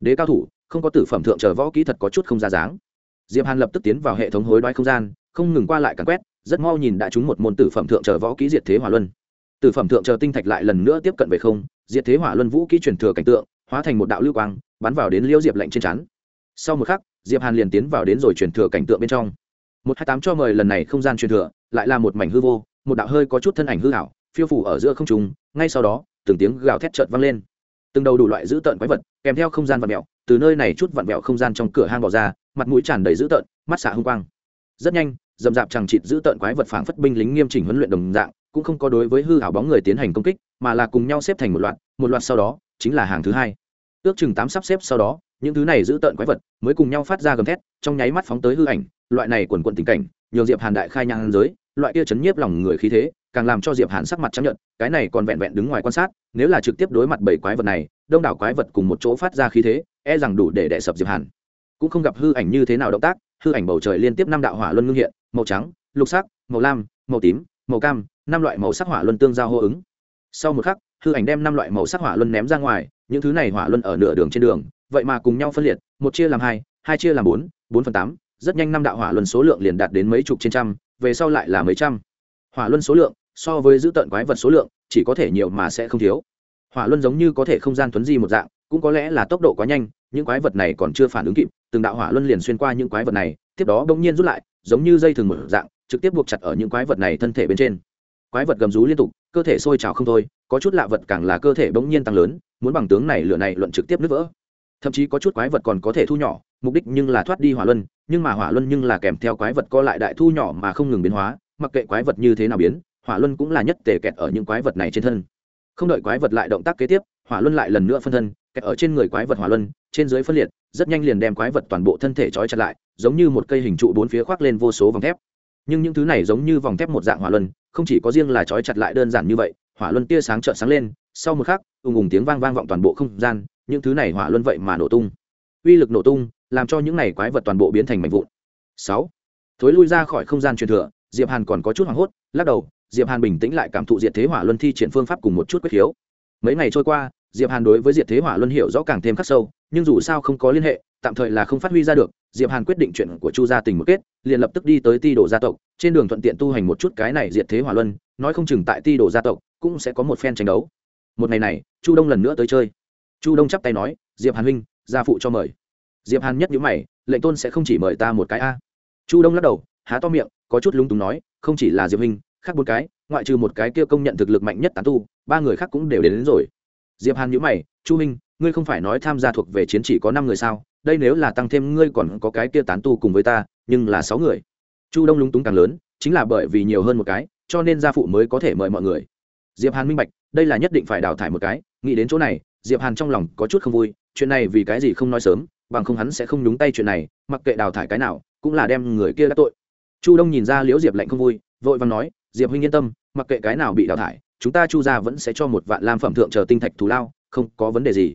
đế cao thủ, không có tử phẩm thượng chờ võ kỹ thật có chút không ra dáng. Diệp hàn lập tức tiến vào hệ thống hối đoái không gian, không ngừng qua lại càn quét, rất mau nhìn đã trúng một môn tử phẩm thượng chờ võ kỹ diệt thế hỏa luân. Tử phẩm thượng chờ tinh thạch lại lần nữa tiếp cận về không, diệt thế hỏa luân vũ kỹ truyền thừa cảnh tượng, hóa thành một đạo lưu quang, bắn vào đến liêu diệp lạnh trên chắn sau một khắc, diệp hàn liền tiến vào đến rồi truyền thừa cảnh tượng bên trong. Một hai tám cho mời lần này không gian truyền thừa, lại là một mảnh hư vô, một đạo hơi có chút thân ảnh hư hảo phiêu phủ ở giữa không trung, ngay sau đó, từng tiếng gào thét chợt vang lên từng đầu đủ loại dữ tợn quái vật, kèm theo không gian vặn vẹo, từ nơi này chút vặn vẹo không gian trong cửa hang bỏ ra, mặt mũi tràn đầy dữ tợn, mắt xạ hung quang. Rất nhanh, dầm dạp chẳng chịt dữ tợn quái vật phảng phất binh lính nghiêm chỉnh huấn luyện đồng dạng, cũng không có đối với hư hảo bóng người tiến hành công kích, mà là cùng nhau xếp thành một loạt một loạt sau đó, chính là hàng thứ hai. Ước chừng tám sắp xếp sau đó, những thứ này giữ tợn quái vật mới cùng nhau phát ra gầm thét, trong nháy mắt phóng tới hư ảnh, loại này quần quận tình cảnh, nhường diệp hàn đại khai nhang giới, loại kia chấn nhiếp lòng người khí thế càng làm cho diệp hàn sắc mặt chấp nhận cái này còn vẹn vẹn đứng ngoài quan sát, nếu là trực tiếp đối mặt bảy quái vật này, đông đảo quái vật cùng một chỗ phát ra khí thế e rằng đủ để đè sập diệp hàn. Cũng không gặp hư ảnh như thế nào động tác, hư ảnh bầu trời liên tiếp năm đạo hỏa luân ngưng hiện, màu trắng, lục sắc, màu lam, màu tím, màu cam, năm loại màu sắc hỏa luân tương giao hô ứng. Sau một khắc, hư ảnh đem năm loại màu sắc hỏa luân ném ra ngoài, những thứ này hỏa luân ở nửa đường trên đường, vậy mà cùng nhau phân liệt, một chia làm hai hai chia làm bốn bốn phần tám, rất nhanh năm đạo hỏa luân số lượng liền đạt đến mấy chục trên trăm, về sau lại là mấy trăm. Hỏa luân số lượng so với giữ tận quái vật số lượng, chỉ có thể nhiều mà sẽ không thiếu. Hỏa luân giống như có thể không gian tuấn di một dạng, cũng có lẽ là tốc độ quá nhanh, những quái vật này còn chưa phản ứng kịp, từng đạo hỏa luân liền xuyên qua những quái vật này, tiếp đó bỗng nhiên rút lại, giống như dây thừng một dạng, trực tiếp buộc chặt ở những quái vật này thân thể bên trên. Quái vật gầm rú liên tục, cơ thể sôi trào không thôi, có chút lạ vật càng là cơ thể bỗng nhiên tăng lớn, muốn bằng tướng này lửa này luận trực tiếp nứt vỡ. Thậm chí có chút quái vật còn có thể thu nhỏ, mục đích nhưng là thoát đi hỏa luân, nhưng mà hỏa luân nhưng là kèm theo quái vật co lại đại thu nhỏ mà không ngừng biến hóa, mặc kệ quái vật như thế nào biến hỏa luân cũng là nhất tề kẹt ở những quái vật này trên thân. Không đợi quái vật lại động tác kế tiếp, hỏa luân lại lần nữa phân thân, kẹt ở trên người quái vật hỏa luân, trên dưới phân liệt, rất nhanh liền đem quái vật toàn bộ thân thể trói chặt lại, giống như một cây hình trụ bốn phía khoác lên vô số vòng thép. Nhưng những thứ này giống như vòng thép một dạng hỏa luân, không chỉ có riêng là trói chặt lại đơn giản như vậy, hỏa luân tia sáng trợn sáng lên, sau một khắc, ùng ùng tiếng vang vang vọng toàn bộ không gian, những thứ này hỏa luân vậy mà nổ tung. Uy lực nổ tung, làm cho những này quái vật toàn bộ biến thành mảnh vụn. Sáu, thối lui ra khỏi không gian truyền thừa, diệp hàn còn có chút hoảng hốt, lắc đầu diệp hàn bình tĩnh lại cảm thụ diệt thế hỏa luân thi triển phương pháp cùng một chút quyết khiếu. Mấy ngày trôi qua, diệp hàn đối với diệt thế hỏa luân hiểu rõ càng thêm khắc sâu, nhưng dù sao không có liên hệ, tạm thời là không phát huy ra được, diệp hàn quyết định chuyện của chu gia tình một kết, liền lập tức đi tới ti đồ gia tộc, trên đường thuận tiện tu hành một chút cái này diệt thế hỏa luân, nói không chừng tại ti đồ gia tộc cũng sẽ có một phen tranh đấu. Một ngày này, chu đông lần nữa tới chơi. Chu đông chắp tay nói, diệp hàn huynh, gia phụ cho mời. Diệp hàn nhất nhíu mày, lệnh tôn sẽ không chỉ mời ta một cái a? Chu đông lắc đầu, há to miệng, có chút lúng túng nói, không chỉ là diệp huynh khác bốn cái ngoại trừ một cái kia công nhận thực lực mạnh nhất tán tu ba người khác cũng đều đến, đến rồi. Diệp hàn nhíu mày chu Minh, ngươi không phải nói tham gia thuộc về chiến chỉ có năm người sao? Đây nếu là tăng thêm ngươi còn có cái kia tán tu cùng với ta nhưng là sáu người. Chu đông lúng túng càng lớn chính là bởi vì nhiều hơn một cái cho nên gia phụ mới có thể mời mọi người. Diệp hàn minh bạch đây là nhất định phải đào thải một cái nghĩ đến chỗ này diệp hàn trong lòng có chút không vui chuyện này vì cái gì không nói sớm bằng không hắn sẽ không nhúng tay chuyện này mặc kệ đào thải cái nào cũng là đem người kia đã tội. Chu đông nhìn ra liễu diệp lạnh không vui vội vàng nói, diệp huynh yên tâm, mặc kệ cái nào bị đào thải, chúng ta chu gia vẫn sẽ cho một vạn lam phẩm thượng chờ tinh thạch thù lao, không có vấn đề gì.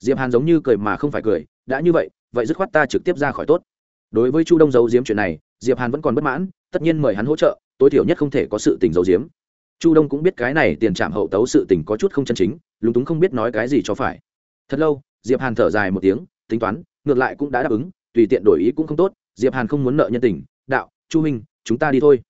Diệp hàn giống như cười mà không phải cười, đã như vậy vậy dứt khoát ta trực tiếp ra khỏi tốt. Đối với chu đông giấu giếm chuyện này, diệp hàn vẫn còn bất mãn, tất nhiên mời hắn hỗ trợ, tối thiểu nhất không thể có sự tình giấu giếm. Chu đông cũng biết cái này tiền trạm hậu tấu sự tình có chút không chân chính, lúng túng không biết nói cái gì cho phải. Thật lâu, diệp hàn thở dài một tiếng, tính toán, ngược lại cũng đã đáp ứng, tùy tiện đổi ý cũng không tốt, diệp hàn không muốn nợ nhân tình, đạo, chu minh chúng ta đi thôi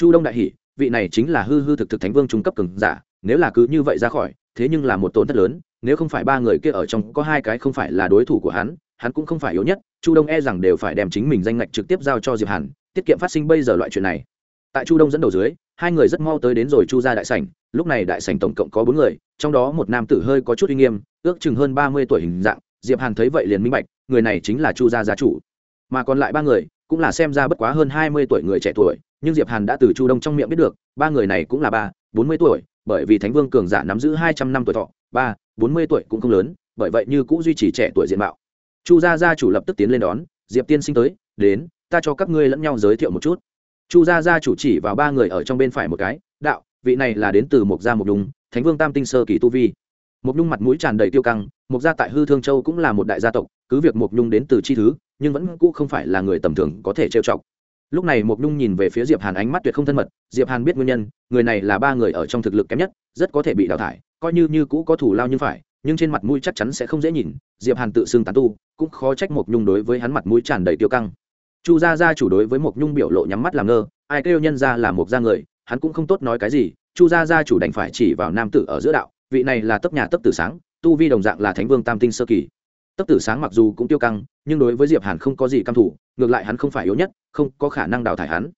chu đông đại hỉ, vị này chính là hư hư thực thực thánh vương trung cấp cường giả, nếu là cứ như vậy ra khỏi, thế nhưng là một tổn thất lớn, nếu không phải ba người kia ở trong có hai cái không phải là đối thủ của hắn hắn cũng không phải yếu nhất, chu đông e rằng đều phải đem chính mình danh ngạch trực tiếp giao cho diệp hàn, tiết kiệm phát sinh bây giờ loại chuyện này. Tại chu đông dẫn đầu dưới, hai người rất mau tới đến rồi chu ra đại sảnh, lúc này đại sảnh tổng cộng có bốn người, trong đó một nam tử hơi có chút uy nghiêm, ước chừng hơn ba mươi tuổi hình dạng, diệp hàn thấy vậy liền minh bạch, người này chính là chu gia gia chủ. Mà còn lại ba người, cũng là xem ra bất quá hơn hai mươi tuổi người trẻ tuổi nhưng diệp hàn đã từ chu đông trong miệng biết được, ba người này cũng là ba, bốn mươi tuổi, bởi vì thánh vương cường giả nắm giữ hai trăm năm tuổi thọ, ba, bốn mươi tuổi cũng không lớn, bởi vậy như cũ duy trì trẻ tuổi diện mạo. Chu gia gia chủ lập tức tiến lên đón, diệp tiên sinh tới, đến, ta cho các ngươi lẫn nhau giới thiệu một chút. Chu gia gia chủ chỉ vào ba người ở trong bên phải một cái, đạo, vị này là đến từ Mục gia mục đúng thánh vương tam tinh sơ kỳ tu vi. Mục nhung mặt mũi tràn đầy tiêu căng Mục gia tại hư thương châu cũng là một đại gia tộc, cứ việc Mục nhung đến từ chi thứ, nhưng vẫn cũ không phải là người tầm thường có thể trêu chọc lúc này Mộc nhung nhìn về phía diệp hàn ánh mắt tuyệt không thân mật, diệp hàn biết nguyên nhân, người này là ba người ở trong thực lực kém nhất, rất có thể bị đào thải, coi như như cũ có thủ lao như phải, nhưng trên mặt mũi chắc chắn sẽ không dễ nhìn. Diệp hàn tự xưng tán tu, cũng khó trách mộc nhung đối với hắn mặt mũi tràn đầy tiêu căng. Chu gia gia chủ đối với mộc nhung biểu lộ nhắm mắt làm ngơ, ai kêu nhân ra là Mộc gia người, hắn cũng không tốt nói cái gì, chu gia gia chủ đành phải chỉ vào nam tử ở giữa đạo, vị này là tấp nhà tấp tử sáng, tu vi đồng dạng là thánh vương tam tinh sơ kỳ tấp tử sáng mặc dù cũng tiêu căng, nhưng đối với diệp hàn không có gì căm thủ ngược lại hắn không phải yếu nhất, không có khả năng đào thải hắn.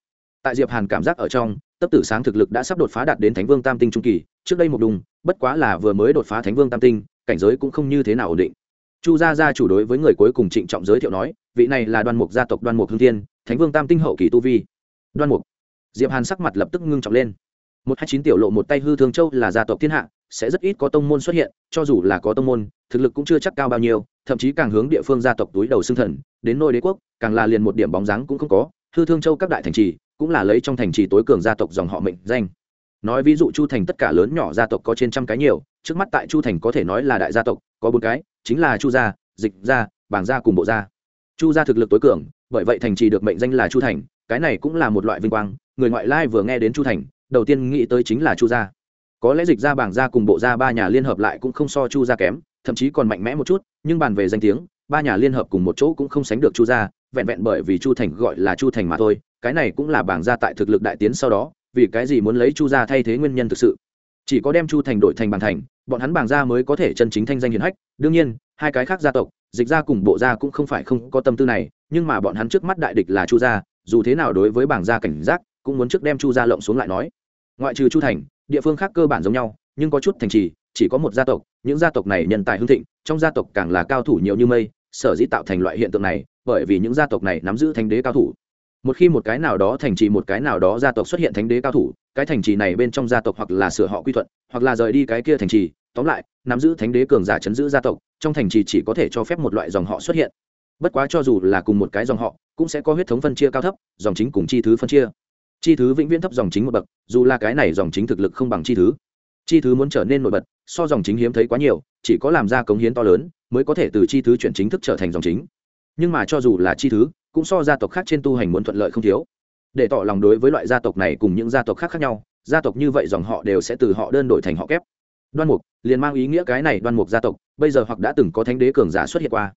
Tại diệp hàn cảm giác ở trong, tấp tử sáng thực lực đã sắp đột phá đạt đến thánh vương tam tinh trung kỳ, trước đây một đùng, bất quá là vừa mới đột phá thánh vương tam tinh, cảnh giới cũng không như thế nào ổn định. Chu gia gia chủ đối với người cuối cùng trịnh trọng giới thiệu nói, vị này là đoan mục gia tộc đoan mục hương thiên, thánh vương tam tinh hậu kỳ tu vi. Đoan mục. Diệp hàn sắc mặt lập tức ngưng trọng lên một hai chín tiểu lộ một tay hư thương châu là gia tộc thiên hạ, sẽ rất ít có tông môn xuất hiện, cho dù là có tông môn, thực lực cũng chưa chắc cao bao nhiêu, thậm chí càng hướng địa phương gia tộc túi đầu xương thần, đến nôi đế quốc, càng là liền một điểm bóng dáng cũng không có. Hư thương châu các đại thành trì, cũng là lấy trong thành trì tối cường gia tộc dòng họ mệnh danh. Nói ví dụ chu thành tất cả lớn nhỏ gia tộc có trên trăm cái nhiều, trước mắt tại chu thành có thể nói là đại gia tộc, có bốn cái, chính là chu gia, dịch gia bảng gia cùng bộ gia. Chu gia thực lực tối cường, bởi vậy thành trì được mệnh danh là chu thành, cái này cũng là một loại vinh quang, người ngoại lai vừa nghe đến chu thành đầu tiên nghĩ tới chính là chu gia. Có lẽ dịch gia bảng gia cùng bộ gia ba nhà liên hợp lại cũng không so chu gia kém, thậm chí còn mạnh mẽ một chút, nhưng bàn về danh tiếng, ba nhà liên hợp cùng một chỗ cũng không sánh được chu gia, vẹn vẹn bởi vì chu thành gọi là chu thành mà thôi, cái này cũng là bảng gia tại thực lực đại tiến sau đó, vì cái gì muốn lấy chu gia thay thế nguyên nhân thực sự. Chỉ có đem chu thành đổi thành bảng thành, bọn hắn bảng gia mới có thể chân chính thanh danh hiển hách, đương nhiên, hai cái khác gia tộc, dịch gia cùng bộ gia cũng không phải không có tâm tư này, nhưng mà bọn hắn trước mắt đại địch là chu gia, dù thế nào đối với bảng gia cảnh giác, cũng muốn trước đem chu gia lộng xuống lại nói ngoại trừ chu thành, địa phương khác cơ bản giống nhau, nhưng có chút thành trì, chỉ có một gia tộc, những gia tộc này nhân tài hưng thịnh, trong gia tộc càng là cao thủ nhiều như mây, sở dĩ tạo thành loại hiện tượng này, bởi vì những gia tộc này nắm giữ thánh đế cao thủ. Một khi một cái nào đó thành trì một cái nào đó gia tộc xuất hiện thánh đế cao thủ, cái thành trì này bên trong gia tộc hoặc là sửa họ quy thuận, hoặc là rời đi cái kia thành trì, tóm lại, nắm giữ thánh đế cường giả chấn giữ gia tộc, trong thành trì chỉ có thể cho phép một loại dòng họ xuất hiện. Bất quá cho dù là cùng một cái dòng họ, cũng sẽ có huyết thống phân chia cao thấp, dòng chính cùng chi thứ phân chia chi thứ vĩnh viễn thấp dòng chính một bậc, dù là cái này dòng chính thực lực không bằng chi thứ. Chi thứ muốn trở nên nổi bật, so dòng chính hiếm thấy quá nhiều, chỉ có làm ra cống hiến to lớn, mới có thể từ chi thứ chuyển chính thức trở thành dòng chính. Nhưng mà cho dù là chi thứ, cũng so gia tộc khác trên tu hành muốn thuận lợi không thiếu. Để tỏ lòng đối với loại gia tộc này cùng những gia tộc khác khác nhau, gia tộc như vậy dòng họ đều sẽ từ họ đơn đổi thành họ kép. Đoan mục liền mang ý nghĩa cái này đoan mục gia tộc, bây giờ hoặc đã từng có thánh đế cường giả xuất hiện qua.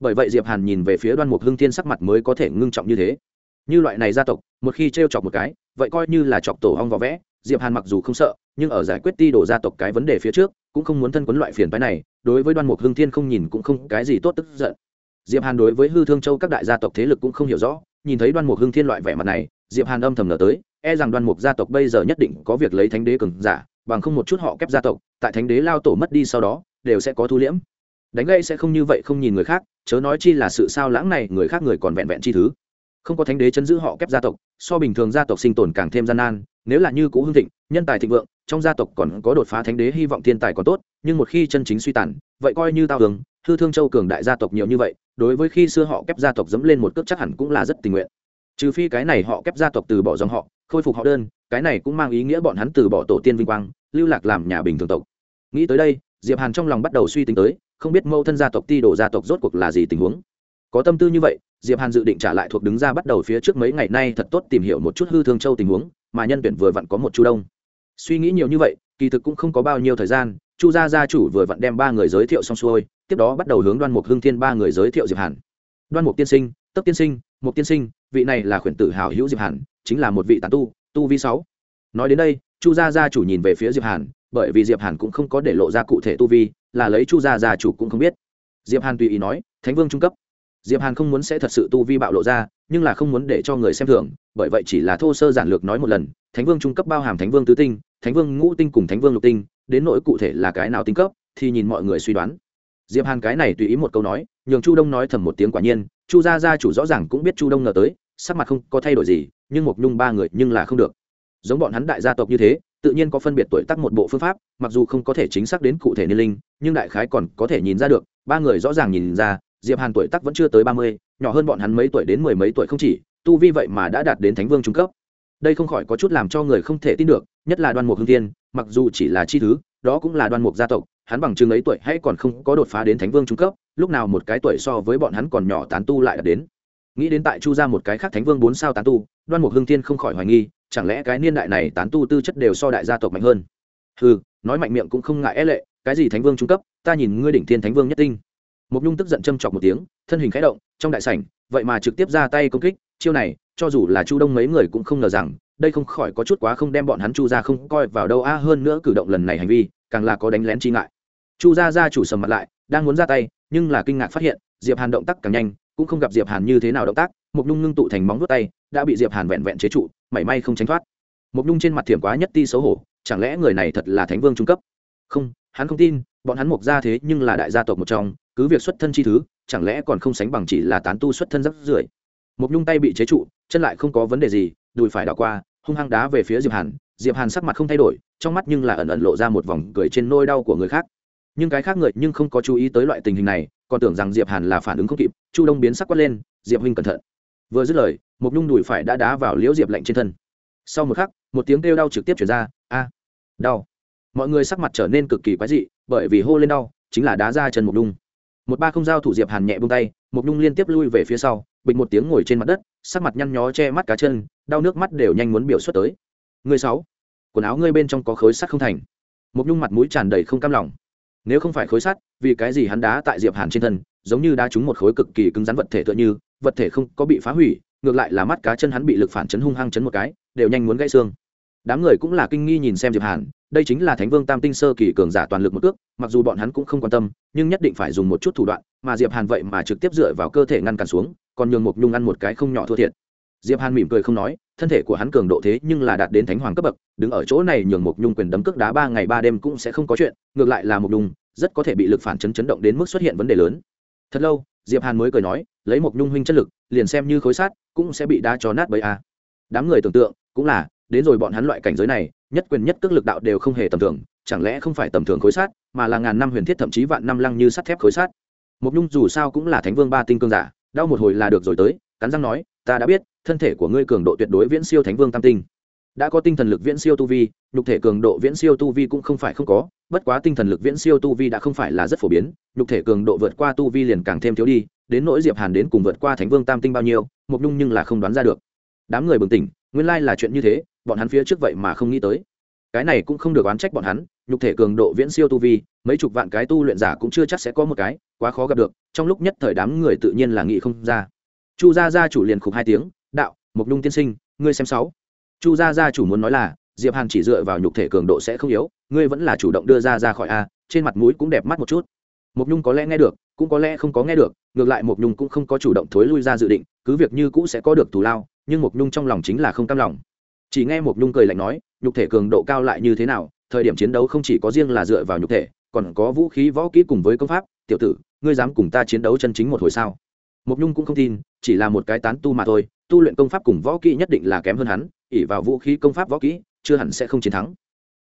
Bởi vậy diệp hàn nhìn về phía đoan mục hưng thiên sắc mặt mới có thể ngưng trọng như thế như loại này gia tộc, một khi t r e o chọc một cái, vậy coi như là chọc tổ hong vỏ vẽ. Diệp hàn mặc dù không sợ, nhưng ở giải quyết ti đổ gia tộc cái vấn đề phía trước, cũng không muốn thân quấn loại phiền phái này, đối với đoan mục hưng thiên không nhìn cũng không cái gì tốt tức giận. Diệp hàn đối với hư thương châu các đại gia tộc thế lực cũng không hiểu rõ, nhìn thấy đoan mục hưng thiên loại vẻ mặt này, diệp hàn âm thầm nở tới e rằng đoan mục gia tộc bây giờ nhất định có việc lấy thánh đế cường giả, bằng không một chút họ kép gia tộc, tại thánh đế lao tổ mất đi sau đó, đều sẽ có thu liễm. Đánh gây sẽ không như vậy không nhìn người khác, chớ nói chi là sự sao lãng này, người khác người còn vẹn vẹn chi thứ không có thánh đế chấn giữ họ kép gia tộc, so bình thường gia tộc sinh tồn càng thêm gian nan, nếu là như cũ hưng thịnh, nhân tài thịnh vượng, trong gia tộc còn có đột phá thánh đế hy vọng thiên tài còn tốt, nhưng một khi chân chính suy tàn, vậy coi như tao hướng hư thương châu cường đại gia tộc nhiều như vậy, đối với khi xưa họ kép gia tộc dẫm lên một cước chắc hẳn cũng là rất tình nguyện. Trừ phi cái này họ kép gia tộc từ bỏ dòng họ, khôi phục họ đơn, cái này cũng mang ý nghĩa bọn hắn từ bỏ tổ tiên vinh quang, lưu lạc làm nhà bình thường tộc. Nghĩ tới đây, diệp hàn trong lòng bắt đầu suy tính tới, không biết mâu thân gia tộc ti đổ gia tộc rốt cuộc là gì tình huống có tâm tư như vậy, diệp hàn dự định trả lại thuộc đứng ra bắt đầu phía trước mấy ngày nay thật tốt tìm hiểu một chút hư thương châu tình huống, mà nhân tuyển vừa vặn có một chu đông. Suy nghĩ nhiều như vậy, kỳ thực cũng không có bao nhiêu thời gian, chu gia gia chủ vừa vặn đem ba người giới thiệu xong xuôi, tiếp đó bắt đầu hướng đoan mục hưng thiên ba người giới thiệu diệp hàn. Đoan mục tiên sinh tức tiên sinh, mục tiên sinh, vị này là khuyển tử hào hữu diệp hàn, chính là một vị tán tu tu vi sáu. Nói đến đây, chu gia gia chủ nhìn về phía diệp hàn, bởi vì diệp hàn cũng không có để lộ ra cụ thể tu vi, là lấy chu gia gia chủ cũng không biết. Diệp hàn tùy ý nói, thánh vương trung cấp diệp hàn không muốn sẽ thật sự tu vi bạo lộ ra, nhưng là không muốn để cho người xem thường, bởi vậy chỉ là thô sơ giản lược nói một lần, thánh vương trung cấp bao hàm thánh vương tứ tinh, thánh vương ngũ tinh cùng thánh vương lục tinh, đến nỗi cụ thể là cái nào tinh cấp, thì nhìn mọi người suy đoán. Diệp hàn cái này tùy ý một câu nói, nhường chu đông nói thầm một tiếng quả nhiên, chu gia gia chủ rõ ràng cũng biết chu đông ngờ tới, sắc mặt không có thay đổi gì, nhưng một nhung ba người nhưng là không được. Giống bọn hắn đại gia tộc như thế, tự nhiên có phân biệt tuổi tác một bộ phương pháp, mặc dù không có thể chính xác đến cụ thể niên linh, nhưng đại khái còn có thể nhìn ra được, ba người rõ ràng nhìn ra diệp hàn tuổi tác vẫn chưa tới ba mươi, nhỏ hơn bọn hắn mấy tuổi đến mười mấy tuổi không chỉ, tu vi vậy mà đã đạt đến thánh vương trung cấp. Đây không khỏi có chút làm cho người không thể tin được, nhất là đoan mục hương tiên mặc dù chỉ là chi thứ, đó cũng là đoan mục gia tộc, hắn bằng chừng ấy tuổi hay còn không có đột phá đến thánh vương trung cấp, lúc nào một cái tuổi so với bọn hắn còn nhỏ tán tu lại đạt đến. Nghĩ đến tại chu ra một cái khác thánh vương bốn sao tán tu, đoan mục hương tiên không khỏi hoài nghi, chẳng lẽ cái niên đại này tán tu tư chất đều so đại gia tộc mạnh hơn? Ừ nói mạnh miệng cũng không ngại é e lệ, cái gì thánh vương trung cấp, ta nhìn ngươi đỉnh thiên thánh vương nhất tinh mục nhung tức giận châm chọc một tiếng, thân hình khẽ động, trong đại sảnh, vậy mà trực tiếp ra tay công kích, chiêu này, cho dù là chu đông mấy người cũng không ngờ rằng, đây không khỏi có chút quá không đem bọn hắn chu gia không coi vào đâu a, hơn nữa cử động lần này hành vi, càng là có đánh lén chi ngại. Chu gia gia chủ sầm mặt lại, đang muốn ra tay, nhưng là kinh ngạc phát hiện, diệp hàn động tác càng nhanh, cũng không gặp diệp hàn như thế nào động tác, Mộc nhung ngưng tụ thành móng vuốt tay, đã bị diệp hàn vẹn vẹn chế trụ, mảy may không tránh thoát. Mộc nhung trên mặt thiểm quá nhất ti xấu hổ, chẳng lẽ người này thật là thánh vương trung cấp? Không, hắn không tin, bọn hắn mộc gia thế nhưng là đại gia tộc một trong cứ việc xuất thân chi thứ, chẳng lẽ còn không sánh bằng chỉ là tán tu xuất thân rất rưởi? Một nhung tay bị chế trụ, chân lại không có vấn đề gì, đùi phải đảo qua, hung hăng đá về phía diệp hàn. Diệp hàn sắc mặt không thay đổi, trong mắt nhưng là ẩn ẩn lộ ra một vòng cười trên nôi đau của người khác. Nhưng cái khác người nhưng không có chú ý tới loại tình hình này, còn tưởng rằng diệp hàn là phản ứng không kịp, chu đông biến sắc quát lên, diệp huynh cẩn thận. Vừa dứt lời một nhung đùi phải đã đá vào liễu diệp lạnh trên thân. Sau một khắc, một tiếng kêu đau trực tiếp chuyển ra, a, đau. Mọi người sắc mặt trở nên cực kỳ quái dị, bởi vì hô lên đau, chính là đá ra chân một nhung một ba không giao thủ diệp hàn nhẹ buông tay một nhung liên tiếp lui về phía sau, bịch một tiếng ngồi trên mặt đất, sắc mặt nhăn nhó che mắt cá chân, đau nước mắt đều nhanh muốn biểu xuất tới. Người sáu, quần áo ngươi bên trong có khối sắt không thành? Một nhung mặt mũi tràn đầy không cam lòng. Nếu không phải khối sắt, vì cái gì hắn đá tại diệp hàn trên thân, giống như đá trúng một khối cực kỳ cứng rắn vật thể tựa như, vật thể không có bị phá hủy, ngược lại là mắt cá chân hắn bị lực phản chấn hung hăng chấn một cái, đều nhanh muốn gãy xương đám người cũng là kinh nghi nhìn xem diệp hàn, đây chính là thánh vương tam tinh sơ kỳ cường giả toàn lực một cước, mặc dù bọn hắn cũng không quan tâm, nhưng nhất định phải dùng một chút thủ đoạn, mà diệp hàn vậy mà trực tiếp dựa vào cơ thể ngăn cản xuống, còn nhường mục nhung ăn một cái không nhỏ thua thiệt. Diệp hàn mỉm cười không nói, thân thể của hắn cường độ thế nhưng là đạt đến thánh hoàng cấp bậc, đứng ở chỗ này nhường mục nhung quyền đấm cước đá ba ngày ba đêm cũng sẽ không có chuyện, ngược lại là mục nhung, rất có thể bị lực phản chấn chấn động đến mức xuất hiện vấn đề lớn. Thật lâu, diệp hàn mới cười nói, lấy mục nhung huynh chất lực, liền xem như khối sát, cũng sẽ bị đá cho nát bởi a. Đám người tưởng tượng, cũng là đến rồi bọn hắn loại cảnh giới này, nhất quyền nhất cước lực đạo đều không hề tầm thường, chẳng lẽ không phải tầm thường khối sát, mà là ngàn năm huyền thiết thậm chí vạn năm lăng như sắt thép khối sát. Mục nhung dù sao cũng là thánh vương ba tinh cương giả, đau một hồi là được rồi tới, cắn răng nói, ta đã biết, thân thể của ngươi cường độ tuyệt đối viễn siêu thánh vương tam tinh. Đã có tinh thần lực viễn siêu tu vi, nhục thể cường độ viễn siêu tu vi cũng không phải không có, bất quá tinh thần lực viễn siêu tu vi đã không phải là rất phổ biến, nhục thể cường độ vượt qua tu vi liền càng thêm thiếu đi, đến nỗi diệp hàn đến cùng vượt qua thánh vương tam tinh bao nhiêu mục nhung nhưng là không đoán ra được. Đám người bừng tỉnh, nguyên lai là chuyện như thế bọn hắn phía trước vậy mà không nghĩ tới. Cái này cũng không được oán trách bọn hắn, nhục thể cường độ viễn siêu tu vi, mấy chục vạn cái tu luyện giả cũng chưa chắc sẽ có một cái quá khó gặp được, trong lúc nhất thời đám người tự nhiên là nghĩ không ra. Chu gia gia chủ liền khục hai tiếng, đạo mục nhung tiên sinh, ngươi xem sáu. Chu gia gia chủ muốn nói là, diệp hàn chỉ dựa vào nhục thể cường độ sẽ không yếu, ngươi vẫn là chủ động đưa ra ra khỏi a, trên mặt mũi cũng đẹp mắt một chút. Mục nhung có lẽ nghe được, cũng có lẽ không có nghe được, ngược lại mục nhung cũng không có chủ động thối lui ra dự định, cứ việc như cũ sẽ có được thù lao, nhưng mục nhung trong lòng chính là không cam lòng chỉ nghe một nhung cười lạnh nói, nhục thể cường độ cao lại như thế nào, thời điểm chiến đấu không chỉ có riêng là dựa vào nhục thể, còn có vũ khí, võ kỹ cùng với công pháp. Tiểu tử, ngươi dám cùng ta chiến đấu chân chính một hồi sao? Một nhung cũng không tin, chỉ là một cái tán tu mà thôi, tu luyện công pháp cùng võ kỹ nhất định là kém hơn hắn ỉ vào vũ khí, công pháp, võ kỹ, chưa hẳn sẽ không chiến thắng.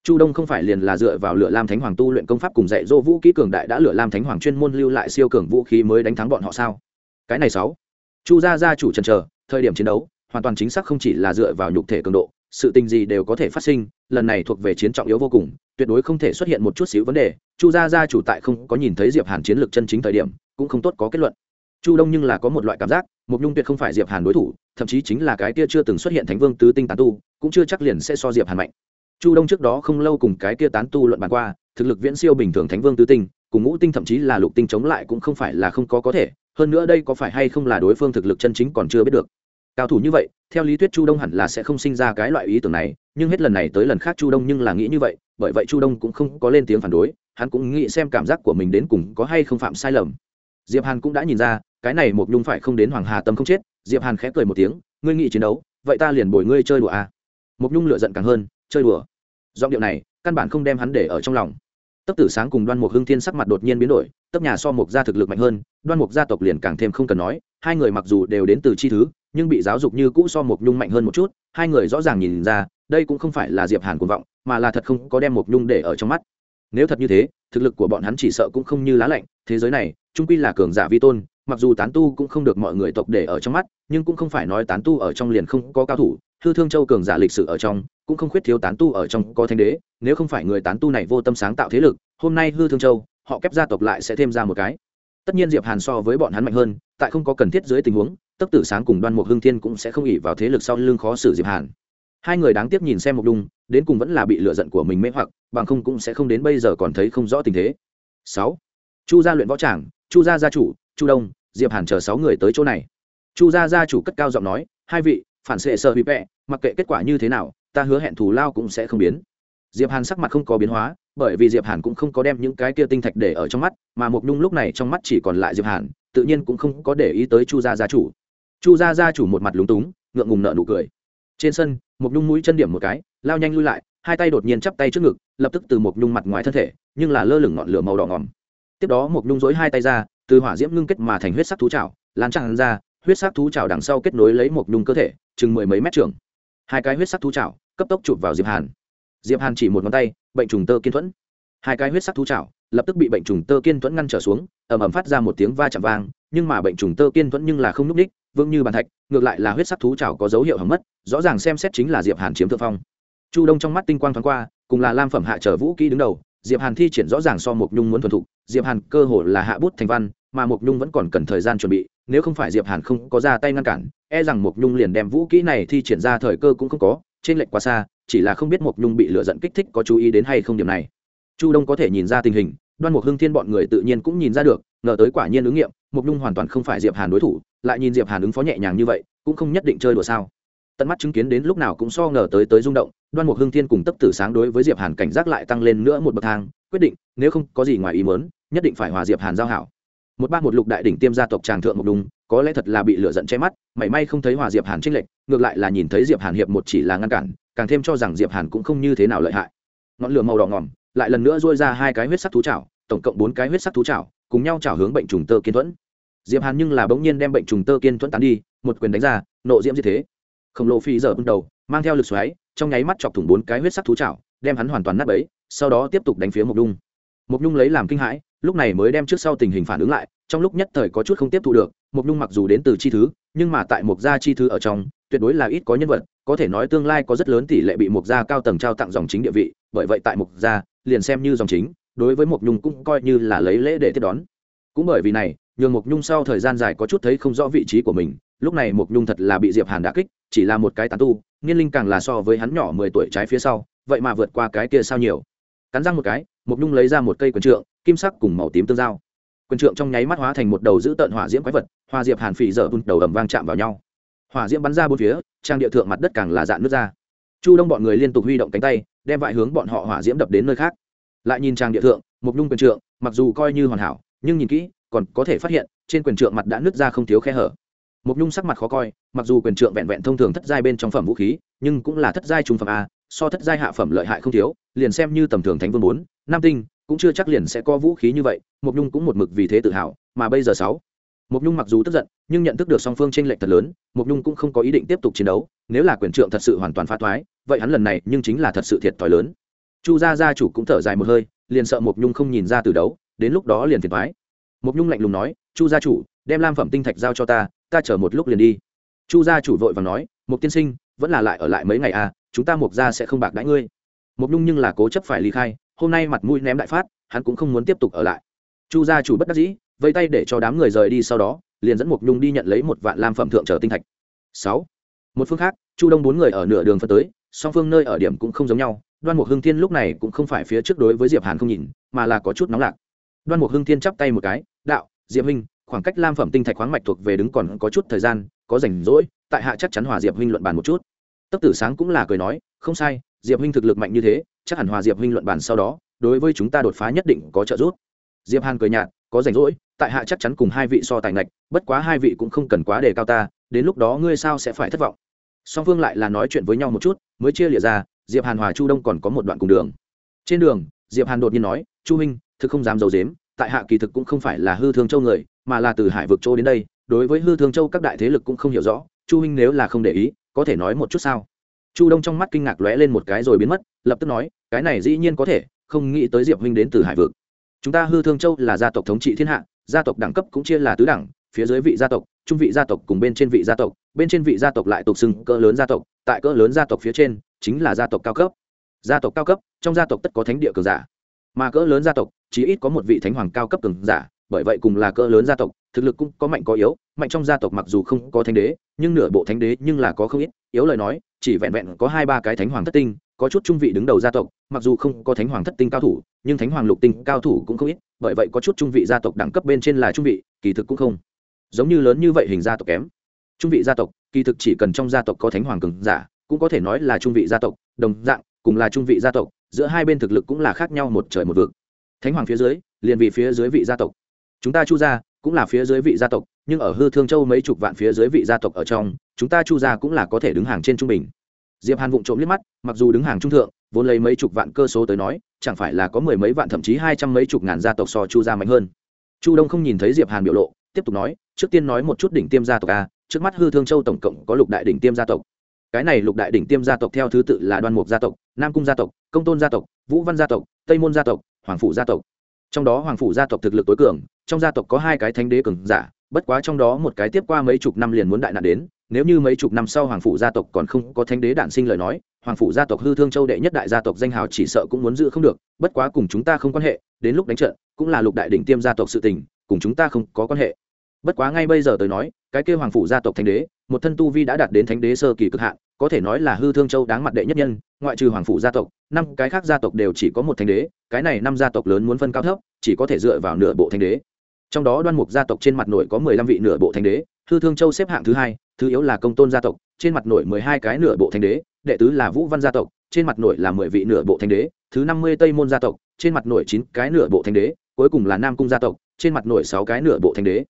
Chu đông không phải liền là dựa vào lửa lam thánh hoàng tu luyện công pháp cùng dạy dỗ vũ kỹ cường đại đã lửa lam thánh hoàng chuyên môn lưu lại siêu cường vũ khí mới đánh thắng bọn họ sao? Cái này sáu. Chu gia gia chủ trần trờ thời điểm chiến đấu, hoàn toàn chính xác không chỉ là dựa vào nhục thể cường độ sự tình gì đều có thể phát sinh, lần này thuộc về chiến trọng yếu vô cùng, tuyệt đối không thể xuất hiện một chút xíu vấn đề. Chu gia gia chủ tại không có nhìn thấy diệp hàn chiến lược chân chính thời điểm, cũng không tốt có kết luận. Chu đông nhưng là có một loại cảm giác Mục nhung tuyệt không phải diệp hàn đối thủ, thậm chí chính là cái kia chưa từng xuất hiện thánh vương tứ tinh tán tu, cũng chưa chắc liền sẽ so diệp hàn mạnh. Chu đông trước đó không lâu cùng cái kia tán tu luận bàn qua, thực lực viễn siêu bình thường thánh vương tứ tinh, cùng ngũ tinh thậm chí là lục tinh chống lại cũng không phải là không có có thể, hơn nữa đây có phải hay không là đối phương thực lực chân chính còn chưa biết được cao thủ như vậy, theo lý thuyết chu đông hẳn là sẽ không sinh ra cái loại ý tưởng này, nhưng hết lần này tới lần khác chu đông nhưng là nghĩ như vậy, bởi vậy chu đông cũng không có lên tiếng phản đối, hắn cũng nghĩ xem cảm giác của mình đến cùng có hay không phạm sai lầm. Diệp hàn cũng đã nhìn ra, cái này một nhung phải không đến hoàng hà tâm không chết, diệp hàn khẽ cười một tiếng, ngươi nghĩ chiến đấu, vậy ta liền bồi ngươi chơi đùa à. một nhung lựa giận càng hơn, chơi đùa? Giọng điệu này, căn bản không đem hắn để ở trong lòng. Tấp tử sáng cùng đoan mục hưng thiên sắc mặt đột nhiên biến đổi tấp nhà so mục gia thực lực mạnh hơn, đoan mục gia tộc liền càng thêm không cần nói, hai người mặc dù đều đến từ chi thứ, nhưng bị giáo dục như cũ so mục nhung mạnh hơn một chút, hai người rõ ràng nhìn ra, đây cũng không phải là diệp hàn cuồng vọng, mà là thật không có đem mục nhung để ở trong mắt. Nếu thật như thế, thực lực của bọn hắn chỉ sợ cũng không như lá lạnh, thế giới này trung quy là cường giả vi tôn, mặc dù tán tu cũng không được mọi người tộc để ở trong mắt, nhưng cũng không phải nói tán tu ở trong liền không có cao thủ, hư thương châu cường giả lịch sử ở trong, cũng không khuyết thiếu tán tu ở trong có thanh đế, nếu không phải người tán tu này vô tâm sáng tạo thế lực, hôm nay hư thương châu họ kép gia tộc lại sẽ thêm ra một cái. Tất nhiên diệp hàn so với bọn hắn mạnh hơn, tại không có cần thiết dưới tình huống tấp tử sáng cùng đoan mục hưng thiên cũng sẽ không ỉ vào thế lực sau lưng khó xử diệp hàn. Hai người đáng tiếc nhìn xem mục đung đến cùng vẫn là bị lựa giận của mình mê hoặc, bằng không cũng sẽ không đến bây giờ còn thấy không rõ tình thế. Sáu. Chu gia luyện võ tràng, chu gia gia chủ, chu đông, diệp hàn chờ sáu người tới chỗ này. Chu gia gia chủ cất cao giọng nói, hai vị, phản xệ sợ bị vẹ mặc kệ kết quả như thế nào, ta hứa hẹn thù lao cũng sẽ không biến. Diệp hàn sắc mặt không có biến hóa bởi vì diệp hàn cũng không có đem những cái kia tinh thạch để ở trong mắt, mà mục nhung lúc này trong mắt chỉ còn lại diệp hàn, tự nhiên cũng không có để ý tới chu gia gia chủ. Chu gia gia chủ một mặt lúng túng, ngượng ngùng nợ nụ cười. Trên sân mục nhung mũi chân điểm một cái, lao nhanh lui lại, hai tay đột nhiên chắp tay trước ngực, lập tức từ mục nhung mặt ngoài thân thể, nhưng là lơ lửng ngọn lửa màu đỏ ngòm. Tiếp đó mục nhung dối hai tay ra, từ hỏa diễm ngưng kết mà thành huyết sắc thú trảo lan tràn ra, huyết sắc thú trảo đằng sau kết nối lấy mục nhung cơ thể, chừng mười mấy mét trường. Hai cái huyết sắc thú trảo cấp tốc chụp vào diệp hàn. Diệp hàn chỉ một ngón tay bệnh trùng tơ kiên thuẫn. Hai cái huyết sắc thú chảo lập tức bị bệnh trùng tơ kiên thuẫn ngăn trở xuống, ầm ầm phát ra một tiếng va chạm vang, nhưng mà bệnh trùng tơ kiên thuẫn nhưng là không núc ních vững như bàn thạch, ngược lại là huyết sắc thú chảo có dấu hiệu hỏng mất, rõ ràng xem xét chính là diệp hàn chiếm thượng phong. Chu đông trong mắt tinh quang thoáng qua, cùng là lam phẩm hạ trở vũ kỹ đứng đầu, diệp hàn thi triển rõ ràng so mục nhung muốn thuần thục, diệp hàn cơ hồ là hạ bút thành văn, mà mục nhung vẫn còn cần thời gian chuẩn bị, nếu không phải diệp hàn không có ra tay ngăn cản e rằng mục nhung liền đem vũ kỹ này thi triển ra thời cơ cũng không có trên lệnh quá xa chỉ là không biết mộc nhung bị lửa giận kích thích có chú ý đến hay không điểm này. Chu đông có thể nhìn ra tình hình, đoan mục hưng thiên bọn người tự nhiên cũng nhìn ra được, ngờ tới quả nhiên ứng nghiệm mục nhung hoàn toàn không phải diệp hàn đối thủ, lại nhìn diệp hàn ứng phó nhẹ nhàng như vậy, cũng không nhất định chơi đùa sao. Tận mắt chứng kiến đến lúc nào cũng so ngờ tới tới rung động, đoan mục hưng thiên cùng tấp tử sáng đối với diệp hàn cảnh giác lại tăng lên nữa một bậc thang, quyết định, nếu không có gì ngoài ý muốn, nhất định phải hòa diệp hàn giao hảo. Một ba một lục đại đỉnh tiêm gia tộc tràng thượng mộc đúng có lẽ thật là bị lửa giận che mắt, mảy may không thấy hòa diệp hàn trinh lệnh ngược lại là nhìn thấy diệp hàn hiệp một chỉ là ngăn cản, càng thêm cho rằng diệp hàn cũng không như thế nào lợi hại. Ngọn lửa màu đỏ ngỏm lại lần nữa dôi ra hai cái huyết sắc thú chảo, tổng cộng bốn cái huyết sắc thú chảo, cùng nhau chảo hướng bệnh trùng tơ kiên thuẫn. Diệp hàn nhưng là bỗng nhiên đem bệnh trùng tơ kiên thuẫn tán đi, một quyền đánh ra, nộ diễm như thế. Khổng lồ phi giờ bưng đầu, mang theo lực xoáy, trong nháy mắt chọc thủng bốn cái huyết sắc thú chảo, đem hắn hoàn toàn nát bấy, sau đó tiếp tục đánh phía mộc nhung. Mộc nhung lấy làm kinh hãi lúc này mới đem trước sau tình hình phản ứng lại, trong lúc nhất thời có chút không tiếp thu được mục nhung mặc dù đến từ chi thứ, nhưng mà tại mục gia chi thứ ở trong, tuyệt đối là ít có nhân vật, có thể nói tương lai có rất lớn tỷ lệ bị mục gia cao tầng trao tặng dòng chính địa vị, bởi vậy tại mục gia, liền xem như dòng chính, đối với mục nhung cũng coi như là lấy lễ để tiếp đón. Cũng bởi vì này, nhường mục nhung sau thời gian dài có chút thấy không rõ vị trí của mình, lúc này mục nhung thật là bị diệp hàn đả kích, chỉ là một cái tán tu, niên linh càng là so với hắn nhỏ mười tuổi trái phía sau, vậy mà vượt qua cái kia sao nhiều. Cắn răng một cái mục nhung lấy ra một cây quần trượng kim sắc cùng màu tím tương giao. Quyền trượng trong nháy mắt hóa thành một đầu giữ tợn hỏa diễm quái vật, hoa diệp hàn phỉ dở bùn đầu ầm vang chạm vào nhau. Hỏa diễm bắn ra bốn phía, trang địa thượng mặt đất càng là dạn nước ra. Chu đông bọn người liên tục huy động cánh tay, đem vại hướng bọn họ hỏa diễm đập đến nơi khác. Lại nhìn trang địa thượng mục nhung quyền trượng, mặc dù coi như hoàn hảo, nhưng nhìn kỹ, còn có thể phát hiện, trên quyền trượng mặt đã nứt ra không thiếu khe hở. Mục nhung sắc mặt khó coi, mặc dù quyền trượng vẹn vẹn thông thường thất giai bên trong phẩm vũ khí, nhưng cũng là thất giai trung phẩm a, so thất giai hạ phẩm lợi hại không thiếu, liền xem như tầm thường thánh vương bốn nam tinh cũng chưa chắc liền sẽ có vũ khí như vậy, mộc nhung cũng một mực vì thế tự hào, mà bây giờ sáu, mộc nhung mặc dù tức giận, nhưng nhận thức được song phương tranh lệch thật lớn, mộc nhung cũng không có ý định tiếp tục chiến đấu, nếu là quyền trượng thật sự hoàn toàn phá thoái, vậy hắn lần này nhưng chính là thật sự thiệt thòi lớn. Chu gia gia chủ cũng thở dài một hơi, liền sợ mộc nhung không nhìn ra từ đấu, đến lúc đó liền phiền thoái mộc nhung lạnh lùng nói, chu gia chủ, đem lam phẩm tinh thạch giao cho ta ta chờ một lúc liền đi. Chu gia chủ vội và nói mục tiên sinh, vẫn là lại ở lại mấy ngày à chúng ta mục gia sẽ không bạc đãi ngươi. Mục nhung nhưng là cố chấp phải ly khai hôm nay mặt mũi ném đại phát, hắn cũng không muốn tiếp tục ở lại. Chu gia chủ bất đắc dĩ vây tay để cho đám người rời đi sau đó, liền dẫn mục nhung đi nhận lấy một vạn lam phẩm thượng trở tinh thạch. Sáu. Một phương khác, chu đông bốn người ở nửa đường phân tới, song phương nơi ở điểm cũng không giống nhau. Đoan mục hưng thiên lúc này cũng không phải phía trước đối với diệp hàn không nhìn, mà là có chút nóng lạc. Đoan mục hưng thiên chắp tay một cái, đạo, diệp huynh, khoảng cách lam phẩm tinh thạch khoáng mạch thuộc về đứng còn có chút thời gian, có rảnh rỗi, tại hạ chắc chắn hòa diệp huynh luận bàn một chút. Tấp tử sáng cũng là cười nói, không sai diệp huynh thực lực mạnh như thế, chắc hẳn hòa diệp huynh luận bàn sau đó, đối với chúng ta đột phá nhất định có trợ giúp. Diệp hàn cười nhạt, có rảnh rỗi, tại hạ chắc chắn cùng hai vị so tài ngạch, bất quá hai vị cũng không cần quá đề cao ta, đến lúc đó ngươi sao sẽ phải thất vọng. Song phương lại là nói chuyện với nhau một chút, mới chia lìa ra, diệp hàn hòa chu đông còn có một đoạn cùng đường. Trên đường, diệp hàn đột nhiên nói, chu huynh, thực không dám giấu dếm tại hạ kỳ thực cũng không phải là hư thương châu người, mà là từ hải vực châu đến đây, đối với hư thương châu các đại thế lực cũng không hiểu rõ, chu huynh nếu là không để ý, có thể nói một chút sao? Chu đông trong mắt kinh ngạc lóe lên một cái rồi biến mất, lập tức nói, cái này dĩ nhiên có thể, không nghĩ tới diệp huynh đến từ hải vực. Chúng ta hư thương châu là gia tộc thống trị thiên hạ, gia tộc đẳng cấp cũng chia là tứ đẳng, phía dưới vị gia tộc, trung vị gia tộc cùng bên trên vị gia tộc, bên trên vị gia tộc lại tục xưng cỡ lớn gia tộc, tại cỡ lớn gia tộc phía trên, chính là gia tộc cao cấp. Gia tộc cao cấp, trong gia tộc tất có thánh địa cường giả. Mà cỡ lớn gia tộc chỉ ít có một vị thánh hoàng cao cấp cường giả, bởi vậy cùng là cỡ lớn gia tộc, thực lực cũng có mạnh có yếu, mạnh trong gia tộc mặc dù không có thánh đế, nhưng nửa bộ thánh đế nhưng là có không ít, yếu lời nói chỉ vẹn vẹn có hai ba cái thánh hoàng thất tinh, có chút trung vị đứng đầu gia tộc, mặc dù không có thánh hoàng thất tinh cao thủ, nhưng thánh hoàng lục tinh cao thủ cũng không ít, bởi vậy có chút trung vị gia tộc đẳng cấp bên trên là trung vị, kỳ thực cũng không giống như lớn như vậy hình gia tộc kém. Trung vị gia tộc, kỳ thực chỉ cần trong gia tộc có thánh hoàng cường giả, cũng có thể nói là trung vị gia tộc, đồng dạng, cùng là trung vị gia tộc, giữa hai bên thực lực cũng là khác nhau một trời một vực. Thánh hoàng phía dưới, liền vị phía dưới vị gia tộc. Chúng ta chu gia cũng là phía dưới vị gia tộc nhưng ở hư thương châu mấy chục vạn phía dưới vị gia tộc ở trong, chúng ta chu gia cũng là có thể đứng hàng trên trung bình. Diệp hàn vụng trộm liếc mắt, mặc dù đứng hàng trung thượng, vốn lấy mấy chục vạn cơ số tới nói, chẳng phải là có mười mấy vạn thậm chí hai trăm mấy chục ngàn gia tộc so chu gia mạnh hơn. Chu đông không nhìn thấy diệp hàn biểu lộ, tiếp tục nói, trước tiên nói một chút đỉnh tiêm gia tộc a, trước mắt hư thương châu tổng cộng có lục đại đỉnh tiêm gia tộc. Cái này lục đại đỉnh tiêm gia tộc theo thứ tự là đoan mục gia tộc, nam cung gia tộc, công tôn gia tộc, vũ văn gia tộc, tây môn gia tộc, hoàng phủ gia tộc. Trong đó hoàng phủ gia tộc thực lực tối cường, trong gia tộc có hai cái thánh đế cường giả bất quá trong đó một cái tiếp qua mấy chục năm liền muốn đại nạn đến, nếu như mấy chục năm sau hoàng phủ gia tộc còn không có thánh đế đản sinh lời nói, hoàng phủ gia tộc hư thương châu đệ nhất đại gia tộc danh hào chỉ sợ cũng muốn giữ không được, bất quá cùng chúng ta không quan hệ, đến lúc đánh trận, cũng là lục đại đỉnh tiêm gia tộc sự tình, cùng chúng ta không có quan hệ. Bất quá ngay bây giờ tới nói, cái kêu hoàng phủ gia tộc thánh đế, một thân tu vi đã đạt đến thánh đế sơ kỳ cực hạn, có thể nói là hư thương châu đáng mặt đệ nhất nhân, ngoại trừ hoàng phủ gia tộc, năm cái khác gia tộc đều chỉ có một thánh đế, cái này năm gia tộc lớn muốn phân cao thấp, chỉ có thể dựa vào nửa bộ thánh đế trong đó đoan mục gia tộc trên mặt nội có mười lăm vị nửa bộ thành đế hư thương châu xếp hạng thứ hai, thứ yếu là công tôn gia tộc, trên mặt nội mười hai cái nửa bộ thành đế, đệ tứ là vũ văn gia tộc, trên mặt nội là mười vị nửa bộ thành đế, thứ năm mươi tây môn gia tộc, trên mặt nội chín cái nửa bộ thành đế, cuối cùng là nam cung gia tộc, trên mặt nội sáu cái nửa bộ thành đế.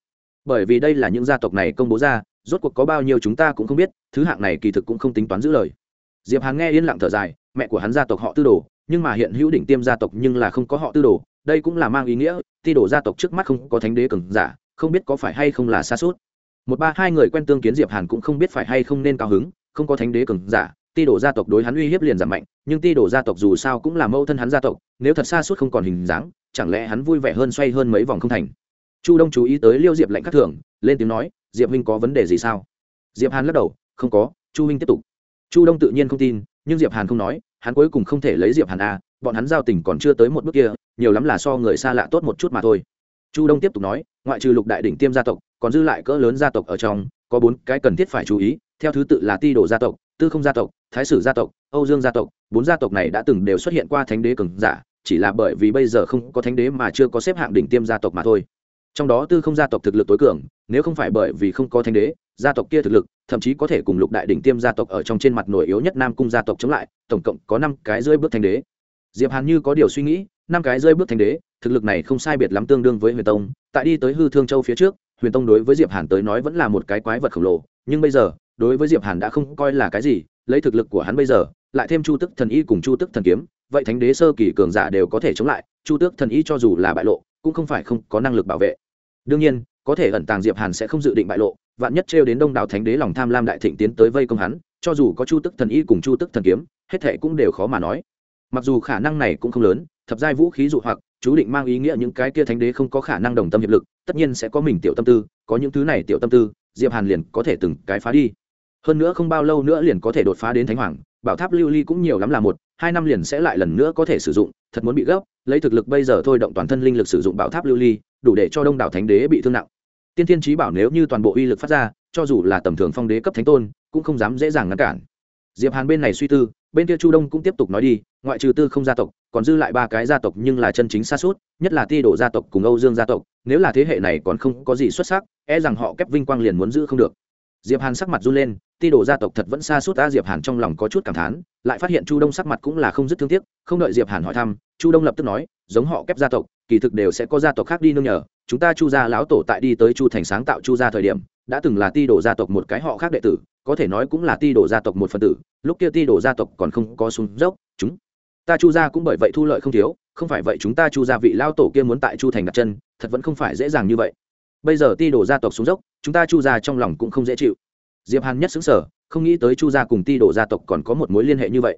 Bởi vì đây là những gia tộc này công bố ra, rốt cuộc có bao nhiêu chúng ta cũng không biết, thứ hạng này kỳ thực cũng không tính toán giữ lời. Diệp hàn nghe yên lặng thở dài, mẹ của hắn gia tộc họ tư đồ, nhưng mà hiện hữu đỉnh tiêm gia tộc nhưng là không có họ tư đồ đây cũng là mang ý nghĩa ti đổ gia tộc trước mắt không có thánh đế cường giả không biết có phải hay không là xa suốt một ba hai người quen tương kiến diệp hàn cũng không biết phải hay không nên cao hứng không có thánh đế cường giả ti đổ gia tộc đối hắn uy hiếp liền giảm mạnh nhưng ti đổ gia tộc dù sao cũng là mâu thân hắn gia tộc nếu thật xa suốt không còn hình dáng chẳng lẽ hắn vui vẻ hơn xoay hơn mấy vòng không thành? Chu đông chú ý tới liêu diệp lạnh khắc thưởng lên tiếng nói diệp huynh có vấn đề gì sao? Diệp hàn lắc đầu không có chu huynh tiếp tục. Chu đông tự nhiên không tin nhưng diệp hàn không nói hắn cuối cùng không thể lấy diệp hàn a à, bọn hắn giao tình còn chưa tới một bước kia nhiều lắm là so người xa lạ tốt một chút mà thôi. Chu đông tiếp tục nói, ngoại trừ lục đại đỉnh tiêm gia tộc, còn dư lại cỡ lớn gia tộc ở trong, có bốn cái cần thiết phải chú ý, theo thứ tự là ti đồ gia tộc, tư không gia tộc, thái sử gia tộc, âu dương gia tộc, bốn gia tộc này đã từng đều xuất hiện qua thánh đế cường giả, chỉ là bởi vì bây giờ không có thánh đế mà chưa có xếp hạng đỉnh tiêm gia tộc mà thôi. Trong đó tư không gia tộc thực lực tối cường, nếu không phải bởi vì không có thánh đế, gia tộc kia thực lực, thậm chí có thể cùng lục đại đỉnh tiêm gia tộc ở trong trên mặt nổi yếu nhất nam cung gia tộc chống lại, tổng cộng có năm cái dưới bước thánh đế. Diệp hàn như có điều suy nghĩ năm cái rơi bước thành đế, thực lực này không sai biệt lắm tương đương với huyền tông. Tại đi tới hư thương châu phía trước, huyền tông đối với diệp hàn tới nói vẫn là một cái quái vật khổng lồ, nhưng bây giờ, đối với diệp hàn đã không coi là cái gì, lấy thực lực của hắn bây giờ, lại thêm chu tức thần y cùng chu tức thần kiếm, vậy thánh đế sơ kỳ cường giả đều có thể chống lại, chu tước thần y cho dù là bại lộ, cũng không phải không có năng lực bảo vệ. Đương nhiên, có thể ẩn tàng diệp hàn sẽ không dự định bại lộ, vạn nhất trêu đến đông đảo thánh đế lòng tham lam đại thịnh tiến tới vây công hắn, cho dù có chu tức thần y cùng chu tức thần kiếm, hết thệ cũng đều khó mà nói. Mặc dù khả năng này cũng không lớn thập giai vũ khí dụ hoặc, chú định mang ý nghĩa những cái kia thánh đế không có khả năng đồng tâm hiệp lực, tất nhiên sẽ có mình tiểu tâm tư, có những thứ này tiểu tâm tư, diệp hàn liền có thể từng cái phá đi. Hơn nữa không bao lâu nữa liền có thể đột phá đến thánh hoàng, bảo tháp lưu ly cũng nhiều lắm là một, hai năm liền sẽ lại lần nữa có thể sử dụng, thật muốn bị gấp, lấy thực lực bây giờ thôi động toàn thân linh lực sử dụng bảo tháp lưu ly, đủ để cho đông đảo thánh đế bị thương nặng. Tiên thiên trí bảo nếu như toàn bộ uy lực phát ra, cho dù là tầm thường phong đế cấp thánh tôn, cũng không dám dễ dàng ngăn cản. Diệp hàn bên này suy tư, bên kia chu đông cũng tiếp tục nói đi ngoại trừ tư không gia tộc, còn dư lại ba cái gia tộc nhưng là chân chính xa suốt, nhất là ti đổ gia tộc cùng âu dương gia tộc, nếu là thế hệ này còn không có gì xuất sắc e rằng họ kép vinh quang liền muốn giữ không được. Diệp hàn sắc mặt run lên, ti đổ gia tộc thật vẫn xa suốt ta diệp hàn trong lòng có chút cảm thán, lại phát hiện chu đông sắc mặt cũng là không dứt thương tiếc, không đợi diệp hàn hỏi thăm, chu đông lập tức nói, giống họ kép gia tộc, kỳ thực đều sẽ có gia tộc khác đi nương nhờ, chúng ta chu gia lão tổ tại đi tới chu thành sáng tạo chu gia thời điểm, đã từng là ti đổ gia tộc một cái họ khác đệ tử, có thể nói cũng là ti đổ gia tộc một phần tử, lúc kia ti đổ gia tộc còn không có xuống dốc, chúng ta chu gia cũng bởi vậy thu lợi không thiếu, không phải vậy chúng ta chu gia vị lao tổ kia muốn tại chu thành đặt chân, thật vẫn không phải dễ dàng như vậy. Bây giờ ti đổ gia tộc xuống dốc, chúng ta chu gia trong lòng cũng không dễ chịu. Diệp hàn nhất xứng sở không nghĩ tới chu gia cùng ti đổ gia tộc còn có một mối liên hệ như vậy.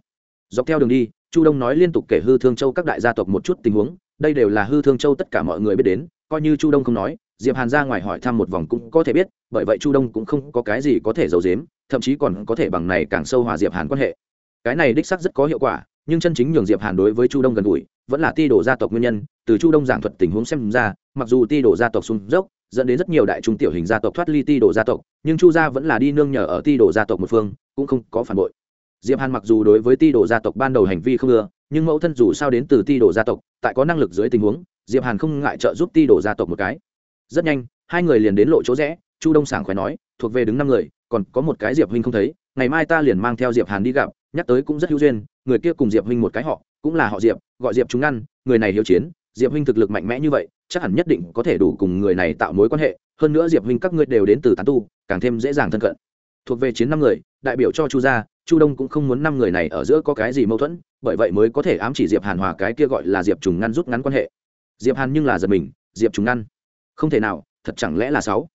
Dọc theo đường đi, chu đông nói liên tục kể hư thương châu các đại gia tộc một chút tình huống, đây đều là hư thương châu tất cả mọi người biết đến, coi như chu đông không nói, diệp hàn ra ngoài hỏi thăm một vòng cũng có thể biết, bởi vậy chu đông cũng không có cái gì có thể giấu giếm, thậm chí còn có thể bằng này càng sâu hòa diệp hàn quan hệ. Cái này đích xác rất có hiệu quả nhưng chân chính nhường diệp hàn đối với chu đông gần gũi, vẫn là ti đổ gia tộc nguyên nhân, từ chu đông giảng thuật tình huống xem ra, mặc dù ti đổ gia tộc xuống dốc, dẫn đến rất nhiều đại trung tiểu hình gia tộc thoát ly ti đổ gia tộc, nhưng chu gia vẫn là đi nương nhờ ở ti đổ gia tộc một phương, cũng không có phản bội. Diệp hàn mặc dù đối với ti đổ gia tộc ban đầu hành vi không ưa, nhưng mẫu thân dù sao đến từ ti đổ gia tộc, tại có năng lực dưới tình huống, diệp hàn không ngại trợ giúp ti đổ gia tộc một cái. Rất nhanh, hai người liền đến lộ chỗ rẽ, chu đông sảng khỏe nói, thuộc về đứng năm người, còn có một cái diệp huynh không thấy, ngày mai ta liền mang theo diệp hàn đi gặp nhắc tới cũng rất hữu duyên, người kia cùng diệp huynh một cái họ, cũng là họ diệp, gọi diệp chúng ngăn, người này hiếu chiến, diệp huynh thực lực mạnh mẽ như vậy, chắc hẳn nhất định có thể đủ cùng người này tạo mối quan hệ, hơn nữa diệp huynh các ngươi đều đến từ tán tu, càng thêm dễ dàng thân cận. Thuộc về chiến năm người, đại biểu cho chu gia, chu đông cũng không muốn năm người này ở giữa có cái gì mâu thuẫn, bởi vậy mới có thể ám chỉ diệp hàn hòa cái kia gọi là diệp trùng ngăn rút ngắn quan hệ. Diệp hàn nhưng là giật mình, diệp trùng ngăn, không thể nào, thật chẳng lẽ là sáu?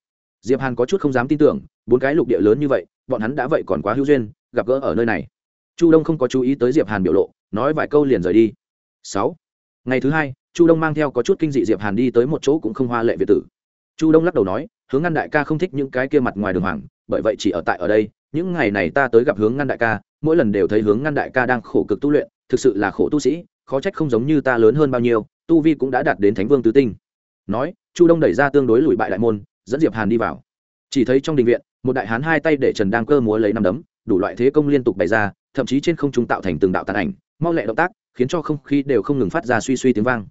Diệp hàn có chút không dám tin tưởng, bốn cái lục địa lớn như vậy, bọn hắn đã vậy còn quá hữu duyên, gặp gỡ ở nơi này chu đông không có chú ý tới diệp hàn biểu lộ, nói vài câu liền rời đi. Sáu. Ngày thứ hai, chu đông mang theo có chút kinh dị diệp hàn đi tới một chỗ cũng không hoa lệ việt tử. Chu đông lắc đầu nói, hướng ngăn đại ca không thích những cái kia mặt ngoài đường hoàng, bởi vậy chỉ ở tại ở đây, những ngày này ta tới gặp hướng ngăn đại ca, mỗi lần đều thấy hướng ngăn đại ca đang khổ cực tu luyện, thực sự là khổ tu sĩ, khó trách không giống như ta lớn hơn bao nhiêu, tu vi cũng đã đạt đến thánh vương tứ tinh. Nói, chu đông đẩy ra tương đối lùi bại đại môn, dẫn diệp hàn đi vào. Chỉ thấy trong đình viện, một đại hán hai tay để trần đang cơ múa lấy năm đấm đủ loại thế công liên tục bày ra, thậm chí trên không trung tạo thành từng đạo tàn ảnh, mau lẹ động tác, khiến cho không khí đều không ngừng phát ra suy suy tiếng vang.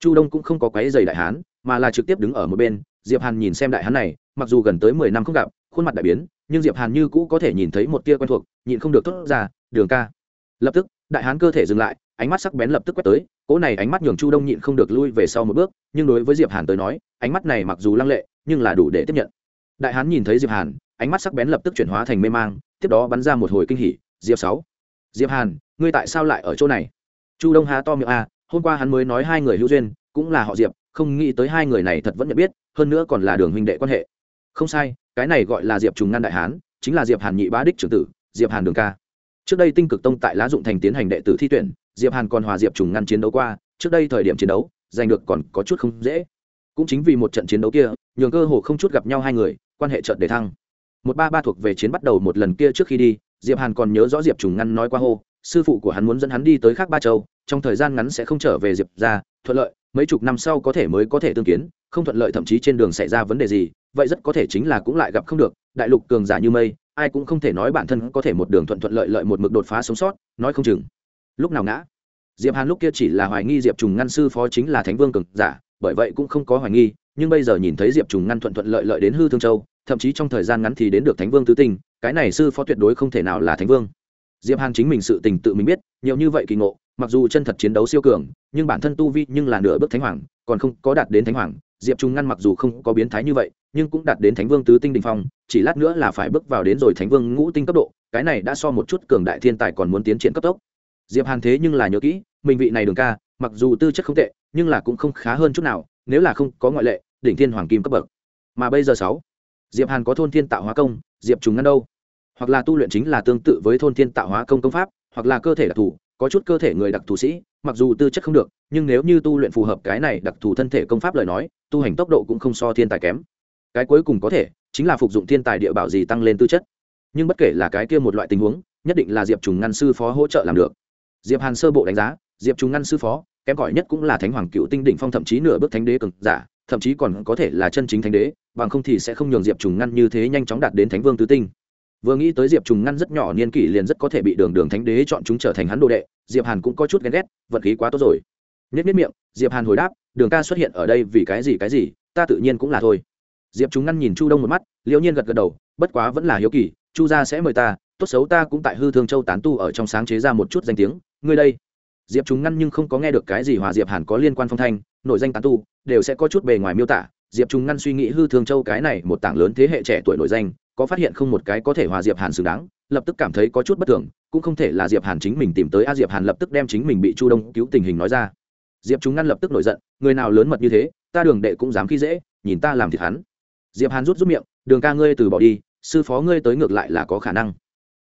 Chu đông cũng không có quấy giày đại hán, mà là trực tiếp đứng ở một bên, diệp hàn nhìn xem đại hán này, mặc dù gần tới mười năm không gặp, khuôn mặt đại biến, nhưng diệp hàn như cũ có thể nhìn thấy một tia quen thuộc, nhịn không được thốt ra, đường ca. Lập tức, đại hán cơ thể dừng lại, ánh mắt sắc bén lập tức quét tới, cỗ này ánh mắt nhường chu đông nhịn không được lui về sau một bước, nhưng đối với diệp hàn tới nói, ánh mắt này mặc dù lăng lệ, nhưng là đủ để tiếp nhận. Đại hán nhìn thấy diệp hàn, ánh mắt sắc bén lập tức chuyển hóa thành mê mang tiếp đó bắn ra một hồi kinh hỉ, diệp sáu. Diệp hàn, ngươi tại sao lại ở chỗ này? Chu đông há to miệng a hôm qua hắn mới nói hai người hữu duyên, cũng là họ diệp, không nghĩ tới hai người này thật vẫn nhận biết, hơn nữa còn là đường huynh đệ quan hệ. Không sai, cái này gọi là diệp trùng ngăn đại hán, chính là diệp hàn nhị bá đích trưởng tử, diệp hàn đường ca. Trước đây tinh cực tông tại lá dụng thành tiến hành đệ tử thi tuyển, diệp hàn còn hòa diệp trùng ngăn chiến đấu qua, trước đây thời điểm chiến đấu, giành được còn có chút không dễ. Cũng chính vì một trận chiến đấu kia, nhường cơ hồ không chút gặp nhau hai người, quan hệ trận để thăng một ba ba thuộc về chiến bắt đầu một lần kia trước khi đi, diệp hàn còn nhớ rõ diệp trùng ngăn nói qua hô, sư phụ của hắn muốn dẫn hắn đi tới khác ba châu, trong thời gian ngắn sẽ không trở về diệp ra thuận lợi, mấy chục năm sau có thể mới có thể tương kiến, không thuận lợi thậm chí trên đường xảy ra vấn đề gì, vậy rất có thể chính là cũng lại gặp không được, đại lục cường giả như mây, ai cũng không thể nói bản thân có thể một đường thuận thuận lợi lợi một mực đột phá sống sót, nói không chừng. Lúc nào ngã? Diệp hàn lúc kia chỉ là hoài nghi diệp trùng ngăn sư phó chính là thánh vương cường giả, bởi vậy cũng không có hoài nghi, nhưng bây giờ nhìn thấy diệp trùng ngăn thuận thuận lợi lợi đến hư thương châu thậm chí trong thời gian ngắn thì đến được thánh vương tứ tinh, cái này sư phó tuyệt đối không thể nào là thánh vương. Diệp hàn chính mình sự tình tự mình biết, nhiều như vậy kỳ ngộ, mặc dù chân thật chiến đấu siêu cường, nhưng bản thân tu vi nhưng là nửa bước thánh hoàng, còn không có đạt đến thánh hoàng, diệp trung ngăn mặc dù không có biến thái như vậy, nhưng cũng đạt đến thánh vương tứ tinh đình phong, chỉ lát nữa là phải bước vào đến rồi thánh vương ngũ tinh cấp độ, cái này đã so một chút cường đại thiên tài còn muốn tiến triển cấp tốc. Diệp hàn thế nhưng là nhớ kỹ, mình vị này đường ca, mặc dù tư chất không tệ, nhưng là cũng không khá hơn chút nào, nếu là không có ngoại lệ, đỉnh thiên hoàng kim cấp bậc. Mà bây giờ sáu diệp hàn có thôn thiên tạo hóa công, diệp trùng ngăn đâu? Hoặc là tu luyện chính là tương tự với thôn thiên tạo hóa công công pháp, hoặc là cơ thể đặc thù, có chút cơ thể người đặc thù sĩ, mặc dù tư chất không được, nhưng nếu như tu luyện phù hợp cái này đặc thù thân thể công pháp lời nói, tu hành tốc độ cũng không so thiên tài kém. Cái cuối cùng có thể, chính là phục dụng thiên tài địa bảo gì tăng lên tư chất. Nhưng bất kể là cái kia một loại tình huống, nhất định là diệp trùng ngăn sư phó hỗ trợ làm được. Diệp hàn sơ bộ đánh giá, diệp trùng ngăn sư phó, kém cỏi nhất cũng là thánh hoàng cựu tinh đỉnh phong thậm chí nửa bước thánh đế cực giả, thậm chí còn có thể là chân chính thánh đế bằng không thì sẽ không nhường diệp trùng ngăn như thế nhanh chóng đạt đến thánh vương tứ tinh. Vừa nghĩ tới diệp trùng ngăn rất nhỏ niên kỷ liền rất có thể bị đường đường thánh đế chọn chúng trở thành hắn đồ đệ, diệp hàn cũng có chút ghen ghét, vận khí quá tốt rồi. Nhất nhất miệng, diệp hàn hồi đáp, đường ca xuất hiện ở đây vì cái gì cái gì, ta tự nhiên cũng là thôi. Diệp trùng ngăn nhìn chu đông một mắt, liễu nhiên gật gật đầu, bất quá vẫn là hiếu kỳ, chu gia sẽ mời ta, tốt xấu ta cũng tại hư thương châu tán tu ở trong sáng chế ra một chút danh tiếng, ngươi đây. Diệp trùng ngăn nhưng không có nghe được cái gì hòa diệp hàn có liên quan phong thanh, nội danh tán tu, đều sẽ có chút bề ngoài miêu tả diệp chúng ngăn suy nghĩ hư thương châu cái này một tảng lớn thế hệ trẻ tuổi nổi danh, có phát hiện không một cái có thể hòa diệp hàn xứng đáng, lập tức cảm thấy có chút bất thường, cũng không thể là diệp hàn chính mình tìm tới a diệp hàn lập tức đem chính mình bị chu đông cứu tình hình nói ra. Diệp chúng ngăn lập tức nổi giận, người nào lớn mật như thế, ta đường đệ cũng dám khi dễ, nhìn ta làm thịt hắn. Diệp hàn rút rút miệng, đường ca ngươi từ bỏ đi, sư phó ngươi tới ngược lại là có khả năng.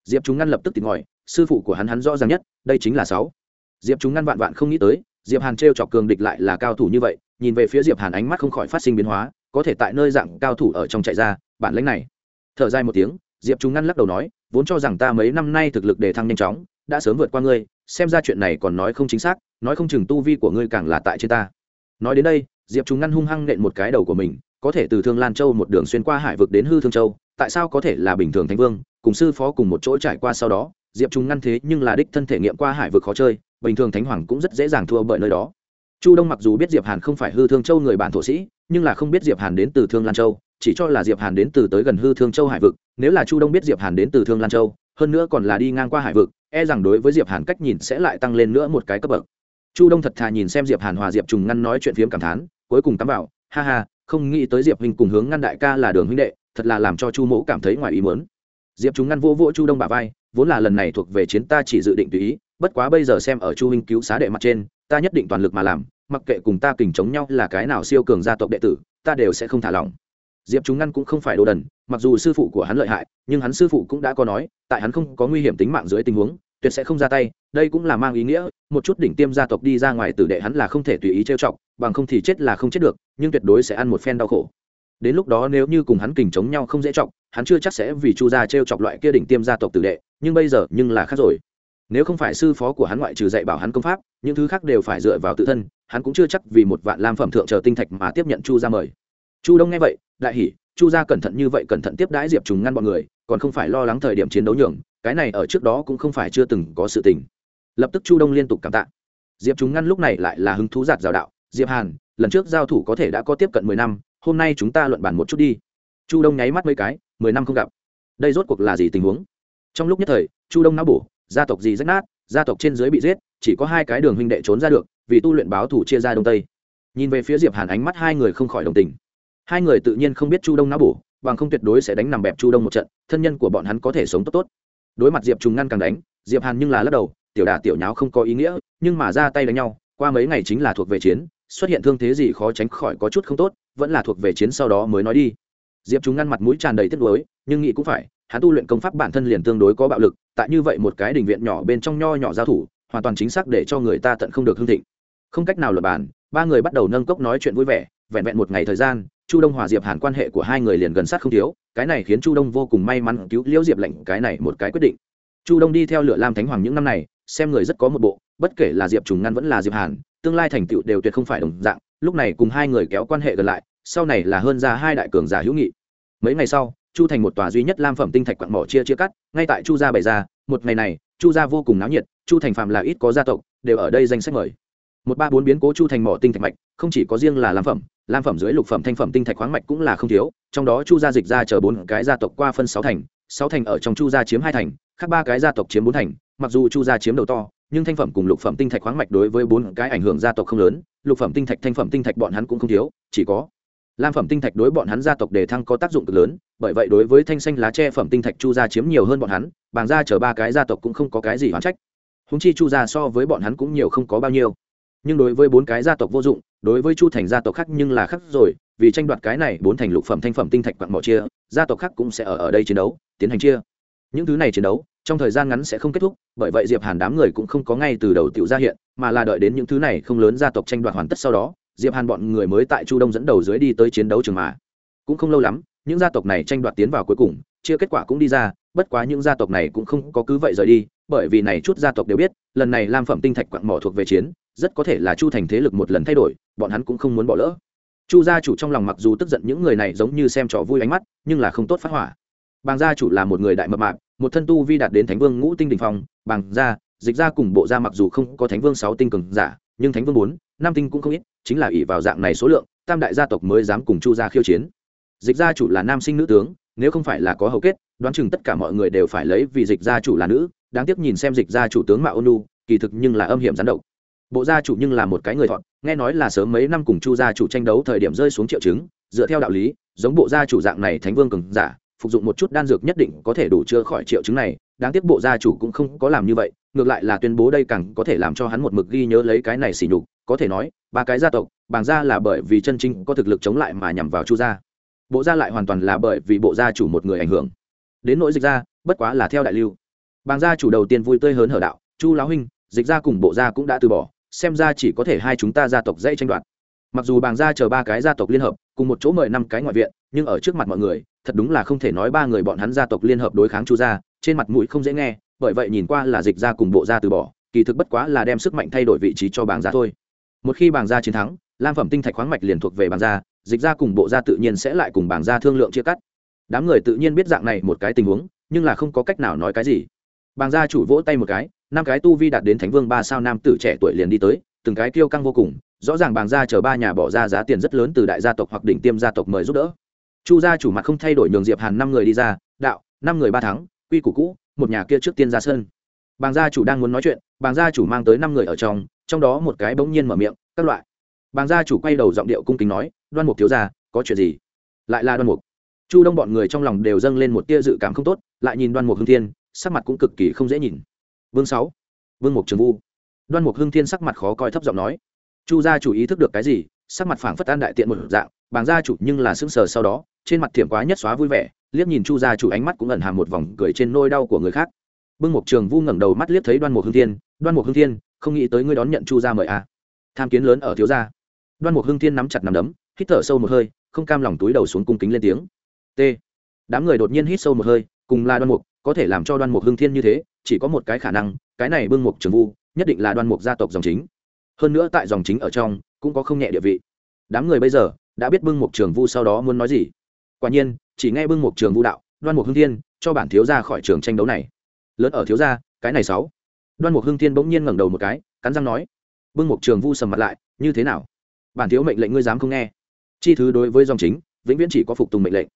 Diệp chúng ngăn lập tức tìm ngòi sư phụ của hắn hắn rõ ràng nhất, đây chính là sáu. Diệp chúng ngăn vạn vạn không nghĩ tới, diệp hàn trêu chọc cường địch lại là cao thủ như vậy nhìn về phía diệp hàn ánh mắt không khỏi phát sinh biến hóa, có thể tại nơi dạng cao thủ ở trong chạy ra, bản lĩnh này. Thở dài một tiếng, diệp chúng ngăn lắc đầu nói, vốn cho rằng ta mấy năm nay thực lực đề thăng nhanh chóng, đã sớm vượt qua ngươi, xem ra chuyện này còn nói không chính xác, nói không chừng tu vi của ngươi càng là tại trên ta. Nói đến đây, diệp chúng ngăn hung hăng nện một cái đầu của mình, có thể từ thương lan châu một đường xuyên qua hải vực đến hư thương châu, tại sao có thể là bình thường thánh vương, cùng sư phó cùng một chỗ trải qua sau đó, diệp Trung ngăn thế nhưng là đích thân thể nghiệm qua hải vực khó chơi, bình thường thánh hoàng cũng rất dễ dàng thua bởi nơi đó chu đông mặc dù biết diệp hàn không phải hư thương châu người bản thổ sĩ, nhưng là không biết diệp hàn đến từ thương lan châu, chỉ cho là diệp hàn đến từ tới gần hư thương châu hải vực. Nếu là chu đông biết diệp hàn đến từ thương lan châu, hơn nữa còn là đi ngang qua hải vực e rằng đối với diệp hàn cách nhìn sẽ lại tăng lên nữa một cái cấp bậc. Chu đông thật thà nhìn xem diệp hàn hòa diệp trùng ngăn nói chuyện phiếm cảm thán, cuối cùng tắm bảo ha ha, không nghĩ tới diệp huynh cùng hướng ngăn đại ca là đường huynh đệ, thật là làm cho chu mẫu cảm thấy ngoài ý muốn. Diệp trùng ngăn vô vỗ chu đông bà vai, vốn là lần này thuộc về chiến ta chỉ dự định tùy ý, bất quá bây giờ xem ở chu huynh cứu xá đệ mặt trên ta nhất định toàn lực mà làm, mặc kệ cùng ta kình chống nhau là cái nào siêu cường gia tộc đệ tử, ta đều sẽ không thả lỏng. Diệp chúng ngăn cũng không phải đồ đần, mặc dù sư phụ của hắn lợi hại, nhưng hắn sư phụ cũng đã có nói, tại hắn không có nguy hiểm tính mạng dưới tình huống, tuyệt sẽ không ra tay, đây cũng là mang ý nghĩa, một chút đỉnh tiêm gia tộc đi ra ngoài tử đệ hắn là không thể tùy ý trêu chọc, bằng không thì chết là không chết được, nhưng tuyệt đối sẽ ăn một phen đau khổ. Đến lúc đó nếu như cùng hắn kình chống nhau không dễ chọc, hắn chưa chắc sẽ vì chu gia trêu chọc loại kia đỉnh tiêm gia tộc tử đệ, nhưng bây giờ nhưng là khác rồi nếu không phải sư phó của hắn ngoại trừ dạy bảo hắn công pháp, những thứ khác đều phải dựa vào tự thân, hắn cũng chưa chắc vì một vạn lam phẩm thượng chờ tinh thạch mà tiếp nhận chu ra mời. Chu đông nghe vậy, đại hỉ, chu gia cẩn thận như vậy cẩn thận tiếp đãi diệp trùng ngăn bọn người, còn không phải lo lắng thời điểm chiến đấu nhường, cái này ở trước đó cũng không phải chưa từng có sự tình. Lập tức chu đông liên tục cảm tạ. Diệp trùng ngăn lúc này lại là hứng thú giạt rào đạo, diệp hàn, lần trước giao thủ có thể đã có tiếp cận mười năm, hôm nay chúng ta luận bàn một chút đi. Chu đông nháy mắt mấy cái, mười năm không gặp. Đây rốt cuộc là gì tình huống? Trong lúc nhất thời, chu đông não bổ gia tộc gì rách nát, gia tộc trên dưới bị giết, chỉ có hai cái đường huynh đệ trốn ra được, vì tu luyện báo thủ chia ra đông tây. Nhìn về phía diệp hàn ánh mắt hai người không khỏi đồng tình. Hai người tự nhiên không biết chu đông não bổ, bằng không tuyệt đối sẽ đánh nằm bẹp chu đông một trận, thân nhân của bọn hắn có thể sống tốt tốt. Đối mặt diệp trùng ngăn càng đánh, diệp hàn nhưng là lắc đầu, tiểu đà, tiểu nháo không có ý nghĩa, nhưng mà ra tay đánh nhau, qua mấy ngày chính là thuộc về chiến, xuất hiện thương thế gì khó tránh khỏi có chút không tốt, vẫn là thuộc về chiến sau đó mới nói đi. Diệp trùng ngăn mặt mũi tràn đầy tiếc nuối, nhưng nghĩ cũng phải hắn tu luyện công pháp bản thân liền tương đối có bạo lực, tại như vậy một cái đình viện nhỏ bên trong nho nhỏ giao thủ, hoàn toàn chính xác để cho người ta tận không được hương thịnh. Không cách nào luật bàn, ba người bắt đầu nâng cốc nói chuyện vui vẻ, vẹn vẹn một ngày thời gian, chu đông hòa diệp hàn quan hệ của hai người liền gần sát không thiếu, cái này khiến chu đông vô cùng may mắn cứu liễu diệp lệnh cái này một cái quyết định. Chu đông đi theo Lửa lam thánh hoàng những năm này, xem người rất có một bộ, bất kể là diệp trùng ngăn vẫn là diệp hàn, tương lai thành tựu đều tuyệt không phải đồng dạng, lúc này cùng hai người kéo quan hệ gần lại, sau này là hơn ra hai đại cường giả hữu nghị. Mấy ngày sau chu thành một tòa duy nhất lam phẩm tinh thạch quặng mỏ chia chia cắt, ngay tại chu gia bày ra, một ngày này, chu gia vô cùng náo nhiệt, chu thành phạm là ít có gia tộc, đều ở đây danh sách mời. Một ba bốn biến cố chu thành mỏ tinh thạch mạch, không chỉ có riêng là lam phẩm lam phẩm dưới lục phẩm thanh phẩm tinh thạch khoáng mạch cũng là không thiếu, trong đó chu gia dịch ra chờ bốn cái gia tộc qua phân sáu thành sáu thành ở trong chu gia chiếm hai thành, khác ba cái gia tộc chiếm bốn thành, mặc dù chu gia chiếm đầu to, nhưng thanh phẩm cùng lục phẩm tinh thạch khoáng mạch đối với bốn cái ảnh hưởng gia tộc không lớn, lục phẩm tinh thạch, thanh phẩm tinh thạch bọn hắn cũng không thiếu, chỉ có lam phẩm tinh thạch đối bọn hắn gia tộc đề thăng có tác dụng cực lớn, bởi vậy đối với thanh xanh lá tre phẩm tinh thạch chu gia chiếm nhiều hơn bọn hắn, bàng gia chở ba cái gia tộc cũng không có cái gì hoán trách. Húng chi chu gia so với bọn hắn cũng nhiều không có bao nhiêu. Nhưng đối với bốn cái gia tộc vô dụng, đối với chu thành gia tộc khác nhưng là khác rồi, vì tranh đoạt cái này bốn thành lục phẩm thanh phẩm tinh thạch quặng mỏ chia, gia tộc khác cũng sẽ ở ở đây chiến đấu, tiến hành chia. Những thứ này chiến đấu, trong thời gian ngắn sẽ không kết thúc, bởi vậy diệp hàn đám người cũng không có ngay từ đầu tiểu ra hiện, mà là đợi đến những thứ này không lớn gia tộc tranh đoạt hoàn tất sau đó diệp hàn bọn người mới tại chu đông dẫn đầu dưới đi tới chiến đấu trường mà. Cũng không lâu lắm, những gia tộc này tranh đoạt tiến vào cuối cùng, chia kết quả cũng đi ra, bất quá những gia tộc này cũng không có cứ vậy rời đi, bởi vì này chút gia tộc đều biết, lần này lam phẩm tinh thạch quặng mỏ thuộc về chiến, rất có thể là chu thành thế lực một lần thay đổi, bọn hắn cũng không muốn bỏ lỡ. Chu gia chủ trong lòng mặc dù tức giận những người này giống như xem trò vui ánh mắt, nhưng là không tốt phát hỏa. Bàng gia chủ là một người đại mập mạp, một thân tu vi đạt đến thánh vương ngũ tinh đình phong, bàng gia, dịch gia cùng bộ gia mặc dù không có thánh vương sáu tinh cường giả, nhưng thánh vương bốn, năm tinh cũng không ít chính là ỷ vào dạng này số lượng, tam đại gia tộc mới dám cùng chu gia khiêu chiến. Dịch gia chủ là nam sinh nữ tướng, nếu không phải là có hầu kết, đoán chừng tất cả mọi người đều phải lấy vì dịch gia chủ là nữ, đáng tiếc nhìn xem dịch gia chủ tướng mạo ônu kỳ thực nhưng là âm hiểm gián độc. Bộ gia chủ nhưng là một cái người thọn, nghe nói là sớm mấy năm cùng chu gia chủ tranh đấu thời điểm rơi xuống triệu chứng, dựa theo đạo lý, giống bộ gia chủ dạng này thánh vương cường giả phục dụng một chút đan dược nhất định có thể đủ chữa khỏi triệu chứng này, đáng tiếc bộ gia chủ cũng không có làm như vậy, ngược lại là tuyên bố đây càng có thể làm cho hắn một mực ghi nhớ lấy cái này xỉ nhục, có thể nói, ba cái gia tộc, bàng gia là bởi vì chân chính có thực lực chống lại mà nhằm vào chu gia. Bộ gia lại hoàn toàn là bởi vì bộ gia chủ một người ảnh hưởng. Đến nỗi dịch gia, bất quá là theo đại lưu. Bàng gia chủ đầu tiên vui tươi hớn hở đạo, chu lão huynh, dịch gia cùng bộ gia cũng đã từ bỏ, xem ra chỉ có thể hai chúng ta gia tộc dây tranh đoạt. Mặc dù bàng gia chờ ba cái gia tộc liên hợp cùng một chỗ mời năm cái ngoại viện, nhưng ở trước mặt mọi người, thật đúng là không thể nói ba người bọn hắn gia tộc liên hợp đối kháng chu gia, trên mặt mũi không dễ nghe, bởi vậy nhìn qua là dịch gia cùng bộ gia từ bỏ, kỳ thực bất quá là đem sức mạnh thay đổi vị trí cho bảng gia thôi. Một khi bảng gia chiến thắng, lam phẩm tinh thạch khoáng mạch liền thuộc về bảng gia, dịch gia cùng bộ gia tự nhiên sẽ lại cùng bảng gia thương lượng chia cắt. Đám người tự nhiên biết dạng này một cái tình huống, nhưng là không có cách nào nói cái gì. Bảng gia chủ vỗ tay một cái, năm cái tu vi đạt đến thánh vương ba sao nam tử trẻ tuổi liền đi tới, từng cái kiêu căng vô cùng rõ ràng bàng gia chờ ba nhà bỏ ra giá tiền rất lớn từ đại gia tộc hoặc đỉnh tiêm gia tộc mời giúp đỡ. Chu gia chủ mặt không thay đổi nhường diệp hàn năm người đi ra, đạo, năm người ba tháng quy củ cũ, một nhà kia trước tiên ra sân. Bàng gia chủ đang muốn nói chuyện, bàng gia chủ mang tới năm người ở trong trong đó một cái bỗng nhiên mở miệng, các loại. Bàng gia chủ quay đầu giọng điệu cung kính nói, đoan mục thiếu gia, có chuyện gì? Lại là đoan mục. Chu đông bọn người trong lòng đều dâng lên một tia dự cảm không tốt, lại nhìn đoan mục hương thiên, sắc mặt cũng cực kỳ không dễ nhìn. Vương sáu, vương mục trường vu. Đoan mục hương thiên sắc mặt khó coi thấp giọng nói chu gia chủ ý thức được cái gì, sắc mặt phảng phất an đại tiện một dạng, bàng gia chủ nhưng là sững sờ sau đó, trên mặt thiểm quá nhất xóa vui vẻ, liếc nhìn chu gia chủ ánh mắt cũng ẩn hàm một vòng cười trên nôi đau của người khác. Bưng mục trường vu ngẩng đầu mắt liếc thấy đoan mục Hương thiên, đoan mục Hương thiên, không nghĩ tới ngươi đón nhận chu gia mời a à. tham kiến lớn ở thiếu gia. Đoan mục Hương thiên nắm chặt nắm đấm, hít thở sâu một hơi, không cam lòng túi đầu xuống cung kính lên tiếng. T. Đám người đột nhiên hít sâu một hơi, cùng là đoan mục, có thể làm cho đoan mục Hương thiên như thế, chỉ có một cái khả năng, cái này bưng mục trường vu, nhất định là đoan mục gia tộc dòng chính hơn nữa tại dòng chính ở trong, cũng có không nhẹ địa vị. Đám người bây giờ, đã biết bưng mục trường vu sau đó muốn nói gì. Quả nhiên, chỉ nghe bưng mục trường vu đạo, đoan mục hưng thiên, cho bản thiếu ra khỏi trường tranh đấu này. Lớn ở thiếu gia, cái này sáu. Đoan mục hưng thiên bỗng nhiên ngẩng đầu một cái, cắn răng nói, bưng mục trường vu sầm mặt lại, như thế nào? Bản thiếu mệnh lệnh ngươi dám không nghe? Chi thứ đối với dòng chính, vĩnh viễn chỉ có phục tùng mệnh lệnh.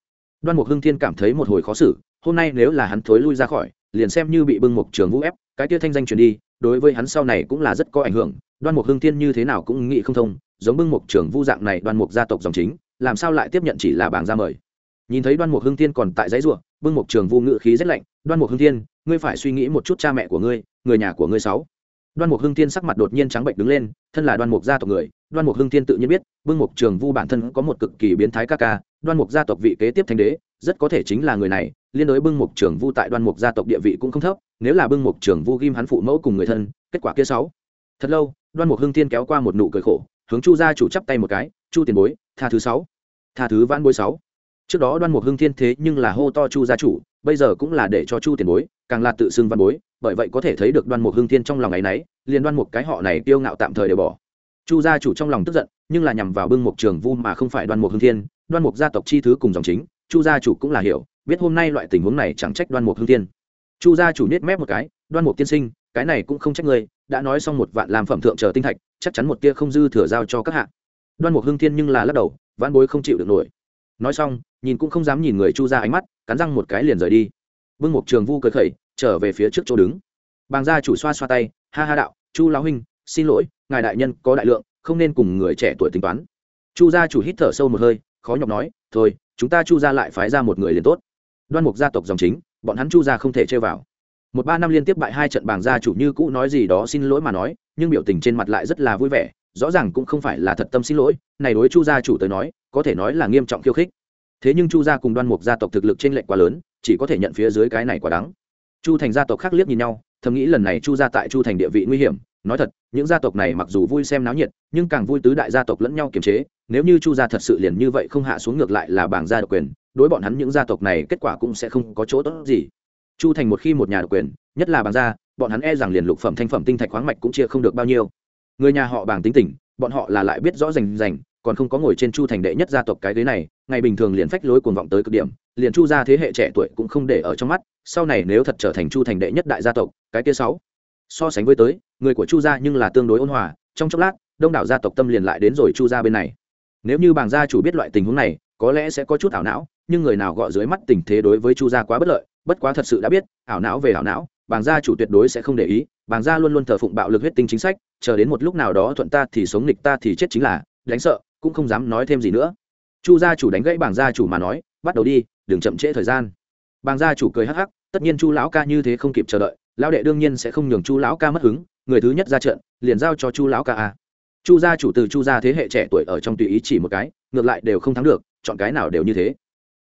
Đoan mục hưng thiên cảm thấy một hồi khó xử, hôm nay nếu là hắn thối lui ra khỏi, liền xem như bị bưng mục trường vũ ép cái tia thanh danh truyền đi, đối với hắn sau này cũng là rất có ảnh hưởng, đoan mục hưng thiên như thế nào cũng nghĩ không thông, giống bưng mục trường vu dạng này đoan mục gia tộc dòng chính, làm sao lại tiếp nhận chỉ là bảng ra mời. Nhìn thấy đoan mục hưng thiên còn tại giấy ruộng bưng mục trường vu ngự khí rất lạnh, đoan mục hưng thiên, ngươi phải suy nghĩ một chút cha mẹ của ngươi, người nhà của ngươi sáu. Đoan mục hưng thiên sắc mặt đột nhiên trắng bệnh đứng lên, thân là đoan mục gia tộc người, đoan mục hưng thiên tự nhiên biết, bưng mục trường vu bản thân có một cực kỳ biến thái ca ca, đoan mục gia tộc vị kế tiếp thánh đế, rất có thể chính là người này liên đối bưng mục trưởng vu tại đoan mục gia tộc địa vị cũng không thấp, nếu là bưng mục trưởng vu ghim hắn phụ mẫu cùng người thân, kết quả kia sáu. Thật lâu, đoan mục hưng thiên kéo qua một nụ cười khổ, hướng chu gia chủ chắp tay một cái, chu tiền bối, tha thứ sáu. Tha thứ vãn bối sáu. Trước đó đoan mục hưng thiên thế nhưng là hô to chu gia chủ, bây giờ cũng là để cho chu tiền bối, càng là tự xưng văn bối, bởi vậy có thể thấy được đoan mục hưng thiên trong lòng ngày nấy liền đoan mục cái họ này tiêu ngạo tạm thời để bỏ. Chu gia chủ trong lòng tức giận, nhưng là nhằm vào bưng mục trường vu mà không phải đoan mục hưng thiên, đoan mục gia tộc chi thứ cùng dòng chính chu gia chủ cũng là hiểu, biết hôm nay loại tình huống này chẳng trách đoan mục hương thiên. Chu gia chủ nết mép một cái, đoan mục tiên sinh, cái này cũng không trách ngươi, đã nói xong một vạn làm phẩm thượng chờ tinh thạch, chắc chắn một tia không dư thừa giao cho các hạ. Đoan mục hương thiên nhưng là lắc đầu văn bối không chịu được nổi. Nói xong, nhìn cũng không dám nhìn người chu ra ánh mắt, cắn răng một cái liền rời đi. Vương mục trường vu cười khẩy, trở về phía trước chỗ đứng. Bàng gia chủ xoa xoa tay, ha ha đạo, chu lão huynh, xin lỗi, ngài đại nhân có đại lượng, không nên cùng người trẻ tuổi tính toán. Chu gia chủ hít thở sâu một hơi, khó nhọc nói, thôi chúng ta chu gia lại phái ra một người liền tốt. Đoan mục gia tộc dòng chính, bọn hắn chu gia không thể chơi vào. Một ba năm liên tiếp bại hai trận bàng gia chủ như cũ nói gì đó xin lỗi mà nói, nhưng biểu tình trên mặt lại rất là vui vẻ, rõ ràng cũng không phải là thật tâm xin lỗi, này đối chu gia chủ tới nói, có thể nói là nghiêm trọng khiêu khích. Thế nhưng chu gia cùng đoan mục gia tộc thực lực trên lệch quá lớn, chỉ có thể nhận phía dưới cái này quá đắng. Chu thành gia tộc khác liếc nhìn nhau, thầm nghĩ lần này chu gia tại chu thành địa vị nguy hiểm nói thật, những gia tộc này mặc dù vui xem náo nhiệt, nhưng càng vui tứ đại gia tộc lẫn nhau kiềm chế, nếu như chu gia thật sự liền như vậy không hạ xuống ngược lại là bảng gia độc quyền, đối bọn hắn những gia tộc này kết quả cũng sẽ không có chỗ tốt gì. Chu thành một khi một nhà độc quyền, nhất là bảng gia, bọn hắn e rằng liền lục phẩm thanh phẩm tinh thạch khoáng mạch cũng chia không được bao nhiêu. Người nhà họ bảng tính tỉnh bọn họ là lại biết rõ rành rành, còn không có ngồi trên chu thành đệ nhất gia tộc cái ghế này, ngày bình thường liền phách lối cuồng vọng tới cực điểm, liền chu gia thế hệ trẻ tuổi cũng không để ở trong mắt, sau này nếu thật trở thành chu thành đệ nhất đại gia tộc, cái kia sáu, so sánh với tới người của chu gia nhưng là tương đối ôn hòa, trong chốc lát, đông đảo gia tộc tâm liền lại đến rồi chu gia bên này. Nếu như bàng gia chủ biết loại tình huống này, có lẽ sẽ có chút ảo não, nhưng người nào gọi dưới mắt tình thế đối với chu gia quá bất lợi, bất quá thật sự đã biết, ảo não về ảo não, bàng gia chủ tuyệt đối sẽ không để ý, bàng gia luôn luôn thờ phụng bạo lực huyết tinh chính sách, chờ đến một lúc nào đó thuận ta thì sống nghịch ta thì chết chính là, đánh sợ, cũng không dám nói thêm gì nữa. Chu gia chủ đánh gãy bàng gia chủ mà nói, bắt đầu đi, đừng chậm trễ thời gian. Bàng gia chủ cười hắc hắc, tất nhiên chu lão ca như thế không kịp chờ đợi, lão đệ đương nhiên sẽ không nhường chu lão ca mất hứng người thứ nhất ra trận, liền giao cho chu lão ca a. Chu gia chủ từ chu gia thế hệ trẻ tuổi ở trong tùy ý chỉ một cái, ngược lại đều không thắng được, chọn cái nào đều như thế.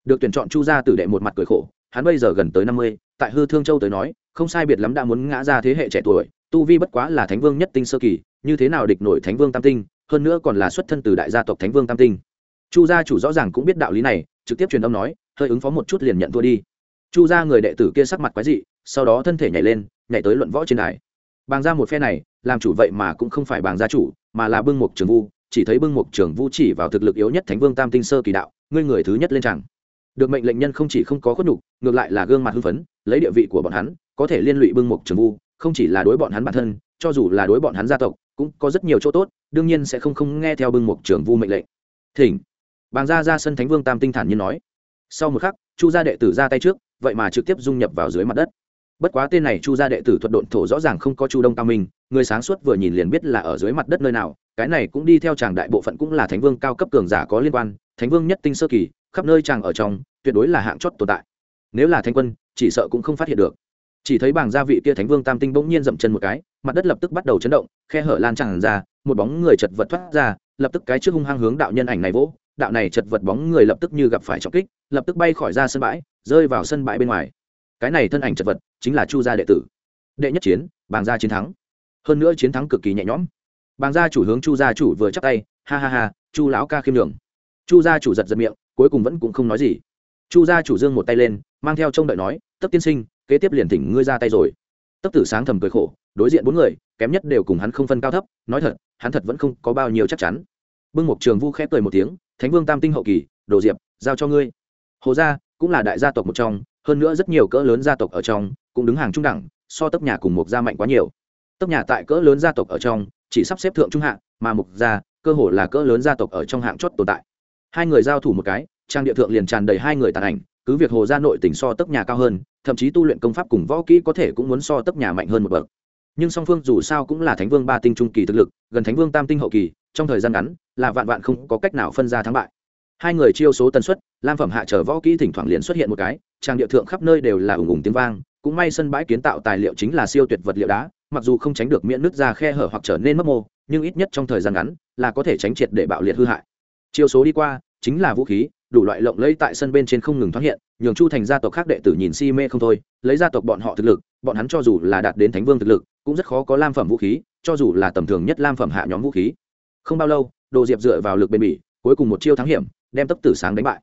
Được tuyển chọn chu gia tử đệ một mặt cười khổ, hắn bây giờ gần tới năm mươi, tại hư thương châu tới nói, không sai biệt lắm đã muốn ngã ra thế hệ trẻ tuổi, tu vi bất quá là thánh vương nhất tinh sơ kỳ, như thế nào địch nổi thánh vương tam tinh, hơn nữa còn là xuất thân từ đại gia tộc thánh vương tam tinh. Chu gia chủ rõ ràng cũng biết đạo lý này, trực tiếp truyền âm nói, hơi ứng phó một chút liền nhận thua đi. Chu gia người đệ tử kia sắc mặt quái dị, sau đó thân thể nhảy lên, nhảy tới luận võ trên đài bàng ra một phe này, làm chủ vậy mà cũng không phải bàng gia chủ, mà là bưng mục trường vu, chỉ thấy bưng mục trường vu chỉ vào thực lực yếu nhất thánh vương tam tinh sơ kỳ đạo, ngươi người thứ nhất lên chẳng. Được mệnh lệnh nhân không chỉ không có khuất nhục, ngược lại là gương mặt hưng phấn, lấy địa vị của bọn hắn, có thể liên lụy bưng mục trường vu, không chỉ là đối bọn hắn bản thân, cho dù là đối bọn hắn gia tộc, cũng có rất nhiều chỗ tốt, đương nhiên sẽ không không nghe theo bưng mục trường vu mệnh lệnh. Thỉnh. Bàng gia ra sân thánh vương tam tinh thản như nói. Sau một khắc, chu gia đệ tử ra tay trước, vậy mà trực tiếp dung nhập vào dưới mặt đất bất quá tên này chu gia đệ tử thuật độn thổ rõ ràng không có chu đông cao minh, người sáng suốt vừa nhìn liền biết là ở dưới mặt đất nơi nào, cái này cũng đi theo chàng đại bộ phận cũng là thánh vương cao cấp cường giả có liên quan, thánh vương nhất tinh sơ kỳ, khắp nơi chàng ở trong, tuyệt đối là hạng chót tồn tại. Nếu là thanh quân, chỉ sợ cũng không phát hiện được. Chỉ thấy bảng gia vị kia thánh vương tam tinh bỗng nhiên dậm chân một cái, mặt đất lập tức bắt đầu chấn động, khe hở lan tràn ra, một bóng người chật vật thoát ra, lập tức cái trước hung hăng hướng đạo nhân ảnh này vỗ, đạo này chật vật bóng người lập tức như gặp phải trọng kích, lập tức bay khỏi ra sân bãi, rơi vào sân bãi bên ngoài cái này thân ảnh chật vật chính là chu gia đệ tử. Đệ nhất chiến, bàng gia chiến thắng. Hơn nữa chiến thắng cực kỳ nhẹ nhõm. Bàng gia chủ hướng chu gia chủ vừa chắc tay, ha ha ha, chu lão ca khiêm đường chu gia chủ giật giật miệng, cuối cùng vẫn cũng không nói gì. Chu gia chủ dương một tay lên, mang theo trông đợi nói, tấp tiên sinh, kế tiếp liền thỉnh ngươi ra tay rồi. Tấp tử sáng thầm cười khổ, đối diện bốn người, kém nhất đều cùng hắn không phân cao thấp, nói thật, hắn thật vẫn không có bao nhiêu chắc chắn. Bưng một trường vu khép cười một tiếng, thánh vương tam tinh hậu kỳ, đồ diệp, giao cho ngươi. Hồ gia cũng là đại gia tộc một trong hơn nữa rất nhiều cỡ lớn gia tộc ở trong cũng đứng hàng trung đẳng, so tấp nhà cùng một gia mạnh quá nhiều. Tấp nhà tại cỡ lớn gia tộc ở trong chỉ sắp xếp thượng trung hạng mà mục gia cơ hồ là cỡ lớn gia tộc ở trong hạng chót tồn tại. Hai người giao thủ một cái, trang địa thượng liền tràn đầy hai người tàn ảnh, cứ việc hồ gia nội tỉnh so tấp nhà cao hơn, thậm chí tu luyện công pháp cùng võ kỹ có thể cũng muốn so tấp nhà mạnh hơn một bậc. Nhưng song phương dù sao cũng là thánh vương ba tinh trung kỳ thực lực, gần thánh vương tam tinh hậu kỳ, trong thời gian ngắn là vạn vạn không có cách nào phân ra thắng bại. Hai người chiêu số tần suất, lam phẩm hạ trở võ kỹ thỉnh thoảng liền xuất hiện một cái Tràng địa thượng khắp nơi đều là ủng ủng tiếng vang, cũng may sân bãi kiến tạo tài liệu chính là siêu tuyệt vật liệu đá, mặc dù không tránh được miễn nước ra khe hở hoặc trở nên mất mô, nhưng ít nhất trong thời gian ngắn là có thể tránh triệt để bạo liệt hư hại. Chiêu số đi qua, chính là vũ khí, đủ loại lộng lẫy tại sân bên trên không ngừng thoát hiện, nhường chu thành gia tộc khác đệ tử nhìn si mê không thôi, lấy gia tộc bọn họ thực lực, bọn hắn cho dù là đạt đến thánh vương thực lực, cũng rất khó có lam phẩm vũ khí, cho dù là tầm thường nhất lam phẩm hạ nhóm vũ khí. Không bao lâu, đồ diệp dựa vào lực bền bỉ, cuối cùng một chiêu thắng hiểm, đem tấp tử sáng đánh bại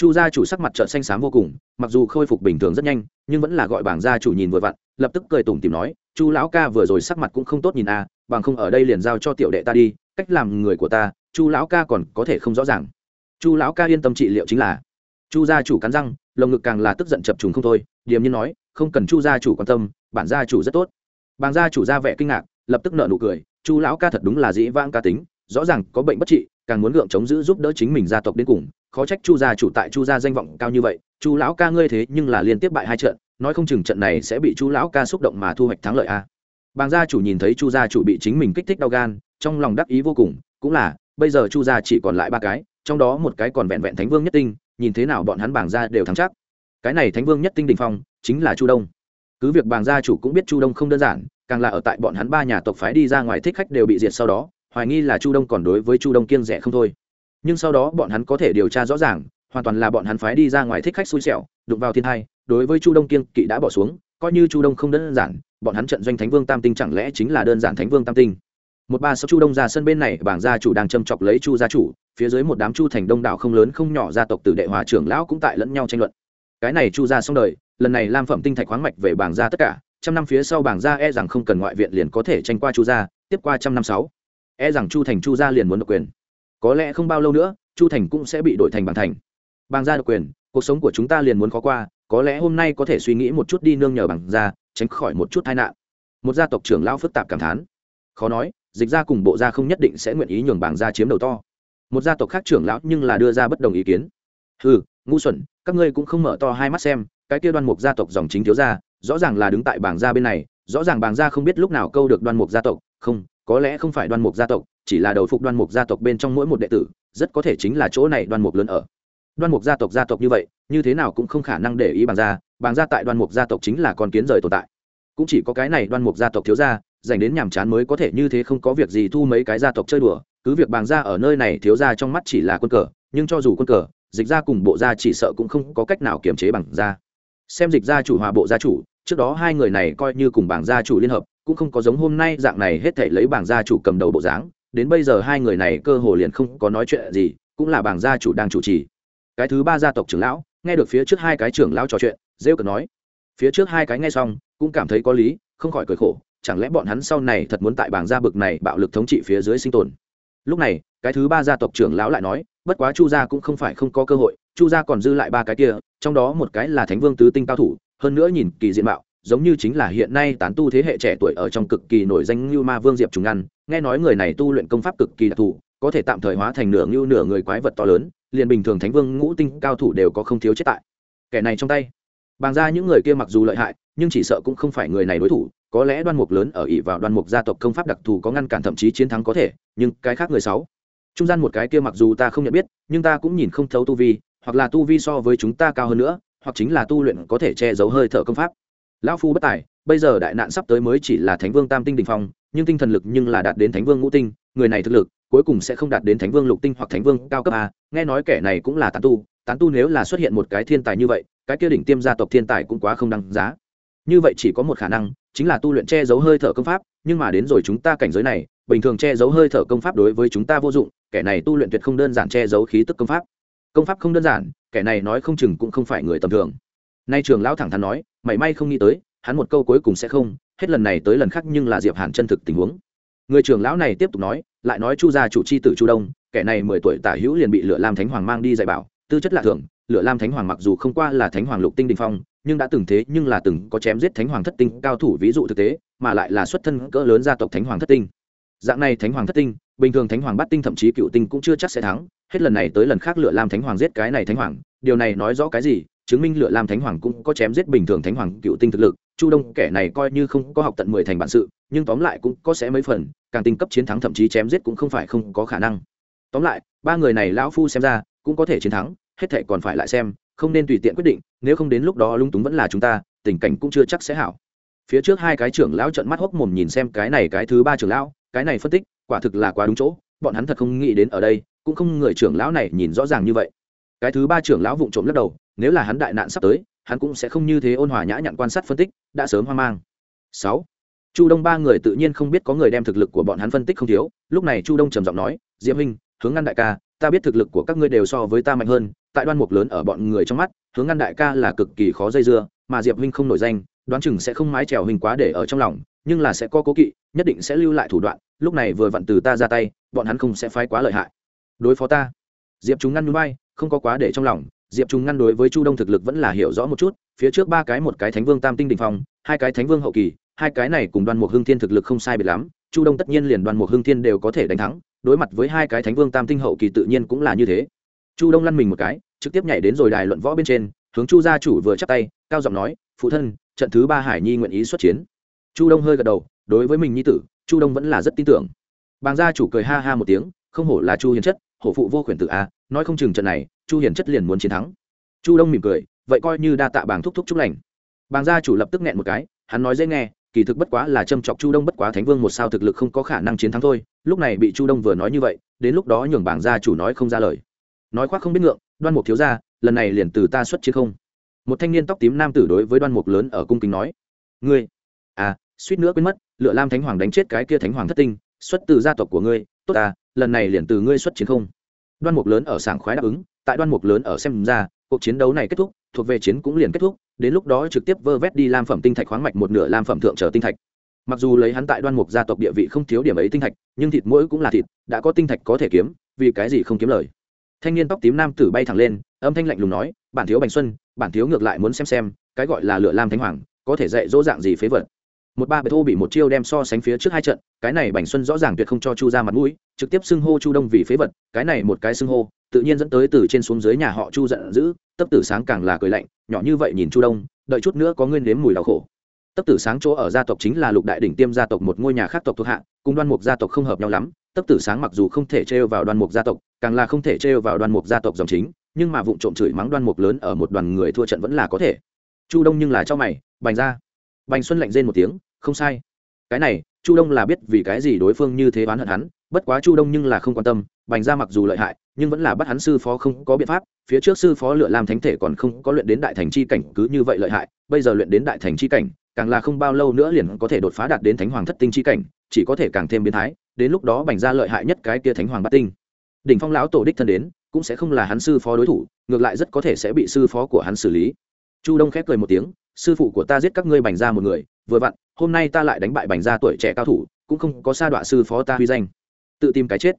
chu gia chủ sắc mặt trợn xanh xám vô cùng, mặc dù khôi phục bình thường rất nhanh, nhưng vẫn là gọi bảng gia chủ nhìn vừa vặn, lập tức cười tủm tìm nói, chu lão ca vừa rồi sắc mặt cũng không tốt nhìn à bằng không ở đây liền giao cho tiểu đệ ta đi, cách làm người của ta, chu lão ca còn có thể không rõ ràng. Chu lão ca yên tâm trị liệu chính là, chu gia chủ cắn răng, lồng ngực càng là tức giận chập trùng không thôi, điềm nhiên nói, không cần chu gia chủ quan tâm, bản gia chủ rất tốt. Bàng gia chủ ra vẻ kinh ngạc, lập tức nợ nụ cười, chu lão ca thật đúng là dĩ vãng ca tính, rõ ràng có bệnh bất trị, càng muốn gượng chống giữ giúp đỡ chính mình gia tộc đến cùng khó trách chu gia chủ tại chu gia danh vọng cao như vậy, chu lão ca ngươi thế nhưng là liên tiếp bại hai trận, nói không chừng trận này sẽ bị chu lão ca xúc động mà thu hoạch thắng lợi a. À. bàng gia chủ nhìn thấy chu gia chủ bị chính mình kích thích đau gan, trong lòng đắc ý vô cùng, cũng là, bây giờ chu gia chỉ còn lại ba cái, trong đó một cái còn vẹn vẹn thánh vương nhất tinh, nhìn thế nào bọn hắn Bàng gia đều thắng chắc. Cái này thánh vương nhất tinh đình phong, chính là chu đông. Cứ việc bàng gia chủ cũng biết chu đông không đơn giản, càng là ở tại bọn hắn ba nhà tộc phái đi ra ngoài thích khách đều bị diệt sau đó, hoài nghi là chu đông còn đối với chu đông kiêng rẻ không thôi nhưng sau đó bọn hắn có thể điều tra rõ ràng, hoàn toàn là bọn hắn phái đi ra ngoài thích khách xui xẻo, đụng vào thiên hai đối với chu đông Kiên kỵ đã bỏ xuống, coi như chu đông không đơn giản, bọn hắn trận doanh thánh vương tam tinh chẳng lẽ chính là đơn giản thánh vương tam tinh? Một ba sau chu đông ra sân bên này, bảng gia chủ đang châm chọc lấy chu gia chủ, phía dưới một đám chu thành đông đảo không lớn không nhỏ gia tộc tử đệ hòa trưởng lão cũng tại lẫn nhau tranh luận. Cái này chu gia xong đời, lần này lam phẩm tinh thạch khoáng mạch về bảng gia tất cả, trăm năm phía sau bảng gia e rằng không cần ngoại viện liền có thể tranh qua chu gia, tiếp qua trăm năm sáu. E rằng chu thành chu gia liền muốn độc quyền có lẽ không bao lâu nữa, chu thành cũng sẽ bị đổi thành bảng thành. Bàn gia độc quyền, cuộc sống của chúng ta liền muốn khó qua, có lẽ hôm nay có thể suy nghĩ một chút đi nương nhờ bảng gia, tránh khỏi một chút tai nạn. Một gia tộc trưởng lão phức tạp cảm thán. Khó nói, dịch gia cùng bộ gia không nhất định sẽ nguyện ý nhường bảng gia chiếm đầu to. Một gia tộc khác trưởng lão nhưng là đưa ra bất đồng ý kiến. Ừ ngu xuẩn, các ngươi cũng không mở to hai mắt xem, cái kia đoan mục gia tộc dòng chính thiếu gia, rõ ràng là đứng tại bảng gia bên này, rõ ràng bảng gia không biết lúc nào câu được đoan mục gia tộc. Không, có lẽ không phải đoan mục gia tộc chỉ là đầu phục đoan mục gia tộc bên trong mỗi một đệ tử, rất có thể chính là chỗ này đoan mục lớn ở. Đoan mục gia tộc gia tộc như vậy, như thế nào cũng không khả năng để ý bàn gia bàn gia tại đoan mục gia tộc chính là con kiến rời tồn tại. Cũng chỉ có cái này đoan mục gia tộc thiếu gia, dành đến nhàm chán mới có thể như thế không có việc gì thu mấy cái gia tộc chơi đùa, cứ việc bàn gia ở nơi này thiếu gia trong mắt chỉ là quân cờ, nhưng cho dù quân cờ, dịch gia cùng bộ gia chỉ sợ cũng không có cách nào kiềm chế bằng gia. Xem dịch gia chủ hòa bộ gia chủ, trước đó hai người này coi như cùng bảng gia chủ liên hợp, cũng không có giống hôm nay dạng này hết thể lấy bảng gia chủ cầm đầu bộ dáng đến bây giờ hai người này cơ hồ liền không có nói chuyện gì, cũng là bảng gia chủ đang chủ trì. Cái thứ ba gia tộc trưởng lão, nghe được phía trước hai cái trưởng lão trò chuyện, rêu cần nói, phía trước hai cái nghe xong, cũng cảm thấy có lý, không khỏi cười khổ, chẳng lẽ bọn hắn sau này thật muốn tại bảng gia bực này bạo lực thống trị phía dưới sinh tồn? Lúc này, cái thứ ba gia tộc trưởng lão lại nói, bất quá chu gia cũng không phải không có cơ hội, chu gia còn dư lại ba cái kia, trong đó một cái là thánh vương tứ tinh cao thủ, hơn nữa nhìn kỳ diện mạo giống như chính là hiện nay tán tu thế hệ trẻ tuổi ở trong cực kỳ nổi danh như ma vương diệp trùng ngăn nghe nói người này tu luyện công pháp cực kỳ đặc thù, có thể tạm thời hóa thành nửa ngưu nửa người quái vật to lớn, liền bình thường thánh vương ngũ tinh cao thủ đều có không thiếu chết tại. Kẻ này trong tay. Bàn ra những người kia mặc dù lợi hại, nhưng chỉ sợ cũng không phải người này đối thủ, có lẽ đoan mục lớn ở ỷ vào đoan mục gia tộc công pháp đặc thù có ngăn cản thậm chí chiến thắng có thể, nhưng cái khác người sáu. Trung gian một cái kia mặc dù ta không nhận biết, nhưng ta cũng nhìn không thấu tu vi, hoặc là tu vi so với chúng ta cao hơn nữa, hoặc chính là tu luyện có thể che giấu hơi thở công pháp lão phu bất tài, bây giờ đại nạn sắp tới mới chỉ là thánh vương tam tinh đình phong, nhưng tinh thần lực nhưng là đạt đến thánh vương ngũ tinh, người này thực lực, cuối cùng sẽ không đạt đến thánh vương lục tinh hoặc thánh vương cao cấp a. Nghe nói kẻ này cũng là tán tu tán tu nếu là xuất hiện một cái thiên tài như vậy, cái kia đỉnh tiêm gia tộc thiên tài cũng quá không đăng giá. Như vậy chỉ có một khả năng, chính là tu luyện che giấu hơi thở công pháp, nhưng mà đến rồi chúng ta cảnh giới này, bình thường che giấu hơi thở công pháp đối với chúng ta vô dụng, kẻ này tu luyện tuyệt không đơn giản che giấu khí tức công pháp. Công pháp không đơn giản, kẻ này nói không chừng cũng không phải người tầm thường nay trường lão thẳng thắn nói, mảy may không nghĩ tới, hắn một câu cuối cùng sẽ không, hết lần này tới lần khác nhưng là diệp hàn chân thực tình huống. Người trưởng lão này tiếp tục nói, lại nói chu gia chủ chi tử chu đông, kẻ này mười tuổi tả hữu liền bị lựa lam thánh hoàng mang đi dạy bảo, tư chất lạ thường lựa lam thánh hoàng mặc dù không qua là thánh hoàng lục tinh đình phong, nhưng đã từng thế nhưng là từng có chém giết thánh hoàng thất tinh cao thủ ví dụ thực tế, mà lại là xuất thân cỡ lớn gia tộc thánh hoàng thất tinh. Dạng này thánh hoàng thất tinh, bình thường thánh hoàng bát tinh thậm chí cựu tinh cũng chưa chắc sẽ thắng, hết lần này tới lần khác lựa lam thánh hoàng giết cái này thánh hoàng, điều này nói rõ cái gì? Chứng minh lựa lam thánh hoàng cũng có chém giết bình thường thánh hoàng cựu tinh thực lực, chu đông kẻ này coi như không có học tận mười thành bản sự, nhưng tóm lại cũng có sẽ mấy phần, càng tinh cấp chiến thắng thậm chí chém giết cũng không phải không có khả năng. Tóm lại, ba người này lão phu xem ra cũng có thể chiến thắng, hết thệ còn phải lại xem, không nên tùy tiện quyết định, nếu không đến lúc đó lung túng vẫn là chúng ta, tình cảnh cũng chưa chắc sẽ hảo. Phía trước hai cái trưởng lão trợn mắt hốc mồm nhìn xem cái này cái thứ ba trưởng lão, cái này phân tích, quả thực là quá đúng chỗ, bọn hắn thật không nghĩ đến ở đây, cũng không người trưởng lão này nhìn rõ ràng như vậy. Cái thứ ba trưởng lão vụng trộm lắc đầu nếu là hắn đại nạn sắp tới, hắn cũng sẽ không như thế ôn hòa nhã nhặn quan sát phân tích, đã sớm hoang mang. Sáu, chu đông ba người tự nhiên không biết có người đem thực lực của bọn hắn phân tích không thiếu, lúc này chu đông trầm giọng nói diễm huynh, hướng ngăn đại ca, ta biết thực lực của các ngươi đều so với ta mạnh hơn, tại đoan mục lớn ở bọn người trong mắt, hướng ngăn đại ca là cực kỳ khó dây dưa, mà diệp huynh không nổi danh, đoán chừng sẽ không mái trèo huynh quá để ở trong lòng, nhưng là sẽ có cố kỵ, nhất định sẽ lưu lại thủ đoạn, lúc này vừa vặn từ ta ra tay, bọn hắn không sẽ phái quá lợi hại. Đối phó ta. Diệp chúng ngăn núi bay không có quá để trong lòng diệp chúng ngăn đối với chu đông thực lực vẫn là hiểu rõ một chút, phía trước ba cái một cái thánh vương tam tinh đình phong, hai cái thánh vương hậu kỳ, hai cái này cùng đoan mục hưng thiên thực lực không sai biệt lắm, chu đông tất nhiên liền đoan mục hưng thiên đều có thể đánh thắng, đối mặt với hai cái thánh vương tam tinh hậu kỳ tự nhiên cũng là như thế. Chu đông lăn mình một cái, trực tiếp nhảy đến rồi đài luận võ bên trên, hướng chu gia chủ vừa chắp tay, cao giọng nói, phụ thân, trận thứ ba hải nhi nguyện ý xuất chiến. Chu đông hơi gật đầu, đối với mình nhi tử, chu đông vẫn là rất tin tưởng. Bàng gia chủ cười ha ha một tiếng, không hổ là chu hiền chất, hổ phụ vô khuyển tự a, nói không chừng trận này chu hiền chất liền muốn chiến thắng. Chu đông mỉm cười, vậy coi như đa tạ bàng thúc thúc chúc lành. Bàng gia chủ lập tức nghẹn một cái, hắn nói dễ nghe, kỳ thực bất quá là châm chọc chu đông bất quá thánh vương một sao thực lực không có khả năng chiến thắng thôi, lúc này bị chu đông vừa nói như vậy, đến lúc đó nhường bảng gia chủ nói không ra lời. Nói khoác không biết ngượng, đoan mục thiếu gia, lần này liền từ ta xuất chiến không. Một thanh niên tóc tím nam tử đối với đoan mục lớn ở cung kính nói, ngươi à suýt nữa quên mất, lựa lam thánh hoàng đánh chết cái kia thánh hoàng thất tinh, xuất từ gia tộc của ngươi, tốt à lần này liền từ ngươi xuất chiến không. Đoan mục lớn ở sảng khoái đáp ứng tại đoan mục lớn ở xem ra, cuộc chiến đấu này kết thúc, thuộc về chiến cũng liền kết thúc, đến lúc đó trực tiếp vơ vét đi lam phẩm tinh thạch khoáng mạch một nửa lam phẩm thượng trở tinh thạch. Mặc dù lấy hắn tại đoan mục gia tộc địa vị không thiếu điểm ấy tinh thạch, nhưng thịt mỗi cũng là thịt, đã có tinh thạch có thể kiếm, vì cái gì không kiếm lời? Thanh niên tóc tím nam tử bay thẳng lên, âm thanh lạnh lùng nói, bản thiếu bành xuân, bản thiếu ngược lại muốn xem xem, cái gọi là lựa lam thánh hoàng, có thể dạy dỗ dạng gì phế vật? Một ba bệ thô bị một chiêu đem so sánh phía trước hai trận, cái này bành xuân rõ ràng tuyệt không cho chu ra mặt mũi, trực tiếp xưng hô chu đông vì phế vật, cái này một cái xưng hô, tự nhiên dẫn tới từ trên xuống dưới nhà họ chu giận dữ, tấp tử sáng càng là cười lạnh, nhỏ như vậy nhìn chu đông, đợi chút nữa có nguyên nếm mùi đau khổ. Tấp tử sáng chỗ ở gia tộc chính là lục đại đỉnh tiêm gia tộc một ngôi nhà khác tộc thuộc hạ, cùng đoan mục gia tộc không hợp nhau lắm, tấp tử sáng mặc dù không thể trêu vào đoan mục gia tộc, càng là không thể trêu vào đoan mục gia tộc dòng chính, nhưng mà vụng trộm chửi mắng đoan mục lớn ở một đoàn người thua trận vẫn là có thể. Chu đông nhưng là cho mày, bành ra bành xuân lạnh rên một tiếng, không sai. Cái này, chu đông là biết vì cái gì đối phương như thế oán hận hắn, bất quá chu đông nhưng là không quan tâm, bành ra mặc dù lợi hại, nhưng vẫn là bắt hắn sư phó không có biện pháp, phía trước sư phó lựa làm thánh thể còn không có luyện đến đại thành chi cảnh, cứ như vậy lợi hại, bây giờ luyện đến đại thành chi cảnh, càng là không bao lâu nữa liền có thể đột phá đạt đến thánh hoàng thất tinh chi cảnh, chỉ có thể càng thêm biến thái, đến lúc đó bành ra lợi hại nhất cái kia thánh hoàng bát tinh. Đỉnh phong lão tổ đích thân đến, cũng sẽ không là hắn sư phó đối thủ, ngược lại rất có thể sẽ bị sư phó của hắn xử lý. Chu đông khép cười một tiếng sư phụ của ta giết các ngươi bành ra một người vừa vặn hôm nay ta lại đánh bại bành ra tuổi trẻ cao thủ cũng không có sa đọa sư phó ta huy danh. Tự tìm cái chết.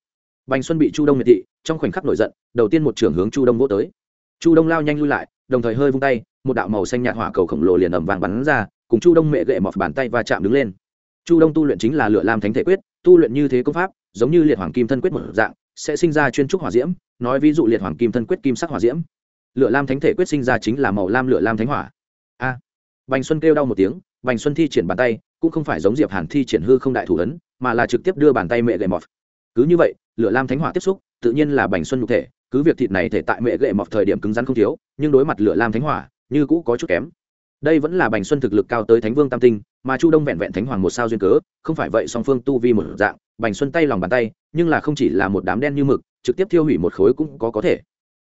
Bành xuân bị chu đông miệt thị trong khoảnh khắc nổi giận đầu tiên một trưởng hướng chu đông vỗ tới. Chu đông lao nhanh lui lại đồng thời hơi vung tay một đạo màu xanh nhạt hỏa cầu khổng lồ liền ẩm vàng bắn ra cùng chu đông mẹ gậy mọt bàn tay và chạm đứng lên. Chu đông tu luyện chính là lửa lam thánh thể quyết tu luyện như thế công pháp giống như liệt hoàng kim thân quyết một dạng sẽ sinh ra chuyên trúc hỏa diễm nói ví dụ liệt hoàng kim thân quyết kim sắc hỏa diễm. Lửa lam thánh thể quyết sinh ra chính là màu lam lửa lam thánh hỏa. A. à, bành xuân kêu đau một tiếng, bành xuân thi triển bàn tay, cũng không phải giống diệp hàn thi triển hư không đại thủ ấn, mà là trực tiếp đưa bàn tay mẹ gậy mọt. Cứ như vậy, lửa lam thánh hỏa tiếp xúc, tự nhiên là bành xuân nhục thể, cứ việc thịt này thể tại mẹ gậy mọt thời điểm cứng rắn không thiếu, nhưng đối mặt lửa lam thánh hỏa, như cũ có chút kém. Đây vẫn là bành xuân thực lực cao tới thánh vương tam tinh, mà chu đông vẹn vẹn thánh hoàng một sao duyên cớ, không phải vậy song phương tu vi một dạng, bành xuân tay lòng bàn tay, nhưng là không chỉ là một đám đen như mực, trực tiếp thiêu hủy một khối cũng có có thể.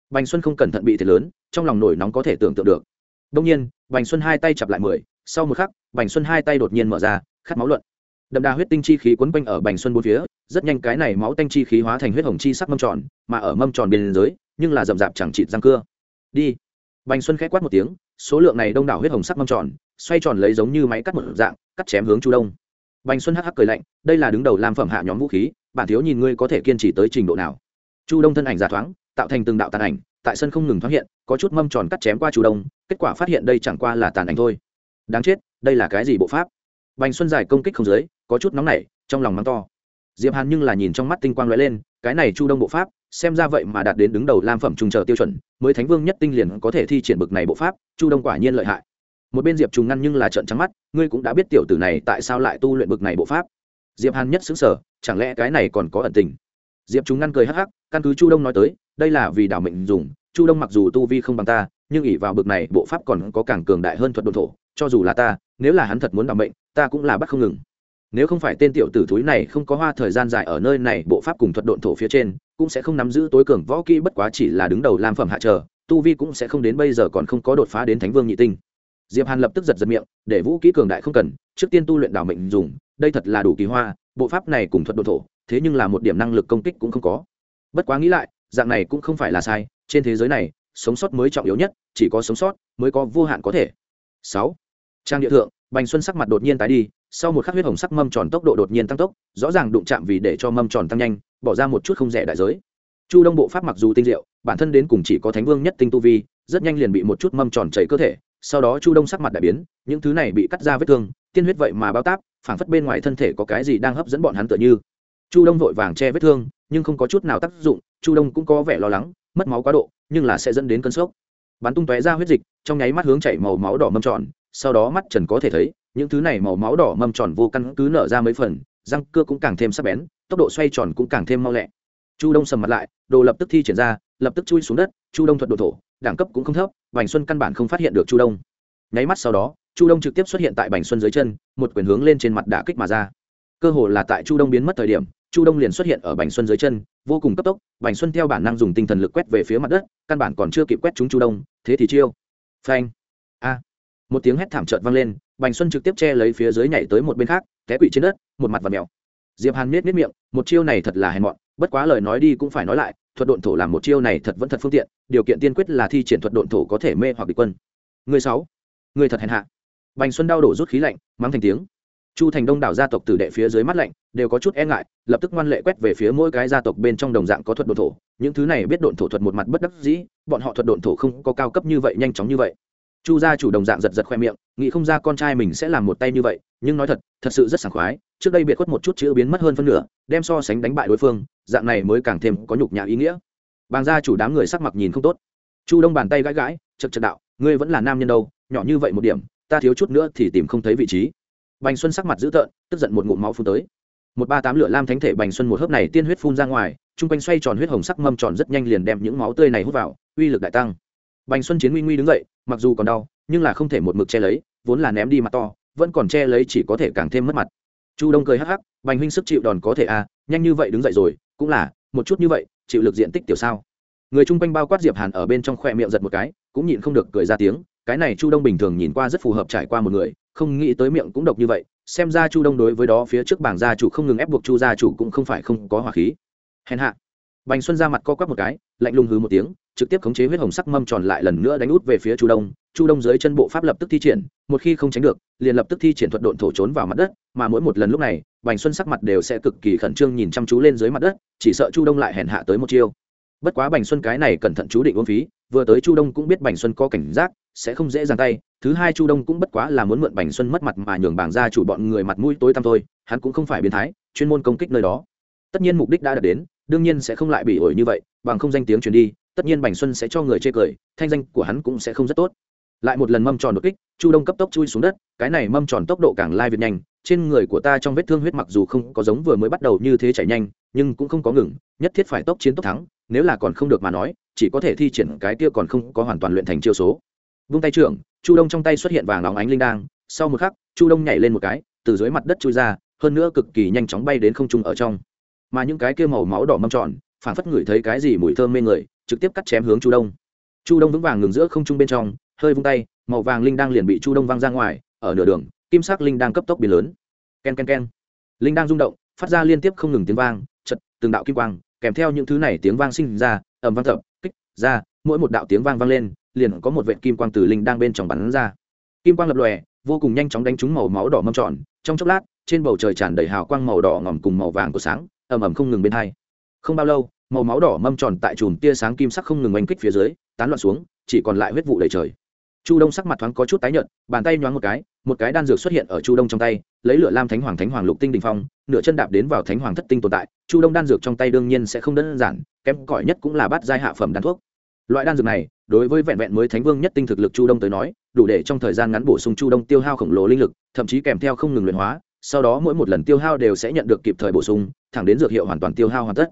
Bành xuân không cẩn thận bị thiệt lớn, trong lòng nổi nóng có thể tưởng tượng được đông nhiên, bành xuân hai tay chặp lại mười, sau một khắc, bành xuân hai tay đột nhiên mở ra, khát máu luận. Đậm đà huyết tinh chi khí quấn quanh ở bành xuân bốn phía, rất nhanh cái này máu tanh chi khí hóa thành huyết hồng chi sắc mâm tròn, mà ở mâm tròn bên dưới, nhưng là rậm rạp chẳng chịt răng cưa. Đi. Bành xuân khẽ quát một tiếng, số lượng này đông đảo huyết hồng sắc mâm tròn, xoay tròn lấy giống như máy cắt một dạng, cắt chém hướng chu đông. Bành xuân hắc hắc cười lạnh, đây là đứng đầu làm phẩm hạ nhóm vũ khí, bản thiếu nhìn ngươi có thể kiên trì tới trình độ nào. Chu đông thân ảnh giả thoáng, tạo thành từng đạo tàn ảnh tại sân không ngừng thoáng hiện, có chút mâm tròn cắt chém qua chu đông, kết quả phát hiện đây chẳng qua là tàn ảnh thôi. Đáng chết, đây là cái gì bộ pháp? Bành xuân giải công kích không dưới, có chút nóng nảy, trong lòng mắng to. Diệp hàn nhưng là nhìn trong mắt tinh quang lóe lên, cái này chu đông bộ pháp, xem ra vậy mà đạt đến đứng đầu lam phẩm trùng chờ tiêu chuẩn, mới thánh vương nhất tinh liền có thể thi triển bực này bộ pháp, chu đông quả nhiên lợi hại. Một bên diệp trùng ngăn nhưng là trợn trắng mắt, ngươi cũng đã biết tiểu tử này tại sao lại tu luyện bực này bộ pháp. Diệp hàn nhất xứng sở chẳng lẽ cái này còn có ẩn tình? Diệp trùng ngăn cười hắc hắc, căn cứ chu đông nói tới đây là vì đảo mệnh dùng, chu đông mặc dù tu vi không bằng ta, nhưng ỷ vào bực này, bộ pháp còn có càng cường đại hơn thuật đồn thổ, cho dù là ta, nếu là hắn thật muốn đảo mệnh, ta cũng là bắt không ngừng. Nếu không phải tên tiểu tử thúi này không có hoa thời gian dài ở nơi này, bộ pháp cùng thuật độn thổ phía trên, cũng sẽ không nắm giữ tối cường võ kỹ, bất quá chỉ là đứng đầu lam phẩm hạ trở tu vi cũng sẽ không đến bây giờ còn không có đột phá đến thánh vương nhị tinh. Diệp hàn lập tức giật giật miệng, để vũ kỹ cường đại không cần, trước tiên tu luyện đảo mệnh dùng, đây thật là đủ kỳ hoa, bộ pháp này cùng thuật độn thổ, thế nhưng là một điểm năng lực công kích cũng không có. Bất quá nghĩ lại dạng này cũng không phải là sai, trên thế giới này, sống sót mới trọng yếu nhất, chỉ có sống sót mới có vô hạn có thể. Sáu, trang địa thượng, bành xuân sắc mặt đột nhiên tái đi, sau một khắc huyết hồng sắc mâm tròn tốc độ đột nhiên tăng tốc, rõ ràng đụng chạm vì để cho mâm tròn tăng nhanh, bỏ ra một chút không rẻ đại giới. Chu đông bộ pháp mặc dù tinh diệu, bản thân đến cùng chỉ có thánh vương nhất tinh tu vi, rất nhanh liền bị một chút mâm tròn chảy cơ thể, sau đó chu đông sắc mặt đại biến, những thứ này bị cắt ra vết thương, tiên huyết vậy mà bao táp, phảng phất bên ngoài thân thể có cái gì đang hấp dẫn bọn hắn tựa như chu đông vội vàng che vết thương, nhưng không có chút nào tác dụng, chu đông cũng có vẻ lo lắng, mất máu quá độ, nhưng là sẽ dẫn đến cơn sốc. Bắn tung tóe ra huyết dịch, trong nháy mắt hướng chảy màu máu đỏ mâm tròn, sau đó mắt trần có thể thấy, những thứ này màu máu đỏ mâm tròn vô căn cứ nở ra mấy phần, răng cưa cũng càng thêm sắc bén, tốc độ xoay tròn cũng càng thêm mau lẹ. Chu đông sầm mặt lại, đồ lập tức thi triển ra, lập tức chui xuống đất, chu đông thuật đồ thổ, đẳng cấp cũng không thấp, bành xuân căn bản không phát hiện được chu đông. Nháy mắt sau đó, chu đông trực tiếp xuất hiện tại bành xuân dưới chân, một quyền hướng lên trên mặt đả kích mà ra. Cơ hồ là tại chu đông biến mất thời điểm chu đông liền xuất hiện ở bành xuân dưới chân, vô cùng cấp tốc, bành xuân theo bản năng dùng tinh thần lực quét về phía mặt đất, căn bản còn chưa kịp quét trúng chu đông, thế thì chiêu. Phanh. A. Một tiếng hét thảm trợt vang lên, bành xuân trực tiếp che lấy phía dưới nhảy tới một bên khác, té quỵ trên đất, một mặt và mèo. Diệp hàn miết miết miệng, một chiêu này thật là hèn mọn, bất quá lời nói đi cũng phải nói lại, thuật độn thổ làm một chiêu này thật vẫn thật phương tiện, điều kiện tiên quyết là thi triển thuật độn thổ có thể mê hoặc địch quân. Người sáu. Người thật hèn hạ. Bành xuân đau đổ rút khí lạnh, mắng thành tiếng chu thành đông đảo gia tộc tử đệ phía dưới mắt lạnh, đều có chút e ngại, lập tức ngoan lệ quét về phía mỗi cái gia tộc bên trong đồng dạng có thuật độn thổ. Những thứ này biết độn thổ thuật một mặt bất đắc dĩ, bọn họ thuật độn thổ không có cao cấp như vậy, nhanh chóng như vậy. Chu gia chủ đồng dạng giật giật khoe miệng, nghĩ không ra con trai mình sẽ làm một tay như vậy, nhưng nói thật thật sự rất sảng khoái, trước đây biệt khuất một chút chữ biến mất hơn phân nửa, đem so sánh đánh bại đối phương, dạng này mới càng thêm có nhục nhã ý nghĩa. Bàn gia chủ đám người sắc mặt nhìn không tốt. Chu đông bàn tay gãi gãi chật chật đạo, ngươi vẫn là nam nhân đâu, nhỏ như vậy một điểm, ta thiếu chút nữa thì tìm không thấy vị trí bành xuân sắc mặt dữ tợn, tức giận một ngụm máu phun tới. Một ba tám lửa lam thánh thể bành xuân một hớp này tiên huyết phun ra ngoài, chung quanh xoay tròn huyết hồng sắc mâm tròn rất nhanh liền đem những máu tươi này hút vào, uy lực đại tăng. Bành xuân chiến nguy nguy đứng dậy, mặc dù còn đau, nhưng là không thể một mực che lấy, vốn là ném đi mặt to, vẫn còn che lấy chỉ có thể càng thêm mất mặt. Chu đông cười hắc hắc, bành huynh sức chịu đòn có thể à nhanh như vậy đứng dậy rồi, cũng là, một chút như vậy, chịu lực diện tích tiểu sao. Người chung quanh bao quát diệp hàn ở bên trong khoe miệng giật một cái, cũng nhịn không được cười ra tiếng, cái này chu đông bình thường nhìn qua rất phù hợp trải qua một người không nghĩ tới miệng cũng độc như vậy, xem ra chu đông đối với đó phía trước bảng gia chủ không ngừng ép buộc chu gia chủ cũng không phải không có hỏa khí. Hèn hạ. Bành xuân ra mặt co quắp một cái, lạnh lùng hứ một tiếng, trực tiếp khống chế huyết hồng sắc mâm tròn lại lần nữa đánh út về phía chu đông. Chu đông dưới chân bộ pháp lập tức thi triển, một khi không tránh được, liền lập tức thi triển thuật độn thổ trốn vào mặt đất, mà mỗi một lần lúc này, bành xuân sắc mặt đều sẽ cực kỳ khẩn trương nhìn chăm chú lên dưới mặt đất, chỉ sợ chu đông lại hèn hạ tới một chiêu. Bất quá bành xuân cái này cẩn thận chú định uống phí, vừa tới chu đông cũng biết bành xuân có cảnh giác, sẽ không dễ dàng tay thứ hai chu đông cũng bất quá là muốn mượn bành xuân mất mặt mà nhường bảng ra chủ bọn người mặt mũi tối tăm thôi, hắn cũng không phải biến thái, chuyên môn công kích nơi đó. Tất nhiên mục đích đã đạt đến, đương nhiên sẽ không lại bị ổi như vậy, bằng không danh tiếng truyền đi, tất nhiên bành xuân sẽ cho người chê cười, thanh danh của hắn cũng sẽ không rất tốt. Lại một lần mâm tròn đột kích, chu đông cấp tốc chui xuống đất, cái này mâm tròn tốc độ càng lai việt nhanh, trên người của ta trong vết thương huyết mặc dù không có giống vừa mới bắt đầu như thế chảy nhanh, nhưng cũng không có ngừng, nhất thiết phải tốc chiến tốc thắng, nếu là còn không được mà nói, chỉ có thể thi triển cái kia còn không có hoàn toàn luyện thành chiêu số vung tay trưởng, chu đông trong tay xuất hiện vàng óng ánh linh đang sau một khắc, chu đông nhảy lên một cái, từ dưới mặt đất chui ra, hơn nữa cực kỳ nhanh chóng bay đến không trung ở trong. Mà những cái kia màu máu đỏ mâm tròn phản phất ngửi thấy cái gì mùi thơm mê người, trực tiếp cắt chém hướng chu đông. Chu đông vững vàng ngừng giữa không trung bên trong, hơi vung tay, màu vàng linh đang liền bị chu đông văng ra ngoài, ở nửa đường, kim sắc linh đang cấp tốc biến lớn. Ken ken ken. Linh đang rung động, phát ra liên tiếp không ngừng tiếng vang chật từng đạo kim quang, kèm theo những thứ này tiếng vang sinh ra, ầm vang thập kích, ra, mỗi một đạo tiếng vang vang lên liền có một vệt kim quang từ linh đang bên trong bắn ra. Kim quang lập lòe, vô cùng nhanh chóng đánh trúng màu máu đỏ mâm tròn. Trong chốc lát, trên bầu trời tràn đầy hào quang màu đỏ ngòm cùng màu vàng của sáng, ầm ầm không ngừng bên hai. Không bao lâu, màu máu đỏ mâm tròn tại chùm tia sáng kim sắc không ngừng oanh kích phía dưới, tán loạn xuống, chỉ còn lại huyết vụ đầy trời. Chu đông sắc mặt thoáng có chút tái nhợt, bàn tay nhoáng một cái một cái đan dược xuất hiện ở chu đông trong tay, lấy lửa lam thánh hoàng thánh hoàng lục tinh đình phong, nửa chân đạp đến vào thánh hoàng thất tinh tồn tại. Chu đông đan dược trong tay đương nhiên sẽ không đơn giản, kém cỏi nhất cũng là bát giai hạ phẩm đan thuốc. Loại đan dược này đối với vẹn vẹn mới thánh vương nhất tinh thực lực chu đông tới nói, đủ để trong thời gian ngắn bổ sung chu đông tiêu hao khổng lồ linh lực, thậm chí kèm theo không ngừng luyện hóa, sau đó mỗi một lần tiêu hao đều sẽ nhận được kịp thời bổ sung, thẳng đến dược hiệu hoàn toàn tiêu hao hoàn tất.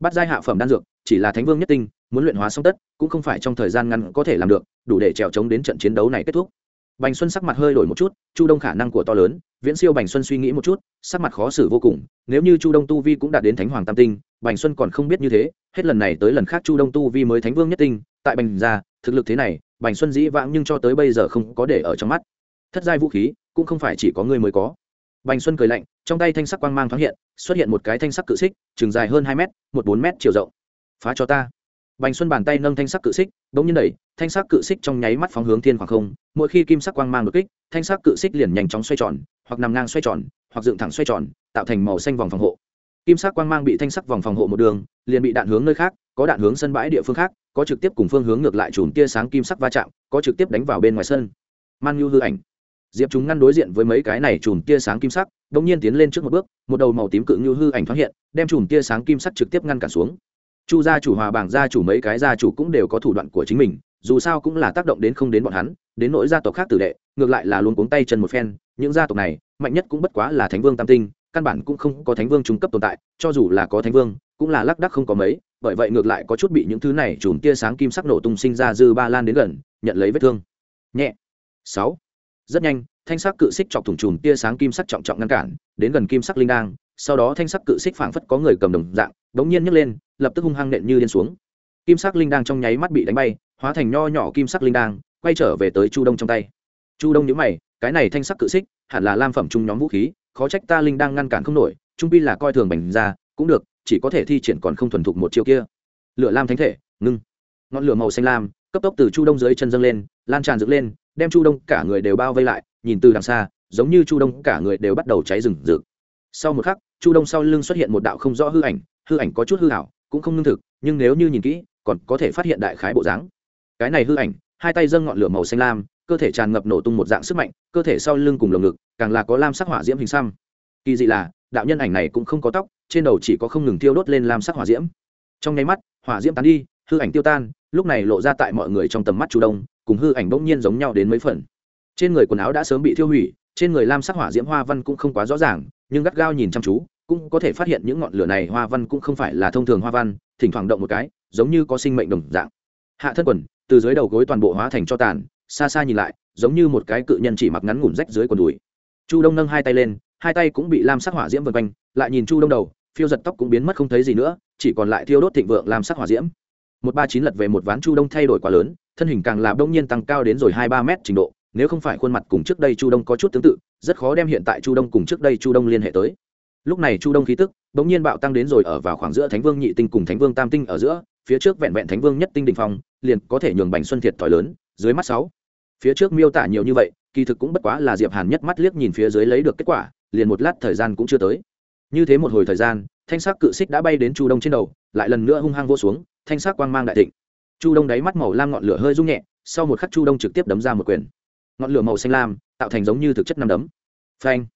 Bắt giai hạ phẩm đan dược, chỉ là thánh vương nhất tinh, muốn luyện hóa xong tất, cũng không phải trong thời gian ngắn có thể làm được, đủ để trèo trống đến trận chiến đấu này kết thúc. Bành xuân sắc mặt hơi đổi một chút, chu đông khả năng của to lớn, viễn siêu bành xuân suy nghĩ một chút, sắc mặt khó xử vô cùng, nếu như chu đông tu vi cũng đạt đến thánh hoàng tam tinh, bành xuân còn không biết như thế, hết lần này tới lần khác chu đông tu vi mới thánh vương nhất tinh tại bành gia thực lực thế này, bành xuân dĩ vãng nhưng cho tới bây giờ không có để ở trong mắt. Thất giai vũ khí, cũng không phải chỉ có người mới có. Bành xuân cười lạnh, trong tay thanh sắc quang mang thoáng hiện, xuất hiện một cái thanh sắc cự xích chừng dài hơn hai m một bốn m chiều rộng. Phá cho ta. Bành xuân bàn tay nâng thanh sắc cự xích đ ỗ n g nhiên đẩy, thanh sắc cự xích trong nháy mắt phóng hướng thiên khoảng không. Mỗi khi kim sắc quang mang đột kích, thanh sắc cự xích liền nhanh chóng xoay tròn, hoặc nằm ngang xoay tròn, hoặc dựng thẳng xoay tròn, tạo thành màu xanh vòng phòng hộ kim sắc quang mang bị thanh sắc vòng phòng hộ một đường, liền bị đạn hướng nơi khác, có đạn hướng sân bãi địa phương khác, có trực tiếp cùng phương hướng ngược lại chùm tia sáng kim sắc va chạm, có trực tiếp đánh vào bên ngoài sân. Man nhu hư ảnh. Diệp chúng ngăn đối diện với mấy cái này chùm tia sáng kim sắc đ ỗ n g nhiên tiến lên trước một bước, một đầu màu tím cự như hư ảnh thoáng hiện, đem chùm tia sáng kim sắc trực tiếp ngăn cản xuống. Chu gia chủ hòa bảng gia chủ mấy cái gia chủ cũng đều có thủ đoạn của chính mình, dù sao cũng là tác động đến không đến bọn hắn, đến nỗi gia tộc khác tử đệ, ngược lại là luôn cuống tay chân một phen, những gia tộc này, mạnh nhất cũng bất quá là thánh vương tam tinh căn bản cũng không có thánh vương trung cấp tồn tại, cho dù là có thánh vương, cũng là lác đắc không có mấy, bởi vậy ngược lại có chút bị những thứ này chùm tia sáng kim sắc nổ tung sinh ra dư ba lan đến gần, nhận lấy vết thương. Nhẹ. Sáu. Rất nhanh, thanh sắc cự xích chọc thủng chùm tia sáng kim sắc trọng trọng ngăn cản, đến gần kim sắc linh đang sau đó thanh sắc cự xích phảng phất có người cầm đồng dạng, đống nhiên nhấc lên, lập tức hung hăng nện như điên xuống. Kim sắc linh đang trong nháy mắt bị đánh bay, hóa thành nho nhỏ kim sắc linh đang quay trở về tới chu đông trong tay. Chu đông nhíu mày, cái này thanh sắc cự xích, hẳn là lam phẩm trung nhóm vũ khí khó trách ta linh đang ngăn cản không nổi, trung pi là coi thường bành ra, cũng được, chỉ có thể thi triển còn không thuần thục một chiêu kia. Lửa lam thánh thể, ngưng. Ngọn lửa màu xanh lam, cấp tốc từ chu đông dưới chân dâng lên, lan tràn dựng lên, đem chu đông cả người đều bao vây lại, nhìn từ đằng xa, giống như chu đông cả người đều bắt đầu cháy rừng rực. Sau một khắc, chu đông sau lưng xuất hiện một đạo không rõ hư ảnh hư ảnh có chút hư hảo cũng không lương thực, nhưng nếu như nhìn kỹ, còn có thể phát hiện đại khái bộ dáng. Cái này hư ảnh, hai tay dâng ngọn lửa màu xanh lam cơ thể tràn ngập nổ tung một dạng sức mạnh, cơ thể sau lưng cùng lồng ngực, càng là có lam sắc hỏa diễm hình xăm. Kỳ dị là, đạo nhân ảnh này cũng không có tóc, trên đầu chỉ có không ngừng tiêu đốt lên lam sắc hỏa diễm. Trong nháy mắt, hỏa diễm tán đi, hư ảnh tiêu tan, lúc này lộ ra tại mọi người trong tầm mắt chủ đông, cùng hư ảnh bỗng nhiên giống nhau đến mấy phần. Trên người quần áo đã sớm bị thiêu hủy, trên người lam sắc hỏa diễm hoa văn cũng không quá rõ ràng, nhưng gắt gao nhìn chăm chú, cũng có thể phát hiện những ngọn lửa này hoa văn cũng không phải là thông thường hoa văn, thỉnh thoảng động một cái, giống như có sinh mệnh đồng dạng. Hạ thân quần, từ dưới đầu gối toàn bộ hóa thành cho tàn xa xa nhìn lại, giống như một cái cự nhân chỉ mặc ngắn ngủn rách dưới quần đùi. Chu đông nâng hai tay lên, hai tay cũng bị lam sắc hỏa diễm vân quanh, lại nhìn chu đông đầu, phiêu giật tóc cũng biến mất không thấy gì nữa, chỉ còn lại thiêu đốt thịnh vượng lam sắc hỏa diễm. Một ba chín lật về một ván chu đông thay đổi quá lớn, thân hình càng là đông nhiên tăng cao đến rồi hai ba mét trình độ, nếu không phải khuôn mặt cùng trước đây chu đông có chút tương tự, rất khó đem hiện tại chu đông cùng trước đây chu đông liên hệ tới. Lúc này chu đông khí tức bỗng nhiên bạo tăng đến rồi ở vào khoảng giữa thánh vương nhị tinh cùng thánh vương tam tinh ở giữa, phía trước vẹn vẹn thánh vương nhất tinh đình phong, liền có thể nhường bành xuân thiệt thòi lớn, dưới mắt sáu phía trước miêu tả nhiều như vậy, kỳ thực cũng bất quá là diệp hàn nhất mắt liếc nhìn phía dưới lấy được kết quả, liền một lát thời gian cũng chưa tới. Như thế một hồi thời gian, thanh sắc cự xích đã bay đến chu đông trên đầu, lại lần nữa hung hăng vô xuống, thanh sắc quang mang đại thịnh. Chu đông đáy mắt màu lam ngọn lửa hơi rung nhẹ, sau một khắc chu đông trực tiếp đấm ra một quyền. Ngọn lửa màu xanh lam, tạo thành giống như thực chất năm đấm. Phanh!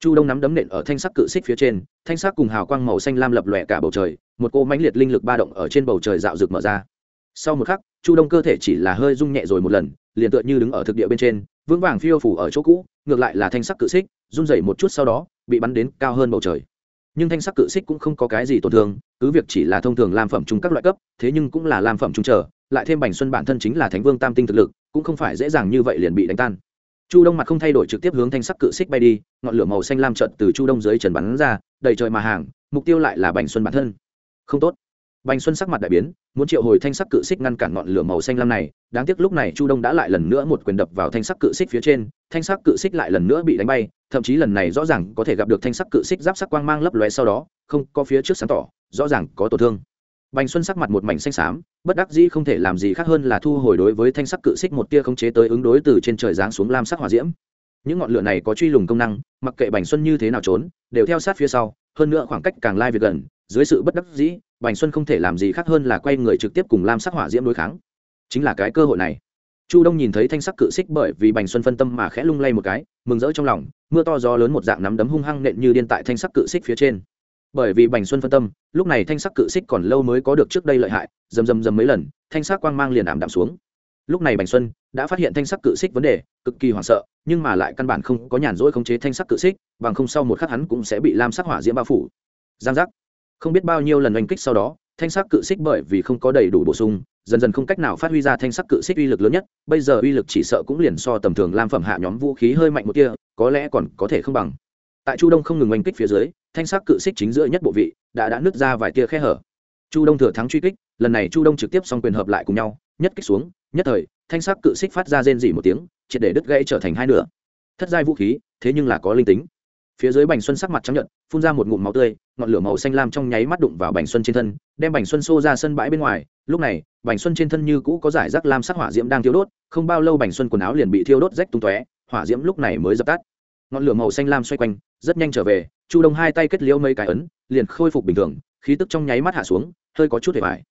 Chu đông nắm đấm nện ở thanh sắc cự xích phía trên, thanh sắc cùng hào quang màu xanh lam lập lòe cả bầu trời, một cô mãnh liệt linh lực ba động ở trên bầu trời dạo rực mở ra. Sau một khắc, chu đông cơ thể chỉ là hơi rung nhẹ rồi một lần liền tựa như đứng ở thực địa bên trên, vững vàng phiêu phủ ở chỗ cũ, ngược lại là thanh sắc cự xích, run rẩy một chút sau đó, bị bắn đến cao hơn bầu trời. Nhưng thanh sắc cự xích cũng không có cái gì tổn thương, cứ việc chỉ là thông thường làm phẩm chung các loại cấp, thế nhưng cũng là làm phẩm chung trở, lại thêm bành xuân bản thân chính là thánh vương tam tinh thực lực, cũng không phải dễ dàng như vậy liền bị đánh tan. Chu đông mặt không thay đổi trực tiếp hướng thanh sắc cự xích bay đi, ngọn lửa màu xanh lam trận từ chu đông dưới trần bắn ra, đầy trời mà hàng, mục tiêu lại là bành xuân bản thân. Không tốt bành xuân sắc mặt đại biến, muốn triệu hồi thanh sắc cự xích ngăn cản ngọn lửa màu xanh lam này, đáng tiếc lúc này chu đông đã lại lần nữa một quyền đập vào thanh sắc cự xích phía trên, thanh sắc cự xích lại lần nữa bị đánh bay, thậm chí lần này rõ ràng có thể gặp được thanh sắc cự xích giáp sắc quang mang lấp lóe sau đó, không, có phía trước sáng tỏ, rõ ràng có tổn thương. Bành xuân sắc mặt một mảnh xanh xám, bất đắc dĩ không thể làm gì khác hơn là thu hồi đối với thanh sắc cự xích một tia khống chế tới ứng đối từ trên trời giáng xuống lam sắc hỏa diễm. Những ngọn lửa này có truy lùng công năng, mặc kệ bành xuân như thế nào trốn, đều theo sát phía sau, hơn nữa khoảng cách càng lai việc gần dưới sự bất đắc dĩ, bành xuân không thể làm gì khác hơn là quay người trực tiếp cùng lam sắc hỏa diễm đối kháng. Chính là cái cơ hội này. Chu đông nhìn thấy thanh sắc cự xích bởi vì bành xuân phân tâm mà khẽ lung lay một cái, mừng rỡ trong lòng, mưa to gió lớn một dạng nắm đấm hung hăng nện như điên tại thanh sắc cự xích phía trên. Bởi vì bành xuân phân tâm, lúc này thanh sắc cự xích còn lâu mới có được trước đây lợi hại dầm dầm dầm mấy lần, thanh sắc quang mang liền ảm đạm xuống. Lúc này bành xuân đã phát hiện thanh sắc cự xích vấn đề, cực kỳ hoảng sợ, nhưng mà lại căn bản không có nhàn rỗi khống chế thanh sắc cự xích, bằng không sau một khắc hắn cũng sẽ bị lam sắc hỏa diễm bao phủ. Giang giác không biết bao nhiêu lần oanh kích sau đó, thanh sắc cự xích bởi vì không có đầy đủ bổ sung, dần dần không cách nào phát huy ra thanh sắc cự xích uy lực lớn nhất, bây giờ uy lực chỉ sợ cũng liền so tầm thường lam phẩm hạ nhóm vũ khí hơi mạnh một kia có lẽ còn có thể không bằng. Tại chu đông không ngừng oanh kích phía dưới, thanh sắc cự xích chính giữa nhất bộ vị đã đã nứt ra vài tia khe hở. Chu đông thừa thắng truy kích, lần này chu đông trực tiếp xong quyền hợp lại cùng nhau, nhất kích xuống, nhất thời, thanh sắc cự xích phát ra rên dỉ một tiếng, triệt để đứt gãy trở thành hai nửa. Thất giai vũ khí, thế nhưng là có linh tính phía dưới bành xuân sắc mặt trắng nhợt, phun ra một ngụm máu tươi, ngọn lửa màu xanh lam trong nháy mắt đụng vào bành xuân trên thân, đem bành xuân xô ra sân bãi bên ngoài. Lúc này, bành xuân trên thân như cũ có giải rác lam sắc hỏa diễm đang thiêu đốt, không bao lâu bành xuân quần áo liền bị thiêu đốt rách tung tóe, hỏa diễm lúc này mới dập tắt. Ngọn lửa màu xanh lam xoay quanh, rất nhanh trở về, chu đông hai tay kết liễu mấy cái ấn, liền khôi phục bình thường, khí tức trong nháy mắt hạ xuống, hơi có chút hề vải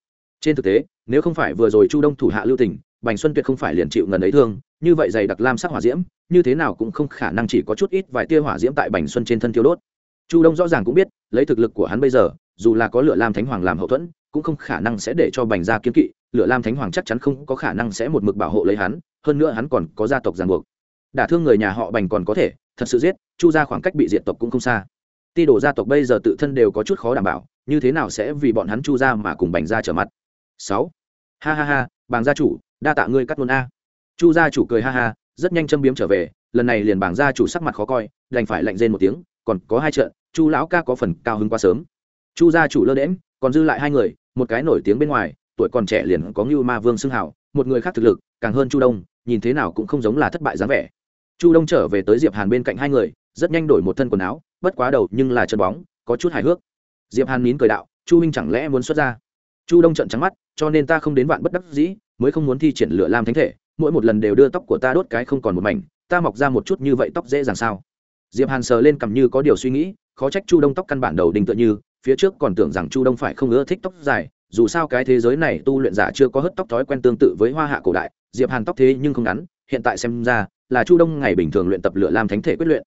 trên thực tế, nếu không phải vừa rồi chu đông thủ hạ lưu tình, bành xuân tuyệt không phải liền chịu ngần ấy thương như vậy dày đặc lam sắc hỏa diễm, như thế nào cũng không khả năng chỉ có chút ít vài tia hỏa diễm tại bành xuân trên thân thiêu đốt. Chu đông rõ ràng cũng biết, lấy thực lực của hắn bây giờ, dù là có lửa lam thánh hoàng làm hậu thuẫn, cũng không khả năng sẽ để cho bành gia kiếm kỵ, lửa lam thánh hoàng chắc chắn không có khả năng sẽ một mực bảo hộ lấy hắn, hơn nữa hắn còn có gia tộc ràng buộc. Đả thương người nhà họ bành còn có thể, thật sự giết, chu ra khoảng cách bị diệt tộc cũng không xa. Ti đổ gia tộc bây giờ tự thân đều có chút khó đảm bảo, như thế nào sẽ vì bọn hắn chu ra mà cùng bành ra trở mặt? Sáu. Ha ha ha, bàng gia chủ, đa tạ ngươi cắt luôn a chu gia chủ cười ha ha, rất nhanh châm biếm trở về, lần này liền bảng gia chủ sắc mặt khó coi, đành phải lạnh rên một tiếng, còn có hai trận, chu lão ca có phần cao hứng quá sớm. Chu gia chủ lơ đễm còn dư lại hai người, một cái nổi tiếng bên ngoài, tuổi còn trẻ liền có ngưu ma vương xưng hảo, một người khác thực lực, càng hơn chu đông, nhìn thế nào cũng không giống là thất bại dáng vẻ. Chu đông trở về tới diệp hàn bên cạnh hai người, rất nhanh đổi một thân quần áo, bất quá đầu nhưng là chân bóng, có chút hài hước. Diệp hàn nín cười đạo, chu huynh chẳng lẽ muốn xuất ra? Chu đông trận trắng mắt, cho nên ta không đến vạn bất đắc dĩ, mới không muốn thi triển lửa lam thánh thể mỗi một lần đều đưa tóc của ta đốt cái không còn một mảnh, ta mọc ra một chút như vậy tóc dễ dàng sao? Diệp hàn sờ lên cầm như có điều suy nghĩ, khó trách chu đông tóc căn bản đầu đình tựa như, phía trước còn tưởng rằng chu đông phải không ưa thích tóc dài, dù sao cái thế giới này tu luyện giả chưa có hớt tóc thói quen tương tự với hoa hạ cổ đại, diệp hàn tóc thế nhưng không ngắn, hiện tại xem ra là chu đông ngày bình thường luyện tập lửa làm thánh thể quyết luyện.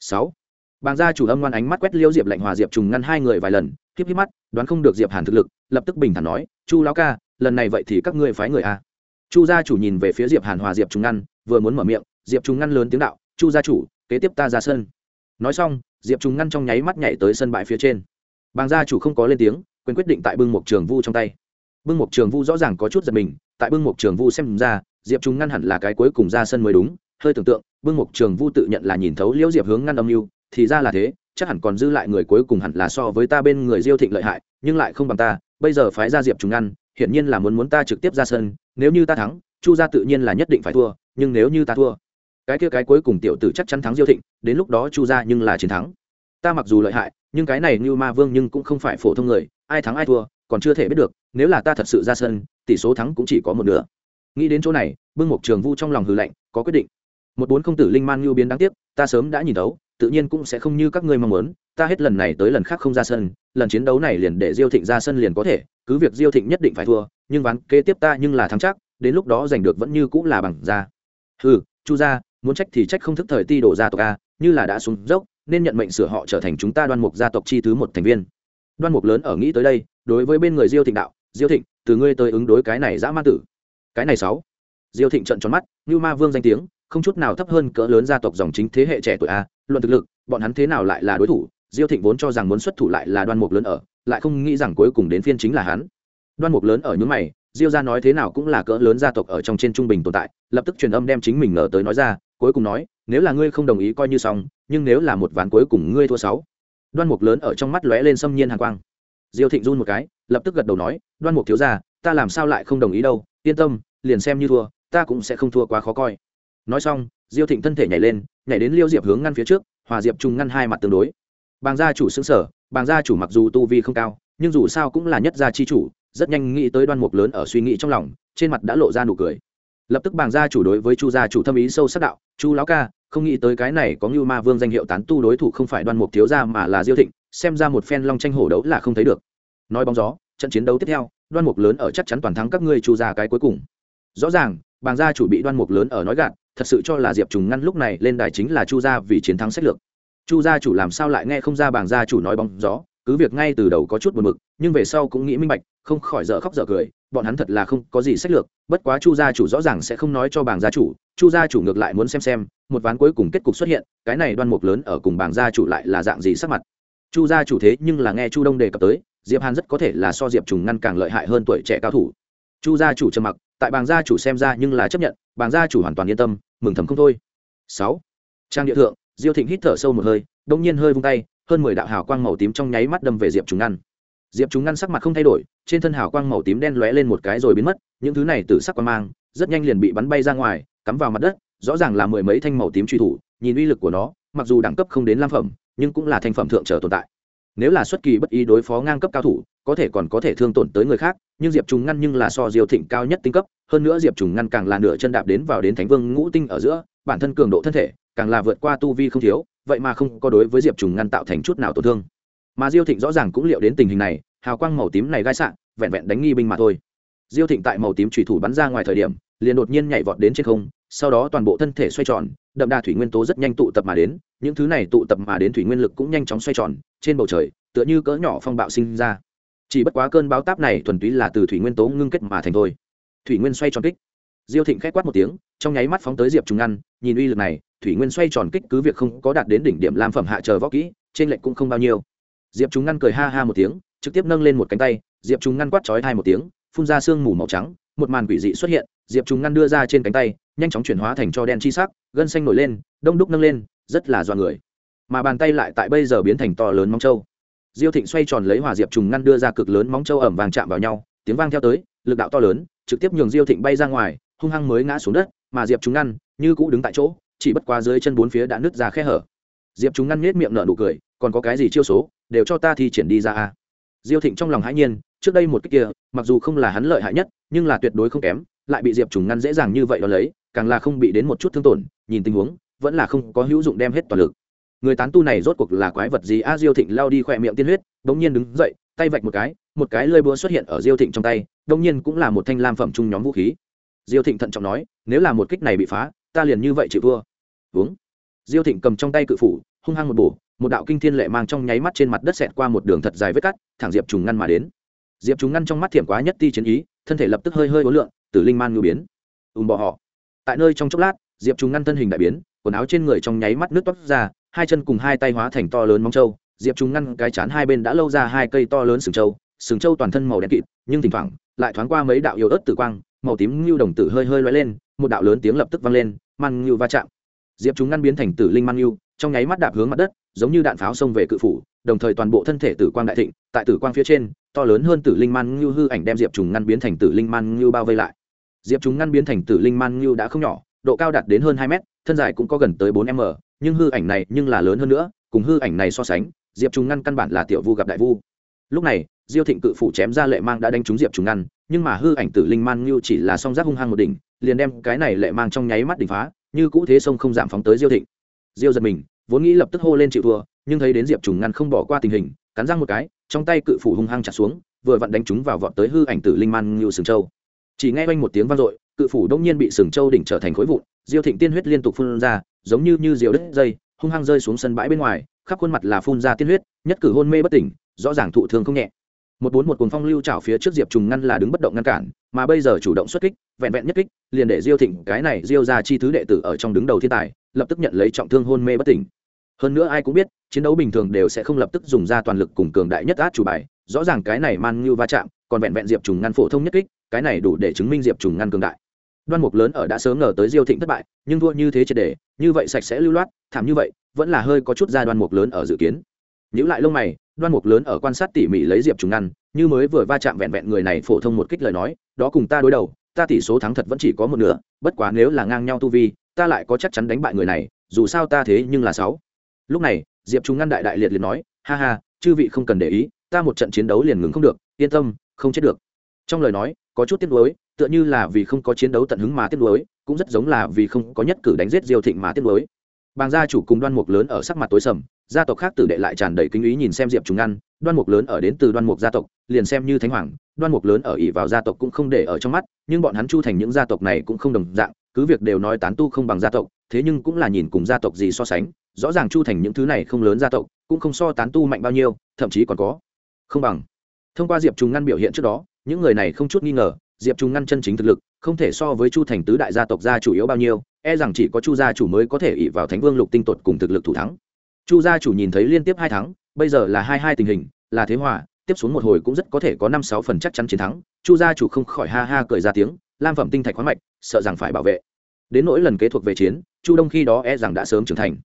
Sáu, bàng gia chủ âm ngoan ánh mắt quét liêu diệp lạnh hòa diệp trùng ngăn hai người vài lần tiếp híp mắt, đoán không được diệp hàn thực lực, lập tức bình thản nói, chu lão ca, lần này vậy thì các ngươi phái người a? Chu gia chủ nhìn về phía diệp hàn hòa diệp Trung ngăn, vừa muốn mở miệng, diệp Trung ngăn lớn tiếng đạo, chu gia chủ, kế tiếp ta ra sân. Nói xong, diệp Trung ngăn trong nháy mắt nhảy tới sân bãi phía trên. Bàng gia chủ không có lên tiếng, quyền quyết định tại bưng một trường vu trong tay. Bưng một trường vu rõ ràng có chút giật mình, tại bưng một trường vu xem ra, diệp Trung ngăn hẳn là cái cuối cùng ra sân mới đúng. Hơi tưởng tượng, bưng một trường vu tự nhận là nhìn thấu liễu diệp hướng ngăn âm mưu, thì ra là thế, chắc hẳn còn dư lại người cuối cùng hẳn là so với ta bên người diêu thịnh lợi hại, nhưng lại không bằng ta. Bây giờ phái ra diệp Trung ngăn hiển nhiên là muốn muốn ta trực tiếp ra sân, nếu như ta thắng, chu gia tự nhiên là nhất định phải thua, nhưng nếu như ta thua, cái kia cái cuối cùng tiểu tử chắc chắn thắng diêu thịnh, đến lúc đó chu gia nhưng là chiến thắng. Ta mặc dù lợi hại, nhưng cái này như ma vương nhưng cũng không phải phổ thông người, ai thắng ai thua, còn chưa thể biết được, nếu là ta thật sự ra sân, tỷ số thắng cũng chỉ có một nửa. Nghĩ đến chỗ này, bưng Mộc trường vu trong lòng hư lạnh, có quyết định. Một bốn không tử linh man ngưu biến đáng tiếc, ta sớm đã nhìn thấu, tự nhiên cũng sẽ không như các ngươi mong muốn, ta hết lần này tới lần khác không ra sân, lần chiến đấu này liền để diêu thịnh ra sân liền có thể cứ việc diêu thịnh nhất định phải thua, nhưng ván kế tiếp ta nhưng là thắng chắc, đến lúc đó giành được vẫn như cũng là bằng ra ừ chu gia, muốn trách thì trách không thức thời ti đổ gia tộc a, như là đã xuống dốc, nên nhận mệnh sửa họ trở thành chúng ta đoan mục gia tộc chi thứ một thành viên. Đoan mục lớn ở nghĩ tới đây, đối với bên người diêu thịnh đạo, diêu thịnh, từ ngươi tới ứng đối cái này dã man tử. Cái này sáu. Diêu thịnh trận tròn mắt, như ma vương danh tiếng, không chút nào thấp hơn cỡ lớn gia tộc dòng chính thế hệ trẻ tuổi a, luận thực lực, bọn hắn thế nào lại là đối thủ? Diêu thịnh vốn cho rằng muốn xuất thủ lại là đoan mục lớn ở lại không nghĩ rằng cuối cùng đến phiên chính là hắn. Đoan mục lớn ở những mày, diêu ra nói thế nào cũng là cỡ lớn gia tộc ở trong trên trung bình tồn tại, lập tức truyền âm đem chính mình ngờ tới nói ra, cuối cùng nói, nếu là ngươi không đồng ý coi như xong, nhưng nếu là một ván cuối cùng ngươi thua sáu. Đoan mục lớn ở trong mắt lóe lên xâm nhiên hàn quang. Diêu thịnh run một cái, lập tức gật đầu nói, đoan mục thiếu ra ta làm sao lại không đồng ý đâu, yên tâm, liền xem như thua, ta cũng sẽ không thua quá khó coi. Nói xong, diêu thịnh thân thể nhảy lên, nhảy đến liêu diệp hướng ngăn phía trước, hòa diệp trùng ngăn hai mặt tương đối bàng gia chủ xứng sở bàng gia chủ mặc dù tu vi không cao, nhưng dù sao cũng là nhất gia chi chủ, rất nhanh nghĩ tới đoan mục lớn ở suy nghĩ trong lòng, trên mặt đã lộ ra nụ cười. Lập tức bàng gia chủ đối với chu gia chủ thâm ý sâu sắc đạo, chu lão ca, không nghĩ tới cái này có ngưu ma vương danh hiệu tán tu đối thủ không phải đoan mục thiếu gia mà là diêu thịnh, xem ra một phen long tranh hổ đấu là không thấy được. Nói bóng gió, trận chiến đấu tiếp theo, đoan mục lớn ở chắc chắn toàn thắng các ngươi chu gia cái cuối cùng. Rõ ràng, bàng gia chủ bị đoan mục lớn ở nói gạt, thật sự cho là diệp trùng ngăn lúc này lên đài chính là chu gia vì chiến thắng sách lược chu gia chủ làm sao lại nghe không ra bàng gia chủ nói bóng gió, cứ việc ngay từ đầu có chút buồn bực, nhưng về sau cũng nghĩ minh bạch, không khỏi dở khóc dở cười, bọn hắn thật là không có gì sách lược, bất quá chu gia chủ rõ ràng sẽ không nói cho bàng gia chủ, chu gia chủ ngược lại muốn xem xem, một ván cuối cùng kết cục xuất hiện, cái này đoan mục lớn ở cùng bàng gia chủ lại là dạng gì sắc mặt. Chu gia chủ thế nhưng là nghe chu đông đề cập tới, diệp hàn rất có thể là so diệp trùng ngăn càng lợi hại hơn tuổi trẻ cao thủ. Chu gia chủ trầm mặc, tại bàng gia chủ xem ra nhưng là chấp nhận bàng gia chủ hoàn toàn yên tâm, mừng thầm không thôi. Sáu. Trang địa thượng diêu thịnh hít thở sâu một hơi, đông nhiên hơi vung tay, hơn mười đạo hào quang màu tím trong nháy mắt đâm về diệp trùng ngăn. Diệp trùng ngăn sắc mặt không thay đổi, trên thân hào quang màu tím đen lóe lên một cái rồi biến mất, những thứ này từ sắc quang mang, rất nhanh liền bị bắn bay ra ngoài, cắm vào mặt đất, rõ ràng là mười mấy thanh màu tím truy thủ, nhìn uy lực của nó, mặc dù đẳng cấp không đến lam phẩm, nhưng cũng là thanh phẩm thượng trở tồn tại. Nếu là xuất kỳ bất ý đối phó ngang cấp cao thủ, có thể còn có thể thương tổn tới người khác, nhưng diệp trùng ngăn nhưng là so diêu thịnh cao nhất tinh cấp, hơn nữa diệp trùng ngăn càng là nửa chân đạp đến vào đến thánh vương ngũ tinh ở giữa bản thân cường độ thân thể càng là vượt qua tu vi không thiếu, vậy mà không có đối với diệp trùng ngăn tạo thành chút nào tổn thương. Mà diêu thịnh rõ ràng cũng liệu đến tình hình này, hào quang màu tím này gai sạn vẹn vẹn đánh nghi binh mà thôi. Diêu thịnh tại màu tím thủy thủ bắn ra ngoài thời điểm, liền đột nhiên nhảy vọt đến trên không, sau đó toàn bộ thân thể xoay tròn, đậm đà thủy nguyên tố rất nhanh tụ tập mà đến, những thứ này tụ tập mà đến thủy nguyên lực cũng nhanh chóng xoay tròn, trên bầu trời, tựa như cỡ nhỏ phong bạo sinh ra. Chỉ bất quá cơn báo táp này thuần túy là từ thủy nguyên tố ngưng kết mà thành thôi. Thủy nguyên xoay tròn kích. Diêu thịnh k h quát một tiếng trong nháy mắt phóng tới diệp trùng ngăn, nhìn uy lực này, thủy nguyên xoay tròn kích cứ việc không có đạt đến đỉnh điểm làm phẩm hạ chờ võ kỹ, trên lệnh cũng không bao nhiêu. Diệp trùng ngăn cười ha ha một tiếng, trực tiếp nâng lên một cánh tay, diệp trùng ngăn quát chói hai một tiếng, phun ra sương mù màu trắng, một màn quỷ dị xuất hiện, diệp trùng ngăn đưa ra trên cánh tay, nhanh chóng chuyển hóa thành cho đen chi sắc, gân xanh nổi lên, đông đúc nâng lên, rất là do người. Mà bàn tay lại tại bây giờ biến thành to lớn móng trâu. Diêu thịnh xoay tròn lấy hòa diệp trùng ngăn đưa ra cực lớn móng trâu ẩm vàng chạm vào nhau, tiếng vang theo tới, lực đạo to lớn, trực tiếp nhường diêu thịnh bay ra ngoài, hung hăng mới ngã xuống đất mà diệp chúng ngăn như cũ đứng tại chỗ, chỉ bất qua dưới chân bốn phía đã nứt ra khe hở. Diệp chúng ngăn nhếch miệng nở nụ cười, còn có cái gì chiêu số, đều cho ta thi triển đi ra a. Diêu thịnh trong lòng hãi nhiên, trước đây một cách kia, mặc dù không là hắn lợi hại nhất, nhưng là tuyệt đối không kém, lại bị diệp chúng ngăn dễ dàng như vậy đó lấy, càng là không bị đến một chút thương tổn, nhìn tình huống, vẫn là không có hữu dụng đem hết toàn lực. Người tán tu này rốt cuộc là quái vật gì a? Diêu thịnh lao đi khỏe miệng tiên huyết, bỗng nhiên đứng dậy, tay vạch một cái một cái lơi búa xuất hiện ở diêu thịnh trong tay, đông nhiên cũng là một thanh lam phẩm chung nhóm vũ khí diêu thịnh thận trọng nói, nếu là một kích này bị phá, ta liền như vậy chịu thua. Uống. Diêu thịnh cầm trong tay cự phủ, hung hăng một bổ, một đạo kinh thiên lệ mang trong nháy mắt trên mặt đất xẹt qua một đường thật dài vết cắt, thẳng diệp trùng ngăn mà đến. Diệp trùng ngăn trong mắt thiểm quá nhất ti chiến ý, thân thể lập tức hơi hơi ố lượng tử linh man ngưu biến. Ùm bỏ họ. Tại nơi trong chốc lát, diệp trùng ngăn thân hình đại biến, quần áo trên người trong nháy mắt nước toát ra, hai chân cùng hai tay hóa thành to lớn móng trâu. Diệp trùng ngăn cái chán hai bên đã lâu ra hai cây to lớn sừng trâu sừng trâu toàn thân màu đen kịt, nhưng thỉnh thoảng lại thoáng qua mấy đạo yếu ớt tử quang màu tím ngưu đồng tử hơi hơi loay lên, một đạo lớn tiếng lập tức vang lên man ngưu va chạm. Diệp chúng ngăn biến thành tử linh man ngưu, trong nháy mắt đạp hướng mặt đất, giống như đạn pháo xông về cự phủ, đồng thời toàn bộ thân thể tử quang đại thịnh, tại tử quang phía trên, to lớn hơn tử linh man ngưu hư ảnh đem diệp trùng ngăn biến thành tử linh man ngưu bao vây lại. Diệp chúng ngăn biến thành tử linh man ngưu đã không nhỏ, độ cao đạt đến hơn hai mét, thân dài cũng có gần tới bốn m, nhưng hư ảnh này nhưng là lớn hơn nữa, cùng hư ảnh này so sánh, diệp trùng ngăn căn bản là tiểu vu gặp đại vu. Lúc này, diêu thịnh cự phủ chém ra lệ mang đã đánh trúng diệp trùng ngăn nhưng mà hư ảnh tử linh man như chỉ là song giác hung hăng một đỉnh, liền đem cái này lệ mang trong nháy mắt đỉnh phá, như cũ thế sông không giảm phóng tới diêu thịnh. Diêu giật mình, vốn nghĩ lập tức hô lên chịu thua, nhưng thấy đến diệp trùng ngăn không bỏ qua tình hình, cắn răng một cái, trong tay cự phủ hung hăng chặt xuống, vừa vặn đánh chúng vào vọt tới hư ảnh tử linh man như sừng châu. Chỉ nghe quanh một tiếng vang dội, cự phủ đông nhiên bị sừng châu đỉnh trở thành khối vụn, diêu thịnh tiên huyết liên tục phun ra, giống như như diều đất dây, hung hăng rơi xuống sân bãi bên ngoài, khắp khuôn mặt là phun ra tiên huyết, nhất cử hôn mê bất tỉnh, rõ ràng thụ thương không nhẹ một bốn một cuồng phong lưu trảo phía trước diệp trùng ngăn là đứng bất động ngăn cản, mà bây giờ chủ động xuất kích, vẹn vẹn nhất kích, liền để diêu thịnh, cái này diêu ra chi thứ đệ tử ở trong đứng đầu thiên tài, lập tức nhận lấy trọng thương hôn mê bất tỉnh. Hơn nữa ai cũng biết, chiến đấu bình thường đều sẽ không lập tức dùng ra toàn lực cùng cường đại nhất át chủ bài, rõ ràng cái này man như va chạm, còn vẹn vẹn diệp trùng ngăn phổ thông nhất kích, cái này đủ để chứng minh diệp trùng ngăn cường đại. Đoan mục lớn ở đã sớm ngờ tới diêu thịnh thất bại, nhưng thua như thế triệt để, như vậy sạch sẽ lưu loát, thảm như vậy, vẫn là hơi có chút ra đoan mục lớn ở dự kiến. Nhữ lại lông mày đoan mục lớn ở quan sát tỉ mỉ lấy diệp trùng ngăn như mới vừa va chạm vẹn vẹn người này phổ thông một kích lời nói, đó cùng ta đối đầu, ta tỷ số thắng thật vẫn chỉ có một nửa, bất quá nếu là ngang nhau tu vi, ta lại có chắc chắn đánh bại người này, dù sao ta thế nhưng là sáu. Lúc này, diệp trùng ngăn đại đại liệt liệt nói, ha ha, chư vị không cần để ý, ta một trận chiến đấu liền ngừng không được, yên tâm, không chết được. Trong lời nói, có chút tiếc nuối, tựa như là vì không có chiến đấu tận hứng mà tiếc nuối, cũng rất giống là vì không có nhất cử đánh giết diêu thịnh mà tiếc nuối. Bàng gia chủ cùng đoan mục lớn ở sắc mặt tối sầm gia tộc khác tử đệ lại tràn đầy kinh ý nhìn xem diệp trùng ngăn, đoan mục lớn ở đến từ đoan mục gia tộc, liền xem như thánh hoàng, đoan mục lớn ở ỉ vào gia tộc cũng không để ở trong mắt, nhưng bọn hắn chu thành những gia tộc này cũng không đồng dạng, cứ việc đều nói tán tu không bằng gia tộc, thế nhưng cũng là nhìn cùng gia tộc gì so sánh, rõ ràng chu thành những thứ này không lớn gia tộc, cũng không so tán tu mạnh bao nhiêu, thậm chí còn có không bằng. Thông qua diệp trùng ngăn biểu hiện trước đó, những người này không chút nghi ngờ, diệp trùng ngăn chân chính thực lực, không thể so với chu thành tứ đại gia tộc gia chủ yếu bao nhiêu e rằng chỉ có chu gia chủ mới có thể ỉ vào thánh vương lục tinh tột cùng thực lực thủ thắng chu gia chủ nhìn thấy liên tiếp hai thắng bây giờ là hai hai tình hình là thế hòa tiếp xuống một hồi cũng rất có thể có năm sáu phần chắc chắn chiến thắng. Chu gia chủ không khỏi ha ha cười ra tiếng lam phẩm tinh thạch khoáng mạch sợ rằng phải bảo vệ. Đến nỗi lần kế thuộc về chiến chu đông khi đó e rằng đã sớm trưởng thành.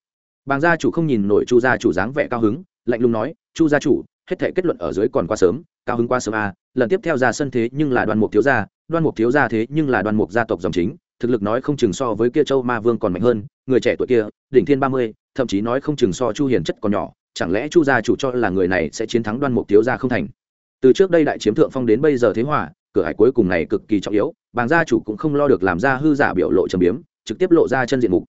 Bàng gia chủ không nhìn nổi chu gia chủ dáng vẻ cao hứng lạnh lùng nói chu gia chủ hết thể kết luận ở dưới còn quá sớm cao hứng quá sớm à, lần tiếp theo ra sân thế nhưng là đoàn mục thiếu gia đoan mục thiếu gia thế nhưng là đoàn mục gia tộc dòng chính thực lực nói không chừng so với kia châu ma vương còn mạnh hơn người trẻ tuổi kia đỉnh thiên ba mươi thậm chí nói không chừng so chu hiền chất còn nhỏ, chẳng lẽ chu gia chủ cho là người này sẽ chiến thắng đoan mục thiếu gia không thành? Từ trước đây đại chiếm thượng phong đến bây giờ thế hòa, cửa hải cuối cùng này cực kỳ trọng yếu, bàng gia chủ cũng không lo được làm ra hư giả biểu lộ trầm biếm, trực tiếp lộ ra chân diện mục.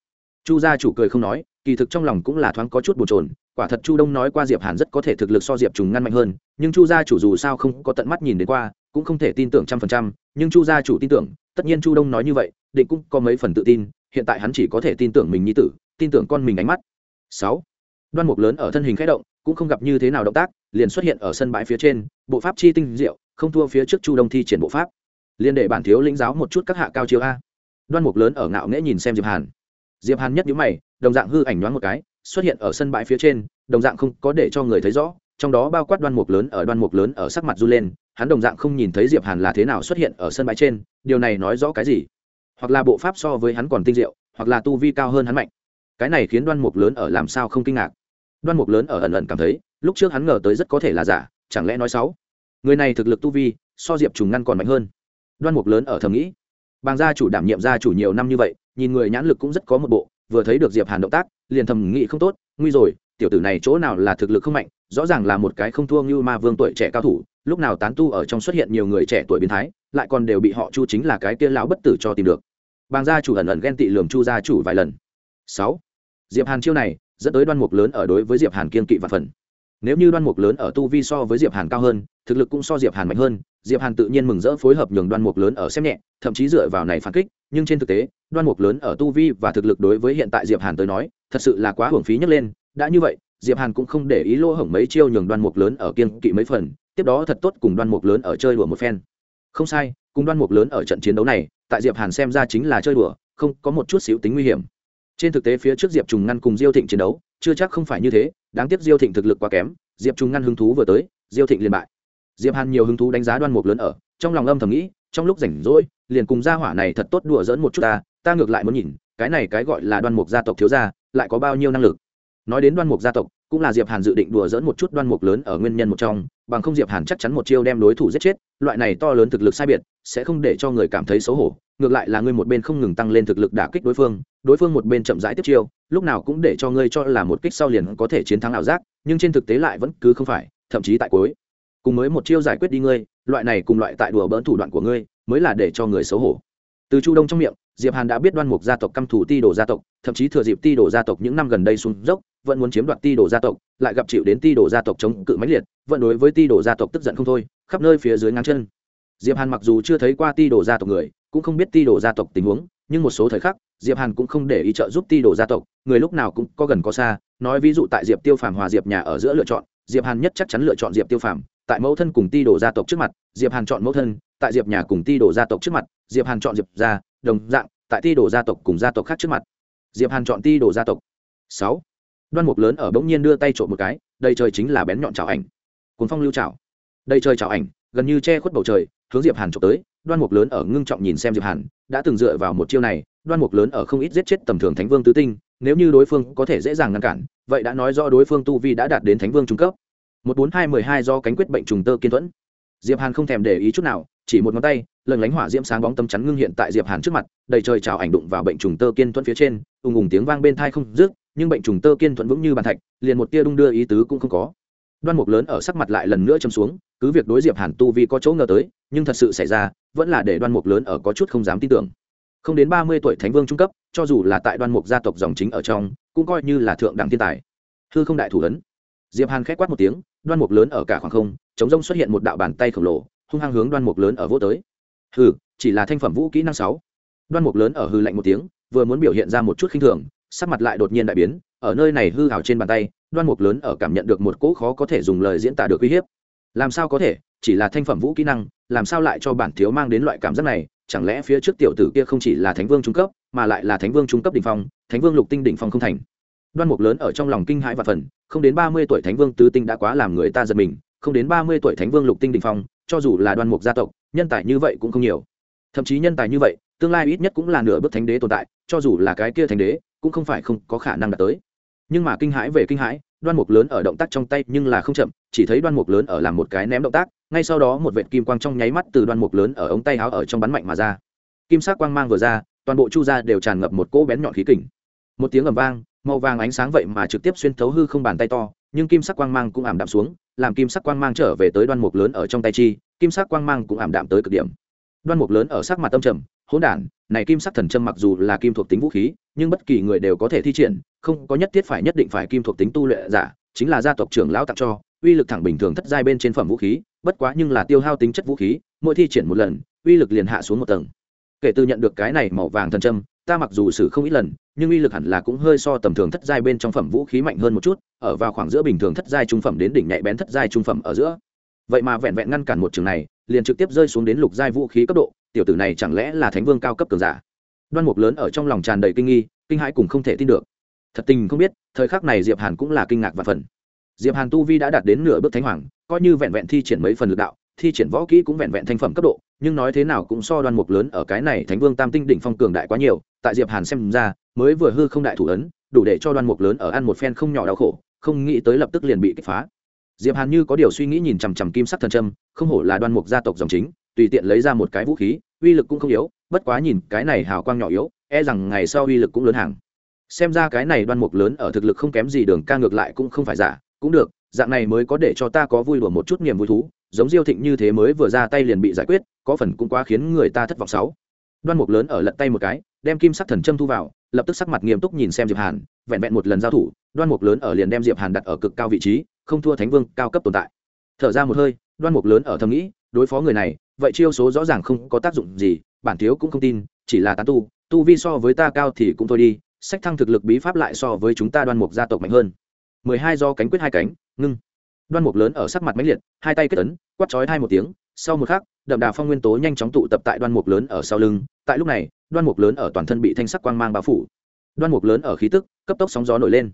Chu gia chủ cười không nói, kỳ thực trong lòng cũng là thoáng có chút bồn chồn, quả thật chu đông nói qua diệp hàn rất có thể thực lực so diệp trùng ngăn mạnh hơn, nhưng chu gia chủ dù sao không có tận mắt nhìn đến qua, cũng không thể tin tưởng trăm phần trăm, nhưng chu gia chủ tin tưởng, tất nhiên chu đông nói như vậy, định cũng có mấy phần tự tin, hiện tại hắn chỉ có thể tin tưởng mình như tử, tin tưởng con mình ánh mắt sáu. Đoan mục lớn ở thân hình khẽ động, cũng không gặp như thế nào động tác, liền xuất hiện ở sân bãi phía trên, bộ pháp chi tinh diệu, không thua phía trước chu đông thi triển bộ pháp. Liền để bản thiếu lĩnh giáo một chút các hạ cao chiếu a. Đoan mục lớn ở ngạo nghễ nhìn xem diệp hàn. Diệp hàn nhất nhíu mày, đồng dạng hư ảnh nhoáng một cái, xuất hiện ở sân bãi phía trên, đồng dạng không có để cho người thấy rõ, trong đó bao quát đoan mục lớn ở đoan mục lớn ở sắc mặt du lên, hắn đồng dạng không nhìn thấy diệp hàn là thế nào xuất hiện ở sân bãi trên, điều này nói rõ cái gì? Hoặc là bộ pháp so với hắn còn tinh diệu, hoặc là tu vi cao hơn hắn mạnh cái này khiến đoan mục lớn ở làm sao không kinh ngạc. đoan mục lớn ở ẩn ẩn cảm thấy, lúc trước hắn ngờ tới rất có thể là giả, chẳng lẽ nói xấu? người này thực lực tu vi, so diệp trùng ngăn còn mạnh hơn. đoan mục lớn ở thầm nghĩ. bàng gia chủ đảm nhiệm gia chủ nhiều năm như vậy, nhìn người nhãn lực cũng rất có một bộ, vừa thấy được diệp hàn động tác, liền thầm nghĩ không tốt, nguy rồi, tiểu tử này chỗ nào là thực lực không mạnh, rõ ràng là một cái không thua như ma vương tuổi trẻ cao thủ, lúc nào tán tu ở trong xuất hiện nhiều người trẻ tuổi biến thái, lại còn đều bị họ chu chính là cái kia lão bất tử cho tìm được. bàng gia chủ ẩn ẩn ghen tị lường chu gia chủ vài lần. sáu diệp hàn chiêu này dẫn tới đoan mục lớn ở đối với diệp hàn kiên kỵ và phần. Nếu như đoan mục lớn ở tu vi so với diệp hàn cao hơn, thực lực cũng so diệp hàn mạnh hơn, diệp hàn tự nhiên mừng rỡ phối hợp nhường đoan mục lớn ở xem nhẹ, thậm chí dựa vào này phản kích, nhưng trên thực tế, đoan mục lớn ở tu vi và thực lực đối với hiện tại diệp hàn tới nói, thật sự là quá hưởng phí nhấc lên. Đã như vậy, diệp hàn cũng không để ý lỗ hổng mấy chiêu nhường đoan mục lớn ở kiên kỵ mấy phần, tiếp đó thật tốt cùng đoan mục lớn ở chơi đùa một phen. Không sai, cùng đoan mục lớn ở trận chiến đấu này, tại diệp hàn xem ra chính là chơi đùa, không có một chút xíu tính nguy hiểm trên thực tế phía trước diệp trùng ngăn cùng diêu thịnh chiến đấu, chưa chắc không phải như thế, đáng tiếc diêu thịnh thực lực quá kém, diệp trùng ngăn hứng thú vừa tới, diêu thịnh liền bại. Diệp hàn nhiều hứng thú đánh giá đoan mục lớn ở, trong lòng âm thầm nghĩ, trong lúc rảnh rỗi, liền cùng gia hỏa này thật tốt đùa dỡn một chút ta ta ngược lại muốn nhìn, cái này cái gọi là đoan mục gia tộc thiếu gia, lại có bao nhiêu năng lực. Nói đến đoan mục gia tộc, cũng là diệp hàn dự định đùa dỡn một chút đoan mục lớn ở nguyên nhân một trong bằng không diệp hàn chắc chắn một chiêu đem đối thủ giết chết, loại này to lớn thực lực sai biệt, sẽ không để cho người cảm thấy xấu hổ, ngược lại là ngươi một bên không ngừng tăng lên thực lực đả kích đối phương đối phương một bên chậm rãi tiếp chiêu, lúc nào cũng để cho ngươi cho là một kích sau liền có thể chiến thắng ảo giác, nhưng trên thực tế lại vẫn cứ không phải, thậm chí tại cuối. Cùng mới một chiêu giải quyết đi ngươi, loại này cùng loại tại đùa bỡn thủ đoạn của ngươi, mới là để cho người xấu hổ. Từ chu đông trong miệng, diệp hàn đã biết đoan mục gia tộc căm thủ ti đồ gia tộc, thậm chí thừa dịp ti đồ gia tộc những năm gần đây xuống dốc vẫn muốn chiếm đoạt ti đồ gia tộc lại gặp chịu đến ti đồ gia tộc chống cự mãnh liệt vẫn đối với ti đồ gia tộc tức giận không thôi khắp nơi phía dưới ngang chân diệp hàn mặc dù chưa thấy qua ti đồ gia tộc người cũng không biết ti đồ gia tộc tình huống nhưng một số thời khắc diệp hàn cũng không để ý trợ giúp ti đồ gia tộc người lúc nào cũng có gần có xa nói ví dụ tại diệp tiêu phàm hòa diệp nhà ở giữa lựa chọn diệp hàn nhất chắc chắn lựa chọn diệp tiêu phàm tại mẫu thân cùng ti đồ gia tộc trước mặt diệp hàn chọn mẫu thân tại diệp nhà cùng ti đồ gia tộc trước mặt diệp hàn chọn diệp gia đồng dạng tại ti đồ gia tộc cùng gia tộc khác trước mặt diệp hàn chọn ti đồ gia tộc sáu đoan mục lớn ở bỗng nhiên đưa tay trộm một cái đầy trời chính là bén nhọn chảo ảnh cuốn phong lưu chảo đầy trời chảo ảnh gần như che khuất bầu trời hướng diệp hàn trộm tới đoan mục lớn ở ngưng trọng nhìn xem diệp hàn đã từng dựa vào một chiêu này đoan mục lớn ở không ít giết chết tầm thường thánh vương tứ tinh nếu như đối phương có thể dễ dàng ngăn cản vậy đã nói rõ đối phương tu vi đã đạt đến thánh vương trung cấp một bốn hai mười hai do cánh quyết bệnh trùng tơ kiên thuẫn diệp hàn không thèm để ý chút nào chỉ một ngón tay lần lánh hỏa diễm sáng bóng tâm chắn ngưng hiện tại diệp hàn trước mặt đầy trời trào ảnh đụng vào bệnh trùng tơ kiên thuẫn phía trên ùng ùng tiếng vang bên thai không dứt nhưng bệnh trùng tơ kiên thuận vững như bàn thạch, liền một tia đung đưa ý tứ cũng không có. Đoan mục lớn ở sắc mặt lại lần nữa châm xuống, cứ việc đối diệp hàn tu vi có chỗ ngờ tới, nhưng thật sự xảy ra, vẫn là để đoan mục lớn ở có chút không dám tin tưởng. Không đến ba mươi tuổi thánh vương trung cấp, cho dù là tại đoan mục gia tộc dòng chính ở trong, cũng coi như là thượng đẳng thiên tài. Hư không đại thủ ấn. Diệp hàn khét quát một tiếng, đoan mục lớn ở cả khoảng không, chống rông xuất hiện một đạo bàn tay khổng lồ, hung hăng hướng đoan mục lớn ở vô tới. Hừ, chỉ là thanh phẩm vũ kỹ năng sáu. Đoan mục lớn ở hư lạnh một tiếng, vừa muốn biểu hiện ra một chút khinh thường sắc mặt lại đột nhiên đại biến, ở nơi này hư hào trên bàn tay, đoan mục lớn ở cảm nhận được một cỗ khó có thể dùng lời diễn tả được uy hiếp. Làm sao có thể? Chỉ là thanh phẩm vũ kỹ năng, làm sao lại cho bản thiếu mang đến loại cảm giác này? Chẳng lẽ phía trước tiểu tử kia không chỉ là thánh vương trung cấp, mà lại là thánh vương trung cấp đỉnh phong, thánh vương lục tinh đỉnh phong không thành? Đoan mục lớn ở trong lòng kinh hãi và phần không đến ba mươi tuổi thánh vương tứ tinh đã quá làm người ta giật mình, không đến ba mươi tuổi thánh vương lục tinh đỉnh phong, cho dù là đoan mục gia tộc, nhân tài như vậy cũng không nhiều thậm chí nhân tài như vậy, tương lai ít nhất cũng là nửa bước thánh đế tồn tại, cho dù là cái kia thánh đế, cũng không phải không có khả năng đạt tới. Nhưng mà kinh hãi về kinh hãi, đoan mục lớn ở động tác trong tay nhưng là không chậm, chỉ thấy đoan mục lớn ở làm một cái ném động tác, ngay sau đó một vệt kim quang trong nháy mắt từ đoan mục lớn ở ống tay áo ở trong bắn mạnh mà ra. Kim sắc quang mang vừa ra, toàn bộ chu ra đều tràn ngập một cỗ bén nhọn khí kình. Một tiếng ầm vang, màu vàng ánh sáng vậy mà trực tiếp xuyên thấu hư không bàn tay to, nhưng kim sắc quang mang cũng ảm đạm xuống, làm kim sắc quang mang trở về tới đoan mục lớn ở trong tay chi, kim sắc quang mang cũng ảm đạm tới cực điểm đoan mục lớn ở sắc mặt tâm trầm, hỗn đản, này kim sắc thần châm mặc dù là kim thuộc tính vũ khí, nhưng bất kỳ người đều có thể thi triển, không có nhất thiết phải nhất định phải kim thuộc tính tu luyện giả, chính là gia tộc trưởng lão tặng cho, uy lực thẳng bình thường thất giai bên trên phẩm vũ khí, bất quá nhưng là tiêu hao tính chất vũ khí, mỗi thi triển một lần, uy lực liền hạ xuống một tầng. Kể từ nhận được cái này màu vàng thần châm, ta mặc dù xử không ít lần, nhưng uy lực hẳn là cũng hơi so tầm thường thất giai bên trong phẩm vũ khí mạnh hơn một chút, ở vào khoảng giữa bình thường thất giai trung phẩm đến đỉnh nhạy bén thất giai trung phẩm ở giữa vậy mà vẹn vẹn ngăn cản một trường này, liền trực tiếp rơi xuống đến lục giai vũ khí cấp độ, tiểu tử này chẳng lẽ là thánh vương cao cấp cường giả? Đoan mục lớn ở trong lòng tràn đầy kinh nghi, kinh hãi cùng không thể tin được. Thật tình không biết, thời khắc này diệp hàn cũng là kinh ngạc và phần diệp hàn tu vi đã đạt đến nửa bước thánh hoàng, coi như vẹn vẹn thi triển mấy phần lực đạo, thi triển võ kỹ cũng vẹn vẹn thành phẩm cấp độ, nhưng nói thế nào cũng so đoan mục lớn ở cái này thánh vương tam tinh đỉnh phong cường đại quá nhiều, tại diệp hàn xem ra, mới vừa hư không đại thủ ấn, đủ để cho đoan mục lớn ở ăn một phen không nhỏ đau khổ, không nghĩ tới lập tức liền bị kích phá diệp hàn như có điều suy nghĩ nhìn chằm chằm kim sắc thần trâm không hổ là đoan mục gia tộc dòng chính, tùy tiện lấy ra một cái vũ khí, uy lực cũng không yếu, bất quá nhìn cái này hào quang nhỏ yếu e rằng ngày sau uy lực cũng lớn hàng. Xem ra cái này đoan mục lớn ở thực lực không kém gì đường ca ngược lại cũng không phải giả, cũng được, dạng này mới có để cho ta có vui đùa một chút niềm vui thú, giống diêu thịnh như thế mới vừa ra tay liền bị giải quyết, có phần cũng quá khiến người ta thất vọng sáu đoan mục lớn ở lật tay một cái đem kim sắc thần châm thu vào, lập tức sắc mặt nghiêm túc nhìn xem diệp hàn, vẹn vẹn một lần giao thủ, đoan mục lớn ở liền đem diệp hàn đặt ở cực cao vị trí, không thua thánh vương cao cấp tồn tại. Thở ra một hơi, đoan mục lớn ở thầm nghĩ, đối phó người này, vậy chiêu số rõ ràng không có tác dụng gì, bản thiếu cũng không tin, chỉ là tán tu tu vi so với ta cao thì cũng thôi đi, sách thăng thực lực bí pháp lại so với chúng ta đoan mục gia tộc mạnh hơn. Mười hai do cánh quyết hai cánh, ngưng. Đoan mục lớn ở sắc mặt mãnh liệt, hai tay kết ấn, quát chói hai một tiếng, sau một khắc, đậm đà phong nguyên tố nhanh chóng tụ tập tại đoan mục lớn ở sau lưng, tại lúc này đoan mục lớn ở toàn thân bị thanh sắc quang mang bao phủ. Đoan mục lớn ở khí tức, cấp tốc sóng gió nổi lên.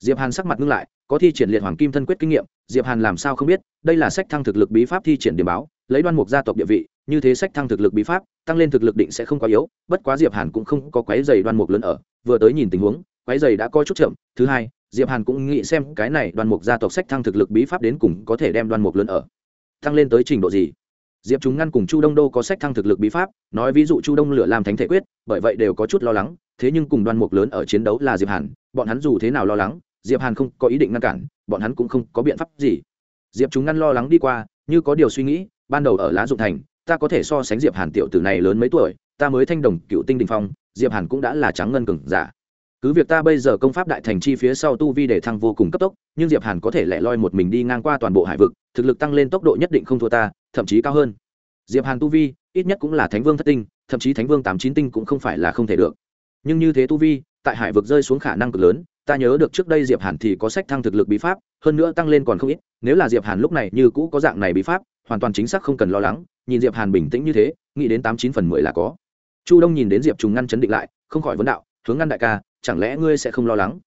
Diệp hàn sắc mặt ngưng lại, có thi triển liệt hoàng kim thân quyết kinh nghiệm, diệp hàn làm sao không biết, đây là sách thăng thực lực bí pháp thi triển điểm báo, lấy đoan mục gia tộc địa vị, như thế sách thăng thực lực bí pháp, tăng lên thực lực định sẽ không quá yếu, bất quá diệp hàn cũng không có quái dày đoan mục lớn ở, vừa tới nhìn tình huống quái dày đã coi chút chậm, thứ hai, diệp hàn cũng nghĩ xem cái này đoan mục gia tộc sách thăng thực lực bí pháp đến cùng có thể đem đoan mục lớn ở, tăng lên tới trình độ gì diệp chúng ngăn cùng chu đông đô có sách thăng thực lực bí pháp, nói ví dụ chu đông lửa làm thánh thể quyết, bởi vậy đều có chút lo lắng, thế nhưng cùng đoan mục lớn ở chiến đấu là diệp hàn, bọn hắn dù thế nào lo lắng, diệp hàn không có ý định ngăn cản, bọn hắn cũng không có biện pháp gì. Diệp chúng ngăn lo lắng đi qua, như có điều suy nghĩ, ban đầu ở lá dụng thành, ta có thể so sánh diệp hàn tiểu tử này lớn mấy tuổi, ta mới thanh đồng cựu tinh đình phong, diệp hàn cũng đã là trắng ngân cừng giả cứ việc ta bây giờ công pháp đại thành chi phía sau tu vi để thăng vô cùng cấp tốc, nhưng diệp hàn có thể lẻ loi một mình đi ngang qua toàn bộ hải vực, thực lực tăng lên tốc độ nhất định không thua ta, thậm chí cao hơn. Diệp hàn tu vi, ít nhất cũng là thánh vương thất tinh, thậm chí thánh vương tám chín tinh cũng không phải là không thể được. Nhưng như thế tu vi, tại hải vực rơi xuống khả năng cực lớn, ta nhớ được trước đây diệp hàn thì có sách thăng thực lực bí pháp, hơn nữa tăng lên còn không ít, nếu là diệp hàn lúc này như cũ có dạng này bí pháp, hoàn toàn chính xác không cần lo lắng, nhìn diệp hàn bình tĩnh như thế, nghĩ đến tám chín phần mười là có. Chu đông nhìn đến diệp trùng ngăn chấn định lại, không khỏi vấn đạo, hướng ngăn đại ca chẳng lẽ ngươi sẽ không lo lắng?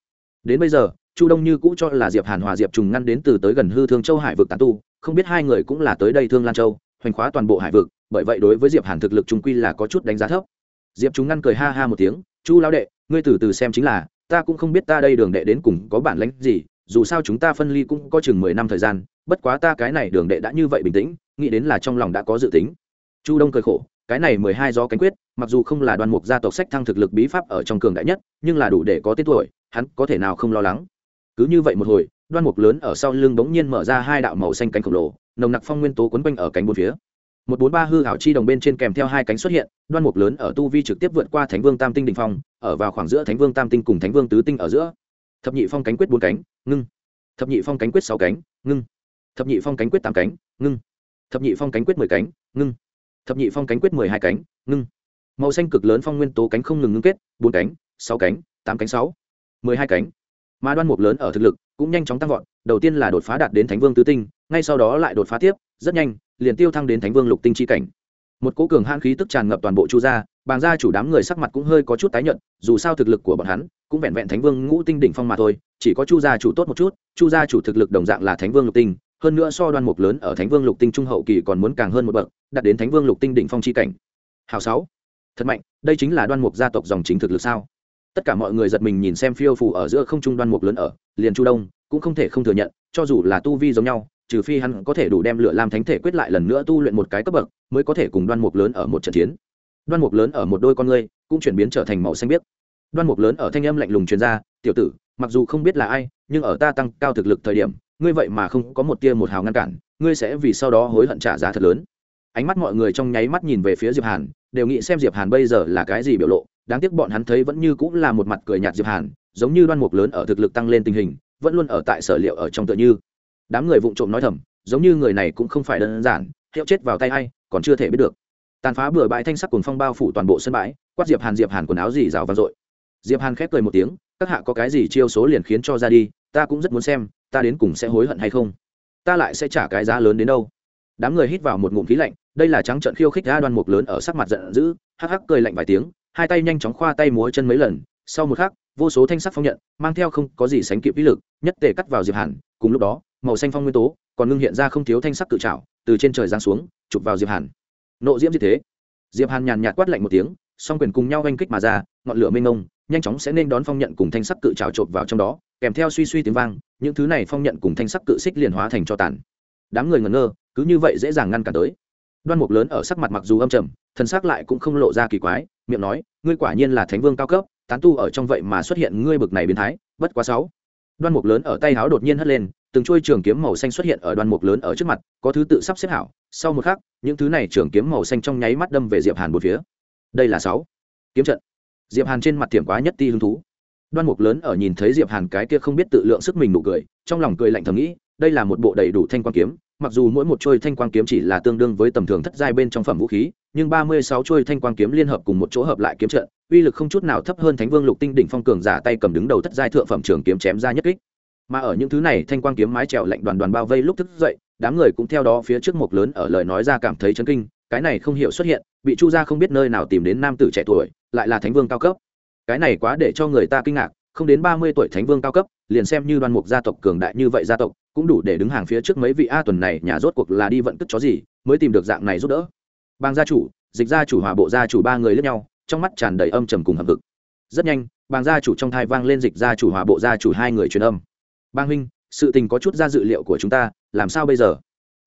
Đến bây giờ, chu đông như cũ cho là diệp hàn hòa diệp trùng ngăn đến từ tới gần hư thương châu hải vực tán tu, không biết hai người cũng là tới đây thương lan châu, hoành khóa toàn bộ hải vực, bởi vậy đối với diệp hàn thực lực trung quy là có chút đánh giá thấp. Diệp trùng ngăn cười ha ha một tiếng, chu lão đệ, ngươi từ từ xem chính là, ta cũng không biết ta đây đường đệ đến cùng có bản lãnh gì, dù sao chúng ta phân ly cũng có chừng mười năm thời gian, bất quá ta cái này đường đệ đã như vậy bình tĩnh, nghĩ đến là trong lòng đã có dự tính. Chu đông cười khổ cái này mười hai do cánh quyết, mặc dù không là đoàn mục gia tộc sách thăng thực lực bí pháp ở trong cường đại nhất, nhưng là đủ để có tên tuổi, hắn có thể nào không lo lắng. Cứ như vậy một hồi, đoan mục lớn ở sau lưng bỗng nhiên mở ra hai đạo màu xanh cánh khổng lồ, nồng nặc phong nguyên tố quấn quanh ở cánh bốn phía. Một bốn ba hư hảo chi đồng bên trên kèm theo hai cánh xuất hiện, đoan mục lớn ở tu vi trực tiếp vượt qua thánh vương tam tinh đình phong, ở vào khoảng giữa thánh vương tam tinh cùng thánh vương tứ tinh ở giữa. Thập nhị phong cánh quyết bốn cánh, ngưng. Thập nhị phong cánh quyết sáu cánh, ngưng. Thập nhị phong cánh quyết tám cánh, ngưng. Thập nhị phong cánh quyết mười cánh, ngưng thập nhị phong cánh quyết mười hai cánh, ngưng. Màu xanh cực lớn phong nguyên tố cánh không ngừng ngưng kết, bốn cánh, sáu cánh, tám cánh sáu, mười hai cánh. Mà đoan mục lớn ở thực lực cũng nhanh chóng tăng vọt, đầu tiên là đột phá đạt đến thánh vương tứ tinh, ngay sau đó lại đột phá tiếp, rất nhanh, liền tiêu thăng đến thánh vương lục tinh chi cảnh. Một cố cường hãn khí tức tràn ngập toàn bộ chu gia, bàng gia chủ đám người sắc mặt cũng hơi có chút tái nhợt, dù sao thực lực của bọn hắn cũng vẹn vẹn thánh vương ngũ tinh đỉnh phong mà thôi, chỉ có chu gia chủ tốt một chút, chu gia chủ thực lực đồng dạng là thánh vương lục tinh hơn nữa so đoan mục lớn ở thánh vương lục tinh trung hậu kỳ còn muốn càng hơn một bậc, đạt đến thánh vương lục tinh đỉnh phong chi cảnh. Hào sáu. Thật mạnh, đây chính là đoan mục gia tộc dòng chính thực lực sao? Tất cả mọi người giật mình nhìn xem phiêu phù ở giữa không trung đoan mục lớn ở, liền chu đông cũng không thể không thừa nhận, cho dù là tu vi giống nhau, trừ phi hắn có thể đủ đem lửa lam thánh thể quyết lại lần nữa tu luyện một cái cấp bậc, mới có thể cùng đoan mục lớn ở một trận chiến. Đoan mục lớn ở một đôi con ngươi cũng chuyển biến trở thành màu xanh biếc. Đoan mục lớn ở thanh âm lạnh lùng truyền ra, tiểu tử, mặc dù không biết là ai, nhưng ở ta tăng cao thực lực thời điểm ngươi vậy mà không có một tia một hào ngăn cản ngươi sẽ vì sau đó hối hận trả giá thật lớn. Ánh mắt mọi người trong nháy mắt nhìn về phía diệp hàn đều nghĩ xem diệp hàn bây giờ là cái gì biểu lộ đáng tiếc bọn hắn thấy vẫn như cũng là một mặt cười nhạt diệp hàn giống như đoan mục lớn ở thực lực tăng lên tình hình vẫn luôn ở tại sở liệu ở trong tựa như. Đám người vụng trộm nói thầm giống như người này cũng không phải đơn giản hiệu chết vào tay ai, còn chưa thể biết được. Tàn phá bừa bãi thanh sắc cùng phong bao phủ toàn bộ sân bãi quát diệp hàn diệp hàn quần áo gì rào vang dội. Diệp hàn khép cười một tiếng các hạ có cái gì chiêu số liền khiến cho ra đi ta cũng rất muốn xem ta đến cùng sẽ hối hận hay không? Ta lại sẽ trả cái giá lớn đến đâu? Đám người hít vào một ngụm khí lạnh, đây là trắng trận khiêu khích ra đoan mục lớn ở sắc mặt giận dữ, hắc hắc cười lạnh vài tiếng, hai tay nhanh chóng khoa tay múa chân mấy lần, sau một khắc, vô số thanh sắc phong nhận, mang theo không có gì sánh kịp ý lực, nhất tề cắt vào diệp hàn, cùng lúc đó, màu xanh phong nguyên tố, còn ngưng hiện ra không thiếu thanh sắc cự trảo, từ trên trời giáng xuống, chụp vào diệp hàn. Nộ diễm như thế. Diệp hàn nhàn nhạt quát lạnh một tiếng, song quyền cùng nhau oanh kích mà ra, ngọn lửa mênh mông, nhanh chóng sẽ nên đón phong nhận cùng thanh sắc cự trào trộn vào trong đó kèm theo suy suy tiếng vang, những thứ này phong nhận cùng thanh sắc cự xích liền hóa thành cho tàn. Đám người ngẩn ngơ, cứ như vậy dễ dàng ngăn cản tới. Đoan mục lớn ở sắc mặt mặc dù âm trầm, thần sắc lại cũng không lộ ra kỳ quái, miệng nói, ngươi quả nhiên là thánh vương cao cấp, tán tu ở trong vậy mà xuất hiện ngươi bực này biến thái, bất quá sáu. Đoan mục lớn ở tay háo đột nhiên hất lên, từng chuôi trường kiếm màu xanh xuất hiện ở đoan mục lớn ở trước mặt, có thứ tự sắp xếp hảo, sau một khắc, những thứ này trường kiếm màu xanh trong nháy mắt đâm về diệp hàn một phía. Đây là sáu. Kiếm trận. Diệp hàn trên mặt thiểm quá nhất ti hứng thú đoan mục lớn ở nhìn thấy diệp hàn cái kia không biết tự lượng sức mình nụ cười, trong lòng cười lạnh thầm nghĩ, đây là một bộ đầy đủ thanh quan kiếm, mặc dù mỗi một trôi thanh quan kiếm chỉ là tương đương với tầm thường thất giai bên trong phẩm vũ khí, nhưng ba mươi sáu trôi thanh quan kiếm liên hợp cùng một chỗ hợp lại kiếm trận, uy lực không chút nào thấp hơn thánh vương lục tinh đỉnh phong cường giả tay cầm đứng đầu thất giai thượng phẩm trường kiếm chém ra nhất kích. Mà ở những thứ này, thanh quan kiếm mái trèo lạnh đoàn đoàn bao vây lúc thức dậy, đám người cũng theo đó phía trước mục lớn ở lời nói ra cảm thấy chấn kinh, cái này không hiểu xuất hiện, bị chu gia không biết nơi nào tìm đến nam tử trẻ tuổi, lại là thánh vương cao cấp cái này quá để cho người ta kinh ngạc, không đến ba mươi tuổi thánh vương cao cấp, liền xem như đoan mục gia tộc cường đại như vậy gia tộc, cũng đủ để đứng hàng phía trước mấy vị a tuần này, nhà rốt cuộc là đi vận tức chó gì, mới tìm được dạng này giúp đỡ. Bang gia chủ, dịch gia chủ hòa bộ gia chủ ba người lẫn nhau, trong mắt tràn đầy âm trầm cùng hầm cực rất nhanh, bang gia chủ trong thai vang lên dịch gia chủ hòa bộ gia chủ hai người truyền âm. Bang huynh, sự tình có chút ra dự liệu của chúng ta, làm sao bây giờ?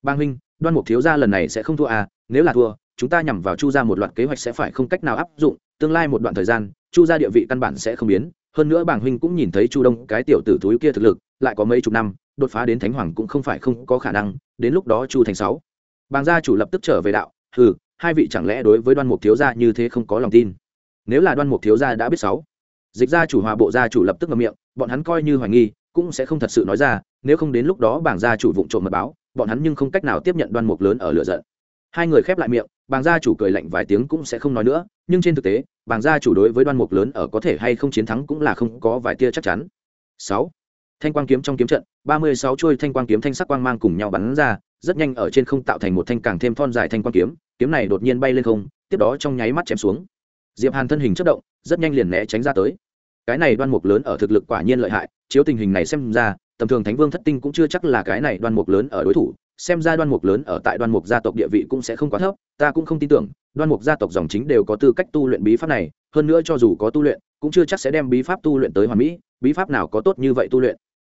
Bang huynh, đoan mục thiếu gia lần này sẽ không thua à nếu là thua chúng ta nhằm vào chu gia một loạt kế hoạch sẽ phải không cách nào áp dụng, tương lai một đoạn thời gian, chu gia địa vị căn bản sẽ không biến. Hơn nữa bàng huynh cũng nhìn thấy chu đông cái tiểu tử thúi kia thực lực, lại có mấy chục năm, đột phá đến thánh hoàng cũng không phải không có khả năng, đến lúc đó chu thành sáu. Bàng gia chủ lập tức trở về đạo, hừ, hai vị chẳng lẽ đối với đoan mục thiếu gia như thế không có lòng tin? Nếu là đoan mục thiếu gia đã biết sáu. Dịch gia chủ hòa bộ gia chủ lập tức ngậm miệng, bọn hắn coi như hoài nghi, cũng sẽ không thật sự nói ra, nếu không đến lúc đó bảng gia chủ vụng trộm mật báo, bọn hắn nhưng không cách nào tiếp nhận đoan mục lớn ở lửa giận. Hai người khép lại miệng bàng gia chủ cười lạnh vài tiếng cũng sẽ không nói nữa, nhưng trên thực tế, bàng gia chủ đối với đoan mục lớn ở có thể hay không chiến thắng cũng là không có vài tia chắc chắn. Sáu, thanh quang kiếm trong kiếm trận, ba mươi sáu chuôi thanh quang kiếm thanh sắc quang mang cùng nhau bắn ra, rất nhanh ở trên không tạo thành một thanh càng thêm thon dài thanh quang kiếm kiếm này đột nhiên bay lên không, tiếp đó trong nháy mắt chém xuống. Diệp hàn thân hình chất động, rất nhanh liền né tránh ra tới. Cái này đoan mục lớn ở thực lực quả nhiên lợi hại, chiếu tình hình này xem ra, tầm thường thánh vương thất tinh cũng chưa chắc là cái này đoan mục lớn ở đối thủ xem ra đoan mục lớn ở tại đoan mục gia tộc địa vị cũng sẽ không quá thấp, ta cũng không tin tưởng, đoan mục gia tộc dòng chính đều có tư cách tu luyện bí pháp này, hơn nữa cho dù có tu luyện, cũng chưa chắc sẽ đem bí pháp tu luyện tới hoàn mỹ, bí pháp nào có tốt như vậy tu luyện.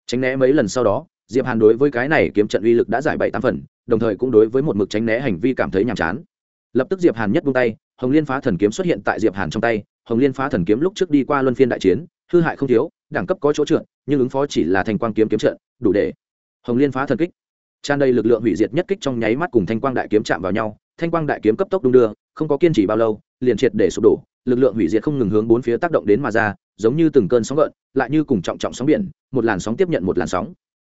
Tránh né mấy lần sau đó, diệp hàn đối với cái này kiếm trận uy lực đã giải bảy tám phần, đồng thời cũng đối với một mực tránh né hành vi cảm thấy nhàm chán. Lập tức diệp hàn nhất buông tay, hồng liên phá thần kiếm xuất hiện tại diệp hàn trong tay, hồng liên phá thần kiếm lúc trước đi qua luân phiên đại chiến, hư hại không thiếu, đẳng cấp có chỗ trượt, nhưng ứng phó chỉ là thành quang kiếm kiếm trận, đủ để hồng liên phá thần kích tràn đầy lực lượng hủy diệt nhất kích trong nháy mắt cùng thanh quang đại kiếm chạm vào nhau, thanh quang đại kiếm cấp tốc đung đưa, không có kiên trì bao lâu, liền triệt để sụp đổ, lực lượng hủy diệt không ngừng hướng bốn phía tác động đến mà ra, giống như từng cơn sóng gợn, lại như cùng trọng trọng sóng biển, một làn sóng tiếp nhận một làn sóng.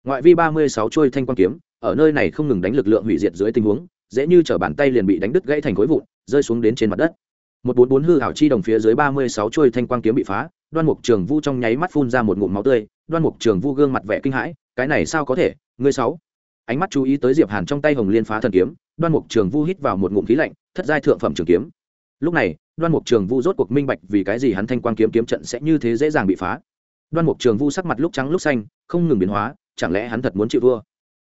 Ngoại vi ba mươi sáu trôi thanh quang kiếm, ở nơi này không ngừng đánh lực lượng hủy diệt dưới tình huống, dễ như chở bàn tay liền bị đánh đứt gãy thành khối vụn, rơi xuống đến trên mặt đất. một bốn bốn hư hảo chi đồng phía dưới ba mươi sáu trôi thanh quang kiếm bị phá, đoan mục trường vu trong nháy mắt phun ra một ngụm máu tươi, đoan mục trường vu gương mặt vẻ kinh hãi, cái này sao có thể? Ngươi sáu ánh mắt chú ý tới diệp hàn trong tay hồng liên phá thần kiếm, đoan mục trường vu hít vào một ngụm khí lạnh, thất giai thượng phẩm trường kiếm. Lúc này, đoan mục trường vu rốt cuộc minh bạch vì cái gì hắn thanh quang kiếm kiếm trận sẽ như thế dễ dàng bị phá. Đoan mục trường vu sắc mặt lúc trắng lúc xanh, không ngừng biến hóa, chẳng lẽ hắn thật muốn chịu vua?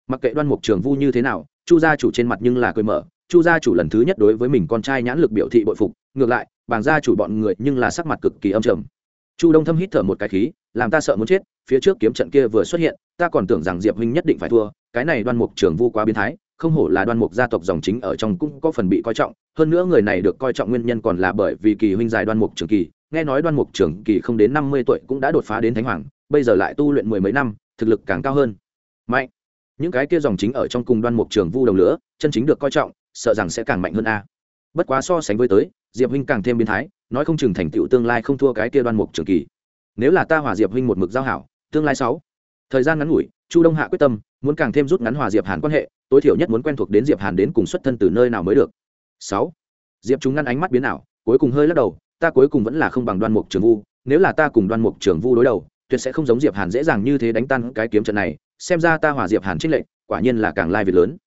mặc kệ đoan mục trường vu như thế nào, chu gia chủ trên mặt nhưng là cười mở, chu gia chủ lần thứ nhất đối với mình con trai nhãn lực biểu thị bội phục, ngược lại, bàng gia chủ bọn người nhưng là sắc mặt cực kỳ âm trầm. Chu đông thâm hít thở một cái khí, làm ta sợ muốn chết, phía trước kiếm trận kia vừa xuất hiện ta còn tưởng rằng diệp huynh nhất định phải thua, cái này đoan mục trường vu quá biến thái, không hổ là đoan mục gia tộc dòng chính ở trong cũng có phần bị coi trọng, hơn nữa người này được coi trọng nguyên nhân còn là bởi vì kỳ huynh dài đoan mục trường kỳ, nghe nói đoan mục trường kỳ không đến năm mươi tuổi cũng đã đột phá đến thánh hoàng, bây giờ lại tu luyện mười mấy năm, thực lực càng cao hơn. Mạnh. Những cái kia dòng chính ở trong cùng đoan mục trường vu đồng lửa, chân chính được coi trọng, sợ rằng sẽ càng mạnh hơn a. Bất quá so sánh với tới, diệp huynh càng thêm biến thái, nói không chừng thành tựu tương lai không thua cái kia đoan mục trường kỳ. Nếu là ta hòa diệp huynh một mực giao hảo, tương lai sáu thời gian ngắn ngủi, chu đông hạ quyết tâm, muốn càng thêm rút ngắn hòa diệp hàn quan hệ, tối thiểu nhất muốn quen thuộc đến diệp hàn đến cùng xuất thân từ nơi nào mới được. Sáu, diệp chúng ngăn ánh mắt biến ảo, cuối cùng hơi lắc đầu, ta cuối cùng vẫn là không bằng đoan mục trường vu, nếu là ta cùng đoan mục trường vu đối đầu, tuyệt sẽ không giống diệp hàn dễ dàng như thế đánh tan cái kiếm trận này, xem ra ta hòa diệp hàn trích lệnh quả nhiên là càng lai việc lớn.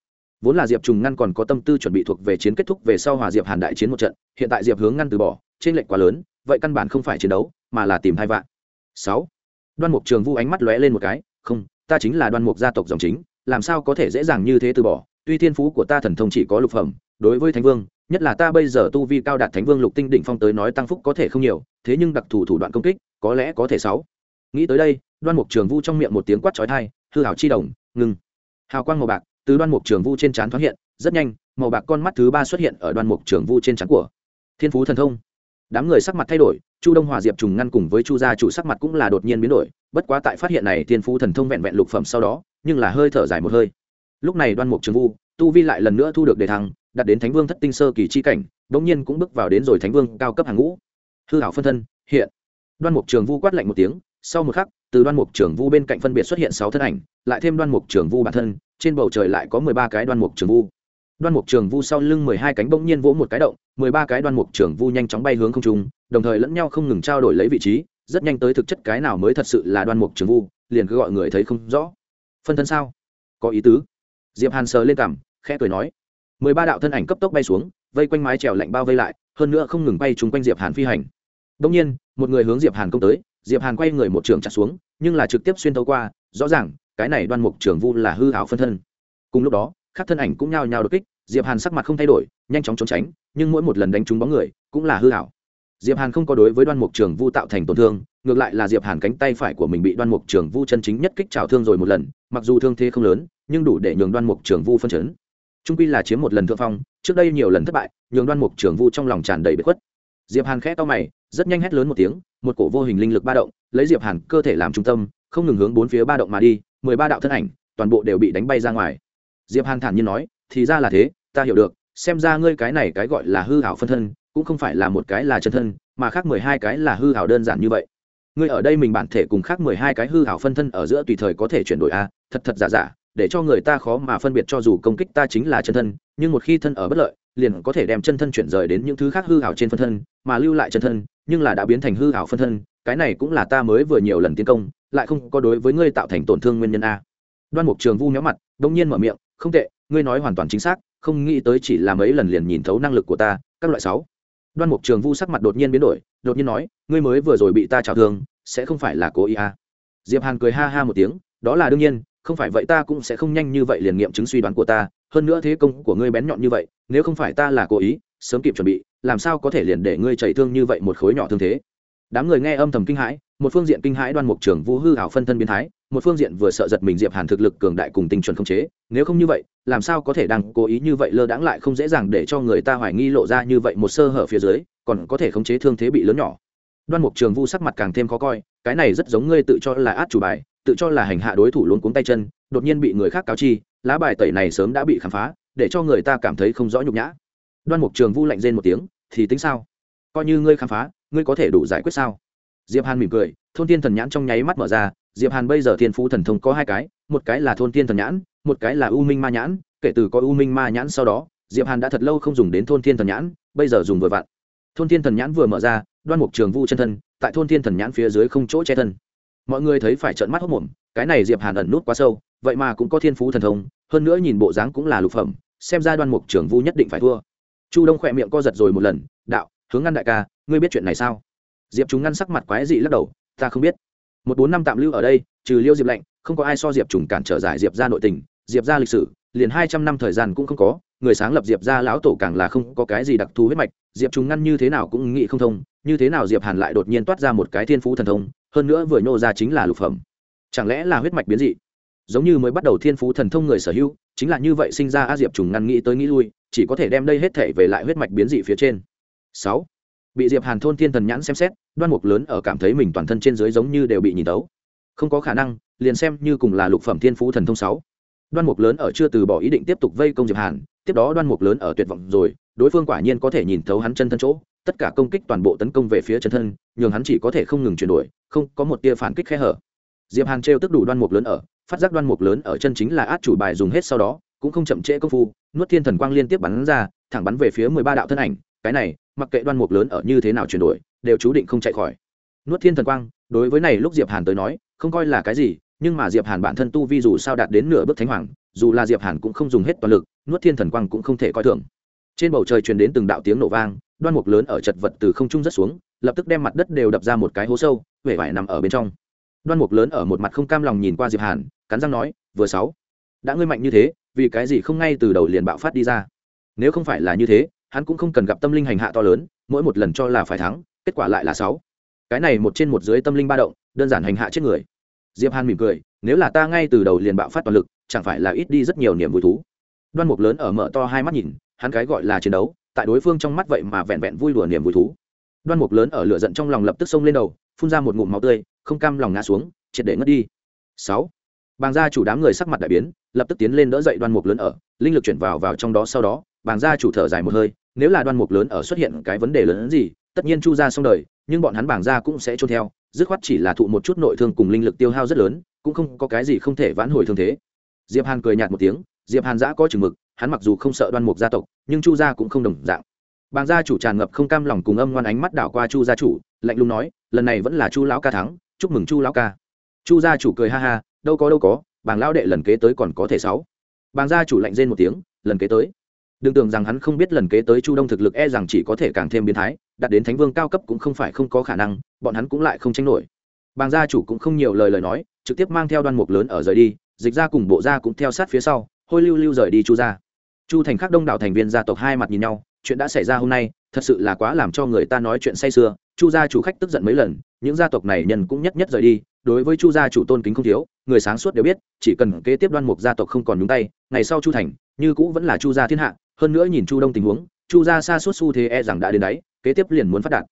Vốn là diệp trùng ngăn còn có tâm tư chuẩn bị thuộc về chiến kết thúc về sau hòa diệp hàn đại chiến một trận, hiện tại diệp hướng ngăn từ bỏ trên lệnh quá lớn, vậy căn bản không phải chiến đấu, mà là tìm hai vạn. Sáu, đoan mục trường vu ánh mắt lóe lên một cái không, ta chính là đoan mục gia tộc dòng chính, làm sao có thể dễ dàng như thế từ bỏ? Tuy thiên phú của ta thần thông chỉ có lục phẩm, đối với thánh vương, nhất là ta bây giờ tu vi cao đạt thánh vương lục tinh đỉnh phong tới nói tăng phúc có thể không nhiều, thế nhưng đặc thù thủ đoạn công kích, có lẽ có thể sáu. Nghĩ tới đây, đoan mục trường vu trong miệng một tiếng quát chói tai, hư hảo chi đồng ngừng. Hào quang màu bạc từ đoan mục trường vu trên trán thoáng hiện, rất nhanh, màu bạc con mắt thứ ba xuất hiện ở đoan mục trường vu trên trán của. Thiên phú thần thông. Đám người sắc mặt thay đổi chu đông hòa diệp trùng ngăn cùng với chu gia chủ sắc mặt cũng là đột nhiên biến đổi, bất quá tại phát hiện này thiên phú thần thông vẹn vẹn lục phẩm sau đó, nhưng là hơi thở dài một hơi. Lúc này đoan mục trường vu, tu vi lại lần nữa thu được đề thăng, đạt đến thánh vương thất tinh sơ kỳ chi cảnh, bỗng nhiên cũng bước vào đến rồi thánh vương cao cấp hàng ngũ. Hư hảo phân thân, hiện. Đoan mục trường vu quát lạnh một tiếng, sau một khắc, từ đoan mục trường vu bên cạnh phân biệt xuất hiện sáu thân ảnh, lại thêm đoan mục trường vu bản thân, trên bầu trời lại có mười ba cái đoan mục trường vu đoan mục trường vu sau lưng mười hai cánh bỗng nhiên vỗ một cái động, mười ba cái đoan mục trường vu nhanh chóng bay hướng không trung, đồng thời lẫn nhau không ngừng trao đổi lấy vị trí, rất nhanh tới thực chất cái nào mới thật sự là đoan mục trường vu, liền cứ gọi người thấy không rõ. Phân thân sao? Có ý tứ. Diệp hàn sờ lên cằm, khẽ cười nói. Mười ba đạo thân ảnh cấp tốc bay xuống, vây quanh mái trèo lạnh bao vây lại, hơn nữa không ngừng bay chung quanh diệp hàn phi hành. Đông nhiên, một người hướng diệp hàn công tới, diệp hàn quay người một trường chặt xuống, nhưng là trực tiếp xuyên tấu qua, rõ ràng, cái này đoan mục trường vu là hư hảo phân thân. Cùng lúc đó các thân ảnh cũng nhao nhao đột kích diệp hàn sắc mặt không thay đổi, nhanh chóng trốn tránh, nhưng mỗi một lần đánh trúng bóng người cũng là hư hảo diệp hàn không có đối với đoan mục trường vu tạo thành tổn thương, ngược lại là diệp hàn cánh tay phải của mình bị đoan mục trường vu chân chính nhất kích trào thương rồi một lần, mặc dù thương thế không lớn, nhưng đủ để nhường đoan mục trường vu phân chấn. Trung quy là chiếm một lần thượng phong, trước đây nhiều lần thất bại, nhường đoan mục trường vu trong lòng tràn đầy bất khuất. Diệp hàn khẽ to mày, rất nhanh hét lớn một tiếng, một cổ vô hình linh lực ba động, lấy diệp hàn cơ thể làm trung tâm, không ngừng hướng bốn phía ba động mà đi, mười ba đạo thân ảnh, toàn bộ đều bị đánh bay ra ngoài. Diệp hàn thản nhiên nói thì ra là thế, ta hiểu được, xem ra ngươi cái này cái gọi là hư hảo phân thân, cũng không phải là một cái là chân thân, mà khác mười hai cái là hư hảo đơn giản như vậy. Ngươi ở đây mình bản thể cùng khác mười hai cái hư hảo phân thân ở giữa tùy thời có thể chuyển đổi a, thật thật giả giả, để cho người ta khó mà phân biệt cho dù công kích ta chính là chân thân, nhưng một khi thân ở bất lợi, liền có thể đem chân thân chuyển rời đến những thứ khác hư hảo trên phân thân, mà lưu lại chân thân, nhưng là đã biến thành hư hảo phân thân, cái này cũng là ta mới vừa nhiều lần tiến công, lại không có đối với ngươi tạo thành tổn thương nguyên nhân a. Đoan mục trường vu nhóm mặt đông nhiên mở miệng, không tệ ngươi nói hoàn toàn chính xác, không nghĩ tới chỉ là mấy lần liền nhìn thấu năng lực của ta, các loại sáu đoan mục trường vu sắc mặt đột nhiên biến đổi, đột nhiên nói, ngươi mới vừa rồi bị ta trào thương, sẽ không phải là cố ý à. diệp hàn cười ha ha một tiếng, đó là đương nhiên, không phải vậy ta cũng sẽ không nhanh như vậy liền nghiệm chứng suy đoán của ta, hơn nữa thế công của ngươi bén nhọn như vậy, nếu không phải ta là cố ý, sớm kịp chuẩn bị, làm sao có thể liền để ngươi chảy thương như vậy một khối nhỏ thương thế đám người nghe âm thầm kinh hãi, một phương diện kinh hãi đoan mục trường vu hư hảo phân thân biến thái, một phương diện vừa sợ giật mình diệp hàn thực lực cường đại cùng tinh chuẩn không chế, nếu không như vậy làm sao có thể đang cố ý như vậy lơ đãng lại không dễ dàng để cho người ta hoài nghi lộ ra như vậy một sơ hở phía dưới, còn có thể khống chế thương thế bị lớn nhỏ. Đoan mục trường vu sắc mặt càng thêm khó coi, cái này rất giống ngươi tự cho là át chủ bài, tự cho là hành hạ đối thủ luôn cuống tay chân, đột nhiên bị người khác cáo chi, lá bài tẩy này sớm đã bị khám phá, để cho người ta cảm thấy không rõ nhục nhã. Đoan mục trường vu lạnh rên một tiếng, thì tính sao? Coi như ngươi khám phá, ngươi có thể đủ giải quyết sao? Diệp hàn mỉm cười, thôn thiên thần nhãn trong nháy mắt mở ra diệp hàn bây giờ thiên phú thần thông có hai cái, một cái là thôn thiên thần nhãn, một cái là u minh ma nhãn, kể từ có u minh ma nhãn sau đó, diệp hàn đã thật lâu không dùng đến thôn thiên thần nhãn, bây giờ dùng vừa vặn. Thôn thiên thần nhãn vừa mở ra, đoan mục trường vu chân thân, tại thôn thiên thần nhãn phía dưới không chỗ che thân. Mọi người thấy phải trợn mắt hốc mồm cái này diệp hàn ẩn nút quá sâu, vậy mà cũng có thiên phú thần thông, hơn nữa nhìn bộ dáng cũng là lục phẩm, xem ra đoan mục trường vu nhất định phải thua. Chu đông khỏe miệng co giật rồi một lần, đạo, hướng ngăn đại ca, ngươi biết chuyện này sao? Diệp chúng ngăn sắc mặt quái dị lắc đầu, ta không biết một bốn năm tạm lưu ở đây, trừ liêu diệp lạnh, không có ai so diệp trùng cản trở giải diệp ra nội tình, diệp ra lịch sử, liền hai trăm năm thời gian cũng không có, người sáng lập diệp ra lão tổ càng là không có cái gì đặc thù huyết mạch, diệp trùng ngăn như thế nào cũng nghĩ không thông, như thế nào diệp hàn lại đột nhiên toát ra một cái thiên phú thần thông, hơn nữa vừa nhô ra chính là lục phẩm. Chẳng lẽ là huyết mạch biến dị? Giống như mới bắt đầu thiên phú thần thông người sở hữu, chính là như vậy sinh ra a diệp trùng ngăn nghĩ tới nghĩ lui, chỉ có thể đem đây hết thể về lại huyết mạch biến dị phía trên. Sáu bị diệp hàn thôn thiên thần nhãn xem xét đoan mục lớn ở cảm thấy mình toàn thân trên dưới giống như đều bị nhìn tấu không có khả năng liền xem như cùng là lục phẩm thiên phú thần thông sáu đoan mục lớn ở chưa từ bỏ ý định tiếp tục vây công diệp hàn tiếp đó đoan mục lớn ở tuyệt vọng rồi đối phương quả nhiên có thể nhìn thấu hắn chân thân chỗ tất cả công kích toàn bộ tấn công về phía chân thân nhường hắn chỉ có thể không ngừng chuyển đổi không có một tia phản kích khe hở diệp hàn trêu tức đủ đoan mục lớn ở phát giác đoan mục lớn ở chân chính là át chủ bài dùng hết sau đó cũng không chậm trễ công phu nuốt thiên thần quang liên tiếp bắn ra thẳng bắn về phía mười ba đạo thân ảnh cái này mặc kệ đoan mục lớn ở như thế nào chuyển đổi, đều chú định không chạy khỏi. Nuốt thiên thần quang, đối với này lúc diệp hàn tới nói, không coi là cái gì, nhưng mà diệp hàn bản thân tu vi dù sao đạt đến nửa bước thánh hoàng, dù là diệp hàn cũng không dùng hết toàn lực, nuốt thiên thần quang cũng không thể coi thường. Trên bầu trời truyền đến từng đạo tiếng nổ vang, đoan mục lớn ở chật vật từ không trung rất xuống, lập tức đem mặt đất đều đập ra một cái hố sâu, vẻ vải nằm ở bên trong. Đoan mục lớn ở một mặt không cam lòng nhìn qua diệp hàn, cắn răng nói, vừa sáu, đã ngươi mạnh như thế, vì cái gì không ngay từ đầu liền bạo phát đi ra? Nếu không phải là như thế hắn cũng không cần gặp tâm linh hành hạ to lớn, mỗi một lần cho là phải thắng, kết quả lại là sáu. Cái này một trên một dưới tâm linh ba động, đơn giản hành hạ chết người. Diệp hàn mỉm cười, nếu là ta ngay từ đầu liền bạo phát toàn lực, chẳng phải là ít đi rất nhiều niềm vui thú. Đoan mục lớn ở mở to hai mắt nhìn, hắn cái gọi là chiến đấu, tại đối phương trong mắt vậy mà vẹn vẹn vui đùa niềm vui thú. Đoan mục lớn ở lửa giận trong lòng lập tức xông lên đầu, phun ra một ngụm máu tươi, không cam lòng ngã xuống, triệt để ngất đi. Sáu. Bàng gia chủ đám người sắc mặt đại biến, lập tức tiến lên đỡ dậy đoan mục lớn ở, linh lực chuyển vào vào trong đó, sau đó, bàng gia chủ thở dài một hơi nếu là đoan mục lớn ở xuất hiện cái vấn đề lớn hơn gì, tất nhiên chu ra xong đời, nhưng bọn hắn bảng gia cũng sẽ trôn theo, dứt khoát chỉ là thụ một chút nội thương cùng linh lực tiêu hao rất lớn, cũng không có cái gì không thể vãn hồi thương thế. Diệp hàn cười nhạt một tiếng, diệp hàn giã có chừng mực, hắn mặc dù không sợ đoan mục gia tộc, nhưng chu gia cũng không đồng dạng. Bàng gia chủ tràn ngập không cam lòng cùng âm ngoan ánh mắt đảo qua chu gia chủ, lạnh lùng nói, lần này vẫn là chu lão ca thắng, chúc mừng chu lão ca. Chu gia chủ cười ha ha, đâu có đâu có bàng lão đệ lần kế tới còn có thể sáu. Bàng gia chủ lạnh rên một tiếng, lần kế tới đừng tưởng rằng hắn không biết lần kế tới chu đông thực lực e rằng chỉ có thể càng thêm biến thái, đạt đến thánh vương cao cấp cũng không phải không có khả năng, bọn hắn cũng lại không tranh nổi. Bàng gia chủ cũng không nhiều lời lời nói, trực tiếp mang theo đoan mục lớn ở rời đi, dịch ra cùng bộ gia cũng theo sát phía sau, hôi lưu lưu rời đi chu ra chu thành khắc đông đảo thành viên gia tộc hai mặt nhìn nhau, chuyện đã xảy ra hôm nay, thật sự là quá làm cho người ta nói chuyện say sưa, chu gia chủ khách tức giận mấy lần, những gia tộc này nhân cũng nhất nhất rời đi, đối với chu gia chủ tôn kính không thiếu, người sáng suốt đều biết, chỉ cần kế tiếp đoan mục gia tộc không còn nhúng tay, ngày sau chu thành, như cũ vẫn là chu gia thiên hạ hơn nữa nhìn chu đông tình huống, chu gia xa suốt xu thế e rằng đã đến đáy, kế tiếp liền muốn phát đạt.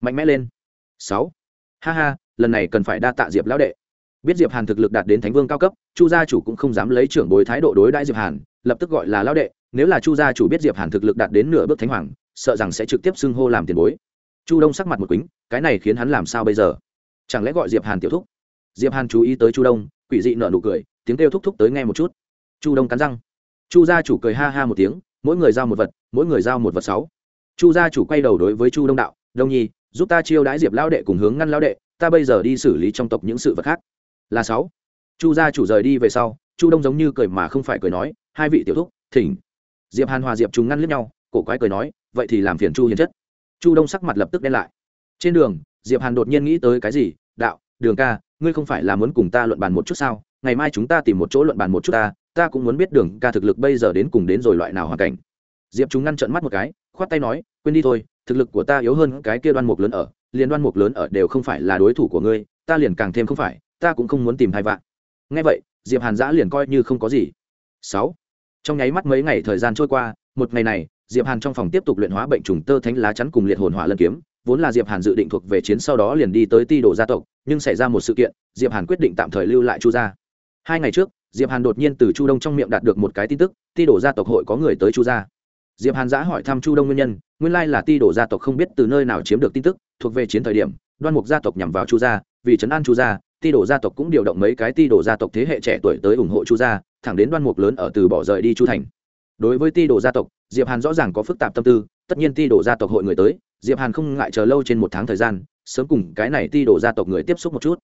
Mạnh mẽ lên. Sáu. Ha ha, lần này cần phải đa tạ diệp lão đệ. Biết diệp hàn thực lực đạt đến thánh vương cao cấp, chu gia chủ cũng không dám lấy trưởng bối thái độ đối đãi diệp hàn, lập tức gọi là lão đệ, nếu là chu gia chủ biết diệp hàn thực lực đạt đến nửa bước thánh hoàng, sợ rằng sẽ trực tiếp xưng hô làm tiền bối. Chu đông sắc mặt một quýnh cái này khiến hắn làm sao bây giờ? Chẳng lẽ gọi diệp hàn tiểu thúc? Diệp hàn chú ý tới chu đông, quỷ dị nở nụ cười, tiếng kêu thúc thúc tới nghe một chút. Chu đông cắn răng. Chu gia chủ cười ha ha một tiếng mỗi người giao một vật, mỗi người giao một vật sáu. Chu gia chủ quay đầu đối với chu đông đạo, đông nhi, giúp ta chiêu đãi diệp lao đệ cùng hướng ngăn lao đệ, ta bây giờ đi xử lý trong tộc những sự vật khác. Là sáu. Chu gia chủ rời đi về sau, chu đông giống như cười mà không phải cười nói, hai vị tiểu thúc, thỉnh. Diệp hàn hòa diệp trùng ngăn lướt nhau, cổ quái cười nói, vậy thì làm phiền chu hiền chất. Chu đông sắc mặt lập tức đen lại. Trên đường, diệp hàn đột nhiên nghĩ tới cái gì, đạo, đường ca, ngươi không phải là muốn cùng ta luận bàn một chút sao? Ngày mai chúng ta tìm một chỗ luận bàn một chút ta ta cũng muốn biết đường ca thực lực bây giờ đến cùng đến rồi loại nào hoàn cảnh. Diệp chúng ngăn trận mắt một cái, khoát tay nói, quên đi thôi, thực lực của ta yếu hơn cái kia đoan mục lớn ở, liền đoan mục lớn ở đều không phải là đối thủ của ngươi, ta liền càng thêm không phải, ta cũng không muốn tìm hai vạn. Ngay vậy, diệp hàn giã liền coi như không có gì. Sáu. Trong nháy mắt mấy ngày thời gian trôi qua, một ngày này, diệp hàn trong phòng tiếp tục luyện hóa bệnh trùng tơ thánh lá chắn cùng liệt hồn hỏa lân kiếm, vốn là diệp hàn dự định thuộc về chiến sau đó liền đi tới ti đồ gia tộc, nhưng xảy ra một sự kiện, diệp hàn quyết định tạm thời lưu lại chu gia. Hai ngày trước diệp hàn đột nhiên từ chu đông trong miệng đạt được một cái tin tức, ti Đổ gia tộc hội có người tới chu gia. Diệp hàn giã hỏi thăm chu đông nguyên nhân, nguyên lai là ti Đổ gia tộc không biết từ nơi nào chiếm được tin tức, thuộc về chiến thời điểm, đoan mục gia tộc nhằm vào chu gia, vì trấn an chu gia, ti Đổ gia tộc cũng điều động mấy cái ti Đổ gia tộc thế hệ trẻ tuổi tới ủng hộ chu gia, thẳng đến đoan mục lớn ở từ bỏ rời đi chu thành. Đối với ti Đổ gia tộc, diệp hàn rõ ràng có phức tạp tâm tư, tất nhiên ti Đổ gia tộc hội người tới, diệp hàn không ngại chờ lâu trên một tháng thời gian, sớm cùng cái này ti Đổ gia tộc người tiếp xúc một chút.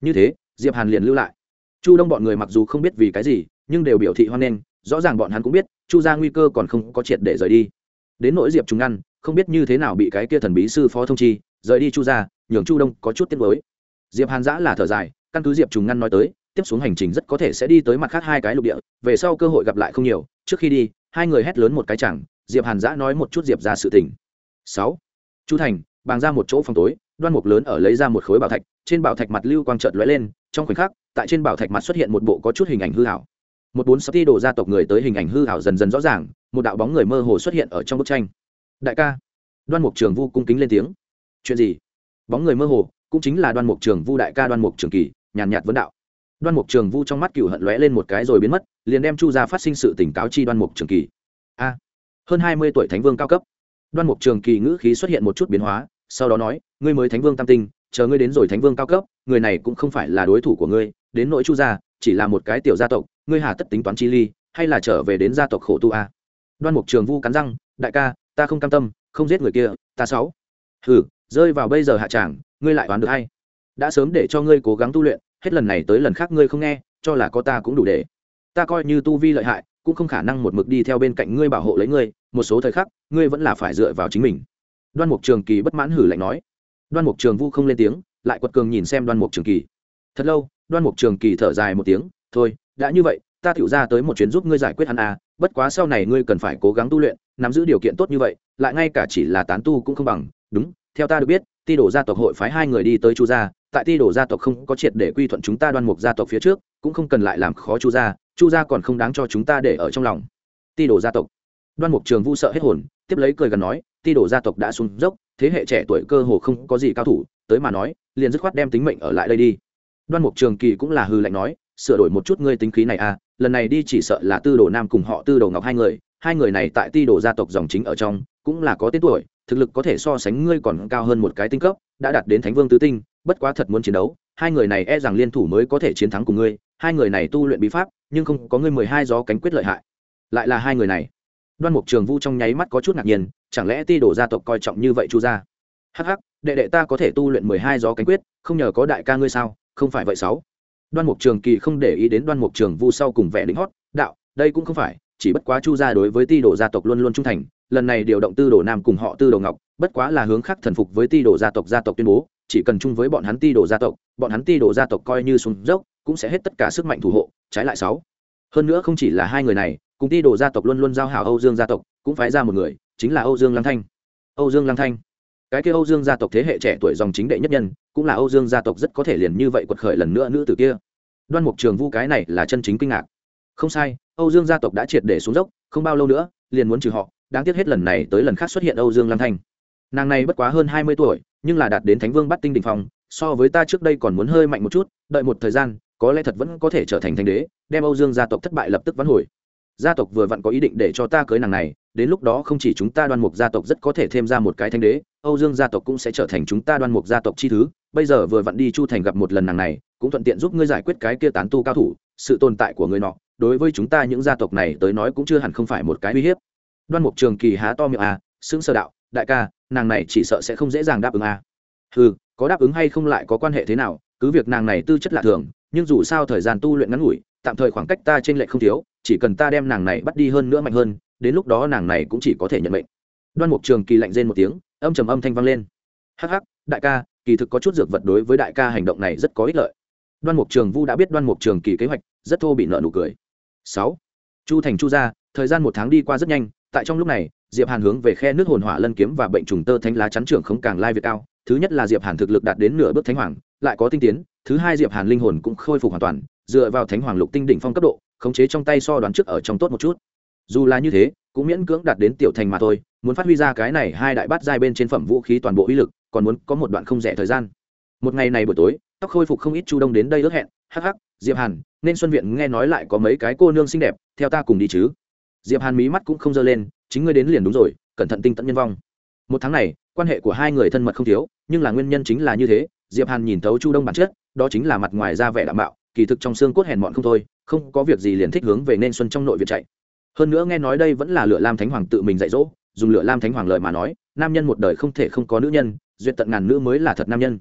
Như thế, diệp hàn liền lưu lại chu đông bọn người mặc dù không biết vì cái gì, nhưng đều biểu thị hoan nghênh, rõ ràng bọn hắn cũng biết, chu gia nguy cơ còn không có triệt để rời đi. Đến nỗi diệp trùng ngăn, không biết như thế nào bị cái kia thần bí sư phó thông chi, rời đi chu gia, nhường chu đông có chút tiếc mới diệp hàn giã là thở dài, căn cứ diệp trùng ngăn nói tới, tiếp xuống hành trình rất có thể sẽ đi tới mặt khác hai cái lục địa, về sau cơ hội gặp lại không nhiều, trước khi đi, hai người hét lớn một cái chẳng, diệp hàn giã nói một chút diệp ra sự tình. Sáu, chu thành, bàng ra một chỗ phòng tối, đoan mục lớn ở lấy ra một khối bảo thạch, trên bảo thạch mặt lưu quang trợt lóe lên, trong khoảnh khắc tại trên bảo thạch mặt xuất hiện một bộ có chút hình ảnh hư hảo. Một bốn sáu ti đồ gia tộc người tới hình ảnh hư hảo dần dần rõ ràng, một đạo bóng người mơ hồ xuất hiện ở trong bức tranh. Đại ca. Đoan mục trường vu cung kính lên tiếng. Chuyện gì? Bóng người mơ hồ, cũng chính là đoan mục trường vu đại ca đoan mục trường kỳ, nhàn nhạt vấn đạo. Đoan mục trường vu trong mắt cựu hận lóe lên một cái rồi biến mất, liền đem chu ra phát sinh sự tỉnh cáo chi đoan mục trường kỳ. A. Hơn hai mươi tuổi thánh vương cao cấp. Đoan mục trường kỳ ngữ khí xuất hiện một chút biến hóa, sau đó nói, ngươi mới thánh vương tam tinh, chờ ngươi đến rồi thánh vương cao cấp, người này cũng không phải là đối thủ của ngươi đến nỗi chu gia, chỉ là một cái tiểu gia tộc, ngươi hà tất tính toán chi ly, hay là trở về đến gia tộc khổ tu a? Đoan mục trường vu cắn răng, đại ca, ta không cam tâm, không giết người kia, ta sáu. Hừ, rơi vào bây giờ hạ tràng, ngươi lại đoán được hay? Đã sớm để cho ngươi cố gắng tu luyện, hết lần này tới lần khác ngươi không nghe, cho là có ta cũng đủ để. Ta coi như tu vi lợi hại, cũng không khả năng một mực đi theo bên cạnh ngươi bảo hộ lấy ngươi, một số thời khắc, ngươi vẫn là phải dựa vào chính mình. Đoan mục trường kỳ bất mãn hử lạnh nói. Đoan mục trường vu không lên tiếng, lại quật cường nhìn xem đoan mục trường kỳ. Thật lâu đoan mục trường kỳ thở dài một tiếng, thôi, đã như vậy, ta tiểu ra tới một chuyến giúp ngươi giải quyết hắn à bất quá sau này ngươi cần phải cố gắng tu luyện, nắm giữ điều kiện tốt như vậy, lại ngay cả chỉ là tán tu cũng không bằng. Đúng, theo ta được biết, ti đổ gia tộc hội phái hai người đi tới chu gia, tại ti đổ gia tộc không có triệt để quy thuận chúng ta đoan mục gia tộc phía trước, cũng không cần lại làm khó chu gia chu gia còn không đáng cho chúng ta để ở trong lòng. Ti đổ gia tộc. Đoan mục trường vu sợ hết hồn, tiếp lấy cười gần nói, ti đổ gia tộc đã xuống dốc, thế hệ trẻ tuổi cơ hồ không có gì cao thủ, tới mà nói, liền dứt khoát đem tính mệnh ở lại đây đi đoan mục trường kỳ cũng là hư lạnh nói, sửa đổi một chút ngươi tính khí này à lần này đi chỉ sợ là tư đồ nam cùng họ tư đồ ngọc hai người hai người này tại ti đồ gia tộc dòng chính ở trong, cũng là có tên tuổi, thực lực có thể so sánh ngươi còn cao hơn một cái tinh cấp, đã đạt đến thánh vương tứ tinh, bất quá thật muốn chiến đấu, hai người này e rằng liên thủ mới có thể chiến thắng cùng ngươi, hai người này tu luyện bí pháp, nhưng không có ngươi mười hai gió cánh quyết lợi hại. Lại là hai người này. Đoan mục trường vu trong nháy mắt có chút ngạc nhiên, chẳng lẽ ti đổ gia tộc coi trọng như vậy chu gia? Hắc hắc, đệ đệ ta có thể tu luyện mười hai gió cánh quyết, không nhờ có đại ca ngươi sao? Không phải vậy sáu. Đoan mục trường kỳ không để ý đến đoan mục trường vu sau cùng vẻ lính hót, đạo, đây cũng không phải, chỉ bất quá chu gia đối với ti đổ gia tộc luôn luôn trung thành, lần này điều động tư đồ nam cùng họ tư đồ ngọc, bất quá là hướng khác thần phục với ti đổ gia tộc gia tộc tuyên bố, chỉ cần chung với bọn hắn ti đổ gia tộc, bọn hắn ti đổ gia tộc coi như xuống dốc, cũng sẽ hết tất cả sức mạnh thủ hộ, trái lại sáu. Hơn nữa không chỉ là hai người này, cùng ti đổ gia tộc luôn luôn giao hảo âu dương gia tộc, cũng phái ra một người, chính là âu dương lăng thanh. Âu dương lăng thanh. Cái kia âu dương gia tộc thế hệ trẻ tuổi dòng chính đệ nhất nhân cũng là âu dương gia tộc rất có thể liền như vậy quật khởi lần nữa nữ tử kia. Đoan mục trường vu cái này là chân chính kinh ngạc. Không sai, âu dương gia tộc đã triệt để xuống dốc, không bao lâu nữa, liền muốn trừ họ, đáng tiếc hết lần này tới lần khác xuất hiện âu dương lăng thanh. Nàng này bất quá hơn hai mươi tuổi, nhưng là đạt đến thánh vương bắt tinh đình phòng so với ta trước đây còn muốn hơi mạnh một chút, đợi một thời gian, có lẽ thật vẫn có thể trở thành thánh đế, đem âu dương gia tộc thất bại lập tức vãn hồi. Gia tộc vừa vặn có ý định để cho ta cưới nàng này đến lúc đó không chỉ chúng ta đoan mục gia tộc rất có thể thêm ra một cái thanh đế, âu dương gia tộc cũng sẽ trở thành chúng ta đoan mục gia tộc chi thứ. Bây giờ vừa vặn đi chu thành gặp một lần nàng này, cũng thuận tiện giúp ngươi giải quyết cái kia tán tu cao thủ, sự tồn tại của người nọ. Đối với chúng ta những gia tộc này tới nói cũng chưa hẳn không phải một cái uy hiếp. Đoan mục trường kỳ há to miệng à xứng sơ đạo, đại ca, nàng này chỉ sợ sẽ không dễ dàng đáp ứng à. Ừ có đáp ứng hay không lại có quan hệ thế nào, cứ việc nàng này tư chất lạ thường, nhưng dù sao thời gian tu luyện ngắn ngủi, tạm thời khoảng cách ta trên lệ không thiếu, chỉ cần ta đem nàng này bắt đi hơn nữa mạnh hơn đến lúc đó nàng này cũng chỉ có thể nhận mệnh. Đoan mục trường kỳ lạnh rên một tiếng, âm trầm âm thanh vang lên. Hắc hắc, đại ca, kỳ thực có chút dược vật đối với đại ca hành động này rất có ích lợi. Đoan mục trường vu đã biết đoan mục trường kỳ kế hoạch, rất thô bị nợ nụ cười. Sáu, chu thành chu ra thời gian một tháng đi qua rất nhanh, tại trong lúc này, diệp hàn hướng về khe nước hồn hỏa lân kiếm và bệnh trùng tơ thánh lá chắn trưởng không càng lai việt cao. Thứ nhất là diệp hàn thực lực đạt đến nửa bước thánh hoàng, lại có tinh tiến. Thứ hai diệp hàn linh hồn cũng khôi phục hoàn toàn, dựa vào thánh hoàng lục tinh đỉnh phong cấp độ, khống chế trong tay so đoán trước ở trong tốt một chút dù là như thế, cũng miễn cưỡng đạt đến tiểu thành mà thôi, muốn phát huy ra cái này hai đại bát giai bên trên phẩm vũ khí toàn bộ uy lực, còn muốn có một đoạn không rẻ thời gian. Một ngày này buổi tối, tóc khôi phục không ít chu đông đến đây ước hẹn, hắc hắc, diệp hàn, nên xuân viện nghe nói lại có mấy cái cô nương xinh đẹp, theo ta cùng đi chứ. Diệp hàn mí mắt cũng không dơ lên, chính ngươi đến liền đúng rồi, cẩn thận tinh tận nhân vong. Một tháng này, quan hệ của hai người thân mật không thiếu, nhưng là nguyên nhân chính là như thế, diệp hàn nhìn thấu chu đông bản chất, đó chính là mặt ngoài ra vẻ đạm bạo, kỳ thực trong xương cốt hèn mọn không thôi, không có việc gì liền thích hướng về nên xuân trong nội viện chạy hơn nữa nghe nói đây vẫn là lửa lam thánh hoàng tự mình dạy dỗ, dùng lửa lam thánh hoàng lời mà nói, nam nhân một đời không thể không có nữ nhân, duyệt tận ngàn nữ mới là thật nam nhân.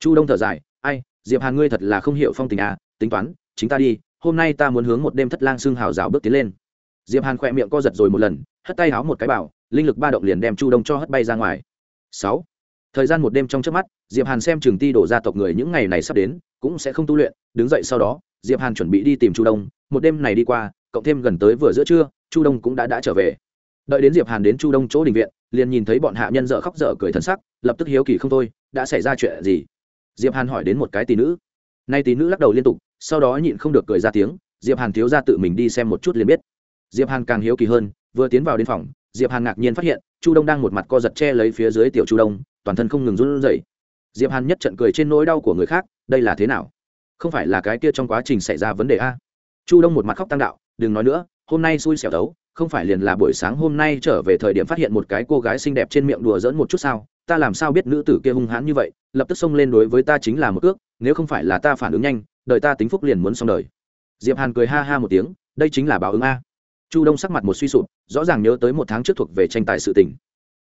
Chu đông thở dài, ai, diệp hàn ngươi thật là không hiểu phong tình à tính toán, chính ta đi, hôm nay ta muốn hướng một đêm thất lang xương hào rào bước tiến lên. Diệp hàn khỏe miệng co giật rồi một lần, hất tay háo một cái bảo, linh lực ba động liền đem chu đông cho hất bay ra ngoài. Sáu. Thời gian một đêm trong trước mắt, diệp hàn xem trường ti đổ ra tộc người những ngày này sắp đến, cũng sẽ không tu luyện, đứng dậy sau đó, diệp hàn chuẩn bị đi tìm chu đông, một đêm này đi qua cộng thêm gần tới vừa giữa trưa, chu đông cũng đã đã trở về. Đợi đến diệp hàn đến chu đông chỗ đình viện, liền nhìn thấy bọn hạ nhân dở khóc dở cười thân sắc, lập tức hiếu kỳ không thôi, đã xảy ra chuyện gì? Diệp hàn hỏi đến một cái tỷ nữ. Nay tỷ nữ lắc đầu liên tục, sau đó nhịn không được cười ra tiếng, diệp hàn thiếu ra tự mình đi xem một chút liền biết. Diệp hàn càng hiếu kỳ hơn, vừa tiến vào đến phòng, diệp hàn ngạc nhiên phát hiện, chu đông đang một mặt co giật che lấy phía dưới tiểu chu đông, toàn thân không ngừng run rẩy. Diệp hàn nhất trận cười trên nỗi đau của người khác, đây là thế nào? Không phải là cái kia trong quá trình xảy ra vấn đề a? Chu đông một mặt khóc tăng đạo đừng nói nữa, hôm nay xui xẻo đấu, không phải liền là buổi sáng hôm nay trở về thời điểm phát hiện một cái cô gái xinh đẹp trên miệng đùa dỡn một chút sao, ta làm sao biết nữ tử kia hung hãn như vậy, lập tức xông lên đối với ta chính là một ước nếu không phải là ta phản ứng nhanh, đời ta tính phúc liền muốn xong đời. Diệp hàn cười ha ha một tiếng, đây chính là báo ứng a. Chu đông sắc mặt một suy sụp, rõ ràng nhớ tới một tháng trước thuộc về tranh tài sự tình.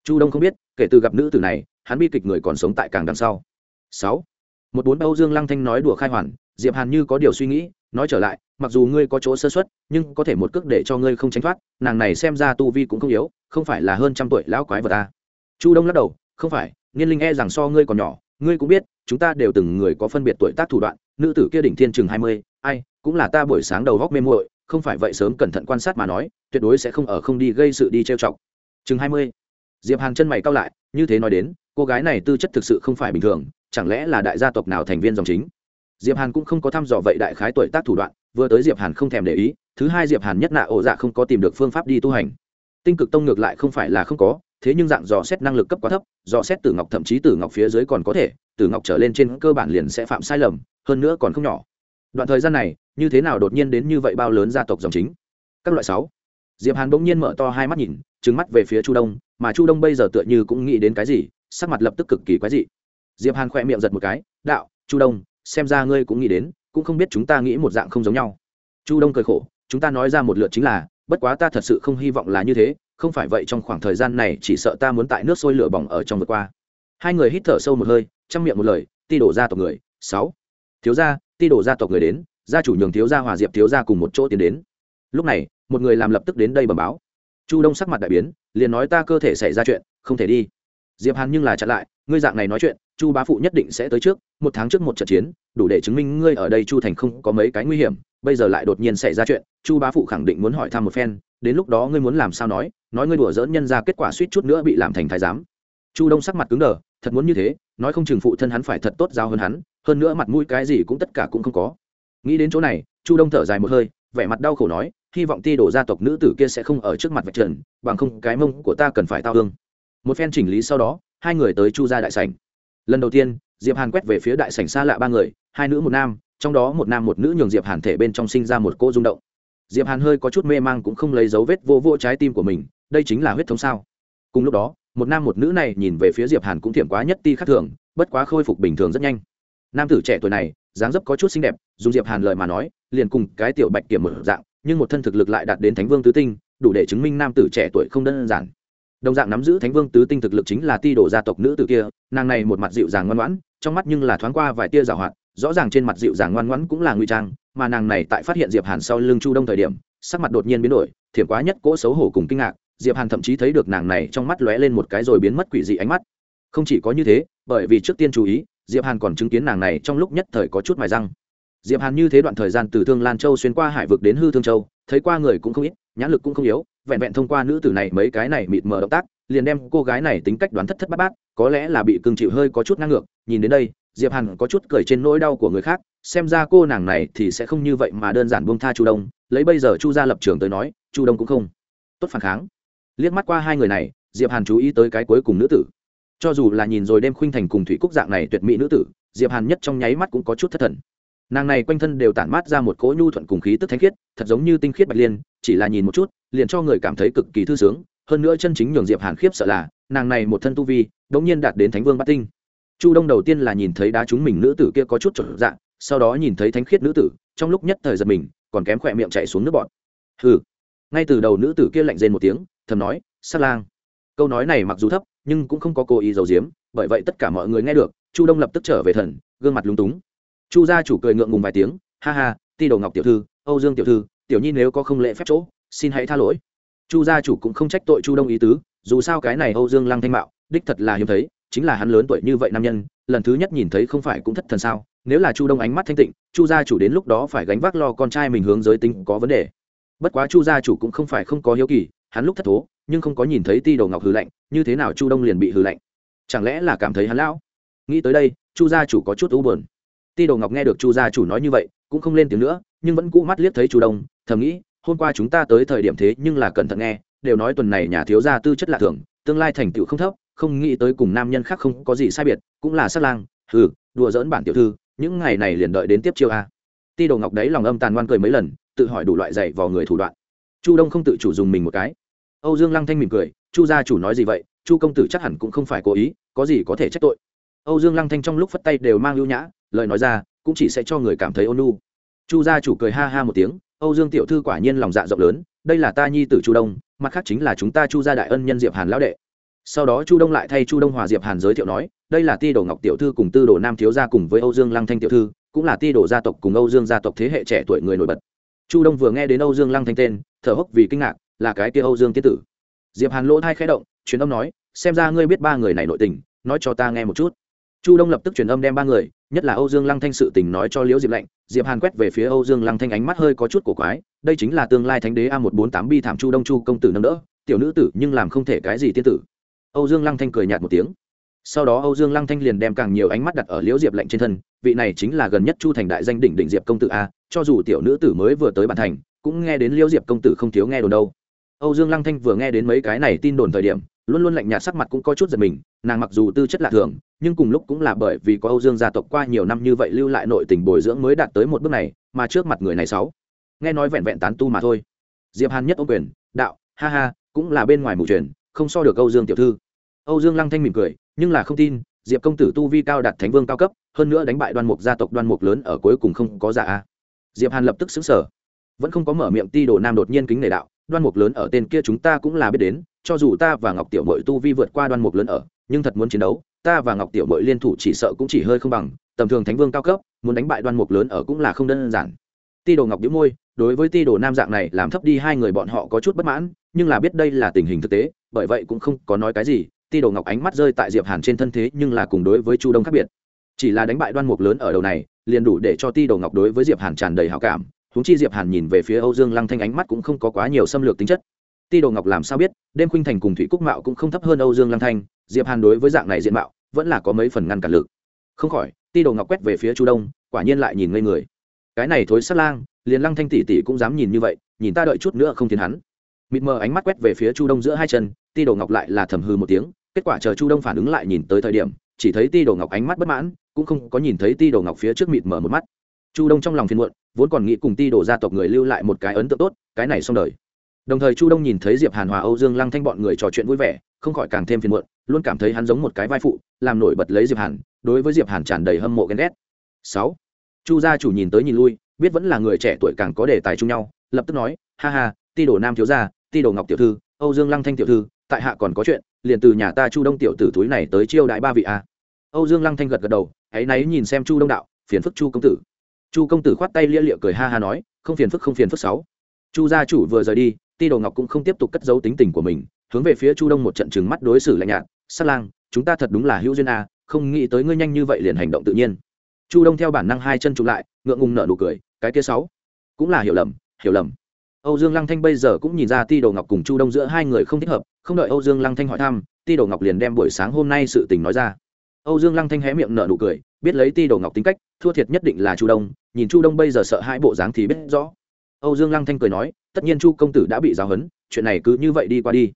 Chu đông không biết, kể từ gặp nữ tử này, hắn bi kịch người còn sống tại càng đằng sau. Sáu. Một bốn âu dương lăng thanh nói đùa khai hoàn diệp hàn như có điều suy nghĩ, nói trở lại, mặc dù ngươi có chỗ sơ xuất nhưng có thể một cước để cho ngươi không tránh thoát, nàng này xem ra tu vi cũng không yếu, không phải là hơn trăm tuổi lão quái vật ta. Chu đông lắc đầu, không phải, niên linh e rằng so ngươi còn nhỏ, ngươi cũng biết, chúng ta đều từng người có phân biệt tuổi tác thủ đoạn, nữ tử kia đỉnh thiên chừng hai mươi, ai, cũng là ta buổi sáng đầu góc mê muội, không phải vậy sớm cẩn thận quan sát mà nói, tuyệt đối sẽ không ở không đi gây sự đi trêu chọc. Chừng hai mươi, diệp hàn chân mày cau lại, như thế nói đến, cô gái này tư chất thực sự không phải bình thường, chẳng lẽ là đại gia tộc nào thành viên dòng chính? Diệp hàn cũng không có thăm dò vậy đại khái tuổi tác thủ đoạn, vừa tới diệp hàn không thèm để ý, thứ hai diệp hàn nhất nạ ổ dạ không có tìm được phương pháp đi tu hành. Tinh cực tông ngược lại không phải là không có, thế nhưng dạng dò xét năng lực cấp quá thấp, dò xét tử ngọc thậm chí tử ngọc phía dưới còn có thể, tử ngọc trở lên trên cơ bản liền sẽ phạm sai lầm, hơn nữa còn không nhỏ. Đoạn thời gian này, như thế nào đột nhiên đến như vậy bao lớn gia tộc dòng chính? Các loại sáu. Diệp hàn bỗng nhiên mở to hai mắt nhìn, trừng mắt về phía chu đông, mà chu đông bây giờ tựa như cũng nghĩ đến cái gì, sắc mặt lập tức cực kỳ quái dị. Diệp hàn khỏe miệng giật một cái, đạo, chu đông xem ra ngươi cũng nghĩ đến, cũng không biết chúng ta nghĩ một dạng không giống nhau. Chu đông cười khổ, chúng ta nói ra một lượt chính là, bất quá ta thật sự không hy vọng là như thế, không phải vậy trong khoảng thời gian này chỉ sợ ta muốn tại nước sôi lửa bỏng ở trong vượt qua. Hai người hít thở sâu một hơi, chăm miệng một lời, ti đổ ra tộc người, sáu. Thiếu gia, ti đổ ra tộc người đến, gia chủ nhường thiếu gia hòa diệp thiếu gia cùng một chỗ tiến đến. Lúc này, một người làm lập tức đến đây bẩm báo. Chu đông sắc mặt đại biến, liền nói, ta cơ thể xảy ra chuyện, không thể đi. Diệp hàn nhưng là chặn lại ngươi dạng này nói chuyện, chu bá phụ nhất định sẽ tới trước, một tháng trước một trận chiến, đủ để chứng minh ngươi ở đây chu thành không có mấy cái nguy hiểm, bây giờ lại đột nhiên xảy ra chuyện, chu bá phụ khẳng định muốn hỏi thăm một phen, đến lúc đó ngươi muốn làm sao nói nói ngươi đùa dỡn nhân ra kết quả suýt chút nữa bị làm thành thái giám. Chu đông sắc mặt cứng đờ, thật muốn như thế, nói không chừng phụ thân hắn phải thật tốt giao hơn hắn, hơn nữa mặt mũi cái gì cũng tất cả cũng không có. Nghĩ đến chỗ này, chu đông thở dài một hơi, vẻ mặt đau khổ nói, hy vọng ti đổ gia tộc nữ tử kia sẽ không ở trước mặt vạch trần, bằng không cái mông của ta cần phải tao hương một phen chỉnh lý sau đó hai người tới chu gia đại sảnh. Lần đầu tiên, diệp hàn quét về phía đại sảnh xa lạ ba người, hai nữ một nam, trong đó một nam một nữ nhường diệp hàn thể bên trong sinh ra một cô rung động. Diệp hàn hơi có chút mê mang cũng không lấy dấu vết vô vô trái tim của mình, đây chính là huyết thống sao? Cùng lúc đó, một nam một nữ này nhìn về phía diệp hàn cũng thiểm quá nhất ti khác thường, bất quá khôi phục bình thường rất nhanh. Nam tử trẻ tuổi này, dáng dấp có chút xinh đẹp dùng diệp hàn lời mà nói, liền cùng cái tiểu bạch kiểm một dạng, nhưng một thân thực lực lại đạt đến thánh vương tứ tinh, đủ để chứng minh nam tử trẻ tuổi không đơn giản đồng dạng nắm giữ thánh vương tứ tinh thực lực chính là ti đồ gia tộc nữ tử kia, nàng này một mặt dịu dàng ngoan ngoãn, trong mắt nhưng là thoáng qua vài tia rào hoạt, rõ ràng trên mặt dịu dàng ngoan ngoãn cũng là nguy trang, mà nàng này tại phát hiện diệp hàn sau lưng chu đông thời điểm, sắc mặt đột nhiên biến đổi, thiểm quá nhất cỗ xấu hổ cùng kinh ngạc, diệp hàn thậm chí thấy được nàng này trong mắt lóe lên một cái rồi biến mất quỷ dị ánh mắt. Không chỉ có như thế, bởi vì trước tiên chú ý, diệp hàn còn chứng kiến nàng này trong lúc nhất thời có chút mài răng diệp hàn như thế đoạn thời gian từ thương lan châu xuyên qua hải vực đến hư thương châu, thấy qua người cũng không ít, nhãn lực cũng không yếu, vẹn vẹn thông qua nữ tử này mấy cái này mịt mờ động tác, liền đem cô gái này tính cách đoán thất thất bát bát, có lẽ là bị cưng chịu hơi có chút ngang ngược. Nhìn đến đây, diệp hàn có chút cười trên nỗi đau của người khác, xem ra cô nàng này thì sẽ không như vậy mà đơn giản buông tha chu đông. Lấy bây giờ chu gia lập trường tới nói, chu đông cũng không tốt phản kháng. Liếc mắt qua hai người này, diệp hàn chú ý tới cái cuối cùng nữ tử. Cho dù là nhìn rồi đêm khuynh thành cùng thủy cúc dạng này tuyệt mỹ nữ tử, diệp hàn nhất trong nháy mắt cũng có chút thất thần nàng này quanh thân đều tản mát ra một cỗ nhu thuận cùng khí tức thánh khiết, thật giống như tinh khiết bạch liên, chỉ là nhìn một chút, liền cho người cảm thấy cực kỳ thư sướng. Hơn nữa chân chính nhường diệp hàn khiếp sợ là, nàng này một thân tu vi đống nhiên đạt đến thánh vương bát tinh. Chu đông đầu tiên là nhìn thấy đá chúng mình nữ tử kia có chút trở dạng sau đó nhìn thấy thánh khiết nữ tử, trong lúc nhất thời giật mình, còn kém khỏe miệng chạy xuống nước bọt. Hừ. Ngay từ đầu nữ tử kia lạnh rên một tiếng, thầm nói, sát lang. Câu nói này mặc dù thấp, nhưng cũng không có cố ý giấu giếm, bởi vậy tất cả mọi người nghe được, chu đông lập tức trở về thần, gương mặt lúng túng chu gia chủ cười ngượng ngùng vài tiếng, ha ha, ti đầu ngọc tiểu thư, âu dương tiểu thư, tiểu nhi nếu có không lễ phép chỗ, xin hãy tha lỗi. Chu gia chủ cũng không trách tội chu đông ý tứ, dù sao cái này âu dương lăng thanh mạo, đích thật là hiếm thấy, chính là hắn lớn tuổi như vậy nam nhân, lần thứ nhất nhìn thấy không phải cũng thất thần sao? Nếu là chu đông ánh mắt thanh tịnh, chu gia chủ đến lúc đó phải gánh vác lo con trai mình hướng giới tính có vấn đề. Bất quá chu gia chủ cũng không phải không có hiếu kỳ, hắn lúc thất thố, nhưng không có nhìn thấy ti đầu ngọc hư lạnh, như thế nào chu đông liền bị hư lạnh? Chẳng lẽ là cảm thấy hắn lão? Nghĩ tới đây, chu gia chủ có chút u buồn ti Đồ ngọc nghe được chu gia chủ nói như vậy, cũng không lên tiếng nữa, nhưng vẫn cũ mắt liếc thấy chu đông, thầm nghĩ, hôm qua chúng ta tới thời điểm thế nhưng là cẩn thận nghe, đều nói tuần này nhà thiếu gia tư chất lạ thường, tương lai thành tựu không thấp, không nghĩ tới cùng nam nhân khác không có gì sai biệt, cũng là sát lang, hừ, đùa dỡn bản tiểu thư, những ngày này liền đợi đến tiếp chiêu a. Ti đồ ngọc đấy lòng âm tàn ngoan cười mấy lần, tự hỏi đủ loại dạy vào người thủ đoạn. Chu đông không tự chủ dùng mình một cái. Âu dương lăng thanh mỉm cười, chu gia chủ nói gì vậy, chu công tử chắc hẳn cũng không phải cố ý, có gì có thể trách tội âu dương lăng thanh trong lúc phất tay đều mang lưu nhã, lời nói ra, cũng chỉ sẽ cho người cảm thấy ôn nu chu gia chủ cười ha ha một tiếng, âu dương tiểu thư quả nhiên lòng dạ rộng lớn, đây là ta nhi tử chu đông, mặt khác chính là chúng ta chu gia đại ân nhân diệp hàn lão đệ. Sau đó chu đông lại thay chu đông hòa diệp hàn giới thiệu nói, đây là ti đồ ngọc tiểu thư cùng tư đồ nam thiếu gia cùng với âu dương lăng thanh tiểu thư, cũng là ti đồ gia tộc cùng âu dương gia tộc thế hệ trẻ tuổi người nổi bật. Chu đông vừa nghe đến âu dương lăng thanh tên, thở hốc vì kinh ngạc, là cái kia âu dương tiết tử. Diệp hàn lỗ thai khẽ động, truyền âm nói, xem ra ngươi biết ba người này nội tình, nói cho ta nghe một chút chu đông lập tức truyền âm đem ba người, nhất là âu dương lăng thanh sự tình nói cho liễu diệp lạnh, diệp hàn quét về phía âu dương lăng thanh ánh mắt hơi có chút cổ quái, đây chính là tương lai thánh đế a một bốn tám bi thảm chu đông chu công tử nâng đỡ, tiểu nữ tử nhưng làm không thể cái gì tiên tử. Âu dương lăng thanh cười nhạt một tiếng. Sau đó âu dương lăng thanh liền đem càng nhiều ánh mắt đặt ở liễu diệp lạnh trên thân, vị này chính là gần nhất chu thành đại danh đỉnh đỉnh diệp công tử a, cho dù tiểu nữ tử mới vừa tới bản thành, cũng nghe đến liễu diệp công tử không thiếu nghe đồn đâu. Âu dương lăng thanh vừa nghe đến mấy cái này tin đồn thời điểm, luôn luôn lạnh nhạt sắc mặt cũng có chút giật mình, nàng mặc dù tư chất lạ thường nhưng cùng lúc cũng là bởi vì có âu dương gia tộc qua nhiều năm như vậy lưu lại nội tình bồi dưỡng mới đạt tới một bước này, mà trước mặt người này sáu. Nghe nói vẹn vẹn tán tu mà thôi. Diệp hàn nhất ô quyền, đạo, ha ha, cũng là bên ngoài mù truyền không so được âu dương tiểu thư. Âu dương lăng thanh mỉm cười, nhưng là không tin, diệp công tử tu vi cao đạt thánh vương cao cấp, hơn nữa đánh bại đoan mục gia tộc đoan mục lớn ở cuối cùng không có giả a. Diệp hàn lập tức sững sờ. Vẫn không có mở miệng ti đồ nam đột nhiên kính nể đạo, đoan mục lớn ở tên kia chúng ta cũng là biết đến, cho dù ta và ngọc tiểu muội tu vi vượt qua đoan mục lớn ở nhưng thật muốn chiến đấu, ta và ngọc tiểu mội liên thủ chỉ sợ cũng chỉ hơi không bằng, tầm thường thánh vương cao cấp, muốn đánh bại đoan mục lớn ở cũng là không đơn giản. Ti đồ ngọc đĩu môi, đối với ti đồ nam dạng này làm thấp đi hai người bọn họ có chút bất mãn, nhưng là biết đây là tình hình thực tế, bởi vậy cũng không có nói cái gì, ti đồ ngọc ánh mắt rơi tại diệp hàn trên thân thế nhưng là cùng đối với chu đông khác biệt. Chỉ là đánh bại đoan mục lớn ở đầu này, liền đủ để cho ti đồ ngọc đối với diệp hàn tràn đầy hảo cảm húng chi diệp hàn nhìn về phía âu dương lăng thanh ánh mắt cũng không có quá nhiều xâm lược tính chất. Ti đồ ngọc làm sao biết, đêm khuynh thành cùng thủy cúc mạo cũng không thấp hơn âu dương lăng thanh diệp hàn đối với dạng này diện mạo, vẫn là có mấy phần ngăn cản lực. Không khỏi, ti đồ ngọc quét về phía chu đông, quả nhiên lại nhìn ngây người. Cái này thối sát lang, liền lăng thanh tỷ tỷ cũng dám nhìn như vậy, nhìn ta đợi chút nữa không tiến hắn. Mịt mờ ánh mắt quét về phía chu đông giữa hai chân, ti đồ ngọc lại là thầm hư một tiếng, kết quả chờ chu đông phản ứng lại nhìn tới thời điểm, chỉ thấy ti đồ ngọc ánh mắt bất mãn, cũng không có nhìn thấy ti đồ ngọc phía trước mịt mờ một mắt. Chu đông trong lòng phiền muộn, vốn còn nghĩ cùng ti đồ gia tộc người lưu lại một cái ấn tượng tốt, cái này xong đời. Đồng thời chu đông nhìn thấy diệp hàn hòa âu dương lăng thanh bọn người trò chuyện vui vẻ không khỏi càng thêm phiền muộn, luôn cảm thấy hắn giống một cái vai phụ, làm nổi bật lấy diệp hàn, đối với diệp hàn tràn đầy hâm mộ ghen ghét. Sáu, chu gia chủ nhìn tới nhìn lui, biết vẫn là người trẻ tuổi càng có đề tài chung nhau, lập tức nói, ha ha, ti đồ nam thiếu gia, ti đồ ngọc tiểu thư, âu dương lăng thanh tiểu thư, tại hạ còn có chuyện, liền từ nhà ta chu đông tiểu tử túi này tới chiêu đại ba vị a. Âu dương lăng thanh gật gật đầu hãy náy nhìn xem chu đông đạo, phiền phức chu công tử. Chu công tử khoát tay lia lịa cười ha ha nói, không phiền phức, không phiền phức, sáu. Chu gia chủ vừa rời đi, ti đồ ngọc cũng không tiếp tục cất giấu tính tình của mình hướng về phía chu đông một trận chừng mắt đối xử lạnh nhạt. Sát lang, chúng ta thật đúng là hữu duyên a, không nghĩ tới ngươi nhanh như vậy liền hành động tự nhiên. Chu đông theo bản năng hai chân chụp lại, ngượng ngùng nở nụ cười, cái kia sáu, cũng là hiểu lầm hiểu lầm. Âu dương lăng thanh bây giờ cũng nhìn ra ti đồ ngọc cùng chu đông giữa hai người không thích hợp, không đợi âu dương lăng thanh hỏi thăm, ti đồ ngọc liền đem buổi sáng hôm nay sự tình nói ra. Âu dương lăng thanh hé miệng nở nụ cười, biết lấy ti đồ ngọc tính cách, thua thiệt nhất định là chu đông, nhìn chu đông bây giờ sợ hai bộ dáng thì biết rõ. Âu dương lăng thanh cười nói, tất nhiên chu công tử đã bị giáo huấn, chuyện này cứ như vậy đi qua đi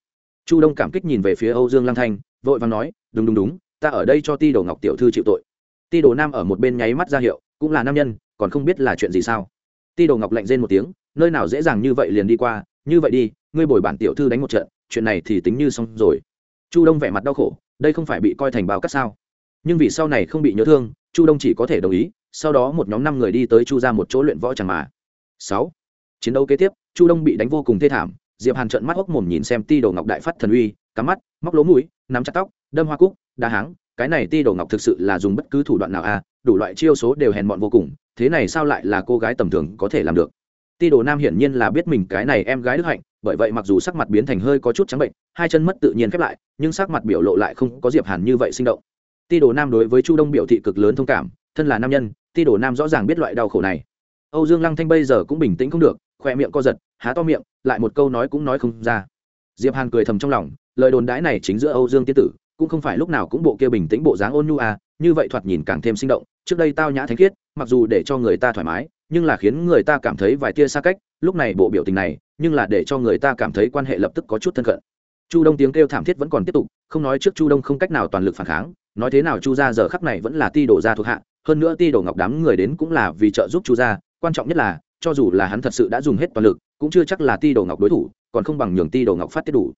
chu đông cảm kích nhìn về phía âu dương Lang thanh, vội vàng nói, đúng đúng đúng, ta ở đây cho ti đồ ngọc tiểu thư chịu tội. Ti đồ nam ở một bên nháy mắt ra hiệu, cũng là nam nhân, còn không biết là chuyện gì sao. Ti đồ ngọc lạnh rên một tiếng, nơi nào dễ dàng như vậy liền đi qua, như vậy đi, ngươi bồi bản tiểu thư đánh một trận, chuyện này thì tính như xong rồi. Chu đông vẻ mặt đau khổ, đây không phải bị coi thành báo cắt sao? Nhưng vì sau này không bị nhớ thương, chu đông chỉ có thể đồng ý, sau đó một nhóm năm người đi tới chu ra một chỗ luyện võ chẳng mà. Sáu, chiến đấu kế tiếp, chu đông bị đánh vô cùng thê thảm diệp hàn trợn mắt hốc mồm nhìn xem ti đồ ngọc đại phát thần uy, cắm mắt, móc lỗ mũi, nắm chặt tóc, đâm hoa cúc, đa háng. Cái này ti đồ ngọc thực sự là dùng bất cứ thủ đoạn nào à? đủ loại chiêu số đều hèn mọn vô cùng, thế này sao lại là cô gái tầm thường có thể làm được? Ti đồ nam hiển nhiên là biết mình cái này em gái đức hạnh, bởi vậy mặc dù sắc mặt biến thành hơi có chút trắng bệnh, hai chân mất tự nhiên khép lại, nhưng sắc mặt biểu lộ lại không có diệp hàn như vậy sinh động. Ti đồ nam đối với chu đông biểu thị cực lớn thông cảm, thân là nam nhân, ti đồ nam rõ ràng biết loại đau khổ này. Âu dương lăng thanh bây giờ cũng bình tĩnh không được khoe miệng co giật, há to miệng, lại một câu nói cũng nói không ra. Diệp hàn cười thầm trong lòng, lời đồn đãi này chính giữa âu dương tiên tử, cũng không phải lúc nào cũng bộ kia bình tĩnh bộ dáng ôn nhu à như vậy thoạt nhìn càng thêm sinh động, trước đây tao nhã thánh khiết, mặc dù để cho người ta thoải mái, nhưng là khiến người ta cảm thấy vài tia xa cách, lúc này bộ biểu tình này, nhưng là để cho người ta cảm thấy quan hệ lập tức có chút thân cận. Chu đông tiếng kêu thảm thiết vẫn còn tiếp tục, không nói trước chu đông không cách nào toàn lực phản kháng, nói thế nào chu gia giờ khắc này vẫn là ti đổ gia thuộc hạ, hơn nữa ti đổ ngọc đám người đến cũng là vì trợ giúp chu gia, quan trọng nhất là cho dù là hắn thật sự đã dùng hết toàn lực, cũng chưa chắc là ti đồ ngọc đối thủ, còn không bằng nhường ti đồ ngọc phát tiết đủ.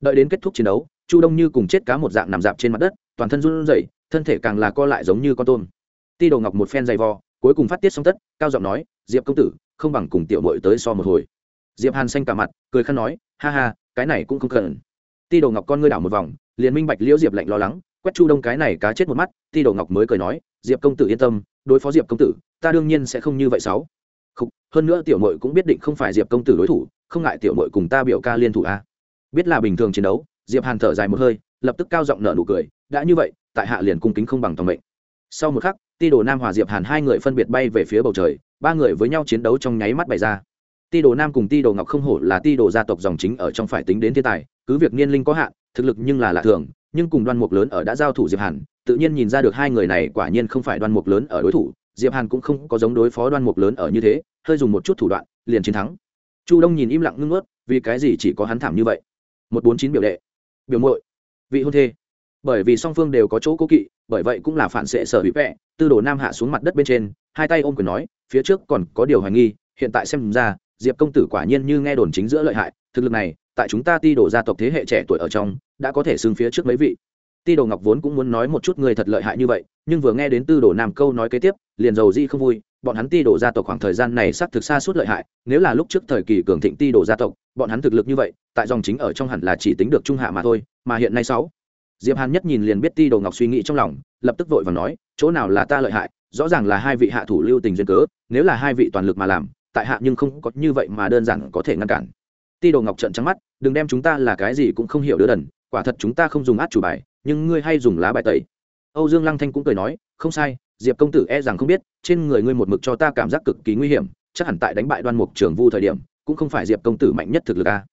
Đợi đến kết thúc chiến đấu, chu đông như cùng chết cá một dạng nằm dạp trên mặt đất, toàn thân run rẩy, thân thể càng là co lại giống như con tôm. Ti đồ ngọc một phen dày vò, cuối cùng phát tiết xong tất, cao giọng nói, diệp công tử, không bằng cùng tiểu mội tới so một hồi. Diệp hàn xanh cả mặt, cười khăn nói, ha ha, cái này cũng không cần. Ti đồ ngọc con ngươi đảo một vòng, liền minh bạch liễu diệp lạnh lo lắng, quét chu đông cái này cá chết một mắt, ti đồ ngọc mới cười nói, diệp công tử yên tâm, đối phó diệp công tử, ta đương nhiên sẽ không như vậy sáu hơn nữa tiểu mội cũng biết định không phải diệp công tử đối thủ, không ngại tiểu mội cùng ta biểu ca liên thủ a biết là bình thường chiến đấu, diệp hàn thở dài một hơi, lập tức cao giọng nở nụ cười, đã như vậy, tại hạ liền cung kính không bằng tòng mệnh. Sau một khắc, ti đồ nam hòa diệp hàn hai người phân biệt bay về phía bầu trời, ba người với nhau chiến đấu trong nháy mắt bày ra. Ti đồ nam cùng ti đồ ngọc không hổ là ti đồ gia tộc dòng chính ở trong phải tính đến thiên tài, cứ việc niên linh có hạn, thực lực nhưng là lạ thường, nhưng cùng đoan mục lớn ở đã giao thủ diệp hàn, tự nhiên nhìn ra được hai người này quả nhiên không phải đoan mục lớn ở đối thủ diệp hàn cũng không có giống đối phó đoan mục lớn ở như thế, hơi dùng một chút thủ đoạn, liền chiến thắng. Chu đông nhìn im lặng ngưng ướt vì cái gì chỉ có hắn thảm như vậy? Một bốn chín biểu đệ. Biểu muội. Vị hôn thê. Bởi vì song phương đều có chỗ cố kỵ, bởi vậy cũng là phản xệ sở hữu vẽ tư đồ nam hạ xuống mặt đất bên trên, hai tay ôm quyền nói, phía trước còn có điều hoài nghi, hiện tại xem ra, diệp công tử quả nhiên như nghe đồn chính giữa lợi hại, thực lực này, tại chúng ta ti đồ gia tộc thế hệ trẻ tuổi ở trong, đã có thể xưng phía trước mấy vị ti đồ ngọc vốn cũng muốn nói một chút người thật lợi hại như vậy, nhưng vừa nghe đến tư đồ nam câu nói kế tiếp, liền dầu di không vui, bọn hắn ti đồ gia tộc khoảng thời gian này xác thực xa suốt lợi hại, nếu là lúc trước thời kỳ cường thịnh ti đồ gia tộc, bọn hắn thực lực như vậy, tại dòng chính ở trong hẳn là chỉ tính được trung hạ mà thôi, mà hiện nay sáu. Diệp hàn nhất nhìn liền biết ti đồ ngọc suy nghĩ trong lòng, lập tức vội và nói, chỗ nào là ta lợi hại, rõ ràng là hai vị hạ thủ lưu tình duyên cớ, nếu là hai vị toàn lực mà làm, tại hạ nhưng không có như vậy mà đơn giản có thể ngăn cản. Ti đồ ngọc trợn trắng mắt, đừng đem chúng ta là cái gì cũng không hiểu đứa đần, quả thật chúng ta không dùng át chủ bài nhưng ngươi hay dùng lá bài tẩy. Âu dương lăng thanh cũng cười nói, không sai, diệp công tử e rằng không biết, trên người ngươi một mực cho ta cảm giác cực kỳ nguy hiểm, chắc hẳn tại đánh bại đoan mục trường vu thời điểm, cũng không phải diệp công tử mạnh nhất thực lực a.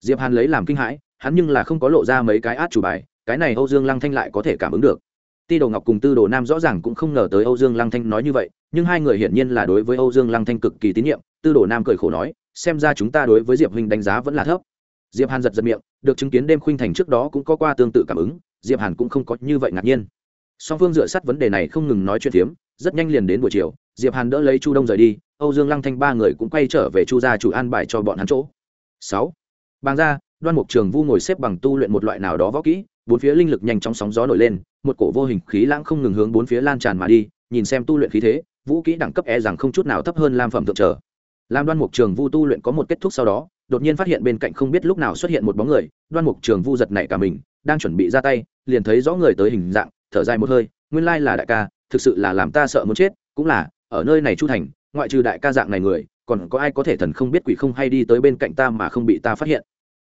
Diệp hàn lấy làm kinh hãi, hắn nhưng là không có lộ ra mấy cái át chủ bài, cái này âu dương lăng thanh lại có thể cảm ứng được. Ti đồ ngọc cùng tư đồ nam rõ ràng cũng không ngờ tới âu dương lăng thanh nói như vậy, nhưng hai người hiển nhiên là đối với âu dương lăng thanh cực kỳ tín nhiệm, tư đồ nam cười khổ nói, xem ra chúng ta đối với diệp huynh đánh giá vẫn là thấp. Diệp hàn giật giật miệng, được chứng kiến đêm khuynh thành trước đó cũng có qua tương tự cảm ứng diệp hàn cũng không có như vậy ngạc nhiên. Song phương dựa sát vấn đề này không ngừng nói chuyện phiếm, rất nhanh liền đến buổi chiều, diệp hàn đỡ lấy chu đông rời đi, âu dương lăng thanh ba người cũng quay trở về chu gia chủ an bài cho bọn hắn chỗ. Sáu. Bàng ra đoan mục trường vu ngồi xếp bằng tu luyện một loại nào đó võ kỹ, bốn phía linh lực nhanh chóng sóng gió nổi lên, một cổ vô hình khí lãng không ngừng hướng bốn phía lan tràn mà đi, nhìn xem tu luyện khí thế, vũ kỹ đẳng cấp e rằng không chút nào thấp hơn lam phẩm thượng trở. Lam đoan mục trường vu tu luyện có một kết thúc sau đó đột nhiên phát hiện bên cạnh không biết lúc nào xuất hiện một bóng người, đoan mục trường vu giật nảy cả mình, đang chuẩn bị ra tay, liền thấy rõ người tới hình dạng, thở dài một hơi, nguyên lai là đại ca, thực sự là làm ta sợ muốn chết, cũng là, ở nơi này chu thành, ngoại trừ đại ca dạng này người, còn có ai có thể thần không biết quỷ không hay đi tới bên cạnh ta mà không bị ta phát hiện.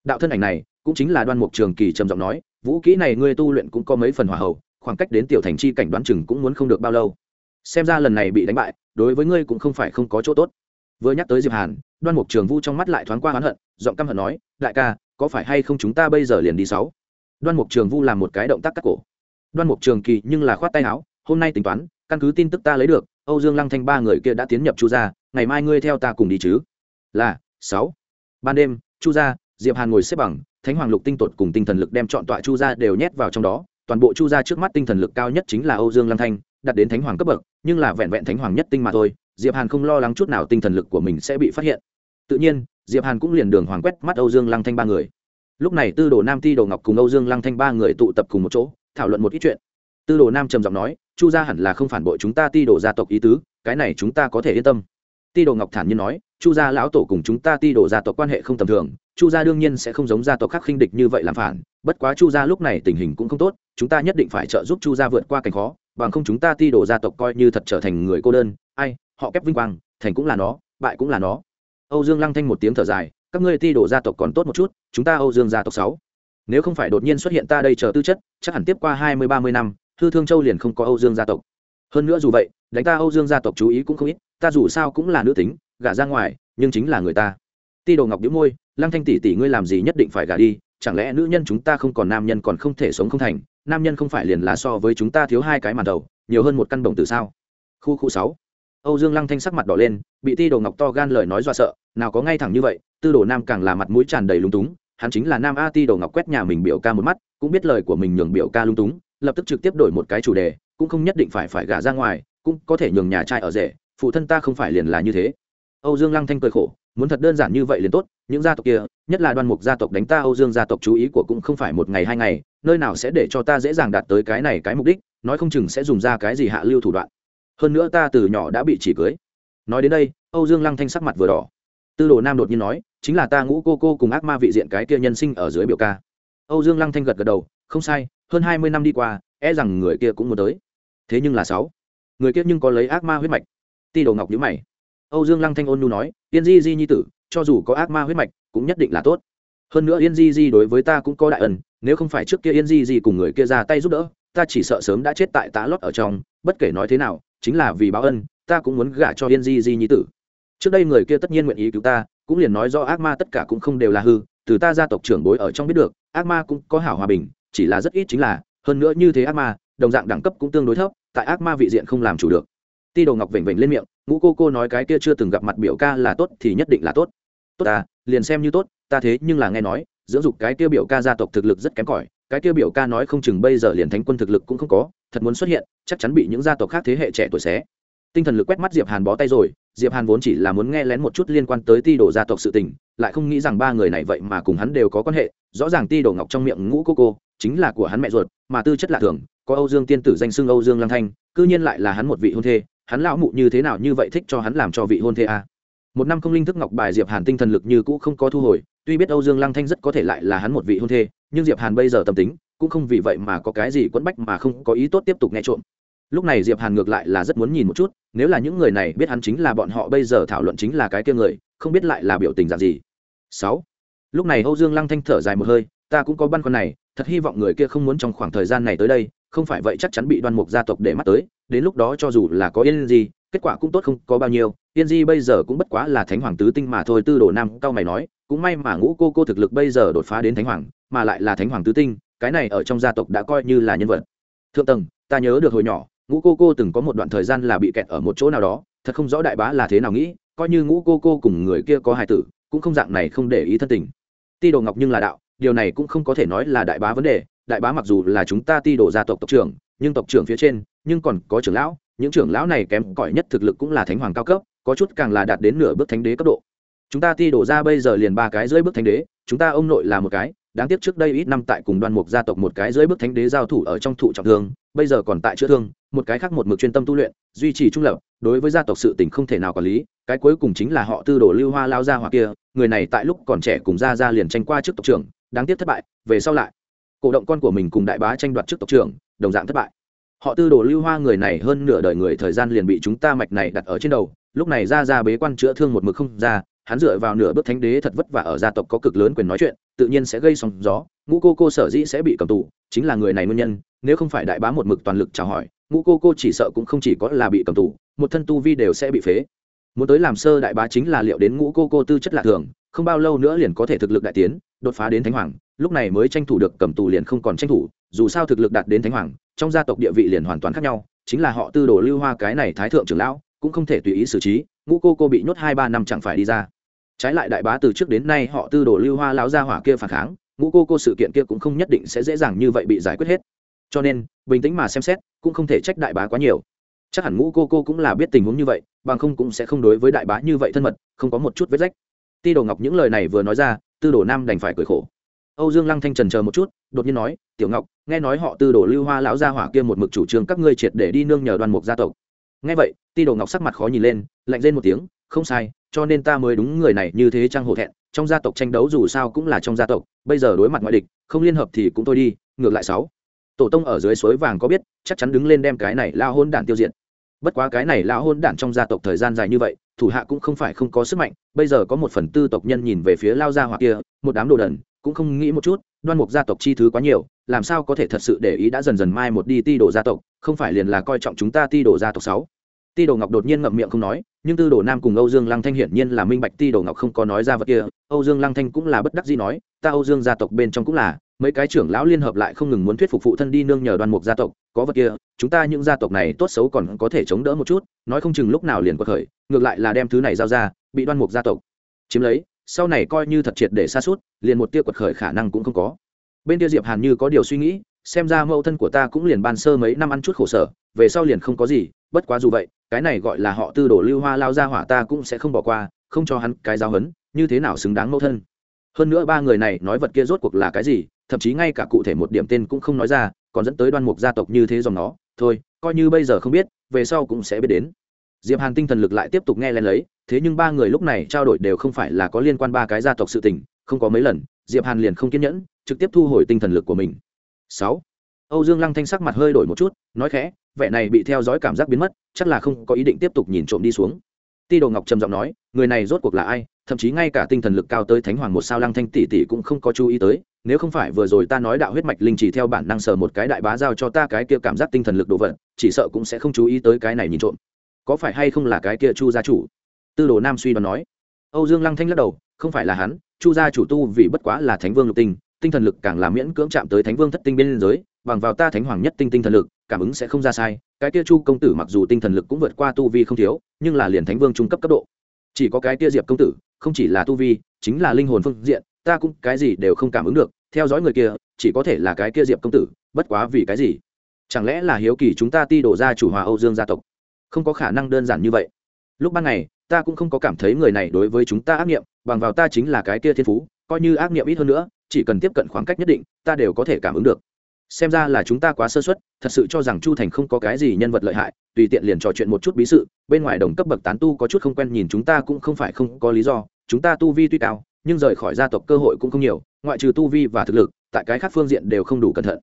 Đạo thân ảnh này, cũng chính là đoan mục trường kỳ trầm giọng nói, vũ kỹ này ngươi tu luyện cũng có mấy phần hòa hậu, khoảng cách đến tiểu thành chi cảnh đoán chừng cũng muốn không được bao lâu. Xem ra lần này bị đánh bại, đối với ngươi cũng không phải không có chỗ tốt vừa nhắc tới diệp hàn, đoan mục trường vu trong mắt lại thoáng qua oán hận, giọng căm hận nói, đại ca, có phải hay không chúng ta bây giờ liền đi sáu? Đoan mục trường vu làm một cái động tác cắt cổ. Đoan mục trường kỳ nhưng là khoát tay áo, hôm nay tính toán, căn cứ tin tức ta lấy được, âu dương lăng thanh ba người kia đã tiến nhập chu gia, ngày mai ngươi theo ta cùng đi chứ. Là, sáu. Ban đêm, chu gia, diệp hàn ngồi xếp bằng, thánh hoàng lục tinh tột cùng tinh thần lực đem chọn tọa chu gia đều nhét vào trong đó. Toàn bộ chu gia trước mắt tinh thần lực cao nhất chính là âu dương lăng thanh, đạt đến thánh hoàng cấp bậc, nhưng là vẹn vẹn thánh hoàng nhất tinh mà thôi diệp hàn không lo lắng chút nào tinh thần lực của mình sẽ bị phát hiện. Tự nhiên, diệp hàn cũng liền đường hoàng quét mắt âu dương lăng thanh ba người. Lúc này tư đồ nam, ti đồ ngọc cùng âu dương lăng thanh ba người tụ tập cùng một chỗ, thảo luận một ít chuyện. Tư đồ nam trầm giọng nói, chu gia hẳn là không phản bội chúng ta ti đồ gia tộc ý tứ, cái này chúng ta có thể yên tâm. Ti đồ ngọc thản nhiên nói, chu gia lão tổ cùng chúng ta ti đồ gia tộc quan hệ không tầm thường, chu gia đương nhiên sẽ không giống gia tộc khác khinh địch như vậy làm phản, bất quá chu gia lúc này tình hình cũng không tốt, chúng ta nhất định phải trợ giúp chu gia vượt qua cảnh khó, bằng không chúng ta ti đồ gia tộc coi như thật trở thành người cô đơn, ai họ kép vinh quang, thành cũng là nó, bại cũng là nó. Âu dương lăng thanh một tiếng thở dài, các ngươi ti đồ gia tộc còn tốt một chút, chúng ta âu dương gia tộc sáu. Nếu không phải đột nhiên xuất hiện ta đây chờ tư chất, chắc hẳn tiếp qua hai mươi, ba mươi năm thư thương châu liền không có âu dương gia tộc. Hơn nữa dù vậy, đánh ta âu dương gia tộc chú ý cũng không ít, ta dù sao cũng là nữ tính, gả ra ngoài, nhưng chính là người ta. Ti đồ ngọc đĩu môi, lăng thanh tỷ tỷ ngươi làm gì nhất định phải gả đi, chẳng lẽ nữ nhân chúng ta không còn nam nhân còn không thể sống không thành, nam nhân không phải liền là so với chúng ta thiếu hai cái màn đầu, nhiều hơn một căn đồng từ sao? Khu khu sáu âu dương lăng thanh sắc mặt đỏ lên, bị ti đồ ngọc to gan lời nói dọa sợ, nào có ngay thẳng như vậy, tư đồ nam càng là mặt mũi tràn đầy lúng túng, hắn chính là nam a ti đồ ngọc quét nhà mình biểu ca một mắt, cũng biết lời của mình nhường biểu ca lúng túng, lập tức trực tiếp đổi một cái chủ đề, cũng không nhất định phải phải gả ra ngoài, cũng có thể nhường nhà trai ở rể, phụ thân ta không phải liền là như thế. Âu dương lăng thanh cười khổ, muốn thật đơn giản như vậy liền tốt, những gia tộc kia, nhất là đoan mục gia tộc đánh ta âu dương gia tộc chú ý của cũng không phải một ngày hai ngày, nơi nào sẽ để cho ta dễ dàng đạt tới cái này cái mục đích, nói không chừng sẽ dùng ra cái gì hạ lưu thủ đoạn hơn nữa ta từ nhỏ đã bị chỉ cưới. Nói đến đây, âu dương lăng thanh sắc mặt vừa đỏ. Tư đồ nam đột nhiên nói, chính là ta ngũ cô cô cùng ác ma vị diện cái kia nhân sinh ở dưới biểu ca. Âu dương lăng thanh gật gật đầu, không sai, hơn hai mươi năm đi qua e rằng người kia cũng muốn tới. Thế nhưng là sáu. Người kia nhưng có lấy ác ma huyết mạch. Ti đồ ngọc nhữ mày. Âu dương lăng thanh ôn nu nói, yên di di nhi tử, cho dù có ác ma huyết mạch, cũng nhất định là tốt. Hơn nữa yên di di đối với ta cũng có đại ẩn nếu không phải trước kia yên di di cùng người kia ra tay giúp đỡ, ta chỉ sợ sớm đã chết tại tá lót ở trong bất kể nói thế nào, chính là vì báo ân, ta cũng muốn gả cho yên di di nhi tử. Trước đây người kia tất nhiên nguyện ý cứu ta, cũng liền nói do ác ma tất cả cũng không đều là hư, từ ta gia tộc trưởng bối ở trong biết được, ác ma cũng có hảo hòa bình, chỉ là rất ít chính là, hơn nữa như thế ác ma, đồng dạng đẳng cấp cũng tương đối thấp, tại ác ma vị diện không làm chủ được. Ti đồ ngọc vểnh vểnh lên miệng, ngũ cô cô nói cái kia chưa từng gặp mặt biểu ca là tốt thì nhất định là tốt. Tốt ta, liền xem như tốt, ta thế nhưng là nghe nói, dưỡng dục cái kia biểu ca gia tộc thực lực rất kém cỏi, cái kia biểu ca nói không chừng bây giờ liền thánh quân thực lực cũng không có thật muốn xuất hiện, chắc chắn bị những gia tộc khác thế hệ trẻ tuổi xé tinh thần lực quét mắt diệp hàn bó tay rồi, diệp hàn vốn chỉ là muốn nghe lén một chút liên quan tới ti đồ gia tộc sự tình, lại không nghĩ rằng ba người này vậy mà cùng hắn đều có quan hệ rõ ràng ti đồ ngọc trong miệng ngũ cô cô, chính là của hắn mẹ ruột, mà tư chất lạ thường, có âu dương tiên tử danh xưng âu dương Lang thanh, cư nhiên lại là hắn một vị hôn thê, hắn lão mụ như thế nào như vậy thích cho hắn làm cho vị hôn thê a à? một năm không linh thức ngọc bài diệp hàn tinh thần lực như cũ không có thu hồi, tuy biết âu dương Lang thanh rất có thể lại là hắn một vị hôn thê, nhưng diệp hàn bây giờ tâm tính cũng không vì vậy mà có cái gì quẫn bách mà không có ý tốt tiếp tục nghe trộm. Lúc này diệp hàn ngược lại là rất muốn nhìn một chút, nếu là những người này biết hắn chính là bọn họ bây giờ thảo luận chính là cái kia người, không biết lại là biểu tình dạng gì. Sáu. Lúc này âu dương lăng thanh thở dài một hơi, ta cũng có băn khoăn này, thật hy vọng người kia không muốn trong khoảng thời gian này tới đây, không phải vậy chắc chắn bị đoan mục gia tộc để mắt tới, đến lúc đó cho dù là có yên gì kết quả cũng tốt không có bao nhiêu, yên di bây giờ cũng bất quá là thánh hoàng tứ tinh mà thôi, tư đồ nam cao mày nói, cũng may mà ngũ cô cô thực lực bây giờ đột phá đến thánh hoàng, mà lại là thánh hoàng tứ tinh cái này ở trong gia tộc đã coi như là nhân vật. Thượng tầng, ta nhớ được hồi nhỏ, ngũ cô cô từng có một đoạn thời gian là bị kẹt ở một chỗ nào đó, thật không rõ đại bá là thế nào nghĩ, coi như ngũ cô cô cùng người kia có hài tử, cũng không dạng này không để ý thân tình. Ti đồ ngọc nhưng là đạo, điều này cũng không có thể nói là đại bá vấn đề, đại bá mặc dù là chúng ta ti đồ gia tộc tộc trưởng, nhưng tộc trưởng phía trên, nhưng còn có trưởng lão, những trưởng lão này kém cỏi nhất thực lực cũng là thánh hoàng cao cấp, có chút càng là đạt đến nửa bước thánh đế cấp độ. Chúng ta ti đổ ra bây giờ liền ba cái dưới bước thánh đế, chúng ta ông nội là một cái đáng tiếc trước đây ít năm tại cùng đoan mục gia tộc một cái dưới bước thánh đế giao thủ ở trong thụ trọng thương, bây giờ còn tại chữa thương, một cái khác một mực chuyên tâm tu luyện, duy trì trung lập, đối với gia tộc sự tình không thể nào quản lý, cái cuối cùng chính là họ tư đồ lưu hoa lao ra hoặc kia, người này tại lúc còn trẻ cùng gia gia liền tranh qua trước tộc trưởng, đáng tiếc thất bại, về sau lại, cổ động con của mình cùng đại bá tranh đoạt trước tộc trưởng, đồng dạng thất bại. Họ tư đồ lưu hoa người này hơn nửa đời người thời gian liền bị chúng ta mạch này đặt ở trên đầu, lúc này ra ra bế quan chữa thương một mực không ra hắn dựa vào nửa bước thánh đế thật vất vả ở gia tộc có cực lớn quyền nói chuyện, tự nhiên sẽ gây sóng gió, ngũ cô cô sở dĩ sẽ bị cầm tù, chính là người này nguyên nhân, nếu không phải đại bá một mực toàn lực chào hỏi, ngũ cô cô chỉ sợ cũng không chỉ có là bị cầm tù, một thân tu vi đều sẽ bị phế. Muốn tới làm sơ đại bá chính là liệu đến ngũ cô cô tư chất lạ thường, không bao lâu nữa liền có thể thực lực đại tiến, đột phá đến thánh hoàng, lúc này mới tranh thủ được cầm tù liền không còn tranh thủ, dù sao thực lực đạt đến thánh hoàng, trong gia tộc địa vị liền hoàn toàn khác nhau, chính là họ tư đồ lưu hoa cái này thái thượng trưởng lão, cũng không thể tùy ý xử trí, ngũ cô cô bị nhốt hai ba năm chẳng phải đi ra trái lại đại bá từ trước đến nay họ tư đồ lưu hoa lão gia hỏa kia phản kháng, ngũ cô cô sự kiện kia cũng không nhất định sẽ dễ dàng như vậy bị giải quyết hết. Cho nên, bình tĩnh mà xem xét, cũng không thể trách đại bá quá nhiều. Chắc hẳn ngũ cô cô cũng là biết tình huống như vậy, bằng không cũng sẽ không đối với đại bá như vậy thân mật, không có một chút vết rách. Ti đồ ngọc những lời này vừa nói ra, tư đồ nam đành phải cười khổ. Âu dương lăng thanh trần chờ một chút, đột nhiên nói, tiểu ngọc, nghe nói họ tư đồ lưu hoa lão gia hỏa kia một mực chủ trương các ngươi triệt để đi nương nhờ đoàn mục gia tộc nghe vậy, ti đồ ngọc sắc mặt khó nhìn lên, lạnh lên một tiếng, không sai, cho nên ta mới đúng người này như thế trang hổ thẹn, trong gia tộc tranh đấu dù sao cũng là trong gia tộc, bây giờ đối mặt ngoại địch, không liên hợp thì cũng thôi đi, ngược lại sáu. Tổ tông ở dưới suối vàng có biết, chắc chắn đứng lên đem cái này lao hôn đản tiêu diệt. Bất quá cái này lao hôn đản trong gia tộc thời gian dài như vậy, thủ hạ cũng không phải không có sức mạnh, bây giờ có một phần tư tộc nhân nhìn về phía lao gia hoặc kia, một đám đồ đần, cũng không nghĩ một chút đoan mục gia tộc chi thứ quá nhiều, làm sao có thể thật sự để ý đã dần dần mai một đi ti đồ gia tộc, không phải liền là coi trọng chúng ta ti đồ gia tộc sáu? Ti đồ ngọc đột nhiên ngậm miệng không nói, nhưng tư đồ nam cùng âu dương lăng thanh hiển nhiên là minh bạch ti đồ ngọc không có nói ra vật kia, âu dương lăng thanh cũng là bất đắc dĩ nói, ta âu dương gia tộc bên trong cũng là, mấy cái trưởng lão liên hợp lại không ngừng muốn thuyết phục phụ thân đi nương nhờ đoan mục gia tộc, có vật kia, chúng ta những gia tộc này tốt xấu còn có thể chống đỡ một chút, nói không chừng lúc nào liền quật khởi, ngược lại là đem thứ này giao ra, bị đoan mục gia tộc chiếm lấy sau này coi như thật triệt để xa suốt, liền một tia quật khởi khả năng cũng không có. Bên kia diệp hàn như có điều suy nghĩ, xem ra mẫu thân của ta cũng liền ban sơ mấy năm ăn chút khổ sở, về sau liền không có gì, bất quá dù vậy, cái này gọi là họ tư đổ lưu hoa lao ra hỏa ta cũng sẽ không bỏ qua, không cho hắn cái giáo hấn như thế nào xứng đáng mẫu thân. Hơn nữa ba người này nói vật kia rốt cuộc là cái gì, thậm chí ngay cả cụ thể một điểm tên cũng không nói ra, còn dẫn tới đoan mục gia tộc như thế dòng nó. Thôi, coi như bây giờ không biết, về sau cũng sẽ biết đến. Diệp hàn tinh thần lực lại tiếp tục nghe lên lấy thế nhưng ba người lúc này trao đổi đều không phải là có liên quan ba cái gia tộc sự tình, không có mấy lần, diệp hàn liền không kiên nhẫn, trực tiếp thu hồi tinh thần lực của mình. Sáu. Âu dương lăng thanh sắc mặt hơi đổi một chút, nói khẽ, vẻ này bị theo dõi cảm giác biến mất, chắc là không có ý định tiếp tục nhìn trộm đi xuống. Ti đồ ngọc trầm giọng nói, người này rốt cuộc là ai? Thậm chí ngay cả tinh thần lực cao tới thánh hoàng một sao lăng thanh tỷ tỷ cũng không có chú ý tới, nếu không phải vừa rồi ta nói đạo huyết mạch linh chỉ theo bản năng sờ một cái đại bá giao cho ta cái kia cảm giác tinh thần lực đồ vật, chỉ sợ cũng sẽ không chú ý tới cái này nhìn trộm. Có phải hay không là cái kia chu gia chủ? Tư đồ nam suy đoán nói. Âu dương lăng thanh lắc đầu, không phải là hắn, chu gia chủ tu vì bất quá là thánh vương lục tinh tinh thần lực càng làm miễn cưỡng chạm tới thánh vương thất tinh bên giới, bằng vào ta thánh hoàng nhất tinh tinh thần lực, cảm ứng sẽ không ra sai, cái kia chu công tử mặc dù tinh thần lực cũng vượt qua tu vi không thiếu, nhưng là liền thánh vương trung cấp cấp độ. Chỉ có cái kia diệp công tử, không chỉ là tu vi, chính là linh hồn phương diện, ta cũng cái gì đều không cảm ứng được, theo dõi người kia, chỉ có thể là cái kia diệp công tử, bất quá vì cái gì? Chẳng lẽ là hiếu kỳ chúng ta ti đổ ra chủ hòa âu dương gia tộc? Không có khả năng đơn giản như vậy. Lúc ban ngày ta cũng không có cảm thấy người này đối với chúng ta ác nghiệm, bằng vào ta chính là cái kia thiên phú, coi như ác nghiệm ít hơn nữa, chỉ cần tiếp cận khoảng cách nhất định, ta đều có thể cảm ứng được. Xem ra là chúng ta quá sơ suất, thật sự cho rằng chu thành không có cái gì nhân vật lợi hại, tùy tiện liền trò chuyện một chút bí sự, bên ngoài đồng cấp bậc tán tu có chút không quen nhìn chúng ta cũng không phải không có lý do, chúng ta tu vi tuy cao, nhưng rời khỏi gia tộc cơ hội cũng không nhiều, ngoại trừ tu vi và thực lực, tại cái khác phương diện đều không đủ cẩn thận.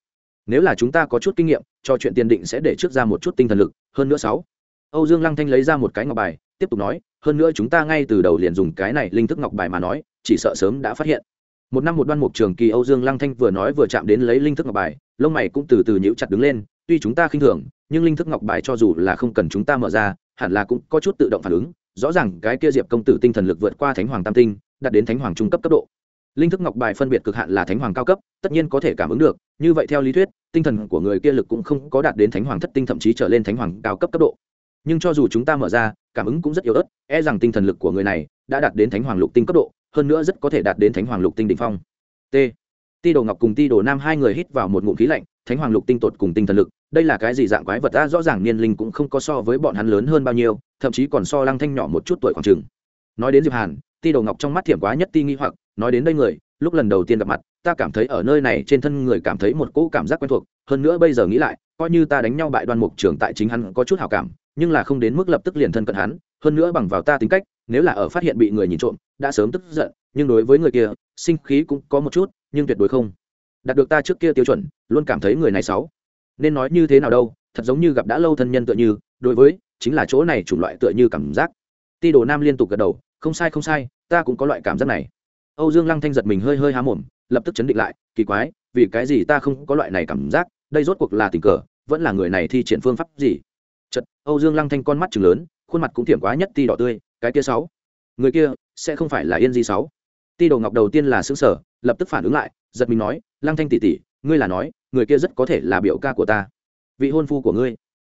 Nếu là chúng ta có chút kinh nghiệm, trò chuyện tiền định sẽ để trước ra một chút tinh thần lực, hơn nữa sáu. Âu dương lăng thanh lấy ra một cái ngọc bài tiếp tục nói, hơn nữa chúng ta ngay từ đầu liền dùng cái này linh thức ngọc bài mà nói, chỉ sợ sớm đã phát hiện. Một năm một đoan mục trường kỳ âu dương lăng thanh vừa nói vừa chạm đến lấy linh thức ngọc bài, lông mày cũng từ từ nhíu chặt đứng lên, tuy chúng ta khinh thường, nhưng linh thức ngọc bài cho dù là không cần chúng ta mở ra, hẳn là cũng có chút tự động phản ứng. Rõ ràng cái kia diệp công tử tinh thần lực vượt qua thánh hoàng tam tinh, đạt đến thánh hoàng trung cấp cấp độ. Linh thức ngọc bài phân biệt cực hạn là thánh hoàng cao cấp, tất nhiên có thể cảm ứng được, như vậy theo lý thuyết, tinh thần của người kia lực cũng không có đạt đến thánh hoàng thất tinh thậm chí trở lên thánh hoàng cao cấp cấp độ nhưng cho dù chúng ta mở ra, cảm ứng cũng rất yếu ớt e rằng tinh thần lực của người này đã đạt đến thánh hoàng lục tinh cấp độ, hơn nữa rất có thể đạt đến thánh hoàng lục tinh đỉnh phong. T. Ti đồ ngọc cùng ti đồ nam hai người hít vào một ngụm khí lạnh, thánh hoàng lục tinh tột cùng tinh thần lực, đây là cái gì dạng quái vật? Ta rõ ràng niên linh cũng không có so với bọn hắn lớn hơn bao nhiêu, thậm chí còn so lăng thanh nhỏ một chút tuổi khoảng chừng. Nói đến diệp hàn, ti đồ ngọc trong mắt thiểm quá nhất ti nghi hoặc, nói đến đây người, lúc lần đầu tiên gặp mặt, ta cảm thấy ở nơi này trên thân người cảm thấy một cỗ cảm giác quen thuộc, hơn nữa bây giờ nghĩ lại, coi như ta đánh nhau bại đoan mục trường tại chính hắn có chút hào cảm nhưng là không đến mức lập tức liền thân cận hắn, hơn nữa bằng vào ta tính cách, nếu là ở phát hiện bị người nhìn trộm, đã sớm tức giận, nhưng đối với người kia, sinh khí cũng có một chút, nhưng tuyệt đối không đạt được ta trước kia tiêu chuẩn, luôn cảm thấy người này xấu. Nên nói như thế nào đâu, thật giống như gặp đã lâu thân nhân tựa như, đối với, chính là chỗ này chủng loại tựa như cảm giác. Ti đồ nam liên tục gật đầu, không sai không sai, ta cũng có loại cảm giác này. Âu dương lăng thanh giật mình hơi hơi há mồm, lập tức chấn định lại, kỳ quái, vì cái gì ta không có loại này cảm giác, đây rốt cuộc là tình cờ, vẫn là người này thi triển phương pháp gì? Chật, âu dương lăng thanh con mắt chừng lớn, khuôn mặt cũng thiểm quá nhất ti đỏ tươi, cái kia sáu. Người kia, sẽ không phải là yên di sáu. Ti đồ ngọc đầu tiên là xứng sở lập tức phản ứng lại, giật mình nói, lăng thanh tỷ tỷ, ngươi là nói, người kia rất có thể là biểu ca của ta. Vị hôn phu của ngươi.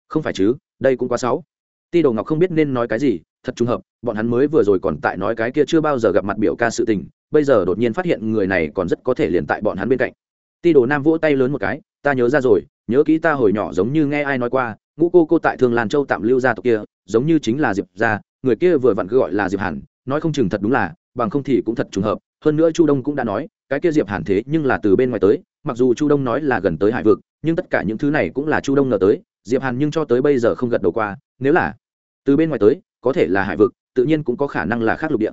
Không phải chứ, đây cũng quá sáu. Ti đồ ngọc không biết nên nói cái gì, thật trùng hợp, bọn hắn mới vừa rồi còn tại nói cái kia chưa bao giờ gặp mặt biểu ca sự tình, bây giờ đột nhiên phát hiện người này còn rất có thể liền tại bọn hắn bên cạnh. Ti đồ nam vỗ tay lớn một cái, ta nhớ ra rồi, nhớ kỹ ta hồi nhỏ giống như nghe ai nói qua ngũ cô cô tại thương lan châu tạm lưu gia tộc kia, giống như chính là diệp gia, người kia vừa vặn cứ gọi là diệp hàn, nói không chừng thật đúng là, bằng không thì cũng thật trùng hợp. Hơn nữa chu đông cũng đã nói, cái kia diệp hàn thế nhưng là từ bên ngoài tới, mặc dù chu đông nói là gần tới hải vực, nhưng tất cả những thứ này cũng là chu đông ngờ tới, diệp hàn nhưng cho tới bây giờ không gật đầu qua, nếu là từ bên ngoài tới, có thể là hải vực, tự nhiên cũng có khả năng là khác lục địa.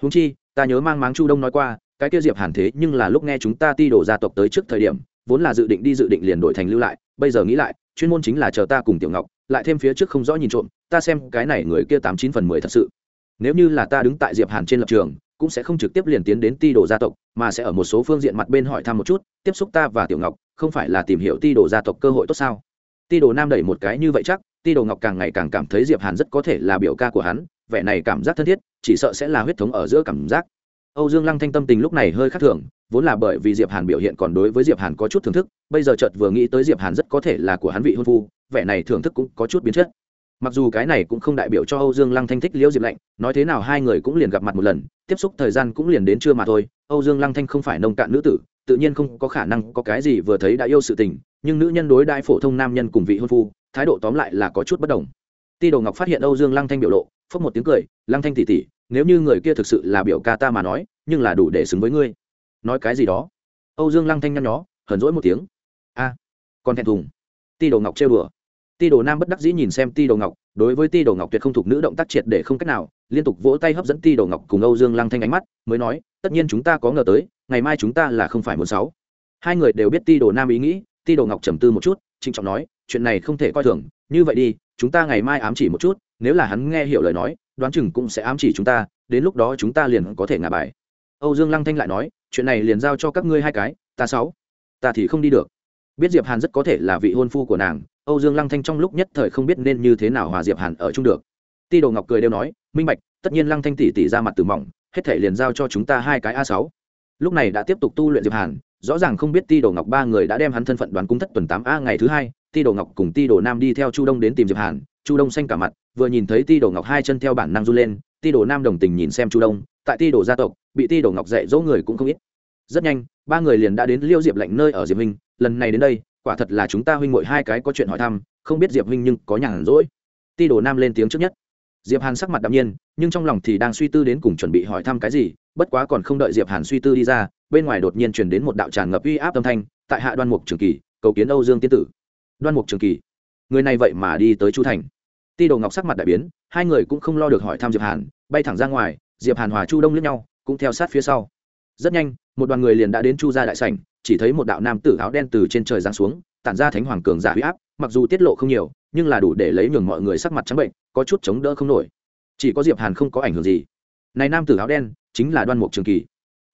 Húng chi, ta nhớ mang máng chu đông nói qua, cái kia diệp hàn thế nhưng là lúc nghe chúng ta ti đổ gia tộc tới trước thời điểm, vốn là dự định đi dự định liền đổi thành lưu lại, bây giờ nghĩ lại chuyên môn chính là chờ ta cùng tiểu ngọc, lại thêm phía trước không rõ nhìn trộm, ta xem cái này người kia tám chín phần mười thật sự. Nếu như là ta đứng tại diệp hàn trên lập trường, cũng sẽ không trực tiếp liền tiến đến ti đồ gia tộc, mà sẽ ở một số phương diện mặt bên hỏi thăm một chút, tiếp xúc ta và tiểu ngọc, không phải là tìm hiểu ti đồ gia tộc cơ hội tốt sao? Ti đồ nam đẩy một cái như vậy chắc, ti đồ ngọc càng ngày càng cảm thấy diệp hàn rất có thể là biểu ca của hắn, vẻ này cảm giác thân thiết, chỉ sợ sẽ là huyết thống ở giữa cảm giác âu dương lăng thanh tâm tình lúc này hơi khác thường, vốn là bởi vì diệp hàn biểu hiện còn đối với diệp hàn có chút thưởng thức, bây giờ chợt vừa nghĩ tới diệp hàn rất có thể là của hắn vị hôn phu, vẻ này thưởng thức cũng có chút biến chất mặc dù cái này cũng không đại biểu cho âu dương lăng thanh thích liễu diệp lạnh, nói thế nào hai người cũng liền gặp mặt một lần, tiếp xúc thời gian cũng liền đến trưa mà thôi, âu dương lăng thanh không phải nông cạn nữ tử, tự nhiên không có khả năng có cái gì vừa thấy đã yêu sự tình, nhưng nữ nhân đối đại phổ thông nam nhân cùng vị hôn phu, thái độ tóm lại là có chút bất đồng ti đồ ngọc phát hiện âu dương lăng thanh biểu lộ, phốc một tiếng cười, lăng thanh tỷ tỷ nếu như người kia thực sự là biểu ca ta mà nói, nhưng là đủ để xứng với ngươi. Nói cái gì đó? Âu dương lăng thanh nhăn nhó, hờn rỗi một tiếng. A còn thẹn thùng. Ti đồ ngọc trêu đùa. Ti đồ nam bất đắc dĩ nhìn xem ti đồ ngọc, đối với ti đồ ngọc tuyệt không thuộc nữ động tác triệt để không cách nào, liên tục vỗ tay hấp dẫn ti đồ ngọc cùng âu dương lăng thanh ánh mắt, mới nói, tất nhiên chúng ta có ngờ tới, ngày mai chúng ta là không phải muốn sáu. Hai người đều biết ti đồ nam ý nghĩ, ti đồ ngọc trầm tư một chút, trịnh trọng nói, chuyện này không thể coi thường, như vậy đi, chúng ta ngày mai ám chỉ một chút, nếu là hắn nghe hiểu lời nói đoán chừng cũng sẽ ám chỉ chúng ta, đến lúc đó chúng ta liền có thể ngả bài. Âu dương lăng thanh lại nói, chuyện này liền giao cho các ngươi hai cái, ta sáu, ta thì không đi được. Biết diệp hàn rất có thể là vị hôn phu của nàng, âu dương lăng thanh trong lúc nhất thời không biết nên như thế nào hòa diệp hàn ở chung được. Ti đồ ngọc cười đều nói, minh bạch, tất nhiên lăng thanh tỷ tỷ ra mặt từ mỏng, hết thể liền giao cho chúng ta hai cái a sáu. Lúc này đã tiếp tục tu luyện diệp hàn, rõ ràng không biết ti đồ ngọc ba người đã đem hắn thân phận đoán cung thất tuần tám a ngày thứ hai, ti đồ ngọc cùng ti đồ nam đi theo chu đông đến tìm diệp hàn, chu đông xanh cả mặt vừa nhìn thấy ti đồ ngọc hai chân theo bản năng du lên, ti đồ nam đồng tình nhìn xem chu đông, tại ti đồ gia tộc, bị ti đồ ngọc dạy dỗ người cũng không ít. Rất nhanh, ba người liền đã đến liêu diệp lạnh nơi ở diệp huynh, lần này đến đây, quả thật là chúng ta huynh muội hai cái có chuyện hỏi thăm, không biết diệp huynh nhưng có nhàn rỗi. Ti đồ nam lên tiếng trước nhất. Diệp hàn sắc mặt đạm nhiên, nhưng trong lòng thì đang suy tư đến cùng chuẩn bị hỏi thăm cái gì, bất quá còn không đợi diệp hàn suy tư đi ra, bên ngoài đột nhiên truyền đến một đạo tràn ngập uy áp âm thanh, tại hạ đoan mục trường kỳ, cầu kiến âu dương tiên tử. Đoan mục trường kỳ, người này vậy mà đi tới chu thành ti đồ ngọc sắc mặt đại biến, hai người cũng không lo được hỏi thăm diệp hàn, bay thẳng ra ngoài, diệp hàn, hòa chu đông lướt nhau, cũng theo sát phía sau. Rất nhanh, một đoàn người liền đã đến chu gia đại sảnh, chỉ thấy một đạo nam tử áo đen từ trên trời giáng xuống, tản ra thánh hoàng cường giả huy áp, mặc dù tiết lộ không nhiều, nhưng là đủ để lấy nhường mọi người sắc mặt trắng bệnh, có chút chống đỡ không nổi. Chỉ có diệp hàn không có ảnh hưởng gì. Này nam tử áo đen, chính là đoan mục trường kỳ.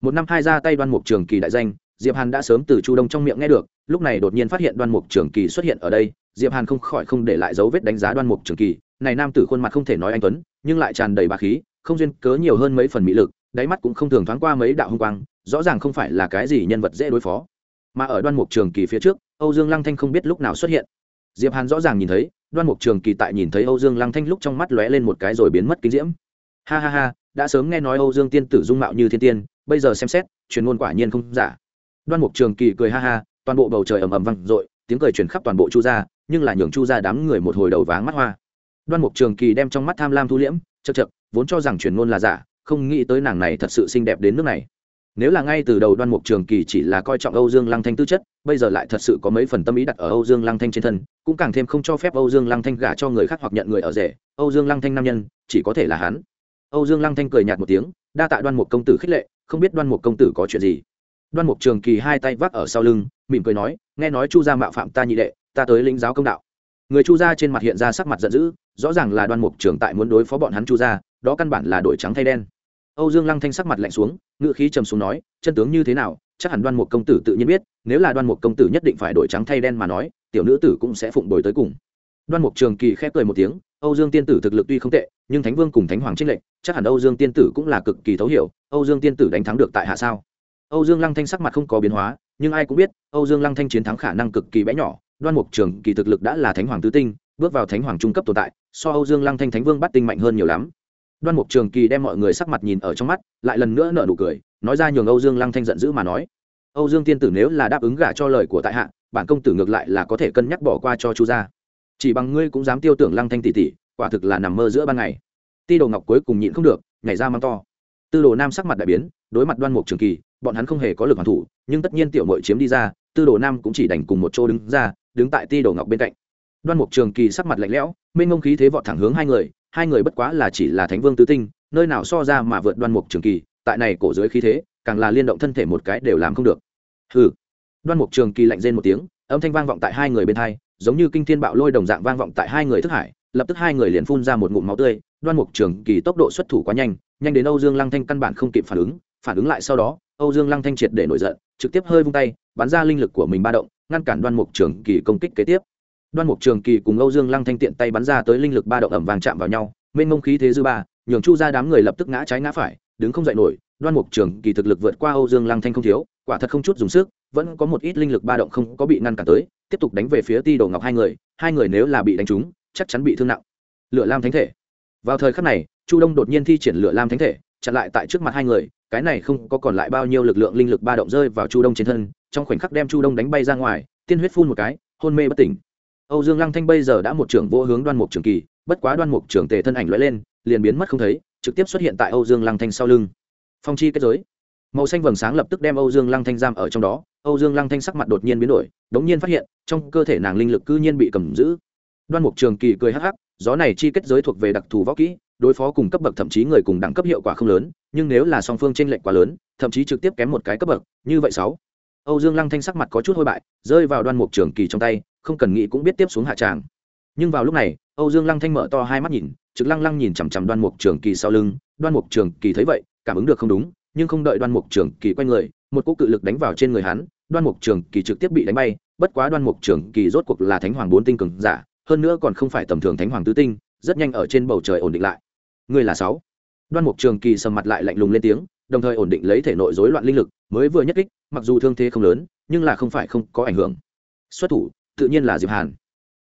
Một năm hai ra tay đoan mục trường kỳ đại danh diệp hàn đã sớm từ chu đông trong miệng nghe được, lúc này đột nhiên phát hiện đoan mục trường kỳ xuất hiện ở đây. Diệp hàn không khỏi không để lại dấu vết đánh giá đoan mục trường kỳ. Này nam tử khuôn mặt không thể nói anh tuấn, nhưng lại tràn đầy bá khí, không duyên cớ nhiều hơn mấy phần mỹ lực, đáy mắt cũng không thường thoáng qua mấy đạo hung quang, rõ ràng không phải là cái gì nhân vật dễ đối phó. Mà ở đoan mục trường kỳ phía trước, âu dương lăng thanh không biết lúc nào xuất hiện. Diệp hàn rõ ràng nhìn thấy, đoan mục trường kỳ tại nhìn thấy âu dương lăng thanh lúc trong mắt lóe lên một cái rồi biến mất kinh diễm. Ha ha ha, đã sớm nghe nói âu dương tiên tử dung mạo như thiên tiên, bây giờ xem xét, truyền ngôn quả nhiên không giả đoan mục trường kỳ cười ha ha toàn bộ bầu trời ầm ầm vang dội tiếng cười truyền khắp toàn bộ chu gia nhưng là nhường chu gia đám người một hồi đầu váng mắt hoa đoan mục trường kỳ đem trong mắt tham lam thu liễm chật chật vốn cho rằng truyền ngôn là giả không nghĩ tới nàng này thật sự xinh đẹp đến nước này nếu là ngay từ đầu đoan mục trường kỳ chỉ là coi trọng âu dương lăng thanh tư chất bây giờ lại thật sự có mấy phần tâm ý đặt ở âu dương lăng thanh trên thân cũng càng thêm không cho phép âu dương lăng thanh gả cho người khác hoặc nhận người ở rể âu dương lăng thanh nam nhân chỉ có thể là hắn âu dương lăng thanh cười nhạt một tiếng đa tạ đoan mục công tử khích lệ không biết đoan mục công tử có chuyện gì đoan mục trường kỳ hai tay vác ở sau lưng, mỉm cười nói, nghe nói chu gia mạo phạm ta nhị đệ, ta tới lĩnh giáo công đạo. Người chu gia trên mặt hiện ra sắc mặt giận dữ, rõ ràng là đoan mục trường tại muốn đối phó bọn hắn chu gia, đó căn bản là đổi trắng thay đen. Âu dương lăng thanh sắc mặt lạnh xuống ngự khí trầm xuống nói, chân tướng như thế nào, chắc hẳn đoan mục công tử tự nhiên biết, nếu là đoan mục công tử nhất định phải đổi trắng thay đen mà nói, tiểu nữ tử cũng sẽ phụng bồi tới cùng. Đoan mục trường kỳ khép cười một tiếng, âu dương tiên tử thực lực tuy không tệ, nhưng thánh vương cùng thánh hoàng trinh lệnh chắc hẳn âu dương tiên tử cũng là cực kỳ thấu hiểu, âu dương tiên tử đánh thắng được tại hạ sao? Âu dương lăng thanh sắc mặt không có biến hóa, nhưng ai cũng biết, âu dương lăng thanh chiến thắng khả năng cực kỳ bé nhỏ, đoan mục trường kỳ thực lực đã là thánh hoàng tứ tinh, bước vào thánh hoàng trung cấp tồn tại, so âu dương lăng thanh thánh vương bắt tinh mạnh hơn nhiều lắm. Đoan mục trường kỳ đem mọi người sắc mặt nhìn ở trong mắt, lại lần nữa nở nụ cười, nói ra nhường âu dương lăng thanh giận dữ mà nói. Âu dương tiên tử nếu là đáp ứng gả cho lời của tại hạ, bản công tử ngược lại là có thể cân nhắc bỏ qua cho chu gia. Chỉ bằng ngươi cũng dám tiêu tưởng lăng thanh tỷ tỷ, quả thực là nằm mơ giữa ban ngày. Ti đồ ngọc cuối cùng nhịn không được, nhảy ra mắng to. Tư đồ nam sắc mặt đại biến đối mặt đoan mục trường kỳ, bọn hắn không hề có lực hoàn thủ, nhưng tất nhiên tiểu mội chiếm đi ra, tư đồ nam cũng chỉ đành cùng một chỗ đứng ra, đứng tại ti đồ ngọc bên cạnh. Đoan mục trường kỳ sắc mặt lạnh lẽo, mênh ngông khí thế vọt thẳng hướng hai người hai người bất quá là chỉ là thánh vương tứ tinh, nơi nào so ra mà vượt đoan mục trường kỳ, tại này cổ dưới khí thế, càng là liên động thân thể một cái đều làm không được. Hừ. Đoan mục trường kỳ lạnh rên một tiếng, âm thanh vang vọng tại hai người bên thai giống như kinh thiên bạo lôi đồng dạng vang vọng tại hai người thức hải, lập tức hai người liền phun ra một ngụm máu tươi. Đoan mục trường kỳ tốc độ xuất thủ quá nhanh nhanh đến âu dương lăng thanh căn bản không kịp phản ứng phản ứng lại sau đó, âu dương lăng thanh triệt để nổi giận, trực tiếp hơi vung tay, bắn ra linh lực của mình ba động, ngăn cản đoan mục trường kỳ công kích kế tiếp. Đoan mục trường kỳ cùng âu dương lăng thanh tiện tay bắn ra tới linh lực ba động ẩm vàng chạm vào nhau, mênh mông khí thế dư ba, nhường chu ra đám người lập tức ngã trái ngã phải, đứng không dậy nổi, đoan mục trường kỳ thực lực vượt qua âu dương lăng thanh không thiếu, quả thật không chút dùng sức, vẫn có một ít linh lực ba động không có bị ngăn cản tới, tiếp tục đánh về phía ti đồ ngọc hai người hai người nếu là bị đánh trúng, chắc chắn bị thương nặng. Lửa lam thánh thể. Vào thời khắc này, chu đông đột nhiên thi triển lửa lam thánh thể chặn lại tại trước mặt hai người, cái này không có còn lại bao nhiêu lực lượng linh lực ba động rơi vào chu đông trên thân, trong khoảnh khắc đem chu đông đánh bay ra ngoài, tiên huyết phun một cái, hôn mê bất tỉnh. Âu dương lăng thanh bây giờ đã một trưởng vô hướng đoan mục trường kỳ, bất quá đoan mục Trường tề thân ảnh lóe lên, liền biến mất không thấy, trực tiếp xuất hiện tại âu dương lăng thanh sau lưng. Phong chi kết giới. Màu xanh vầng sáng lập tức đem âu dương lăng thanh giam ở trong đó, âu dương lăng thanh sắc mặt đột nhiên biến đổi, đống nhiên phát hiện, trong cơ thể nàng linh lực cư nhiên bị cầm giữ. Đoan mục trường kỳ cười hắc hắc, gió này chi kết giới thuộc về đặc thù võ kỹ đối phó cùng cấp bậc thậm chí người cùng đẳng cấp hiệu quả không lớn, nhưng nếu là song phương t r ê n lệch quá lớn, thậm chí trực tiếp kém một cái cấp bậc, như vậy sáu. Âu dương lăng thanh sắc mặt có chút hôi bại, rơi vào đoan mục trường kỳ trong tay, không cần nghĩ cũng biết tiếp xuống hạ tràng. Nhưng vào lúc này, âu dương lăng thanh mở to hai mắt nhìn, trực lăng lăng nhìn chằm chằm đoan mục trường kỳ sau lưng, đoan mục trường kỳ thấy vậy, cảm ứng được không đúng, nhưng không đợi đoan mục trường kỳ quay người, một cỗ cự lực đánh vào trên người hắn, đoan mục trường kỳ trực tiếp bị đánh bay, bất quá đoan mục trường kỳ rốt cuộc là thánh hoàng bốn tinh cường giả, hơn nữa còn không phải tầm thường thánh hoàng tứ tinh, rất nhanh ở trên bầu trời ổn định lại ngươi là sáu. Đoan mục trường kỳ sầm mặt lại lạnh lùng lên tiếng, đồng thời ổn định lấy thể nội rối loạn linh lực, mới vừa nhất kích, mặc dù thương thế không lớn, nhưng là không phải không có ảnh hưởng. Xuất thủ, tự nhiên là diệp hàn.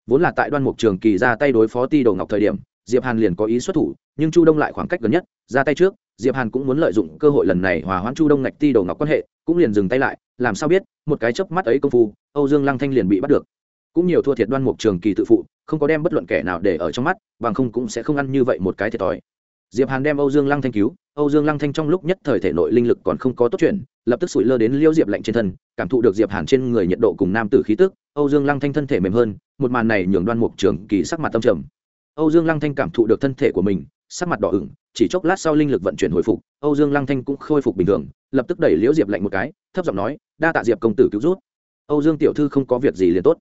Vốn là tại đoan mục trường kỳ ra tay đối phó ti đồ ngọc thời điểm, diệp hàn liền có ý xuất thủ, nhưng chu đông lại khoảng cách gần nhất, ra tay trước, diệp hàn cũng muốn lợi dụng cơ hội lần này hòa hoãn chu đông ngạch ti đồ ngọc quan hệ, cũng liền dừng tay lại, làm sao biết, một cái chớp mắt ấy công phu, âu dương lăng thanh liền bị bắt được. Cũng nhiều thua thiệt đoan mục trường kỳ tự phụ, không có đem bất luận kẻ nào để ở trong mắt, bằng không cũng sẽ không ăn như vậy một cái thiệt thòi diệp hàn đem âu dương lăng thanh cứu. Âu dương lăng thanh trong lúc nhất thời thể nội linh lực còn không có tốt chuyện lập tức sụi lơ đến liêu diệp lạnh trên thân, cảm thụ được diệp hàn trên người nhiệt độ cùng nam tử khí tức. Âu dương lăng thanh thân thể mềm hơn, một màn này nhường đoan mục trường kỳ sắc mặt tâm trầm. Âu dương lăng thanh cảm thụ được thân thể của mình, sắc mặt đỏ ửng, chỉ chốc lát sau linh lực vận chuyển hồi phục, âu dương lăng thanh cũng khôi phục bình thường, lập tức đẩy liễu diệp lạnh một cái, thấp giọng nói, đa tạ diệp công tử cứu rút âu dương tiểu thư không có việc gì liền tốt.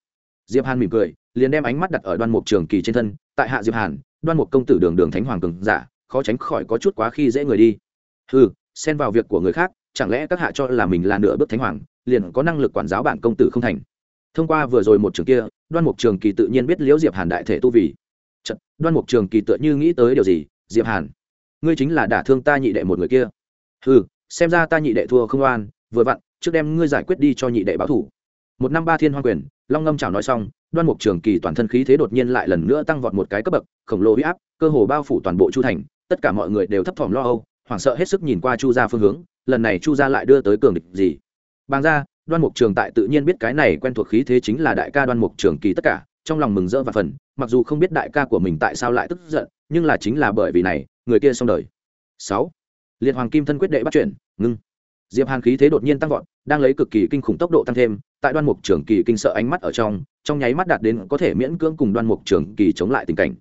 Diệp hàn mỉm cười, liền đem ánh mắt đặt ở đoan mục trường kỳ trên thân. Tại hạ diệp hàn, đoan mục công tử đường đường thánh hoàng cường giả khó tránh khỏi có chút quá khi dễ người đi. Ừ xen vào việc của người khác chẳng lẽ các hạ cho là mình là nửa bước thánh hoàng liền có năng lực quản giáo bản công tử không thành? Thông qua vừa rồi một trường kia đoan mục trường kỳ tự nhiên biết liễu diệp hàn đại thể tu vì. Chật, đoan mục trường kỳ tựa như nghĩ tới điều gì? Diệp hàn ngươi chính là đả thương ta nhị đệ một người kia. Ừ xem ra ta nhị đệ thua không oan vừa vặn trước đem ngươi giải quyết đi cho nhị đệ báo thủ. Một năm ba thiên hoa quyền long ngâm chào nói xong đoan mục trường kỳ toàn thân khí thế đột nhiên lại lần nữa tăng vọt một cái cấp bậc khổng lồ huy áp cơ hồ bao phủ toàn bộ chu thành tất cả mọi người đều thấp thỏm lo âu, hoảng sợ hết sức nhìn qua chu gia phương hướng, lần này chu gia lại đưa tới cường địch gì? Bàng ra đoan mục trường tại tự nhiên biết cái này quen thuộc khí thế chính là đại ca đoan mục trường kỳ tất cả, trong lòng mừng rỡ và phần mặc dù không biết đại ca của mình tại sao lại tức giận, nhưng là chính là bởi vì này, người kia xong đời. Sáu, liệt hoàng kim thân quyết đệ bắt chuyển ngưng. Diệp hàn khí thế đột nhiên tăng vọt, đang lấy cực kỳ kinh khủng tốc độ tăng thêm, tại đoan mục trường kỳ kinh sợ ánh mắt ở trong trong nháy mắt đạt đến có thể miễn cưỡng cùng đoan mục trường kỳ chống lại tình cảnh.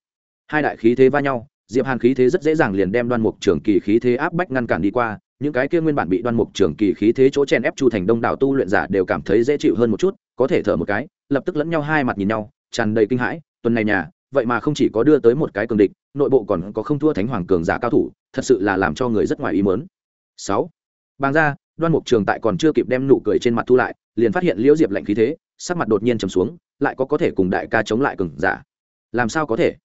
Hai đại khí thế va nhau diệp hàn khí thế rất dễ dàng liền đem đoan mục trường kỳ khí thế áp bách ngăn cản đi qua, những cái kia nguyên bản bị đoan mục trường kỳ khí thế chỗ chen ép chu thành đông đảo tu luyện giả đều cảm thấy dễ chịu hơn một chút, có thể thở một cái, lập tức lẫn nhau hai mặt nhìn nhau, tràn đầy kinh hãi, tuần này nhà, vậy mà không chỉ có đưa tới một cái cường địch, nội bộ còn có không thua thánh hoàng cường giả cao thủ, thật sự là làm cho người rất ngoài ý mớn sáu. Bàng ra, đoan mục trường tại còn chưa kịp đem nụ cười trên mặt thu lại, liền phát hiện liễu diệp lạnh khí thế, sắc mặt đột nhiên trầm xuống, lại có có thể cùng đại ca chống lại cường giả. Làm sao có thể?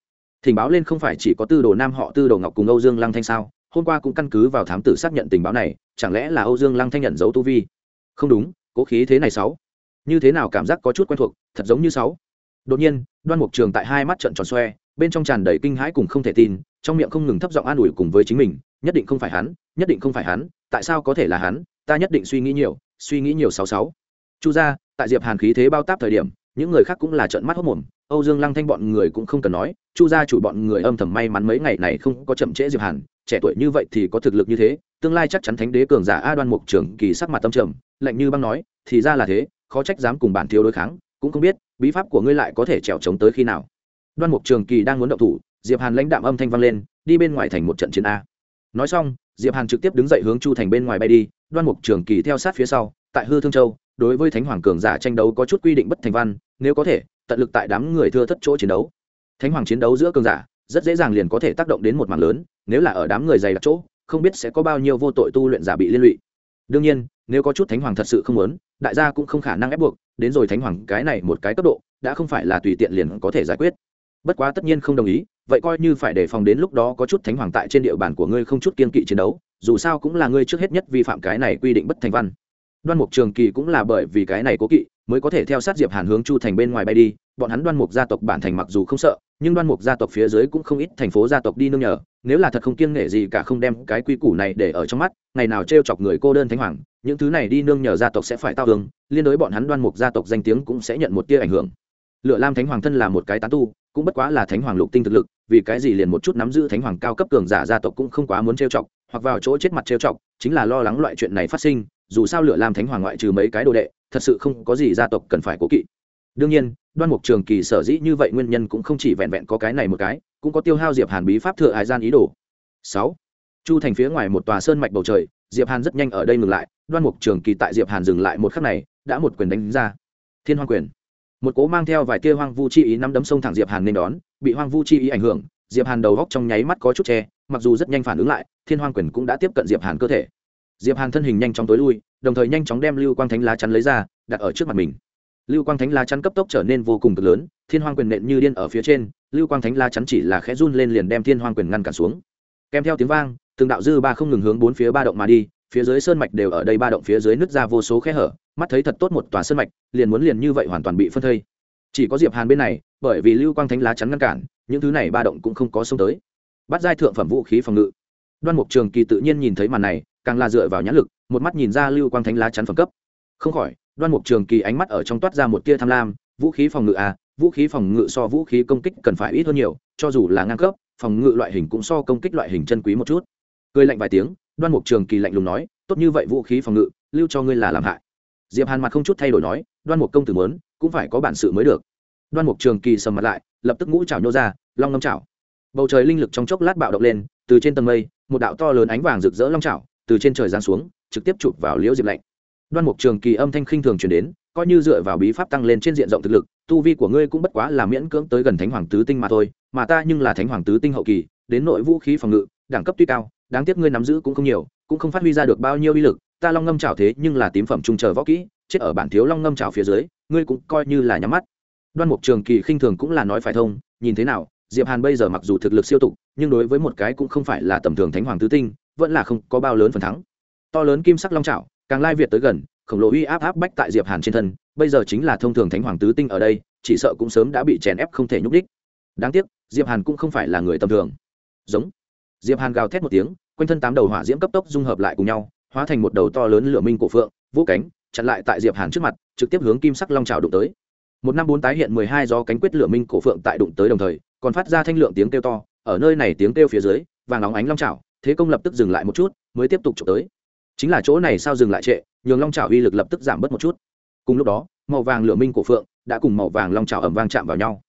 Thỉnh báo lên không phải chỉ có tư đồ nam họ tư đồ ngọc cùng âu dương lăng thanh sao? Hôm qua cũng căn cứ vào thám tử xác nhận tình báo này, chẳng lẽ là âu dương lăng thanh nhận dấu tu vi? Không đúng, cố khí thế này sáu. Như thế nào cảm giác có chút quen thuộc, thật giống như sáu. Đột nhiên, đoan mục trường tại hai mắt trận tròn xoe, bên trong tràn đầy kinh hãi cùng không thể tin, trong miệng không ngừng thấp giọng an ủi cùng với chính mình, nhất định không phải hắn, nhất định không phải hắn, tại sao có thể là hắn? Ta nhất định suy nghĩ nhiều, suy nghĩ nhiều sáu sáu. Chu gia, tại diệp hàn khí thế bao táp thời điểm, những người khác cũng là trợn mắt hốt mồm âu dương lăng thanh bọn người cũng không cần nói, chu gia chủ bọn người âm thầm may mắn mấy ngày này không có chậm trễ diệp hàn, trẻ tuổi như vậy thì có thực lực như thế, tương lai chắc chắn thánh đế cường giả a đoan mục trưởng kỳ sắc mặt tâm trầm, lạnh như băng nói, thì ra là thế, khó trách dám cùng bản thiếu đối kháng, cũng không biết, bí pháp của ngươi lại có thể trèo chống tới khi nào. Đoan mục trường kỳ đang muốn động thủ, diệp hàn lãnh đạm âm thanh vang lên, đi bên ngoài thành một trận chiến a. Nói xong, diệp hàn trực tiếp đứng dậy hướng chu thành bên ngoài bay đi, đoan mục trường kỳ theo sát phía sau, tại hư thương châu, đối với thánh hoàng cường giả tranh đấu có chút quy định bất thành văn, nếu có thể tận lực tại đám người thưa thất chỗ chiến đấu. Thánh hoàng chiến đấu giữa cường giả, rất dễ dàng liền có thể tác động đến một mảng lớn, nếu là ở đám người dày đặc chỗ, không biết sẽ có bao nhiêu vô tội tu luyện giả bị liên lụy. Đương nhiên, nếu có chút thánh hoàng thật sự không muốn, đại gia cũng không khả năng ép buộc, đến rồi thánh hoàng cái này một cái cấp độ, đã không phải là tùy tiện liền có thể giải quyết. Bất quá tất nhiên không đồng ý, vậy coi như phải đề phòng đến lúc đó có chút thánh hoàng tại trên địa bàn của ngươi không chút kiên kỵ chiến đấu, dù sao cũng là ngươi trước hết nhất vi phạm cái này quy định bất thành văn. Đoan mục trường kỳ cũng là bởi vì cái này cố kỵ mới có thể theo sát diệp hàn hướng chu thành bên ngoài bay đi, bọn hắn đoan mục gia tộc bản thành mặc dù không sợ, nhưng đoan mục gia tộc phía dưới cũng không ít thành phố gia tộc đi nương nhờ, nếu là thật không kiêng nể gì cả không đem cái quy củ này để ở trong mắt, ngày nào t chọc người cô đơn thánh hoàng, những thứ này đi nương nhờ gia tộc sẽ phải tao hương liên đối bọn hắn đoan mục gia tộc danh tiếng cũng sẽ nhận một tia ảnh hưởng. Lựa lam thánh hoàng thân là một cái tán tu, cũng bất quá là thánh hoàng lục tinh thực lực, vì cái gì liền một chút nắm giữ thánh hoàng cao cấp cường giả gia tộc cũng không quá muốn trêu chọc, hoặc vào chỗ chết mặt trêu chọc, chính là lo lắng loại chuyện này phát sinh dù sao lửa làm thánh hoàng ngoại trừ mấy cái đồ đệ, thật sự không có gì gia tộc cần phải cố kỵ. Đương nhiên, đoan mục trường kỳ sở dĩ như vậy nguyên nhân cũng không chỉ vẹn vẹn có cái này một cái, cũng có tiêu hao diệp hàn bí pháp thừa hải gian ý đồ. Sáu, chu thành phía ngoài một tòa sơn mạch bầu trời, diệp hàn rất nhanh ở đây ngừng lại, đoan mục trường kỳ tại diệp hàn dừng lại một khắc này, đã một quyền đánh ra. Thiên hoang quyền. Một cố mang theo vài tia hoang vu chi ý năm đấm sông thẳng diệp hàn nên đón, bị hoang vu chi ý ảnh hưởng, diệp hàn đầu góc trong nháy mắt có chút che, mặc dù rất nhanh phản ứng lại, thiên hoang quyền cũng đã tiếp cận diệp hàn cơ thể diệp hàn thân hình nhanh chóng tối lui, đồng thời nhanh chóng đem lưu quang thánh lá chắn lấy ra, đặt ở trước mặt mình. Lưu quang thánh lá chắn cấp tốc trở nên vô cùng cực lớn, thiên hoang quyền nện như điên ở phía trên, lưu quang thánh lá chắn chỉ là khẽ run lên liền đem thiên hoang quyền ngăn cản xuống. Kèm theo tiếng vang, từng đạo dư ba không ngừng hướng bốn phía ba động mà đi, phía dưới sơn mạch đều ở đây ba động phía dưới nứt ra vô số khe hở, mắt thấy thật tốt một tòa sơn mạch, liền muốn liền như vậy hoàn toàn bị phân thây. Chỉ có diệp hàn bên này, bởi vì lưu quang thánh lá chắn ngăn cản, những thứ này ba động cũng không có xông tới. Bắt giai thượng phẩm vũ khí phòng ngự. Đoan mục trường kỳ tự nhiên nhìn thấy màn này càng là dựa vào nhãn lực, một mắt nhìn ra lưu quang thánh lá chắn phẩm cấp. Không khỏi, đoan mục trường kỳ ánh mắt ở trong toát ra một tia tham lam, vũ khí phòng ngự à vũ khí phòng ngự so vũ khí công kích cần phải ít hơn nhiều, cho dù là ngang cấp, phòng ngự loại hình cũng so công kích loại hình chân quý một chút. Cười lạnh vài tiếng, đoan mục trường kỳ lạnh lùng nói, tốt như vậy vũ khí phòng ngự, lưu cho ngươi là làm hại. Diệp hàn mặt không chút thay đổi nói, đoan mục công tử muốn, cũng phải có bản sự mới được. Đoan mục trường kỳ sầm mặt lại, lập tức ngũ chảo nhô ra, long ngâm chảo. Bầu trời linh lực trong chốc lát bạo động lên, từ trên tầng mây, một đạo to lớn ánh vàng rực rỡ long chảo từ trên trời giáng xuống, trực tiếp chụp vào liễu diệp lạnh. Đoan mục trường kỳ âm thanh khinh thường truyền đến, coi như dựa vào bí pháp tăng lên trên diện rộng thực lực, tu vi của ngươi cũng bất quá là miễn cưỡng tới gần thánh hoàng tứ tinh mà thôi, mà ta nhưng là thánh hoàng tứ tinh hậu kỳ, đến nội vũ khí phòng ngự, đẳng cấp tuy cao, đáng tiếc ngươi nắm giữ cũng không nhiều, cũng không phát huy ra được bao nhiêu uy lực, ta long ngâm chảo thế nhưng là tím phẩm trung chờ võ kỹ, chết ở bản thiếu long ngâm chảo phía dưới, ngươi cũng coi như là nhắm mắt. Đoan mục trường kỳ khinh thường cũng là nói phải thông, nhìn thế nào diệp hàn bây giờ mặc dù thực lực siêu tục nhưng đối với một cái cũng không phải là tầm thường thánh hoàng tứ tinh vẫn là không có bao lớn phần thắng. To lớn kim sắc long chảo, càng lai việt tới gần khổng lồ uy áp áp bách tại diệp hàn trên thân bây giờ chính là thông thường thánh hoàng tứ tinh ở đây chỉ sợ cũng sớm đã bị chèn ép không thể nhúc đích đáng tiếc diệp hàn cũng không phải là người tầm thường. Giống. Diệp hàn gào thét một tiếng quanh thân tám đầu hỏa diễm cấp tốc dung hợp lại cùng nhau hóa thành một đầu to lớn lửa minh cổ phượng vũ cánh chặn lại tại diệp hàn trước mặt trực tiếp hướng kim sắc long trào đụng tới. Một năm bốn tái hiện mười hai do cánh quyết lửa minh cổ phượng tại đụng tới đồng thời còn phát ra thanh lượng tiếng kêu to, ở nơi này tiếng kêu phía dưới, vàng óng ánh long trào thế công lập tức dừng lại một chút, mới tiếp tục trộm tới. Chính là chỗ này sao dừng lại trệ, nhường long trào uy lực lập tức giảm bớt một chút. Cùng lúc đó, màu vàng lửa minh của phượng đã cùng màu vàng long trào ẩm vang chạm vào nhau.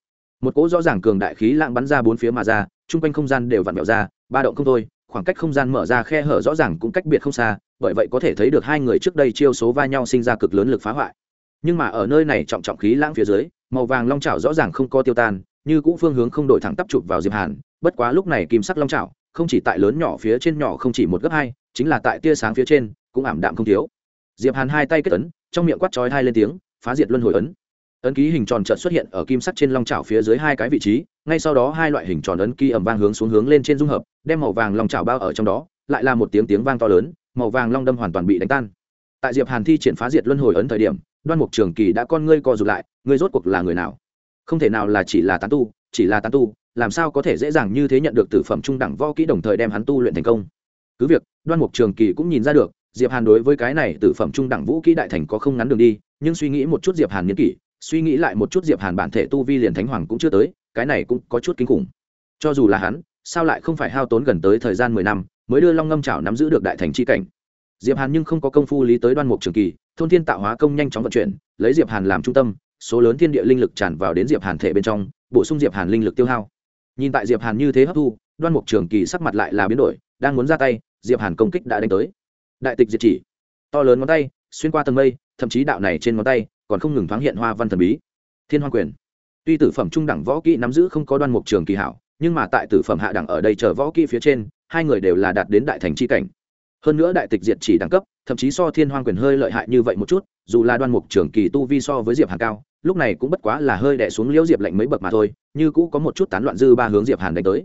Một cỗ rõ ràng cường đại khí lãng bắn ra bốn phía mà ra, chung quanh không gian đều vặn vẹo ra, ba động không thôi, khoảng cách không gian mở ra khe hở rõ ràng cũng cách biệt không xa, bởi vậy có thể thấy được hai người trước đây chiêu số va nhau sinh ra cực lớn lực phá hoại. Nhưng mà ở nơi này trọng trọng khí lãng phía dưới, màu vàng long trào rõ ràng không có tiêu tan như cũ phương hướng không đổi thẳng tắp chụp vào diệp hàn, bất quá lúc này kim sắc long trào không chỉ tại lớn nhỏ phía trên nhỏ không chỉ một gấp hai, chính là tại tia sáng phía trên, cũng ảm đạm không thiếu. Diệp hàn hai tay kết ấn, trong miệng quát chói hai lên tiếng, phá diệt luân hồi ấn. Ấn ký hình tròn trợn xuất hiện ở kim sắc trên long trào phía dưới hai cái vị trí, ngay sau đó hai loại hình tròn ấn ký ẩm vang hướng xuống hướng lên trên dung hợp, đem màu vàng long trào bao ở trong đó, lại là một tiếng tiếng vang to lớn, màu vàng long đâm hoàn toàn bị đánh tan. Tại diệp hàn thi triển phá diệt luân hồi ấn thời điểm, đoan mục trường kỳ đã con ngươi co rụt lại, ngươi rốt cuộc là người nào? Không thể nào là chỉ là tán tu, chỉ là tán tu, làm sao có thể dễ dàng như thế nhận được tử phẩm trung đẳng võ kỹ đồng thời đem hắn tu luyện thành công? Cứ việc, đoan mục trường kỳ cũng nhìn ra được, diệp hàn đối với cái này tử phẩm trung đẳng vũ kỹ đại thành có không ngắn đường đi, nhưng suy nghĩ một chút diệp hàn nghiên kỷ, suy nghĩ lại một chút diệp hàn bản thể tu vi liền thánh hoàng cũng chưa tới, cái này cũng có chút kinh khủng. Cho dù là hắn, sao lại không phải hao tốn gần tới thời gian mười năm, mới đưa long ngâm chảo nắm giữ được đại thành chi cảnh? Diệp hàn nhưng không có công phu lý tới đoan mục trường kỳ, thôn thiên tạo hóa công nhanh chóng vận chuyển, lấy diệp hàn làm trung tâm số lớn thiên địa linh lực tràn vào đến diệp hàn thể bên trong, bổ sung diệp hàn linh lực tiêu hao. Nhìn tại diệp hàn như thế hấp thu, đoan mục trường kỳ sắc mặt lại là biến đổi, đang muốn ra tay, diệp hàn công kích đã đánh tới. Đại tịch diệt chỉ. To lớn ngón tay, xuyên qua tầng mây, thậm chí đạo này trên ngón tay, còn không ngừng thoáng hiện hoa văn thần bí. Thiên hoa quyền. Tuy tử phẩm trung đẳng võ kỹ nắm giữ không có đoan mục trường kỳ hảo, nhưng mà tại tử phẩm hạ đẳng ở đây chờ võ kỹ phía trên, hai người đều là đạt đến đại thành chi cảnh. Hơn nữa đại tịch diệt chỉ đẳng cấp, thậm chí so thiên hoang quyền hơi lợi hại như vậy một chút, dù là đoan mục trường kỳ tu vi so với diệp hàn cao lúc này cũng bất quá là hơi đè xuống liễu diệp lạnh mấy bậc mà thôi, như cũ có một chút tán loạn dư ba hướng diệp hàn đánh tới.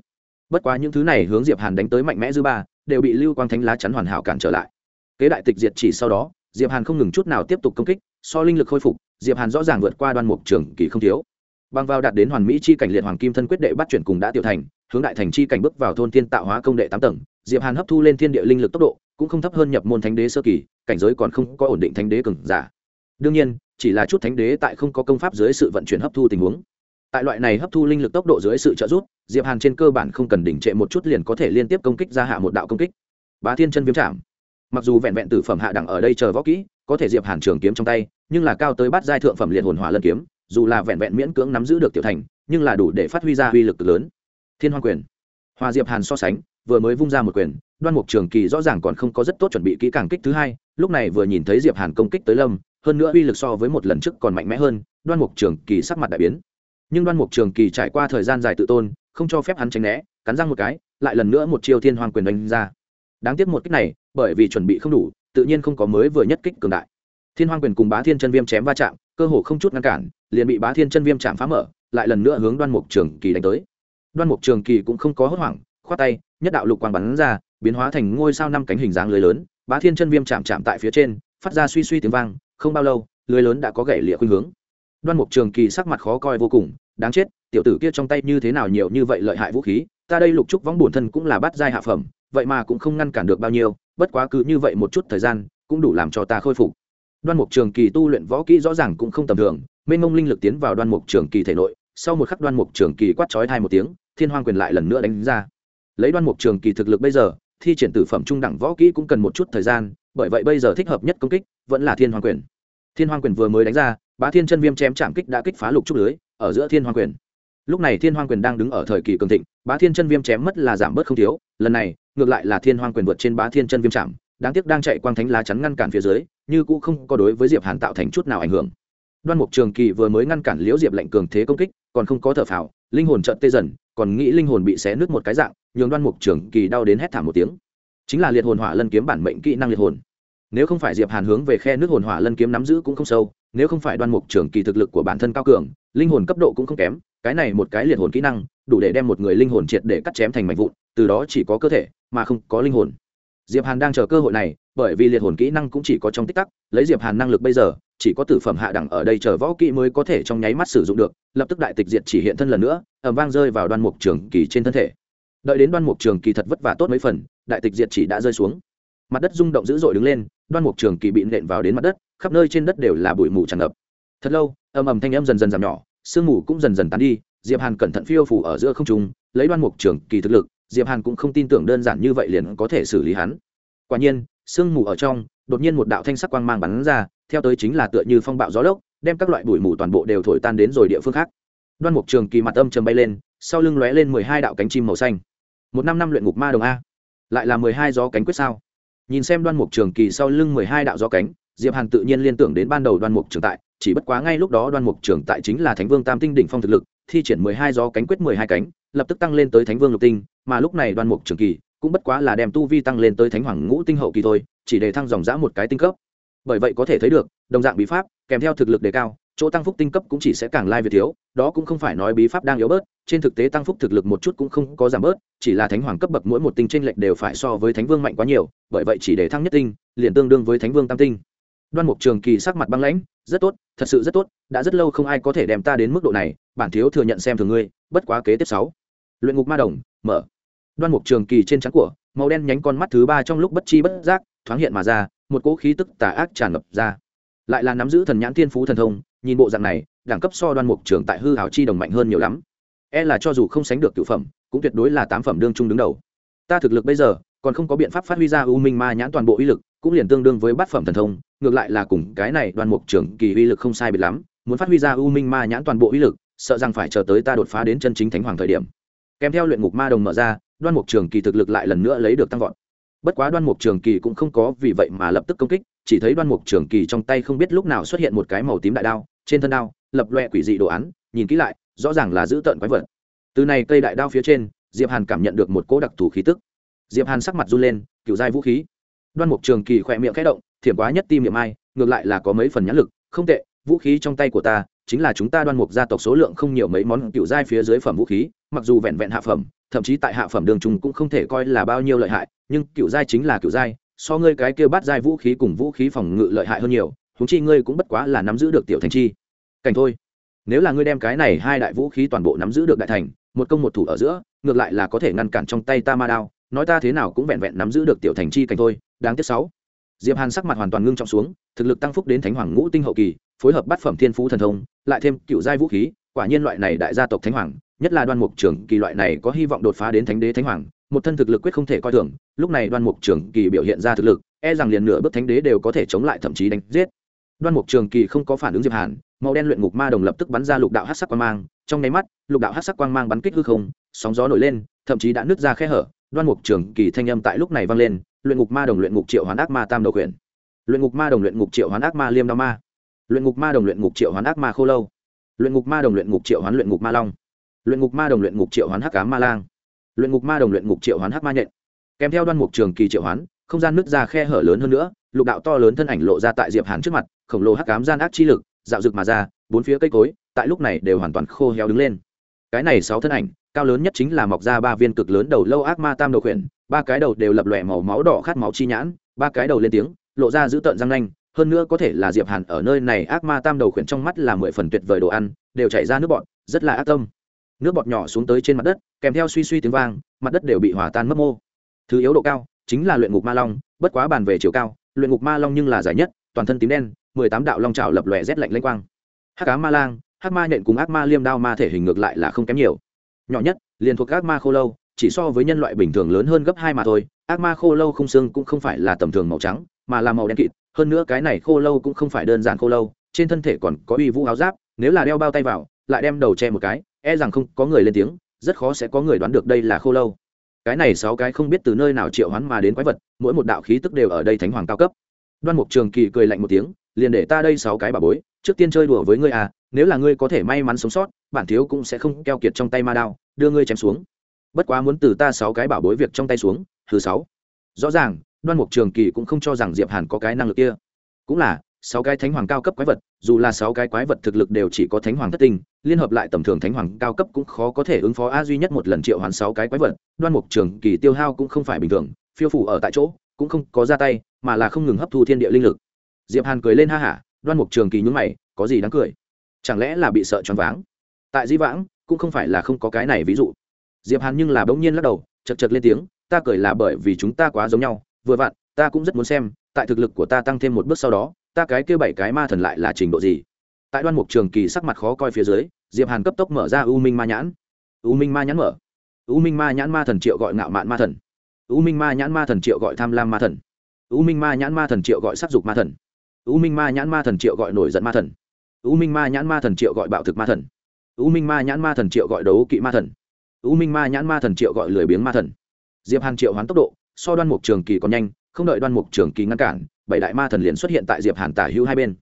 Bất quá những thứ này hướng diệp hàn đánh tới mạnh mẽ dư ba, đều bị lưu quang thánh lá chắn hoàn hảo cản trở lại. Kế đại tịch diệt chỉ sau đó, diệp hàn không ngừng chút nào tiếp tục công kích, so linh lực khôi phục, diệp hàn rõ ràng vượt qua đoan mục trường kỳ không thiếu. Bằng vào đạt đến hoàn mỹ chi cảnh liệt hoàng kim thân quyết đệ bắt chuyển cùng đã tiểu thành, hướng đại thành chi cảnh bước vào thôn thiên tạo hóa công đệ tám tầng, diệp hàn hấp thu lên thiên địa linh lực tốc độ, cũng không thấp hơn nhập môn thánh đế sơ kỳ, cảnh giới còn không có ổn định thánh đế cường giả. Đương nhiên chỉ là chút thánh đế tại không có công pháp dưới sự vận chuyển hấp thu tình huống. Tại loại này hấp thu linh lực tốc độ dưới sự trợ giúp, diệp hàn trên cơ bản không cần đỉnh trệ một chút liền có thể liên tiếp công kích ra hạ một đạo công kích. Bá thiên chân viêm chạm mặc dù vẹn vẹn tử phẩm hạ đẳng ở đây chờ võ kỹ, có thể diệp hàn trường kiếm trong tay, nhưng là cao tới bát giai thượng phẩm liệt hồn hỏa lân kiếm, dù là vẹn vẹn miễn cưỡng nắm giữ được tiểu thành, nhưng là đủ để phát huy ra uy lực lớn. Thiên hoa quyền. Hòa diệp hàn so sánh, vừa mới vung ra một quyền, đoan mục trường kỳ rõ ràng còn không có rất tốt chuẩn bị kỹ càng kích thứ hai, lúc này vừa nhìn thấy diệp hàn công kích tới lâm hơn nữa uy lực so với một lần trước còn mạnh mẽ hơn, đoan mục trường kỳ sắc mặt đại biến. Nhưng đoan mục trường kỳ trải qua thời gian dài tự tôn, không cho phép hắn tránh né, cắn răng một cái, lại lần nữa một chiêu thiên hoàng quyền đánh ra. Đáng tiếc một kích này, bởi vì chuẩn bị không đủ, tự nhiên không có mới vừa nhất kích cường đại. Thiên hoàng quyền cùng bá thiên chân viêm chém va chạm, cơ hồ không chút ngăn cản, liền bị bá thiên chân viêm chạm phá mở, lại lần nữa hướng đoan mục trường kỳ đánh tới. Đoan mục trường kỳ cũng không có hốt hoảng, khoát tay, nhất đạo lục quang bắn ra, biến hóa thành ngôi sao năm cánh hình dáng lưới lớn, bá thiên chân viêm chạm chạm tại phía trên, phát ra suy suy tiếng vang không bao lâu, lưới lớn đã có gậy lịa khuynh hướng. Đoan mục trường kỳ sắc mặt khó coi vô cùng, đáng chết, tiểu tử kia trong tay như thế nào nhiều như vậy lợi hại vũ khí, ta đây lục trúc võng bổn thân cũng là bắt giai hạ phẩm, vậy mà cũng không ngăn cản được bao nhiêu, bất quá cứ như vậy một chút thời gian, cũng đủ làm cho ta khôi phục. Đoan mục trường kỳ tu luyện võ kỹ rõ ràng cũng không tầm thường, mênh mông linh lực tiến vào đoan mục trường kỳ thể nội, sau một khắc đoan mục trường kỳ quát chói hai một tiếng, thiên hoang quyền lại lần nữa đánh ra. Lấy đoan mục trường kỳ thực lực bây giờ, thi triển tử phẩm trung đẳng võ kỹ cũng cần một chút thời gian, bởi vậy bây giờ thích hợp nhất công kích vẫn là thiên hoàng quyền. Thiên hoàng quyền vừa mới đánh ra, bá thiên chân viêm chém chạm kích đã kích phá lục trúc lưới, ở giữa thiên hoàng quyền. Lúc này thiên hoàng quyền đang đứng ở thời kỳ cường thịnh, bá thiên chân viêm chém mất là giảm bớt không thiếu, lần này, ngược lại là thiên hoàng quyền vượt trên bá thiên chân viêm chạm, đáng tiếc đang chạy quang thánh lá chắn ngăn cản phía dưới, như cũ không có đối với diệp hàn tạo thành chút nào ảnh hưởng. Đoan mục trường kỳ vừa mới ngăn cản liễu diệp lệnh cường thế công kích, còn không có thở phào, linh hồn trận tê dần, còn nghĩ linh hồn bị xé nứt một cái dạng, nhường đoan mục trường kỳ đau đến hét thảm một tiếng. Chính là liệt hồn hỏa lân kiếm bản mệnh kỹ năng liệt hồn nếu không phải diệp hàn hướng về khe nước hồn hỏa lân kiếm nắm giữ cũng không sâu, nếu không phải đoan mục trường kỳ thực lực của bản thân cao cường, linh hồn cấp độ cũng không kém, cái này một cái liệt hồn kỹ năng, đủ để đem một người linh hồn triệt để cắt chém thành mảnh vụn, từ đó chỉ có cơ thể, mà không có linh hồn. Diệp hàn đang chờ cơ hội này, bởi vì liệt hồn kỹ năng cũng chỉ có trong tích tắc, lấy diệp hàn năng lực bây giờ, chỉ có tử phẩm hạ đẳng ở đây chờ võ kỹ mới có thể trong nháy mắt sử dụng được, lập tức đại tịch diệt chỉ hiện thân lần nữa, ầm vang rơi vào đoan mục trường kỳ trên thân thể. Đợi đến đoan mục trường kỳ thật vất vả tốt mấy phần, đại tịch diệt chỉ đã rơi xuống mặt đất rung động dữ dội đứng lên, đoan mục trường kỳ bị nện vào đến mặt đất, khắp nơi trên đất đều là bụi mù tràn ngập. Thật lâu, ầm ầm thanh âm dần dần giảm nhỏ, sương mù cũng dần dần tán đi, diệp hàn cẩn thận phiêu phủ ở giữa không trung, lấy đoan mục trường kỳ thực lực, diệp hàn cũng không tin tưởng đơn giản như vậy liền có thể xử lý hắn. Quả nhiên, sương mù ở trong, đột nhiên một đạo thanh sắc quang mang bắn ra, theo tới chính là tựa như phong bạo gió lốc, đem các loại bụi mù toàn bộ đều thổi tan đến rồi địa phương khác. Đoan mục trường kỳ mặt âm trầm bay lên, sau lưng lóe lên mười hai đạo cánh chim màu xanh. Một năm năm luyện ngục ma đồng a. Lại là mười hai gió cánh quyết sao? Nhìn xem đoan mục trường kỳ sau lưng mười hai đạo gió cánh, diệp hàn tự nhiên liên tưởng đến ban đầu đoan mục trường tại, chỉ bất quá ngay lúc đó đoan mục trường tại chính là thánh vương tam tinh đỉnh phong thực lực, thi triển mười hai gió cánh quyết mười hai cánh, lập tức tăng lên tới thánh vương lục tinh, mà lúc này đoan mục trường kỳ cũng bất quá là đem tu vi tăng lên tới thánh hoàng ngũ tinh hậu kỳ thôi, chỉ để thăng dòng dã một cái tinh cấp. Bởi vậy có thể thấy được, đồng dạng bí pháp, kèm theo thực lực đề cao, chỗ tăng phúc tinh cấp cũng chỉ sẽ càng lai việt thiếu, đó cũng không phải nói bí pháp đang yếu bớt trên thực tế tăng phúc thực lực một chút cũng không có giảm bớt, chỉ là thánh hoàng cấp bậc mỗi một tinh tranh lệch đều phải so với thánh vương mạnh quá nhiều, bởi vậy chỉ để thăng nhất tinh, liền tương đương với thánh vương tam tinh. Đoan mục trường kỳ sắc mặt băng lãnh, rất tốt, thật sự rất tốt, đã rất lâu không ai có thể đem ta đến mức độ này, bản thiếu thừa nhận xem thường ngươi, bất quá kế tiếp sáu. Luyện ngục ma đồng, mở. Đoan mục trường kỳ trên trắng của, màu đen nhánh con mắt thứ ba trong lúc bất chi bất giác, thoáng hiện mà ra, một cỗ khí tức tà ác tràn ngập ra. Lại là nắm giữ thần nhãn thiên phú thần thông, nhìn bộ dạng này, đẳng cấp so đoan mục trường tại hư hảo chi đồng mạnh hơn nhiều lắm e là cho dù không sánh được cựu phẩm, cũng tuyệt đối là tám phẩm đương trung đứng đầu. Ta thực lực bây giờ, còn không có biện pháp phát huy ra u minh ma nhãn toàn bộ uy lực, cũng liền tương đương với bát phẩm thần thông, ngược lại là cùng cái này đoan mục trường kỳ uy lực không sai biệt lắm, muốn phát huy ra u minh ma nhãn toàn bộ uy lực, sợ rằng phải chờ tới ta đột phá đến chân chính thánh hoàng thời điểm. Kèm theo luyện ngục ma đồng mở ra, đoan mục trường kỳ thực lực lại lần nữa lấy được tăng vọt. Bất quá đoan mục trường kỳ cũng không có vì vậy mà lập tức công kích, chỉ thấy đoan mục trường kỳ trong tay không biết lúc nào xuất hiện một cái màu tím đại đao, trên thân đao, lập loẹ quỷ dị đồ án, nhìn kỹ lại rõ ràng là giữ tợn quái vật. Từ này cây đại đao phía trên, diệp hàn cảm nhận được một cỗ đặc thù khí tức. Diệp hàn sắc mặt run lên, cựu giai vũ khí. Đoan mục trường kỳ khỏe miệng khẽ động, thiểm quá nhất tim miệng ai, ngược lại là có mấy phần nhãn lực. Không tệ, vũ khí trong tay của ta, chính là chúng ta đoan mục gia tộc số lượng không nhiều mấy món cựu giai phía dưới phẩm vũ khí, mặc dù vẹn vẹn hạ phẩm, thậm chí tại hạ phẩm đường trùng cũng không thể coi là bao nhiêu lợi hại, nhưng cựu giai chính là cựu giai, so ngươi cái kia bắt giai vũ khí cùng vũ khí phòng ngự lợi hại hơn nhiều, huống chi ngươi cũng bất quá là nắm giữ được tiểu thành chi. Cảnh thôi nếu là ngươi đem cái này hai đại vũ khí toàn bộ nắm giữ được đại thành, một công một thủ ở giữa, ngược lại là có thể ngăn cản trong tay ta ma đao, nói ta thế nào cũng vẹn vẹn nắm giữ được tiểu thành chi cảnh thôi, đáng tiếc sáu. Diệp hàn sắc mặt hoàn toàn ngưng trọng xuống, thực lực tăng phúc đến thánh hoàng ngũ tinh hậu kỳ, phối hợp bát phẩm thiên phú thần thông, lại thêm cựu giai vũ khí, quả nhiên loại này đại gia tộc thánh hoàng, nhất là đoan mục trưởng kỳ loại này có hy vọng đột phá đến thánh đế thánh hoàng, một thân thực lực quyết không thể coi thường, lúc này đoan mục trưởng kỳ biểu hiện ra thực lực e rằng liền nửa bước thánh đế đều có thể chống lại thậm chí đánh giết. Đoan mục trường kỳ không có phản ứng diệp hàn màu đen luyện ngục ma đồng lập tức bắn ra lục đạo hát sắc quang mang, trong nháy mắt, lục đạo hát sắc quang mang bắn kích hư không, sóng gió nổi lên, thậm chí đã nứt ra khe hở, đoan mục trường kỳ thanh âm tại lúc này vang lên, luyện ngục ma đồng luyện ngục triệu hoán ác ma tam đầu quyền. Luyện ngục ma đồng luyện ngục triệu hoán ác ma liêm đao ma. Luyện ngục ma đồng luyện ngục triệu hoán ác ma khô lâu. Luyện ngục ma đồng luyện ngục triệu hoán luyện ngục ma long. Luyện ngục ma đồng luyện ngục triệu hoán hắc cá ma lang. Luyện ngục ma đồng luyện ngục triệu hoán hắc ma nhện. Kèm theo đoan mục trường kỳ triệu hoán, không gian nứt ra khe hở lớn hơn nữa, lục đạo to lớn thân ảnh lộ ra tại diệp hàn trước mặt, khổng lồ hắc cám gian ác chi lực dạo rực mà ra, bốn phía cây cối, tại lúc này đều hoàn toàn khô héo đứng lên. Cái này sáu thân ảnh, cao lớn nhất chính là mọc ra ba viên cực lớn đầu lâu ác ma tam đầu khuyển, ba cái đầu đều lập lòe màu máu đỏ khát máu chi nhãn, ba cái đầu lên tiếng, lộ ra giữ tợn răng nanh, hơn nữa có thể là diệp hàn ở nơi này ác ma tam đầu khuyển trong mắt là mười phần tuyệt vời đồ ăn, đều chảy ra nước bọt, rất là ác tâm. Nước bọt nhỏ xuống tới trên mặt đất, kèm theo suy suy tiếng vang, mặt đất đều bị hòa tan mất mô. Thứ yếu độ cao chính là luyện ngục ma long, bất quá bàn về chiều cao, luyện ngục ma long nhưng là giải nhất, toàn thân tím đen mười tám đạo long trào lập lòe rét lạnh lênh quang. Hắc cá ma lang, hắc ma nhện cùng ác ma liêm đao ma thể hình ngược lại là không kém nhiều. Nhỏ nhất, liền thuộc ác ma khô lâu, chỉ so với nhân loại bình thường lớn hơn gấp hai mà thôi, ác ma khô lâu không xương cũng không phải là tầm thường màu trắng, mà là màu đen kịt, hơn nữa cái này khô lâu cũng không phải đơn giản khô lâu, trên thân thể còn có uy vũ áo giáp, nếu là đeo bao tay vào, lại đem đầu che một cái e rằng không có người lên tiếng, rất khó sẽ có người đoán được đây là khô lâu. Cái này sáu cái không biết từ nơi nào triệu hoán mà đến quái vật, mỗi một đạo khí tức đều ở đây thánh hoàng cao cấp. Đoan mục trường kỳ cười lạnh một tiếng liền để ta đây sáu cái bà bối, trước tiên chơi đùa với ngươi à nếu là ngươi có thể may mắn sống sót, bản thiếu cũng sẽ không keo kiệt trong tay ma đao, đưa ngươi chém xuống. Bất quá muốn từ ta sáu cái bảo bối việc trong tay xuống thứ sáu. Rõ ràng, đoan mục trường kỳ cũng không cho rằng diệp hàn có cái năng lực kia. Cũng là, sáu cái thánh hoàng cao cấp quái vật, dù là sáu cái quái vật thực lực đều chỉ có thánh hoàng thất tinh, liên hợp lại tầm thường thánh hoàng cao cấp cũng khó có thể ứng phó a duy nhất một lần triệu hoán sáu cái quái vật, đoan mục trường kỳ tiêu hao cũng không phải bình thường, phiêu phủ ở tại chỗ, cũng không có ra tay, mà là không ngừng hấp thu thiên địa linh lực diệp hàn cười lên ha hả, đoan mục trường kỳ nhún mày, có gì đáng cười? Chẳng lẽ là bị sợ choáng váng? Tại di vãng, cũng không phải là không có cái này ví dụ. Diệp hàn nhưng là bỗng nhiên lắc đầu, chật chật lên tiếng, ta cười là bởi vì chúng ta quá giống nhau, vừa vặn, ta cũng rất muốn xem, tại thực lực của ta tăng thêm một bước sau đó, ta cái kêu bảy cái ma thần lại là trình độ gì? Tại đoan mục trường kỳ sắc mặt khó coi phía dưới, diệp hàn cấp tốc mở ra u minh ma nhãn. U minh ma nhãn mở. U minh ma nhãn ma thần triệu gọi ngạo mạn ma thần. U minh ma nhãn ma thần triệu gọi tham lam ma thần. U minh ma nhãn ma thần triệu gọi sắc dục ma thần u minh ma nhãn ma thần triệu gọi nổi giận ma thần. U minh ma nhãn ma thần triệu gọi bạo thực ma thần. U minh ma nhãn ma thần triệu gọi đấu kỵ ma thần. U minh ma nhãn ma thần triệu gọi lười biếng ma thần. Diệp hàn triệu hoán tốc độ, so đoan mục trường kỳ còn nhanh, không đợi đoan mục trường kỳ ngăn cản, bảy đại ma thần liền xuất hiện tại diệp hàn tả hữu hai bên.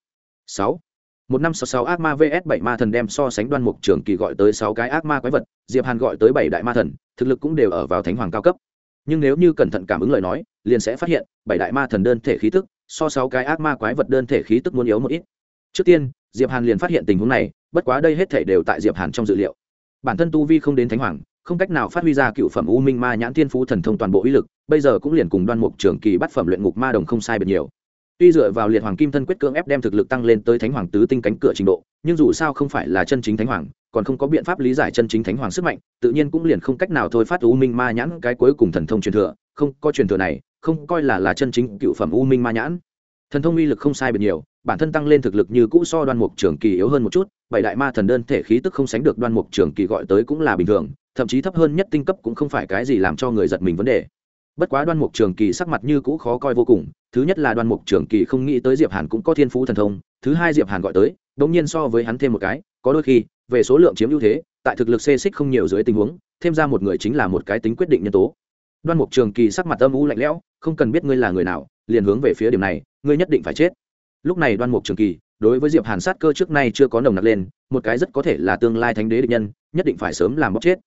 Sáu. Một năm sáu sáu ác ma vs bảy ma thần đem so sánh đoan mục trường kỳ gọi tới sáu cái ác ma quái vật, diệp hàn gọi tới bảy đại ma thần, thực lực cũng đều ở vào thánh hoàng cao cấp. Nhưng nếu như cẩn thận cảm ứng lời nói, liền sẽ phát hiện, bảy đại ma thần đơn thể khí tức so sáu cái ác ma quái vật đơn thể khí tức muốn yếu một ít. Trước tiên, diệp hàn liền phát hiện tình huống này, bất quá đây hết thể đều tại diệp hàn trong dự liệu. Bản thân tu vi không đến thánh hoàng, không cách nào phát huy ra cựu phẩm u minh ma nhãn thiên phú thần thông toàn bộ uy lực, bây giờ cũng liền cùng đoan mục trưởng kỳ bắt phẩm luyện ngục ma đồng không sai biệt nhiều. Tuy dựa vào liệt hoàng kim thân quyết cưỡng ép đem thực lực tăng lên tới thánh hoàng tứ tinh cánh cửa trình độ, nhưng dù sao không phải là chân chính thánh hoàng, còn không có biện pháp lý giải chân chính thánh hoàng sức mạnh, tự nhiên cũng liền không cách nào thôi phát u minh ma nhãn cái cuối cùng thần thông truyền thừa, không có truyền thừa này không coi là là chân chính cựu phẩm u minh ma nhãn. Thần thông uy lực không sai biệt nhiều, bản thân tăng lên thực lực như cũ so đoan mục trường kỳ yếu hơn một chút, bảy đại ma thần đơn thể khí tức không sánh được đoan mục trường kỳ gọi tới cũng là bình thường, thậm chí thấp hơn nhất tinh cấp cũng không phải cái gì làm cho người giật mình vấn đề. Bất quá đoan mục trường kỳ sắc mặt như cũ khó coi vô cùng, thứ nhất là đoan mục trường kỳ không nghĩ tới diệp hàn cũng có thiên phú thần thông, thứ hai diệp hàn gọi tới, đống nhiên so với hắn thêm một cái, có đôi khi, về số lượng chiếm ưu thế, tại thực lực xê xích không nhiều dưới tình huống, thêm ra một người chính là một cái tính quyết định nhân tố đoan mục trường kỳ sắc mặt âm u lạnh lẽo, không cần biết ngươi là người nào, liền hướng về phía điểm này, ngươi nhất định phải chết. Lúc này đoan mục trường kỳ, đối với diệp hàn sát cơ trước nay chưa có nồng nặc lên, một cái rất có thể là tương lai thánh đế địch nhân, nhất định phải sớm làm bóc chết.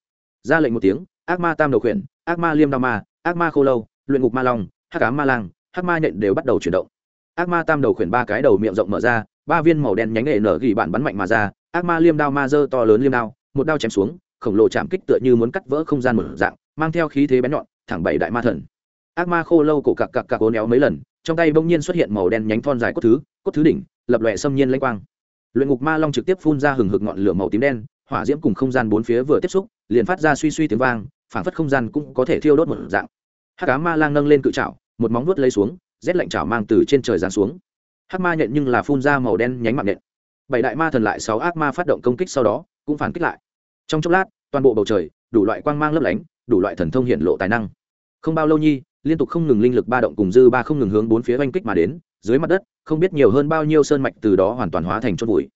Ra lệnh một tiếng, ác ma tam đầu khuyển, ác ma liêm đao ma, ác ma khô lâu, luyện ngục ma long, hắc Ám ma lang, hắc ma nhện đều bắt đầu chuyển động. Ác ma tam đầu khuyển ba cái đầu miệng rộng mở ra, ba viên màu đen nhánh nghệ nở gỉ bạn bắn mạnh mà ra, ác ma liêm đao ma dơ to lớn liêm đao, một đao chém xuống, khổng lồ chạm kích tựa như muốn cắt vỡ không gian một dạng, mang theo khí thế bén nhọn thẳng bảy đại ma thần. Ác ma khô lâu cổ cặc cặc cặc cố néo mấy lần, trong tay bỗng nhiên xuất hiện màu đen nhánh thon dài cốt thứ cốt thứ đỉnh, lập lòe xâm nhiên lanh quang. Luyện ngục ma long trực tiếp phun ra hừng hực ngọn lửa màu tím đen, hỏa diễm cùng không gian bốn phía vừa tiếp xúc, liền phát ra suy suy tiếng vang, phảng phất không gian cũng có thể thiêu đốt một dạng. Hắc cá ma lang nâng lên cự trảo, một móng vuốt lấy xuống, rét lạnh trảo mang từ trên trời giáng xuống. Hắc ma nhận nhưng là phun ra màu đen nhánh mạng nhện. Bảy đại ma thần lại sáu ác ma phát động công kích sau đó, cũng phản kích lại. Trong chốc lát, toàn bộ bầu trời, đủ loại quang mang lấp lánh đủ loại thần thông hiện lộ tài năng. Không bao lâu nhi, liên tục không ngừng linh lực ba động cùng dư ba không ngừng hướng bốn phía oanh kích mà đến, dưới mặt đất, không biết nhiều hơn bao nhiêu sơn mạch từ đó hoàn toàn hóa thành chôn bụi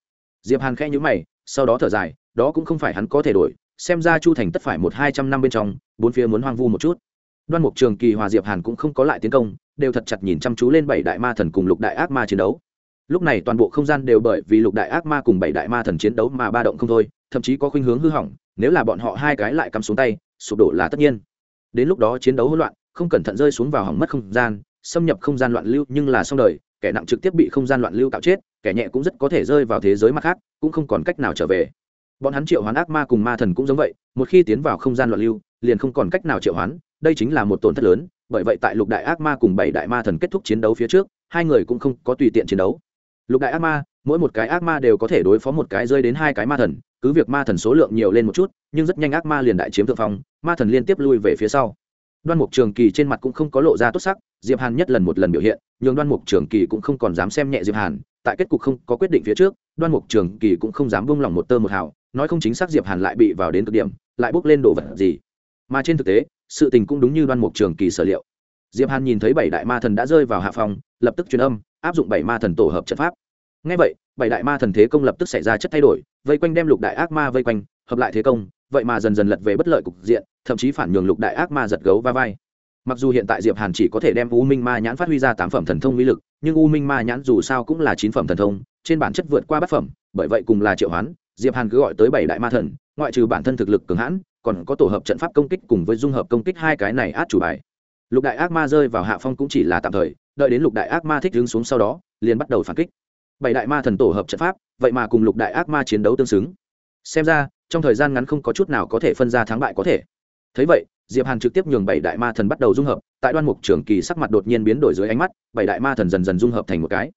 diệp hàn khẽ nhíu mày, sau đó thở dài, đó cũng không phải hắn có thể đổi, xem ra chu thành tất phải một hai trăm năm bên trong, bốn phía muốn hoang vu một chút. Đoan mục trường kỳ hòa diệp hàn cũng không có lại tiến công, đều thật chặt nhìn chăm chú lên bảy đại ma thần cùng lục đại ác ma chiến đấu. Lúc này toàn bộ không gian đều bởi vì lục đại ác ma cùng bảy đại ma thần chiến đấu mà ba động không thôi, thậm chí có khuynh hướng hư hỏng, nếu là bọn họ hai cái lại cắm xuống tay sụp đổ là tất nhiên. Đến lúc đó chiến đấu hỗn loạn, không cẩn thận rơi xuống vào hỏng mất không gian, xâm nhập không gian loạn lưu nhưng là xong đời, kẻ nặng trực tiếp bị không gian loạn lưu tạo chết, kẻ nhẹ cũng rất có thể rơi vào thế giới mặt khác, cũng không còn cách nào trở về. Bọn hắn triệu hoán ác ma cùng ma thần cũng giống vậy, một khi tiến vào không gian loạn lưu, liền không còn cách nào triệu hoán, đây chính là một tổn thất lớn, bởi vậy tại lục đại ác ma cùng bảy đại ma thần kết thúc chiến đấu phía trước, hai người cũng không có tùy tiện chiến đấu. Lục đại ác ma mỗi một cái ác ma đều có thể đối phó một cái rơi đến hai cái ma thần, cứ việc ma thần số lượng nhiều lên một chút, nhưng rất nhanh ác ma liền đại chiếm thượng phong, ma thần liên tiếp lui về phía sau. Đoan mục trường kỳ trên mặt cũng không có lộ ra tốt sắc, diệp hàn nhất lần một lần biểu hiện nhưng đoan mục trường kỳ cũng không còn dám xem nhẹ diệp hàn, tại kết cục không có quyết định phía trước, đoan mục trường kỳ cũng không dám buông lỏng một tơ một hào, nói không chính xác diệp hàn lại bị vào đến cực điểm, lại bước lên đồ vật gì. Mà trên thực tế, sự tình cũng đúng như đoan mục trường kỳ sở liệu. Diệp hàn nhìn thấy bảy đại ma thần đã rơi vào hạ phòng lập tức truyền âm, áp dụng bảy ma thần tổ hợp trận pháp ngay vậy, bảy đại ma thần thế công lập tức xảy ra chất thay đổi, vây quanh đem lục đại ác ma vây quanh, hợp lại thế công, vậy mà dần dần lật về bất lợi cục diện, thậm chí phản nhường lục đại ác ma giật gấu va vai. Mặc dù hiện tại diệp hàn chỉ có thể đem u minh ma nhãn phát huy ra tám phẩm thần thông uy lực, nhưng u minh ma nhãn dù sao cũng là chín phẩm thần thông, trên bản chất vượt qua bát phẩm, bởi vậy cùng là triệu hoán, diệp hàn cứ gọi tới bảy đại ma thần, ngoại trừ bản thân thực lực cường hãn, còn có tổ hợp trận pháp công kích cùng với dung hợp công kích hai cái này át chủ bài. Lục đại ác ma rơi vào hạ phong cũng chỉ là tạm thời, đợi đến lục đại ác ma thích đứng xuống sau đó, liền bắt đầu phản kích bảy đại ma thần tổ hợp trận pháp, vậy mà cùng lục đại ác ma chiến đấu tương xứng. Xem ra, trong thời gian ngắn không có chút nào có thể phân ra thắng bại có thể. Thấy vậy, diệp hàn trực tiếp nhường bảy đại ma thần bắt đầu dung hợp, tại đoan mục trưởng kỳ sắc mặt đột nhiên biến đổi dưới ánh mắt, bảy đại ma thần dần dần dung hợp thành một cái.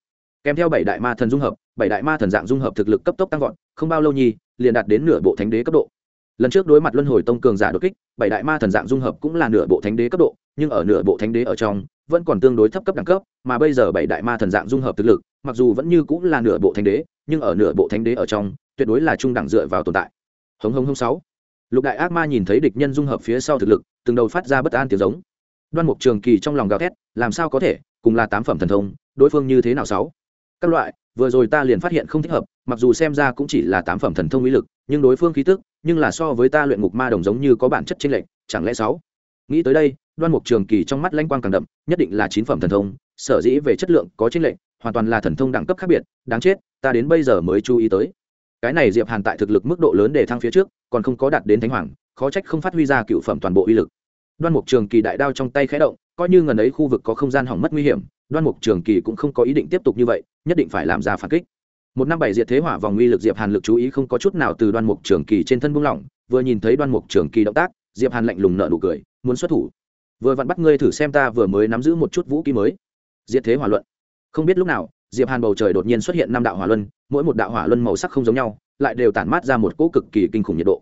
Kèm theo bảy đại ma thần dung hợp, bảy đại ma thần dạng dung hợp thực lực cấp tốc tăng vọt, không bao lâu nhi, liền đạt đến nửa bộ thánh đế cấp độ. Lần trước đối mặt luân hồi tông cường giả đột kích, bảy đại ma thần dạng dung hợp cũng là nửa bộ thánh đế cấp độ, nhưng ở nửa bộ thánh đế ở trong vẫn còn tương đối thấp cấp đẳng cấp, mà bây giờ bảy đại ma thần dạng dung hợp thực lực, mặc dù vẫn như cũng là nửa bộ thánh đế, nhưng ở nửa bộ thánh đế ở trong, tuyệt đối là trung đẳng dựa vào tồn tại. Hống hống hống sáu. Lục đại ác ma nhìn thấy địch nhân dung hợp phía sau thực lực, từng đầu phát ra bất an tiếng giống. Đoan mục trường kỳ trong lòng gào thét, làm sao có thể, cùng là tám phẩm thần thông, đối phương như thế nào sáu? Các loại, vừa rồi ta liền phát hiện không thích hợp, mặc dù xem ra cũng chỉ là tám phẩm thần thông uy lực, nhưng đối phương khí tức, nhưng là so với ta luyện ngục ma đồng giống như có bản chất chênh lệch, chẳng lẽ sáu? Nghĩ tới đây, đoan mục trường kỳ trong mắt lanh quang càng đậm, nhất định là chín phẩm thần thông, sở dĩ về chất lượng có chênh lệch, hoàn toàn là thần thông đẳng cấp khác biệt, đáng chết, ta đến bây giờ mới chú ý tới. Cái này diệp hàn tại thực lực mức độ lớn để thăng phía trước, còn không có đạt đến thánh hoàng, khó trách không phát huy ra cựu phẩm toàn bộ uy lực. Đoan mục trường kỳ đại đao trong tay khẽ động, coi như ngần ấy khu vực có không gian hỏng mất nguy hiểm, đoan mục trường kỳ cũng không có ý định tiếp tục như vậy, nhất định phải làm ra phản kích. Một năm bảy diệt thế hỏa vòng uy lực diệp hàn lực chú ý không có chút nào từ đoan mục trường kỳ trên thân buông lỏng, vừa nhìn thấy đoan mục trường kỳ động tác, diệp hàn lạnh lùng nợ nụ cười muốn xuất thủ. Vừa vặn bắt ngươi thử xem ta vừa mới nắm giữ một chút vũ khí mới. Diệt thế hỏa luận. Không biết lúc nào, diệp hàn bầu trời đột nhiên xuất hiện năm đạo hỏa luân, mỗi một đạo hỏa luân màu sắc không giống nhau, lại đều tản mát ra một cỗ cực kỳ kinh khủng nhiệt độ.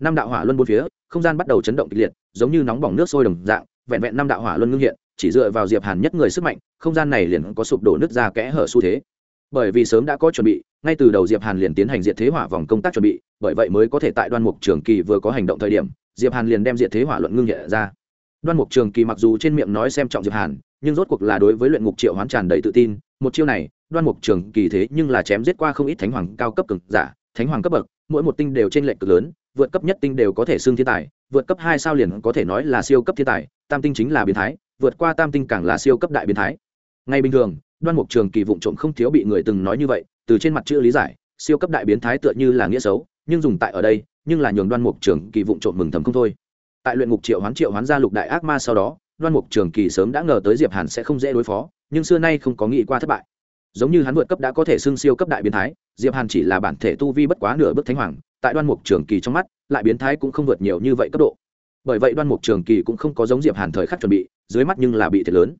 Năm đạo hỏa luân bốn phía, không gian bắt đầu chấn động kịch liệt, giống như nóng bỏng nước sôi đồng dạng, vẹn vẹn năm đạo hỏa luân ngưng hiện, chỉ dựa vào diệp hàn nhất người sức mạnh, không gian này liền có sụp đổ nứt ra kẽ hở xu thế. Bởi vì sớm đã có chuẩn bị, ngay từ đầu diệp hàn liền tiến hành diệt thế hỏa vòng công tác chuẩn bị, bởi vậy mới có thể tại đoan mục trường kỳ vừa có hành động thời điểm diệp hàn liền đem diệt thế hỏa luận ngưng nhẹ ra. Đoan mục trường kỳ mặc dù trên miệng nói xem trọng diệp hàn, nhưng rốt cuộc là đối với luyện ngục triệu hoán tràn đầy tự tin. Một chiêu này, đoan mục trường kỳ thế nhưng là chém giết qua không ít thánh hoàng cao cấp cực giả, thánh hoàng cấp bậc, mỗi một tinh đều trên lệnh cực lớn, vượt cấp nhất tinh đều có thể xưng thiên tài, vượt cấp hai sao liền có thể nói là siêu cấp thiên tài, tam tinh chính là biến thái, vượt qua tam tinh càng là siêu cấp đại biến thái. Ngay bình thường, đoan mục trường kỳ vụng trộm không thiếu bị người từng nói như vậy, từ trên mặt chữ lý giải, siêu cấp đại biến thái tựa như là nghĩa xấu, nhưng dùng tại ở đây nhưng là nhường đoan mục trường kỳ vụng trộm mừng thầm không thôi. Tại luyện ngục triệu hoán triệu hoán ra lục đại ác ma sau đó, đoan mục trường kỳ sớm đã ngờ tới diệp hàn sẽ không dễ đối phó, nhưng xưa nay không có nghĩ qua thất bại. Giống như hắn vượt cấp đã có thể xưng siêu cấp đại biến thái, diệp hàn chỉ là bản thể tu vi bất quá nửa bước thánh hoàng, tại đoan mục trường kỳ trong mắt, lại biến thái cũng không vượt nhiều như vậy cấp độ. Bởi vậy đoan mục trường kỳ cũng không có giống diệp hàn thời khắc chuẩn bị, dưới mắt nhưng là bị thiệt lớn.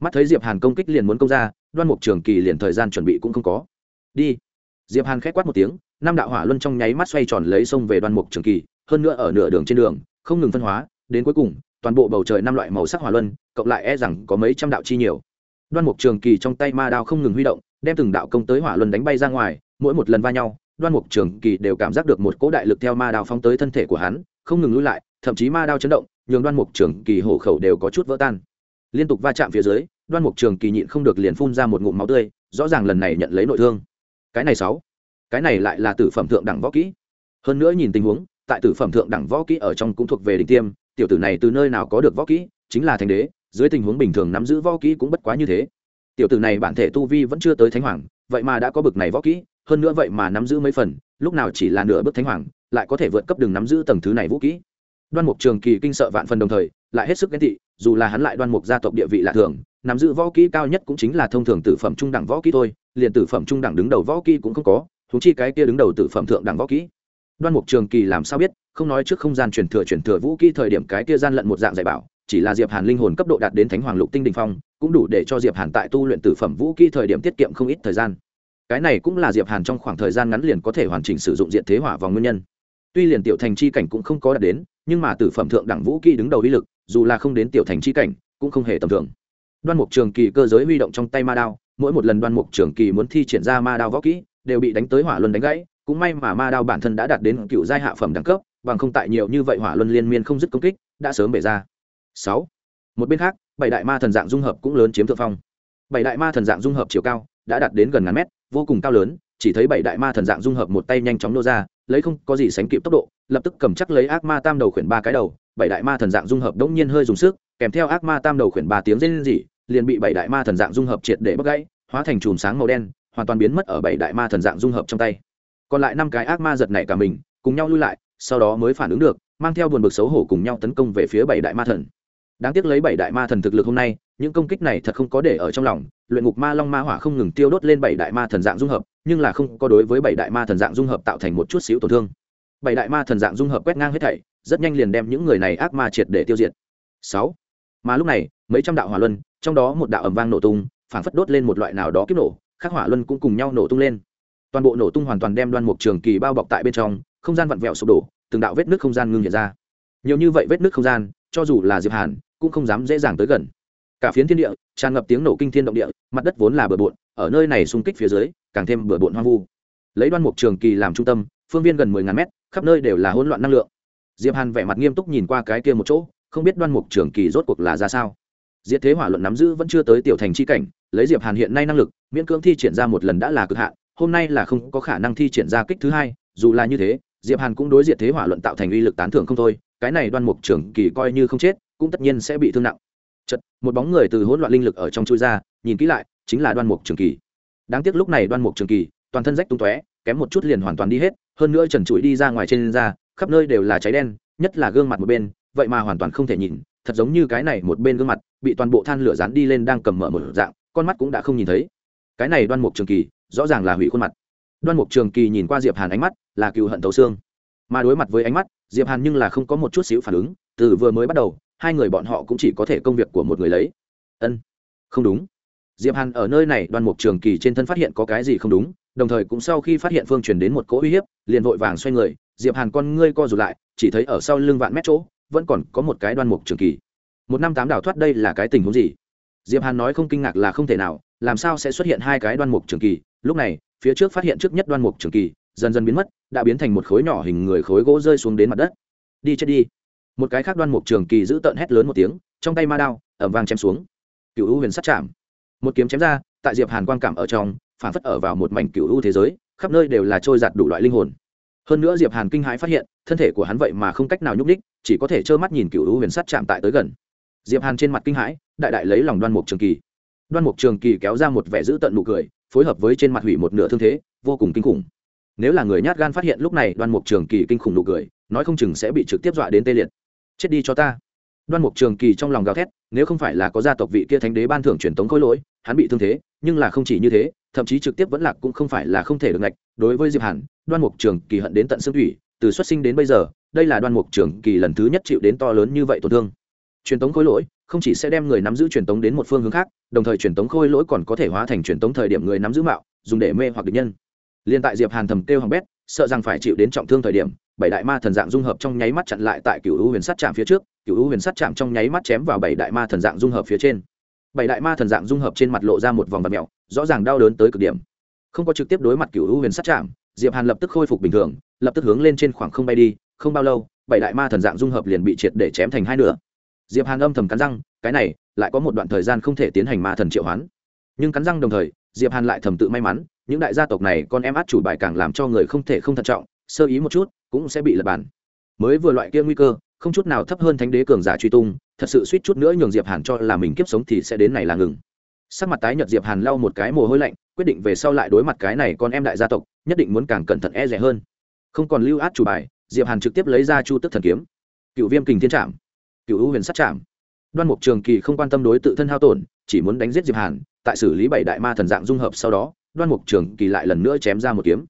Mắt thấy diệp hàn công kích liền muốn công ra, đoan mục trường kỳ liền thời gian chuẩn bị cũng không có. Đi diệp hàn khét quát một tiếng, năm đạo hỏa luân trong nháy mắt xoay tròn lấy sông về đoan mục trường kỳ, hơn nữa ở nửa đường trên đường, không ngừng phân hóa, đến cuối cùng, toàn bộ bầu trời năm loại màu sắc hỏa luân, cộng lại e rằng có mấy trăm đạo chi nhiều. Đoan mục trường kỳ trong tay ma đao không ngừng huy động, đem từng đạo công tới hỏa luân đánh bay ra ngoài, mỗi một lần va nhau, đoan mục trường kỳ đều cảm giác được một cỗ đại lực theo ma đao phóng tới thân thể của hắn, không ngừng lui lại, thậm chí ma đao chấn động, nhường đoan mục trường kỳ hổ khẩu đều có chút vỡ tan. Liên tục va chạm phía dưới, đoan mục trường kỳ nhịn không được liền phun ra một ngụm máu tươi, rõ ràng lần này nhận lấy nội thương cái này sáu, cái này lại là tử phẩm thượng đẳng võ kỹ. Hơn nữa nhìn tình huống, tại tử phẩm thượng đẳng võ kỹ ở trong cũng thuộc về đỉnh tiêm, tiểu tử này từ nơi nào có được võ kỹ, chính là thành đế, dưới tình huống bình thường nắm giữ võ kỹ cũng bất quá như thế. Tiểu tử này bản thể tu vi vẫn chưa tới thánh hoàng, vậy mà đã có bực này võ kỹ, hơn nữa vậy mà nắm giữ mấy phần, lúc nào chỉ là nửa bước thánh hoàng, lại có thể vượt cấp đường nắm giữ tầng thứ này vũ kỹ. Đoan mục trường kỳ kinh sợ vạn phần đồng thời, lại hết sức ghen tị, dù là hắn lại đoan mục gia tộc địa vị lạ thường, nắm giữ võ kỹ cao nhất cũng chính là thông thường tử phẩm trung đẳng võ kỹ thôi liền tử phẩm trung đẳng đứng đầu võ kỹ cũng không có thú chi cái kia đứng đầu tử phẩm thượng đẳng võ kỹ. Đoan mục trường kỳ làm sao biết, không nói trước không gian truyền thừa truyền thừa vũ kỹ thời điểm cái kia gian lận một dạng dạy bảo, chỉ là diệp hàn linh hồn cấp độ đạt đến thánh hoàng lục tinh đình phong, cũng đủ để cho diệp hàn tại tu luyện tử phẩm vũ kỹ thời điểm tiết kiệm không ít thời gian. Cái này cũng là diệp hàn trong khoảng thời gian ngắn liền có thể hoàn chỉnh sử dụng diện thế hỏa vòng nguyên nhân. Tuy liền tiểu thành chi cảnh cũng không có đạt đến, nhưng mà tử phẩm thượng đẳng vũ kỹ đứng đầu uy lực, dù là không đến tiểu thành chi cảnh, cũng không hề tầm thường. Đoan mục trường kỳ cơ giới huy động trong tay ma đao mỗi một lần đoan mục trường kỳ muốn thi triển ra ma đao võ kỹ, đều bị đánh tới hỏa luân đánh gãy. Cũng may mà ma đao bản thân đã đạt đến cựu giai hạ phẩm đẳng cấp, bằng không tại nhiều như vậy hỏa luân liên miên không dứt công kích, đã sớm bể ra. Sáu. Một bên khác, bảy đại ma thần dạng dung hợp cũng lớn chiếm thượng phong. Bảy đại ma thần dạng dung hợp chiều cao đã đạt đến gần ngàn mét, vô cùng cao lớn, chỉ thấy bảy đại ma thần dạng dung hợp một tay nhanh chóng nô ra, lấy không có gì sánh kịp tốc độ, lập tức cầm chắc lấy ác ma tam đầu khuyển ba cái đầu, bảy đại ma thần dạng dung hợp đống nhiên hơi dùng sức, kèm theo ác ma tam đầu khuyển ba tiếng rên rỉ liền bị bảy đại ma thần dạng dung hợp triệt để bóc gãy, hóa thành chùm sáng màu đen, hoàn toàn biến mất ở bảy đại ma thần dạng dung hợp trong tay. Còn lại năm cái ác ma giật nảy cả mình, cùng nhau lui lại, sau đó mới phản ứng được, mang theo buồn bực xấu hổ cùng nhau tấn công về phía bảy đại ma thần. Đáng tiếc lấy bảy đại ma thần thực lực hôm nay, những công kích này thật không có để ở trong lòng, luyện ngục ma long ma hỏa không ngừng tiêu đốt lên bảy đại ma thần dạng dung hợp, nhưng là không có đối với bảy đại ma thần dạng dung hợp tạo thành một chút xíu tổn thương. Bảy đại ma thần dạng dung hợp quét ngang hết thảy, rất nhanh liền đem những người này ác ma triệt để tiêu diệt. Sáu. Mà lúc này, mấy trăm đạo hỏa luân trong đó một đạo ầm vang nổ tung, phảng phất đốt lên một loại nào đó kiếp nổ các hỏa luân cũng cùng nhau nổ tung lên. Toàn bộ nổ tung hoàn toàn đem đoan mục trường kỳ bao bọc tại bên trong, không gian vặn vẹo sụp đổ, từng đạo vết nước không gian ngưng hiện ra. Nhiều như vậy vết nước không gian, cho dù là diệp hàn, cũng không dám dễ dàng tới gần. Cả phiến thiên địa, tràn ngập tiếng nổ kinh thiên động địa, mặt đất vốn là bừa bộn, ở nơi này xung kích phía dưới, càng thêm bừa bộn hoang vu. Lấy đoan mục trường kỳ làm trung tâm, phương viên gần mười ngàn mét, khắp nơi đều là hỗn loạn năng lượng. Diệp hàn vẻ mặt nghiêm túc nhìn qua cái kia một chỗ, không biết đoan mục trường kỳ rốt cuộc là ra sao diệt thế hỏa luận nắm giữ vẫn chưa tới tiểu thành c h i cảnh, lấy diệp hàn hiện nay năng lực, miễn cưỡng thi triển ra một lần đã là cực hạn, hôm nay là không có khả năng thi triển ra kích thứ hai, dù là như thế, diệp hàn cũng đối diệt thế hỏa luận tạo thành uy lực tán thưởng không thôi, cái này đoan mục trưởng kỳ coi như không chết, cũng tất nhiên sẽ bị thương nặng. Chật một bóng người từ hỗn loạn linh lực ở trong chui ra, nhìn kỹ lại, chính là đoan mục trường kỳ. Đáng tiếc lúc này đoan mục trường kỳ, toàn thân rách tung tóe, kém một chút liền hoàn toàn đi hết, hơn nữa trần trụi đi ra ngoài trên da, khắp nơi đều là cháy đen, nhất là gương mặt một bên, vậy mà hoàn toàn không thể nhìn thật giống như cái này một bên gương mặt, bị toàn bộ than lửa dán đi lên đang cầm mở một dạng, con mắt cũng đã không nhìn thấy. Cái này đoan mục trường kỳ, rõ ràng là hủy khuôn mặt. Đoan mục trường kỳ nhìn qua diệp hàn ánh mắt, là cựu hận thấu xương. Mà đối mặt với ánh mắt, diệp hàn nhưng là không có một chút xíu phản ứng, từ vừa mới bắt đầu, hai người bọn họ cũng chỉ có thể công việc của một người lấy. Ân, không đúng. Diệp hàn ở nơi này, đoan mục trường kỳ trên thân phát hiện có cái gì không đúng, đồng thời cũng sau khi phát hiện phương truyền đến một cỗ uy hiếp, liền vội vàng xoay người. Diệp hàn con ngươi co rụt lại, chỉ thấy ở sau lưng vạn mét chỗ vẫn còn có một cái đoan mục trường kỳ. Một năm tám đào thoát đây là cái tình huống gì? Diệp hàn nói không kinh ngạc là không thể nào, làm sao sẽ xuất hiện hai cái đoan mục trường kỳ? Lúc này, phía trước phát hiện trước nhất đoan mục trường kỳ, dần dần biến mất, đã biến thành một khối nhỏ hình người khối gỗ rơi xuống đến mặt đất. Đi chết đi. Một cái khác đoan mục trường kỳ giữ tợn hét lớn một tiếng, trong tay ma đao ẩm vang chém xuống. Cựu u huyền sắt chạm. Một kiếm chém ra, tại diệp hàn quang cảm ở trong, phản phất ở vào một mảnh cựu u thế giới, khắp nơi đều là trôi giạt đủ loại linh hồn. Hơn nữa diệp hàn kinh hãi phát hiện, thân thể của hắn vậy mà không cách nào nhúc đích chỉ có thể trơ mắt nhìn cựu u huyền sắt chạm tại tới gần. Diệp hàn trên mặt kinh hãi, đại đại lấy lòng đoan mục trường kỳ. Đoan mục trường kỳ kéo ra một vẻ giữ tận nụ cười, phối hợp với trên mặt hủy một nửa thương thế, vô cùng kinh khủng. Nếu là người nhát gan phát hiện lúc này đoan mục trường kỳ kinh khủng nụ cười, nói không chừng sẽ bị trực tiếp dọa đến tê liệt. Chết đi cho ta. Đoan mục trường kỳ trong lòng gào thét, nếu không phải là có gia tộc vị kia thánh đế ban thưởng truyền tống khôi lỗi, hắn bị thương thế, nhưng là không chỉ như thế, thậm chí trực tiếp vẫn lạc cũng không phải là không thể được ngạch. Đối với diệp hàn, đoan mục trường kỳ hận đến tận xương thủy từ xuất sinh đến bây giờ, đây là đoan mục trường kỳ lần thứ nhất chịu đến to lớn như vậy tổn thương. Truyền tống khối lỗi, không chỉ sẽ đem người nắm giữ truyền tống đến một phương hướng khác, đồng thời truyền tống khôi lỗi còn có thể hóa thành truyền tống thời điểm người nắm giữ mạo, dùng để mê hoặc địch nhân. Liên tại diệp hàn thầm kêu hằng bét, sợ rằng phải chịu đến trọng thương thời điểm, bảy đại ma thần dạng dung hợp trong nháy mắt chặn lại tại cựu u huyền sắt chạm phía trước cựu u huyền sắt chạm trong nháy mắt chém vào bảy đại ma thần dạng dung hợp phía trên. Bảy đại ma thần dạng dung hợp trên mặt lộ ra một vòng vật mẹo rõ ràng đau đớn tới cực điểm. Không có trực tiếp đối mặt cựu u huyền sắt chạm diệp hàn lập tức khôi phục bình thường lập tức hướng lên trên khoảng không bay đi, không bao lâu, bảy đại ma thần dạng dung hợp liền bị triệt để chém thành hai nửa. Diệp hàn âm thầm cắn răng, cái này lại có một đoạn thời gian không thể tiến hành ma thần triệu hoán. Nhưng cắn răng đồng thời, diệp hàn lại thầm tự may mắn, những đại gia tộc này con em át chủ bài càng làm cho người không thể không thận trọng, sơ ý một chút, cũng sẽ bị lật bản. mới vừa loại kia nguy cơ, không chút nào thấp hơn thánh đế cường giả truy tung, thật sự suýt chút nữa nhường diệp hàn cho là mình kiếp sống thì sẽ đến này là ngừng. Sắc mặt tái nhợt diệp hàn lau một cái mồ hôi lạnh, quyết định về sau lại đối mặt cái này con em đại gia tộc, nhất định muốn càng cẩn thận e rẻ hơn không còn lưu át chủ bài, diệp hàn trực tiếp lấy ra chu tức thần kiếm. Cựu viêm kình thiên trạm cựu ưu huyền sát trạm đoan mục trường kỳ không quan tâm đối tự thân hao tổn, chỉ muốn đánh giết diệp hàn, tại xử lý bảy đại ma thần dạng dung hợp sau đó, đoan mục trường kỳ lại lần nữa chém ra một kiếm.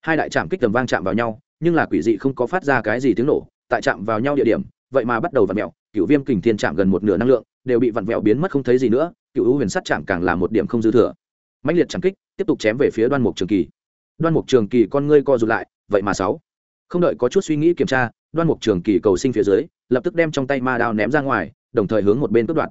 Hai đại trạm kích tầm vang chạm vào nhau, nhưng là quỷ dị không có phát ra cái gì tiếng nổ, tại chạm vào nhau địa điểm, vậy mà bắt đầu vặn vẹo cựu viêm kình thiên chạm gần một nửa năng lượng, đều bị vặn vẹo biến mất không thấy gì nữa, cựu ưu huyền sắt chạm càng là một điểm không dư thừa. Mãnh liệt chạm kích, tiếp tục chém về phía đoan mục trường kỳ. Đoan mục trường kỳ con ngươi co rụt lại vậy mà sáu. Không đợi có chút suy nghĩ kiểm tra, đoan mục trường kỳ cầu sinh phía dưới, lập tức đem trong tay ma đao ném ra ngoài, đồng thời hướng một bên cướp đoạt.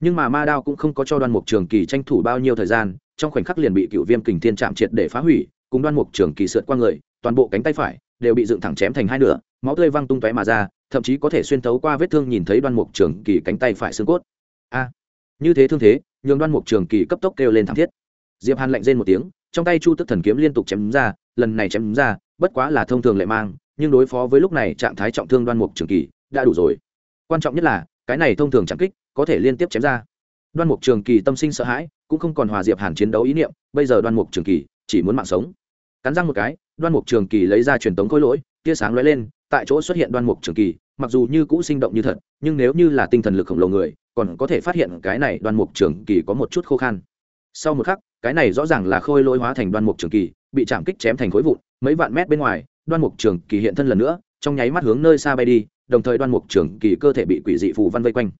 Nhưng mà ma đao cũng không có cho đoan mục trường kỳ tranh thủ bao nhiêu thời gian, trong khoảnh khắc liền bị cựu viêm kình thiên chạm triệt để phá hủy, cùng đoan mục trường kỳ sượt qua người, toàn bộ cánh tay phải đều bị dựng thẳng chém thành hai nửa, máu tươi văng tung tóe mà ra, thậm chí có thể xuyên thấu qua vết thương nhìn thấy đoan mục trường kỳ cánh tay phải xương cốt. A! Như thế thương thế, nhường đoan mục trường kỳ cấp tốc kêu lên thảm thiết. Diệp hàn lạnh rên một tiếng, trong tay chu tức thần kiếm liên tục chém ra, lần này chém ra bất quá là thông thường lệ mang, nhưng đối phó với lúc này trạng thái trọng thương đoan mục trường kỳ đã đủ rồi. Quan trọng nhất là, cái này thông thường chẳng kích có thể liên tiếp chém ra. Đoan mục trường kỳ tâm sinh sợ hãi, cũng không còn hòa diệp hàn chiến đấu ý niệm, bây giờ đoan mục trường kỳ chỉ muốn mạng sống. Cắn răng một cái, đoan mục trường kỳ lấy ra truyền tống khối lỗi, tia sáng lóe lên, tại chỗ xuất hiện đoan mục trường kỳ, mặc dù như cũ sinh động như thật, nhưng nếu như là tinh thần lực khổng lồ người, còn có thể phát hiện cái này đoan mục trường kỳ có một chút khô khan. Sau một khắc, cái này rõ ràng là khôi lỗi hóa thành đoan mục trường kỳ, bị chạm kích chém thành khối vụn mấy vạn mét bên ngoài, đoan mục trường kỳ hiện thân lần nữa, trong nháy mắt hướng nơi xa bay đi, đồng thời đoan mục trường kỳ cơ thể bị quỷ dị phù văn vây quanh.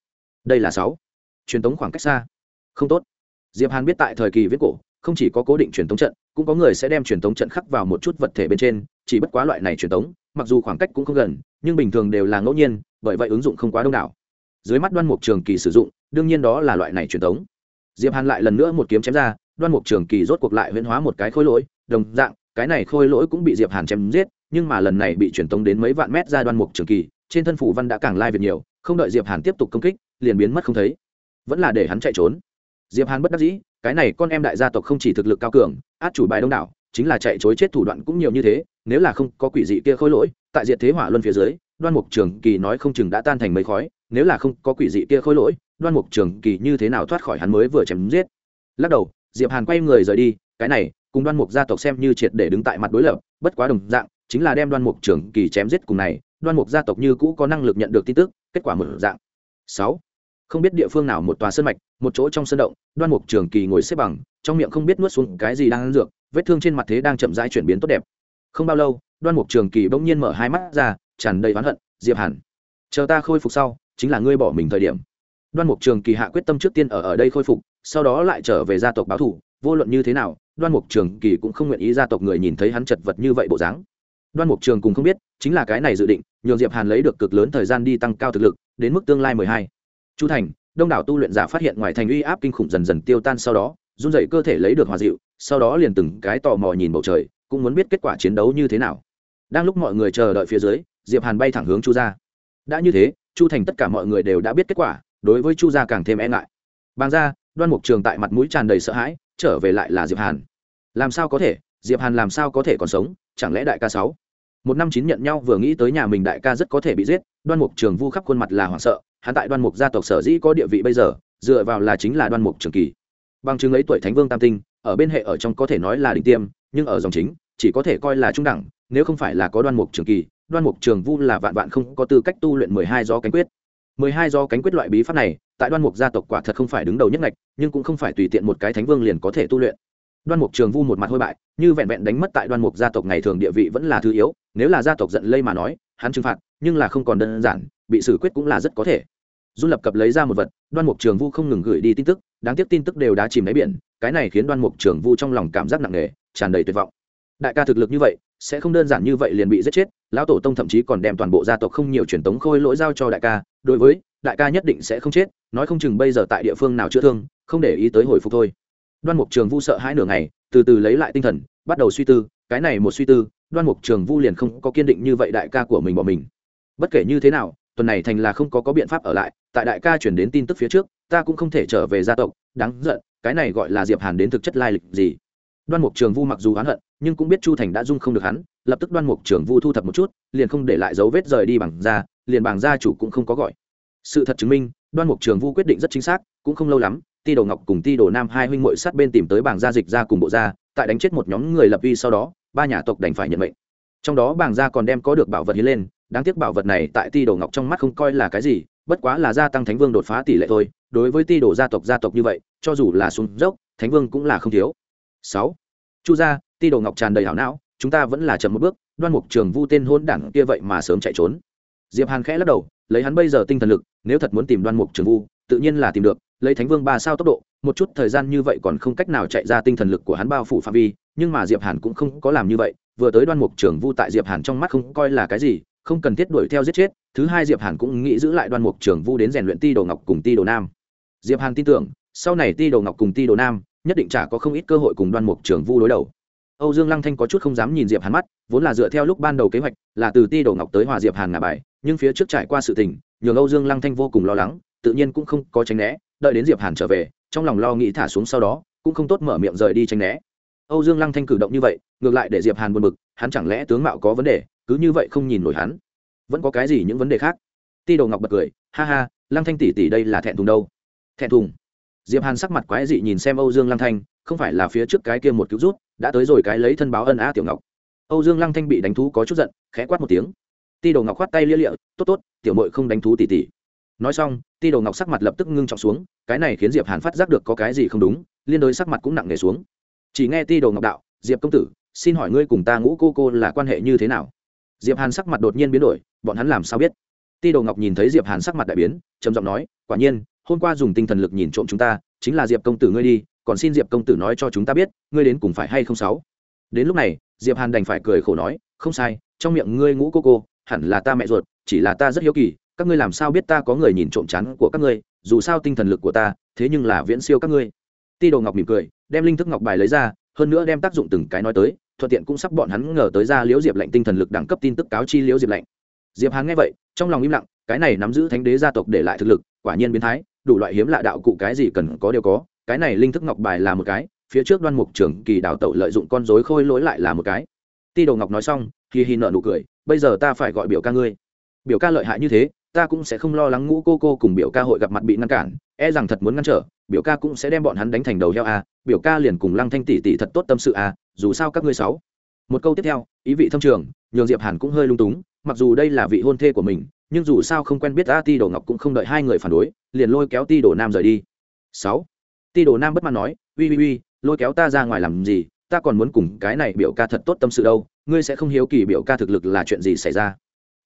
Đây là sáu. Truyền tống khoảng cách xa. Không tốt. Diệp hàn biết tại thời kỳ viết cổ, không chỉ có cố định truyền tống trận, cũng có người sẽ đem truyền tống trận khắc vào một chút vật thể bên trên, chỉ bất quá loại này truyền tống, mặc dù khoảng cách cũng không gần, nhưng bình thường đều là ngẫu nhiên, bởi vậy ứng dụng không quá đông đảo. Dưới mắt đoan mục trường kỳ sử dụng, đương nhiên đó là loại này truyền tống. Diệp hàn lại lần nữa một kiếm chém ra, đoan mục trường kỳ rốt cuộc lại huyễn hóa một cái khối lỗi, đồng dạng cái này khôi lỗi cũng bị diệp hàn chém giết, nhưng mà lần này bị truyền tống đến mấy vạn mét ra đoan mục trường kỳ, trên thân phủ văn đã càng lai việc nhiều, không đợi diệp hàn tiếp tục công kích, liền biến mất không thấy. Vẫn là để hắn chạy trốn. Diệp hàn bất đắc dĩ, cái này con em đại gia tộc không chỉ thực lực cao cường, át chủ bài đông đảo, chính là chạy chối chết thủ đoạn cũng nhiều như thế, nếu là không có quỷ dị kia khôi lỗi, tại diệt thế hỏa luân phía dưới, đoan mục trường kỳ nói không chừng đã tan thành mây khói, nếu là không có quỷ dị kia khôi lỗi, đoan mục trường kỳ như thế nào thoát khỏi hắn mới vừa chém giết. Lắc đầu, diệp hàn quay người rời đi, cái này cùng đoan mục gia tộc xem như triệt để đứng tại mặt đối lập, bất quá đồng dạng, chính là đem đoan mục trưởng kỳ chém giết cùng này, đoan mục gia tộc như cũ có năng lực nhận được tin tức, kết quả một dạng. Sáu, không biết địa phương nào một tòa sơn mạch, một chỗ trong sân động, đoan mục trường kỳ ngồi xếp bằng, trong miệng không biết nuốt xuống cái gì đang ăn dược, vết thương trên mặt thế đang chậm rãi chuyển biến tốt đẹp. Không bao lâu, đoan mục trường kỳ bỗng nhiên mở hai mắt ra, tràn đầy oán hận, diệp hàn, chờ ta khôi phục sau, chính là ngươi bỏ mình thời điểm. Đoan mục trường kỳ hạ quyết tâm trước tiên ở ở đây khôi phục, sau đó lại trở về gia tộc báo thủ vô luận như thế nào đoan mục trường kỳ cũng không nguyện ý gia tộc người nhìn thấy hắn chật vật như vậy bộ dáng. Đoan mục trường cùng không biết, chính là cái này dự định, nhường diệp hàn lấy được cực lớn thời gian đi tăng cao thực lực, đến mức tương lai mười hai. Chu thành, đông đảo tu luyện giả phát hiện ngoài thành uy áp kinh khủng dần dần tiêu tan sau đó, run dậy cơ thể lấy được hòa dịu, sau đó liền từng cái tò mò nhìn bầu trời, cũng muốn biết kết quả chiến đấu như thế nào. Đang lúc mọi người chờ đợi phía dưới, diệp hàn bay thẳng hướng chu gia. Đã như thế, chu thành tất cả mọi người đều đã biết kết quả, đối với chu gia càng thêm e ngại. Bàng ra đoan mục trường tại mặt mũi tràn đầy sợ hãi, trở về lại là diệp hàn làm sao có thể? Diệp hàn làm sao có thể còn sống? Chẳng lẽ đại ca sáu? Một năm chín nhận nhau vừa nghĩ tới nhà mình đại ca rất có thể bị giết, đoan mục trường vu khắp khuôn mặt là hoảng sợ, hắn tại đoan mục gia tộc sở dĩ có địa vị bây giờ, dựa vào là chính là đoan mục trường kỳ. Bằng chứng ấy tuổi thánh vương tam tinh, ở bên hệ ở trong có thể nói là đỉnh tiêm, nhưng ở dòng chính, chỉ có thể coi là trung đẳng, nếu không phải là có đoan mục trường kỳ, đoan mục trường vu là vạn vạn không có tư cách tu luyện mười hai do cánh quyết. mười hai do cánh quyết loại bí pháp này, tại đoan mục gia tộc quả thật không phải đứng đầu nhất ngạch, nhưng cũng không phải tùy tiện một cái thánh vương liền có thể tu luyện đoan mục trường vu một mặt hôi bại, như vẹn vẹn đánh mất tại đoan mục gia tộc ngày thường địa vị vẫn là thứ yếu, nếu là gia tộc giận lây mà nói, hắn trừng phạt, nhưng là không còn đơn giản, bị xử quyết cũng là rất có thể. Du lập cập lấy ra một vật, đoan mục trường vu không ngừng gửi đi tin tức, đáng tiếc tin tức đều đã chìm đáy biển, cái này khiến đoan mục trường vu trong lòng cảm giác nặng nề, tràn đầy tuyệt vọng. Đại ca thực lực như vậy, sẽ không đơn giản như vậy liền bị giết chết, lão tổ tông thậm chí còn đem toàn bộ gia tộc không nhiều truyền tống khôi lỗi giao cho đại ca, đối với, đại ca nhất định sẽ không chết, nói không chừng bây giờ tại địa phương nào chữa thương, không để ý tới hồi phục thôi đoan mục trường vu sợ hãi nửa ngày, từ từ lấy lại tinh thần, bắt đầu suy tư, cái này một suy tư, đoan mục trường vu liền không có kiên định như vậy đại ca của mình bỏ mình. Bất kể như thế nào, tuần này thành là không có có biện pháp ở lại, tại đại ca chuyển đến tin tức phía trước, ta cũng không thể trở về gia tộc, đáng giận, cái này gọi là diệp hàn đến thực chất lai lịch gì? Đoan mục trường vu mặc dù oán hận, nhưng cũng biết chu thành đã dung không được hắn, lập tức đoan mục trường vu thu thập một chút, liền không để lại dấu vết rời đi bằng ra liền bằng gia chủ cũng không có gọi. Sự thật chứng minh, đoan mục trường vu quyết định rất chính xác, cũng không lâu lắm ti đồ ngọc cùng ti đồ nam hai huynh muội sát bên tìm tới bảng gia dịch ra cùng bộ gia, tại đánh chết một nhóm người lập uy sau đó, ba nhà tộc đành phải nhận mệnh. Trong đó bảng gia còn đem có được bảo vật hiến lên, đáng tiếc bảo vật này tại ti đồ ngọc trong mắt không coi là cái gì, bất quá là gia tăng thánh vương đột phá tỷ lệ thôi, đối với ti đồ gia tộc gia tộc như vậy, cho dù là xuống dốc, thánh vương cũng là không thiếu. Sáu, chu gia, ti đồ ngọc tràn đầy hảo não, chúng ta vẫn là chậm một bước, đoan mục trường vu tên hôn đảng kia vậy mà sớm chạy trốn. Diệp hàn khẽ lắc đầu, lấy hắn bây giờ tinh thần lực, nếu thật muốn tìm đoan mục trường vu, tự nhiên là tìm được lấy thánh vương ba sao tốc độ, một chút thời gian như vậy còn không cách nào chạy ra tinh thần lực của hắn bao phủ phạm vi, nhưng mà diệp hàn cũng không có làm như vậy, vừa tới đoan mục trường vu tại diệp hàn trong mắt không coi là cái gì, không cần thiết đuổi theo giết chết, thứ hai diệp hàn cũng nghĩ giữ lại đoan mục trường vu đến rèn luyện ti đồ ngọc cùng ti đồ nam. Diệp hàn tin tưởng, sau này ti đồ ngọc cùng ti đồ nam, nhất định chả có không ít cơ hội cùng đoan mục trường vu đối đầu. Âu dương lăng thanh có chút không dám nhìn diệp hàn mắt, vốn là dựa theo lúc ban đầu kế hoạch, là từ ti đồ ngọc tới hòa diệp hàn ngả bài, nhưng phía trước trải qua sự tình, nhường âu dương lăng thanh vô cùng lo lắng, tự nhiên cũng không có tránh né đợi đến diệp hàn trở về, trong lòng lo nghĩ thả xuống sau đó, cũng không tốt mở miệng rời đi tránh né. Âu dương lăng thanh cử động như vậy, ngược lại để diệp hàn buồn bực, hắn chẳng lẽ tướng mạo có vấn đề, cứ như vậy không nhìn nổi hắn. Vẫn có cái gì những vấn đề khác? Ti đồ ngọc bật cười, ha ha, lăng thanh tỷ tỷ đây là thẹn thùng đâu? Thẹn thùng? Diệp hàn sắc mặt quái dị nhìn xem âu dương lăng thanh, không phải là phía trước cái kia một cứu rút, đã tới rồi cái lấy thân báo ân á tiểu ngọc. Âu dương lăng thanh bị đánh thú có chút giận, khẽ quát một tiếng. Ti đồ ngọc khoát tay lia lịa, tốt tốt, tiểu mội không đánh thú tỷ tỷ nói xong, ti đồ ngọc sắc mặt lập tức ngưng trọng xuống, cái này khiến diệp hàn phát giác được có cái gì không đúng, liên đối sắc mặt cũng nặng nề xuống. Chỉ nghe ti đồ ngọc đạo, diệp công tử, xin hỏi ngươi cùng ta ngũ cô cô là quan hệ như thế nào? Diệp hàn sắc mặt đột nhiên biến đổi, bọn hắn làm sao biết? Ti đồ ngọc nhìn thấy diệp hàn sắc mặt đại biến, trầm giọng nói, quả nhiên, hôm qua dùng tinh thần lực nhìn trộm chúng ta, chính là diệp công tử ngươi đi, còn xin diệp công tử nói cho chúng ta biết, ngươi đến cùng phải hay không sáu đến lúc này, diệp hàn đành phải cười khổ nói, không sai, trong miệng ngươi ngũ cô cô, hẳn là ta mẹ ruột, chỉ là ta rất hiếu kỳ các ngươi làm sao biết ta có người nhìn trộm chán của các ngươi, dù sao tinh thần lực của ta, thế nhưng là viễn siêu các ngươi. Ti đồ ngọc mỉm cười, đem linh thức ngọc bài lấy ra, hơn nữa đem tác dụng từng cái nói tới, thuận tiện cũng sắp bọn hắn ngờ tới ra liễu diệp lệnh tinh thần lực đẳng cấp tin tức cáo chi liễu diệp lệnh diệp Hán nghe vậy, trong lòng im lặng, cái này nắm giữ thánh đế gia tộc để lại thực lực, quả nhiên biến thái, đủ loại hiếm lạ đạo cụ cái gì cần có đều có, cái này linh thức ngọc bài là một cái, phía trước đoan mục trưởng kỳ đào tẩu lợi dụng con dối khôi lỗi lại là một cái. Ti đồ ngọc nói xong hi hì nợ nụ cười, bây giờ ta phải gọi biểu ca ngươi. Biểu ca lợi hại như thế ta cũng sẽ không lo lắng ngũ cô cô cùng biểu ca hội gặp mặt bị ngăn cản e rằng thật muốn ngăn trở, biểu ca cũng sẽ đem bọn hắn đánh thành đầu heo à. biểu ca liền cùng lăng thanh tỷ tỷ thật tốt tâm sự à. dù sao các ngươi sáu một câu tiếp theo, ý vị thâm trường, nhường diệp hàn cũng hơi lung túng, mặc dù đây là vị hôn thê của mình, nhưng dù sao không quen biết Ta ti đồ ngọc cũng không đợi hai người phản đối, liền lôi kéo ti đồ nam rời đi sáu ti đồ nam bất mãn nói, uy uy uy, lôi kéo ta ra ngoài làm gì ta còn muốn cùng cái này biểu ca thật tốt tâm sự đâu, ngươi sẽ không hiếu kỳ biểu ca thực lực là chuyện gì xảy ra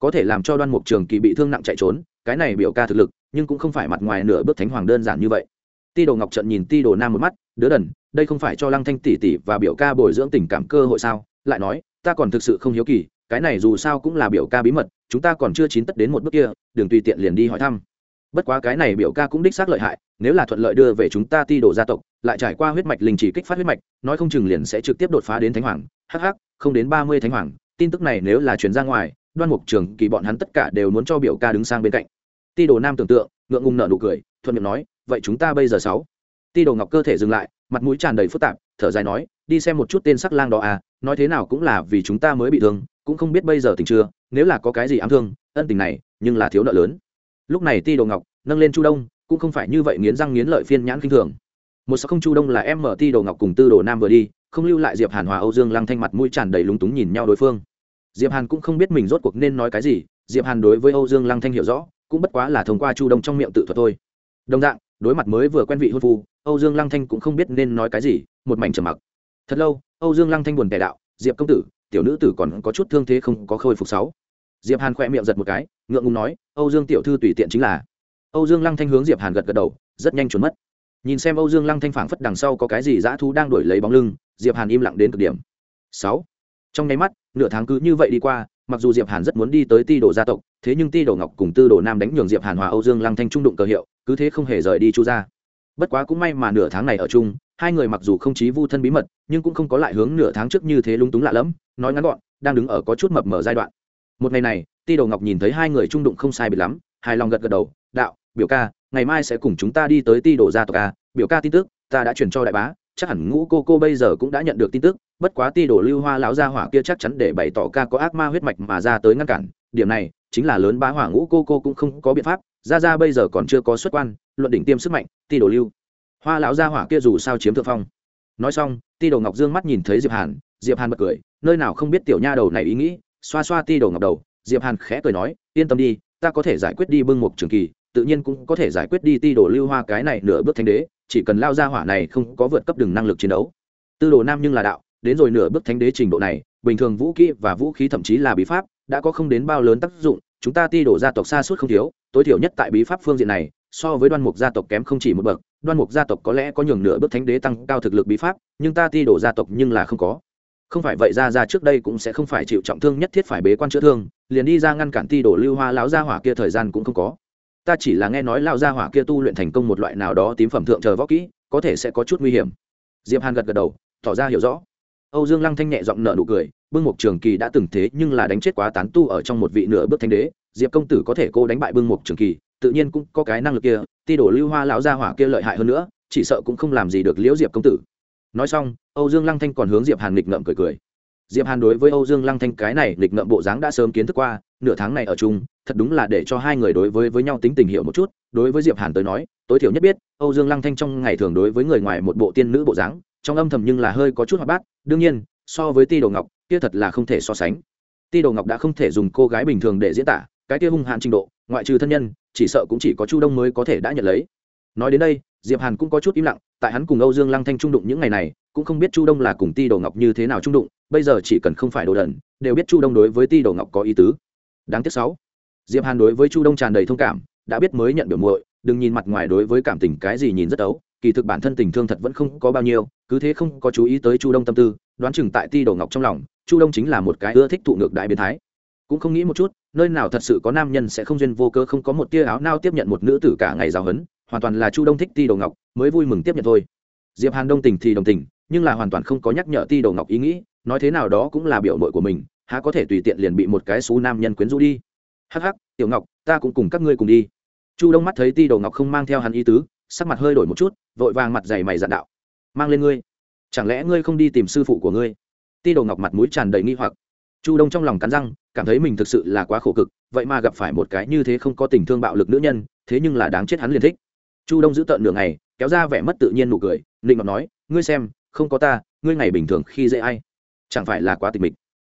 có thể làm cho đoan mục trường kỳ bị thương nặng chạy trốn, cái này biểu ca thực lực, nhưng cũng không phải mặt ngoài nửa bước thánh hoàng đơn giản như vậy. Ti đồ ngọc trận nhìn ti đồ nam một mắt, đứa đần, đây không phải cho lăng thanh tỷ tỷ và biểu ca bồi dưỡng tình cảm cơ hội sao? Lại nói, ta còn thực sự không hiếu kỳ, cái này dù sao cũng là biểu ca bí mật, chúng ta còn chưa chín tất đến một bước kia, đừng tùy tiện liền đi hỏi thăm. Bất quá cái này biểu ca cũng đích xác lợi hại, nếu là thuận lợi đưa về chúng ta ti đồ gia tộc, lại trải qua huyết mạch linh chỉ kích phát huyết mạch, nói không chừng liền sẽ trực tiếp đột phá đến thánh hoàng. Hh không đến ba mươi thánh hoàng, tin tức này nếu là chuyển ra ngoài đoan mục trường kỳ bọn hắn tất cả đều muốn cho biểu ca đứng sang bên cạnh. Ti đồ nam tưởng tượng, ngượng ngùng nở nụ cười, thuận miệng nói, vậy chúng ta bây giờ sáu? Ti đồ ngọc cơ thể dừng lại, mặt mũi tràn đầy phức tạp, thở dài nói, đi xem một chút tên sắc lang đó à nói thế nào cũng là vì chúng ta mới bị thương, cũng không biết bây giờ tình chưa, nếu là có cái gì ám thương, ân tình này, nhưng là thiếu nợ lớn. Lúc này ti đồ ngọc nâng lên chu đông, cũng không phải như vậy nghiến răng nghiến lợi phiên nhãn kinh thường. Một số không chu đông là em mở ti đồ ngọc cùng tư đồ nam vừa đi, không lưu lại diệp hàn hòa âu dương lăng thanh mặt mũi tràn đầy lúng túng nhìn nhau đối phương diệp hàn cũng không biết mình rốt cuộc nên nói cái gì, diệp hàn đối với âu dương lăng thanh hiểu rõ, cũng bất quá là thông qua chu đông trong miệng tự thuật thôi. Đồng dạng, đối mặt mới vừa quen vị hôn phu, âu dương lăng thanh cũng không biết nên nói cái gì, một mảnh trầm mặc. Thật lâu, âu dương lăng thanh buồn tẻ đạo, diệp công tử, tiểu nữ tử còn có chút thương thế không có khôi phục sáu. Diệp hàn khỏe miệng giật một cái, ngượng ngùng nói, âu dương tiểu thư tùy tiện chính là. Âu dương lăng thanh hướng diệp hàn gật gật đầu, rất nhanh trốn mất. Nhìn xem âu dương lăng thanh phảng phất đằng sau có cái gì dã thú đang đuổi lấy bóng lưng, diệp hàn im lặng đến cực điểm. Sáu. Trong nháy mắt nửa tháng cứ như vậy đi qua, mặc dù diệp hàn rất muốn đi tới ti đồ gia tộc, thế nhưng ti đồ ngọc cùng tư đồ nam đánh nhường diệp hàn hòa âu dương lăng thanh trung đụng cờ hiệu, cứ thế không hề rời đi chu ra bất quá cũng may mà nửa tháng này ở chung, hai người mặc dù không chí vu thân bí mật, nhưng cũng không có lại hướng nửa tháng trước như thế lung túng lạ lẫm, nói ngắn gọn, đang đứng ở có chút mập mở giai đoạn. Một ngày này, ti đồ ngọc nhìn thấy hai người trung đụng không sai biệt lắm, hài lòng gật gật đầu, đạo, biểu ca, ngày mai sẽ cùng chúng ta đi tới ti đồ gia tộc a, biểu ca tin tức, ta đã chuyển cho đại bá chắc hẳn ngũ cô cô bây giờ cũng đã nhận được tin tức, bất quá ti đồ lưu hoa lão gia hỏa kia chắc chắn để bày tỏ ca có ác ma huyết mạch mà ra tới ngăn cản, điểm này chính là lớn bá hỏa ngũ cô cô cũng không có biện pháp, ra ra bây giờ còn chưa có xuất quan, luận đỉnh tiêm sức mạnh, ti đồ lưu hoa lão gia hỏa kia dù sao chiếm thượng phong. Nói xong, ti đồ ngọc dương mắt nhìn thấy diệp hàn diệp hàn bật cười, nơi nào không biết tiểu nha đầu này ý nghĩ, xoa xoa ti đồ ngọc đầu, diệp hàn khẽ cười nói, yên tâm đi, ta có thể giải quyết đi bưng một trường kỳ tự nhiên cũng có thể giải quyết đi ti đồ lưu hoa cái này nửa bước thánh đế, chỉ cần lao ra hỏa này không có vượt cấp đường năng lực chiến đấu. Tư đồ nam nhưng là đạo, đến rồi nửa bước thánh đế trình độ này, bình thường vũ kỹ và vũ khí thậm chí là bí pháp, đã có không đến bao lớn tác dụng, chúng ta ti đổ gia tộc xa suốt không thiếu, tối thiểu nhất tại bí pháp phương diện này, so với đoan mục gia tộc kém không chỉ một bậc, đoan mục gia tộc có lẽ có nhường nửa bước thánh đế tăng cao thực lực bí pháp, nhưng ta ti đổ gia tộc nhưng là không có. Không phải vậy ra ra trước đây cũng sẽ không phải chịu trọng thương nhất thiết phải bế quan chữa thương, liền đi ra ngăn cản ti đổ lưu hoa lão gia hỏa kia thời gian cũng không có ta chỉ là nghe nói lão gia hỏa kia tu luyện thành công một loại nào đó tím phẩm thượng chờ võ kỹ, có thể sẽ có chút nguy hiểm. Diệp hàn gật gật đầu, tỏ ra hiểu rõ. Âu dương lăng thanh nhẹ giọng nở nụ cười, bưng mục trường kỳ đã từng thế nhưng là đánh chết quá tán tu ở trong một vị nửa bước thánh đế, diệp công tử có thể cô đánh bại bưng mục trường kỳ, tự nhiên cũng có cái năng lực kia, ti đổ lưu hoa lão gia hỏa kia lợi hại hơn nữa, chỉ sợ cũng không làm gì được liễu diệp công tử. Nói xong, âu dương lăng thanh còn hướng diệp hàn nghịch ngợm cười cười diệp hàn đối với âu dương lăng thanh cái này lịch ngợm bộ dáng đã sớm kiến thức qua, nửa tháng này ở chung, thật đúng là để cho hai người đối với với nhau tính tình hiểu một chút. Đối với diệp hàn tới nói, tối thiểu nhất biết, âu dương lăng thanh trong ngày thường đối với người ngoài một bộ tiên nữ bộ dáng, trong âm thầm nhưng là hơi có chút hoạt bát. Đương nhiên, so với ti đồ ngọc, kia thật là không thể so sánh. Ti đồ ngọc đã không thể dùng cô gái bình thường để diễn tả, cái kia hung hãn trình độ, ngoại trừ thân nhân, chỉ sợ cũng chỉ có chu đông mới có thể đã nhận lấy. Nói đến đây, diệp hàn cũng có chút im lặng, tại hắn cùng âu dương lăng thanh trung đụng những ngày này, cũng không biết chu đông là cùng ti đồ ngọc như thế nào trung đụng bây giờ chỉ cần không phải đồ đần, đều biết chu đông đối với ti đồ ngọc có ý tứ. Đáng tiếc sáu. Diệp hàn đối với chu đông tràn đầy thông cảm, đã biết mới nhận biểu muội, đừng nhìn mặt ngoài đối với cảm tình cái gì nhìn rất ấu, kỳ thực bản thân tình thương thật vẫn không có bao nhiêu, cứ thế không có chú ý tới chu đông tâm tư, đoán chừng tại ti đồ ngọc trong lòng, chu đông chính là một cái ưa thích thụ ngược đại biến thái. Cũng không nghĩ một chút, nơi nào thật sự có nam nhân sẽ không duyên vô cơ không có một tia áo nao tiếp nhận một nữ tử cả ngày giáo hấn hoàn toàn là chu đông thích ti đồ ngọc, mới vui mừng tiếp nhận thôi. Diệp hàn đông tình thì đồng tình, nhưng là hoàn toàn không có nhắc nhở ti đồ ngọc ý nghĩ nói thế nào đó cũng là biểu mội của mình, há có thể tùy tiện liền bị một cái xú nam nhân quyến rũ đi. Hắc hắc, tiểu ngọc, ta cũng cùng các ngươi cùng đi. Chu đông mắt thấy ti đồ ngọc không mang theo hắn ý tứ, sắc mặt hơi đổi một chút, vội vàng mặt dày mày dạn đạo. Mang lên ngươi. Chẳng lẽ ngươi không đi tìm sư phụ của ngươi? Ti đồ ngọc mặt mũi tràn đầy nghi hoặc. Chu đông trong lòng cắn răng, cảm thấy mình thực sự là quá khổ cực, vậy mà gặp phải một cái như thế không có tình thương bạo lực nữ nhân, thế nhưng là đáng chết hắn liền thích. Chu đông giữ tợn nửa ngày, kéo ra vẻ mất tự nhiên nụ cười, nịnh ngọc nói, ngươi xem, không có ta, ngươi ngày bình thường khi dễ ai? Chẳng phải là quá tịch mịch.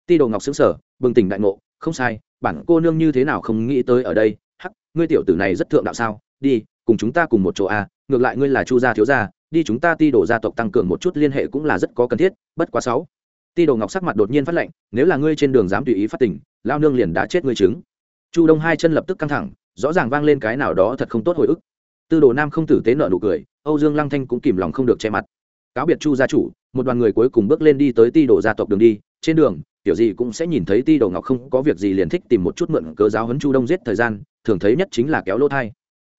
Ti đồ ngọc xứng sở bừng tỉnh đại ngộ không sai bản cô nương như thế nào không nghĩ tới ở đây. Hắc ngươi tiểu tử này rất thượng đạo sao? Đi cùng chúng ta cùng một chỗ a à, ngược lại ngươi là chu gia thiếu gia đi chúng ta ti Đồ gia tộc tăng cường một chút liên hệ cũng là rất có cần thiết bất quá sáu. Ti đồ ngọc sắc mặt đột nhiên phát lệnh nếu là ngươi trên đường dám tùy ý phát tỉnh lao nương liền đã chết ngươi chứng. Chu đông hai chân lập tức căng thẳng rõ ràng vang lên cái nào đó thật không tốt hồi ức. Tư đồ nam không tử tế nợ nụ cười âu dương lăng thanh cũng kìm lòng không được che mặt cáo biệt chu gia chủ, một đoàn người cuối cùng bước lên đi tới ti đồ gia tộc đường đi. Trên đường, tiểu gì cũng sẽ nhìn thấy ti đồ ngọc không có việc gì liền thích tìm một chút mượn cớ giáo huấn chu đông giết thời gian, thường thấy nhất chính là kéo lỗ thai.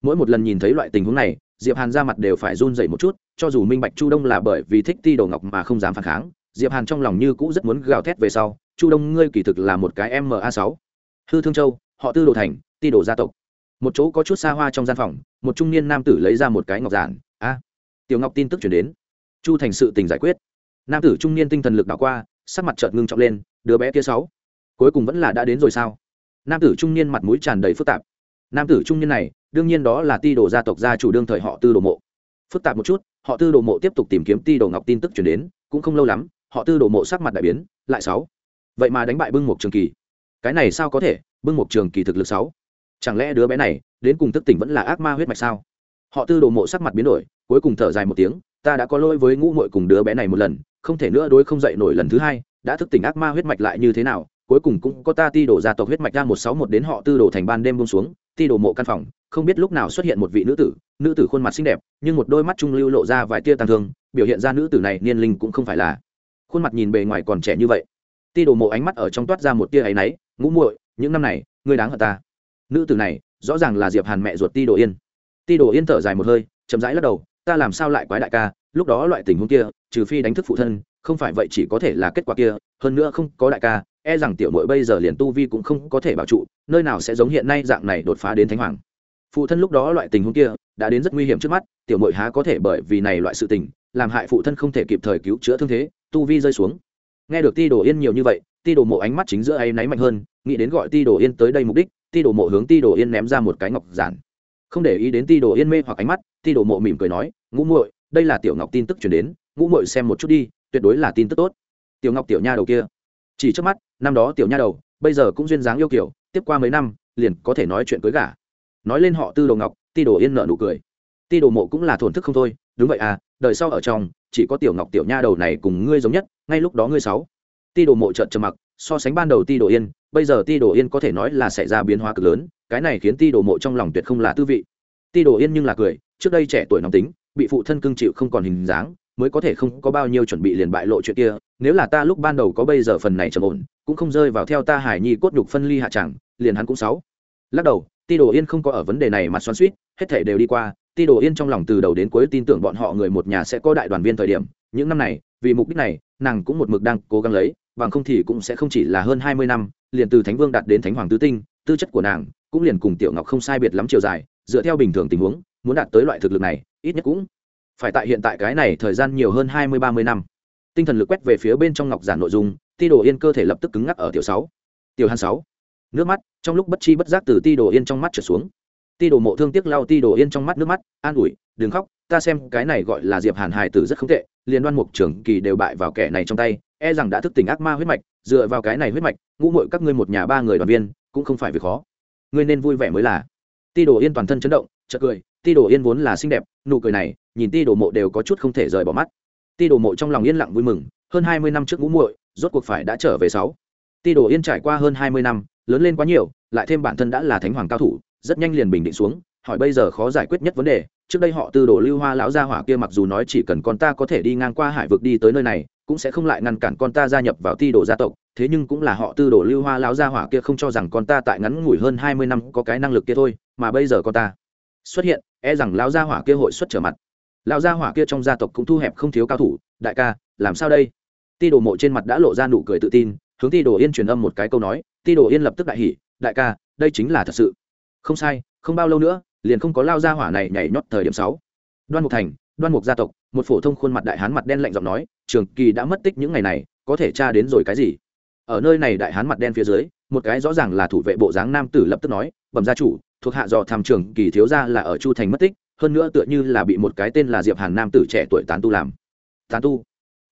Mỗi một lần nhìn thấy loại tình huống này, diệp hàn ra mặt đều phải run dậy một chút, cho dù minh bạch chu đông là bởi vì thích ti đồ ngọc mà không dám phản kháng, diệp hàn trong lòng như cũ rất muốn gào thét về sau, chu đông, ngươi kỳ thực là một cái ma sáu. Hư thương châu, họ tư đồ thành, ti đồ gia tộc. Một chỗ có chút xa hoa trong gian phòng, một trung niên nam tử lấy ra một cái ngọc giản. A. Tiểu ngọc tin tức chuyển đến chu thành sự tình giải quyết. Nam tử trung niên tinh thần lực đảo qua, sắc mặt chợt ngưng trọng lên, đứa bé kia sáu, cuối cùng vẫn là đã đến rồi sao? Nam tử trung niên mặt mũi tràn đầy phức tạp. Nam tử trung niên này, đương nhiên đó là ti đồ gia tộc gia chủ đương thời họ tư đồ mộ. Phức tạp một chút, họ tư đồ mộ tiếp tục tìm kiếm ti đồ ngọc tin tức chuyển đến, cũng không lâu lắm, họ tư đồ mộ sắc mặt đại biến, lại sáu. Vậy mà đánh bại bưng một trường kỳ. Cái này sao có thể? Bưng một trường kỳ thực lực sáu. Chẳng lẽ đứa bé này, đến cùng tức tỉnh vẫn là ác ma huyết mạch sao? Họ tư đồ mộ sắc mặt biến đổi, cuối cùng thở dài một tiếng ta đã có lỗi với ngũ muội cùng đứa bé này một lần, không thể nữa đối không dậy nổi lần thứ hai, đã thức tỉnh ác ma huyết mạch lại như thế nào, cuối cùng cũng có ta ti đổ gia tộc huyết mạch ra một sáu một đến họ tư đổ thành ban đêm bông xuống, ti đổ mộ căn phòng, không biết lúc nào xuất hiện một vị nữ tử nữ tử khuôn mặt xinh đẹp, nhưng một đôi mắt trung lưu lộ ra vài tia tàn thương, biểu hiện ra nữ tử này niên linh cũng không phải là. Khuôn mặt nhìn bề ngoài còn trẻ như vậy. Ti đổ mộ ánh mắt ở trong toát ra một tia áy náy, ngũ muội, những năm này, ngươi đáng hận ta. Nữ tử này, rõ ràng là diệp hàn mẹ ruột ti đồ yên. Ti đồ yên thở dài một hơi, chậm rãi lắc đầu ta làm sao lại quái đại ca, lúc đó loại tình huống kia, trừ phi đánh thức phụ thân, không phải vậy chỉ có thể là kết quả kia, hơn nữa không có đại ca e rằng tiểu mội bây giờ liền tu vi cũng không có thể bảo trụ, nơi nào sẽ giống hiện nay dạng này đột phá đến thánh hoàng. Phụ thân lúc đó loại tình huống kia, đã đến rất nguy hiểm trước mắt, tiểu mội há có thể bởi vì này loại sự tình, làm hại phụ thân không thể kịp thời cứu chữa thương thế, tu vi rơi xuống. Nghe được ti đồ yên nhiều như vậy, ti đồ mộ ánh mắt chính giữa ấy náy mạnh hơn, nghĩ đến gọi ti đồ yên tới đây mục đích, ti đồ mộ hướng ti đồ yên ném ra một cái ngọc giản. Không để ý đến ti đồ yên mê hoặc ánh mắt, ti đồ mộ mỉm cười nói ngũ muội, đây là tiểu ngọc tin tức chuyển đến, ngũ muội xem một chút đi, tuyệt đối là tin tức tốt. Tiểu ngọc tiểu nha đầu kia, chỉ trước mắt, năm đó tiểu nha đầu, bây giờ cũng duyên dáng yêu kiểu, tiếp qua mấy năm, liền có thể nói chuyện cưới gả. Nói lên họ tư đồ ngọc, ti đồ yên nợ nụ cười. Ti đồ mộ cũng là thổn thức không thôi, đúng vậy à đời sau ở trong, chỉ có tiểu ngọc tiểu nha đầu này cùng ngươi giống nhất, ngay lúc đó ngươi sáu. Ti đồ mộ trợn trầm mặc, so sánh ban đầu ti đồ yên, bây giờ ti đồ yên có thể nói là xảy ra biến hóa cực lớn, cái này khiến ti đồ mộ trong lòng tuyệt không là tư vị. Ti đồ yên nhưng là cười, trước đây trẻ tuổi nóng tính bị phụ thân cưng chịu không còn hình dáng, mới có thể không có bao nhiêu chuẩn bị liền bại lộ chuyện kia. Nếu là ta lúc ban đầu có bây giờ phần này trầm ổn, cũng không rơi vào theo ta hải nhi cốt nhục phân ly hạ chẳng, liền hắn cũng sáu. Lắc đầu, ti đồ yên không có ở vấn đề này mà xoắn suýt hết thể đều đi qua. Ti đồ yên trong lòng từ đầu đến cuối tin tưởng bọn họ người một nhà sẽ có đại đoàn viên thời điểm. Những năm này, vì mục đích này, nàng cũng một mực đang cố gắng lấy, bằng không thì cũng sẽ không chỉ là hơn hai mươi năm, liền từ thánh vương đạt đến thánh hoàng tứ tinh, tư chất của nàng cũng liền cùng tiểu ngọc không sai biệt lắm chiều dài, dựa theo bình thường tình huống muốn đạt tới loại thực lực này, ít nhất cũng phải tại hiện tại cái này thời gian nhiều hơn hai mươi ba mươi năm. Tinh thần lực quét về phía bên trong ngọc giản nội dung, ti đồ yên cơ thể lập tức cứng ngắc ở tiểu sáu, tiểu hàn sáu. Nước mắt, trong lúc bất chi bất giác từ ti đồ yên trong mắt trở xuống. Ti đồ mộ thương tiếc lau ti đồ yên trong mắt nước mắt, an ủi, đừng khóc, ta xem cái này gọi là diệp hàn hài tử rất không tệ liên đoan mục trưởng kỳ đều bại vào kẻ này trong tay e rằng đã thức tỉnh ác ma huyết mạch, dựa vào cái này huyết mạch, ngũ mội các ngươi một nhà ba người đoàn viên, cũng không phải việc khó. Ngươi nên vui vẻ mới là. Ti đồ yên toàn thân chấn động, chợt cười ti đồ yên vốn là xinh đẹp, nụ cười này, nhìn ti đồ mộ đều có chút không thể rời bỏ mắt. Ti đồ mộ trong lòng yên lặng vui mừng, hơn hai mươi năm trước ngũ muội, rốt cuộc phải đã trở về sáu. Ti đồ yên trải qua hơn hai mươi năm, lớn lên quá nhiều, lại thêm bản thân đã là thánh hoàng cao thủ, rất nhanh liền bình định xuống, hỏi bây giờ khó giải quyết nhất vấn đề, trước đây họ tư đồ lưu hoa lão gia hỏa kia mặc dù nói chỉ cần con ta có thể đi ngang qua hải vực đi tới nơi này, cũng sẽ không lại ngăn cản con ta gia nhập vào ti đồ gia tộc, thế nhưng cũng là họ tư đồ lưu hoa lão gia hỏa kia không cho rằng con ta tại ngắn ngủi hơn hai mươi năm có cái năng lực kia thôi, mà bây giờ con ta xuất hiện e rằng lão gia hỏa kia hội xuất trở mặt. Lão gia hỏa kia trong gia tộc cũng thu hẹp không thiếu cao thủ, đại ca, làm sao đây? Ti đồ mộ trên mặt đã lộ ra nụ cười tự tin, hướng ti đồ yên truyền âm một cái câu nói, ti đồ yên lập tức đại hỉ, đại ca, đây chính là thật sự. Không sai, không bao lâu nữa, liền không có lao Gia hỏa này nhảy nhót thời điểm sáu. Đoan mục thành, đoan mục gia tộc, một phổ thông khuôn mặt đại hán mặt đen lạnh giọng nói, trường kỳ đã mất tích những ngày này, có thể tra đến rồi cái gì? Ở nơi này đại hán mặt đen phía dưới, một cái rõ ràng là thủ vệ bộ dáng nam tử lập tức nói, bẩm gia chủ thuộc hạ dò tham trường kỳ thiếu gia là ở chu thành mất tích, hơn nữa tựa như là bị một cái tên là diệp hàn nam tử trẻ tuổi tán tu làm. Tán tu?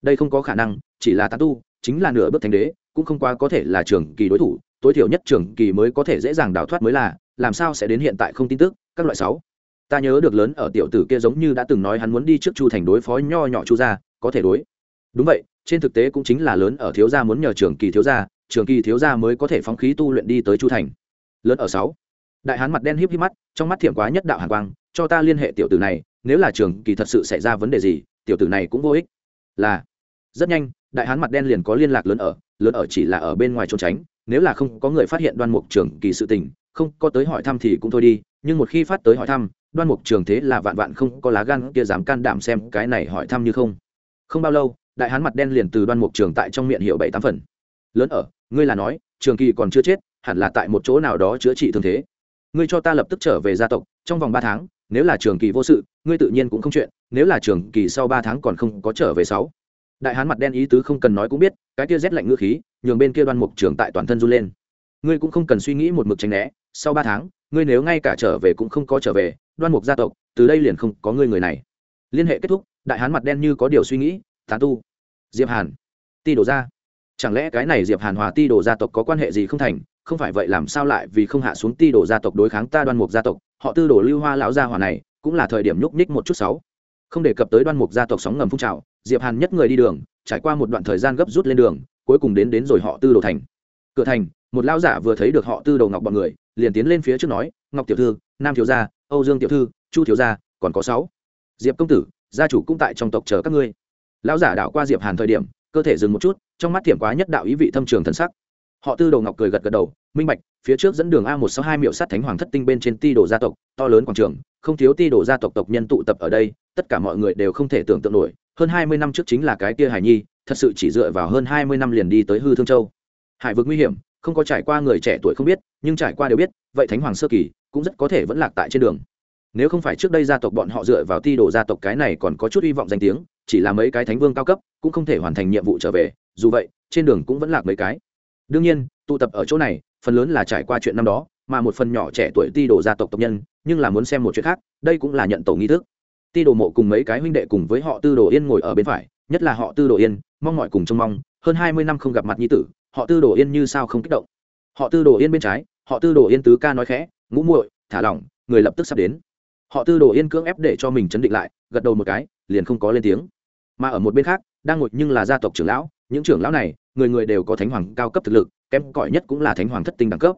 Đây không có khả năng, chỉ là tán tu, chính là nửa bước thánh đế, cũng không quá có thể là trường kỳ đối thủ, tối thiểu nhất trường kỳ mới có thể dễ dàng đào thoát mới là, làm sao sẽ đến hiện tại không tin tức, các loại sáu. Ta nhớ được lớn ở tiểu tử kia giống như đã từng nói hắn muốn đi trước chu thành đối phó nho nhỏ chu gia, có thể đối. Đúng vậy, trên thực tế cũng chính là lớn ở thiếu gia muốn nhờ trường kỳ thiếu gia, trường kỳ thiếu gia mới có thể phóng khí tu luyện đi tới chu thành. Lớn ở sáu đại hán mặt đen híp híp mắt, trong mắt thiểm quá nhất đạo hàn quang, cho ta liên hệ tiểu tử này, nếu là trường kỳ thật sự xảy ra vấn đề gì, tiểu tử này cũng vô ích. Là, rất nhanh, đại hán mặt đen liền có liên lạc lớn ở lớn ở chỉ là ở bên ngoài trốn tránh, nếu là không có người phát hiện đoan mục trường kỳ sự tình, không có tới hỏi thăm thì cũng thôi đi, nhưng một khi phát tới hỏi thăm, đoan mục trường thế là vạn vạn không có lá gan kia dám can đảm xem cái này hỏi thăm như không. Không bao lâu, đại hán mặt đen liền từ đoan mục trường tại trong miệng hiệu bảy tám phần. Lớn ở, ngươi là nói, trường kỳ còn chưa chết, hẳn là tại một chỗ nào đó chữa trị thương thế ngươi cho ta lập tức trở về gia tộc, trong vòng ba tháng, nếu là trường kỳ vô sự, ngươi tự nhiên cũng không chuyện, nếu là trường kỳ sau ba tháng còn không có trở về sáu. Đại hán mặt đen ý tứ không cần nói cũng biết, cái kia rét lạnh ngữ khí, nhường bên kia đoan mục trường tại toàn thân run lên. Ngươi cũng không cần suy nghĩ một mực tránh né, sau ba tháng, ngươi nếu ngay cả trở về cũng không có trở về, đoan mục gia tộc, từ đây liền không có ngươi người này. Liên hệ kết thúc, đại hán mặt đen như có điều suy nghĩ tán tu, diệp hàn, ti đổ ra chẳng lẽ cái này diệp hàn hòa ti đổ gia tộc có quan hệ gì không thành? Không phải vậy làm sao lại vì không hạ xuống ti đổ gia tộc đối kháng ta đoan mục gia tộc, họ tư đổ lưu hoa lão gia hỏa này, cũng là thời điểm nhúc nhích một chút sáu. Không đề cập tới đoan mục gia tộc sóng ngầm phun trào, diệp hàn nhất người đi đường, trải qua một đoạn thời gian gấp rút lên đường, cuối cùng đến đến rồi họ tư đồ thành. Cửa thành, một lão giả vừa thấy được họ tư đồ ngọc bọn người, liền tiến lên phía trước nói, ngọc tiểu thư, nam thiếu gia, âu dương tiểu thư, chu thiếu gia, còn có sáu. Diệp công tử, gia chủ cũng tại trong tộc chờ các ngươi. Lão giả đảo qua diệp hàn thời điểm, cơ thể dừng một chút, trong mắt thiểm quá nhất đạo ý vị thâm trường thần sắc họ tư đồ ngọc cười gật gật đầu, minh bạch, phía trước dẫn đường a một sáu hai miệu sát thánh hoàng thất tinh bên trên ti đồ gia tộc, to lớn quảng trường, không thiếu ti đồ gia tộc tộc nhân tụ tập ở đây, tất cả mọi người đều không thể tưởng tượng nổi, hơn hai mươi năm trước chính là cái kia hải nhi, thật sự chỉ dựa vào hơn hai mươi năm liền đi tới hư thương châu. Hải vực nguy hiểm, không có trải qua người trẻ tuổi không biết, nhưng trải qua đều biết, vậy thánh hoàng sơ kỳ cũng rất có thể vẫn lạc tại trên đường. Nếu không phải trước đây gia tộc bọn họ dựa vào ti đồ gia tộc cái này còn có chút hy vọng danh tiếng, chỉ là mấy cái thánh vương cao cấp cũng không thể hoàn thành nhiệm vụ trở về, dù vậy, trên đường cũng vẫn lạc mấy cái đương nhiên, tụ tập ở chỗ này, phần lớn là trải qua chuyện năm đó, mà một phần nhỏ trẻ tuổi ti đồ gia tộc tộc nhân, nhưng là muốn xem một chuyện khác, đây cũng là nhận tổ nghi thức. Ti đồ mộ cùng mấy cái huynh đệ cùng với họ tư đồ yên ngồi ở bên phải, nhất là họ tư đồ yên, mong mọi cùng trông mong, hơn hai mươi năm không gặp mặt nhi tử, họ tư đồ yên như sao không kích động. Họ tư đồ yên bên trái, họ tư đồ yên tứ ca nói khẽ, ngũ muội, thả lỏng, người lập tức sắp đến. Họ tư đồ yên cưỡng ép để cho mình chấn định lại, gật đầu một cái, liền không có lên tiếng. Mà ở một bên khác, đang ngồi nhưng là gia tộc trưởng lão, những trưởng lão này người người đều có thánh hoàng cao cấp thực lực, kém cỏi nhất cũng là thánh hoàng thất tinh đẳng cấp.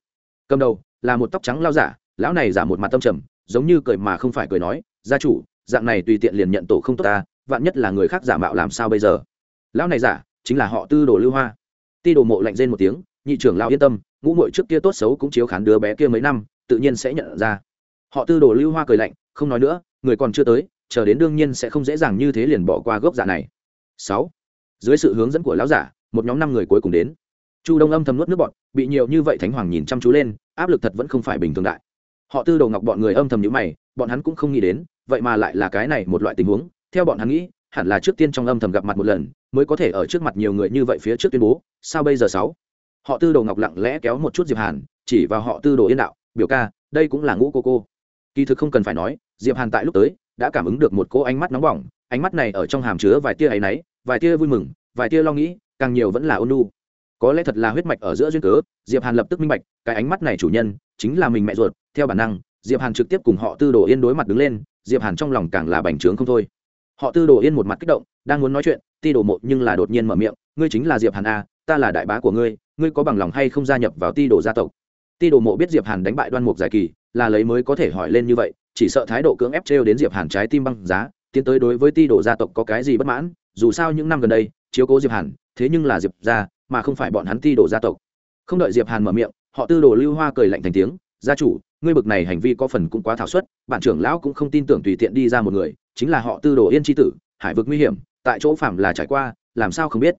Cầm đầu, là một tóc trắng lao giả, lão này giả một mặt tâm trầm, giống như cười mà không phải cười nói, gia chủ, dạng này tùy tiện liền nhận tổ không tốt ta, vạn nhất là người khác giả mạo làm sao bây giờ? Lão này giả, chính là họ tư đồ lưu hoa. Ti đồ mộ lạnh rên một tiếng, nhị trưởng lão yên tâm, ngũ muội trước kia tốt xấu cũng chiếu khán đứa bé kia mấy năm, tự nhiên sẽ nhận ra. Họ tư đồ lưu hoa cười lạnh, không nói nữa, người còn chưa tới, chờ đến đương nhiên sẽ không dễ dàng như thế liền bỏ qua gốc giả này. Sáu, dưới sự hướng dẫn của lão giả một nhóm năm người cuối cùng đến. Chu đông âm thầm nuốt nước bọn bị nhiều như vậy thánh hoàng nhìn chăm chú lên, áp lực thật vẫn không phải bình thường đại. Họ tư đồ ngọc bọn người âm thầm nhíu mày, bọn hắn cũng không nghĩ đến, vậy mà lại là cái này một loại tình huống. Theo bọn hắn nghĩ, hẳn là trước tiên trong âm thầm gặp mặt một lần, mới có thể ở trước mặt nhiều người như vậy phía trước tuyên bố, sao bây giờ sáu? Họ tư đồ ngọc lặng lẽ kéo một chút diệp hàn, chỉ vào họ tư đồ yên đạo, biểu ca, đây cũng là ngũ cô cô. Kỳ thực không cần phải nói, diệp hàn tại lúc tới, đã cảm ứng được một cô ánh mắt nóng bỏng, ánh mắt này ở trong hàm chứa vài tia ấy náy, vài tia vui mừng, vài tia lo nghĩ càng nhiều vẫn là ôn nu có lẽ thật là huyết mạch ở giữa duyên cớ, diệp hàn lập tức minh bạch, cái ánh mắt này chủ nhân, chính là mình mẹ ruột, theo bản năng, diệp hàn trực tiếp cùng họ tư đồ yên đối mặt đứng lên, diệp hàn trong lòng càng là bành trướng không thôi. Họ tư đồ yên một mặt kích động, đang muốn nói chuyện, ti đồ mộ nhưng là đột nhiên mở miệng, ngươi chính là diệp hàn a ta là đại bá của ngươi ngươi có bằng lòng hay không gia nhập vào ti đồ gia tộc? Ti đồ mộ biết diệp hàn đánh bại đoan mục giải kỳ, là lấy mới có thể hỏi lên như vậy, chỉ sợ thái độ cưỡng ép trêu đến diệp hàn trái tim băng giá, tiến tới đối với ti đồ gia tộc có cái gì bất mãn, dù sao những năm gần đây, chiếu cố diệp hàn thế nhưng là diệp gia, mà không phải bọn hắn ti đồ gia tộc. Không đợi diệp hàn mở miệng, họ tư đồ lưu hoa cười lạnh thành tiếng, gia chủ, ngươi bực này hành vi có phần cũng quá thảo suất bản trưởng lão cũng không tin tưởng tùy tiện đi ra một người, chính là họ tư đồ yên tri tử, hải vực nguy hiểm, tại chỗ phạm là trải qua, làm sao không biết?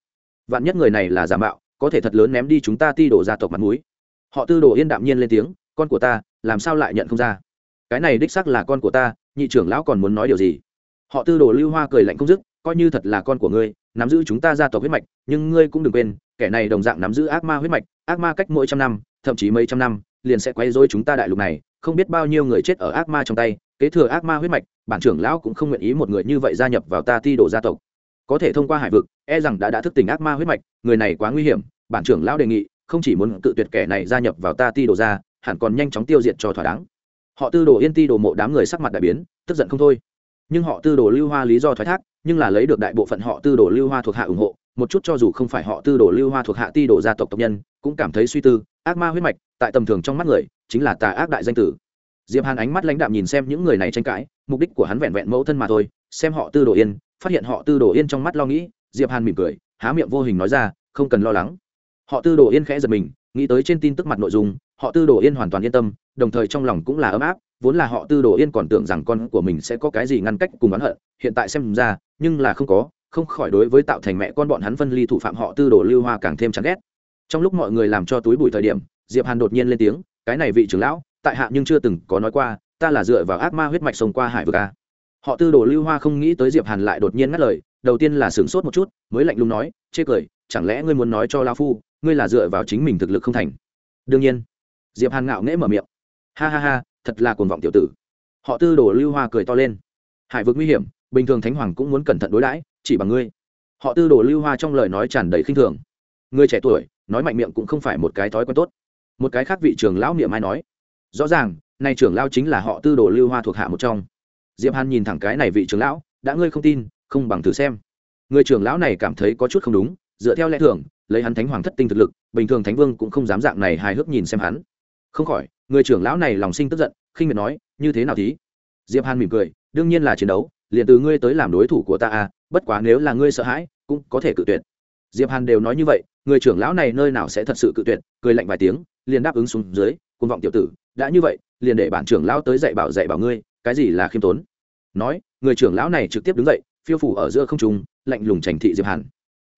Vạn nhất người này là giả mạo, có thể thật lớn ném đi chúng ta ti đồ gia tộc mặt mũi. Họ tư đồ yên đạm nhiên lên tiếng, con của ta, làm sao lại nhận không ra? Cái này đích xác là con của ta, nhị trưởng lão còn muốn nói điều gì? Họ tư đồ lưu hoa cười lạnh không dứt, coi như thật là con của ngươi nắm giữ chúng ta gia tộc huyết mạch, nhưng ngươi cũng đừng quên, kẻ này đồng dạng nắm giữ ác ma huyết mạch, ác ma cách mỗi trăm năm, thậm chí mấy trăm năm, liền sẽ quay dối chúng ta đại lục này, không biết bao nhiêu người chết ở ác ma trong tay, kế thừa ác ma huyết mạch, bản trưởng lão cũng không nguyện ý một người như vậy gia nhập vào ta ti đồ gia tộc. Có thể thông qua hải vực e rằng đã đã thức tỉnh ác ma huyết mạch, người này quá nguy hiểm, bản trưởng lão đề nghị, không chỉ muốn tự tuyệt kẻ này gia nhập vào ta ti đồ ra, hẳn còn nhanh chóng tiêu diệt cho thỏa đáng. Họ tư đồ yên ti đồ mộ đám người sắc mặt đại biến, tức giận không thôi. Nhưng họ tư đồ lưu hoa lý do thoái thác nhưng là lấy được đại bộ phận họ tư đồ lưu hoa thuộc hạ ủng hộ, một chút cho dù không phải họ tư đồ lưu hoa thuộc hạ ti đồ gia tộc tộc nhân, cũng cảm thấy suy tư, ác ma huyết mạch, tại tầm thường trong mắt người, chính là tà ác đại danh tử. Diệp hàn ánh mắt lãnh đạm nhìn xem những người này tranh cãi, mục đích của hắn vẹn vẹn mẫu thân mà thôi, xem họ tư đồ yên, phát hiện họ tư đồ yên trong mắt lo nghĩ, diệp hàn mỉm cười, há miệng vô hình nói ra, không cần lo lắng. Họ tư đồ yên khẽ giật mình, nghĩ tới trên tin tức mặt nội dung, họ tư đồ yên hoàn toàn yên tâm, đồng thời trong lòng cũng là ấm áp vốn là họ tư đồ yên còn tưởng rằng con của mình sẽ có cái gì ngăn cách cùng oán hận, hiện tại xem ra, nhưng là không có, không khỏi đối với tạo thành mẹ con bọn hắn phân ly thủ phạm họ tư đồ lưu hoa càng thêm chán ghét. Trong lúc mọi người làm cho túi bụi thời điểm, diệp hàn đột nhiên lên tiếng, cái này vị trưởng lão, tại hạ nhưng chưa từng có nói qua, ta là dựa vào ác ma huyết mạch sông qua hải vực a họ tư đồ lưu hoa không nghĩ tới diệp hàn lại đột nhiên ngắt lời, đầu tiên là sửng sốt một chút, mới lạnh lùng nói, chê cười, chẳng lẽ ngươi muốn nói cho lao phu, ngươi là dựa vào chính mình thực lực không thành? Đương nhiên. Diệp hàn ngạo nghễ mở miệng. Ha ha ha thật là cuồng vọng tiểu tử. Họ tư đồ lưu hoa cười to lên. Hải vực nguy hiểm, bình thường thánh hoàng cũng muốn cẩn thận đối đãi, chỉ bằng ngươi. Họ tư đồ lưu hoa trong lời nói tràn đầy khinh thường. Người trẻ tuổi, nói mạnh miệng cũng không phải một cái thói quen tốt. Một cái khác vị trưởng lão niệm ai nói. Rõ ràng, nay trưởng lão chính là họ tư đồ lưu hoa thuộc hạ một trong. Diệp hàn nhìn thẳng cái này vị trưởng lão, đã ngươi không tin, không bằng thử xem. Người trưởng lão này cảm thấy có chút không đúng, dựa theo lẽ thường, lấy hắn thánh hoàng thất tinh thực lực, bình thường thánh vương cũng không dám dạng này hài hước nhìn xem hắn. Không khỏi người trưởng lão này lòng sinh tức giận, khinh miệt nói, như thế nào thí? Diệp hàn mỉm cười, đương nhiên là chiến đấu, liền từ ngươi tới làm đối thủ của ta à bất quá nếu là ngươi sợ hãi, cũng có thể cự tuyệt. Diệp hàn đều nói như vậy, người trưởng lão này nơi nào sẽ thật sự cự tuyệt, cười lạnh vài tiếng, liền đáp ứng xuống dưới côn vọng tiểu tử, đã như vậy, liền để bản trưởng lão tới dạy bảo dạy bảo ngươi, cái gì là khiêm tốn? Nói, người trưởng lão này trực tiếp đứng dậy, phiêu phủ ở giữa không trung, lạnh lùng trành thị diệp hàn.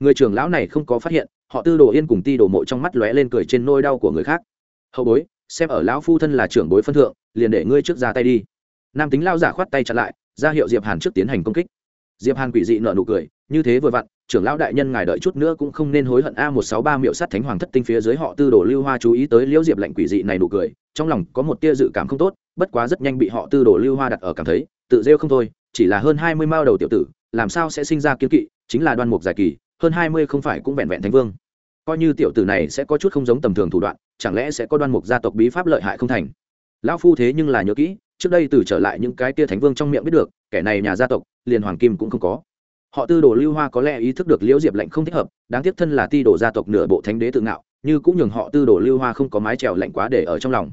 Người trưởng lão này không có phát hiện, họ tư đồ yên cùng ti đồ mộ trong mắt lóe lên cười trên nôi đau của người khác. Hậu bối xem ở lão phu thân là trưởng bối phân thượng, liền để ngươi trước ra tay đi. Nam tính lao giả khoát tay chặn lại, ra hiệu diệp hàn trước tiến hành công kích. Diệp hàn quỷ dị nợ nụ cười, như thế vừa vặn, trưởng lão đại nhân ngài đợi chút nữa cũng không nên hối hận a một sáu ba miệu sát thánh hoàng thất tinh phía dưới họ tư đồ lưu hoa chú ý tới liễu diệp lệnh quỷ dị này nụ cười, trong lòng có một tia dự cảm không tốt, bất quá rất nhanh bị họ tư đồ lưu hoa đặt ở cảm thấy, tự rêu không thôi, chỉ là hơn hai mươi mao đầu tiểu tử, làm sao sẽ sinh ra kiếm kỵ, chính là đoan mục dài kỳ, hơn hai mươi không phải cũng vẹn vẹn thánh vương. Coi như tiểu tử này sẽ có chút không giống tầm thường thủ đoạn chẳng lẽ sẽ có đoan mục gia tộc bí pháp lợi hại không thành? Lão phu thế nhưng là nhớ kỹ, trước đây từ trở lại những cái tia thánh vương trong miệng biết được, kẻ này nhà gia tộc, liền hoàng kim cũng không có. Họ tư đồ lưu hoa có lẽ ý thức được liễu diệp lệnh không thích hợp, đáng tiếc thân là ti đồ gia tộc nửa bộ thánh đế tự ngạo, như cũng nhường họ tư đồ lưu hoa không có mái trèo lạnh quá để ở trong lòng.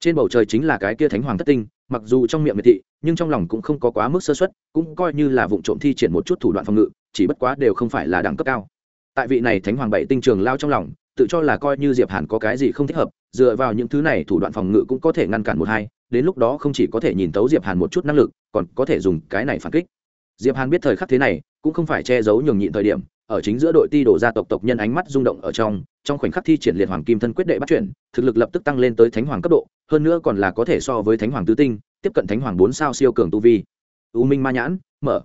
Trên bầu trời chính là cái kia thánh hoàng thất tinh, mặc dù trong miệng miệt thị, nhưng trong lòng cũng không có quá mức sơ xuất cũng coi như là vụ trộm thi triển một chút thủ đoạn phòng ngự, chỉ bất quá đều không phải là đẳng cấp cao. Tại vị này thánh hoàng bảy tinh trường lao trong lòng tự cho là coi như diệp hàn có cái gì không thích hợp, dựa vào những thứ này thủ đoạn phòng ngự cũng có thể ngăn cản một hai, đến lúc đó không chỉ có thể nhìn tấu diệp hàn một chút năng lực, còn có thể dùng cái này phản kích. Diệp hàn biết thời khắc thế này, cũng không phải che giấu nhường nhịn thời điểm, ở chính giữa đội ti đổ gia tộc tộc nhân ánh mắt rung động ở trong trong khoảnh khắc thi triển liệt hoàng kim thân quyết đệ bắt chuyển, thực lực lập tức tăng lên tới thánh hoàng cấp độ, hơn nữa còn là có thể so với thánh hoàng tứ tinh, tiếp cận thánh hoàng bốn sao siêu cường tu vi. U minh ma nhãn, mở.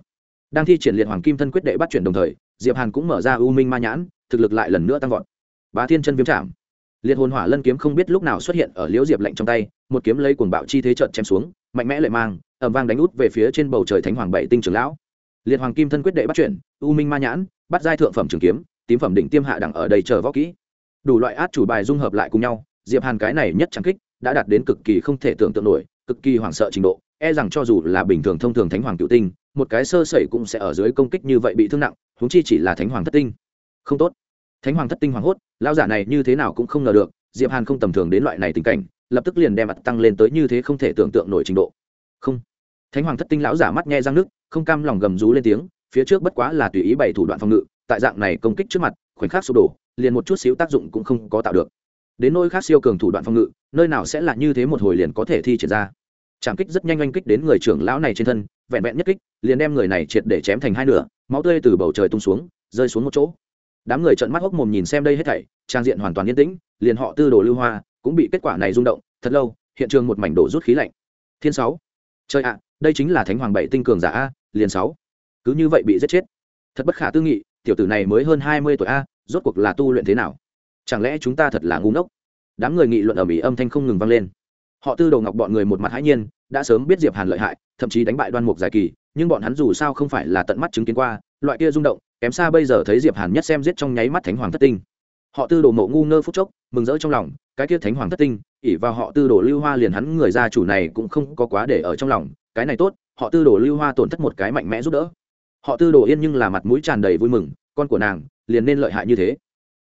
Đang thi triển liệt hoàng kim thân quyết đệ bắt chuyển đồng thời, diệp hàn cũng mở ra u minh ma nhãn, thực lực lại lần nữa tăng vọt bá thiên chân viêm chạm. Liệt hồn hỏa lân kiếm không biết lúc nào xuất hiện ở liễu diệp lạnh trong tay, một kiếm lấy cuồng bạo chi thế trận chém xuống, mạnh mẽ lệ mang ẩm vang đánh út về phía trên bầu trời thánh hoàng bảy tinh trưởng lão. Liệt hoàng kim thân quyết đệ bắt chuyển, u minh ma nhãn, bắt giai thượng phẩm trường kiếm, tím phẩm định tiêm hạ đẳng ở đây chờ võ kỹ. Đủ loại át chủ bài dung hợp lại cùng nhau, diệp hàn cái này nhất chẳng kích, đã đạt đến cực kỳ không thể tưởng tượng nổi, cực kỳ hoảng sợ trình độ e rằng cho dù là bình thường thông thường thánh hoàng cựu tinh, một cái sơ sẩy cũng sẽ ở dưới công kích như vậy bị thương nặng, huống chi chỉ là thánh hoàng thất tinh. Không tốt thánh hoàng thất tinh hoàng hốt lao giả này như thế nào cũng không ngờ được, diệp hàn không tầm thường đến loại này tình cảnh, lập tức liền đem mặt tăng lên tới như thế không thể tưởng tượng nổi trình độ. Không. Thánh hoàng thất tinh lão giả mắt nghe răng nước không cam lòng gầm rú lên tiếng, phía trước bất quá là tùy ý bày thủ đoạn phòng ngự, tại dạng này công kích trước mặt, khoảnh khắc sụp đổ, liền một chút xíu tác dụng cũng không có tạo được. Đến nơi khác siêu cường thủ đoạn phòng ngự, nơi nào sẽ là như thế một hồi liền có thể thi triển ra. Trảm kích rất nhanh oanh kích đến người trưởng lão này trên thân, vẹn vẹn nhất kích, liền đem người này triệt để chém thành hai nửa, máu tươi từ bầu trời tung xuống, rơi xuống một chỗ đám người trợn mắt hốc mồm nhìn xem đây hết thảy, trang diện hoàn toàn yên tĩnh, liền họ tư đồ lưu hoa cũng bị kết quả này rung động, thật lâu, hiện trường một mảnh đổ rút khí lạnh. Thiên sáu. Trời ạ, đây chính là thánh hoàng bảy tinh cường giả a, liền sáu. Cứ như vậy bị giết chết. Thật bất khả tư nghị, tiểu tử này mới hơn hai mươi tuổi a, rốt cuộc là tu luyện thế nào? Chẳng lẽ chúng ta thật là ngu ngốc? Đám người nghị luận ở mỹ âm thanh không ngừng vang lên. Họ tư đầu ngọc bọn người một mặt hãi nhiên, đã sớm biết diệp hàn lợi hại, thậm chí đánh bại đoan mục giải kỳ, nhưng bọn hắn dù sao không phải là tận mắt chứng kiến qua, loại kia rung động kém xa bây giờ thấy diệp hàn nhất xem giết trong nháy mắt thánh hoàng thất tinh. Họ tư đồ mộ ngu ngơ phút chốc, mừng rỡ trong lòng, cái kia thánh hoàng thất tinh ỉ vào họ tư đồ lưu hoa liền hắn người gia chủ này cũng không có quá để ở trong lòng, cái này tốt, họ tư đồ lưu hoa tổn thất một cái mạnh mẽ giúp đỡ. Họ tư đồ yên nhưng là mặt mũi tràn đầy vui mừng, con của nàng, liền nên lợi hại như thế.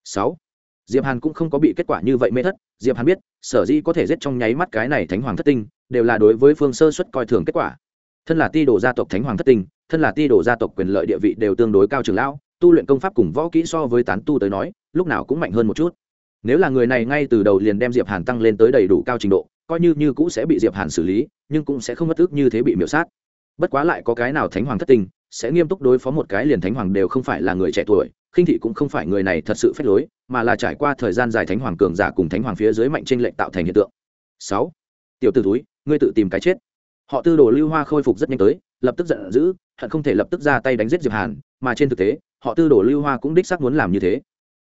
Sáu, diệp hàn cũng không có bị kết quả như vậy mê thất, diệp hàn biết, sở dĩ có thể giết trong nháy mắt cái này thánh hoàng thất tinh, đều là đối với phương sơ xuất coi thường kết quả. Thân là ti đồ gia tộc thánh hoàng thất tinh thân là ti đồ gia tộc quyền lợi địa vị đều tương đối cao trường lão, tu luyện công pháp cùng võ kỹ so với tán tu tới nói, lúc nào cũng mạnh hơn một chút. Nếu là người này ngay từ đầu liền đem diệp hàn tăng lên tới đầy đủ cao trình độ, coi như như cũ sẽ bị diệp hàn xử lý, nhưng cũng sẽ không mất ước như thế bị miễu sát. Bất quá lại có cái nào thánh hoàng thất tình, sẽ nghiêm túc đối phó một cái liền thánh hoàng đều không phải là người trẻ tuổi, khinh thị cũng không phải người này thật sự phép lối, mà là trải qua thời gian dài thánh hoàng cường giả cùng thánh hoàng phía dưới mạnh tranh lệnh tạo thành hiện tượng. Sáu, tiểu t ử túi ngươi tự tìm cái chết. Họ tư đồ lưu hoa khôi phục rất nhanh tới lập tức giận dữ, hận không thể lập tức ra tay đánh giết diệp hàn, mà trên thực tế, họ tư đồ lưu hoa cũng đích xác muốn làm như thế.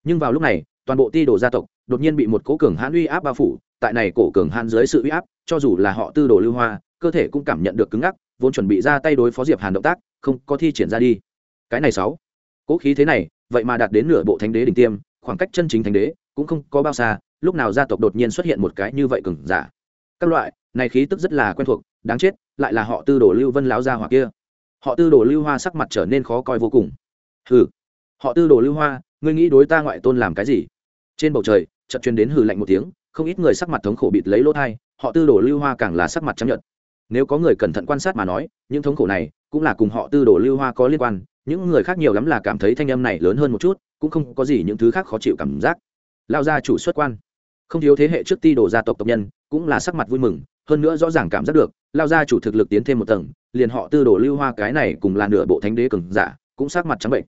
Nhưng vào lúc này, toàn bộ ti đồ gia tộc đột nhiên bị một cố cường hãn uy áp bao phủ, tại này cổ cường hãn dưới sự uy áp, cho dù là họ tư đồ lưu hoa, cơ thể cũng cảm nhận được cứng ngắc, vốn chuẩn bị ra tay đối phó diệp hàn động tác, không có thi triển ra đi. Cái này sáu, cố khí thế này, vậy mà đạt đến nửa bộ thánh đế đỉnh tiêm, khoảng cách chân chính thánh đế cũng không có bao xa, lúc nào gia tộc đột nhiên xuất hiện một cái như vậy cường giả các loại, này khí tức rất là quen thuộc, đáng chết, lại là họ tư đồ lưu vân láo gia hoặc kia. Họ tư đồ lưu hoa sắc mặt trở nên khó coi vô cùng. Hừ, họ tư đồ lưu hoa, ngươi nghĩ đối ta ngoại tôn làm cái gì? Trên bầu trời, chợt truyền đến hừ lạnh một tiếng, không ít người sắc mặt thống khổ bịt lấy lỗ thai, họ tư đồ lưu hoa càng là sắc mặt chấp nhận nếu có người cẩn thận quan sát mà nói, những thống khổ này cũng là cùng họ tư đồ lưu hoa có liên quan, những người khác nhiều lắm là cảm thấy thanh âm này lớn hơn một chút, cũng không có gì những thứ khác khó chịu cảm giác. Lao ra chủ xuất quan không thiếu thế hệ trước ti đồ gia tộc tộc nhân, cũng là sắc mặt vui mừng, hơn nữa rõ ràng cảm giác được, lao gia chủ thực lực tiến thêm một tầng, liền họ tư đồ lưu hoa cái này cùng là nửa bộ thánh đế cường giả, cũng sắc mặt trắng bệnh.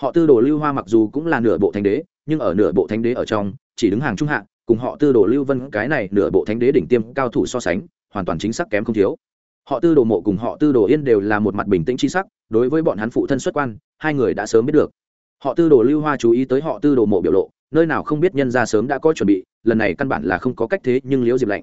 Họ tư đồ lưu hoa mặc dù cũng là nửa bộ thánh đế, nhưng ở nửa bộ thánh đế ở trong, chỉ đứng hàng trung hạ, cùng họ tư đồ lưu vân cái này nửa bộ thánh đế đỉnh tiêm cao thủ so sánh, hoàn toàn chính xác kém không thiếu. Họ tư đồ mộ cùng họ tư đồ yên đều là một mặt bình tĩnh chi sắc, đối với bọn hắn phụ thân xuất quan, hai người đã sớm biết được. Họ tư đồ lưu hoa chú ý tới họ tư đồ mộ biểu lộ nơi nào không biết nhân ra sớm đã có chuẩn bị, lần này căn bản là không có cách thế nhưng liễu diệp lạnh.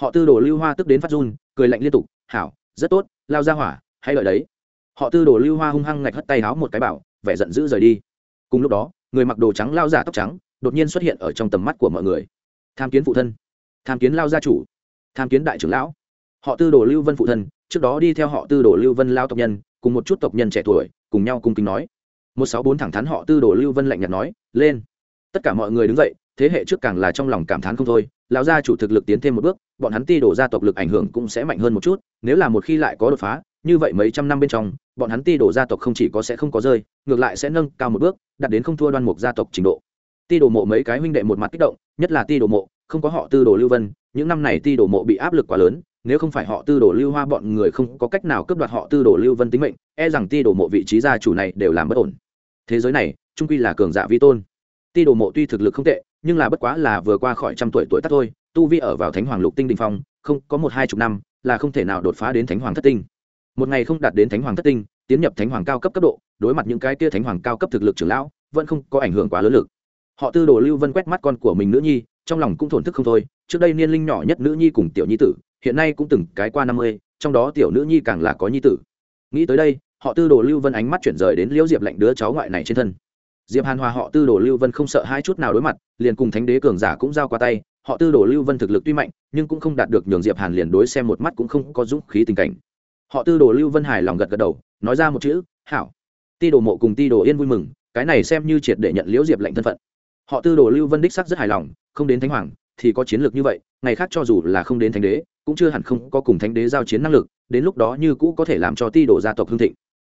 Họ tư đồ lưu hoa tức đến phát run, cười lạnh liên tục, hảo, rất tốt, lao ra hỏa hay lợi đấy. Họ tư đồ lưu hoa hung hăng ngạch hất tay háo một cái bảo, vẻ giận dữ rời đi. Cùng lúc đó, người mặc đồ trắng lao giả tóc trắng, đột nhiên xuất hiện ở trong tầm mắt của mọi người. Tham kiến phụ thân, tham kiến lao gia chủ, tham kiến đại trưởng lão. Họ tư đồ lưu vân phụ thân, trước đó đi theo họ tư đồ lưu vân lao tộc nhân, cùng một chút tộc nhân trẻ tuổi, cùng nhau cung kính nói. Một sáu bốn thẳng thắn họ tư đồ lưu vân lạnh nhạt nói, lên tất cả mọi người đứng dậy, thế hệ trước càng là trong lòng cảm thán không thôi, lão gia chủ thực lực tiến thêm một bước, bọn hắn ti đổ gia tộc lực ảnh hưởng cũng sẽ mạnh hơn một chút, nếu là một khi lại có đột phá, như vậy mấy trăm năm bên trong, bọn hắn ti đổ gia tộc không chỉ có sẽ không có rơi, ngược lại sẽ nâng cao một bước, đạt đến không thua đoan mục gia tộc trình độ. Ti đổ mộ mấy cái huynh đệ một mặt kích động, nhất là ti đổ mộ, không có họ tư đồ lưu vân, những năm này ti đổ mộ bị áp lực quá lớn, nếu không phải họ tư đồ lưu hoa bọn người không có cách nào cướp đoạt họ tư đồ lưu vân tính mệnh e rằng ti đổ mộ vị trí gia chủ này đều làm bất ổn. Thế giới này, trung quy là cường giả vi tôn ti đồ mộ tuy thực lực không tệ, nhưng là bất quá là vừa qua khỏi trăm tuổi tuổi tác thôi, tu vi ở vào thánh hoàng lục tinh đình phong, không, có một hai chục năm, là không thể nào đột phá đến thánh hoàng thất tinh. Một ngày không đạt đến thánh hoàng thất tinh, tiến nhập thánh hoàng cao cấp cấp độ, đối mặt những cái kia thánh hoàng cao cấp thực lực trưởng lão, vẫn không có ảnh hưởng quá lớn lực. Họ tư đồ lưu vân quét mắt con của mình nữ nhi, trong lòng cũng thổn thức không thôi, trước đây niên linh nhỏ nhất nữ nhi cùng tiểu nhi tử, hiện nay cũng từng cái qua năm mươi, trong đó tiểu nữ nhi càng là có nhi tử. Nghĩ tới đây, họ tư đồ lưu vân ánh mắt chuyển rời đến liễu diệp lạnh đứa cháu ngoại này trên thân diệp hàn hòa họ tư đồ lưu vân không sợ hai chút nào đối mặt, liền cùng thánh đế cường giả cũng giao qua tay. Họ tư đồ lưu vân thực lực tuy mạnh, nhưng cũng không đạt được nhường diệp hàn liền đối xem một mắt cũng không có dũng khí tình cảnh. Họ tư đồ lưu vân hài lòng gật gật đầu, nói ra một chữ, hảo. Ti đồ mộ cùng ti đồ yên vui mừng, cái này xem như triệt để nhận liễu diệp lệnh thân phận. Họ tư đồ lưu vân đích sắc rất hài lòng, không đến thánh hoàng thì có chiến lược như vậy, ngày khác cho dù là không đến thánh đế, cũng chưa hẳn không có cùng thánh đế giao chiến năng lực, đến lúc đó như cũ có thể làm cho ti đồ gia tộc thương thịnh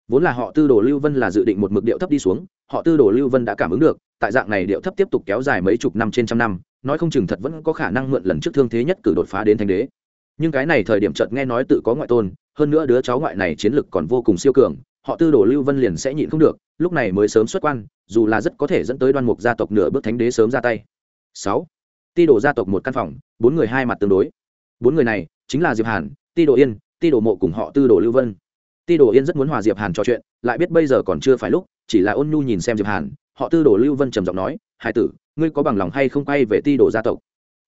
vốn là họ tư đồ lưu vân là dự định một mực điệu thấp đi xuống, họ tư đồ lưu vân đã cảm ứng được, tại dạng này điệu thấp tiếp tục kéo dài mấy chục năm trên trăm năm, nói không chừng thật vẫn có khả năng mượn lần trước thương thế nhất cử đột phá đến thánh đế. Nhưng cái này thời điểm chợt nghe nói tự có ngoại tôn, hơn nữa đứa cháu ngoại này chiến lực còn vô cùng siêu cường, họ tư đồ lưu vân liền sẽ nhịn không được, lúc này mới sớm xuất quan, dù là rất có thể dẫn tới đoan mục gia tộc nửa bước thánh đế sớm ra tay. Sáu, ti đồ gia tộc một căn phòng, bốn người hai mặt tương đối. Bốn người này chính là diệp hàn, ti đồ yên, ti đồ mộ cùng họ tư đồ lưu vân ti đồ yên rất muốn hòa diệp hàn trò chuyện, lại biết bây giờ còn chưa phải lúc, chỉ là ôn nhu nhìn xem diệp hàn, họ tư đồ lưu vân trầm giọng nói hai tử, ngươi có bằng lòng hay không quay về ti đồ gia tộc?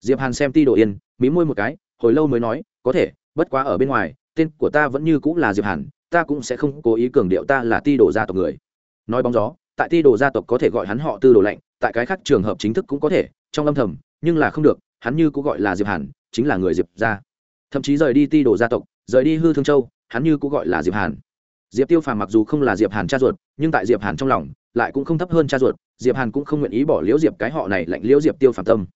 Diệp hàn xem ti đồ yên, mí môi một cái, hồi lâu mới nói, có thể, bất quá ở bên ngoài, tên của ta vẫn như cũng là diệp hàn, ta cũng sẽ không cố ý cường điệu ta là ti đồ gia tộc người. Nói bóng gió, tại ti đồ gia tộc có thể gọi hắn họ tư đồ lạnh, tại cái khác trường hợp chính thức cũng có thể, trong âm thầm, nhưng là không được, hắn như cũng gọi là diệp hàn, chính là người diệp gia. Thậm chí rời đi ti đồ gia tộc, rời đi hư thương châu hắn như cũng gọi là diệp hàn diệp tiêu phàm mặc dù không là diệp hàn cha ruột nhưng tại diệp hàn trong lòng lại cũng không thấp hơn cha ruột diệp hàn cũng không nguyện ý bỏ liễu diệp cái họ này lạnh liễu diệp tiêu phàm tâm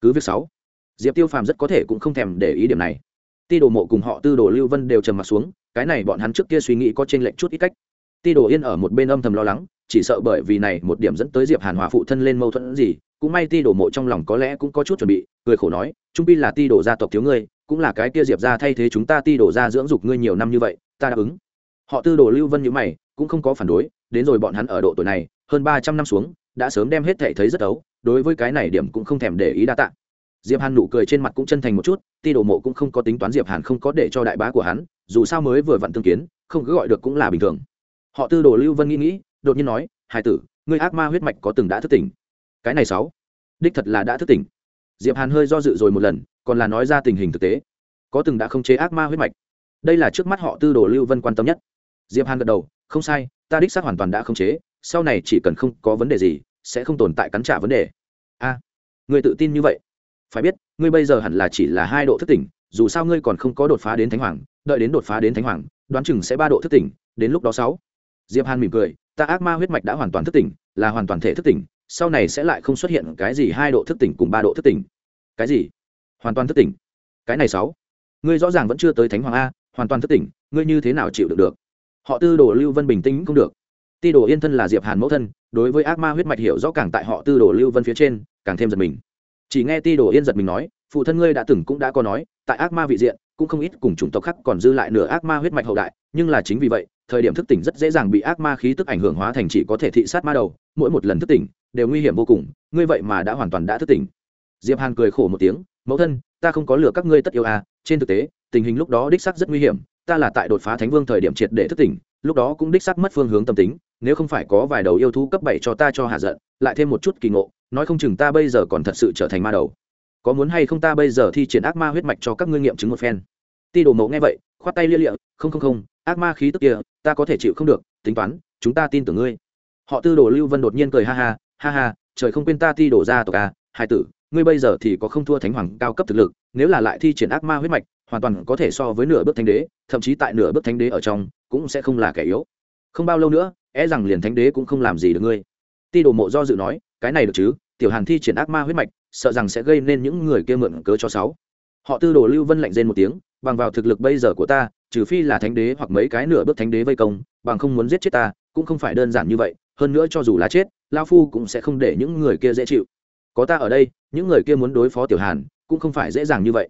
cứ việc sáu diệp tiêu phàm rất có thể cũng không thèm để ý điểm này ti đồ mộ cùng họ tư đồ lưu vân đều trầm m ặ t xuống cái này bọn hắn trước kia suy nghĩ có t r ê n lệch chút ít cách ti đồ yên ở một bên âm thầm lo lắng chỉ sợ bởi vì này một điểm dẫn tới diệp hàn hòa phụ thân lên mâu thuẫn gì cũng may ti đồ mộ trong lòng có lẽ cũng có chút chuẩn bị cười khổ nói trung pi là ti đồ gia tộc thiếu ngươi cũng là cái kia diệp ra thay thế chúng ta ti đổ ra dưỡng dục ngươi nhiều năm như vậy, ta đáp ứng. Họ tư đồ lưu vân như mày, cũng không có phản đối, đến rồi bọn hắn ở độ tuổi này, hơn ba trăm năm xuống, đã sớm đem hết thể thấy rất ấu, đối với cái này điểm cũng không thèm để ý đa tạ. Diệp hàn nụ cười trên mặt cũng chân thành một chút, ti đồ mộ cũng không có tính toán diệp hàn không có để cho đại bá của hắn, dù sao mới vừa vặn tương kiến, không cứ gọi được cũng là bình thường. Họ tư đồ lưu vân nghĩ nghĩ, đột nhiên nói, hải tử, ngươi ác ma huyết mạch có từng đã thức tỉnh? Cái này sáu, đích thật là đã thức tỉnh. Diệp hàn hơi do dự rồi một lần còn là nói ra tình hình thực tế. Có từng đã không chế ác ma huyết mạch. Đây là trước mắt họ tư đồ lưu vân quan tâm nhất. Diệp hàn gật đầu, không sai, ta đích xác hoàn toàn đã không chế, sau này chỉ cần không có vấn đề gì, sẽ không tồn tại cắn trả vấn đề. A, người tự tin như vậy? Phải biết, ngươi bây giờ hẳn là chỉ là hai độ thức tỉnh, dù sao ngươi còn không có đột phá đến thánh hoàng, đợi đến đột phá đến thánh hoàng, đoán chừng sẽ ba độ thức tỉnh, đến lúc đó sáu. Diệp hàn mỉm cười, ta ác ma huyết mạch đã hoàn toàn thức tỉnh, là hoàn toàn thể thức tỉnh, sau này sẽ lại không xuất hiện cái gì hai độ thức tỉnh cùng ba độ thức tỉnh. Cái gì? Hoàn toàn thức tỉnh. Cái này sáu, ngươi rõ ràng vẫn chưa tới thánh hoàng a, hoàn toàn thức tỉnh, ngươi như thế nào chịu được được? Họ tư đồ lưu vân bình tĩnh không được. Ti đồ yên thân là diệp hàn mẫu thân, đối với ác ma huyết mạch hiểu rõ càng tại họ tư đồ lưu vân phía trên, càng thêm giật mình. Chỉ nghe ti đồ yên giật mình nói, phụ thân ngươi đã từng cũng đã có nói, tại ác ma vị diện, cũng không ít cùng chủng tộc khác còn dư lại nửa ác ma huyết mạch hậu đại, nhưng là chính vì vậy, thời điểm thức tỉnh rất dễ dàng bị ác ma khí tức ảnh hưởng hóa thành chỉ có thể thị sát ma đầu, mỗi một lần thức tỉnh đều nguy hiểm vô cùng, ngươi vậy mà đã hoàn toàn đã thức tỉnh. Diệp hàn cười khổ một tiếng mẫu thân, ta không có lừa các ngươi tất yêu à trên thực tế, tình hình lúc đó đích sắc rất nguy hiểm, ta là tại đột phá thánh vương thời điểm triệt để thức tỉnh, lúc đó cũng đích sắc mất phương hướng tâm tính, nếu không phải có vài đầu yêu thú cấp bảy cho ta cho hạ giận, lại thêm một chút kỳ ngộ, nói không chừng ta bây giờ còn thật sự trở thành ma đầu. Có muốn hay không ta bây giờ thi triển ác ma huyết mạch cho các ngươi nghiệm chứng một phen? Ti đồ mẫu nghe vậy, khoát tay lia lịa, không không không, ác ma khí tức kia, ta có thể chịu không được, tính toán, chúng ta tin tưởng ngươi. Họ tư đồ lưu vân đột nhiên cười ha ha ha ha, trời không quên ta ti đổ ra tộc à hai tử ngươi bây giờ thì có không thua thánh hoàng cao cấp thực lực, nếu là lại thi triển ác ma huyết mạch, hoàn toàn có thể so với nửa bước thánh đế, thậm chí tại nửa bước thánh đế ở trong, cũng sẽ không là kẻ yếu. Không bao lâu nữa e rằng liền thánh đế cũng không làm gì được ngươi. Ti đồ mộ do dự nói, cái này được chứ, tiểu hàn thi triển ác ma huyết mạch, sợ rằng sẽ gây nên những người kia mượn cớ cho sáu. Họ tư đồ lưu vân lạnh rên một tiếng, bằng vào thực lực bây giờ của ta, trừ phi là thánh đế hoặc mấy cái nửa bước thánh đế vây công, bằng không muốn giết chết ta, cũng không phải đơn giản như vậy, hơn nữa cho dù là chết, lao phu cũng sẽ không để những người kia dễ chịu có ta ở đây, những người kia muốn đối phó tiểu hàn, cũng không phải dễ dàng như vậy.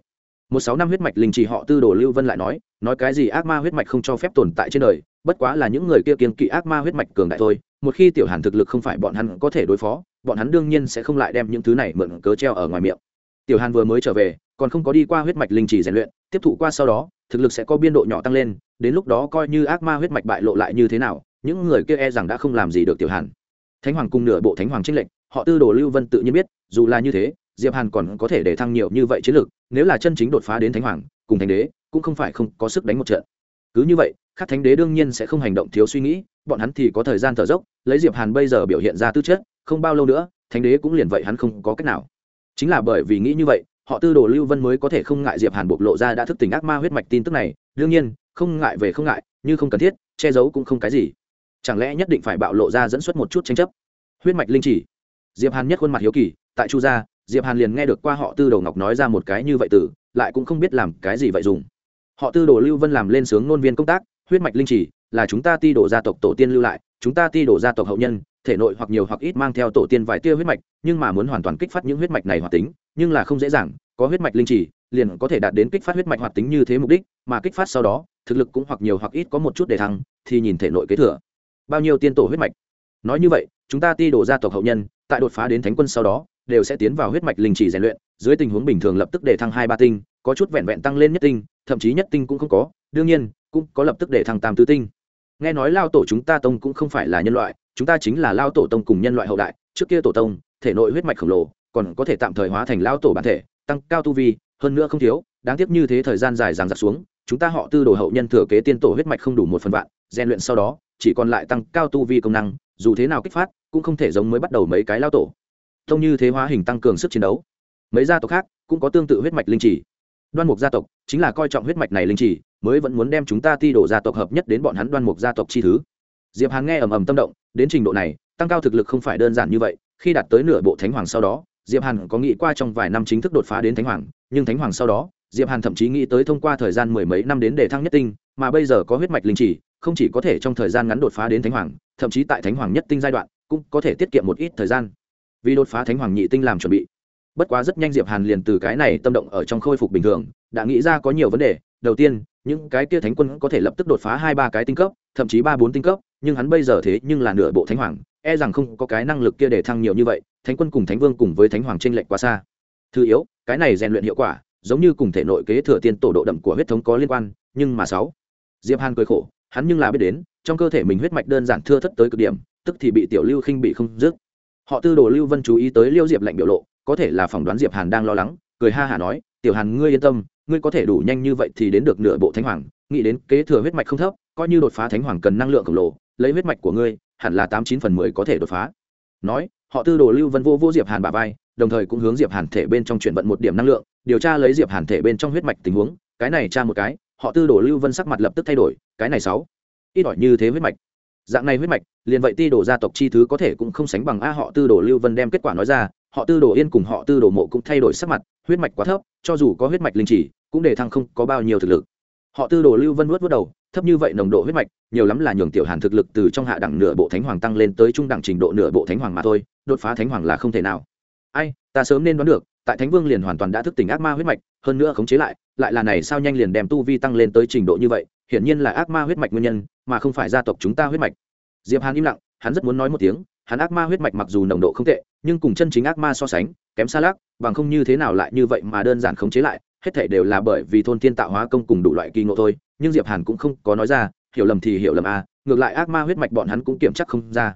Một sáu năm huyết mạch linh trì họ tư đồ lưu vân lại nói nói cái gì ác ma huyết mạch không cho phép tồn tại trên đời, bất quá là những người kia kiên kỵ ác ma huyết mạch cường đại thôi, một khi tiểu hàn thực lực không phải bọn hắn có thể đối phó, bọn hắn đương nhiên sẽ không lại đem những thứ này mượn cớ treo ở ngoài miệng. Tiểu hàn vừa mới trở về, còn không có đi qua huyết mạch linh trì rèn luyện, tiếp thụ qua sau đó, thực lực sẽ có biên độ nhỏ tăng lên, đến lúc đó coi như ác ma huyết mạch bại lộ lại như thế nào, những người kia e rằng đã không làm gì được tiểu hàn. Thánh hoàng cùng nửa bộ thánh hoàng trinh lệnh họ tư đồ lưu vân tự nhiên biết dù là như thế, diệp hàn còn có thể để thăng nhiều như vậy chiến lược, nếu là chân chính đột phá đến thánh hoàng, cùng thánh đế, cũng không phải không có sức đánh một trận. Cứ như vậy các thánh đế đương nhiên sẽ không hành động thiếu suy nghĩ, bọn hắn thì có thời gian thở dốc, lấy diệp hàn bây giờ biểu hiện ra tư chất, không bao lâu nữa, thánh đế cũng liền vậy hắn không có cách nào. Chính là bởi vì nghĩ như vậy, họ tư đồ lưu vân mới có thể không ngại diệp hàn bộc lộ ra đã thức tỉnh ác ma huyết mạch tin tức này, đương nhiên, không ngại về không ngại, như không cần thiết, che giấu cũng không cái gì. Chẳng lẽ nhất định phải bạo lộ ra dẫn xuất một chút tranh chấp? Huyết mạch linh chỉ. Diệp hàn nhất khuôn mặt hiếu kỳ tại chu gia, diệp hàn liền nghe được qua họ tư đồ ngọc nói ra một cái như vậy từ, lại cũng không biết làm cái gì vậy dùng. Họ tư đồ lưu vân làm lên sướng ngôn viên công tác, huyết mạch linh chỉ là chúng ta ti đổ gia tộc tổ tiên lưu lại, chúng ta ti đổ gia tộc hậu nhân, thể nội hoặc nhiều hoặc ít mang theo tổ tiên vài tia huyết mạch, nhưng mà muốn hoàn toàn kích phát những huyết mạch này hoạt tính, nhưng là không dễ dàng, có huyết mạch linh chỉ liền có thể đạt đến kích phát huyết mạch hoạt tính như thế mục đích, mà kích phát sau đó, thực lực cũng hoặc nhiều hoặc ít có một chút để thăng, thì nhìn thể nội kế thừa. Bao nhiêu tiên tổ huyết mạch? Nói như vậy, chúng ta ti đổ gia tộc hậu nhân, tại đột phá đến thánh quân sau đó đều sẽ tiến vào huyết mạch linh chỉ rèn luyện, dưới tình huống bình thường lập tức để thăng hai ba tinh, có chút vẹn vẹn tăng lên nhất tinh, thậm chí nhất tinh cũng không có, đương nhiên, cũng có lập tức để thăng tam tứ tinh. Nghe nói lao tổ chúng ta tông cũng không phải là nhân loại, chúng ta chính là lao tổ tông cùng nhân loại hậu đại, trước kia tổ tông, thể nội huyết mạch khổng lồ, còn có thể tạm thời hóa thành lao tổ bản thể, tăng cao tu vi, hơn nữa không thiếu, đáng tiếc như thế thời gian dài dàng dặc xuống, chúng ta họ tư đồ hậu nhân thừa kế tiên tổ huyết mạch không đủ một phần vạn, rèn luyện sau đó, chỉ còn lại tăng cao tu vi công năng, dù thế nào kích phát, cũng không thể giống mới bắt đầu mấy cái lao tổ thông như thế hóa hình tăng cường sức chiến đấu. Mấy gia tộc khác cũng có tương tự huyết mạch linh trì. Đoan mục gia tộc chính là coi trọng huyết mạch này linh trì, mới vẫn muốn đem chúng ta ti đổ gia tộc hợp nhất đến bọn hắn đoan mục gia tộc chi thứ. Diệp hàn nghe ầm ầm tâm động, đến trình độ này, tăng cao thực lực không phải đơn giản như vậy, khi đạt tới nửa bộ thánh hoàng sau đó, diệp hàn có nghĩ qua trong vài năm chính thức đột phá đến thánh hoàng, nhưng thánh hoàng sau đó, diệp hàn thậm chí nghĩ tới thông qua thời gian mười mấy năm đến để thăng nhất tinh, mà bây giờ có huyết mạch linh chỉ không chỉ có thể trong thời gian ngắn đột phá đến thánh hoàng, thậm chí tại thánh hoàng nhất tinh giai đoạn, cũng có thể tiết kiệm một ít thời gian vì đột phá thánh hoàng nhị tinh làm chuẩn bị. Bất quá rất nhanh diệp hàn liền từ cái này tâm động ở trong khôi phục bình thường, đã nghĩ ra có nhiều vấn đề. Đầu tiên, những cái kia thánh quân có thể lập tức đột phá hai ba cái tinh cấp, thậm chí ba bốn tinh cấp, nhưng hắn bây giờ thế nhưng là nửa bộ thánh hoàng e rằng không có cái năng lực kia để thăng nhiều như vậy, thánh quân cùng thánh vương cùng với thánh hoàng trên lệch quá xa. Thứ yếu, cái này rèn luyện hiệu quả, giống như cùng thể nội kế thừa tiên tổ độ đậm của huyết thống có liên quan, nhưng mà sáu, diệp hàn cười khổ, hắn nhưng là biết đến, trong cơ thể mình huyết mạch đơn giản thưa thất tới cực điểm, tức thì bị tiểu lưu khinh bị không dứt họ tư đồ lưu vân chú ý tới liêu diệp lạnh biểu lộ, có thể là phỏng đoán diệp hàn đang lo lắng, cười ha hả nói, tiểu hàn, ngươi yên tâm, ngươi có thể đủ nhanh như vậy thì đến được nửa bộ thánh hoàng, nghĩ đến kế thừa huyết mạch không thấp, coi như đột phá thánh hoàng cần năng lượng khổng lồ, lấy huyết mạch của ngươi, hẳn là tám chín phần mười có thể đột phá. Nói, họ tư đồ lưu vân vô vô diệp hàn bả vai, đồng thời cũng hướng diệp hàn thể bên trong chuyển vận một điểm năng lượng, điều tra lấy diệp hàn thể bên trong huyết mạch tình huống, cái này tra một cái, họ tư đồ lưu vân sắc mặt lập tức thay đổi, cái này sáu, ít ỏi như thế huyết mạch dạng này huyết mạch, liền vậy ti đồ gia tộc chi thứ có thể cũng không sánh bằng a họ tư đồ lưu vân đem kết quả nói ra, họ tư đồ yên cùng họ tư đồ mộ cũng thay đổi sắc mặt, huyết mạch quá thấp, cho dù có huyết mạch linh chỉ, cũng để thăng không có bao nhiêu thực lực. Họ tư đồ lưu vân vớt vớt đầu, thấp như vậy nồng độ huyết mạch, nhiều lắm là nhường tiểu hàn thực lực từ trong hạ đẳng nửa bộ thánh hoàng tăng lên tới trung đẳng trình độ nửa bộ thánh hoàng mà thôi, đột phá thánh hoàng là không thể nào. Ai, ta sớm nên đoán được, tại thánh vương liền hoàn toàn đã thức tỉnh ác ma huyết mạch, hơn nữa khống chế lại lại là này sao nhanh liền đem tu vi tăng lên tới trình độ như vậy, hiển nhiên là ác ma huyết mạch nguyên nhân mà không phải gia tộc chúng ta huyết mạch. Diệp hàn im lặng hắn rất muốn nói một tiếng hắn ác ma huyết mạch mặc dù nồng độ không tệ nhưng cùng chân chính ác ma so sánh kém xa lác, bằng không như thế nào lại như vậy mà đơn giản khống chế lại hết thảy đều là bởi vì thôn thiên tạo hóa công cùng đủ loại kỳ ngộ thôi nhưng diệp hàn cũng không có nói ra hiểu lầm thì hiểu lầm a ngược lại ác ma huyết mạch bọn hắn cũng kiểm chắc không ra.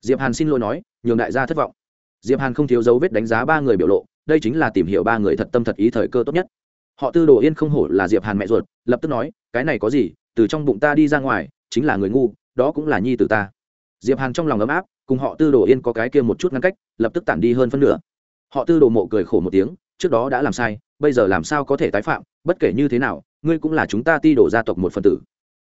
Diệp hàn xin lỗi nói nhường đại gia thất vọng. Diệp hàn không thiếu dấu vết đánh giá ba người biểu lộ đây chính là tìm hiểu ba người thật tâm thật ý thời cơ tốt nhất. Họ tư đồ yên không hổ là diệp hàn mẹ ruột lập tức nói cái này có gì từ trong bụng ta đi ra ngoài chính là người ngu, đó cũng là nhi tử ta. Diệp hàn trong lòng ấm áp, cùng họ tư đồ yên có cái kia một chút ngăn cách, lập tức tản đi hơn phân nửa. Họ tư đồ mộ cười khổ một tiếng, trước đó đã làm sai, bây giờ làm sao có thể tái phạm, bất kể như thế nào, ngươi cũng là chúng ta ti đổ gia tộc một phần tử.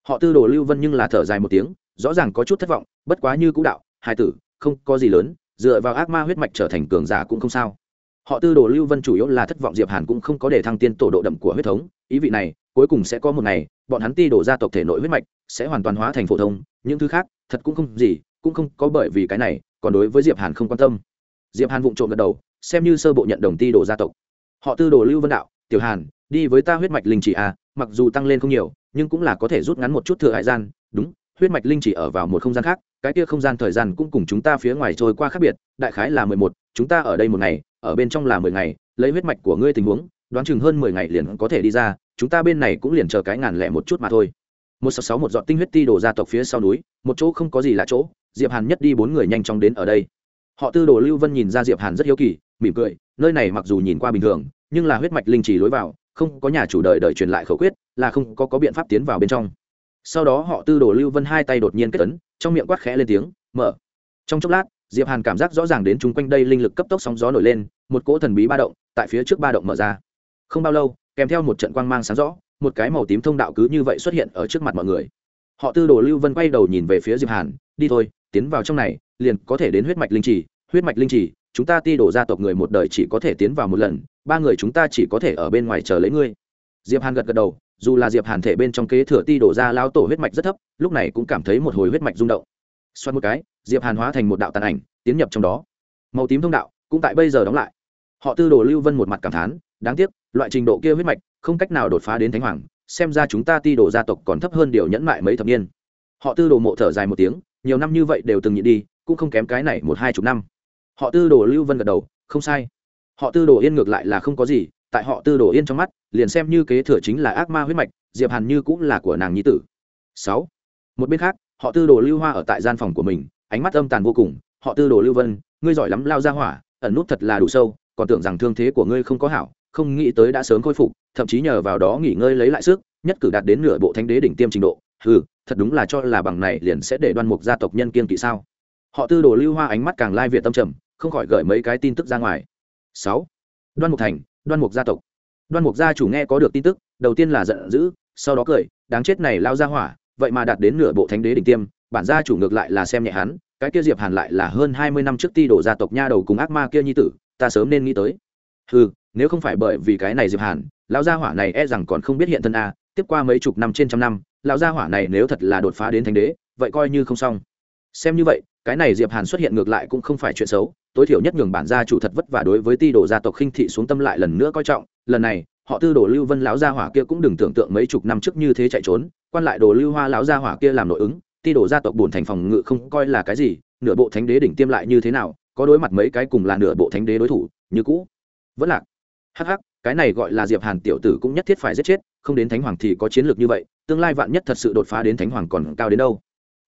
Họ tư đồ lưu vân nhưng là thở dài một tiếng, rõ ràng có chút thất vọng, bất quá như cũ đạo, hai tử, không có gì lớn, dựa vào ác ma huyết mạch trở thành cường giả cũng không sao. Họ tư đồ lưu vân chủ yếu là thất vọng diệp hàn cũng không có để thăng tiên tổ độ đậm của huyết thống, ý vị này, cuối cùng sẽ có một ngày, bọn hắn ti đổ gia tộc thể nội huyết mạch sẽ hoàn toàn hóa thành phổ thông, những thứ khác, thật cũng không gì, cũng không có bởi vì cái này, còn đối với diệp hàn không quan tâm. Diệp hàn vụng trộm gật đầu, xem như sơ bộ nhận đồng ti đồ gia tộc. Họ tư đồ lưu vân đạo, tiểu hàn, đi với ta huyết mạch linh chỉ a mặc dù tăng lên không nhiều, nhưng cũng là có thể rút ngắn một chút thừa hại gian. Đúng, huyết mạch linh chỉ ở vào một không gian khác, cái kia không gian thời gian cũng cùng chúng ta phía ngoài trôi qua khác biệt, đại khái là mười một, chúng ta ở đây một ngày, ở bên trong là mười ngày, lấy huyết mạch của ngươi tình huống, đoán chừng hơn mười ngày liền có thể đi ra, chúng ta bên này cũng liền chờ cái ngàn lẻ một chút mà thôi một sáu sáu một dọn tinh huyết ti đổ ra tộc phía sau núi, một chỗ không có gì là chỗ, diệp hàn nhất đi bốn người nhanh chóng đến ở đây. Họ tư đồ lưu vân nhìn ra diệp hàn rất hiếu kỳ, mỉm cười, nơi này mặc dù nhìn qua bình thường, nhưng là huyết mạch linh trì lối vào, không có nhà chủ đời đời truyền lại khẩu quyết, là không có có biện pháp tiến vào bên trong. Sau đó họ tư đồ lưu vân hai tay đột nhiên kết ấn, trong miệng quát khẽ lên tiếng, mở. Trong chốc lát, diệp hàn cảm giác rõ ràng đến chung quanh đây linh lực cấp tốc sóng gió nổi lên, một cỗ thần bí ba động, tại phía trước ba động mở ra. Không bao lâu, kèm theo một trận quang mang sáng rõ một cái màu tím thông đạo cứ như vậy xuất hiện ở trước mặt mọi người. Họ tư đồ lưu vân quay đầu nhìn về phía diệp hàn, đi thôi, tiến vào trong này, liền có thể đến huyết mạch linh trì, huyết mạch linh trì, chúng ta ti đổ gia tộc người một đời chỉ có thể tiến vào một lần, ba người chúng ta chỉ có thể ở bên ngoài chờ lấy ngươi. Diệp hàn gật gật đầu, dù là diệp hàn thể bên trong kế thừa ti đổ ra lao tổ huyết mạch rất thấp, lúc này cũng cảm thấy một hồi huyết mạch rung động. Xoắn một cái, diệp hàn hóa thành một đạo tàn ảnh, tiến nhập trong đó. Màu tím thông đạo cũng tại bây giờ đóng lại. Họ tư đồ lưu vân một mặt cảm thán đáng tiếc, loại trình độ kia huyết mạch không cách nào đột phá đến thánh hoàng, xem ra chúng ta ti đồ gia tộc còn thấp hơn điều nhẫn mại mấy thập niên. Họ tư đồ mộ thở dài một tiếng, nhiều năm như vậy đều từng nhịn đi, cũng không kém cái này một hai chục năm. Họ tư đồ lưu vân gật đầu, không sai. Họ tư đồ yên ngược lại là không có gì, tại họ tư đồ yên trong mắt, liền xem như kế thừa chính là ác ma huyết mạch, diệp hàn như cũng là của nàng nhi tử. Sáu. Một bên khác, họ tư đồ lưu hoa ở tại gian phòng của mình, ánh mắt âm tàn vô cùng. Họ tư đồ lưu vân, ngươi giỏi lắm lao ra hỏa, ẩn nút thật là đủ sâu, còn tưởng rằng thương thế của ngươi không có hảo không nghĩ tới đã sớm khôi phục, thậm chí nhờ vào đó nghỉ ngơi lấy lại sức, nhất cử đạt đến nửa bộ thánh đế đỉnh tiêm trình độ. Ừ thật đúng là cho là bằng này liền sẽ để đoan mục gia tộc nhân kiên kỵ sao? Họ tư đồ lưu hoa ánh mắt càng lai việt tâm trầm, không khỏi gửi mấy cái tin tức ra ngoài. Sáu, đoan mục thành, đoan mục gia tộc. Đoan mục gia chủ nghe có được tin tức, đầu tiên là giận dữ, sau đó cười, đáng chết này lao ra hỏa, vậy mà đạt đến nửa bộ thánh đế đỉnh tiêm, bản gia chủ ngược lại là xem nhẹ hắn, cái kia diệp hàn lại là hơn hai mươi năm trước ti đổ gia tộc nha đầu cùng ác ma kia nhi tử, ta sớm nên nghĩ tới. Ừ nếu không phải bởi vì cái này diệp hàn, lão gia hỏa này e rằng còn không biết hiện thân a, tiếp qua mấy chục năm trên trăm năm, lão gia hỏa này nếu thật là đột phá đến thánh đế, vậy coi như không xong. Xem như vậy, cái này diệp hàn xuất hiện ngược lại cũng không phải chuyện xấu, tối thiểu nhất nhường bản gia chủ thật vất vả đối với ti đồ gia tộc khinh thị xuống tâm lại lần nữa coi trọng. Lần này, họ tư đồ lưu vân lão gia hỏa kia cũng đừng tưởng tượng mấy chục năm trước như thế chạy trốn, quan lại đồ lưu hoa lão gia hỏa kia làm nội ứng, ti đồ gia tộc buồn thành phòng ngự không coi là cái gì, nửa bộ thánh đế đỉnh tiêm lại như thế nào, có đối mặt mấy cái cùng là nửa bộ thánh đế đối thủ, như cũ. Vẫn lạc hắc hắc, cái này gọi là diệp hàn tiểu tử cũng nhất thiết phải giết chết, không đến thánh hoàng thì có chiến lược như vậy, tương lai vạn nhất thật sự đột phá đến thánh hoàng còn cao đến đâu.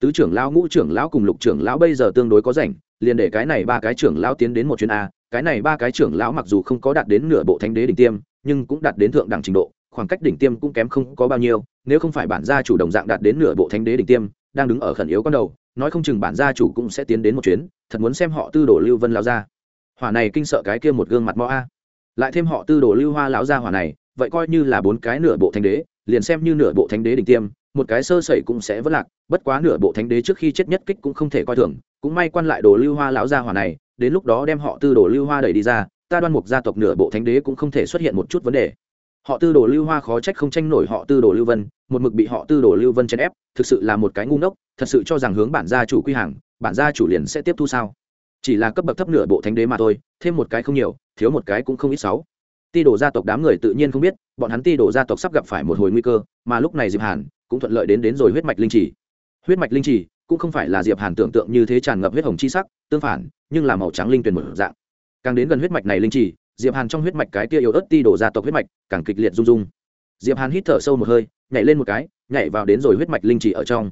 Tứ trưởng lão, ngũ trưởng lão cùng lục trưởng lão bây giờ tương đối có rảnh, liền để cái này ba cái trưởng lão tiến đến một chuyến a. Cái này ba cái trưởng lão mặc dù không có đạt đến nửa bộ thánh đế đỉnh tiêm, nhưng cũng đạt đến thượng đẳng trình độ, khoảng cách đỉnh tiêm cũng kém không có bao nhiêu, nếu không phải bản gia chủ động dạng đạt đến nửa bộ thánh đế đỉnh tiêm, đang đứng ở khẩn yếu con đầu, nói không chừng bản gia chủ cũng sẽ tiến đến một chuyến, thật muốn xem họ tư đồ lưu vân lao ra. Hỏa này kinh sợ cái kia một gương mặt mõ a lại thêm họ tư đồ lưu hoa lão gia hỏa này, vậy coi như là bốn cái nửa bộ thánh đế, liền xem như nửa bộ thánh đế đỉnh tiêm, một cái sơ sẩy cũng sẽ vất lạc, bất quá nửa bộ thánh đế trước khi chết nhất kích cũng không thể coi thường. Cũng may quan lại đồ lưu hoa lão gia hỏa này, đến lúc đó đem họ tư đồ lưu hoa đẩy đi ra, ta đoan mục gia tộc nửa bộ thánh đế cũng không thể xuất hiện một chút vấn đề. Họ tư đồ lưu hoa khó trách không tranh nổi họ tư đồ lưu vân, một mực bị họ tư đồ lưu vân chèn ép, thực sự là một cái ngu ngốc, thật sự cho rằng hướng bản gia chủ quy hàng, bản gia chủ liền sẽ tiếp thu sao? Chỉ là cấp bậc thấp nửa bộ thánh đế mà thôi, thêm một cái không nhiều, thiếu một cái cũng không ít sáu. Ti đồ gia tộc đám người tự nhiên không biết, bọn hắn ti đồ gia tộc sắp gặp phải một hồi nguy cơ, mà lúc này diệp hàn cũng thuận lợi đến đến rồi huyết mạch linh trì. Huyết mạch linh trì cũng không phải là diệp hàn tưởng tượng như thế tràn ngập huyết hồng chi sắc, tương phản, nhưng là màu trắng linh tuyền một dạng. Càng đến gần huyết mạch này linh trì, diệp hàn trong huyết mạch cái kia yếu ớt ti đổ gia tộc huyết mạch càng kịch liệt rung rung. Diệp hàn hít thở sâu một hơi, nhảy lên một cái, nhảy vào đến rồi huyết mạch linh trì ở trong.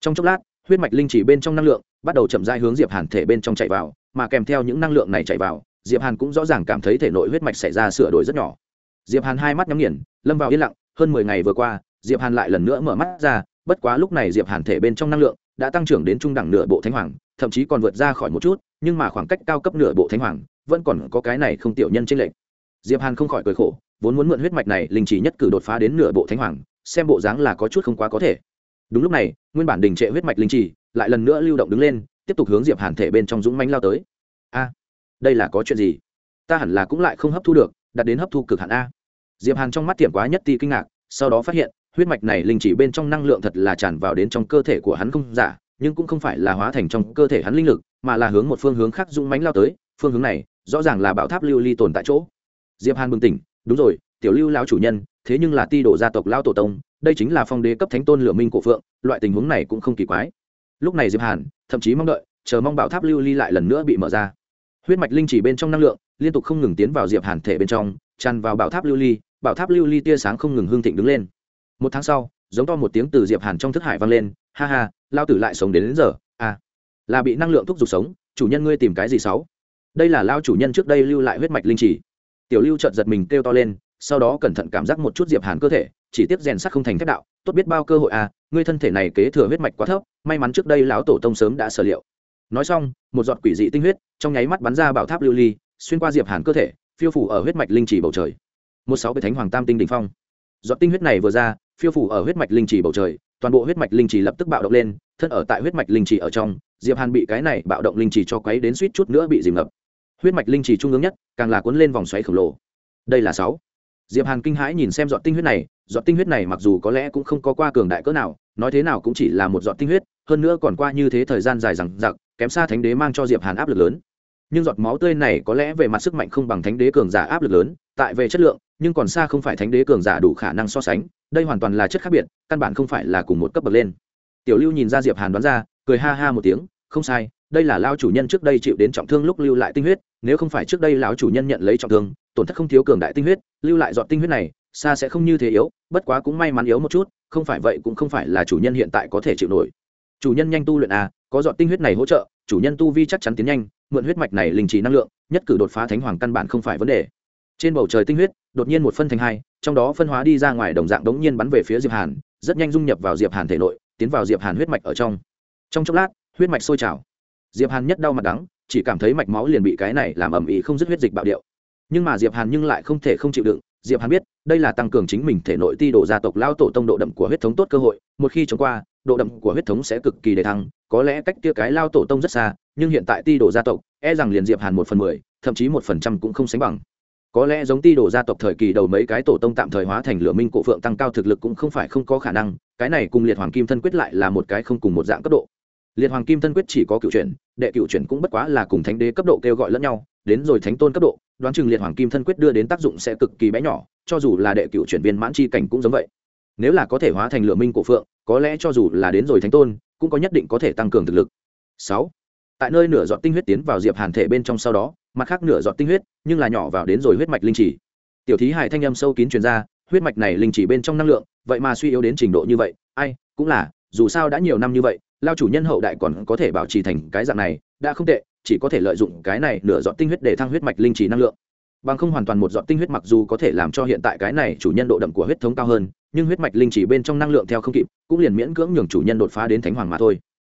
Trong chốc lát huyết mạch linh chỉ bên trong năng lượng bắt đầu chậm rãi hướng diệp hàn thể bên trong chạy vào mà kèm theo những năng lượng này chạy vào diệp hàn cũng rõ ràng cảm thấy thể nội huyết mạch xảy ra sửa đổi rất nhỏ diệp hàn hai mắt nhắm nghiền lâm vào yên lặng hơn mười ngày vừa qua diệp hàn lại lần nữa mở mắt ra bất quá lúc này diệp hàn thể bên trong năng lượng đã tăng trưởng đến trung đẳng nửa bộ thánh hoàng thậm chí còn vượt ra khỏi một chút nhưng mà khoảng cách cao cấp nửa bộ thánh hoàng vẫn còn có cái này không tiểu nhân trên lệnh diệp hàn không khỏi cười khổ vốn muốn mượn huyết mạch này linh chỉ nhất cử đột phá đến nửa bộ thánh hoàng xem bộ dáng là có chút không quá có thể đúng lúc này, nguyên bản đình trệ huyết mạch linh chỉ lại lần nữa lưu động đứng lên, tiếp tục hướng diệp hàn thể bên trong dũng mãnh lao tới. A, đây là có chuyện gì? Ta hẳn là cũng lại không hấp thu được đặt đến hấp thu cực hạn a. Diệp hàn trong mắt tiệm quá nhất ti kinh ngạc, sau đó phát hiện, huyết mạch này linh chỉ bên trong năng lượng thật là tràn vào đến trong cơ thể của hắn không giả, nhưng cũng không phải là hóa thành trong cơ thể hắn linh lực, mà là hướng một phương hướng khác dũng mãnh lao tới. Phương hướng này, rõ ràng là bảo tháp lưu ly tồn tại chỗ. Diệp hàn bừng tỉnh, đúng rồi, tiểu lưu lão chủ nhân, thế nhưng là ti đổ gia tộc lão tổ tông đây chính là phong đế cấp thánh tôn lửa minh cổ phượng loại tình huống này cũng không kỳ quái. Lúc này diệp hàn thậm chí mong đợi chờ mong bảo tháp lưu ly lại lần nữa bị mở ra. Huyết mạch linh chỉ bên trong năng lượng liên tục không ngừng tiến vào diệp hàn thể bên trong tràn vào bảo tháp lưu ly bảo tháp lưu ly tia sáng không ngừng hương thịnh đứng lên. Một tháng sau giống to một tiếng từ diệp hàn trong thức hải vang lên ha ha lao tử lại sống đến, đến giờ à là bị năng lượng thúc giục sống chủ nhân ngươi tìm cái gì xấu đây là lao chủ nhân trước đây lưu lại huyết mạch linh chỉ. Tiểu lưu chợt giật mình kêu to lên sau đó cẩn thận cảm giác một chút diệp hàn cơ thể, chỉ tiếp rèn sắt không thành thép đạo, tốt biết bao cơ hội à ngươi thân thể này kế thừa huyết mạch quá thấp, may mắn trước đây lão tổ tông sớm đã sở liệu. Nói xong, một giọt quỷ dị tinh huyết trong nháy mắt bắn ra bảo tháp lưu ly, xuyên qua diệp hàn cơ thể, phiêu phủ ở huyết mạch linh chỉ bầu trời. Một sáu cái thánh hoàng tam tinh đỉnh phong. Giọt tinh huyết này vừa ra, phiêu phủ ở huyết mạch linh chỉ bầu trời, toàn bộ huyết mạch linh chỉ lập tức bạo động lên, thân ở tại huyết mạch linh chỉ ở trong, diệp hàn bị cái này bạo động linh chỉ cho quấy đến suýt chút nữa bị dìm ngập. Huyết mạch linh chỉ trung ương nhất, càng là cuốn lên vòng xoáy khổng lồ. Đây là sáu diệp hàn kinh hãi nhìn xem giọt tinh huyết này, giọt tinh huyết này mặc dù có lẽ cũng không có qua cường đại cỡ nào, nói thế nào cũng chỉ là một giọt tinh huyết, hơn nữa còn qua như thế thời gian dài rằng giặc kém xa thánh đế mang cho diệp hàn áp lực lớn. Nhưng giọt máu tươi này có lẽ về mặt sức mạnh không bằng thánh đế cường giả áp lực lớn, tại về chất lượng, nhưng còn xa không phải thánh đế cường giả đủ khả năng so sánh, đây hoàn toàn là chất khác biệt, căn bản không phải là cùng một cấp bậc lên. Tiểu lưu nhìn ra diệp hàn đoán ra, cười ha ha một tiếng, không sai, đây là lao chủ nhân trước đây chịu đến trọng thương lúc lưu lại tinh huyết nếu không phải trước đây lão chủ nhân nhận lấy trọng thương, tổn thất không thiếu cường đại tinh huyết, lưu lại dọn tinh huyết này, xa sẽ không như thế yếu, bất quá cũng may mắn yếu một chút, không phải vậy cũng không phải là chủ nhân hiện tại có thể chịu nổi. Chủ nhân nhanh tu luyện à có dọn tinh huyết này hỗ trợ, chủ nhân tu vi chắc chắn tiến nhanh, mượn huyết mạch này linh trì năng lượng, nhất cử đột phá thánh hoàng căn bản không phải vấn đề. Trên bầu trời tinh huyết, đột nhiên một phân thành hai, trong đó phân hóa đi ra ngoài đồng dạng đống nhiên bắn về phía diệp hàn, rất nhanh dung nhập vào diệp hàn thể nội, tiến vào diệp hàn huyết mạch ở trong. Trong chốc lát, huyết mạch sôi trào. Diệp hàn nhất đau mặt đắng chỉ cảm thấy mạch máu liền bị cái này làm ẩm ý không dứt huyết dịch bạo điệu. Nhưng mà diệp hàn nhưng lại không thể không chịu đựng. Diệp hàn biết, đây là tăng cường chính mình thể nội ti đồ gia tộc lao tổ tông độ đậm của huyết thống tốt cơ hội. Một khi chống qua, độ đậm của huyết thống sẽ cực kỳ đề thăng. Có lẽ cách kia cái lao tổ tông rất xa, nhưng hiện tại ti đồ gia tộc e rằng liền diệp hàn một phần mười, thậm chí một phần trăm cũng không sánh bằng. Có lẽ giống ti đồ gia tộc thời kỳ đầu mấy cái tổ tông tạm thời hóa thành lửa minh cổ phượng tăng cao thực lực cũng không phải không có khả năng. Cái này cùng liệt hoàng kim thân quyết lại là một cái không cùng một dạng cấp độ. Liệt hoàng kim thân quyết chỉ có cựu chuyển đệ cựu chuyển cũng bất quá là cùng thánh đế cấp độ kêu gọi lẫn nhau, đến rồi thánh tôn cấp độ, đoán chừng liệt hoàng kim thân quyết đưa đến tác dụng sẽ cực kỳ bé nhỏ, cho dù là đệ cựu chuyển viên mãn chi cảnh cũng giống vậy. Nếu là có thể hóa thành lửa minh cổ phượng, có lẽ cho dù là đến rồi thánh tôn, cũng có nhất định có thể tăng cường thực lực. Sáu, tại nơi nửa giọt tinh huyết tiến vào diệp hàn thể bên trong sau đó, mặt khác nửa giọt tinh huyết, nhưng là nhỏ vào đến rồi huyết mạch linh chỉ. Tiểu thí hải thanh âm sâu kín truyền ra, huyết mạch này linh chỉ bên trong năng lượng, vậy mà suy yếu đến trình độ như vậy, ai, cũng là, dù sao đã nhiều năm như vậy lao chủ nhân hậu đại còn có thể bảo trì thành cái dạng này, đã không tệ, chỉ có thể lợi dụng cái này nửa dọn tinh huyết để thăng huyết mạch linh trì năng lượng. Bằng không hoàn toàn một dọn tinh huyết mặc dù có thể làm cho hiện tại cái này chủ nhân độ đậm của huyết thống cao hơn, nhưng huyết mạch linh trì bên trong năng lượng theo không kịp, cũng liền miễn cưỡng nhường chủ nhân đột phá đến thánh hoàng mà thôi.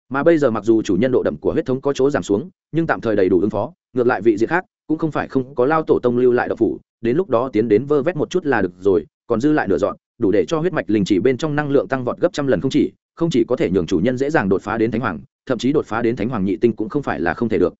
Mà bây giờ mặc dù chủ nhân độ đậm của huyết thống có chỗ giảm xuống, nhưng tạm thời đầy đủ ứng phó, ngược lại vị diện khác, cũng không phải không có lao tổ tông lưu lại độc phủ, đến lúc đó tiến đến vơ vét một chút là được rồi, còn dư lại nửa dọn đủ để cho huyết mạch linh chỉ bên trong năng lượng tăng vọt gấp trăm lần không chỉ không chỉ có thể nhường chủ nhân dễ dàng đột phá đến thánh hoàng, thậm chí đột phá đến thánh hoàng nhị tinh cũng không phải là không thể được.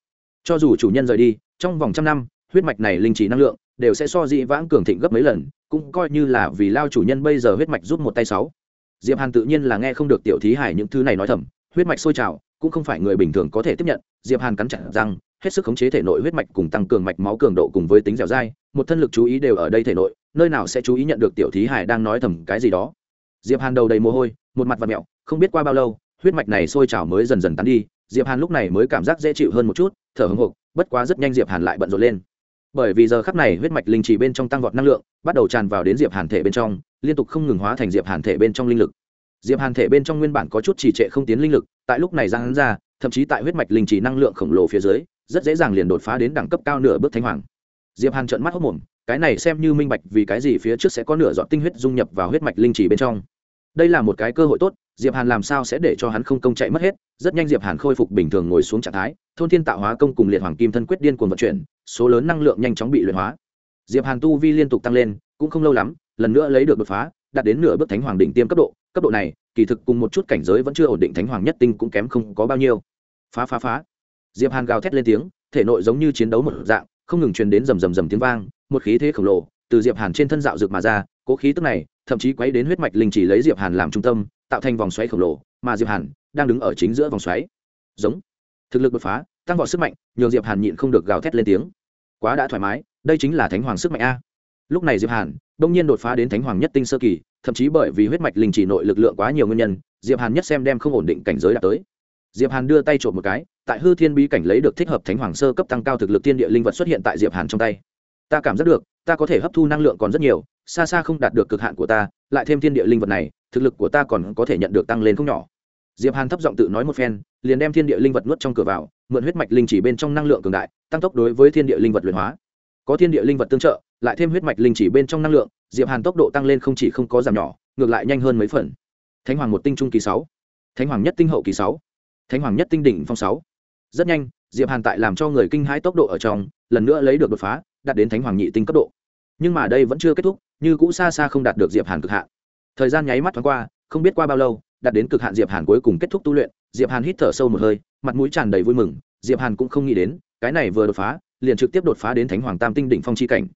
Cho dù chủ nhân rời đi, trong vòng trăm năm, huyết mạch này linh trí năng lượng đều sẽ so dị vãng cường thịnh gấp mấy lần, cũng coi như là vì lao chủ nhân bây giờ huyết mạch rút một tay sáu. Diệp hàn tự nhiên là nghe không được tiểu thí hải những thứ này nói thầm, huyết mạch sôi trào, cũng không phải người bình thường có thể tiếp nhận, diệp hàn cắn chặt răng, hết sức khống chế thể nội huyết mạch cùng tăng cường mạch máu cường độ cùng với tính dẻo dai, một thân lực chú ý đều ở đây thể nội, nơi nào sẽ chú ý nhận được tiểu thí hải đang nói thầm cái gì đó. Diệp hàn đầu đầy mồ hôi, một mặt và mẹo không biết qua bao lâu, huyết mạch này sôi trào mới dần dần tán đi, diệp hàn lúc này mới cảm giác dễ chịu hơn một chút, thở hưng hục bất quá rất nhanh diệp hàn lại bận rộn lên. Bởi vì giờ khắc này huyết mạch linh chỉ bên trong tăng vọt năng lượng, bắt đầu tràn vào đến diệp hàn thể bên trong, liên tục không ngừng hóa thành diệp hàn thể bên trong linh lực. Diệp hàn thể bên trong nguyên bản có chút trì trệ không tiến linh lực, tại lúc này giang ra, thậm chí tại huyết mạch linh chỉ năng lượng khổng lồ phía dưới, rất dễ dàng liền đột phá đến đẳng cấp cao nửa bước thánh hoàng. Diệp hàn trợn mắt hốc mồm, cái này xem như minh bạch vì cái gì phía trước sẽ có nửa dọn tinh huyết dung nhập vào huyết mạch linh chỉ bên trong. Đây là một cái cơ hội tốt diệp hàn làm sao sẽ để cho hắn không công chạy mất hết? Rất nhanh diệp hàn khôi phục bình thường ngồi xuống trạng thái, thôn thiên tạo hóa công cùng liệt hoàng kim thân quyết điên cuồng vận chuyển, số lớn năng lượng nhanh chóng bị luyện hóa. Diệp hàn tu vi liên tục tăng lên, cũng không lâu lắm, lần nữa lấy được đột phá, đạt đến nửa bước thánh hoàng đỉnh tiêm cấp độ. Cấp độ này, kỳ thực cùng một chút cảnh giới vẫn chưa ổn định thánh hoàng nhất tinh cũng kém không có bao nhiêu. Phá phá phá. Diệp hàn gào thét lên tiếng, thể nội giống như chiến đấu một dạng, không ngừng truyền đến rầm rầm rầm tiếng vang, một khí thế khổng lồ từ diệp hàn trên thân dạo dược mà ra, cố khí tức này, thậm chí quấy đến huyết mạch linh chỉ lấy diệp hàn làm trung tâm tạo thành vòng xoáy khổng lồ, mà diệp hàn đang đứng ở chính giữa vòng xoáy. Giống. Thực lực đột phá, tăng vọt sức mạnh, nhường diệp hàn nhịn không được gào thét lên tiếng. Quá đã thoải mái, đây chính là thánh hoàng sức mạnh a. Lúc này diệp hàn đông nhiên đột phá đến thánh hoàng nhất tinh sơ kỳ, thậm chí bởi vì huyết mạch linh chỉ nội lực lượng quá nhiều nguyên nhân, diệp hàn nhất xem đem không ổn định cảnh giới đạt tới. Diệp hàn đưa tay trộm một cái, tại hư thiên bí cảnh lấy được thích hợp thánh hoàng sơ cấp tăng cao thực lực thiên địa linh vật xuất hiện tại diệp hàn trong tay. Ta cảm giác được ta có thể hấp thu năng lượng còn rất nhiều, xa xa không đạt được cực hạn của ta, lại thêm thiên địa linh vật này, thực lực của ta còn có thể nhận được tăng lên không nhỏ. Diệp hàn thấp giọng tự nói một phen, liền đem thiên địa linh vật nuốt trong cửa vào, mượn huyết mạch linh chỉ bên trong năng lượng cường đại, tăng tốc đối với thiên địa linh vật luyện hóa. Có thiên địa linh vật tương trợ, lại thêm huyết mạch linh chỉ bên trong năng lượng, diệp hàn tốc độ tăng lên không chỉ không có giảm nhỏ, ngược lại nhanh hơn mấy phần. Thánh hoàng một tinh trung kỳ sáu. Thánh hoàng nhất tinh hậu kỳ sáu. Thánh hoàng nhất tinh đỉnh phong sáu. Rất nhanh, diệp hàn tại làm cho người kinh hãi tốc độ ở trong, lần nữa lấy được đột phá, đạt đến thánh hoàng nhị tinh cấp độ nhưng mà đây vẫn chưa kết thúc, như cũ xa xa không đạt được diệp hàn cực hạn. Thời gian nháy mắt thoáng qua, không biết qua bao lâu, đạt đến cực hạn diệp hàn cuối cùng kết thúc tu luyện, diệp hàn hít thở sâu một hơi, mặt mũi tràn đầy vui mừng, diệp hàn cũng không nghĩ đến, cái này vừa đột phá, liền trực tiếp đột phá đến thánh hoàng tam tinh đỉnh phong chi cảnh.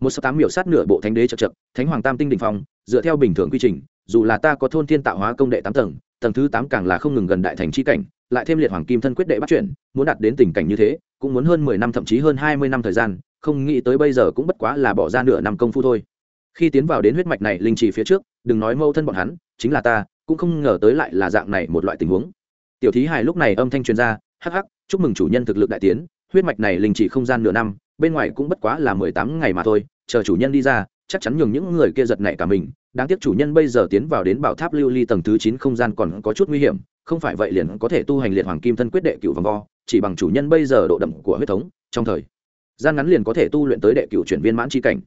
Một sáu tám miểu sát nửa bộ thánh đế chật chật, thánh hoàng tam tinh đỉnh phong, dựa theo bình thường quy trình, dù là ta có thôn thiên tạo hóa công đệ tám tầng tầng thứ tám càng là không ngừng gần đại thành chi cảnh, lại thêm liệt hoàng kim thân quyết đệ bắt chuyển, muốn đạt đến tình cảnh như thế, cũng muốn hơn mười năm thậm chí hơn hai mươi năm thời gian không nghĩ tới bây giờ cũng bất quá là bỏ ra nửa năm công phu thôi. Khi tiến vào đến huyết mạch này, linh trì phía trước, đừng nói mâu thân bọn hắn, chính là ta, cũng không ngờ tới lại là dạng này một loại tình huống. Tiểu thí hài lúc này âm thanh truyền ra, hắc hắc, chúc mừng chủ nhân thực lực đại tiến, huyết mạch này linh chỉ không gian nửa năm, bên ngoài cũng bất quá là mười tám ngày mà thôi, chờ chủ nhân đi ra, chắc chắn nhường những người kia giật nảy cả mình. Đáng tiếc chủ nhân bây giờ tiến vào đến bảo tháp lưu ly tầng thứ chín không gian còn có chút nguy hiểm, không phải vậy liền có thể tu hành liệt hoàng kim thân quyết đệ cựu vòng vo, chỉ bằng chủ nhân bây giờ độ đậm của huyết thống, trong thời gian ngắn liền có thể tu luyện tới đệ cửu chuyển viên mãn chi cảnh.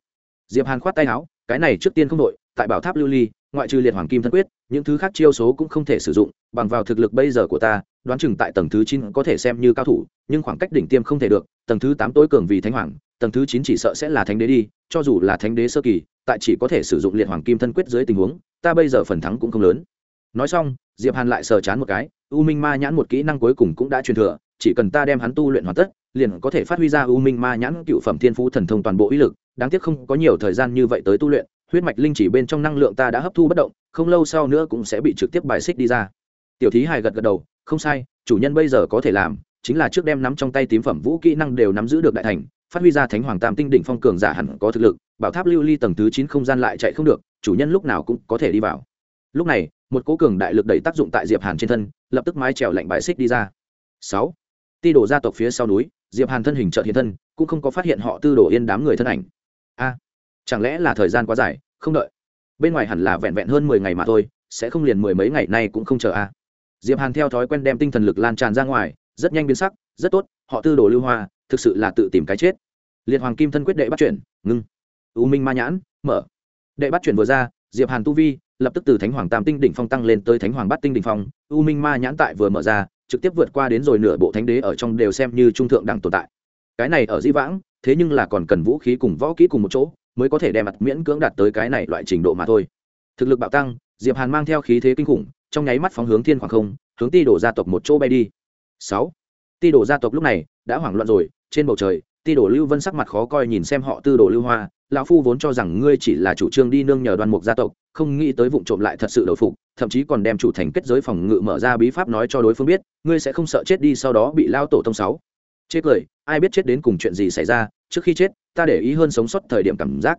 Diệp hàn khoát tay áo, cái này trước tiên không đội tại bảo tháp lưu ly, ngoại trừ liệt hoàng kim thân quyết, những thứ khác chiêu số cũng không thể sử dụng, bằng vào thực lực bây giờ của ta, đoán chừng tại tầng thứ chín có thể xem như cao thủ, nhưng khoảng cách đỉnh tiêm không thể được, tầng thứ tám tối cường vì thánh hoàng, tầng thứ chín chỉ sợ sẽ là thánh đế đi, cho dù là thánh đế sơ kỳ, tại chỉ có thể sử dụng liệt hoàng kim thân quyết dưới tình huống, ta bây giờ phần thắng cũng không lớn. Nói xong, diệp hàn lại sờ chán một cái, u minh ma nhãn một kỹ năng cuối cùng cũng đã truyền thừa chỉ cần ta đem hắn tu luyện hoàn tất, liền có thể phát huy ra u minh ma nhãn cựu phẩm thiên phú thần thông toàn bộ uy lực. Đáng tiếc không có nhiều thời gian như vậy tới tu luyện, huyết mạch linh chỉ bên trong năng lượng ta đã hấp thu bất động, không lâu sau nữa cũng sẽ bị trực tiếp bài xích đi ra. Tiểu thí hài gật gật đầu, không sai, chủ nhân bây giờ có thể làm, chính là trước đem nắm trong tay tím phẩm vũ kỹ năng đều nắm giữ được đại thành, phát huy ra thánh hoàng tam tinh đỉnh phong cường giả hẳn có thực lực, bảo tháp lưu ly tầng thứ chín không gian lại chạy không được, chủ nhân lúc nào cũng có thể đi vào. Lúc này, một cố cường đại lực đẩy tác dụng tại diệp hàn trên thân, lập tức mái trèo lạnh bài xích đi ra. Sáu ti đổ gia tộc phía sau núi, diệp hàn thân hình trợ hiện thân, cũng không có phát hiện họ tư đổ yên đám người thân ảnh. A, chẳng lẽ là thời gian quá dài, không đợi. Bên ngoài hẳn là vẹn vẹn hơn mười ngày mà thôi, sẽ không liền mười mấy ngày nay cũng không chờ a. Diệp hàn theo thói quen đem tinh thần lực lan tràn ra ngoài, rất nhanh biến sắc, rất tốt, họ tư đồ lưu hoa, thực sự là tự tìm cái chết. Liệt hoàng kim thân quyết đệ bắt chuyển, ngưng. U minh ma nhãn, mở. Đệ bắt chuyển vừa ra, diệp hàn tu vi, lập tức từ thánh hoàng tam tinh đỉnh phong tăng lên tới thánh hoàng bát tinh đỉnh phong, u minh ma nhãn tại vừa mở ra trực tiếp vượt qua đến rồi nửa bộ thánh đế ở trong đều xem như trung thượng đẳng tồn tại. Cái này ở di vãng, thế nhưng là còn cần vũ khí cùng võ kỹ cùng một chỗ, mới có thể đem mặt miễn cưỡng đạt tới cái này loại trình độ mà thôi. Thực lực bạo tăng, diệp hàn mang theo khí thế kinh khủng, trong nháy mắt phóng hướng thiên khoảng không, hướng ti đổ gia tộc một chỗ bay đi. Sáu. Ti đổ gia tộc lúc này đã hoảng loạn rồi, trên bầu trời, ti đổ lưu vân sắc mặt khó coi nhìn xem họ tư đổ lưu hoa lão phu vốn cho rằng ngươi chỉ là chủ trương đi nương nhờ đoan mục gia tộc, không nghĩ tới vụ trộm lại thật sự đầu phục, thậm chí còn đem chủ thành kết giới phòng ngự mở ra bí pháp nói cho đối phương biết, ngươi sẽ không sợ chết đi sau đó bị lao tổ tông sáu. Chết cười, ai biết chết đến cùng chuyện gì xảy ra, trước khi chết, ta để ý hơn sống sót thời điểm cảm giác.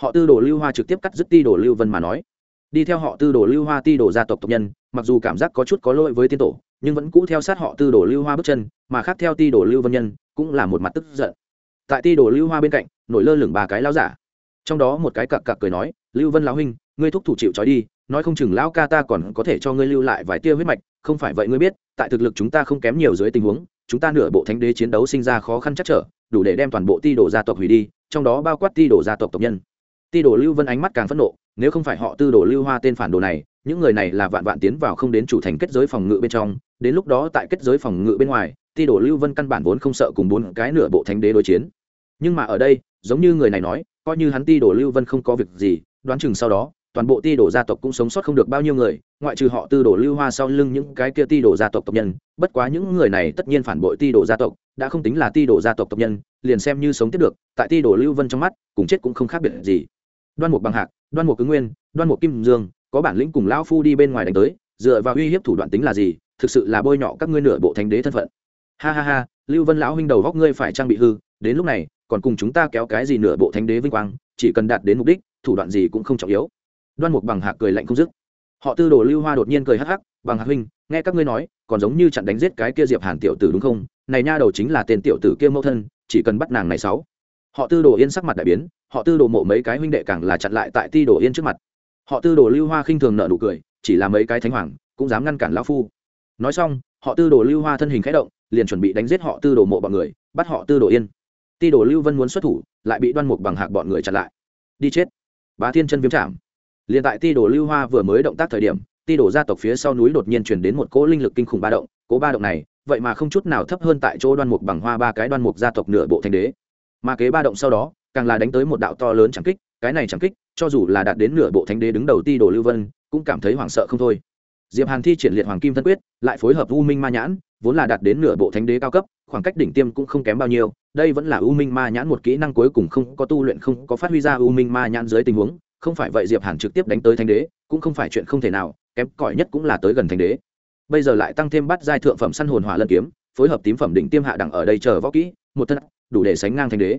Họ tư đồ lưu hoa trực tiếp cắt dứt ti đồ lưu vân mà nói. Đi theo họ tư đồ lưu hoa ti đồ gia tộc tộc nhân, mặc dù cảm giác có chút có lỗi với tiên tổ, nhưng vẫn cũ theo sát họ tư đồ lưu hoa bước chân, mà khác theo ti đồ lưu vân nhân, cũng là một mặt tức giận tại ti đồ lưu hoa bên cạnh, nổi lơ lửng ba cái lao giả. Trong đó một cái cặc cặc cười nói, lưu vân lão huynh, ngươi thúc thủ chịu trói đi, nói không chừng lão ca ta còn có thể cho ngươi lưu lại vài tia huyết mạch, không phải vậy ngươi biết, tại thực lực chúng ta không kém nhiều dưới tình huống, chúng ta nửa bộ thánh đế chiến đấu sinh ra khó khăn chắc trở, đủ để đem toàn bộ ti đồ gia tộc hủy đi, trong đó bao quát ti đồ gia tộc tộc nhân. Ti đồ lưu vân ánh mắt càng phẫn nộ, nếu không phải họ tư đồ lưu hoa tên phản đồ này, những người này là vạn vạn tiến vào không đến chủ thành kết giới phòng ngự bên trong, đến lúc đó tại kết giới phòng ngự bên ngoài ti đồ lưu vân căn bản vốn không sợ cùng bốn cái nửa bộ thánh đế đối chiến. Nhưng mà ở đây, giống như người này nói, coi như hắn ti đồ lưu vân không có việc gì, đoán chừng sau đó, toàn bộ ti đồ gia tộc cũng sống sót không được bao nhiêu người, ngoại trừ họ tư đồ lưu hoa sau lưng những cái kia ti đồ gia tộc tộc nhân. Bất quá những người này tất nhiên phản bội ti đồ gia tộc, đã không tính là ti đồ gia tộc tộc nhân, liền xem như sống tiếp được, tại ti đồ lưu vân trong mắt, cùng chết cũng không khác biệt gì. Đoan mục bằng hạc, đoan mục cứ nguyên, đoan mục kim dương, có bản lĩnh cùng lão phu đi bên ngoài đánh tới, dựa vào uy hiếp thủ đoạn tính là gì, thực sự là bôi nhọ các ngươi nửa bộ thánh đế thân phận ha ha ha, lưu vân lão huynh đầu góc ngươi phải trang bị hư, đến lúc này, còn cùng chúng ta kéo cái gì nửa bộ thánh đế vinh quang, chỉ cần đạt đến mục đích, thủ đoạn gì cũng không trọng yếu. Đoan mục bằng hạc cười lạnh không dứt. Họ tư đồ lưu hoa đột nhiên cười hắc hắc, bằng hạc huynh, nghe các ngươi nói, còn giống như chặn đánh giết cái kia diệp hàn tiểu tử đúng không? Này nha đầu chính là tên tiểu tử kia mẫu thân, chỉ cần bắt nàng này sáu. Họ tư đồ yên sắc mặt đại biến, họ tư đồ mộ mấy cái huynh đệ càng là chặn lại tại ti đồ yên trước mặt. Họ tư đồ lưu hoa khinh thường nợ nụ cười, chỉ là mấy cái thánh hoàng, cũng dám ngăn cản lão phu. Nói xong, họ tư đồ lưu hoa thân hình khẽ động liền chuẩn bị đánh giết họ tư đồ mộ bọn người, bắt họ tư đồ yên. Ti đồ lưu vân muốn xuất thủ, lại bị đoan mục bằng hạc bọn người chặn lại. Đi chết. Bá thiên chân viêm chạm liền tại ti đồ lưu hoa vừa mới động tác thời điểm, ti đồ gia tộc phía sau núi đột nhiên chuyển đến một cỗ linh lực kinh khủng ba động, cỗ ba động này, vậy mà không chút nào thấp hơn tại chỗ đoan mục bằng hoa ba cái đoan mục gia tộc nửa bộ thành đế. Mà kế ba động sau đó, càng là đánh tới một đạo to lớn chẳng kích, cái này chẳng kích, cho dù là đạt đến nửa bộ thánh đế đứng đầu ti đồ lưu vân, cũng cảm thấy hoảng sợ không thôi diệp hàn thi triển liệt hoàng kim thân quyết, lại phối hợp u minh ma nhãn, vốn là đạt đến nửa bộ thánh đế cao cấp, khoảng cách đỉnh tiêm cũng không kém bao nhiêu, đây vẫn là u minh ma nhãn một kỹ năng cuối cùng không có tu luyện, không có phát huy ra u minh ma nhãn dưới tình huống, không phải vậy diệp hàn trực tiếp đánh tới thánh đế, cũng không phải chuyện không thể nào, kém cỏi nhất cũng là tới gần thánh đế. Bây giờ lại tăng thêm bắt giai thượng phẩm săn hồn hỏa lân kiếm, phối hợp tím phẩm đỉnh tiêm hạ đẳng ở đây chờ võ kỹ, một thân đủ để sánh ngang thánh đế.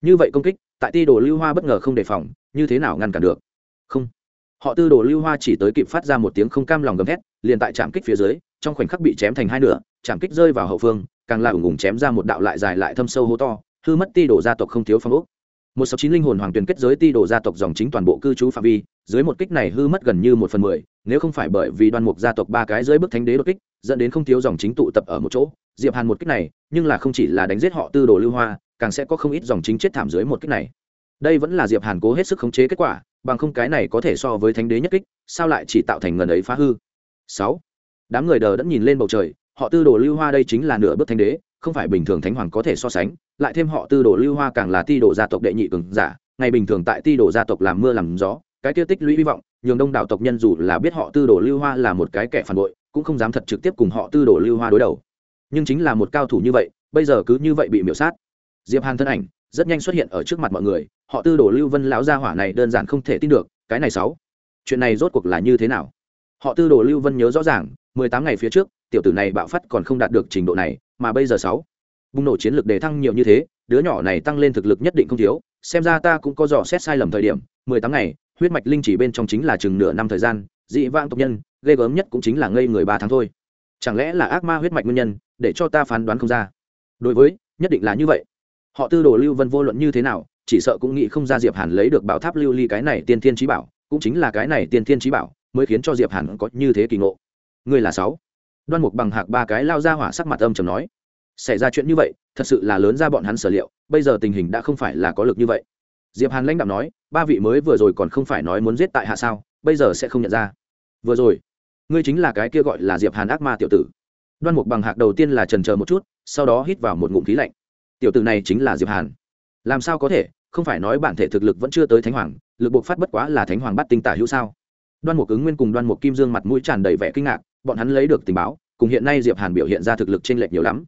Như vậy công kích, tại ti đồ lưu hoa bất ngờ không đề phòng, như thế nào ngăn cản được? Không họ tư đồ lưu hoa chỉ tới kịp phát ra một tiếng không cam lòng gầm thét, liền tại trạm kích phía dưới, trong khoảnh khắc bị chém thành hai nửa, trạm kích rơi vào hậu phương, càng là ủng ủng chém ra một đạo lại dài lại thâm sâu hố to, hư mất ti đổ gia tộc không thiếu phong ốc. Một sáu chín linh hồn hoàng tuyền kết giới ti đổ gia tộc dòng chính toàn bộ cư trú phạm vi, dưới một kích này hư mất gần như một phần mười, nếu không phải bởi vì đoan mục gia tộc ba cái dưới bức thánh đế đột kích, dẫn đến không thiếu dòng chính tụ tập ở một chỗ, diệp hàn một kích này, nhưng là không chỉ là đánh giết họ tư đồ lưu hoa, càng sẽ có không ít dòng chính chết thảm dưới một kích này đây vẫn là diệp hàn cố hết sức khống chế kết quả, bằng không cái này có thể so với thánh đế nhất kích, sao lại chỉ tạo thành ngần ấy phá hư? Sáu. Đám người đờ đẫn nhìn lên bầu trời, họ tư đồ lưu hoa đây chính là nửa bước thánh đế, không phải bình thường thánh hoàng có thể so sánh, lại thêm họ tư đồ lưu hoa càng là ti đồ gia tộc đệ nhị cường giả, ngày bình thường tại ti đồ gia tộc làm mưa làm gió, cái tiêu tích lũy hy vọng, nhường đông đảo tộc nhân dù là biết họ tư đồ lưu hoa là một cái kẻ phản bội, cũng không dám thật trực tiếp cùng họ tư đồ lưu hoa đối đầu. Nhưng chính là một cao thủ như vậy, bây giờ cứ như vậy bị miễu sát. Diệp hàn thân ảnh rất nhanh xuất hiện ở trước mặt mọi người, họ tư đồ lưu vân lão gia hỏa này đơn giản không thể tin được, cái này sáu, chuyện này rốt cuộc là như thế nào? Họ tư đồ lưu vân nhớ rõ ràng, mười tám ngày phía trước, tiểu tử này bạo phát còn không đạt được trình độ này, mà bây giờ sáu, bùng nổ chiến lược đề thăng nhiều như thế, đứa nhỏ này tăng lên thực lực nhất định không thiếu, xem ra ta cũng có dò xét sai lầm thời điểm, mười tám ngày, huyết mạch linh chỉ bên trong chính là chừng nửa năm thời gian, dị vãng tộc nhân, ghê gớm nhất cũng chính là ngây người ba tháng thôi. Chẳng lẽ là ác ma huyết mạch nguyên nhân, để cho ta phán đoán không ra? Đối với, nhất định là như vậy họ tư đồ lưu vân vô luận như thế nào, chỉ sợ cũng nghĩ không ra diệp hàn lấy được bảo tháp lưu ly cái này tiên thiên trí bảo, cũng chính là cái này tiên thiên trí bảo, mới khiến cho diệp hàn có như thế kỳ ngộ. Người là sáu. Đoan mục bằng hạc ba cái lao ra hỏa sắc mặt âm trầm nói, xảy ra chuyện như vậy, thật sự là lớn ra bọn hắn sở liệu, bây giờ tình hình đã không phải là có lực như vậy. Diệp hàn lãnh đạo nói, ba vị mới vừa rồi còn không phải nói muốn giết tại hạ sao, bây giờ sẽ không nhận ra. Vừa rồi, ngươi chính là cái kia gọi là diệp hàn ác ma tiểu tử. Đoan mục bằng hạc đầu tiên là trần chờ một chút, sau đó hít vào một ngụm khí lạnh tiểu tử này chính là diệp hàn. Làm sao có thể? Không phải nói bản thể thực lực vẫn chưa tới thánh hoàng, lực buộc phát bất quá là thánh hoàng bắt tinh tả hữu sao? Đoan mục ứng nguyên cùng đoan mục kim dương mặt mũi tràn đầy vẻ kinh ngạc, bọn hắn lấy được tình báo, cùng hiện nay diệp hàn biểu hiện ra thực lực trên lệch nhiều lắm.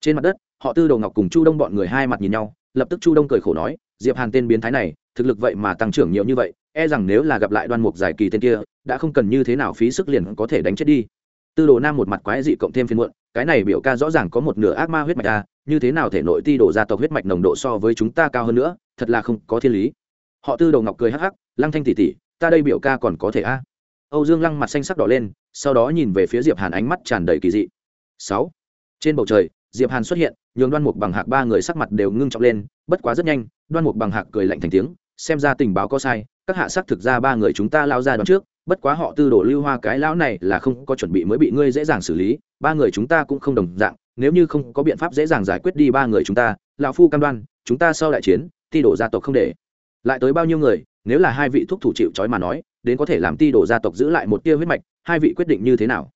Trên mặt đất, họ tư đầu ngọc cùng chu đông bọn người hai mặt nhìn nhau, lập tức chu đông cười khổ nói, diệp hàn tên biến thái này, thực lực vậy mà tăng trưởng nhiều như vậy e rằng nếu là gặp lại đoan mục giải kỳ tên kia, đã không cần như thế nào phí sức liền có thể đánh chết đi. Tư đồ nam một mặt quái dị cộng thêm phiên muộn cái này biểu ca rõ ràng có một nửa ác ma huyết mạch a như thế nào thể nội ti đổ gia tộc huyết mạch nồng độ so với chúng ta cao hơn nữa, thật là không có thiên lý. Họ tư đầu ngọc cười hắc hắc, lăng thanh tỉ tỉ ta đây biểu ca còn có thể a? Âu dương lăng mặt xanh sắc đỏ lên, sau đó nhìn về phía diệp hàn ánh mắt tràn đầy kỳ dị. Sáu. Trên bầu trời, diệp hàn xuất hiện, nhường đoan mục bằng hạc ba người sắc mặt đều ngưng trọng lên, bất quá rất nhanh, đoan mục bằng hạc cười lạnh thành tiếng, xem ra tình báo có sai, các hạ sắc thực ra ba người chúng ta lao ra đón trước bất quá họ tư đổ lưu hoa cái lão này là không có chuẩn bị mới bị ngươi dễ dàng xử lý, ba người chúng ta cũng không đồng dạng, nếu như không có biện pháp dễ dàng giải quyết đi ba người chúng ta, lão phu cam đoan, chúng ta sau đại chiến, ti đổ gia tộc không để. Lại tới bao nhiêu người, nếu là hai vị thuốc thủ chịu trói mà nói, đến có thể làm ti đổ gia tộc giữ lại một tia huyết mạch, hai vị quyết định như thế nào?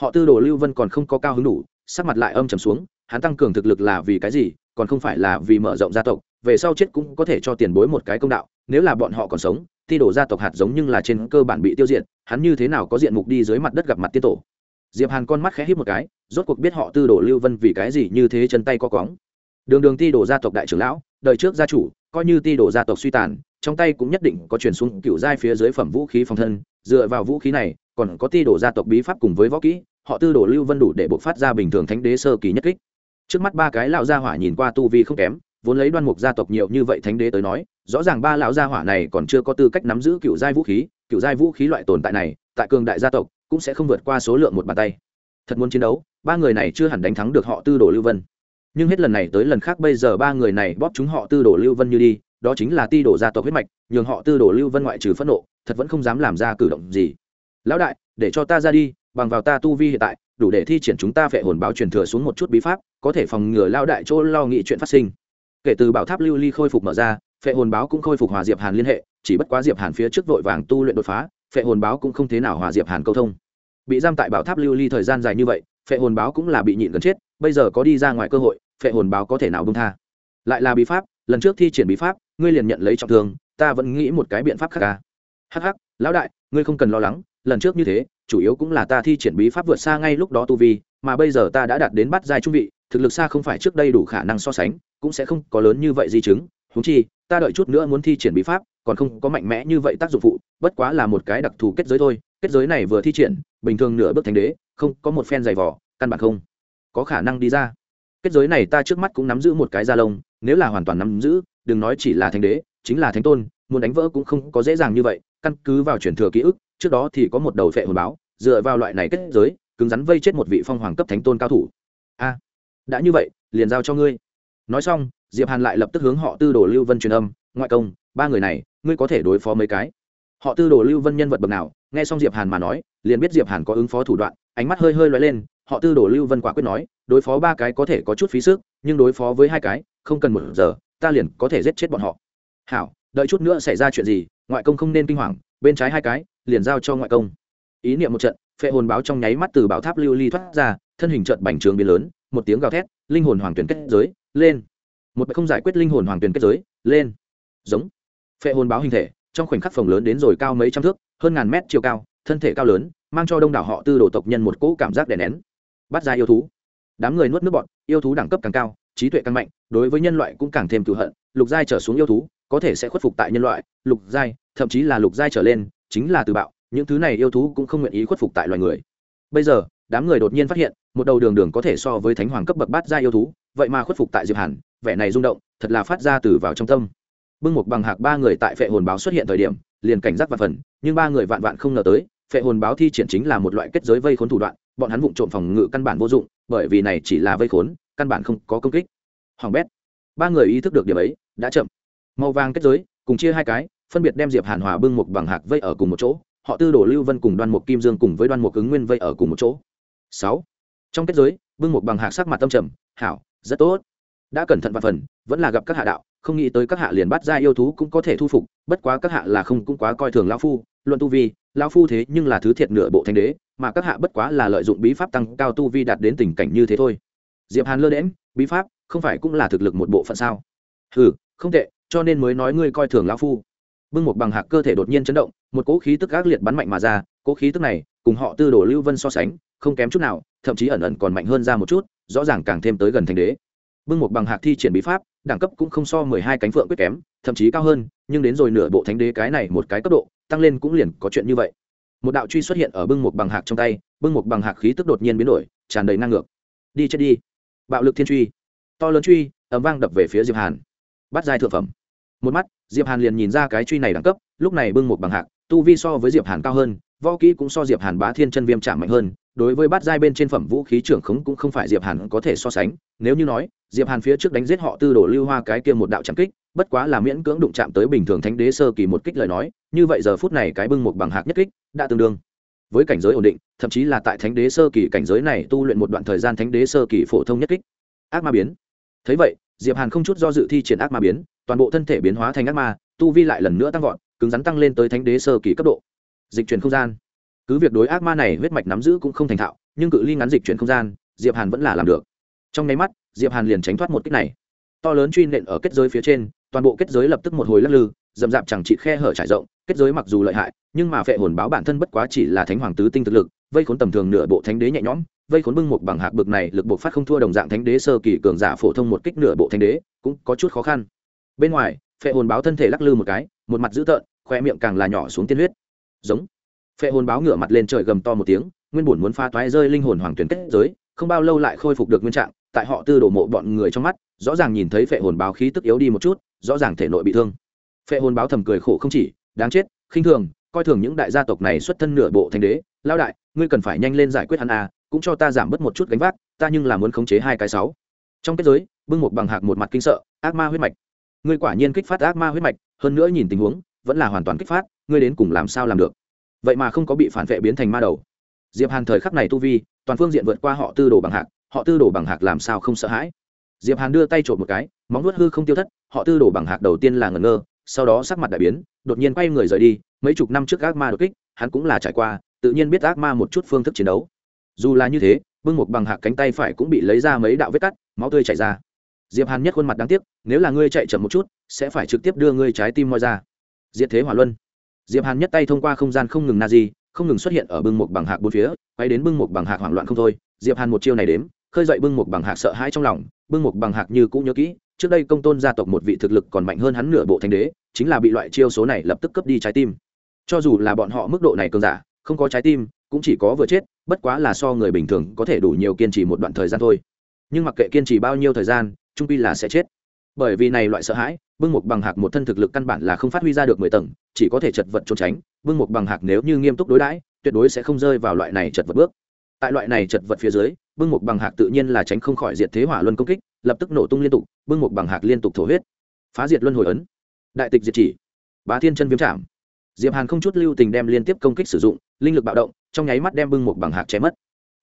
Họ tư đồ lưu vân còn không có cao hứng đủ, sắc mặt lại âm trầm xuống, hắn tăng cường thực lực là vì cái gì, còn không phải là vì mở rộng gia tộc, về sau chết cũng có thể cho tiền bối một cái công đạo, nếu là bọn họ còn sống ti đổ gia tộc hạt giống nhưng là trên cơ bản bị tiêu diệt, hắn như thế nào có diện mục đi dưới mặt đất gặp mặt tiên tổ? Diệp hàn con mắt khẽ hít một cái, rốt cuộc biết họ tư đồ lưu vân vì cái gì như thế chân tay co cóng đường đường ti đổ gia tộc đại trưởng lão, đời trước gia chủ, coi như ti đổ gia tộc suy tàn, trong tay cũng nhất định có truyền xuống cựu giai phía dưới phẩm vũ khí phòng thân, dựa vào vũ khí này, còn có ti đổ gia tộc bí pháp cùng với võ kỹ, họ tư đổ lưu vân đủ để bộc phát ra bình thường thánh đế sơ kỳ nhất kích. Trước mắt ba cái lão gia hỏa nhìn qua tu vi không kém vốn lấy đoan mục gia tộc nhiều như vậy thánh đế tới nói, rõ ràng ba lão gia hỏa này còn chưa có tư cách nắm giữ cựu giai vũ khí, cựu giai vũ khí loại tồn tại này, tại cường đại gia tộc, cũng sẽ không vượt qua số lượng một bàn tay. Thật muốn chiến đấu, ba người này chưa hẳn đánh thắng được họ tư đồ lưu vân. Nhưng hết lần này tới lần khác bây giờ ba người này bóp chúng họ tư đồ lưu vân như đi, đó chính là ti đổ gia tộc huyết mạch, nhường họ tư đồ lưu vân ngoại trừ phẫn nộ, thật vẫn không dám làm ra cử động gì. Lão đại, để cho ta ra đi, bằng vào ta tu vi hiện tại, đủ để thi triển chúng ta phệ hồn báo truyền thừa xuống một chút bí pháp, có thể phòng ngừa lao đại chỗ lo nghị chuyện phát sinh kể từ bảo tháp lưu ly khôi phục mở ra, phệ hồn báo cũng khôi phục hòa diệp hàn liên hệ, chỉ bất quá diệp hàn phía trước vội vàng tu luyện đột phá, phệ hồn báo cũng không thế nào hòa diệp hàn câu thông. Bị giam tại bảo tháp lưu ly thời gian dài như vậy, phệ hồn báo cũng là bị nhịn gần chết, bây giờ có đi ra ngoài cơ hội, phệ hồn báo có thể nào bông tha? Lại là bí pháp, lần trước thi triển bí pháp, ngươi liền nhận lấy trọng thương, ta vẫn nghĩ một cái biện pháp khác ca hắc hắc, lão đại, ngươi không cần lo lắng, lần trước như thế, chủ yếu cũng là ta thi triển bí pháp vượt xa ngay lúc đó tu vi mà bây giờ ta đã đạt đến bắt giai trung vị, thực lực xa không phải trước đây đủ khả năng so sánh, cũng sẽ không có lớn như vậy di chứng. Húng chi, ta đợi chút nữa muốn thi triển bí pháp, còn không có mạnh mẽ như vậy tác dụng phụ, bất quá là một cái đặc thù kết giới thôi. Kết giới này vừa thi triển, bình thường nửa bước thành đế, không, có một phen dày vỏ căn bản không có khả năng đi ra. Kết giới này ta trước mắt cũng nắm giữ một cái da lông, nếu là hoàn toàn nắm giữ, đừng nói chỉ là thánh đế, chính là thánh tôn, muốn đánh vỡ cũng không có dễ dàng như vậy, căn cứ vào truyền thừa ký ức, trước đó thì có một đầu phệ hồn báo, dựa vào loại này kết giới cứng rắn vây chết một vị phong hoàng cấp thánh tôn cao thủ. A, đã như vậy, liền giao cho ngươi. Nói xong, diệp hàn lại lập tức hướng họ tư đồ lưu vân truyền âm, ngoại công, ba người này, ngươi có thể đối phó mấy cái? Họ tư đồ lưu vân nhân vật bậc nào, nghe xong diệp hàn mà nói, liền biết diệp hàn có ứng phó thủ đoạn, ánh mắt hơi hơi lóe lên, họ tư đồ lưu vân quả quyết nói, đối phó ba cái có thể có chút phí sức, nhưng đối phó với hai cái, không cần một giờ, ta liền có thể giết chết bọn họ. Hảo, đợi chút nữa xảy ra chuyện gì, ngoại công không nên kinh hoàng, bên trái hai cái, liền giao cho ngoại công ý niệm một trận, phệ hồn báo trong nháy mắt từ bảo tháp lưu ly thoát ra, thân hình trận bành trường biến lớn, một tiếng gào thét, linh hồn hoàng tuyển kết giới, lên. Một bạch không giải quyết linh hồn hoàng tuyển kết giới, lên. Giống. Phệ hồn báo hình thể, trong khoảnh khắc phòng lớn đến rồi cao mấy trăm thước, hơn ngàn mét chiều cao, thân thể cao lớn, mang cho đông đảo họ tư đồ tộc nhân một cỗ cảm giác đè nén. Bắt ra yêu thú. Đám người nuốt nước bọn yêu thú đẳng cấp càng cao, trí tuệ càng mạnh, đối với nhân loại cũng càng thêm cựu hận, lục giai trở xuống yêu thú, có thể sẽ khuất phục tại nhân loại, lục giai, thậm chí là lục giai trở lên, chính là từ bạo những thứ này yêu thú cũng không nguyện ý khuất phục tại loài người. Bây giờ, đám người đột nhiên phát hiện, một đầu đường đường có thể so với thánh hoàng cấp bậc bát gia yêu thú, vậy mà khuất phục tại diệp hàn, vẻ này rung động, thật là phát ra từ vào trong tâm. Bưng một bằng hạc ba người tại phệ hồn báo xuất hiện thời điểm, liền cảnh giác và phần, nhưng ba người vạn vạn không ngờ tới, phệ hồn báo thi triển chính là một loại kết giới vây khốn thủ đoạn, bọn hắn vụng trộm phòng ngự căn bản vô dụng, bởi vì này chỉ là vây khốn, căn bản không có công kích. Hoàng bét, ba người ý thức được điểm ấy, đã chậm. Màu vàng kết giới, cùng chia hai cái, phân biệt đem diệp hàn hòa bưng một bằng hạc vây ở cùng một chỗ họ tư đổ lưu vân cùng đoan mục kim dương cùng với đoan mục ứng nguyên vây ở cùng một chỗ. Sáu. Trong kết giới bưng mục bằng hạc sắc mặt tâm trầm, hảo, rất tốt. Đã cẩn thận và phần, vẫn là gặp các hạ đạo, không nghĩ tới các hạ liền bắt ra yêu thú cũng có thể thu phục, bất quá các hạ là không cũng quá coi thường lão phu, luận tu vi, lão phu thế nhưng là thứ thiệt nửa bộ thanh đế, mà các hạ bất quá là lợi dụng bí pháp tăng cao tu vi đạt đến tình cảnh như thế thôi. Diệp hàn lơ đễm bí pháp không phải cũng là thực lực một bộ phận sao? Hừ, không tệ, cho nên mới nói ngươi coi thường lão phu bưng một bằng hạc cơ thể đột nhiên chấn động, một cỗ khí tức ác liệt bắn mạnh mà ra, cỗ khí tức này, cùng họ tư đồ lưu vân so sánh, không kém chút nào, thậm chí ẩn ẩn còn mạnh hơn ra một chút, rõ ràng càng thêm tới gần thành đế. Bưng một bằng hạc thi triển bí pháp, đẳng cấp cũng không so mười hai cánh phượng quyết kém, thậm chí cao hơn, nhưng đến rồi nửa bộ thánh đế cái này một cái cấp độ, tăng lên cũng liền có chuyện như vậy. Một đạo truy xuất hiện ở bưng một bằng hạc trong tay, bưng một bằng hạc khí tức đột nhiên biến đổi, tràn đầy năng ngược. Đi chết đi. Bạo lực thiên truy. To lớn truy ấm vang đập về phía diệp hàn. Bắt giai thượng phẩm một mắt, diệp hàn liền nhìn ra cái truy này đẳng cấp, lúc này bưng một bằng hạc, tu vi so với diệp hàn cao hơn, võ kỹ cũng so diệp hàn bá thiên chân viêm chạm mạnh hơn, đối với bát giai bên trên phẩm vũ khí trưởng khống cũng không phải diệp hàn có thể so sánh. Nếu như nói, diệp hàn phía trước đánh giết họ tư đổ lưu hoa cái kia một đạo chạm kích, bất quá là miễn cưỡng đụng chạm tới bình thường thánh đế sơ kỳ một kích lời nói, như vậy giờ phút này cái bưng một bằng hạc nhất kích đã tương đương với cảnh giới ổn định, thậm chí là tại thánh đế sơ kỳ cảnh giới này tu luyện một đoạn thời gian thánh đế sơ kỳ phổ thông nhất kích. Ác ma biến. Thấy vậy, diệp hàn không chút do dự thi triển ác ma biến toàn bộ thân thể biến hóa thành ác ma, tu vi lại lần nữa tăng vọt, cứng rắn tăng lên tới thánh đế sơ kỳ cấp độ. Dịch chuyển không gian. Cứ việc đối ác ma này huyết mạch nắm giữ cũng không thành thạo, nhưng cự ly ngắn dịch chuyển không gian, diệp hàn vẫn là làm được. Trong nháy mắt, diệp hàn liền tránh thoát một kích này. To lớn truy nện ở kết giới phía trên, toàn bộ kết giới lập tức một hồi lắc lư, dậm dạp chẳng trị khe hở trải rộng, kết giới mặc dù lợi hại, nhưng mà phệ hồn báo bản thân bất quá chỉ là thánh hoàng tứ tinh thực lực, vây khốn tầm thường nửa bộ thánh đế nhẹ nhõm, vây khốn bưng một bằng hạc bực này lực buộc phát không thua đồng dạng thánh đế sơ kỳ cường giả phổ thông một kích nửa bộ thánh đế, cũng có chút khó khăn bên ngoài, phệ hồn báo thân thể lắc lư một cái, một mặt dữ tợn khoe miệng càng là nhỏ xuống tiên huyết. Giống. Phệ hồn báo ngửa mặt lên trời gầm to một tiếng, nguyên bổn muốn pha toái rơi linh hồn hoàng tuyển kết giới, không bao lâu lại khôi phục được nguyên trạng, tại họ tư đổ mộ bọn người trong mắt, rõ ràng nhìn thấy phệ hồn báo khí tức yếu đi một chút, rõ ràng thể nội bị thương. Phệ hồn báo thầm cười khổ không chỉ, đáng chết, khinh thường, coi thường những đại gia tộc này xuất thân nửa bộ thành đế lao đại, ngươi cần phải nhanh lên giải quyết hắn à cũng cho ta giảm bớt một chút gánh vác, ta nhưng là muốn khống chế hai cái sáu. Trong kết giới, bưng một bằng hạc một mặt kinh sợ, ác ma huyết mạch ngươi quả nhiên kích phát ác ma huyết mạch, hơn nữa nhìn tình huống, vẫn là hoàn toàn kích phát, ngươi đến cùng làm sao làm được? Vậy mà không có bị phản vệ biến thành ma đầu. Diệp hàn thời khắc này tu vi, toàn phương diện vượt qua họ tư đồ bằng hạc, họ tư đồ bằng hạc làm sao không sợ hãi? Diệp hàn đưa tay trộm một cái, móng nuốt hư không tiêu thất, họ tư đồ bằng hạc đầu tiên là ngẩn ngơ, sau đó sắc mặt đại biến, đột nhiên quay người rời đi, mấy chục năm trước ác ma đột kích, hắn cũng là trải qua, tự nhiên biết ác ma một chút phương thức chiến đấu. Dù là như thế bưng một bằng hạc cánh tay phải cũng bị lấy ra mấy đạo vết cắt, máu tươi chảy ra diệp hàn nhất khuôn mặt đáng tiếc, nếu là ngươi chạy chậm một chút, sẽ phải trực tiếp đưa ngươi trái tim moi ra. Diệt thế hỏa luân. Diệp hàn nhất tay thông qua không gian không ngừng na di không ngừng xuất hiện ở bưng một bằng hạc bốn phía, quay đến bưng một bằng hạc hoảng loạn không thôi. Diệp hàn một chiêu này đếm, khơi dậy bưng một bằng hạc sợ hãi trong lòng, bưng một bằng hạc như cũng nhớ kỹ, trước đây công tôn gia tộc một vị thực lực còn mạnh hơn hắn nửa bộ thành đế, chính là bị loại chiêu số này lập tức cướp đi trái tim. Cho dù là bọn họ mức độ này cường giả, không có trái tim, cũng chỉ có vừa chết, bất quá là so người bình thường có thể đủ nhiều kiên trì một đoạn thời gian thôi. Nhưng mặc kệ kiên trì bao nhiêu thời gian trung pi là sẽ chết. Bởi vì này loại sợ hãi bưng một bằng hạc một thân thực lực căn bản là không phát huy ra được mười tầng, chỉ có thể chật vật trốn tránh. Bưng một bằng hạc nếu như nghiêm túc đối đãi, tuyệt đối sẽ không rơi vào loại này chật vật bước. Tại loại này chật vật phía dưới bưng một bằng hạc tự nhiên là tránh không khỏi diệt thế hỏa luân công kích, lập tức nổ tung liên tục bưng một bằng hạc liên tục thổ huyết. Phá diệt luân hồi ấn. Đại tịch diệt chỉ. Bá thiên chân viêm chạm diệp hàn không chút lưu tình đem liên tiếp công kích sử dụng, linh lực bạo động, trong nháy mắt đem bưng một bằng hạc chém mất.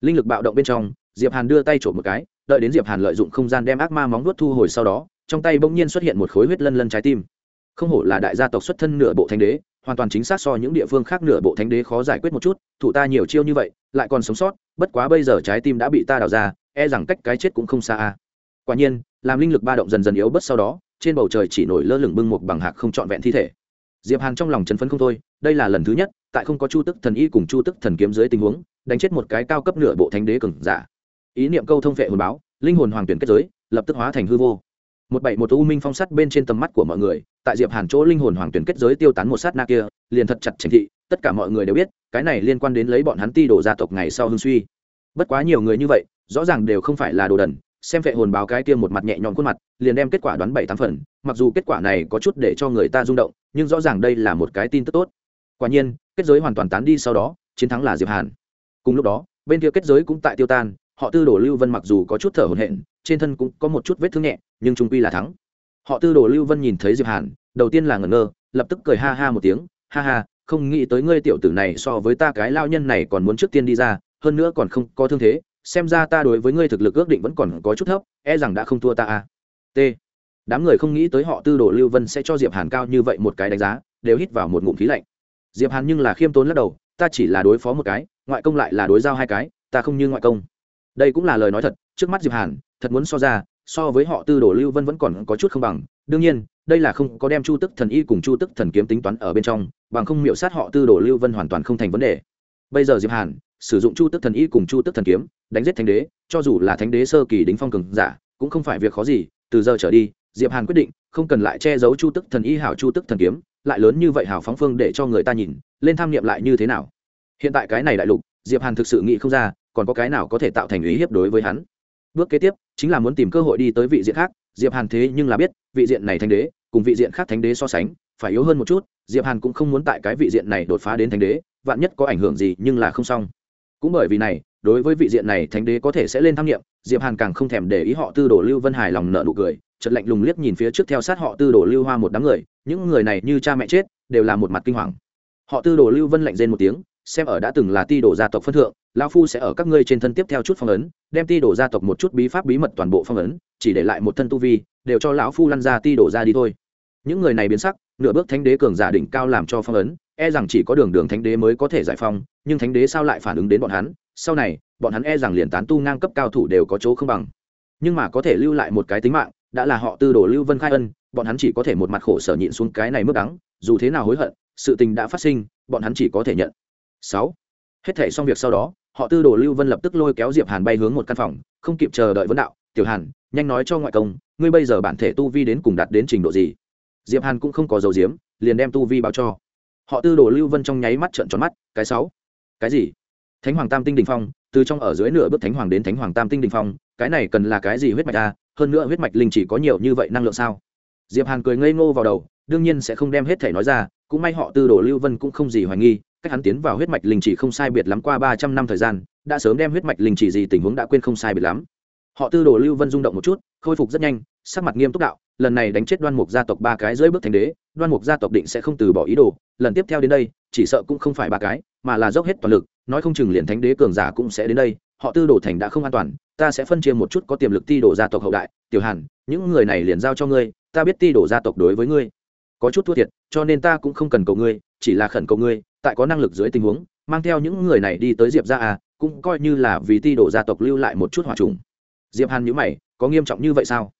Linh lực bạo động bên trong, diệp hàn đưa tay trộm một cái đợi đến diệp hàn lợi dụng không gian đem ác ma móng vuốt thu hồi sau đó, trong tay bỗng nhiên xuất hiện một khối huyết lân lân trái tim. Không hổ là đại gia tộc xuất thân nửa bộ thánh đế, hoàn toàn chính xác so những địa phương khác nửa bộ thánh đế khó giải quyết một chút, thủ ta nhiều chiêu như vậy, lại còn sống sót, bất quá bây giờ trái tim đã bị ta đào ra e rằng cách cái chết cũng không xa a. Quả nhiên, làm linh lực ba động dần dần yếu bớt sau đó, trên bầu trời chỉ nổi lơ lửng bưng một bằng hạc không trọn vẹn thi thể. Diệp hàn trong lòng chấn phấn không thôi, đây là lần thứ nhất, tại không có chu tức thần y cùng chu tức thần kiếm dưới tình huống, đánh chết một cái cao cấp nửa bộ thánh đế cường giả ý niệm câu thông vệ hồn báo, linh hồn hoàng tuyển kết giới, lập tức hóa thành hư vô. Một bảy một u minh phong sắt bên trên tầm mắt của mọi người, tại diệp hàn chỗ linh hồn hoàng tuyển kết giới tiêu tán một sát na kia, liền thật chặt chỉnh thị, tất cả mọi người đều biết, cái này liên quan đến lấy bọn hắn ti đổ gia tộc ngày sau hưng suy. Bất quá nhiều người như vậy, rõ ràng đều không phải là đồ đần, xem vệ hồn báo cái kia một mặt nhẹ nhõm khuôn mặt, liền đem kết quả đoán bảy tám phần, mặc dù kết quả này có chút để cho người ta rung động, nhưng rõ ràng đây là một cái tin tức tốt. Quả nhiên, kết giới hoàn toàn tán đi sau đó, chiến thắng là diệp hàn. Cùng lúc đó, bên kia kết giới cũng tại tiêu tan họ tư đồ lưu vân mặc dù có chút thở hổn hển, trên thân cũng có một chút vết thương nhẹ, nhưng trung quy là thắng. Họ tư đồ lưu vân nhìn thấy diệp hàn, đầu tiên là ngẩn ngơ, lập tức cười ha ha một tiếng, ha ha, không nghĩ tới ngươi tiểu tử này so với ta cái lao nhân này còn muốn trước tiên đi ra, hơn nữa còn không có thương thế, xem ra ta đối với ngươi thực lực ước định vẫn còn có chút thấp e rằng đã không thua ta a t. Đám người không nghĩ tới họ tư đồ lưu vân sẽ cho diệp hàn cao như vậy một cái đánh giá, đều hít vào một ngụm khí lạnh. Diệp hàn nhưng là khiêm tốn lắc đầu, ta chỉ là đối phó một cái, ngoại công lại là đối giao hai cái, ta không như ngoại công đây cũng là lời nói thật, trước mắt diệp hàn, thật muốn so ra, so với họ tư đồ lưu vân vẫn còn có chút không bằng. Đương nhiên, đây là không có đem chu tức thần y cùng chu tức thần kiếm tính toán ở bên trong, bằng không miệu sát họ tư đồ lưu vân hoàn toàn không thành vấn đề. Bây giờ diệp hàn, sử dụng chu tức thần y cùng chu tức thần kiếm, đánh giết thánh đế, cho dù là thánh đế sơ kỳ đính phong cường giả, cũng không phải việc khó gì, từ giờ trở đi, diệp hàn quyết định, không cần lại che giấu chu tức thần y hảo chu tức thần kiếm, lại lớn như vậy hảo phóng phương để cho người ta nhìn, lên tham nghiệm lại như thế nào. Hiện tại cái này đại lục, diệp hàn thực sự nghĩ không ra còn có cái nào có thể tạo thành ý hiếp đối với hắn? Bước kế tiếp, chính là muốn tìm cơ hội đi tới vị diện khác, diệp hàn thế nhưng là biết, vị diện này thánh đế, cùng vị diện khác thánh đế so sánh, phải yếu hơn một chút, diệp hàn cũng không muốn tại cái vị diện này đột phá đến thánh đế, vạn nhất có ảnh hưởng gì nhưng là không xong. Cũng bởi vì này, đối với vị diện này thánh đế có thể sẽ lên tham nghiệm diệp hàn càng không thèm để ý họ tư đồ lưu vân hài lòng nợ nụ cười, chợt lạnh lùng liếc nhìn phía trước theo sát họ tư đồ lưu hoa một đám người, những người này như cha mẹ chết, đều là một mặt kinh hoàng. Họ tư đồ lưu vân lạnh rên một tiếng xem ở đã từng là ti đồ gia tộc phân thượng, lão phu sẽ ở các ngươi trên thân tiếp theo chút phong ấn, đem ti đồ gia tộc một chút bí pháp bí mật toàn bộ phong ấn, chỉ để lại một thân tu vi, đều cho lão phu lăn ra ti đồ ra đi thôi. Những người này biến sắc, nửa bước thánh đế cường giả đỉnh cao làm cho phong ấn e rằng chỉ có đường đường thánh đế mới có thể giải phong, nhưng thánh đế sao lại phản ứng đến bọn hắn? Sau này, bọn hắn e rằng liền tán tu ngang cấp cao thủ đều có chỗ không bằng. Nhưng mà có thể lưu lại một cái tính mạng, đã là họ tư đồ lưu vân khai ân, bọn hắn chỉ có thể một mặt khổ sở nhịn xuống cái này mức đắng, dù thế nào hối hận, sự tình đã phát sinh, bọn hắn chỉ có thể nhận sáu. Hết thể xong việc sau đó, họ tư đồ lưu vân lập tức lôi kéo diệp hàn bay hướng một căn phòng, không kịp chờ đợi vấn đạo, tiểu hàn, nhanh nói cho ngoại công, ngươi bây giờ bản thể tu vi đến cùng đạt đến trình độ gì? Diệp hàn cũng không có dầu diếm liền đem tu vi báo cho. Họ tư đồ lưu vân trong nháy mắt trợn tròn mắt, cái sáu? Cái gì? Thánh hoàng tam tinh đình phong, từ trong ở dưới nửa bước thánh hoàng đến thánh hoàng tam tinh đình phong, cái này cần là cái gì huyết mạch a hơn nữa huyết mạch linh chỉ có nhiều như vậy năng lượng sao? Diệp hàn cười ngây ngô vào đầu, đương nhiên sẽ không đem hết thể nói ra, cũng may họ tư đồ lưu vân cũng không gì hoài nghi cách hắn tiến vào huyết mạch linh chỉ không sai biệt lắm qua ba trăm năm thời gian, đã sớm đem huyết mạch linh chỉ gì tình huống đã quên không sai biệt lắm. Họ tư đồ lưu vân rung động một chút, khôi phục rất nhanh, sắc mặt nghiêm túc đạo, lần này đánh chết đoan mục gia tộc ba cái dưới bước thành đế, đoan mục gia tộc định sẽ không từ bỏ ý đồ, lần tiếp theo đến đây, chỉ sợ cũng không phải ba cái, mà là dốc hết toàn lực, nói không chừng liền thánh đế cường giả cũng sẽ đến đây, họ tư đồ thành đã không an toàn, ta sẽ phân chia một chút có tiềm lực ti đổ gia tộc hậu đại, tiểu hàn, những người này liền giao cho ngươi, ta biết ti đổ gia tộc đối với ngươi có chút thua thiệt, cho nên ta cũng không cần cầu ngươi, chỉ là khẩn cầu ngươi tại có năng lực dưới tình huống, mang theo những người này đi tới diệp gia à cũng coi như là vì ti đổ gia tộc lưu lại một chút hòa trùng. Diệp hàn nhíu mày, có nghiêm trọng như vậy sao?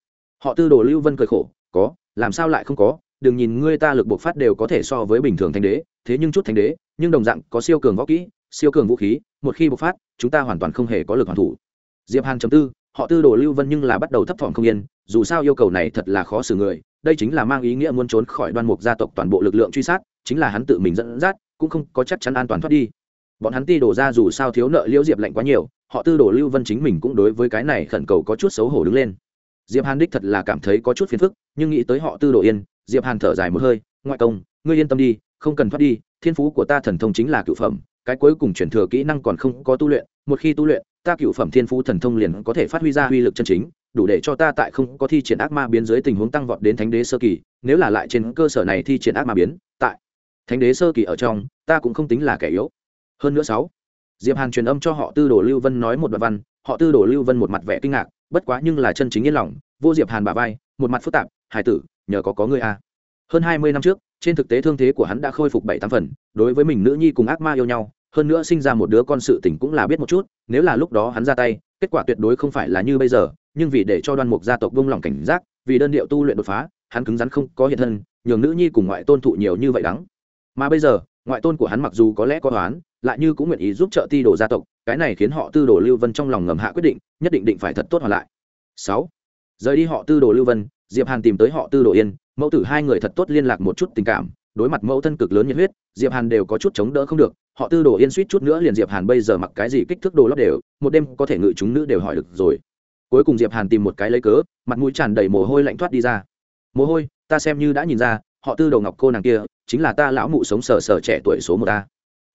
Họ tư đồ lưu vân cười khổ, có, làm sao lại không có? Đừng nhìn ngươi ta lực bộc phát đều có thể so với bình thường thánh đế, thế nhưng chút thánh đế, nhưng đồng dạng có siêu cường võ kỹ, siêu cường vũ khí, một khi bộc phát, chúng ta hoàn toàn không hề có lực hoàn thủ. Diệp hàn chấm tư, họ tư đồ lưu vân nhưng là bắt đầu thấp thỏm không yên, dù sao yêu cầu này thật là khó xử người, đây chính là mang ý nghĩa muốn trốn khỏi đoan mục gia tộc toàn bộ lực lượng truy sát, chính là hắn tự mình dẫn dắt cũng không có chắc chắn an toàn thoát đi. Bọn hắn ti đổ ra dù sao thiếu nợ liễu diệp lạnh quá nhiều, họ tư đổ lưu vân chính mình cũng đối với cái này khẩn cầu có chút xấu hổ đứng lên. Diệp hàn đích thật là cảm thấy có chút phiền phức, nhưng nghĩ tới họ tư đồ yên, diệp hàn thở dài một hơi, ngoại công, ngươi yên tâm đi, không cần thoát đi, thiên phú của ta thần thông chính là cựu phẩm, cái cuối cùng chuyển thừa kỹ năng còn không có tu luyện, một khi tu luyện, ta cựu phẩm thiên phú thần thông liền có thể phát huy ra uy lực chân chính, đủ để cho ta tại không có thi triển ác ma biến dưới tình huống tăng vọt đến thánh đế sơ kỳ, nếu là lại trên cơ sở này thi triển ác ma biến, tại thánh đế sơ kỳ ở trong, ta cũng không tính là kẻ yếu. Hơn nữa sáu, diệp hàn truyền âm cho họ tư đồ lưu vân nói một đoạn văn, họ tư đồ lưu vân một mặt vẻ kinh ngạc, bất quá nhưng là chân chính yên lòng, vô diệp hàn bà vai, một mặt phức tạp, hải tử, nhờ có có người a à. hơn hai mươi năm trước, trên thực tế thương thế của hắn đã khôi phục bảy tám phần, đối với mình nữ nhi cùng ác ma yêu nhau, hơn nữa sinh ra một đứa con sự tình cũng là biết một chút, nếu là lúc đó hắn ra tay, kết quả tuyệt đối không phải là như bây giờ, nhưng vì để cho đoan mục gia tộc buông lòng cảnh giác, vì đơn điệu tu luyện đột phá, hắn cứng rắn không có hiện thân, nhường nữ nhi cùng ngoại tôn thụ nhiều như vậy đắng mà bây giờ, ngoại tôn của hắn mặc dù có lẽ có toán lại như cũng nguyện ý giúp trợ ti đồ gia tộc, cái này khiến họ tư đồ lưu vân trong lòng ngầm hạ quyết định, nhất định định phải thật tốt hoàn lại. Sáu. Rời đi họ tư đồ lưu vân, diệp hàn tìm tới họ tư đồ yên, mẫu tử hai người thật tốt liên lạc một chút tình cảm, đối mặt mẫu thân cực lớn nhiệt huyết, diệp hàn đều có chút chống đỡ không được, họ tư đồ yên suýt chút nữa liền diệp hàn bây giờ mặc cái gì kích thước đồ lót đều, một đêm có thể ngự chúng nữ đều hỏi được rồi. Cuối cùng diệp hàn tìm một cái lấy cớ, mặt mũi tràn đầy mồ hôi lạnh thoát đi ra. Mồ hôi, ta xem như đã nhìn ra, họ tư đồ ngọc cô nàng kia chính là ta lão mụ sống sờ sờ trẻ tuổi số một ta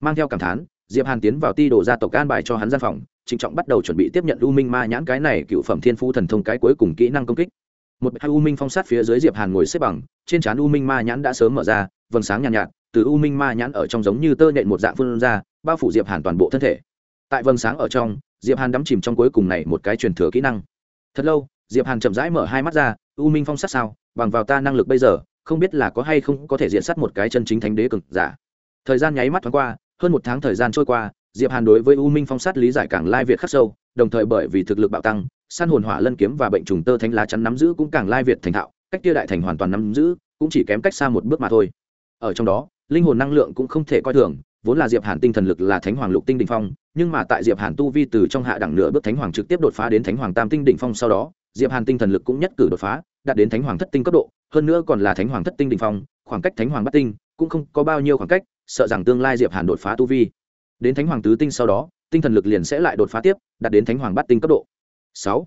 mang theo cảm thán diệp hàn tiến vào ti đồ gia tộc an bài cho hắn gian phòng trịnh trọng bắt đầu chuẩn bị tiếp nhận u minh ma nhãn cái này cựu phẩm thiên phú thần thông cái cuối cùng kỹ năng công kích. Một hai u minh phong sát phía dưới diệp hàn ngồi xếp bằng trên trán u minh ma nhãn đã sớm mở ra vầng sáng nhàn nhạt, nhạt từ u minh ma nhãn ở trong giống như tơ nện một dạng phun ra bao phủ diệp hàn toàn bộ thân thể. Tại vầng sáng ở trong diệp hàn đắm chìm trong cuối cùng này một cái truyền thừa kỹ năng. Thật lâu diệp hàn chậm rãi mở hai mắt ra u minh phong sát sao? Bằng vào ta năng lực bây giờ không biết là có hay không có thể diện sát một cái chân chính thánh đế cực giả. Thời gian nháy mắt thoáng qua, hơn một tháng thời gian trôi qua, diệp hàn đối với u minh phong sát lý giải càng lai việt khắc sâu, đồng thời bởi vì thực lực bạo tăng, san hồn hỏa lân kiếm và bệnh trùng tơ thánh lá chắn nắm giữ cũng càng lai việt thành thạo, cách kia đại thành hoàn toàn nắm giữ, cũng chỉ kém cách xa một bước mà thôi. Ở trong đó, linh hồn năng lượng cũng không thể coi thường, vốn là diệp hàn tinh thần lực là thánh hoàng lục tinh đỉnh phong, nhưng mà tại diệp hàn tu vi từ trong hạ đẳng nửa bước thánh hoàng trực tiếp đột phá đến thánh hoàng tam tinh đỉnh phong sau đó, diệp hàn tinh thần lực cũng nhất cử đột phá, đạt đến thánh hoàng thất tinh cấp độ hơn nữa còn là thánh hoàng thất tinh đỉnh phong, khoảng cách thánh hoàng bát tinh cũng không có bao nhiêu khoảng cách, sợ rằng tương lai diệp hàn đột phá tu vi. Đến thánh hoàng tứ tinh sau đó, tinh thần lực liền sẽ lại đột phá tiếp, đạt đến thánh hoàng bát tinh cấp độ. Sáu,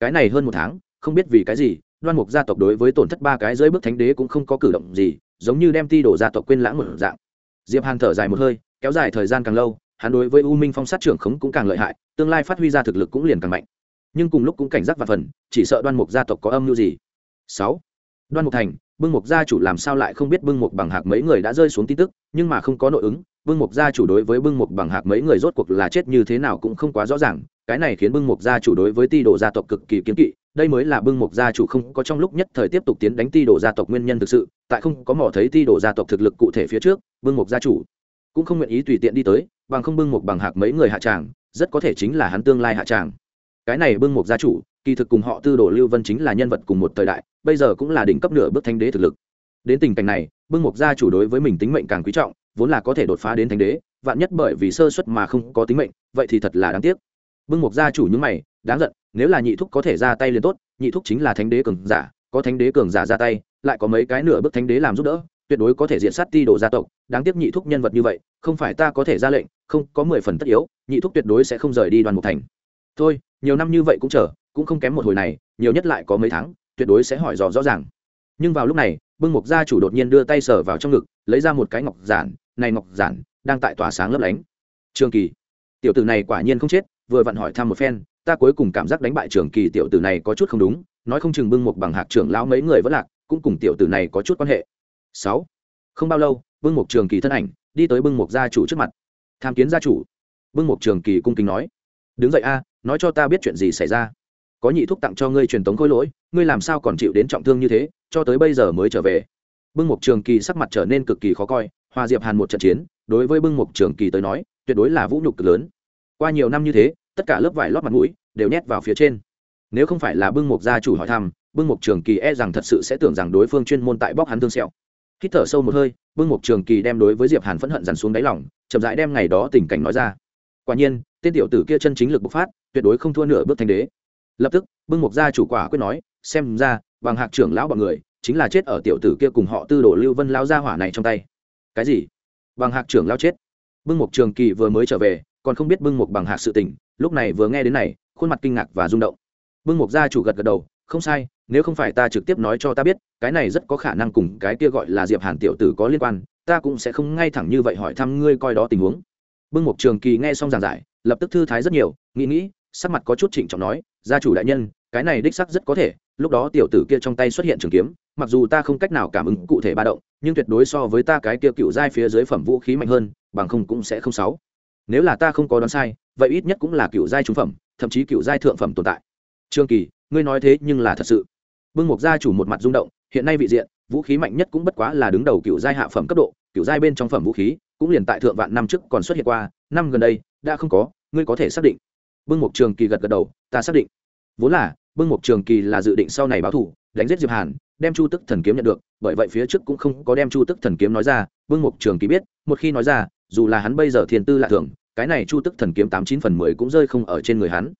cái này hơn một tháng, không biết vì cái gì, đoan mục gia tộc đối với tổn thất ba cái dưới bước thánh đế cũng không có cử động gì, giống như đem ti đổ gia tộc quên lãng một dạng. Diệp hàn thở dài một hơi, kéo dài thời gian càng lâu, hắn đối với u minh phong sát trưởng khống cũng càng lợi hại, tương lai phát huy ra thực lực cũng liền càng mạnh. Nhưng cùng lúc cũng cảnh giác và phần, chỉ sợ đoan mục gia tộc có âm mưu gì. Sáu đoan mục thành, bưng mục gia chủ làm sao lại không biết bưng mục bằng hạc mấy người đã rơi xuống tin tức, nhưng mà không có nội ứng, bưng mục gia chủ đối với bưng mục bằng hạc mấy người rốt cuộc là chết như thế nào cũng không quá rõ ràng, cái này khiến bưng mục gia chủ đối với ti đồ gia tộc cực kỳ kiến kỵ, đây mới là bưng mục gia chủ không có trong lúc nhất thời tiếp tục tiến đánh ti đồ gia tộc nguyên nhân thực sự, tại không có mỏ thấy ti đồ gia tộc thực lực cụ thể phía trước, bưng mục gia chủ cũng không nguyện ý tùy tiện đi tới, bằng không bưng mục bằng hạc mấy người hạ tràng, rất có thể chính là hắn tương lai hạ tràng. Cái này bưng mục gia chủ kỳ thực cùng họ tư đồ lưu vân chính là nhân vật cùng một thời đại, bây giờ cũng là đỉnh cấp nửa bước thanh đế thực lực. Đến tình cảnh này, bưng mục gia chủ đối với mình tính mệnh càng quý trọng, vốn là có thể đột phá đến thánh đế, vạn nhất bởi vì sơ suất mà không có tính mệnh, vậy thì thật là đáng tiếc. Bưng mục gia chủ những mày, đáng giận, nếu là nhị thúc có thể ra tay liền tốt, nhị thúc chính là thánh đế cường giả, có thánh đế cường giả ra tay, lại có mấy cái nửa bước thánh đế làm giúp đỡ, tuyệt đối có thể diện sát ti đồ gia tộc, đáng tiếc nhị thúc nhân vật như vậy, không phải ta có thể ra lệnh, không có mười phần tất yếu, nhị thúc tuyệt đối sẽ không rời đi đoàn mục thành. Thôi, nhiều năm như vậy cũng chờ cũng không kém một hồi này, nhiều nhất lại có mấy tháng, tuyệt đối sẽ hỏi dò rõ ràng. Nhưng vào lúc này bưng mục gia chủ đột nhiên đưa tay sờ vào trong ngực, lấy ra một cái ngọc giản, này ngọc giản đang tại tỏa sáng lấp lánh. Trường kỳ, tiểu tử này quả nhiên không chết, vừa vặn hỏi thăm một phen, ta cuối cùng cảm giác đánh bại trường kỳ tiểu tử này có chút không đúng, nói không chừng bưng một bằng hạc trưởng lão mấy người vẫn lạc, cũng cùng tiểu tử này có chút quan hệ. Sáu, không bao lâu bưng một trường kỳ thân ảnh đi tới bưng một gia chủ trước mặt. Tham kiến gia chủ. Bưng một trường kỳ cung kính nói, đứng dậy a, nói cho ta biết chuyện gì xảy ra có nhị thúc tặng cho ngươi truyền tống khôi lỗi, ngươi làm sao còn chịu đến trọng thương như thế, cho tới bây giờ mới trở về. Bưng mục trường kỳ sắc mặt trở nên cực kỳ khó coi hòa diệp hàn một trận chiến, đối với bưng mục trường kỳ tới nói, tuyệt đối là vũ nhục cực lớn. Qua nhiều năm như thế, tất cả lớp vải lót mặt mũi đều nhét vào phía trên. Nếu không phải là bưng mục gia chủ hỏi thăm, bưng mục trường kỳ e rằng thật sự sẽ tưởng rằng đối phương chuyên môn tại bóc hắn thương sẹo. Hít thở sâu một hơi, bưng mục trường kỳ đem đối với diệp hàn phẫn hận dằn xuống đáy lòng, chậm rãi đem ngày đó tình cảnh nói ra. Quả nhiên, tên tiểu tử kia chân chính lực bộc phát, tuyệt đối không thua nửa bước thành đế lập tức, bưng mục gia chủ quả quyết nói, xem ra bằng hạc trưởng lão bọn người chính là chết ở tiểu tử kia cùng họ tư đồ lưu vân lão gia hỏa này trong tay. Cái gì? Bằng hạc trưởng lão chết. Bưng mục trường kỳ vừa mới trở về, còn không biết bưng mục bằng hạc sự tình, lúc này vừa nghe đến này, khuôn mặt kinh ngạc và rung động. Bưng mục gia chủ gật gật đầu, không sai, nếu không phải ta trực tiếp nói cho ta biết, cái này rất có khả năng cùng cái kia gọi là diệp hàn tiểu tử có liên quan, ta cũng sẽ không ngay thẳng như vậy hỏi thăm ngươi coi đó tình huống. Bưng mục trường kỳ nghe xong giảng giải, lập tức thư thái rất nhiều, nghĩ nghĩ, sắc mặt có chút trịnh trọng nói gia chủ đại nhân, cái này đích sắc rất có thể, lúc đó tiểu tử kia trong tay xuất hiện trường kiếm, mặc dù ta không cách nào cảm ứng cụ thể ba động, nhưng tuyệt đối so với ta cái kia cựu giai phía dưới phẩm vũ khí mạnh hơn, bằng không cũng sẽ không sáu. Nếu là ta không có đoán sai, vậy ít nhất cũng là cựu giai trung phẩm, thậm chí cựu giai thượng phẩm tồn tại. Trương kỳ, ngươi nói thế nhưng là thật sự. Bưng mục gia chủ một mặt rung động, hiện nay vị diện, vũ khí mạnh nhất cũng bất quá là đứng đầu cựu giai hạ phẩm cấp độ, cựu giai bên trong phẩm vũ khí, cũng liền tại thượng vạn năm trước còn xuất hiện qua, năm gần đây, đã không có, ngươi có thể xác định bưng mục trường kỳ gật gật đầu, ta xác định. Vốn là bưng mục trường kỳ là dự định sau này báo thủ, đánh giết diệp hàn, đem chu tức thần kiếm nhận được, bởi vậy phía trước cũng không có đem chu tức thần kiếm nói ra. Bưng mục trường kỳ biết, một khi nói ra, dù là hắn bây giờ thiên tư lạ thường, cái này chu tức thần kiếm tám chín phần mười cũng rơi không ở trên người hắn.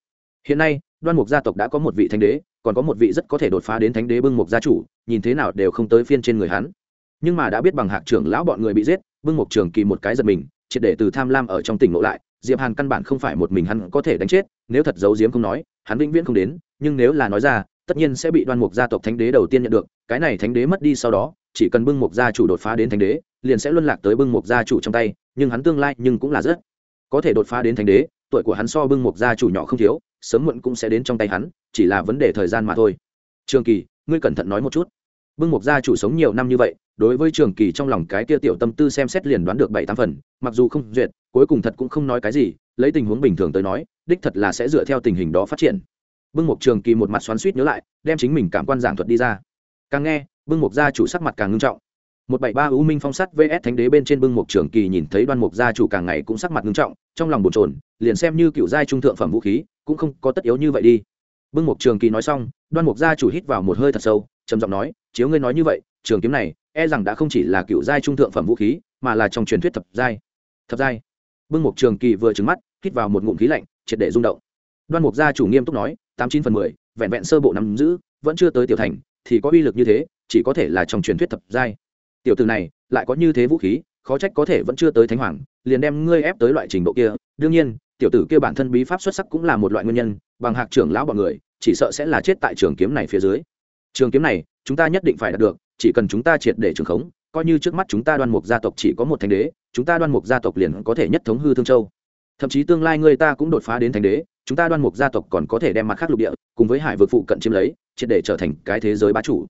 Hiện nay, đoan mục gia tộc đã có một vị thánh đế, còn có một vị rất có thể đột phá đến thánh đế bưng mục gia chủ, nhìn thế nào đều không tới phiên trên người hắn. Nhưng mà đã biết bằng hạc trưởng lão bọn người bị giết bưng mục trường kỳ một cái giật mình triệt để từ tham lam ở trong tỉnh ngộ lại, diệp hàn căn bản không phải một mình hắn có thể đánh chết, nếu thật giấu diếm không nói, hắn vĩnh viễn không đến, nhưng nếu là nói ra, tất nhiên sẽ bị đoan mục gia tộc thánh đế đầu tiên nhận được, cái này thánh đế mất đi sau đó, chỉ cần bưng mục gia chủ đột phá đến thánh đế, liền sẽ luân lạc tới bưng mục gia chủ trong tay, nhưng hắn tương lai nhưng cũng là rất có thể đột phá đến thánh đế, tuổi của hắn so bưng mục gia chủ nhỏ không thiếu, sớm muộn cũng sẽ đến trong tay hắn, chỉ là vấn đề thời gian mà thôi. Trường kỳ, ngươi cẩn thận nói một chút. Bưng mục gia chủ sống nhiều năm như vậy đối với trường kỳ trong lòng cái kia tiểu tâm tư xem xét liền đoán được bảy tám phần, mặc dù không duyệt, cuối cùng thật cũng không nói cái gì, lấy tình huống bình thường tới nói, đích thật là sẽ dựa theo tình hình đó phát triển. Bưng mục trường kỳ một mặt xoắn suýt nhớ lại, đem chính mình cảm quan giảng thuật đi ra. Càng nghe, bưng mục gia chủ sắc mặt càng ngưng trọng. Một bảy ba u minh phong sắt vs thánh đế bên trên bưng mục trường kỳ nhìn thấy đoan mục gia chủ càng ngày cũng sắc mặt ngưng trọng, trong lòng bồn trồn liền xem như cựu giai trung thượng phẩm vũ khí, cũng không có tất yếu như vậy đi. Bưng mục trường kỳ nói xong, đoan mục gia chủ hít vào một hơi thật sâu, trầm giọng nói, chiếu ngươi nói như vậy, trường kiếm này e rằng đã không chỉ là cựu giai trung thượng phẩm vũ khí, mà là trong truyền thuyết thập giai. Thập giai. Bưng mục trường kỳ vừa trứng mắt, hít vào một ngụm khí lạnh, triệt để rung động. Đoan mục gia chủ nghiêm túc nói, tám chín phần mười, vẹn vẹn sơ bộ nắm giữ, vẫn chưa tới tiểu thành, thì có uy lực như thế, chỉ có thể là trong truyền thuyết thập giai. Tiểu từ này, lại có như thế vũ khí, khó trách có thể vẫn chưa tới thánh hoàng, liền đem ngươi ép tới loại trình độ kia. Đương nhiên, tiểu tử kia bản thân bí pháp xuất sắc cũng là một loại nguyên nhân, bằng hạc trưởng lão bọn người, chỉ sợ sẽ là chết tại trường kiếm này phía dưới trường kiếm này, chúng ta nhất định phải đạt được, chỉ cần chúng ta triệt để trường khống, coi như trước mắt chúng ta đoan mục gia tộc chỉ có một thánh đế, chúng ta đoan mục gia tộc liền có thể nhất thống hư thương châu. Thậm chí tương lai người ta cũng đột phá đến thánh đế, chúng ta đoan mục gia tộc còn có thể đem mặt khác lục địa, cùng với hải vực phụ cận chiếm lấy, triệt để trở thành cái thế giới bá chủ.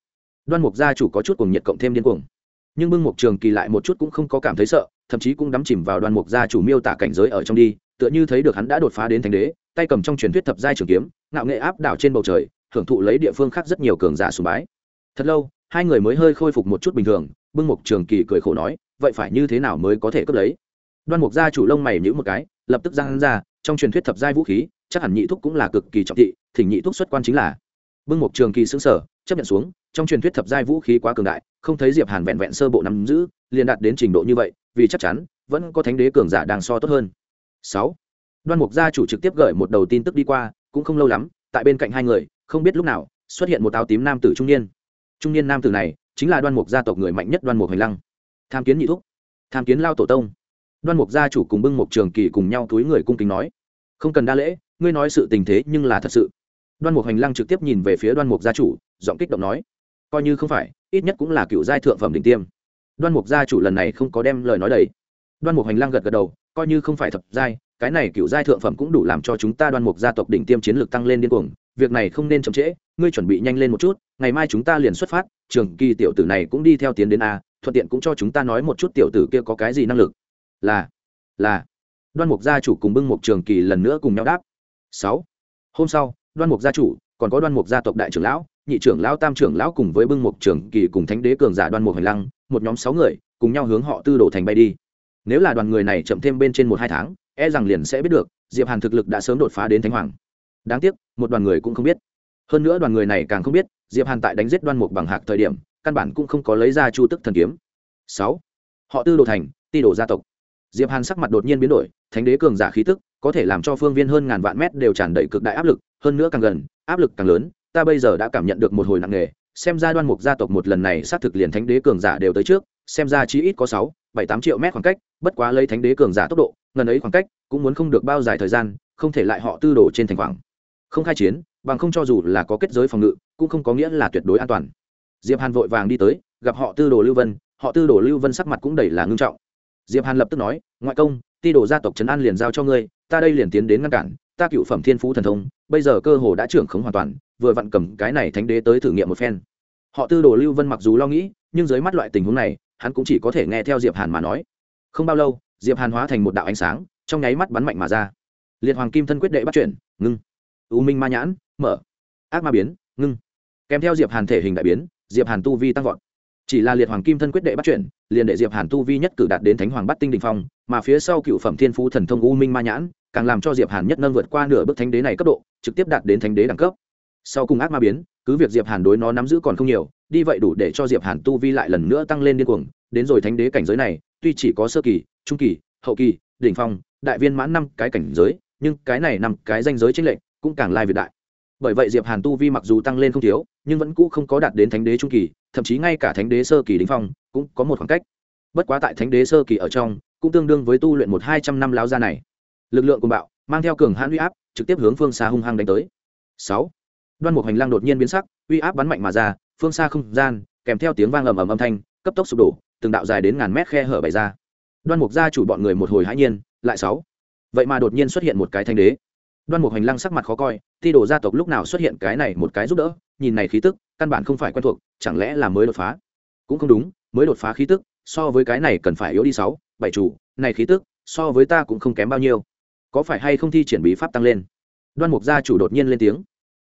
Đoan mục gia chủ có chút cùng nhiệt cộng thêm điên cuồng. Nhưng bưng mục trường kỳ lại một chút cũng không có cảm thấy sợ, thậm chí cũng đắm chìm vào đoan mục gia chủ miêu tả cảnh giới ở trong đi, tựa như thấy được hắn đã đột phá đến thánh đế, tay cầm trong truyền thuyết thập giai trường kiếm, ngạo nghệ áp đảo trên bầu trời hưởng thụ lấy địa phương khác rất nhiều cường giả sùng bái. Thật lâu, hai người mới hơi khôi phục một chút bình thường, bưng mục trường kỳ cười khổ nói, vậy phải như thế nào mới có thể cướp lấy? Đoan mục gia chủ lông mày nhữ một cái, lập tức giang ra, trong truyền thuyết thập giai vũ khí, chắc hẳn nhị thúc cũng là cực kỳ trọng thị, thỉnh nhị thúc xuất quan chính là. Bưng mục trường kỳ xứng sở chấp nhận xuống, trong truyền thuyết thập giai vũ khí quá cường đại, không thấy diệp hàn vẹn vẹn sơ bộ nắm giữ, liền đạt đến trình độ như vậy, vì chắc chắn, vẫn có thánh đế cường giả đang so tốt hơn. Sáu. Đoan mục gia chủ trực tiếp gửi một đầu tin tức đi qua, cũng không lâu lắm, tại bên cạnh hai người không biết lúc nào xuất hiện một áo tím nam tử trung niên. Trung niên nam tử này chính là đoan mục gia tộc người mạnh nhất đoan mục hành lăng. Tham kiến nhị thúc, tham kiến lao tổ tông. Đoan mục gia chủ cùng bưng mục trường kỳ cùng nhau túi người cung kính nói, không cần đa lễ, ngươi nói sự tình thế nhưng là thật sự. Đoan mục hành lăng trực tiếp nhìn về phía đoan mục gia chủ, giọng kích động nói, coi như không phải, ít nhất cũng là cựu giai thượng phẩm đỉnh tiêm. Đoan mục gia chủ lần này không có đem lời nói đầy. Đoan mục hành lăng gật gật đầu, coi như không phải thập giai, cái này cựu giai thượng phẩm cũng đủ làm cho chúng ta đoan mục gia tộc đỉnh tiêm chiến lược tăng lên điên cuồng việc này không nên chậm trễ, ngươi chuẩn bị nhanh lên một chút, ngày mai chúng ta liền xuất phát, trường kỳ tiểu tử này cũng đi theo tiến đến a, thuận tiện cũng cho chúng ta nói một chút tiểu tử kia có cái gì năng lực. Là là. Đoan mục gia chủ cùng bưng mục trường kỳ lần nữa cùng nhau đáp. Sáu. Hôm sau, đoan mục gia chủ, còn có đoan mục gia tộc đại trưởng lão, nhị trưởng lão, tam trưởng lão cùng với bưng mục trường kỳ cùng thánh đế cường giả đoan mục hành lăng, một nhóm sáu người, cùng nhau hướng họ tư đổ thành bay đi. Nếu là đoàn người này chậm thêm bên trên một hai tháng e rằng liền sẽ biết được, diệp hàn thực lực đã sớm đột phá đến thánh hoàng. Đáng tiếc một đoàn người cũng không biết. Hơn nữa đoàn người này càng không biết, diệp hàn tại đánh giết đoan mục bằng hạc thời điểm, căn bản cũng không có lấy ra chu tức thần kiếm. Sáu, họ tư đồ thành, ti đồ gia tộc. Diệp hàn sắc mặt đột nhiên biến đổi, thánh đế cường giả khí tức, có thể làm cho phương viên hơn ngàn vạn mét đều tràn đầy cực đại áp lực, hơn nữa càng gần, áp lực càng lớn, ta bây giờ đã cảm nhận được một hồi nặng nề, xem ra đoan mục gia tộc một lần này xác thực liền thánh đế cường giả đều tới trước, xem ra chí ít có sáu, bảy, tám triệu mét khoảng cách, bất quá lấy thánh đế cường giả tốc độ, ngần ấy khoảng cách, cũng muốn không được bao dài thời gian, không thể lại họ tư đồ trên thành khoảng không khai chiến, bằng không cho dù là có kết giới phòng ngự, cũng không có nghĩa là tuyệt đối an toàn. Diệp hàn vội vàng đi tới, gặp họ tư đồ lưu vân, họ tư đồ lưu vân sắc mặt cũng đầy là ngưng trọng. Diệp hàn lập tức nói, ngoại công, ti đồ gia tộc trấn an liền giao cho ngươi, ta đây liền tiến đến ngăn cản, ta cựu phẩm thiên phú thần thông, bây giờ cơ hồ đã trưởng khống hoàn toàn, vừa vặn cầm cái này thánh đế tới thử nghiệm một phen. Họ tư đồ lưu vân mặc dù lo nghĩ, nhưng dưới mắt loại tình huống này, hắn cũng chỉ có thể nghe theo diệp hàn mà nói. Không bao lâu, diệp hàn hóa thành một đạo ánh sáng, trong nháy mắt bắn mạnh mà ra. Liệt hoàng kim thân quyết đệ bắt chuyển ngưng u minh ma nhãn, mở. Ác ma biến, ngưng. Kèm theo diệp hàn thể hình đại biến, diệp hàn tu vi tăng vọt. Chỉ là liệt hoàng kim thân quyết đệ bắt chuyển, liền đệ diệp hàn tu vi nhất cử đạt đến thánh hoàng bắt tinh đình phong, mà phía sau cựu phẩm thiên phú thần thông u minh ma nhãn, càng làm cho diệp hàn nhất nâng vượt qua nửa bước thánh đế này cấp độ, trực tiếp đạt đến thánh đế đẳng cấp. Sau cùng ác ma biến, cứ việc diệp hàn đối nó nắm giữ còn không nhiều, đi vậy đủ để cho diệp hàn tu vi lại lần nữa tăng lên điên cuồng, đến rồi thánh đế cảnh giới này, tuy chỉ có sơ kỳ, trung kỳ, hậu kỳ, đỉnh phong, đại viên mãn năm cái cảnh giới, nhưng cái này nằm cái danh giới chính lệnh cũng càng lai việt đại. Bởi vậy diệp hàn tu vi mặc dù tăng lên không thiếu, nhưng vẫn cũ không có đạt đến thánh đế trung kỳ, thậm chí ngay cả thánh đế sơ kỳ đỉnh phong cũng có một khoảng cách. Bất quá tại thánh đế sơ kỳ ở trong, cũng tương đương với tu luyện một hai trăm năm láo ra này. Lực lượng của bạo, mang theo cường hãn uy áp, trực tiếp hướng phương xa hung hăng đánh tới. Sáu. Đoan mục hành lang đột nhiên biến sắc, uy áp bắn mạnh mà ra, phương xa không gian, kèm theo tiếng vang ầm ầm âm thanh, cấp tốc sụp đổ, từng đạo dài đến ngàn mét khe hở bày ra. Đoan mục gia chủ bọn người một hồi hãi nhiên, lại sáu. Vậy mà đột nhiên xuất hiện một cái thanh đế đoan mục hành lang sắc mặt khó coi thi đồ gia tộc lúc nào xuất hiện cái này một cái giúp đỡ, nhìn này khí tức, căn bản không phải quen thuộc, chẳng lẽ là mới đột phá? Cũng không đúng, mới đột phá khí tức, so với cái này cần phải yếu đi sáu, bảy chủ, này khí tức, so với ta cũng không kém bao nhiêu. Có phải hay không thi triển bí pháp tăng lên? Đoan mục gia chủ đột nhiên lên tiếng.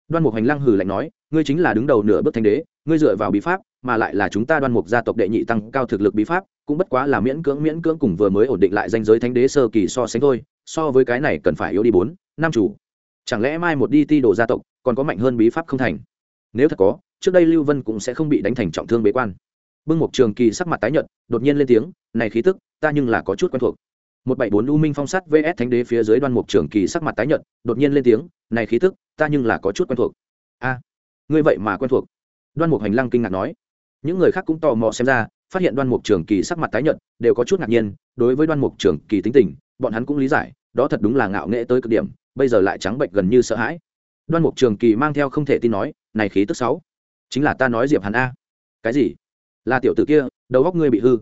Đoan mục hành lăng hừ lạnh nói, ngươi chính là đứng đầu nửa bước thanh đế, ngươi dựa vào bí pháp, mà lại là chúng ta đoan mục gia tộc đệ nhị tăng cao thực lực bí pháp, cũng bất quá là miễn cưỡng miễn cưỡng cùng vừa mới ổn định lại danh giới thánh đế sơ kỳ so sánh thôi, so với cái này cần phải yếu đi bốn. Nam chủ. Chẳng lẽ mai một đi ti đồ gia tộc còn có mạnh hơn bí pháp không thành? Nếu thật có, trước đây lưu vân cũng sẽ không bị đánh thành trọng thương bế quan. Bưng một trường kỳ sắc mặt tái nhợt, đột nhiên lên tiếng, này khí tức, ta nhưng là có chút quen thuộc. Một bảy bốn u minh phong sát vs thánh đế phía dưới đoan mục trường kỳ sắc mặt tái nhợt, đột nhiên lên tiếng, này khí tức, ta nhưng là có chút quen thuộc. A, ngươi vậy mà quen thuộc. Đoan mục hành lăng kinh ngạc nói. Những người khác cũng tò mò xem ra, phát hiện đoan mục trường kỳ sắc mặt tái nhợt, đều có chút ngạc nhiên, đối với đoan mục trường kỳ tính tình, bọn hắn cũng lý giải, đó thật đúng là ngạo nghễ tới cực điểm bây giờ lại trắng bệnh gần như sợ hãi. Đoan mục trường kỳ mang theo không thể tin nói, này khí tức sáu, chính là ta nói diệp hàn a. Cái gì? Là tiểu tử kia, đầu góc ngươi bị hư.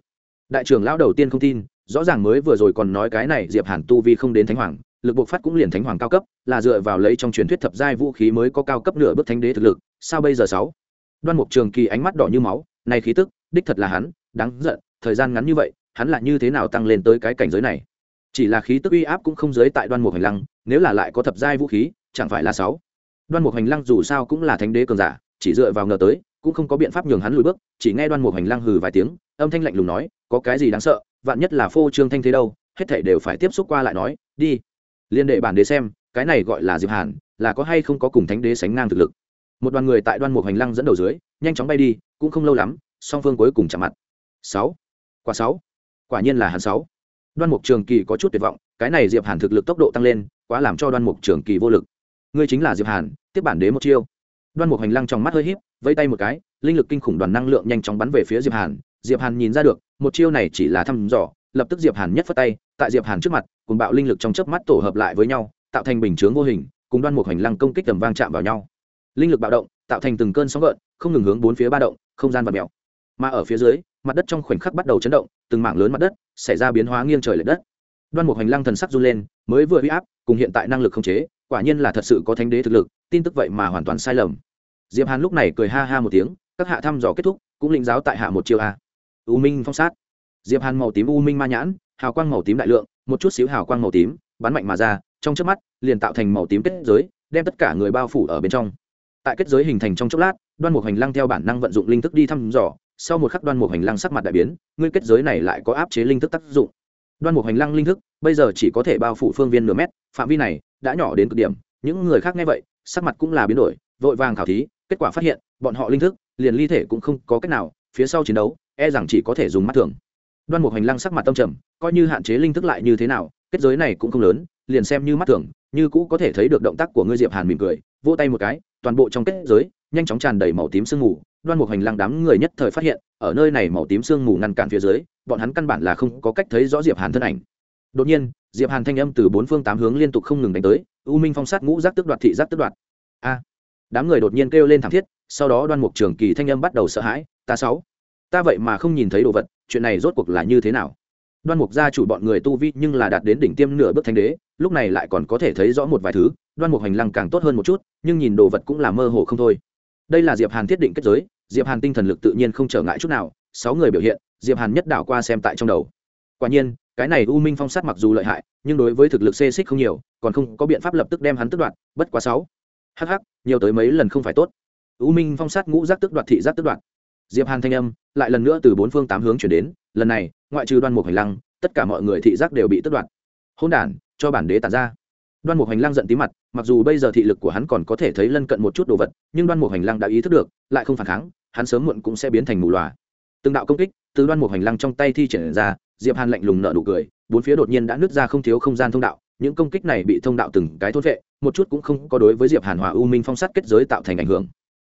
Đại trưởng lão đầu tiên không tin, rõ ràng mới vừa rồi còn nói cái này diệp hàn tu vi không đến thánh hoàng, lực bộc phát cũng liền thánh hoàng cao cấp, là dựa vào lấy trong truyền thuyết thập giai vũ khí mới có cao cấp nửa bước thánh đế thực lực, sao bây giờ sáu? Đoan mục trường kỳ ánh mắt đỏ như máu, này khí tức, đích thật là hắn, đáng giận, thời gian ngắn như vậy, hắn là như thế nào tăng lên tới cái cảnh giới này? Chỉ là khí tức uy áp cũng không giới tại đoan mục hành lăng nếu là lại có thập giai vũ khí, chẳng phải là sáu. Đoan mục hành lăng dù sao cũng là thánh đế cường giả, chỉ dựa vào ngờ tới, cũng không có biện pháp nhường hắn lùi bước, chỉ nghe đoan mục hành lăng hừ vài tiếng, âm thanh lạnh lùng nói, có cái gì đáng sợ, vạn nhất là phô trương thanh thế đâu, hết thảy đều phải tiếp xúc qua lại nói, đi. Liên đệ bản đế xem, cái này gọi là diệp hàn, là có hay không có cùng thánh đế sánh ngang thực lực. Một đoàn người tại đoan mục hành lăng dẫn đầu dưới, nhanh chóng bay đi, cũng không lâu lắm, song phương cuối cùng chạm mặt. Sáu. Quả sáu. Quả nhiên là hàn sáu. Đoan mục trường kỳ có chút tuyệt vọng, cái này diệp hàn thực lực tốc độ tăng lên quá làm cho đoan mục trường kỳ vô lực. Ngươi chính là diệp hàn, tiếp bản đế một chiêu. Đoan mục hành lăng trong mắt hơi híp, vẫy tay một cái, linh lực kinh khủng đoàn năng lượng nhanh chóng bắn về phía diệp hàn. Diệp hàn nhìn ra được, một chiêu này chỉ là thăm dò, lập tức diệp hàn nhất phất tay, tại diệp hàn trước mặt, cùng bạo linh lực trong chớp mắt tổ hợp lại với nhau, tạo thành bình chướng vô hình, cùng đoan mục hành lăng công kích tầm vang chạm vào nhau. Linh lực bạo động, tạo thành từng cơn sóng gợn, không ngừng hướng bốn phía ba động, không gian và mèo. Mà ở phía dưới, mặt đất trong khoảnh khắc bắt đầu chấn động, từng mảng lớn mặt đất, xảy ra biến hóa nghiêng trời lệch đất đoan mục hành lăng thần sắc run lên, mới vừa huy áp, cùng hiện tại năng lực không chế, quả nhiên là thật sự có thánh đế thực lực, tin tức vậy mà hoàn toàn sai lầm. Diệp hàn lúc này cười ha ha một tiếng, các hạ thăm dò kết thúc, cũng lĩnh giáo tại hạ một chiêu a. U minh phong sát. Diệp hàn màu tím u minh ma nhãn, hào quang màu tím đại lượng, một chút xíu hào quang màu tím, bắn mạnh mà ra, trong chớp mắt, liền tạo thành màu tím kết giới, đem tất cả người bao phủ ở bên trong. Tại kết giới hình thành trong chốc lát, đoan mục hành lăng theo bản năng vận dụng linh thức đi thăm dò, sau một khắc đoan mục hành lăng sắc mặt đại biến ngươi kết giới này lại có áp chế linh thức tác dụng đoan mục hành lăng linh thức, bây giờ chỉ có thể bao phủ phương viên nửa mét, phạm vi này đã nhỏ đến cực điểm, những người khác nghe vậy, sắc mặt cũng là biến đổi, vội vàng khảo thí, kết quả phát hiện, bọn họ linh thức, liền ly thể cũng không có cách nào, phía sau chiến đấu e rằng chỉ có thể dùng mắt thường. Đoan mục hành lăng sắc mặt tâm trầm, coi như hạn chế linh thức lại như thế nào, kết giới này cũng không lớn, liền xem như mắt thường, như cũ có thể thấy được động tác của ngươi diệp hàn mỉm cười, vỗ tay một cái, toàn bộ trong kết giới, nhanh chóng tràn đầy màu tím sương mù. Đoan mục hành lăng đám người nhất thời phát hiện ở nơi này màu tím sương mù ngăn cản phía dưới, bọn hắn căn bản là không có cách thấy rõ diệp hàn thân ảnh. Đột nhiên, diệp hàn thanh âm từ bốn phương tám hướng liên tục không ngừng đánh tới, u minh phong sát ngũ giác tức đoạt thị giác tức đoạt. A! Đám người đột nhiên kêu lên thảm thiết, sau đó đoan mục trường kỳ thanh âm bắt đầu sợ hãi, ta sáu, ta vậy mà không nhìn thấy đồ vật, chuyện này rốt cuộc là như thế nào? Đoan mục gia chủ bọn người tu vi nhưng là đạt đến đỉnh tiêm nửa bước thánh đế, lúc này lại còn có thể thấy rõ một vài thứ, đoan mục hành lăng càng tốt hơn một chút, nhưng nhìn đồ vật cũng là mơ hồ không thôi. Đây là diệp hàn thiết định kết giới diệp hàn tinh thần lực tự nhiên không trở ngại chút nào, sáu người biểu hiện, diệp hàn nhất đảo qua xem tại trong đầu. Quả nhiên, cái này u minh phong sát mặc dù lợi hại, nhưng đối với thực lực xê xích không nhiều, còn không có biện pháp lập tức đem hắn tước đoạt, bất quá sáu. Hh nhiều tới mấy lần không phải tốt. U minh phong sát ngũ giác tước đoạt thị giác tước đoạt. Diệp hàn thanh âm, lại lần nữa từ bốn phương tám hướng chuyển đến, lần này, ngoại trừ đoan mục hành lăng, tất cả mọi người thị giác đều bị tước đoạt. Hôn đản, cho bản đế tàn ra. Đoan mục hành lăng giận tí mặt, mặc dù bây giờ thị lực của hắn còn có thể thấy lân cận một chút đồ vật, nhưng đoan mục hành lăng đã ý thức được, lại không phản kháng hắn sớm muộn cũng sẽ biến thành mù lòa từng đạo công kích từ đoan một hành lăng trong tay thi triển ra, diệp hàn lạnh lùng nở nụ cười, bốn phía đột nhiên đã nứt ra không thiếu không gian thông đạo, những công kích này bị thông đạo từng cái thôn vệ một chút cũng không có đối với diệp hàn hòa u minh phong sát kết giới tạo thành ảnh hưởng.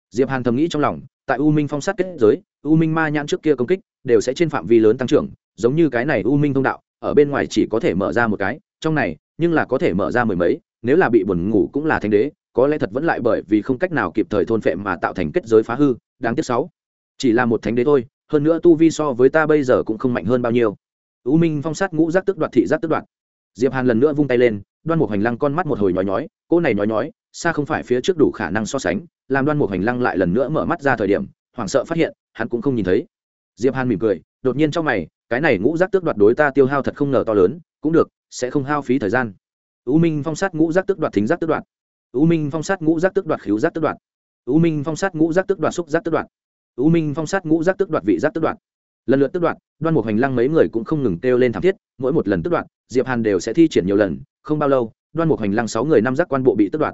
Diệp hàn thầm nghĩ trong lòng, tại u minh phong sát kết giới, u minh ma nhãn trước kia công kích đều sẽ trên phạm vi lớn tăng trưởng, giống như cái này u minh thông đạo, ở bên ngoài chỉ có thể mở ra một cái, trong này nhưng là có thể mở ra mười mấy, nếu là bị buồn ngủ cũng là thánh đế có lẽ thật vẫn lại bởi vì không cách nào kịp thời thôn phệ mà tạo thành kết giới phá hư, đáng tiếc sáu. Chỉ là một thánh đế thôi, hơn nữa tu vi so với ta bây giờ cũng không mạnh hơn bao nhiêu. U minh phong sát ngũ giác tức đoạt thị giác tức đoạt. Diệp hàn lần nữa vung tay lên, đoan một hành lăng con mắt một hồi nhói nhói cô này nhói nhói, xa không phải phía trước đủ khả năng so sánh, làm đoan một hành lăng lại lần nữa mở mắt ra thời điểm, hoảng sợ phát hiện, hắn cũng không nhìn thấy. Diệp hàn mỉm cười, đột nhiên trong mày, cái này ngũ giác tước đoạt đối ta tiêu hao thật không ngờ to lớn, cũng được, sẽ không hao phí thời gian. U minh phong sát ngũ giác tước đoạt thính giác tước đoạt u minh phong sát ngũ giác tước đoạt khiếu giác tước đoạt. U minh phong sát ngũ giác tước đoạt xúc giác tước đoạt. U minh phong sát ngũ giác tước đoạt vị giác tước đoạt. Lần lượt tước đoạt, đoan mục hành lăng mấy người cũng không ngừng kêu lên thảm thiết, mỗi một lần tước đoạt, diệp hàn đều sẽ thi triển nhiều lần, không bao lâu, đoan mục hành lăng sáu người năm giác quan bộ bị tước đoạt.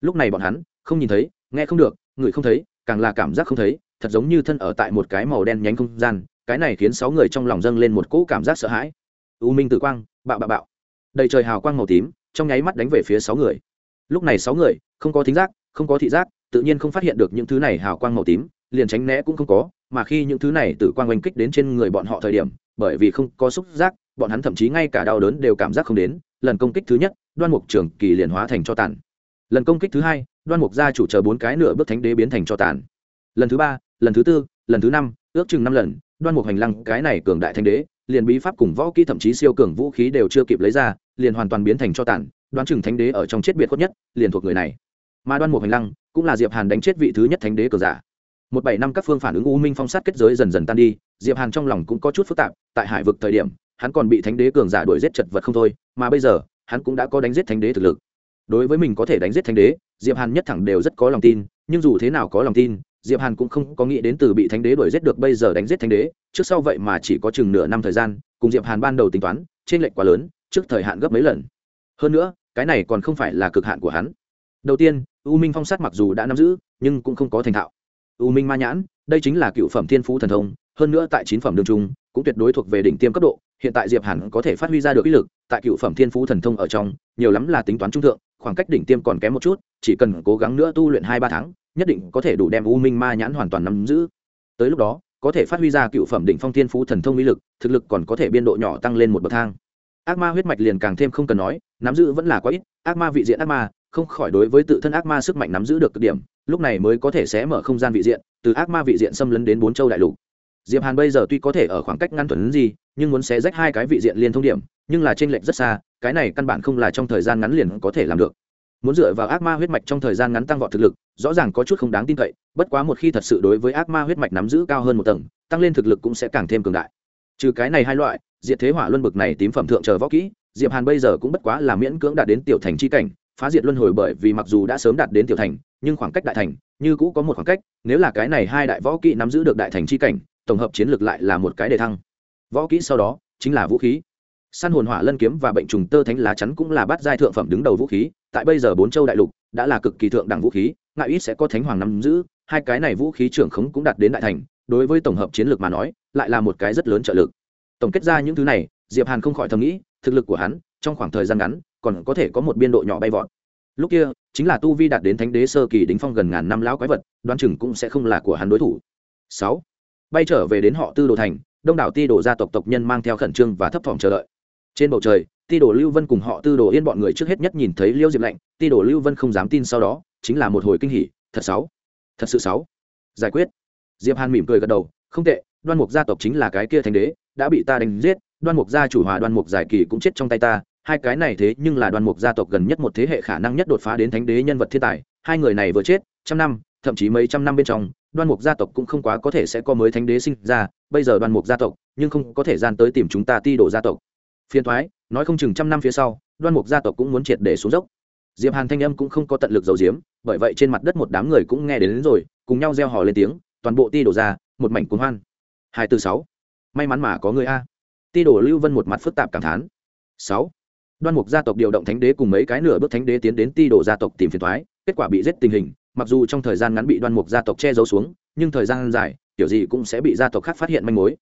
Lúc này bọn hắn, không nhìn thấy, nghe không được người không thấy, càng là cảm giác không thấy, thật giống như thân ở tại một cái màu đen nhánh không gian, cái này khiến sáu người trong lòng dâng lên một cỗ cảm giác sợ hãi. U minh tử quang, bạo bạo bạo. Đầy trời hào quang màu tím, trong nháy mắt đánh về phía sáu người lúc này sáu người, không có thính giác, không có thị giác, tự nhiên không phát hiện được những thứ này hào quang màu tím, liền tránh né cũng không có, mà khi những thứ này từ quang oanh kích đến trên người bọn họ thời điểm, bởi vì không có xúc giác, bọn hắn thậm chí ngay cả đau đớn đều cảm giác không đến, lần công kích thứ nhất, đoan mục trường kỳ liền hóa thành cho tàn. Lần công kích thứ hai, đoan mục gia chủ chờ bốn cái nửa bước thánh đế biến thành cho tàn. Lần thứ ba, lần thứ tư, lần thứ năm, ước chừng năm lần, đoan mục hành lăng cái này cường đại thánh đế liền bí pháp cùng võ kỹ thậm chí siêu cường vũ khí đều chưa kịp lấy ra, liền hoàn toàn biến thành cho tàn, đoán chừng thánh đế ở trong chết biệt khuất nhất, liền thuộc người này. Mà đoan mục hành lăng cũng là diệp hàn đánh chết vị thứ nhất thánh đế cường giả. Một bảy năm các phương phản ứng u minh phong sát kết giới dần dần tan đi, diệp hàn trong lòng cũng có chút phức tạp, tại hải vực thời điểm, hắn còn bị thánh đế cường giả đuổi giết chật vật không thôi, mà bây giờ, hắn cũng đã có đánh giết thánh đế thực lực. Đối với mình có thể đánh giết thánh đế, diệp hàn nhất thẳng đều rất có lòng tin, nhưng dù thế nào có lòng tin diệp hàn cũng không có nghĩ đến từ bị thánh đế đuổi giết được bây giờ đánh giết thánh đế, trước sau vậy mà chỉ có chừng nửa năm thời gian, cùng diệp hàn ban đầu tính toán trên lệnh quá lớn, trước thời hạn gấp mấy lần. Hơn nữa, cái này còn không phải là cực hạn của hắn. Đầu tiên, u minh phong sát mặc dù đã nắm giữ, nhưng cũng không có thành thạo. U minh ma nhãn, đây chính là cựu phẩm thiên phú thần thông, hơn nữa tại chín phẩm đường trung, cũng tuyệt đối thuộc về đỉnh tiêm cấp độ, hiện tại diệp hàn có thể phát huy ra được ý lực, tại cựu phẩm thiên phú thần thông ở trong, nhiều lắm là tính toán trung thượng, khoảng cách đỉnh tiêm còn kém một chút, chỉ cần cố gắng nữa tu luyện hai ba tháng nhất định có thể đủ đem u minh ma nhãn hoàn toàn nắm giữ. Tới lúc đó, có thể phát huy ra cựu phẩm đỉnh phong thiên phú thần thông mỹ lực, thực lực còn có thể biên độ nhỏ tăng lên một bậc thang. Ác ma huyết mạch liền càng thêm không cần nói, nắm giữ vẫn là quá ít, ác ma vị diện ác ma, không khỏi đối với tự thân ác ma sức mạnh nắm giữ được cực điểm, lúc này mới có thể xé mở không gian vị diện, từ ác ma vị diện xâm lấn đến bốn châu đại lục. Diệp hàn bây giờ tuy có thể ở khoảng cách ngăn thuần gì, nhưng muốn xé rách hai cái vị diện liên thông điểm, nhưng là trên lệch rất xa, cái này căn bản không là trong thời gian ngắn liền có thể làm được muốn dựa vào ác ma huyết mạch trong thời gian ngắn tăng vọt thực lực, rõ ràng có chút không đáng tin cậy, bất quá một khi thật sự đối với ác ma huyết mạch nắm giữ cao hơn một tầng, tăng lên thực lực cũng sẽ càng thêm cường đại. Trừ cái này hai loại, diệt thế hỏa luân bực này tím phẩm thượng chờ võ kỹ, diệp hàn bây giờ cũng bất quá là miễn cưỡng đạt đến tiểu thành chi cảnh, phá diệt luân hồi bởi vì mặc dù đã sớm đạt đến tiểu thành, nhưng khoảng cách đại thành, như cũ có một khoảng cách, nếu là cái này hai đại võ kỹ nắm giữ được đại thành chi cảnh, tổng hợp chiến lược lại là một cái đề thăng. Võ kỹ sau đó chính là vũ khí. Săn hồn hỏa lân kiếm và bệnh trùng tơ thánh lá chắn cũng là bát giai thượng phẩm đứng đầu vũ khí tại bây giờ bốn châu đại lục đã là cực kỳ thượng đẳng vũ khí, ngại ít sẽ có thánh hoàng nắm giữ, hai cái này vũ khí trưởng khống cũng đạt đến đại thành, đối với tổng hợp chiến lược mà nói, lại là một cái rất lớn trợ lực. Tổng kết ra những thứ này, diệp hàn không khỏi thầm nghĩ, thực lực của hắn, trong khoảng thời gian ngắn, còn có thể có một biên độ nhỏ bay vọt. Lúc kia, chính là tu vi đạt đến thánh đế sơ kỳ đính phong gần ngàn năm lão quái vật, đoán chừng cũng sẽ không là của hắn đối thủ. Sáu, bay trở về đến họ tư đồ thành, đông đảo ti đồ gia tộc tộc nhân mang theo khẩn trương và thấp thỏm chờ đợi. Trên bầu trời ti đồ lưu vân cùng họ tư đồ yên bọn người trước hết nhất nhìn thấy liêu diệp lạnh ti đồ lưu vân không dám tin sau đó, chính là một hồi kinh hỉ, thật sáu thật sự sáu giải quyết. Diệp hàn mỉm cười gật đầu, không tệ, đoan mục gia tộc chính là cái kia thành đế, đã bị ta đánh giết, đoan mục gia chủ hòa đoan mục giải kỳ cũng chết trong tay ta, hai cái này thế nhưng là đoan mục gia tộc gần nhất một thế hệ khả năng nhất đột phá đến thánh đế nhân vật thiên tài, hai người này vừa chết, trăm năm, thậm chí mấy trăm năm bên trong, đoan mục gia tộc cũng không quá có thể sẽ có mới thánh đế sinh ra, bây giờ đoan mục gia tộc, nhưng không có thể gian tới tìm chúng ta ti đổ gia tộc phiền thoái nói không chừng trăm năm phía sau đoan mục gia tộc cũng muốn triệt để xuống dốc. Diệp hàn thanh âm cũng không có tận lực giấu giếm bởi vậy trên mặt đất một đám người cũng nghe đến, đến rồi cùng nhau reo hò lên tiếng toàn bộ ti đổ ra một mảnh cuốn hoan. Hai từ sáu. May mắn mà có người a. Ti đổ lưu vân một mặt phức tạp cảm thán. Sáu. Đoan mục gia tộc điều động thánh đế cùng mấy cái nửa bước thánh đế tiến đến ti đổ gia tộc tìm phiền thoái kết quả bị giết tình hình mặc dù trong thời gian ngắn bị đoan mục gia tộc che giấu xuống nhưng thời gian dài kiểu gì cũng sẽ bị gia tộc khác phát hiện manh mối.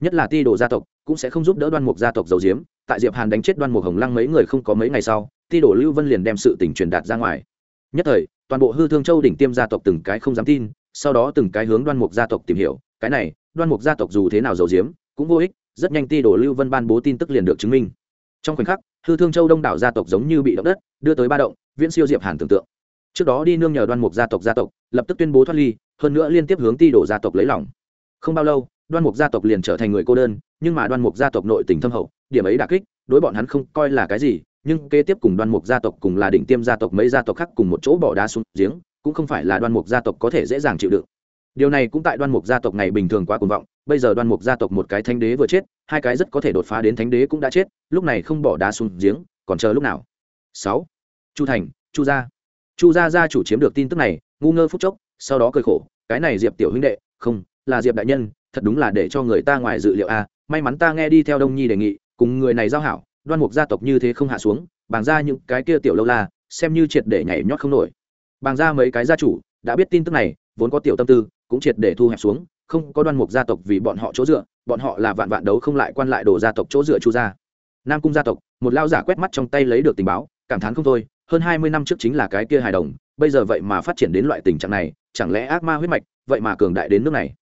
Nhất là ti Đồ gia tộc cũng sẽ không giúp đỡ đoan mục gia tộc giấu diếm. tại diệp hàn đánh chết đoan mục hồng lăng mấy người không có mấy ngày sau ti đổ lưu vân liền đem sự tình truyền đạt ra ngoài. Nhất thời toàn bộ hư thương châu đỉnh tiêm gia tộc từng cái không dám tin sau đó từng cái hướng đoan mục gia tộc tìm hiểu cái này đoan mục gia tộc dù thế nào giấu diếm, cũng vô ích rất nhanh ti đổ lưu vân ban bố tin tức liền được chứng minh. Trong khoảnh khắc hư thương châu đông đảo gia tộc giống như bị động đất đưa tới ba động viễn siêu diệp hàn tưởng tượng. Trước đó đi nương nhờ đoan mục gia tộc gia tộc lập tức tuyên bố thoát ly hơn nữa liên tiếp hướng ti đổ gia tộc lấy lòng. Không bao lâu đoan mục gia tộc liền trở thành người cô đơn nhưng mà đoan mục gia tộc nội tình thâm hậu, điểm ấy đà kích, đối bọn hắn không coi là cái gì, nhưng kế tiếp cùng đoan mục gia tộc cùng là đỉnh tiêm gia tộc mấy gia tộc khác cùng một chỗ bỏ đá xuống giếng, cũng không phải là đoan mục gia tộc có thể dễ dàng chịu đựng. Điều này cũng tại đoan mục gia tộc này bình thường quá cuồng vọng, bây giờ đoan mục gia tộc một cái thánh đế vừa chết, hai cái rất có thể đột phá đến thánh đế cũng đã chết, lúc này không bỏ đá xuống giếng, còn chờ lúc nào? Sáu. Chu thành, chu gia. Chu gia gia chủ chiếm được tin tức này, ngu ngơ phút chốc, sau đó cười khổ, cái này diệp tiểu huynh đệ, không là diệp đại nhân, thật đúng là để cho người ta ngoài dự liệu a may mắn ta nghe đi theo đông nhi đề nghị, cùng người này giao hảo, đoan mục gia tộc như thế không hạ xuống, bàng ra những cái kia tiểu lâu la, xem như triệt để nhảy nhót không nổi. Bàng ra mấy cái gia chủ, đã biết tin tức này, vốn có tiểu tâm tư, cũng triệt để thu hẹp xuống, không có đoan mục gia tộc vì bọn họ chỗ dựa, bọn họ là vạn vạn đấu không lại quan lại đồ gia tộc chỗ dựa chu gia. Nam cung gia tộc, một lao giả quét mắt trong tay lấy được tình báo, cảm thán không thôi, hơn hai mươi năm trước chính là cái kia hài đồng, bây giờ vậy mà phát triển đến loại tình trạng này, chẳng lẽ ác ma huyết mạch, vậy mà cường đại đến nước này?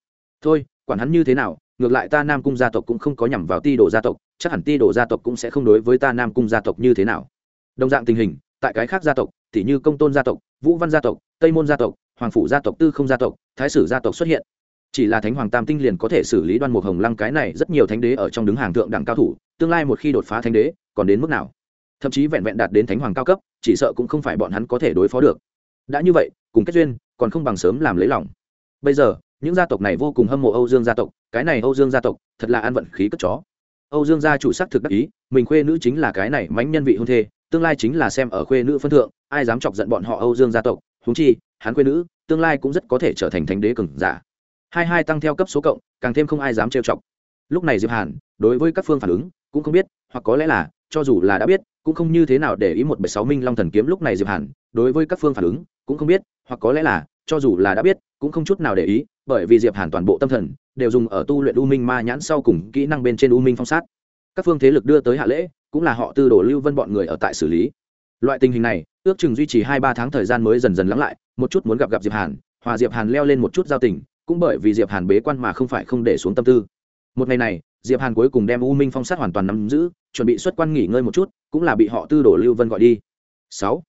Thôi, quản hắn như thế nào, ngược lại ta nam cung gia tộc cũng không có nhằm vào ti đồ gia tộc, chắc hẳn ti đồ gia tộc cũng sẽ không đối với ta nam cung gia tộc như thế nào. Đồng dạng tình hình, tại cái khác gia tộc t h như công tôn gia tộc, vũ văn gia tộc, tây môn gia tộc, hoàng phủ gia tộc, tư không gia tộc, thái sử gia tộc xuất hiện. Chỉ là thánh hoàng tam tinh liền có thể xử lý đoan mục hồng lăng cái này rất nhiều thánh đế ở trong đứng hàng thượng đẳng cao thủ, tương lai một khi đột phá thánh đế, còn đến mức nào? Thậm chí vẹn vẹn đạt đến thánh hoàng cao cấp, chỉ sợ cũng không phải bọn hắn có thể đối phó được. Đã như vậy, cùng kết duyên, còn không bằng sớm làm lấy lòng. Bây giờ những gia tộc này vô cùng hâm mộ âu dương gia tộc, cái này âu dương gia tộc thật là ăn vận khí cất chó. Âu dương gia chủ sắc thực đắc ý, mình khuê nữ chính là cái này mánh nhân vị hôn thê, tương lai chính là xem ở khuê nữ phân thượng, ai dám chọc giận bọn họ âu dương gia tộc húng chi, hắn khuê nữ, tương lai cũng rất có thể trở thành thánh đế cường giả. Hai hai tăng theo cấp số cộng, càng thêm không ai dám trêu chọc. Lúc này diệp hàn, đối với các phương phản ứng, cũng không biết, hoặc có lẽ là, cho dù là đã biết, cũng không như thế nào để ý một bảy sáu minh long thần kiếm lúc này diệp hàn, đối với các phương phản ứng, cũng không biết, hoặc có lẽ là cho dù là đã biết, cũng không chút nào để ý, bởi vì diệp hàn toàn bộ tâm thần đều dùng ở tu luyện u minh ma nhãn sau cùng kỹ năng bên trên u minh phong sát. Các phương thế lực đưa tới hạ lễ, cũng là họ tư đồ lưu vân bọn người ở tại xử lý. Loại tình hình này, ước chừng duy trì hai ba tháng thời gian mới dần dần lắng lại, một chút muốn gặp gặp diệp hàn, hòa diệp hàn leo lên một chút giao tình, cũng bởi vì diệp hàn bế quan mà không phải không để xuống tâm tư. Một ngày này, diệp hàn cuối cùng đem u minh phong sát hoàn toàn nắm giữ, chuẩn bị xuất quan nghỉ ngơi một chút, cũng là bị họ tư đồ lưu vân gọi đi. Sáu.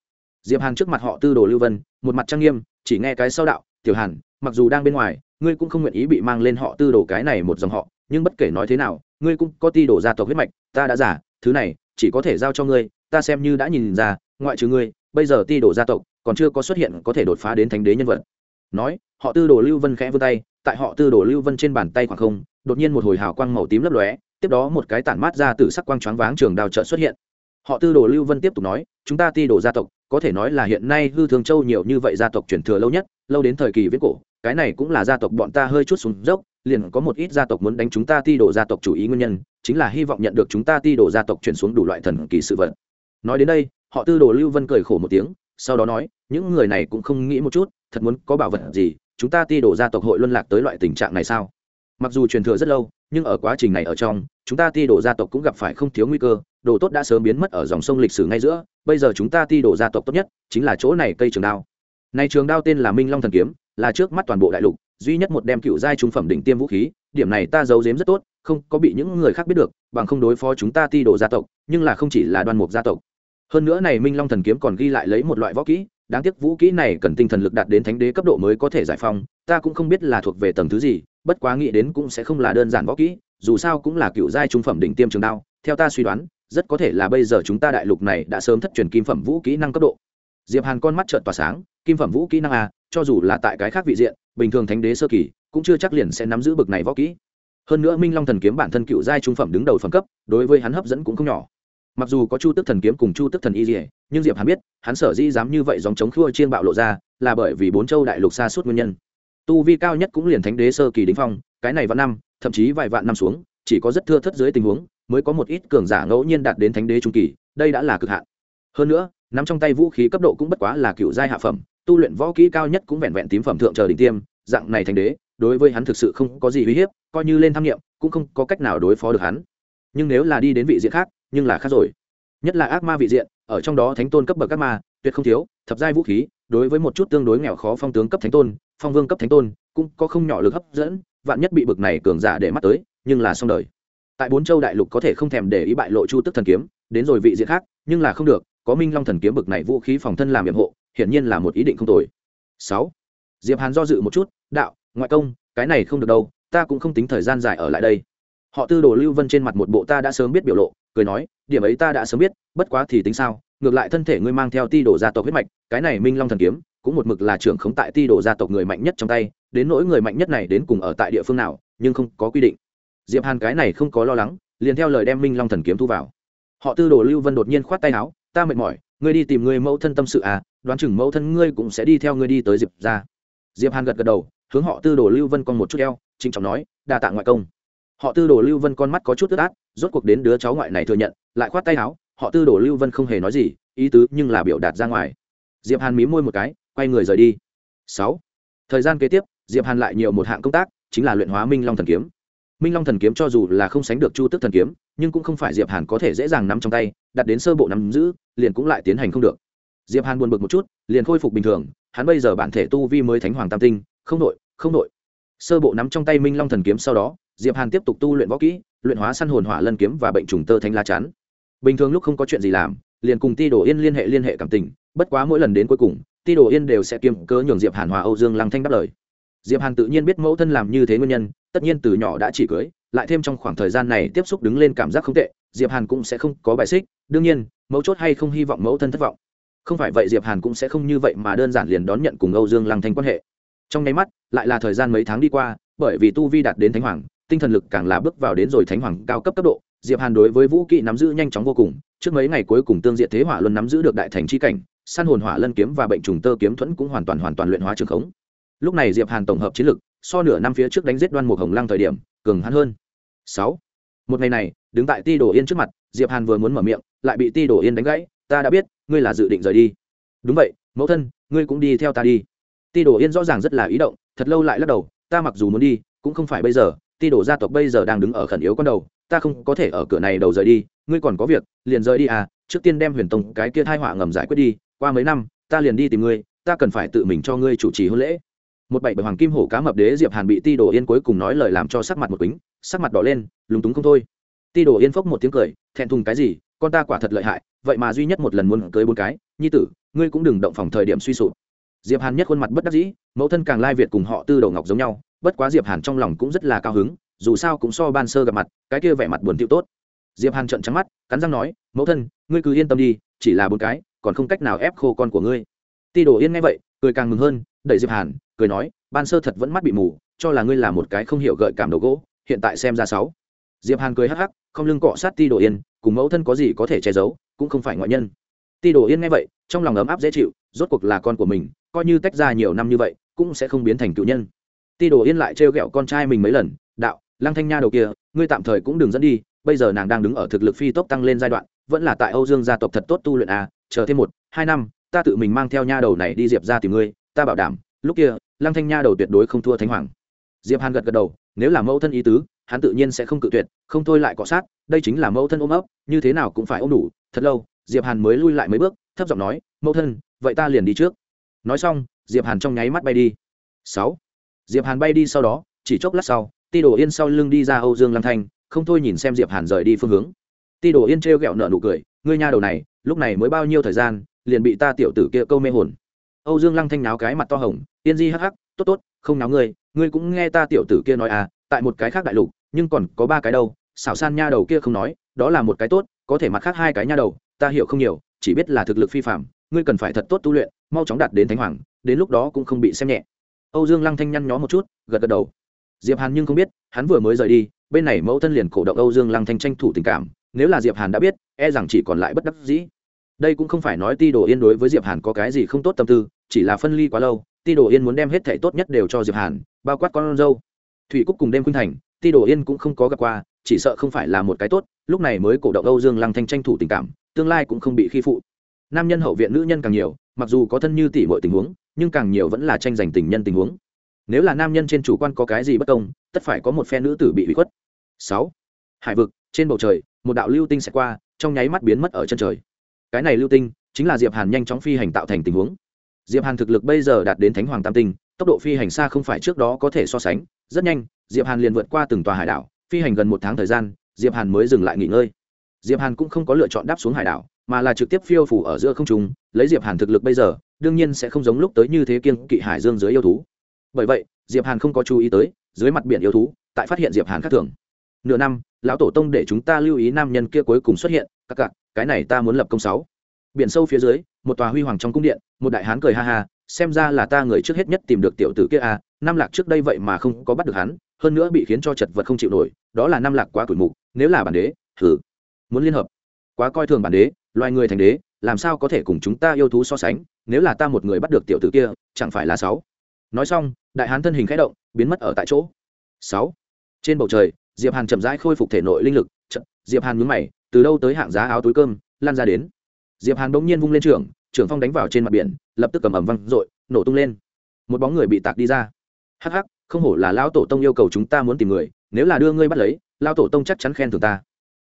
Diệp hàn trước mặt họ tư đồ lưu vân, một mặt trang nghiêm chỉ nghe cái sau đạo, tiểu hàn, mặc dù đang bên ngoài, ngươi cũng không nguyện ý bị mang lên họ tư đồ cái này một dòng họ, nhưng bất kể nói thế nào, ngươi cũng có ti đồ gia tộc huyết mạch, ta đã giả thứ này chỉ có thể giao cho ngươi, ta xem như đã nhìn ra, ngoại trừ ngươi, bây giờ ti đồ gia tộc còn chưa có xuất hiện có thể đột phá đến thánh đế nhân vật. Nói, họ tư đồ lưu vân khẽ vươn tay, tại họ tư đồ lưu vân trên bàn tay khoảng không, đột nhiên một hồi hào quang màu tím lấp lóe, tiếp đó một cái tản mát ra từ sắc quang choáng váng trường đào trợ xuất hiện. Họ tư đồ lưu vân tiếp tục nói, chúng ta ti đồ gia tộc có thể nói là hiện nay hư thường châu nhiều như vậy gia tộc truyền thừa lâu nhất, lâu đến thời kỳ viễn cổ, cái này cũng là gia tộc bọn ta hơi chút xuống dốc, liền có một ít gia tộc muốn đánh chúng ta ti đổ gia tộc chủ ý nguyên nhân, chính là hy vọng nhận được chúng ta ti đổ gia tộc chuyển xuống đủ loại thần kỳ sự vật. Nói đến đây, họ tư đồ lưu vân cười khổ một tiếng, sau đó nói, những người này cũng không nghĩ một chút, thật muốn có bảo vật gì, chúng ta ti đổ gia tộc hội luân lạc tới loại tình trạng này sao? Mặc dù truyền thừa rất lâu, nhưng ở quá trình này ở trong, chúng ta ti đồ gia tộc cũng gặp phải không thiếu nguy cơ, đồ tốt đã sớm biến mất ở dòng sông lịch sử ngay giữa, bây giờ chúng ta ti đồ gia tộc tốt nhất chính là chỗ này cây trường đao. Này trường đao tên là minh long thần kiếm, là trước mắt toàn bộ đại lục, duy nhất một đem cựu giai trung phẩm đỉnh tiêm vũ khí, điểm này ta giấu giếm rất tốt, không có bị những người khác biết được, bằng không đối phó chúng ta ti đồ gia tộc, nhưng là không chỉ là đoan mục gia tộc. Hơn nữa này minh long thần kiếm còn ghi lại lấy một loại võ kỹ, đáng tiếc vũ kỹ này cần tinh thần lực đạt đến thánh đế cấp độ mới có thể giải phong ta cũng không biết là thuộc về tầng thứ gì bất quá nghĩ đến cũng sẽ không là đơn giản võ kỹ, dù sao cũng là cựu giai trung phẩm đỉnh tiêm trường đao, theo ta suy đoán, rất có thể là bây giờ chúng ta đại lục này đã sớm thất truyền kim phẩm vũ kỹ năng cấp độ. Diệp hàn con mắt trợn tỏa sáng, kim phẩm vũ kỹ năng a, cho dù là tại cái khác vị diện, bình thường thánh đế sơ kỳ, cũng chưa chắc liền sẽ nắm giữ bực này võ kỹ. Hơn nữa minh long thần kiếm bản thân cựu giai trung phẩm đứng đầu phẩm cấp, đối với hắn hấp dẫn cũng không nhỏ. Mặc dù có chu tức thần kiếm cùng chu tức thần y dỉa nhưng diệp hắn biết, hắn sở dĩ dám như vậy dòng chống khua chiên bạo lộ ra, là bởi vì bốn châu đại lục xa suốt nguyên nhân tu vi cao nhất cũng liền thánh đế sơ kỳ đỉnh phong, cái này vạn năm, thậm chí vài vạn năm xuống, chỉ có rất thưa thất dưới tình huống, mới có một ít cường giả ngẫu nhiên đạt đến thánh đế trung kỳ, đây đã là cực hạn. Hơn nữa, nắm trong tay vũ khí cấp độ cũng bất quá là cựu giai hạ phẩm, tu luyện võ kỹ cao nhất cũng vẹn vẹn tím phẩm thượng chờ đỉnh tiêm, dạng này thánh đế, đối với hắn thực sự không có gì uy hiếp, coi như lên tham nghiệm, cũng không có cách nào đối phó được hắn. Nhưng nếu là đi đến vị diện khác, nhưng là khác rồi. Nhất là ác ma vị diện, ở trong đó thánh tôn cấp bậc ác ma, tuyệt không thiếu, thập giai vũ khí, đối với một chút tương đối nghèo khó phong tướng cấp thánh tôn phong vương cấp thánh tôn, cũng có không nhỏ lực hấp dẫn, vạn nhất bị bực này cường giả để mắt tới, nhưng là xong đời. Tại bốn châu đại lục có thể không thèm để ý bại lộ chu tức thần kiếm, đến rồi vị diện khác, nhưng là không được, có minh long thần kiếm bực này vũ khí phòng thân làm nhiệm hộ, hiển nhiên là một ý định không tồi. Sáu, diệp hàn do dự một chút, đạo, ngoại công, cái này không được đâu, ta cũng không tính thời gian dài ở lại đây. Họ tư đồ lưu vân trên mặt một bộ ta đã sớm biết biểu lộ cười nói, điểm ấy ta đã sớm biết, bất quá thì tính sao? Ngược lại thân thể ngươi mang theo ti đồ gia tộc huyết mạch, cái này minh long thần kiếm, cũng một mực là trưởng khống tại ti đồ gia tộc người mạnh nhất trong tay, đến nỗi người mạnh nhất này đến cùng ở tại địa phương nào, nhưng không có quy định. Diệp hàn cái này không có lo lắng, liền theo lời đem minh long thần kiếm thu vào. Họ tư đồ lưu vân đột nhiên khoát tay áo, ta mệt mỏi, ngươi đi tìm người mẫu thân tâm sự à đoán chừng mẫu thân ngươi cũng sẽ đi theo ngươi đi tới diệp ra diệp hàn gật gật đầu, hướng họ tư đồ lưu vân con một chút eo, trịnh trọng nói, đa tạ ngoại công họ tư đồ lưu vân con mắt có chút ướt át, rốt cuộc đến đứa cháu ngoại này thừa nhận, lại khoát tay áo, họ tư đồ lưu vân không hề nói gì, ý tứ nhưng là biểu đạt ra ngoài. Diệp hàn mí môi một cái, quay người rời đi. Sáu. Thời gian kế tiếp, diệp hàn lại nhiều một hạng công tác, chính là luyện hóa minh long thần kiếm. Minh long thần kiếm cho dù là không sánh được chu tức thần kiếm, nhưng cũng không phải diệp hàn có thể dễ dàng nắm trong tay, đặt đến sơ bộ nắm giữ, liền cũng lại tiến hành không được. Diệp hàn buồn bực một chút, liền khôi phục bình thường, hắn bây giờ bản thể tu vi mới thánh hoàng tam tinh, không nội không nội. Sơ bộ nắm trong tay minh long thần kiếm sau đó diệp hàn tiếp tục tu luyện võ kỹ, luyện hóa săn hồn hỏa lân kiếm và bệnh trùng tơ thanh la chắn. Bình thường lúc không có chuyện gì làm, liền cùng ti đồ yên liên hệ liên hệ cảm tình, bất quá mỗi lần đến cuối cùng, ti đồ yên đều sẽ kiêm cớ nhường diệp hàn hòa âu dương lăng thanh đáp lời. Diệp hàn tự nhiên biết mẫu thân làm như thế nguyên nhân, tất nhiên từ nhỏ đã chỉ cưới, lại thêm trong khoảng thời gian này tiếp xúc đứng lên cảm giác không tệ, diệp hàn cũng sẽ không có bài xích, đương nhiên, mẫu chốt hay không hy vọng mẫu thân thất vọng. Không phải vậy diệp hàn cũng sẽ không như vậy mà đơn giản liền đón nhận cùng âu dương lăng thanh quan hệ. Trong nháy mắt, lại là thời gian mấy tháng đi qua, bởi vì tu vi đạt đến thánh hoàng tinh thần lực càng là bước vào đến rồi thánh hoàng cao cấp cấp độ, diệp hàn đối với vũ kỹ nắm giữ nhanh chóng vô cùng, trước mấy ngày cuối cùng tương diện thế hỏa luân nắm giữ được đại thành chi cảnh, san hồn hỏa lân kiếm và bệnh trùng tơ kiếm thuẫn cũng hoàn toàn hoàn toàn luyện hóa trường khống. Lúc này diệp hàn tổng hợp chiến lực, so nửa năm phía trước đánh giết đoan mục hồng lăng thời điểm, cường hắn hơn. Sáu. Một ngày này, đứng tại ti đồ yên trước mặt, diệp hàn vừa muốn mở miệng, lại bị ti đồ yên đánh gãy, ta đã biết, ngươi là dự định rời đi. Đúng vậy, mẫu thân, ngươi cũng đi theo ta đi. Ti đồ yên rõ ràng rất là ý động, thật lâu lại lắc đầu, ta mặc dù muốn đi, cũng không phải bây giờ ti đồ gia tộc bây giờ đang đứng ở khẩn yếu con đầu, ta không có thể ở cửa này đầu rời đi, ngươi còn có việc, liền rời đi à trước tiên đem huyền tông cái kia thai họa ngầm giải quyết đi, qua mấy năm, ta liền đi tìm ngươi, ta cần phải tự mình cho ngươi chủ trì hôn lễ. Một bảy bảy hoàng kim hổ cá mập đế diệp hàn bị ti đồ yên cuối cùng nói lời làm cho sắc mặt một quýnh sắc mặt đỏ lên, lúng túng không thôi. Ti đồ yên phốc một tiếng cười, thẹn thùng cái gì, con ta quả thật lợi hại, vậy mà duy nhất một lần muốn cưới bốn cái, nhi tử, ngươi cũng đừng động phòng thời điểm suy sụp. Diệp hàn nhất khuôn mặt bất đắc dĩ, mẫu thân càng lai việt cùng họ tư đầu ngọc giống nhau bất quá diệp hàn trong lòng cũng rất là cao hứng, dù sao cũng so ban sơ gặp mặt, cái kia vẻ mặt buồn tiêu tốt. Diệp hàn trợn trắng mắt, cắn răng nói, mẫu thân, ngươi cứ yên tâm đi, chỉ là bốn cái, còn không cách nào ép khô con của ngươi. Ti đồ yên nghe vậy, cười càng mừng hơn, đẩy diệp hàn, cười nói, ban sơ thật vẫn mắt bị mù, cho là ngươi là một cái không hiểu gợi cảm đầu gỗ, hiện tại xem ra sáu. Diệp hàn cười hắc hắc, không lưng cọ sát ti đồ yên, cùng mẫu thân có gì có thể che giấu, cũng không phải ngoại nhân. Ti đồ yên nghe vậy, trong lòng ấm áp dễ chịu, rốt cuộc là con của mình, coi như tách ra nhiều năm như vậy, cũng sẽ không biến thành cựu nhân ti đồ yên lại trêu ghẹo con trai mình mấy lần, đạo, lăng thanh nha đầu kia, ngươi tạm thời cũng đừng dẫn đi, bây giờ nàng đang đứng ở thực lực phi tốc tăng lên giai đoạn, vẫn là tại âu dương gia tộc thật tốt tu luyện à chờ thêm một, hai năm, ta tự mình mang theo nha đầu này đi diệp ra tìm ngươi, ta bảo đảm, lúc kia, lăng thanh nha đầu tuyệt đối không thua thánh hoàng. Diệp hàn gật gật đầu, nếu là mẫu thân ý tứ, hắn tự nhiên sẽ không cự tuyệt, không thôi lại cọ sát, đây chính là mẫu thân ôm ấp, như thế nào cũng phải ôm đủ. Thật lâu, diệp hàn mới lui lại mấy bước, thấp giọng nói, mẫu thân, vậy ta liền đi trước. Nói xong, diệp hàn trong nháy mắt bay đi. Sáu diệp hàn bay đi sau đó, chỉ chốc lát sau, ti đồ yên sau lưng đi ra âu dương lăng thanh, không thôi nhìn xem diệp hàn rời đi phương hướng. Ti đồ yên trêu ghẹo nợ nụ cười, ngươi nha đầu này, lúc này mới bao nhiêu thời gian, liền bị ta tiểu tử kia câu mê hồn. Âu dương lăng thanh náo cái mặt to hồng tiên di hắc hắc, tốt tốt, không náo ngươi ngươi cũng nghe ta tiểu tử kia nói à tại một cái khác đại lục, nhưng còn có ba cái đâu, xảo san nha đầu kia không nói, đó là một cái tốt, có thể mặt khác hai cái nha đầu, ta hiểu không nhiều, chỉ biết là thực lực phi phạm ngươi cần phải thật tốt tu luyện, mau chóng đạt đến thánh hoàng, đến lúc đó cũng không bị xem nhẹ âu dương lăng thanh nhăn nhó một chút, gật gật đầu. Diệp hàn nhưng không biết, hắn vừa mới rời đi, bên này mẫu thân liền cổ động âu dương lăng thanh tranh thủ tình cảm, nếu là diệp hàn đã biết e rằng chỉ còn lại bất đắc dĩ. Đây cũng không phải nói ti đồ yên đối với diệp hàn có cái gì không tốt tâm tư, chỉ là phân ly quá lâu, ti đồ yên muốn đem hết thảy tốt nhất đều cho diệp hàn, bao quát con dâu. Thủy cúc cùng đêm khuynh thành, ti đồ yên cũng không có gặp qua, chỉ sợ không phải là một cái tốt, lúc này mới cổ động âu dương lăng thanh tranh thủ tình cảm, tương lai cũng không bị khi phụ. Nam nhân hậu viện nữ nhân càng nhiều, mặc dù có thân như tỷ mọi tình huống nhưng càng nhiều vẫn là tranh giành tình nhân tình huống. Nếu là nam nhân trên chủ quan có cái gì bất công, tất phải có một phe nữ tử bị ủy khuất. Sáu, hải vực, trên bầu trời, một đạo lưu tinh sẽ qua, trong nháy mắt biến mất ở chân trời. Cái này lưu tinh chính là diệp hàn nhanh chóng phi hành tạo thành tình huống. Diệp hàn thực lực bây giờ đạt đến thánh hoàng tam tinh, tốc độ phi hành xa không phải trước đó có thể so sánh. Rất nhanh, diệp hàn liền vượt qua từng tòa hải đảo, phi hành gần một tháng thời gian, diệp hàn mới dừng lại nghỉ ngơi. Diệp hàn cũng không có lựa chọn đáp xuống hải đảo, mà là trực tiếp phiêu phủ ở giữa không trung, lấy diệp hàn thực lực bây giờ đương nhiên sẽ không giống lúc tới như thế kiên kỵ hải dương dưới yêu thú. Bởi vậy, diệp hàn không có chú ý tới, dưới mặt biển yêu thú, tại phát hiện diệp hàn khác thường. Nửa năm, lão tổ tông để chúng ta lưu ý nam nhân kia cuối cùng xuất hiện, các cặp cái này ta muốn lập công sáu. Biển sâu phía dưới, một tòa huy hoàng trong cung điện, một đại hán cười ha ha, xem ra là ta người trước hết nhất tìm được tiểu tử kia à năm lạc trước đây vậy mà không có bắt được hắn, hơn nữa bị khiến cho chật vật không chịu nổi, đó là năm lạc quá tuổi mục, nếu là bản đế thử muốn liên hợp, quá coi thường bản đế, loài người thành đế, làm sao có thể cùng chúng ta yêu thú so sánh? Nếu là ta một người bắt được tiểu tử kia chẳng phải là sáu. Nói xong đại hán thân hình khẽ động biến mất ở tại chỗ. Sáu. Trên bầu trời diệp hàn chậm rãi khôi phục thể nội linh lực Chậm, diệp hàn nhướng mày từ đâu tới hạng giá áo túi cơm lan ra đến. Diệp hàn bỗng nhiên vung lên trường trường phong đánh vào trên mặt biển lập tức cầm ẩm văng dội nổ tung lên. Một bóng người bị tạc đi ra. Hắc hắc không hổ là lão tổ tông yêu cầu chúng ta muốn tìm người nếu là đưa ngươi bắt lấy lão tổ tông chắc chắn khen thưởng ta.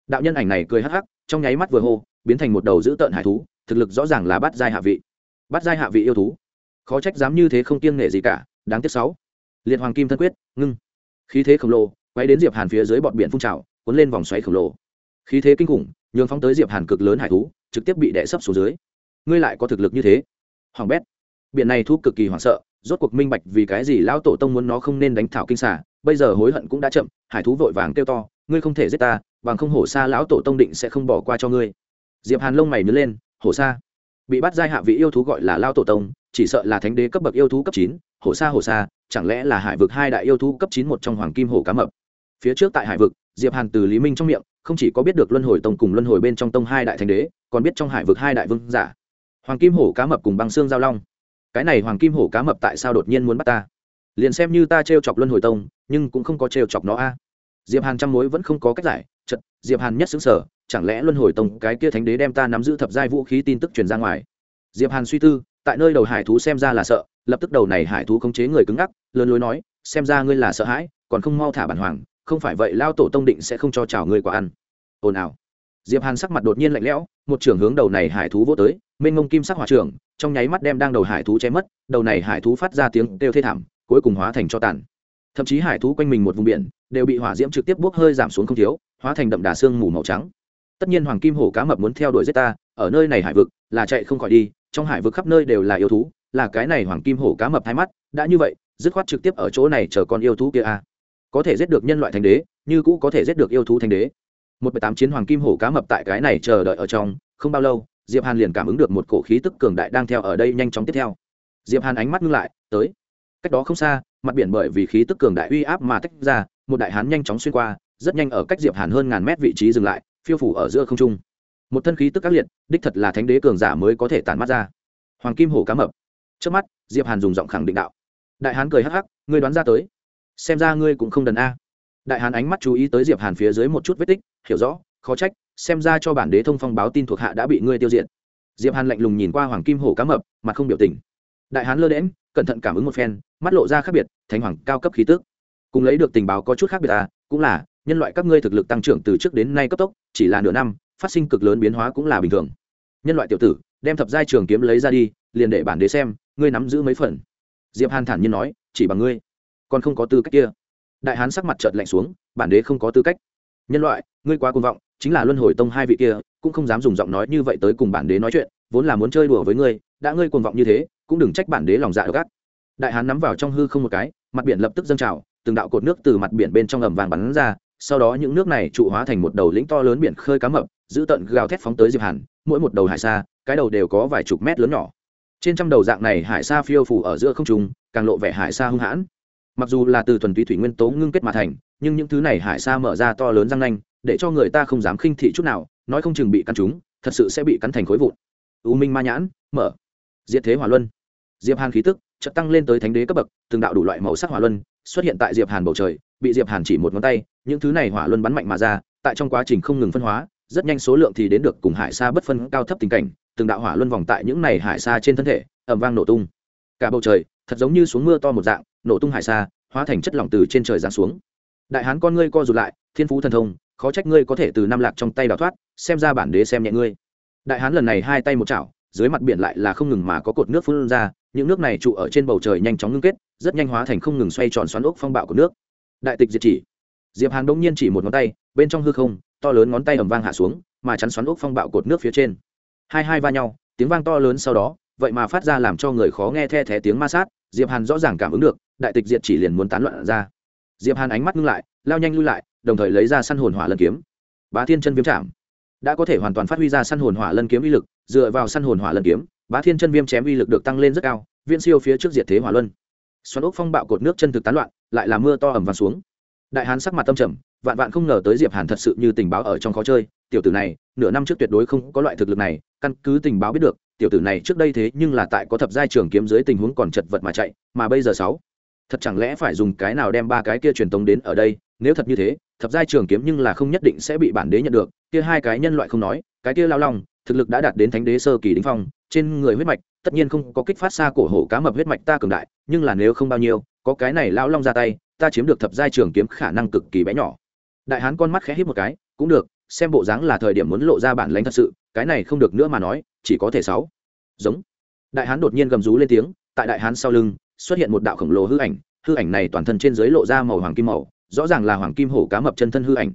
Đạo nhân ảnh này cười hắc hắc trong nháy mắt vừa hô biến thành một đầu dữ tợn hải thú thực lực rõ ràng là bắt giai hạ vị bắt giai hạ vị yêu thú. Khó trách dám như thế không kiêng nể gì cả, đáng tiếc sáu. Liệt hoàng kim thân quyết, ngưng. Khí thế khổng lồ, quay đến diệp hàn phía dưới bọn biển phun trào, cuốn lên vòng xoáy khổng lồ. Khí thế kinh khủng, nhường phóng tới diệp hàn cực lớn hải thú, trực tiếp bị đè sấp xuống dưới. Ngươi lại có thực lực như thế? Hoàng bét. Biển này thu cực kỳ hoảng sợ, rốt cuộc minh bạch vì cái gì lão tổ tông muốn nó không nên đánh thảo kinh xả bây giờ hối hận cũng đã chậm, hải thú vội vàng kêu to, ngươi không thể giết ta, bằng không hổ xa lão tổ tông định sẽ không bỏ qua cho ngươi. Diệp hàn lông mày nhớ lên, hổ xa bị bắt giai hạ vị yêu thú gọi là lao tổ tông, chỉ sợ là thánh đế cấp bậc yêu thú cấp chín, hổ xa hổ xa chẳng lẽ là hải vực hai đại yêu thú cấp chín một trong hoàng kim hổ cá mập? Phía trước tại hải vực, diệp hàn từ lý minh trong miệng, không chỉ có biết được luân hồi tông cùng luân hồi bên trong tông hai đại thánh đế, còn biết trong hải vực hai đại vương giả. Hoàng kim hổ cá mập cùng băng xương giao long. Cái này hoàng kim hổ cá mập tại sao đột nhiên muốn bắt ta? Liền xem như ta treo chọc luân hồi tông, nhưng cũng không có treo chọc nó a. Diệp hàn trăm mối vẫn không có cách giải chật, diệp hàn nhất xứng sở chẳng lẽ luân hồi tông cái kia thánh đế đem ta nắm giữ thập giai vũ khí tin tức truyền ra ngoài? Diệp hàn suy tư, tại nơi đầu hải thú xem ra là sợ, lập tức đầu này hải thú khống chế người cứng ngắc, lớn lối nói, xem ra ngươi là sợ hãi, còn không mau thả bản hoàng, không phải vậy lao tổ tông định sẽ không cho chào ngươi quả ăn. Ồn ào. Diệp hàn sắc mặt đột nhiên lạnh lẽo, một trưởng hướng đầu này hải thú vô tới, mênh ngông kim sắc hỏa trưởng, trong nháy mắt đem đang đầu hải thú che mất, đầu này hải thú phát ra tiếng kêu thê thảm, cuối cùng hóa thành cho tàn thậm chí hải thú quanh mình một vùng biển đều bị hỏa diễm trực tiếp bốc hơi giảm xuống không thiếu, hóa thành đậm đà xương mù màu trắng. Tất nhiên hoàng kim hổ cá mập muốn theo đuổi giết ta, ở nơi này hải vực là chạy không khỏi đi, trong hải vực khắp nơi đều là yêu thú, là cái này hoàng kim hổ cá mập hai mắt, đã như vậy, dứt khoát trực tiếp ở chỗ này chờ con yêu thú kia a. À. có thể giết được nhân loại thành đế, như cũ có thể giết được yêu thú thành đế. Một bảy tám chiến hoàng kim hổ cá mập tại cái này chờ đợi ở trong, không bao lâu, diệp hàn liền cảm ứng được một cổ khí tức cường đại đang theo ở đây nhanh chóng tiếp theo. Diệp hàn ánh mắt ngưng lại, tới cách đó không xa, mặt biển bởi vì khí tức cường đại uy áp mà tách ra, một đại hán nhanh chóng xuyên qua, rất nhanh ở cách diệp hàn hơn ngàn mét vị trí dừng lại, phiêu phủ ở giữa không trung. Một thân khí tức các liệt, đích thật là thánh đế cường giả mới có thể tàn mắt ra. Hoàng kim hổ cá mập. Trước mắt, diệp hàn dùng giọng khẳng định đạo. Đại hán cười hắc hắc, ngươi đoán ra tới. Xem ra ngươi cũng không đần a. Đại hán ánh mắt chú ý tới diệp hàn phía dưới một chút vết tích, hiểu rõ, khó trách, xem ra cho bản đế thông phong báo tin thuộc hạ đã bị ngươi tiêu diệt. Diệp hàn lạnh lùng nhìn qua hoàng kim hổ cá mập, mặt không biểu tình. Đại hán lơ đễm cẩn thận cảm ứng một phen, mắt lộ ra khác biệt, thánh hoàng cao cấp khí tức. Cùng lấy được tình báo có chút khác biệt à cũng là, nhân loại các ngươi thực lực tăng trưởng từ trước đến nay cấp tốc, chỉ là nửa năm, phát sinh cực lớn biến hóa cũng là bình thường. Nhân loại tiểu tử, đem thập giai trường kiếm lấy ra đi, liền để bản đế xem, ngươi nắm giữ mấy phần. Diệp hàn thản nhiên nói, chỉ bằng ngươi. Còn không có tư cách kia. Đại hán sắc mặt chợt lạnh xuống, bản đế không có tư cách. Nhân loại, ngươi quá cuồng vọng, chính là luân hồi tông hai vị kia, cũng không dám dùng giọng nói như vậy tới cùng bản đế nói chuyện, vốn là muốn chơi đùa với ngươi, đã ngươi cuồng vọng như thế cũng đừng trách bản đế lòng dạ gắt đại hán nắm vào trong hư không một cái, mặt biển lập tức dâng trào, từng đạo cột nước từ mặt biển bên trong ẩm vàng bắn ra, sau đó những nước này trụ hóa thành một đầu lĩnh to lớn biển khơi cá mập, giữ tận gào thét phóng tới diệp hàn, mỗi một đầu hải sa cái đầu đều có vài chục mét lớn nhỏ. Trên trăm đầu dạng này hải sa phiêu phù ở giữa không trung, càng lộ vẻ hải sa hung hãn. Mặc dù là từ thuần túy thủy nguyên tố ngưng kết mà thành, nhưng những thứ này hải sa mở ra to lớn răng nanh, để cho người ta không dám khinh thị chút nào, nói không chừng bị cắn chúng thật sự sẽ bị cắn thành khối vụn. U minh ma nhãn, mở. Diệt thế hỏa luân diệp hàn khí tức chợt tăng lên tới thánh đế cấp bậc, từng đạo đủ loại màu sắc hỏa luân xuất hiện tại diệp hàn bầu trời, bị diệp hàn chỉ một ngón tay, những thứ này hỏa luân bắn mạnh mà ra, tại trong quá trình không ngừng phân hóa, rất nhanh số lượng thì đến được cùng hải sa bất phân cao thấp tình cảnh, từng đạo hỏa luân vòng tại những này hải sa trên thân thể, ầm vang nổ tung. Cả bầu trời, thật giống như xuống mưa to một dạng, nổ tung hải sa, hóa thành chất lỏng từ trên trời giáng xuống. Đại hán con ngươi co rụt lại, thiên phú thần thông, khó trách ngươi có thể từ năm lạc trong tay đào thoát, xem ra bản đế xem nhẹ ngươi. Đại hán lần này hai tay một chảo, dưới mặt biển lại là không ngừng mà có cột nước phun ra những nước này trụ ở trên bầu trời nhanh chóng ngưng kết, rất nhanh hóa thành không ngừng xoay tròn xoắn ốc phong bạo của nước. Đại tịch diệt chỉ. Diệp hàn đông nhiên chỉ một ngón tay, bên trong hư không, to lớn ngón tay ầm vang hạ xuống, mà chắn xoắn ốc phong bạo cột nước phía trên. Hai hai va nhau, tiếng vang to lớn sau đó, vậy mà phát ra làm cho người khó nghe the thé tiếng ma sát, diệp hàn rõ ràng cảm ứng được, đại tịch diệt chỉ liền muốn tán loạn ra. Diệp hàn ánh mắt ngưng lại, lao nhanh lui lại, đồng thời lấy ra săn hồn hỏa lân kiếm. Bá thiên chân viêm chạm đã có thể hoàn toàn phát huy ra săn hồn hỏa lân kiếm uy lực, dựa vào săn hồn hỏa lân kiếm bá thiên chân viêm chém uy lực được tăng lên rất cao viên siêu phía trước diệt thế hỏa luân. Xoắn ốc phong bạo cột nước chân thực tán loạn, lại là mưa to ẩm vàng xuống. Đại hán sắc mặt tâm trầm, vạn vạn không ngờ tới diệp hàn thật sự như tình báo ở trong khó chơi. Tiểu tử này, nửa năm trước tuyệt đối không có loại thực lực này, căn cứ tình báo biết được, tiểu tử này trước đây thế nhưng là tại có thập giai trường kiếm dưới tình huống còn chật vật mà chạy, mà bây giờ sáu. Thật chẳng lẽ phải dùng cái nào đem ba cái kia truyền tống đến ở đây, nếu thật như thế, thập giai trường kiếm nhưng là không nhất định sẽ bị bản đế nhận được, kia hai cái nhân loại không nói, cái kia lao long thực lực đã đạt đến thánh đế sơ kỳ đỉnh phong, trên người huyết mạch, tất nhiên không có kích phát xa cổ hổ cá mập huyết mạch ta cường đại, nhưng là nếu không bao nhiêu, có cái này lao long ra tay, ta chiếm được thập giai trường kiếm khả năng cực kỳ bé nhỏ. Đại hán con mắt khẽ hít một cái, cũng được, xem bộ dáng là thời điểm muốn lộ ra bản lãnh thật sự, cái này không được nữa mà nói, chỉ có thể sáu. Giống. Đại hán đột nhiên gầm rú lên tiếng, tại đại hán sau lưng, xuất hiện một đạo khổng lồ hư ảnh hư ảnh này toàn thân trên dưới lộ ra màu hoàng kim màu, rõ ràng là hoàng kim hổ cá mập chân thân hư ảnh.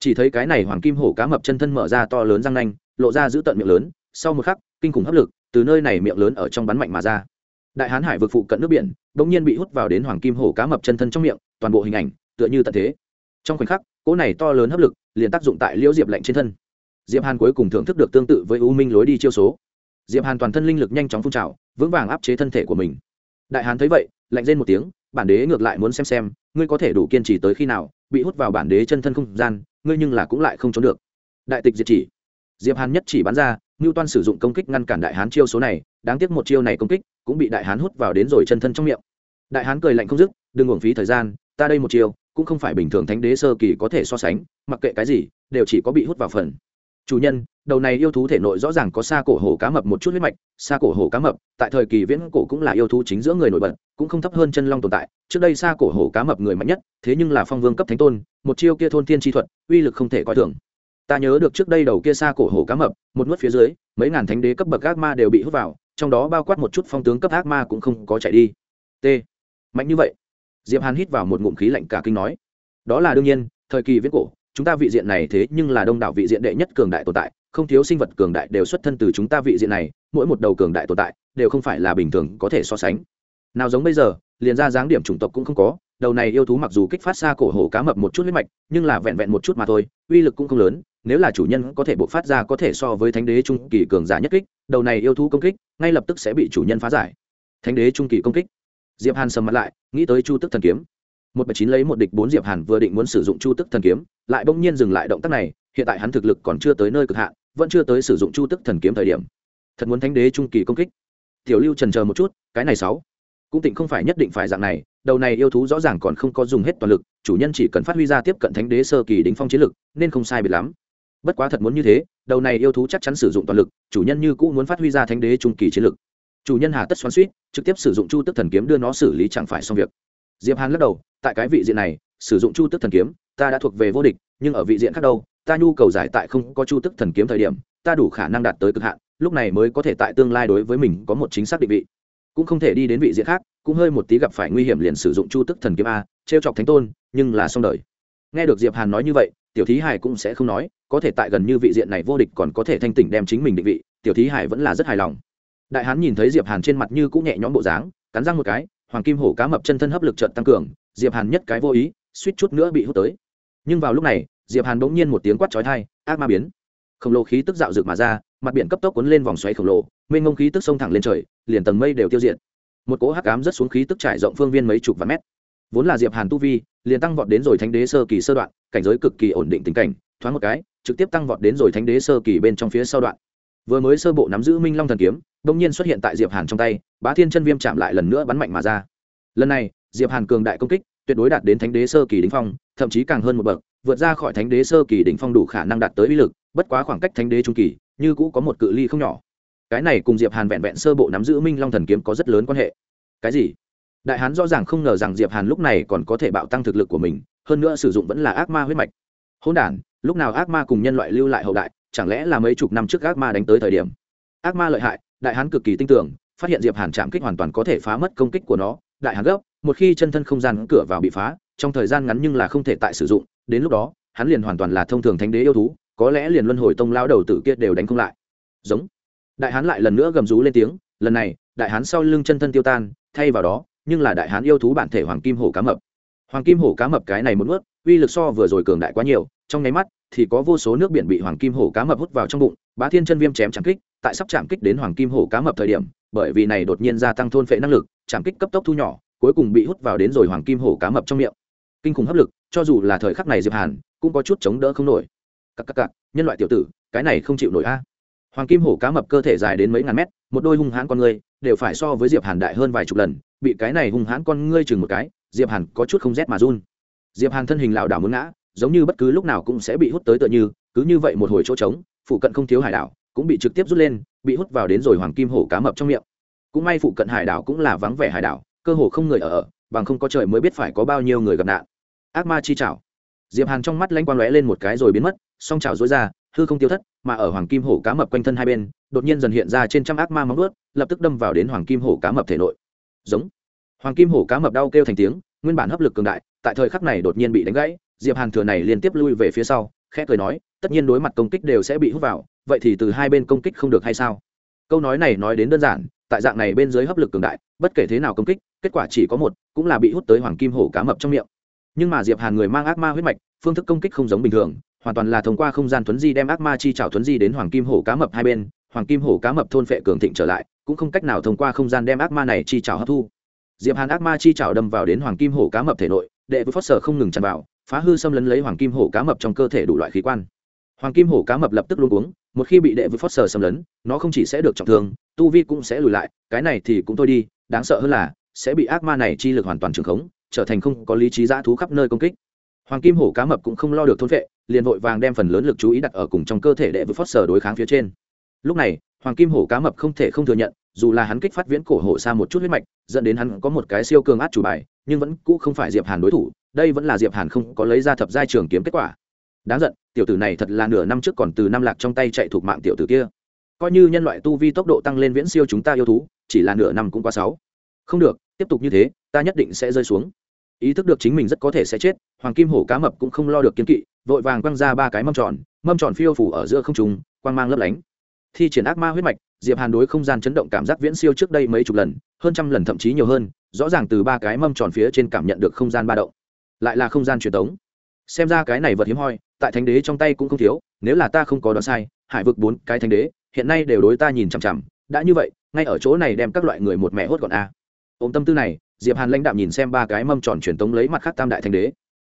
Chỉ thấy cái này hoàng kim hổ cá mập chân thân mở ra to lớn răng nanh lộ ra giữ tận miệng lớn, sau một khắc, kinh khủng hấp lực từ nơi này miệng lớn ở trong bắn mạnh mà ra. Đại hán hải vực phụ cận nước biển đ ỗ n g nhiên bị hút vào đến hoàng kim hổ cá mập chân thân trong miệng, toàn bộ hình ảnh tựa như tận thế. Trong khoảnh khắc, cỗ này to lớn hấp lực liền tác dụng tại liễu diệp lạnh trên thân. Diệp hàn cuối cùng thưởng thức được tương tự với u minh lối đi chiêu số. Diệp hàn toàn thân linh lực nhanh chóng phun trào, vững vàng áp chế thân thể của mình. Đại hán thấy vậy, lạnh lên một tiếng, bản đế ngược lại muốn xem xem, ngươi có thể đủ kiên trì tới khi nào, bị hút vào bản đế chân thân không gian, ngươi nhưng là cũng lại không trốn được. Đại tịch diệt chỉ diệp hàn nhất chỉ bắn ra ngưu toan sử dụng công kích ngăn cản đại hán chiêu số này, đáng tiếc một chiêu này công kích cũng bị đại hán hút vào đến rồi chân thân trong miệng. Đại hán cười lạnh không dứt, đừng uổng phí thời gian, ta đây một chiêu cũng không phải bình thường thánh đế sơ kỳ có thể so sánh, mặc kệ cái gì, đều chỉ có bị hút vào phần. Chủ nhân, đầu này yêu thú thể nội rõ ràng có xa cổ hổ cá mập một chút huyết mạch xa cổ hổ cá mập, tại thời kỳ viễn cổ cũng là yêu thú chính giữa người nổi bật, cũng không thấp hơn chân long tồn tại. Trước đây xa cổ hổ cá mập người mạnh nhất, thế nhưng là phong vương cấp thánh tôn, một chiêu kia thôn thiên chi thuật, uy lực không thể coi thường ta nhớ được trước đây đầu kia xa cổ hổ cá mập, một nuốt phía dưới, mấy ngàn thánh đế cấp bậc ác ma đều bị hút vào, trong đó bao quát một chút phong tướng cấp ác ma cũng không có chạy đi. T. Mạnh như vậy. Diệp hàn hít vào một ngụm khí lạnh cả kinh nói. Đó là đương nhiên, thời kỳ viễn cổ, chúng ta vị diện này thế nhưng là đông đảo vị diện đệ nhất cường đại tồn tại, không thiếu sinh vật cường đại đều xuất thân từ chúng ta vị diện này, mỗi một đầu cường đại tồn tại, đều không phải là bình thường có thể so sánh. Nào giống bây giờ, liền ra dáng điểm chủng tộc cũng không có, đầu này yêu thú mặc dù kích phát xa cổ hổ cá mập một chút huyết mạch, nhưng là vẹn vẹn một chút mà thôi, uy lực cũng không lớn nếu là chủ nhân có thể bộc phát ra có thể so với thánh đế trung kỳ cường giả nhất kích, đầu này yêu thú công kích, ngay lập tức sẽ bị chủ nhân phá giải. Thánh đế trung kỳ công kích. Diệp hàn sầm mặt lại, nghĩ tới chu tức thần kiếm. Một bảy chín lấy một địch bốn diệp hàn vừa định muốn sử dụng chu tức thần kiếm, lại bỗng nhiên dừng lại động tác này, hiện tại hắn thực lực còn chưa tới nơi cực hạn, vẫn chưa tới sử dụng chu tức thần kiếm thời điểm. Thật muốn thánh đế trung kỳ công kích. Tiểu lưu trần chờ một chút, cái này sáu. Cũng tịnh không phải nhất định phải dạng này, đầu này yêu thú rõ ràng còn không có dùng hết toàn lực, chủ nhân chỉ cần phát huy ra tiếp cận thánh đế sơ kỳ đỉnh phong chiến lực, nên không sai biệt lắm bất quá thật muốn như thế, đầu này yêu thú chắc chắn sử dụng toàn lực, chủ nhân như cũ muốn phát huy ra thánh đế trung kỳ chiến lực. Chủ nhân hà tất xoắn suýt trực tiếp sử dụng chu tức thần kiếm đưa nó xử lý chẳng phải xong việc. Diệp hàn lắc đầu, tại cái vị diện này, sử dụng chu tức thần kiếm, ta đã thuộc về vô địch, nhưng ở vị diện khác đâu, ta nhu cầu giải tại không có chu tức thần kiếm thời điểm, ta đủ khả năng đạt tới cực hạn, lúc này mới có thể tại tương lai đối với mình có một chính xác định vị. Cũng không thể đi đến vị diện khác, cũng hơi một tí gặp phải nguy hiểm liền sử dụng chu tức thần kiếm a, trêu chọc thánh tôn, nhưng là xong đời. Nghe được diệp hàn nói như vậy tiểu thí hải cũng sẽ không nói, có thể tại gần như vị diện này vô địch còn có thể thanh tỉnh đem chính mình định vị, tiểu thí hải vẫn là rất hài lòng. Đại hán nhìn thấy diệp hàn trên mặt như cũng nhẹ nhõm bộ dáng, cắn răng một cái, hoàng kim hổ cá mập chân thân hấp lực trận tăng cường, diệp hàn nhất cái vô ý, suýt chút nữa bị hút tới. Nhưng vào lúc này, diệp hàn bỗng nhiên một tiếng quát chói tai, ác ma biến. Khổng lồ khí tức dạo dược mà ra, mặt biển cấp tốc cuốn lên vòng xoáy khổng lồ, mênh ngông khí tức sông thẳng lên trời, liền tầng mây đều tiêu diệt. Một cỗ hắc ám rất xuống khí tức trải rộng phương viên mấy chục vạn mét vốn là diệp hàn tu vi, liền tăng vọt đến rồi thánh đế sơ kỳ sơ đoạn, cảnh giới cực kỳ ổn định tình cảnh, thoáng một cái, trực tiếp tăng vọt đến rồi thánh đế sơ kỳ bên trong phía sau đoạn. Vừa mới sơ bộ nắm giữ minh long thần kiếm bỗng nhiên xuất hiện tại diệp hàn trong tay, bá thiên chân viêm chạm lại lần nữa bắn mạnh mà ra. Lần này, diệp hàn cường đại công kích, tuyệt đối đạt đến thánh đế sơ kỳ đỉnh phong, thậm chí càng hơn một bậc, vượt ra khỏi thánh đế sơ kỳ đỉnh phong đủ khả năng đạt tới uy lực, bất quá khoảng cách thánh đế trung kỳ, như cũ có một cự ly không nhỏ. Cái này cùng diệp hàn vẹn vẹn sơ bộ nắm giữ minh long thần kiếm có rất lớn quan hệ. Cái gì? Đại hán rõ ràng không ngờ rằng diệp hàn lúc này còn có thể bạo tăng thực lực của mình, hơn nữa sử dụng vẫn là ác ma huyết mạch. Hôn đản, lúc nào ác ma cùng nhân loại lưu lại hậu đại, chẳng lẽ là mấy chục năm trước ác ma đánh tới thời điểm? Ác ma lợi hại, đại hán cực kỳ tin tưởng, phát hiện diệp hàn chạm kích hoàn toàn có thể phá mất công kích của nó. Đại hán gấp, một khi chân thân không gian cửa vào bị phá, trong thời gian ngắn nhưng là không thể tại sử dụng, đến lúc đó, hắn liền hoàn toàn là thông thường thánh đế yêu thú, có lẽ liền luân hồi tông lao đầu tử kia đều đánh không lại. Giống. Đại hán lại lần nữa gầm rú lên tiếng, lần này, đại hán sau lưng chân thân tiêu tan, thay vào đó nhưng là đại hán yêu thú bản thể hoàng kim hổ cá mập. Hoàng kim hổ cá mập cái này muốn ướt uy lực so vừa rồi cường đại quá nhiều, trong nháy mắt thì có vô số nước biển bị hoàng kim hổ cá mập hút vào trong bụng, bá thiên chân viêm chém chạm kích, tại sắp chạm kích đến hoàng kim hổ cá mập thời điểm, bởi vì này đột nhiên gia tăng thôn phệ năng lực, chạm kích cấp tốc thu nhỏ, cuối cùng bị hút vào đến rồi hoàng kim hổ cá mập trong miệng. Kinh khủng hấp lực, cho dù là thời khắc này diệp hàn, cũng có chút chống đỡ không nổi. Cặp cặp cặp nhân loại tiểu tử, cái này không chịu nổi a. Hoàng kim hổ cá mập cơ thể dài đến mấy ngàn mét, một đôi hung hãn con người, đều phải so với diệp hàn đại hơn vài chục lần bị cái này hung hãn con ngươi chừng một cái, diệp hàn có chút không rét mà run. Diệp hàn thân hình lảo đảo muốn ngã, giống như bất cứ lúc nào cũng sẽ bị hút tới tựa như, cứ như vậy một hồi chỗ trống, phụ cận không thiếu hải đảo, cũng bị trực tiếp rút lên, bị hút vào đến rồi hoàng kim hổ cá mập trong miệng. Cũng may phụ cận hải đảo cũng là vắng vẻ hải đảo, cơ hồ không người ở ở, bằng không có trời mới biết phải có bao nhiêu người gặp nạn. Ác ma chi chảo diệp hàn trong mắt lanh quang lóe lên một cái rồi biến mất, song chảo dối ra, hư không tiêu thất, mà ở hoàng kim hổ cá mập quanh thân hai bên, đột nhiên dần hiện ra trên trăm ác ma móng vuốt, lập tức đâm vào đến hoàng kim hổ cá mập thể nội giống. Hoàng kim hổ cá mập đau kêu thành tiếng, nguyên bản hấp lực cường đại, tại thời khắc này đột nhiên bị đánh gãy, diệp hàn thừa này liên tiếp lui về phía sau, khẽ cười nói, tất nhiên đối mặt công kích đều sẽ bị hút vào, vậy thì từ hai bên công kích không được hay sao? Câu nói này nói đến đơn giản, tại dạng này bên dưới hấp lực cường đại, bất kể thế nào công kích, kết quả chỉ có một, cũng là bị hút tới hoàng kim hổ cá mập trong miệng. Nhưng mà diệp hàn người mang ác ma huyết mạch, phương thức công kích không giống bình thường, hoàn toàn là thông qua không gian thuấn di đem ác ma chi trào thuấn di đến hoàng kim hổ cá mập hai bên, hoàng kim hổ cá mập thôn phệ cường thịnh trở lại cũng không cách nào thông qua không gian đem ác ma này chi trào hấp thu. Diệp hàn ác ma chi trào đâm vào đến hoàng kim hổ cá mập thể nội, đệ với phót sở không ngừng tràn vào, phá hư xâm lấn lấy hoàng kim hổ cá mập trong cơ thể đủ loại khí quan. Hoàng kim hổ cá mập lập tức luôn uống một khi bị đệ với phót sở xâm lấn, nó không chỉ sẽ được trọng thương, tu vi cũng sẽ lùi lại, cái này thì cũng thôi đi, đáng sợ hơn là, sẽ bị ác ma này chi lực hoàn toàn trường khống, trở thành không có lý trí dã thú khắp nơi công kích. Hoàng kim hổ cá mập cũng không lo được thôn vệ, liền vội vàng đem phần lớn lực chú ý đặt ở cùng trong cơ thể đệ với phót sở đối kháng phía trên. Lúc này hoàng kim hổ cá mập không thể không thừa nhận, dù là hắn kích phát viễn cổ hổ xa một chút huyết mạch, dẫn đến hắn có một cái siêu cường át chủ bài, nhưng vẫn cũ không phải diệp hàn đối thủ, đây vẫn là diệp hàn không có lấy ra thập giai trường kiếm kết quả. Đáng giận, tiểu tử này thật là nửa năm trước còn từ năm lạc trong tay chạy thuộc mạng tiểu tử kia. Coi như nhân loại tu vi tốc độ tăng lên viễn siêu chúng ta yêu thú, chỉ là nửa năm cũng qua sáu. Không được, tiếp tục như thế, ta nhất định sẽ rơi xuống. Ý thức được chính mình rất có thể sẽ chết, hoàng kim hổ cá mập cũng không lo được kiến kỵ, vội vàng quăng ra ba cái mâm tròn mâm tròn phiêu phủ ở giữa không trùng quang mang lấp lánh thi triển ác ma huyết mạch, diệp hàn đối không gian chấn động cảm giác viễn siêu trước đây mấy chục lần, hơn trăm lần thậm chí nhiều hơn, rõ ràng từ ba cái mâm tròn phía trên cảm nhận được không gian ba động. Lại là không gian truyền tống. Xem ra cái này vật hiếm hoi, tại thánh đế trong tay cũng không thiếu, nếu là ta không có đoán sai, hải vực bốn cái thánh đế, hiện nay đều đối ta nhìn chằm chằm, đã như vậy, ngay ở chỗ này đem các loại người một mẹ hốt gọn a. Ôm tâm tư này, diệp hàn lãnh đạo nhìn xem ba cái mâm tròn truyền tống lấy mặt khác tam đại thánh đế.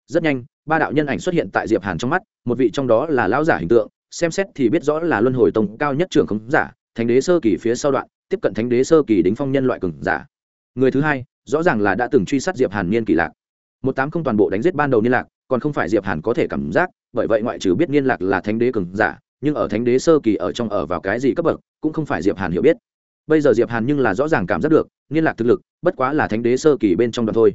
Rất nhanh, ba đạo nhân ảnh xuất hiện tại diệp hàn trong mắt, một vị trong đó là lão giả hình tượng xem xét thì biết rõ là luân hồi tông cao nhất trưởng khống giả, thánh đế sơ kỳ phía sau đoạn, tiếp cận thánh đế sơ kỳ đính phong nhân loại cường giả. Người thứ hai, rõ ràng là đã từng truy sát diệp hàn niên kỳ lạc. Một tám không toàn bộ đánh giết ban đầu niên lạc, còn không phải diệp hàn có thể cảm giác, bởi vậy ngoại trừ biết niên lạc là thánh đế cường giả, nhưng ở thánh đế sơ kỳ ở trong ở vào cái gì cấp bậc, cũng không phải diệp hàn hiểu biết. Bây giờ diệp hàn nhưng là rõ ràng cảm giác được, niên lạc thực lực, bất quá là thánh đế sơ kỳ bên trong đoạn thôi.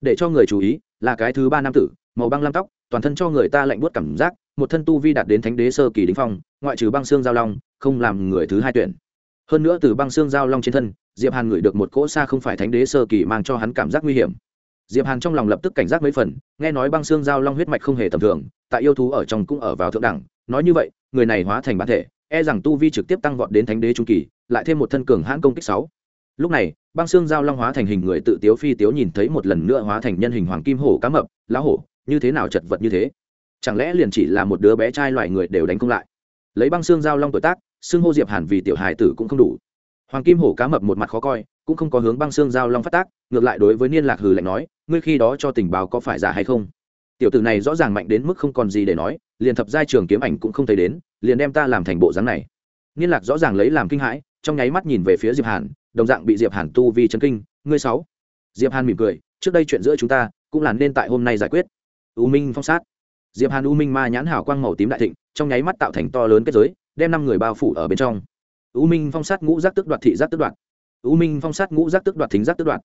Để cho người chú ý, là cái thứ ba nam tử màu băng lam tóc, toàn thân cho người ta lạnh buốt cảm giác, một thân tu vi đạt đến thánh đế sơ kỳ đỉnh phong, ngoại trừ băng xương giao long, không làm người thứ hai tuyển. Hơn nữa từ băng xương giao long trên thân, diệp hàn ngửi được một cỗ xa không phải thánh đế sơ kỳ mang cho hắn cảm giác nguy hiểm. Diệp hàn trong lòng lập tức cảnh giác mấy phần, nghe nói băng xương giao long huyết mạch không hề tầm thường, tại yêu thú ở trong cũng ở vào thượng đẳng, nói như vậy, người này hóa thành bản thể e rằng tu vi trực tiếp tăng vọt đến thánh đế trung kỳ, lại thêm một thân cường hãn công kích sáu. Lúc này, băng xương giao long hóa thành hình người tự tiếu phi tiếu nhìn thấy một lần nữa hóa thành nhân hình hoàng kim hổ cá mập, lá hổ như thế nào chật vật như thế? Chẳng lẽ liền chỉ là một đứa bé trai loài người đều đánh không lại? Lấy băng xương giao long tuổi tác, xưng hô diệp hàn vì tiểu hài tử cũng không đủ. Hoàng kim hổ cá mập một mặt khó coi, cũng không có hướng băng xương giao long phát tác, ngược lại đối với niên lạc hừ lạnh nói, ngươi khi đó cho tình báo có phải giả hay không? Tiểu tử này rõ ràng mạnh đến mức không còn gì để nói, liền thập giai trường kiếm ảnh cũng không thấy đến, liền đem ta làm thành bộ dáng này. Niên lạc rõ ràng lấy làm kinh hãi, trong nháy mắt nhìn về phía diệp hàn, đồng dạng bị diệp hàn tu vi chấn kinh, ngươi sáu. Diệp hàn mỉm cười, trước đây chuyện giữa chúng ta, cũng là nên tại hôm nay giải quyết u minh phong sát diệp hàn u minh ma nhãn hào quang màu tím đại thịnh trong nháy mắt tạo thành to lớn kết giới đem năm người bao phủ ở bên trong u minh phong sát ngũ giác tức đoạt thị giác tức đoạt u minh phong sát ngũ giác tức đoạt thính giác tức đoạt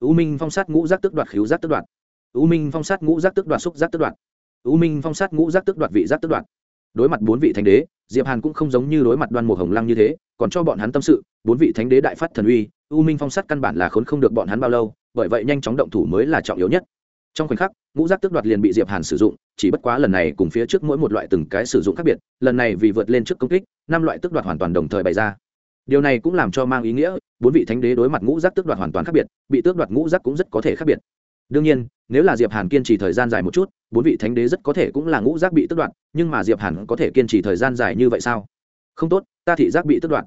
u minh phong sát ngũ giác tức đoạt khiếu giác tức đoạt u minh phong sát ngũ giác tức đoạt xúc giác tức đoạt u minh phong sát ngũ giác tức đoạt vị giác tức đoạt đối mặt bốn vị thánh đế diệp hàn cũng không giống như đối mặt đoan mục hồng lăng như thế còn cho bọn hắn tâm sự bốn vị thánh đế đại phát thần uy u minh phong sát căn bản là khốn không được bọn hắn bao lâu bởi vậy nhanh chóng động thủ mới là trọng yếu nhất trong khoảnh khắc, ngũ giác tước đoạt liền bị diệp hàn sử dụng, chỉ bất quá lần này cùng phía trước mỗi một loại từng cái sử dụng khác biệt, lần này vì vượt lên trước công kích, năm loại tước đoạt hoàn toàn đồng thời bày ra. Điều này cũng làm cho mang ý nghĩa, bốn vị thánh đế đối mặt ngũ giác tước đoạt hoàn toàn khác biệt, bị tước đoạt ngũ giác cũng rất có thể khác biệt. Đương nhiên, nếu là diệp hàn kiên trì thời gian dài một chút, bốn vị thánh đế rất có thể cũng là ngũ giác bị tước đoạt, nhưng mà diệp hàn có thể kiên trì thời gian dài như vậy sao? Không tốt, ta thị giác bị tước đoạt.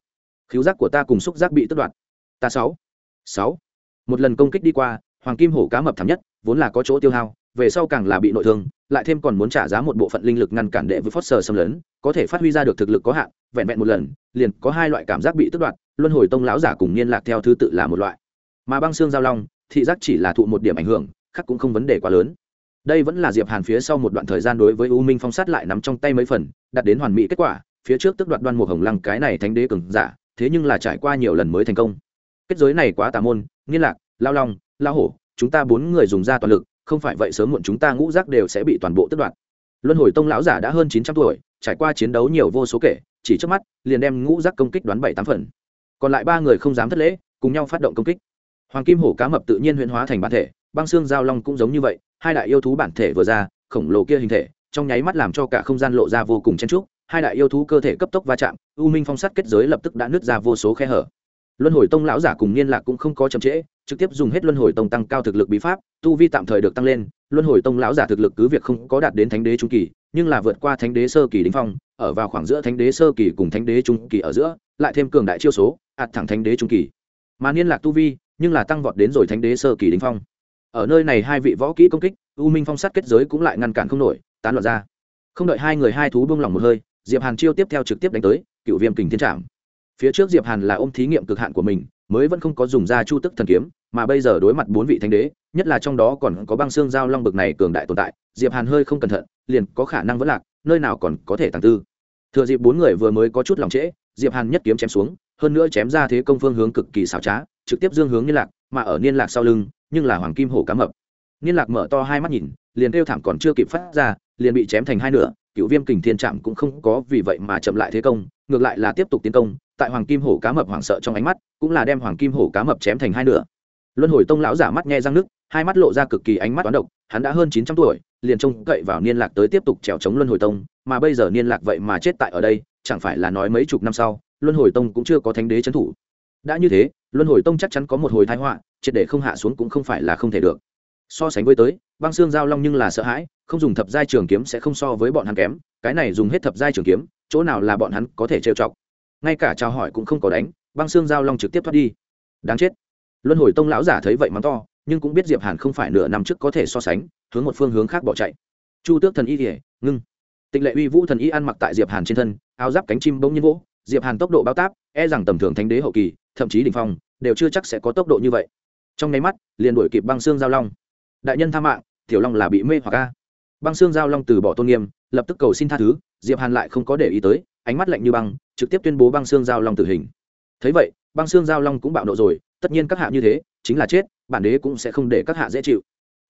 Khiếu giác của ta cùng xúc giác bị tước đoạt. Ta sáu. Sáu. Một lần công kích đi qua, hoàng kim hổ cá mập thảm nhất vốn là có chỗ tiêu hao, về sau càng là bị nội thương, lại thêm còn muốn trả giá một bộ phận linh lực ngăn cản đệ với foster xâm lấn, có thể phát huy ra được thực lực có hạn, vẹn vẹn một lần, liền có hai loại cảm giác bị tước đoạt, luân hồi tông lão giả cùng niên lạc theo thứ tự là một loại. Mà băng xương giao long, thị giác chỉ là thụ một điểm ảnh hưởng, khác cũng không vấn đề quá lớn. Đây vẫn là diệp hàn phía sau một đoạn thời gian đối với u minh phong sát lại nắm trong tay mấy phần, đạt đến hoàn mỹ kết quả, phía trước tức đoạt đoan một hồng lăng cái này thánh đế cường giả, thế nhưng là trải qua nhiều lần mới thành công. Kết giới này quá tà môn nghiên lạc, lao long, lao hổ chúng ta bốn người dùng ra toàn lực, không phải vậy sớm muộn chúng ta ngũ giác đều sẽ bị toàn bộ tất đoạt. Luân hồi tông lão giả đã hơn chín trăm tuổi, trải qua chiến đấu nhiều vô số kể, chỉ trước mắt, liền đem ngũ giác công kích đoán bảy tám phần. Còn lại ba người không dám thất lễ, cùng nhau phát động công kích. Hoàng kim hổ cá mập tự nhiên huyễn hóa thành bản thể, băng xương giao long cũng giống như vậy, hai đại yêu thú bản thể vừa ra, khổng lồ kia hình thể, trong nháy mắt làm cho cả không gian lộ ra vô cùng chen trúc hai đại yêu thú cơ thể cấp tốc va chạm, u minh phong sắt kết giới lập tức đã nứt ra vô số khe hở luân hồi tông lão giả cùng niên lạc cũng không có chậm trễ, trực tiếp dùng hết luân hồi tông tăng cao thực lực bí pháp, tu vi tạm thời được tăng lên. Luân hồi tông lão giả thực lực cứ việc không có đạt đến thánh đế trung kỳ, nhưng là vượt qua thánh đế sơ kỳ đỉnh phong, ở vào khoảng giữa thánh đế sơ kỳ cùng thánh đế trung kỳ ở giữa, lại thêm cường đại chiêu số, ạt thẳng thánh đế trung kỳ. Mà niên lạc tu vi, nhưng là tăng vọt đến rồi thánh đế sơ kỳ đỉnh phong. Ở nơi này hai vị võ kỹ công kích, u minh phong sát kết giới cũng lại ngăn cản không nổi, tán loạn ra. Không đợi hai người hai thú buông lỏng một hơi, diệp hàn chiêu tiếp theo trực tiếp đánh tới, cựu viêm kình thiên trạm phía trước diệp hàn là ôm thí nghiệm cực hạn của mình, mới vẫn không có dùng ra chu tức thần kiếm, mà bây giờ đối mặt bốn vị thánh đế, nhất là trong đó còn có băng xương giao long bực này cường đại tồn tại, diệp hàn hơi không cẩn thận, liền có khả năng vẫn lạc, nơi nào còn có thể tăng tư. Thừa dịp bốn người vừa mới có chút lòng trễ, diệp hàn nhất kiếm chém xuống, hơn nữa chém ra thế công phương hướng cực kỳ xảo trá, trực tiếp dương hướng niên lạc, mà ở niên lạc sau lưng, nhưng là hoàng kim hổ cá mập. Niên lạc mở to hai mắt nhìn, liền kêu thảm còn chưa kịp phát ra, liền bị chém thành hai nửa cựu viêm kình thiên trạm cũng không có vì vậy mà chậm lại thế công, ngược lại là tiếp tục tiến công, tại hoàng kim hổ cá mập hoảng sợ trong ánh mắt, cũng là đem hoàng kim hổ cá mập chém thành hai nửa. Luân hồi tông lão giả mắt nghe răng nước hai mắt lộ ra cực kỳ ánh mắt toán độc, hắn đã hơn chín trăm tuổi, liền trông cậy vào niên lạc tới tiếp tục trèo chống luân hồi tông, mà bây giờ niên lạc vậy mà chết tại ở đây, chẳng phải là nói mấy chục năm sau, luân hồi tông cũng chưa có thánh đế trấn thủ. Đã như thế, luân hồi tông chắc chắn có một hồi thái họa, triệt để không hạ xuống cũng không phải là không thể được so sánh với tới, băng xương giao long nhưng là sợ hãi, không dùng thập giai trường kiếm sẽ không so với bọn hắn kém, cái này dùng hết thập giai trường kiếm, chỗ nào là bọn hắn có thể trêu chọc. Ngay cả chào hỏi cũng không có đánh, băng xương giao long trực tiếp thoát đi. Đáng chết. Luân hồi tông lão giả thấy vậy mắng to, nhưng cũng biết diệp hàn không phải nửa năm trước có thể so sánh, hướng một phương hướng khác bỏ chạy. Chu tước thần y kỉa ngưng. Tịch lệ uy vũ thần y ăn mặc tại diệp hàn trên thân, áo giáp cánh chim bỗng nhiên vỗ, diệp hàn tốc độ bao táp e rằng tầm thường thánh đế hậu kỳ, thậm chí đỉnh phong, đều chưa chắc sẽ có tốc độ như vậy. Trong nháy mắt, liền đuổi kịp băng xương giao long đại nhân tha mạng, tiểu long là bị mê hoặc a. Băng xương giao long từ bỏ tôn nghiêm, lập tức cầu xin tha thứ, diệp hàn lại không có để ý tới, ánh mắt lạnh như băng, trực tiếp tuyên bố băng xương giao long tử hình. Thấy vậy, băng xương giao long cũng bạo nộ rồi, tất nhiên các hạ như thế, chính là chết, bản đế cũng sẽ không để các hạ dễ chịu.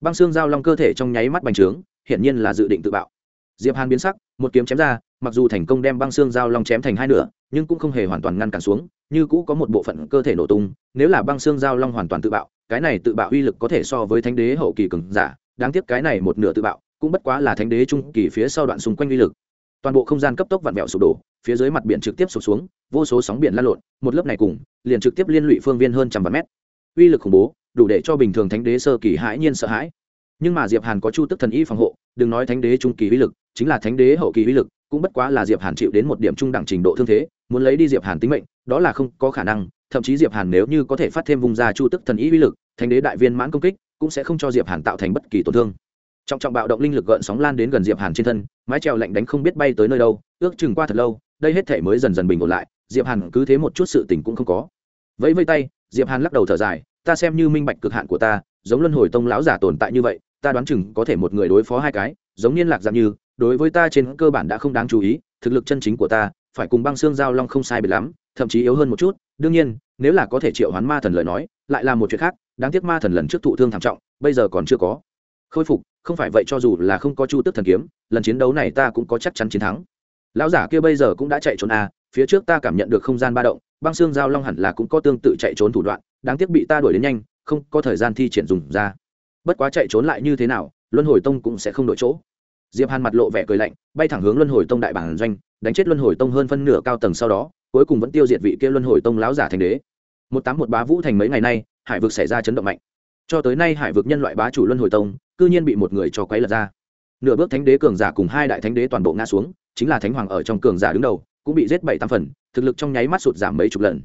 Băng xương giao long cơ thể trong nháy mắt bành trướng, hiển nhiên là dự định tự bạo. Diệp hàn biến sắc, một kiếm chém ra, mặc dù thành công đem băng xương giao long chém thành hai nửa, nhưng cũng không hề hoàn toàn ngăn cản xuống, như cũ có một bộ phận cơ thể nổ tung, nếu là băng xương giao long hoàn toàn tự bạo cái này tự bạo uy lực có thể so với thánh đế hậu kỳ cường giả, đáng tiếc cái này một nửa tự bạo, cũng bất quá là thánh đế trung kỳ phía sau đoạn xung quanh uy lực. Toàn bộ không gian cấp tốc vặn vẹo sụp đổ, phía dưới mặt biển trực tiếp sụp xuống, vô số sóng biển lan lộn, một lớp này cùng, liền trực tiếp liên lụy phương viên hơn trăm vạn mét. Uy lực khủng bố, đủ để cho bình thường thánh đế sơ kỳ hãi nhiên sợ hãi. Nhưng mà diệp hàn có chu tức thần y phòng hộ, đừng nói thánh đế trung kỳ uy lực, chính là thánh đế hậu kỳ uy lực, cũng bất quá là diệp hàn chịu đến một điểm trung đẳng trình độ thương thế, muốn lấy đi diệp hàn tính mệnh, đó là không có khả năng thậm chí diệp hàn nếu như có thể phát thêm vùng ra chu tức thần ý uy lực, thánh đế đại viên mãn công kích, cũng sẽ không cho diệp hàn tạo thành bất kỳ tổn thương. Trọng trọng bạo động linh lực gợn sóng lan đến gần diệp hàn trên thân, mái trèo lạnh đánh không biết bay tới nơi đâu, ước chừng qua thật lâu, đây hết thể mới dần dần bình ổn lại, diệp hàn cứ thế một chút sự tình cũng không có. Vẫy vây tay, diệp hàn lắc đầu thở dài, ta xem như minh bạch cực hạn của ta, giống luân hồi tông lão giả tồn tại như vậy, ta đoán chừng có thể một người đối phó hai cái, giống niên lạc giảm như, đối với ta trên cơ bản đã không đáng chú ý, thực lực chân chính của ta, phải cùng băng xương giao long không sai biệt lắm, thậm chí yếu hơn một chút đương nhiên, nếu là có thể triệu hoán ma thần lời nói, lại là một chuyện khác, đáng tiếc ma thần lần trước thụ thương thảm trọng, bây giờ còn chưa có. Khôi phục, không phải vậy cho dù là không có chu tức thần kiếm, lần chiến đấu này ta cũng có chắc chắn chiến thắng. Lão giả kia bây giờ cũng đã chạy trốn à phía trước ta cảm nhận được không gian ba động, băng xương giao long hẳn là cũng có tương tự chạy trốn thủ đoạn, đáng tiếc bị ta đuổi đến nhanh, không có thời gian thi triển dùng ra. Bất quá chạy trốn lại như thế nào, luân hồi tông cũng sẽ không đổi chỗ. Diệp hàn mặt lộ vẻ cười lạnh, bay thẳng hướng luân hồi tông đại bản doanh, đánh chết luân hồi tông hơn phân nửa cao tầng sau đó cuối cùng vẫn tiêu diệt vị kia luân hồi tông lão giả thành đế. Một tám một bá vũ thành mấy ngày nay, hải vực xảy ra chấn động mạnh. Cho tới nay hải vực nhân loại bá chủ luân hồi tông, cư nhiên bị một người cho quấy lật ra. Nửa bước thánh đế cường giả cùng hai đại thánh đế toàn bộ ngã xuống, chính là thánh hoàng ở trong cường giả đứng đầu, cũng bị giết bảy tam phần, thực lực trong nháy mắt sụt giảm mấy chục lần.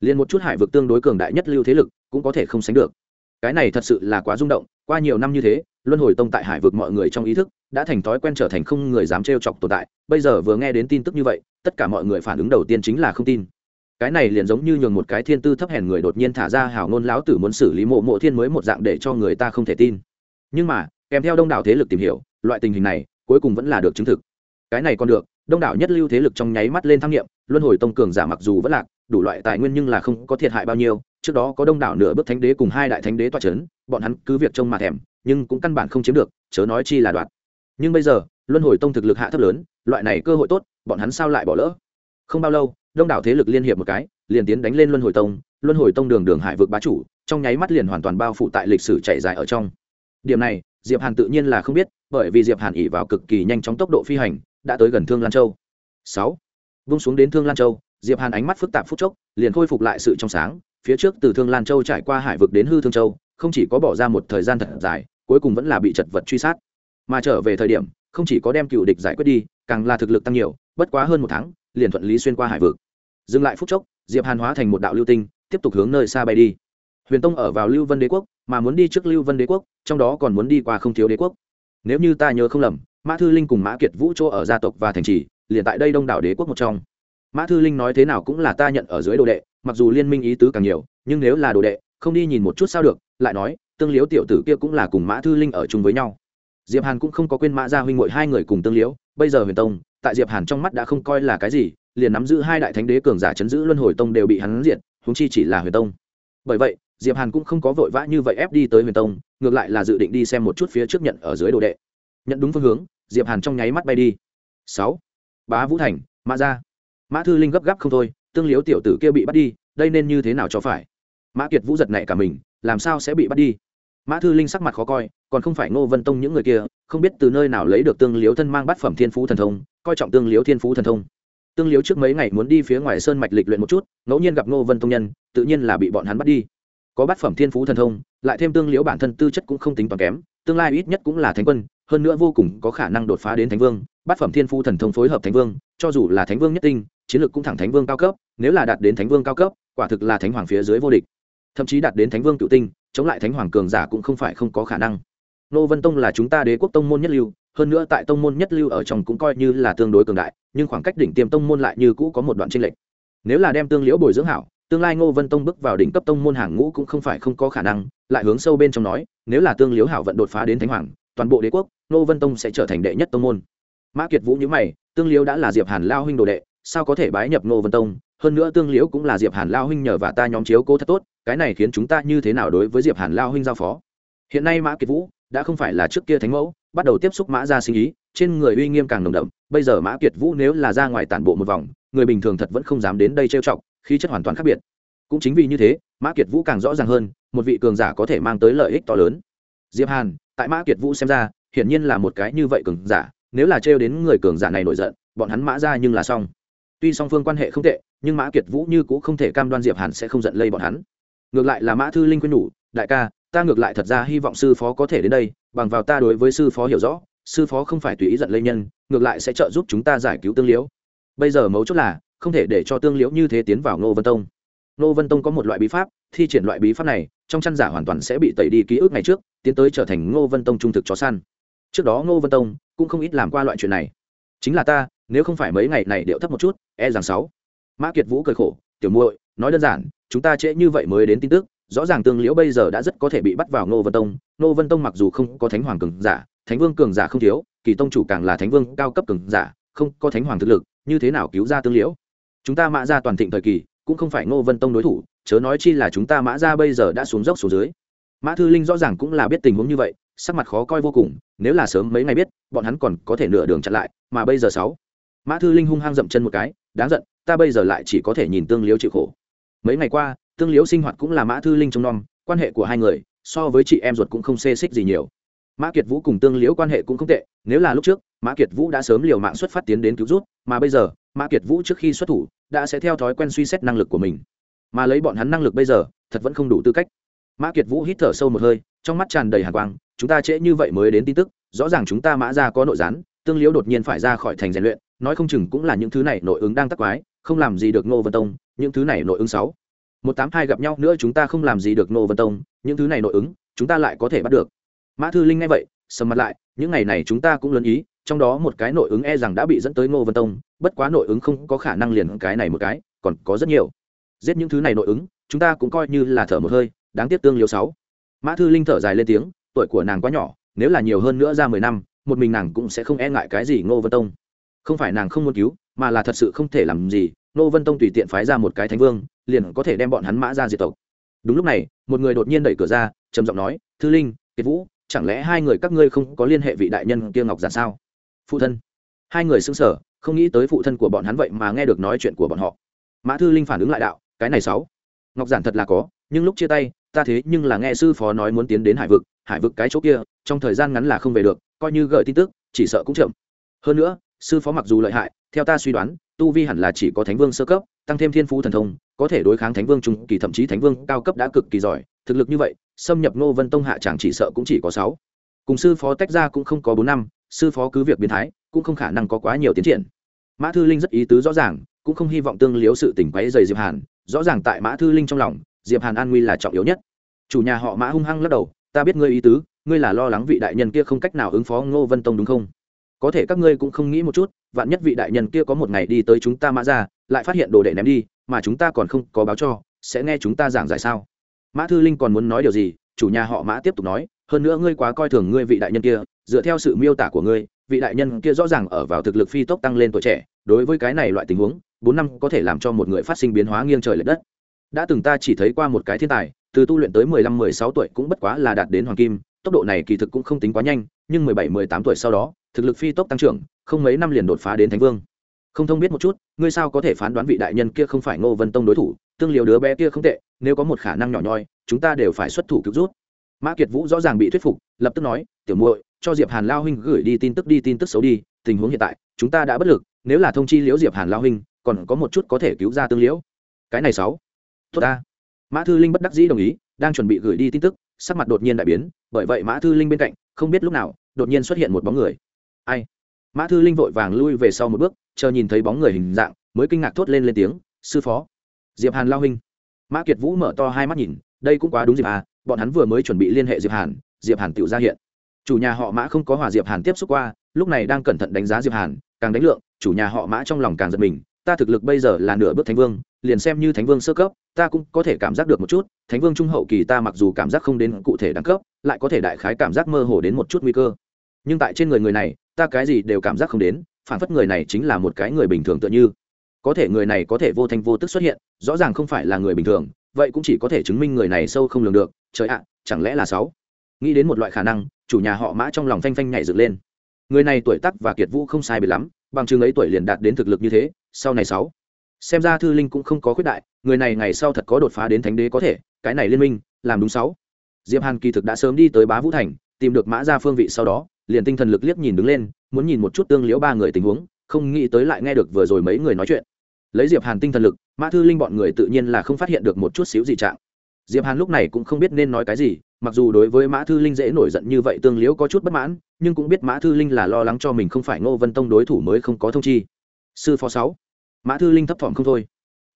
Liền một chút hải vực tương đối cường đại nhất lưu thế lực, cũng có thể không sánh được. Cái này thật sự là quá rung động, qua nhiều năm như thế, luân hồi tông tại hải vực mọi người trong ý thức, đã thành thói quen trở thành không người dám trêu chọc tồn tại. Bây giờ vừa nghe đến tin tức như vậy tất cả mọi người phản ứng đầu tiên chính là không tin. Cái này liền giống như nhường một cái thiên tư thấp hèn người đột nhiên thả ra hào ngôn lão tử muốn xử lý mộ mộ thiên mới một dạng để cho người ta không thể tin. Nhưng mà, kèm theo đông đảo thế lực tìm hiểu, loại tình hình này, cuối cùng vẫn là được chứng thực. Cái này còn được, đông đảo nhất lưu thế lực trong nháy mắt lên tham nghiệm, luân hồi tông cường giả mặc dù vẫn lạc, đủ loại tài nguyên nhưng là không có thiệt hại bao nhiêu, trước đó có đông đảo nửa bước thánh đế cùng hai đại thánh đế toa c h ấ n bọn hắn cứ việc trông mà thèm, nhưng cũng căn bản không chiếm được, chớ nói chi là đoạt. Nhưng bây giờ, luân hồi tông thực lực hạ thấp lớn, loại này cơ hội tốt bọn hắn sao lại bỏ lỡ? Không bao lâu, đông đảo thế lực liên hiệp một cái, liền tiến đánh lên luân hồi tông. Luân hồi tông đường đường hải vực bá chủ, trong nháy mắt liền hoàn toàn bao phủ tại lịch sử chạy dài ở trong. Điểm này, diệp hàn tự nhiên là không biết, bởi vì diệp hàn ỉ vào cực kỳ nhanh chóng tốc độ phi hành, đã tới gần thương lan châu. Sáu, vung xuống đến thương lan châu, diệp hàn ánh mắt phức tạp phút chốc, liền khôi phục lại sự trong sáng, phía trước từ thương lan châu trải qua hải vực đến hư thương châu, không chỉ có bỏ ra một thời gian thật dài, cuối cùng vẫn là bị chật vật truy sát. Mà trở về thời điểm, không chỉ có đem cựu địch giải quyết đi, càng là thực lực tăng nhiều bất quá hơn một tháng, liền thuận lý xuyên qua hải vực. Dừng lại phút chốc, diệp hàn hóa thành một đạo lưu tinh, tiếp tục hướng nơi xa bay đi. Huyền tông ở vào lưu vân đế quốc, mà muốn đi trước lưu vân đế quốc, trong đó còn muốn đi qua không thiếu đế quốc. Nếu như ta nhớ không lầm, mã thư linh cùng mã kiệt vũ chỗ ở gia tộc và thành trì, liền tại đây đông đảo đế quốc một trong. Mã thư linh nói thế nào cũng là ta nhận ở dưới đồ đệ, mặc dù liên minh ý tứ càng nhiều, nhưng nếu là đồ đệ, không đi nhìn một chút sao được, lại nói, tương liếu tiểu tử kia cũng là cùng mã thư linh ở chung với nhau. Diệp hàn cũng không có quên mã gia huynh ngội hai người cùng tương liếu bây giờ huyền tông tại diệp hàn trong mắt đã không coi là cái gì, liền nắm giữ hai đại thánh đế cường giả chấn giữ luân hồi tông đều bị hắn diệt chúng chi chỉ là huyền tông. Bởi vậy, diệp hàn cũng không có vội vã như vậy ép đi tới huyền tông, ngược lại là dự định đi xem một chút phía trước nhận ở dưới đồ đệ. Nhận đúng phương hướng, diệp hàn trong nháy mắt bay đi. Sáu. Bá vũ thành, mã gia. Mã thư linh gấp gáp không thôi, tương liếu tiểu tử kia bị bắt đi, đây nên như thế nào cho phải? Mã kiệt vũ giật nảy cả mình, làm sao sẽ bị bắt đi? Mã thư linh sắc mặt khó coi, còn không phải ngô vân tông những người kia không biết từ nơi nào lấy được tương liếu thân mang bát phẩm thiên phú thần thông, coi trọng tương liếu thiên phú thần thông. Tương liếu trước mấy ngày muốn đi phía ngoài sơn mạch lịch luyện một chút, ngẫu nhiên gặp ngô vân tông nhân, tự nhiên là bị bọn hắn bắt đi. Có bát phẩm thiên phú thần thông, lại thêm tương liếu bản thân tư chất cũng không tính toàn kém, tương lai ít nhất cũng là thánh quân, hơn nữa vô cùng có khả năng đột phá đến thánh vương, bát phẩm thiên phú thần thông phối hợp thánh vương, cho dù là thánh vương nhất tinh, chiến lược cũng thẳng thánh vương cao cấp, nếu là đạt đến thánh vương cao cấp, quả thực là thánh hoàng phía dưới vô địch. Thậm chí đạt đến thánh vương cựu tinh, chống lại thánh hoàng cường giả cũng không phải không có khả năng nô vân tông là chúng ta đế quốc tông môn nhất lưu, hơn nữa tại tông môn nhất lưu ở trong cũng coi như là tương đối cường đại, nhưng khoảng cách đỉnh tiêm tông môn lại như cũ có một đoạn tranh lệch. Nếu là đem tương liễu bồi dưỡng hảo, tương lai ngô vân tông bước vào đỉnh cấp tông môn hàng ngũ cũng không phải không có khả năng, lại hướng sâu bên trong nói, nếu là tương liễu hảo vận đột phá đến thánh hoàng, toàn bộ đế quốc, ngô vân tông sẽ trở thành đệ nhất tông môn. Mã kiệt vũ nhữ mày, tương liễu đã là diệp hàn lao huynh đồ đệ, sao có thể bái nhập ngô vân tông? Hơn nữa tương liễu cũng là diệp hàn lao huynh nhờ và ta nhóm chiếu cố thật tốt, cái này khiến chúng ta như thế nào đối với diệp hàn lao huynh giao phó? Hiện nay mã kiệt vũ đã không phải là trước kia thánh mẫu, bắt đầu tiếp xúc mã ra sinh ý, trên người uy nghiêm càng nồng đậm, bây giờ mã kiệt vũ nếu là ra ngoài tản bộ một vòng, người bình thường thật vẫn không dám đến đây trêu chọc, khí chất hoàn toàn khác biệt. Cũng chính vì như thế, mã kiệt vũ càng rõ ràng hơn, một vị cường giả có thể mang tới lợi ích to lớn. Diệp hàn, tại mã kiệt vũ xem ra, hiển nhiên là một cái như vậy cường giả, nếu là trêu đến người cường giả này nổi giận, bọn hắn mã ra nhưng là xong. Tuy song phương quan hệ không tệ, nhưng mã kiệt vũ như cũng không thể cam đoan diệp hàn sẽ không giận lây bọn hắn. Ngược lại là mã thư linh quyên nhủ, đại ca ta ngược lại thật ra hy vọng sư phó có thể đến đây, bằng vào ta đối với sư phó hiểu rõ, sư phó không phải tùy ý giận lây nhân, ngược lại sẽ trợ giúp chúng ta giải cứu tương liễu. Bây giờ mấu chốt là, không thể để cho tương liễu như thế tiến vào ngô vân tông. Ngô vân tông có một loại bí pháp, thi triển loại bí pháp này, trong chăn giả hoàn toàn sẽ bị tẩy đi ký ức ngày trước, tiến tới trở thành ngô vân tông trung thực chó săn. Trước đó ngô vân tông cũng không ít làm qua loại chuyện này. Chính là ta, nếu không phải mấy ngày này điệu thấp một chút e rằng sáu. Mã kiệt vũ cười khổ, tiểu muội, nói đơn giản, chúng ta trễ như vậy mới đến tin tức rõ ràng tương liễu bây giờ đã rất có thể bị bắt vào ngô vân tông. Ngô vân tông mặc dù không có thánh hoàng cường giả, thánh vương cường giả không thiếu, kỳ tông chủ càng là thánh vương cao cấp cường giả, không có thánh hoàng thực lực, như thế nào cứu ra tương liễu? Chúng ta mã ra toàn thịnh thời kỳ, cũng không phải ngô vân tông đối thủ, chớ nói chi là chúng ta mã ra bây giờ đã xuống dốc xuống dưới. Mã thư linh rõ ràng cũng là biết tình huống như vậy, sắc mặt khó coi vô cùng, nếu là sớm mấy ngày biết, bọn hắn còn có thể nửa đường chặn lại, mà bây giờ sáu. Mã thư linh hung hăng dậm chân một cái, đáng giận, ta bây giờ lại chỉ có thể nhìn tương liễu chịu khổ. Mấy ngày qua tương liễu sinh hoạt cũng là mã thư linh trong non quan hệ của hai người so với chị em ruột cũng không xê xích gì nhiều. Mã kiệt vũ cùng tương liễu quan hệ cũng không tệ, nếu là lúc trước, mã kiệt vũ đã sớm liều mạng xuất phát tiến đến cứu rút mà bây giờ, mã kiệt vũ trước khi xuất thủ, đã sẽ theo thói quen suy xét năng lực của mình. Mà lấy bọn hắn năng lực bây giờ, thật vẫn không đủ tư cách. Mã kiệt vũ hít thở sâu một hơi, trong mắt tràn đầy hàn quang, chúng ta trễ như vậy mới đến tin tức, rõ ràng chúng ta mã ra có nội gián. Tương liễu đột nhiên phải ra khỏi thành rèn luyện, nói không chừng cũng là những thứ này nội ứng đang tắc quái, không làm gì được ngô vân tông, những thứ này nội ứng sáu một tám hai gặp nhau nữa chúng ta không làm gì được ngô vân tông, những thứ này nội ứng, chúng ta lại có thể bắt được. Mã thư linh nghe vậy, sầm mặt lại, những ngày này chúng ta cũng lớn ý, trong đó một cái nội ứng e rằng đã bị dẫn tới ngô vân tông, bất quá nội ứng không có khả năng liền cái này một cái, còn có rất nhiều. Giết những thứ này nội ứng, chúng ta cũng coi như là thở một hơi, đáng tiếc tương liêu sáu. Mã thư linh thở dài lên tiếng, tuổi của nàng quá nhỏ, nếu là nhiều hơn nữa ra mười năm, một mình nàng cũng sẽ không e ngại cái gì ngô vân tông. Không phải nàng không muốn cứu, mà là thật sự không thể làm gì Nô vân tông tùy tiện phái ra một cái thánh vương, liền có thể đem bọn hắn mã ra diệt tộc. Đúng lúc này, một người đột nhiên đẩy cửa ra, trầm giọng nói, thư linh, kiệt vũ, chẳng lẽ hai người các ngươi không có liên hệ vị đại nhân kia ngọc giản sao? Phụ thân. Hai người xứng sở không nghĩ tới phụ thân của bọn hắn vậy mà nghe được nói chuyện của bọn họ. Mã thư linh phản ứng lại đạo, cái này sáu, ngọc giản thật là có, nhưng lúc chia tay, ta thế nhưng là nghe sư phó nói muốn tiến đến hải vực hải vực cái chỗ kia, trong thời gian ngắn là không về được, coi như gợi tin tức, chỉ sợ cũng chậm. Hơn nữa, sư phó mặc dù lợi hại, theo ta suy đoán tu vi hẳn là chỉ có thánh vương sơ cấp, tăng thêm thiên phú thần thông, có thể đối kháng thánh vương trung kỳ, thậm chí thánh vương cao cấp đã cực kỳ giỏi. Thực lực như vậy, xâm nhập ngô vân tông hạ chẳng chỉ sợ cũng chỉ có sáu. Cùng sư phó tách ra cũng không có bốn năm, sư phó cứ việc biến thái, cũng không khả năng có quá nhiều tiến triển. Mã thư linh rất ý tứ rõ ràng, cũng không hy vọng tương liếu sự tỉnh quấy dày diệp hàn. Rõ ràng tại mã thư linh trong lòng, diệp hàn an nguy là trọng yếu nhất. Chủ nhà họ mã hung hăng lắc đầu, ta biết ngươi ý tứ, ngươi là lo lắng vị đại nhân kia không cách nào ứng phó ngô vân tông đúng không? Có thể các ngươi cũng không nghĩ một chút vạn nhất vị đại nhân kia có một ngày đi tới chúng ta mã ra lại phát hiện đồ đệ ném đi, mà chúng ta còn không có báo cho, sẽ nghe chúng ta giảng giải sao? Mã thư linh còn muốn nói điều gì? Chủ nhà họ mã tiếp tục nói, hơn nữa ngươi quá coi thường ngươi vị đại nhân kia, dựa theo sự miêu tả của ngươi, vị đại nhân kia rõ ràng ở vào thực lực phi tốc tăng lên tuổi trẻ, đối với cái này loại tình huống, bốn năm có thể làm cho một người phát sinh biến hóa nghiêng trời l ệ đất. Đã từng ta chỉ thấy qua một cái thiên tài, từ tu luyện tới mười lăm, mười sáu tuổi cũng bất quá là đạt đến hoàng kim, tốc độ này kỳ thực cũng không tính quá nhanh, nhưng mười bảy, mười tám tuổi sau đó, thực lực phi tốc tăng trưởng không mấy năm liền đột phá đến thánh vương. Không thông biết một chút, ngươi sao có thể phán đoán vị đại nhân kia không phải ngô vân tông đối thủ? Tương liều đứa bé kia không tệ, nếu có một khả năng nhỏ nhoi, chúng ta đều phải xuất thủ cứu rút mã kiệt vũ rõ ràng bị thuyết phục, lập tức nói, tiểu muội, cho diệp hàn lao huynh gửi đi tin tức đi, tin tức xấu đi, tình huống hiện tại, chúng ta đã bất lực, nếu là thông chi liễu diệp hàn lao huynh, còn có một chút có thể cứu ra tương liễu. Cái này sáu. Tốt ta. Mã thư linh bất đắc dĩ đồng ý, đang chuẩn bị gửi đi tin tức, sắc mặt đột nhiên đại biến, bởi vậy mã thư linh bên cạnh, không biết lúc nào, đột nhiên xuất hiện một bóng người. Ai? Mã thư linh vội vàng lui về sau một bước, chờ nhìn thấy bóng người hình dạng, mới kinh ngạc thốt lên lên tiếng, sư phó. Diệp hàn lao huynh. Mã kiệt vũ mở to hai mắt nhìn, đây cũng quá đúng diệp à bọn hắn vừa mới chuẩn bị liên hệ diệp hàn diệp hàn tự ra hiện. Chủ nhà họ mã không có hòa diệp hàn tiếp xúc qua, lúc này đang cẩn thận đánh giá diệp hàn, càng đánh lượng, chủ nhà họ mã trong lòng càng giật mình, ta thực lực bây giờ là nửa bước thánh vương, liền xem như thánh vương sơ cấp, ta cũng có thể cảm giác được một chút, thánh vương trung hậu kỳ ta mặc dù cảm giác không đến cụ thể đẳng cấp, lại có thể đại khái cảm giác mơ hồ đến một chút nguy cơ. Nhưng tại trên người người này ta cái gì đều cảm giác không đến, phản phất người này chính là một cái người bình thường tựa như. Có thể người này có thể vô thanh vô tức xuất hiện, rõ ràng không phải là người bình thường, vậy cũng chỉ có thể chứng minh người này sâu không lường được, trời ạ à, chẳng lẽ là sáu? Nghĩ đến một loại khả năng, chủ nhà họ mã trong lòng phanh phanh nhảy dựng lên. Người này tuổi tắc và kiệt vũ không sai biệt lắm, bằng chứng ấy tuổi liền đạt đến thực lực như thế, sau này sáu? Xem ra thư linh cũng không có khuyết đại, người này ngày sau thật có đột phá đến thánh đế có thể, cái này liên minh, làm đúng sáu? Diệp hàn kỳ thực đã sớm đi tới bá vũ thành, tìm được mã ra phương vị sau đó liền tinh thần lực liếc nhìn đứng lên, muốn nhìn một chút tương liễu ba người tình huống, không nghĩ tới lại nghe được vừa rồi mấy người nói chuyện. Lấy diệp hàn tinh thần lực, mã thư linh bọn người tự nhiên là không phát hiện được một chút xíu gì trạng. Diệp hàn lúc này cũng không biết nên nói cái gì, mặc dù đối với mã thư linh dễ nổi giận như vậy tương liễu có chút bất mãn, nhưng cũng biết mã thư linh là lo lắng cho mình không phải ngô vân tông đối thủ mới không có thông chi. Sư phó sáu, mã thư linh thấp thỏm không thôi.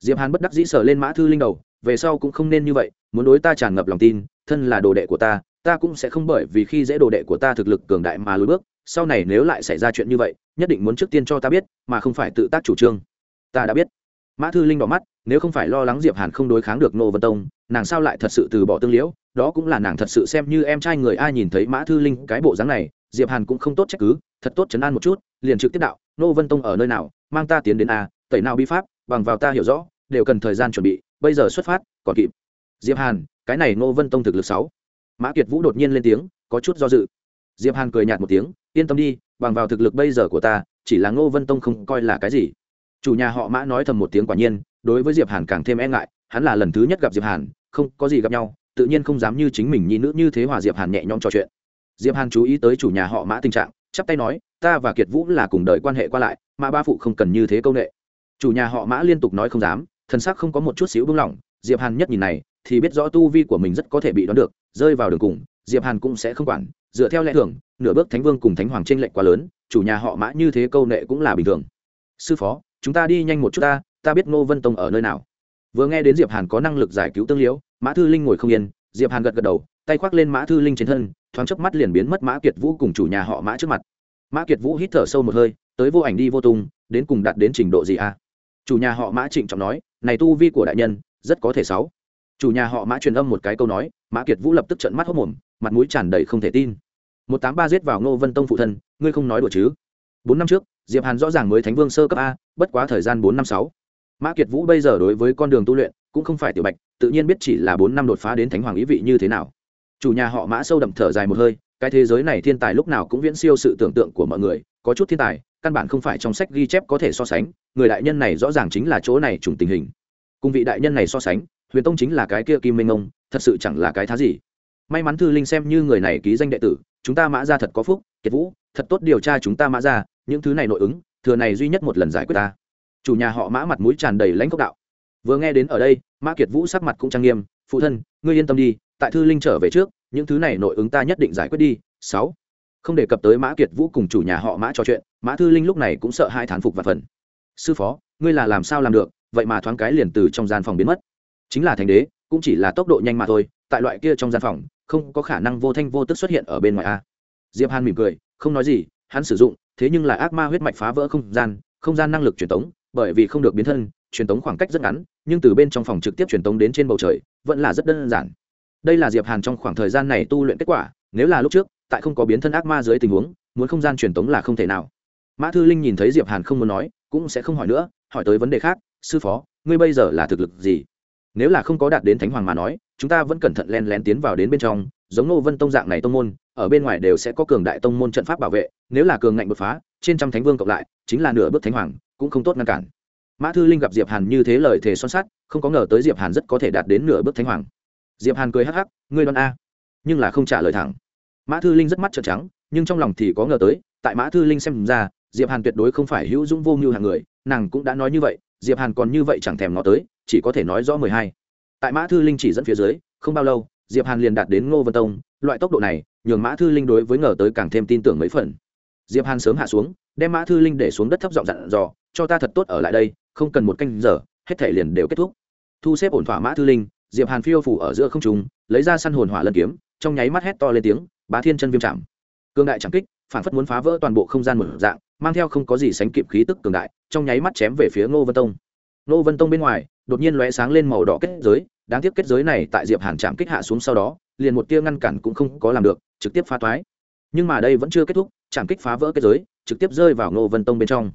Diệp hàn bất đắc dĩ sờ lên mã thư linh đầu, về sau cũng không nên như vậy, muốn đối ta tràn ngập lòng tin, thân là đồ đệ của ta ta cũng sẽ không bởi vì khi dễ đồ đệ của ta thực lực cường đại mà lùi bước, sau này nếu lại xảy ra chuyện như vậy, nhất định muốn trước tiên cho ta biết, mà không phải tự tác chủ trương. Ta đã biết. Mã thư linh đỏ mắt, nếu không phải lo lắng diệp hàn không đối kháng được nô vân tông, nàng sao lại thật sự từ bỏ tương liễu? Đó cũng là nàng thật sự xem như em trai người ai nhìn thấy mã thư linh cái bộ dáng này, diệp hàn cũng không tốt trách cứ, thật tốt chấn an một chút, liền trực tiếp đạo nô vân tông ở nơi nào? Mang ta tiến đến a, tẩy nào bi pháp, bằng vào ta hiểu rõ, đều cần thời gian chuẩn bị, bây giờ xuất phát, còn kịp. Diệp hàn, cái này nô vân tông thực lực sáu mã kiệt vũ đột nhiên lên tiếng, có chút do dự. Diệp hàn cười nhạt một tiếng, yên tâm đi, bằng vào thực lực bây giờ của ta, chỉ là ngô vân tông không coi là cái gì. Chủ nhà họ mã nói thầm một tiếng quả nhiên, đối với diệp hàn càng thêm e ngại, hắn là lần thứ nhất gặp diệp hàn, không có gì gặp nhau, tự nhiên không dám như chính mình nhi nữ như thế hòa diệp hàn nhẹ nhõm trò chuyện. Diệp hàn chú ý tới chủ nhà họ mã tình trạng, chắp tay nói, ta và kiệt vũ là cùng đời quan hệ qua lại, mà ba phụ không cần như thế công nghệ chủ nhà họ mã liên tục nói không dám, thần sắc không có một chút xíu buông lỏng, diệp hàn nhất nhìn này, thì biết rõ tu vi của mình rất có thể bị đoán được rơi vào đường cùng, diệp hàn cũng sẽ không quản, dựa theo lẽ thường, nửa bước thánh vương cùng thánh hoàng trên lệnh quá lớn, chủ nhà họ mã như thế câu nệ cũng là bình thường. Sư phó, chúng ta đi nhanh một chút ta ta biết ngô vân tông ở nơi nào. Vừa nghe đến diệp hàn có năng lực giải cứu tương liễu, mã thư linh ngồi không yên, diệp hàn gật gật đầu, tay khoác lên mã thư linh trên thân, thoáng chớp mắt liền biến mất mã kiệt vũ cùng chủ nhà họ mã trước mặt. Mã kiệt vũ hít thở sâu một hơi, tới vô ảnh đi vô tung, đến cùng đạt đến trình độ gì a à? chủ nhà họ mã trịnh trọng nói, này tu vi của đại nhân, rất có thể sáu. Chủ nhà họ mã truyền âm một cái câu nói mã kiệt vũ lập tức trợn mắt hốc mồm, mặt mũi tràn đầy không thể tin. Một tám ba giết vào ngô vân tông phụ thân, ngươi không nói đùa chứ? Bốn năm trước, diệp hàn rõ ràng mới thánh vương sơ cấp a, bất quá thời gian bốn năm sáu. Mã kiệt vũ bây giờ đối với con đường tu luyện cũng không phải tiểu bạch, tự nhiên biết chỉ là bốn năm đột phá đến thánh hoàng ý vị như thế nào. Chủ nhà họ mã sâu đậm thở dài một hơi, cái thế giới này thiên tài lúc nào cũng viễn siêu sự tưởng tượng của mọi người, có chút thiên tài, căn bản không phải trong sách ghi chép có thể so sánh, người đại nhân này rõ ràng chính là chỗ này trùng tình hình. Cùng vị đại nhân này so sánh huyền tông chính là cái kia kim minh ông, thật sự chẳng là cái thá gì. May mắn thư linh xem như người này ký danh đệ tử, chúng ta mã ra thật có phúc, kiệt vũ, thật tốt điều tra chúng ta mã ra những thứ này nội ứng, thừa này duy nhất một lần giải quyết ta. Chủ nhà họ mã mặt mũi tràn đầy lãnh cốc đạo. Vừa nghe đến ở đây, mã kiệt vũ sắc mặt cũng trang nghiêm, phụ thân, ngươi yên tâm đi, tại thư linh trở về trước, những thứ này nội ứng ta nhất định giải quyết đi. Sáu. Không đề cập tới mã kiệt vũ cùng chủ nhà họ mã trò chuyện, mã thư linh lúc này cũng sợ hai thán phục và phần. Sư phó, ngươi là làm sao làm được, vậy mà thoáng cái liền từ trong gian phòng biến mất chính là thành đế, cũng chỉ là tốc độ nhanh mà thôi, tại loại kia trong gian phòng, không có khả năng vô thanh vô tức xuất hiện ở bên ngoài a. Diệp hàn mỉm cười, không nói gì, hắn sử dụng, thế nhưng là ác ma huyết mạch phá vỡ không gian không gian năng lực truyền tống, bởi vì không được biến thân, truyền tống khoảng cách rất ngắn, nhưng từ bên trong phòng trực tiếp truyền tống đến trên bầu trời, vẫn là rất đơn giản. Đây là diệp hàn trong khoảng thời gian này tu luyện kết quả, nếu là lúc trước, tại không có biến thân ác ma dưới tình huống, muốn không gian truyền tống là không thể nào. Mã thư linh nhìn thấy diệp hàn không muốn nói, cũng sẽ không hỏi nữa, hỏi tới vấn đề khác, sư phó, ngươi bây giờ là thực lực gì? Nếu là không có đạt đến thánh hoàng mà nói, chúng ta vẫn cẩn thận len lén tiến vào đến bên trong, giống nô vân tông dạng này tông môn, ở bên ngoài đều sẽ có cường đại tông môn trận pháp bảo vệ, nếu là cường ngạnh bật phá, trên trăm thánh vương cộng lại, chính là nửa bước thánh hoàng, cũng không tốt ngăn cản. Mã thư linh gặp diệp hàn như thế lời thề son sắt, không có ngờ tới diệp hàn rất có thể đạt đến nửa bước thánh hoàng. Diệp hàn cười hắc hắc, ngươi đoán a? Nhưng là không trả lời thẳng. Mã thư linh rất mắt trợn trắng, nhưng trong lòng thì có ngờ tới, tại mã thư linh xem ra, diệp hàn tuyệt đối không phải hữu dũng vô mưu hàng người, nàng cũng đã nói như vậy, diệp hàn còn như vậy chẳng thèm ngó tới chỉ có thể nói rõ mười hai. Tại mã thư linh chỉ dẫn phía dưới, không bao lâu, diệp hàn liền đạt đến ngô vân tông, loại tốc độ này, nhường mã thư linh đối với ngờ tới càng thêm tin tưởng mấy phần. Diệp hàn sớm hạ xuống, đem mã thư linh để xuống đất thấp giọng dặn dò, cho ta thật tốt ở lại đây, không cần một canh giờ, hết thể liền đều kết thúc. Thu xếp ổn thỏa mã thư linh, diệp hàn phiêu phủ ở giữa không trung, lấy ra săn hồn hỏa lân kiếm, trong nháy mắt hét to lên tiếng, bá thiên chân viêm chạm cương đại chẳng kích, phản phất muốn phá vỡ toàn bộ không gian một dạng, mang theo không có gì sánh kịp khí tức cường đại, trong nháy mắt chém về phía ngô vân tông. Ngô vân tông bên ngoài đột nhiên lóe sáng lên màu đỏ kết giới, đáng tiếc kết giới này tại diệp hàn chạm kích hạ xuống sau đó, liền một tia ngăn cản cũng không có làm được, trực tiếp phá toái. Nhưng mà đây vẫn chưa kết thúc, chạm kích phá vỡ kết giới, trực tiếp rơi vào ngô vân tông bên trong.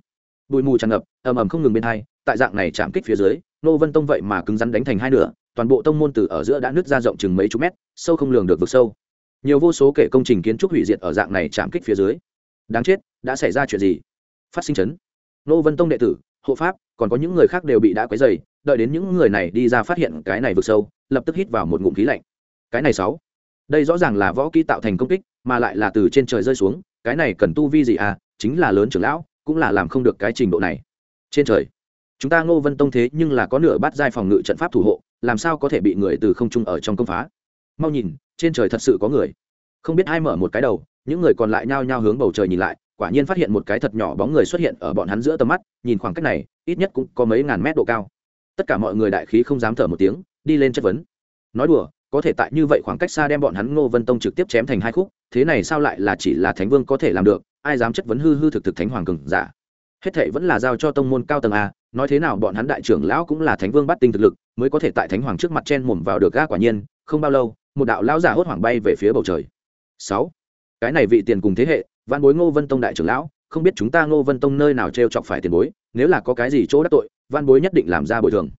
Bụi mù tràn ngập, ầm ầm không ngừng bên hai, tại dạng này chạm kích phía dưới, ngô vân tông vậy mà cứng rắn đánh thành hai nửa, toàn bộ tông môn từ ở giữa đã nứt ra rộng chừng mấy chục mét, sâu không lường được vực sâu. Nhiều vô số kể công trình kiến trúc hủy diệt ở dạng này chạm kích phía dưới. Đáng chết, đã xảy ra chuyện gì? Phát sinh chấn. Nô vân tông đệ tử, hộ pháp, còn có những người khác đều bị đã quấy dày đợi đến những người này đi ra phát hiện cái này vực sâu, lập tức hít vào một ngụm khí lạnh. Cái này sáu. Đây rõ ràng là võ kỹ tạo thành công kích, mà lại là từ trên trời rơi xuống, cái này cần tu vi gì à? Chính là lớn trưởng lão, cũng là làm không được cái trình độ này. Trên trời. Chúng ta ngô vân tông thế nhưng là có nửa bát giai phòng ngự trận pháp thủ hộ, làm sao có thể bị người từ không trung ở trong công phá? Mau nhìn, trên trời thật sự có người. Không biết ai mở một cái đầu, những người còn lại nhao nhao hướng bầu trời nhìn lại, quả nhiên phát hiện một cái thật nhỏ bóng người xuất hiện ở bọn hắn giữa tầm mắt, nhìn khoảng cách này, ít nhất cũng có mấy ngàn mét độ cao tất cả mọi người đại khí không dám thở một tiếng, đi lên chất vấn. Nói đùa, có thể tại như vậy khoảng cách xa đem bọn hắn ngô vân tông trực tiếp chém thành hai khúc, thế này sao lại là chỉ là thánh vương có thể làm được, ai dám chất vấn hư hư thực thực thánh hoàng cường giả. Hết thệ vẫn là giao cho tông môn cao tầng a, nói thế nào bọn hắn đại trưởng lão cũng là thánh vương bắt tinh thực lực, mới có thể tại thánh hoàng trước mặt chen mồm vào được ga quả nhiên, không bao lâu, một đạo lão giả hốt hoảng bay về phía bầu trời. Sáu, cái này vị tiền cùng thế hệ văn bối ngô vân tông đại trưởng lão không biết chúng ta ngô vân tông nơi nào t chọc phải tiền bối, nếu là có cái gì chỗ đắc tội, văn bối nhất định làm ra bồi thường.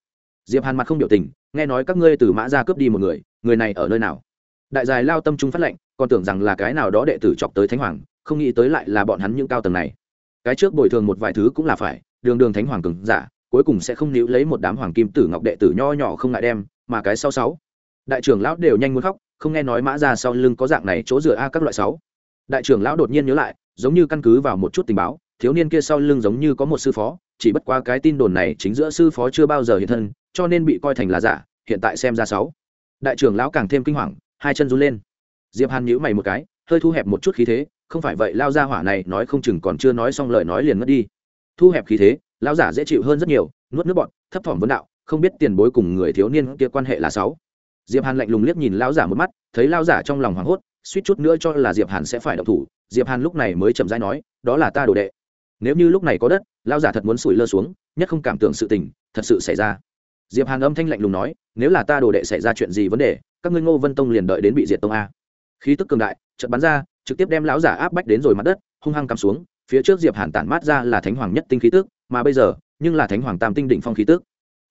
Diệp hàn mặt không biểu tình, nghe nói các ngươi từ mã ra cướp đi một người người này ở nơi nào? Đại dài lao tâm trung phát lệnh, còn tưởng rằng là cái nào đó đệ tử chọc tới thánh hoàng, không nghĩ tới lại là bọn hắn những cao tầng này. Cái trước bồi thường một vài thứ cũng là phải, đường đường thánh hoàng cường giả, cuối cùng sẽ không níu lấy một đám hoàng kim tử ngọc đệ tử nho nhỏ không ngại đem, mà cái sau sáu. Đại trưởng lão đều nhanh muốn khóc, không nghe nói mã ra sau lưng có dạng này chỗ dựa a các loại sáu. Đại trưởng lão đột nhiên nhớ lại giống như căn cứ vào một chút tình báo, thiếu niên kia sau lưng giống như có một sư phó, chỉ bất qua cái tin đồn này chính giữa sư phó chưa bao giờ hiện thân, cho nên bị coi thành là giả, hiện tại xem ra sáu đại trưởng lão càng thêm kinh hoàng, hai chân run lên. Diệp hàn nhíu mày một cái, hơi thu hẹp một chút khí thế, không phải vậy lao ra hỏa này nói không chừng còn chưa nói xong lời nói liền mất đi. Thu hẹp khí thế lao giả dễ chịu hơn rất nhiều, nuốt nước bọn thấp thỏm vấn đạo, không biết tiền bối cùng người thiếu niên kia quan hệ là sáu diệp hàn lạnh lùng liếc nhìn lao giả một mắt, thấy lao giả trong lòng hoảng hốt suýt chút nữa cho là diệp hàn sẽ phải động thủ, diệp hàn lúc này mới chậm rãi nói, đó là ta đồ đệ. Nếu như lúc này có đất lao giả thật muốn sủi lơ xuống, nhất không cảm tưởng sự tình, thật sự xảy ra. Diệp hàn âm thanh lạnh lùng nói, nếu là ta đồ đệ xảy ra chuyện gì vấn đề, các ngươi ngô vân tông liền đợi đến bị diệt tông a. Khí tức cường đại, chợt bắn ra, trực tiếp đem lão giả áp bách đến rồi mặt đất, hung hăng cắm xuống, phía trước diệp hàn tản mát ra là thánh hoàng nhất tinh khí tức, mà bây giờ, nhưng là thánh hoàng tam tinh đỉnh phong khí tức.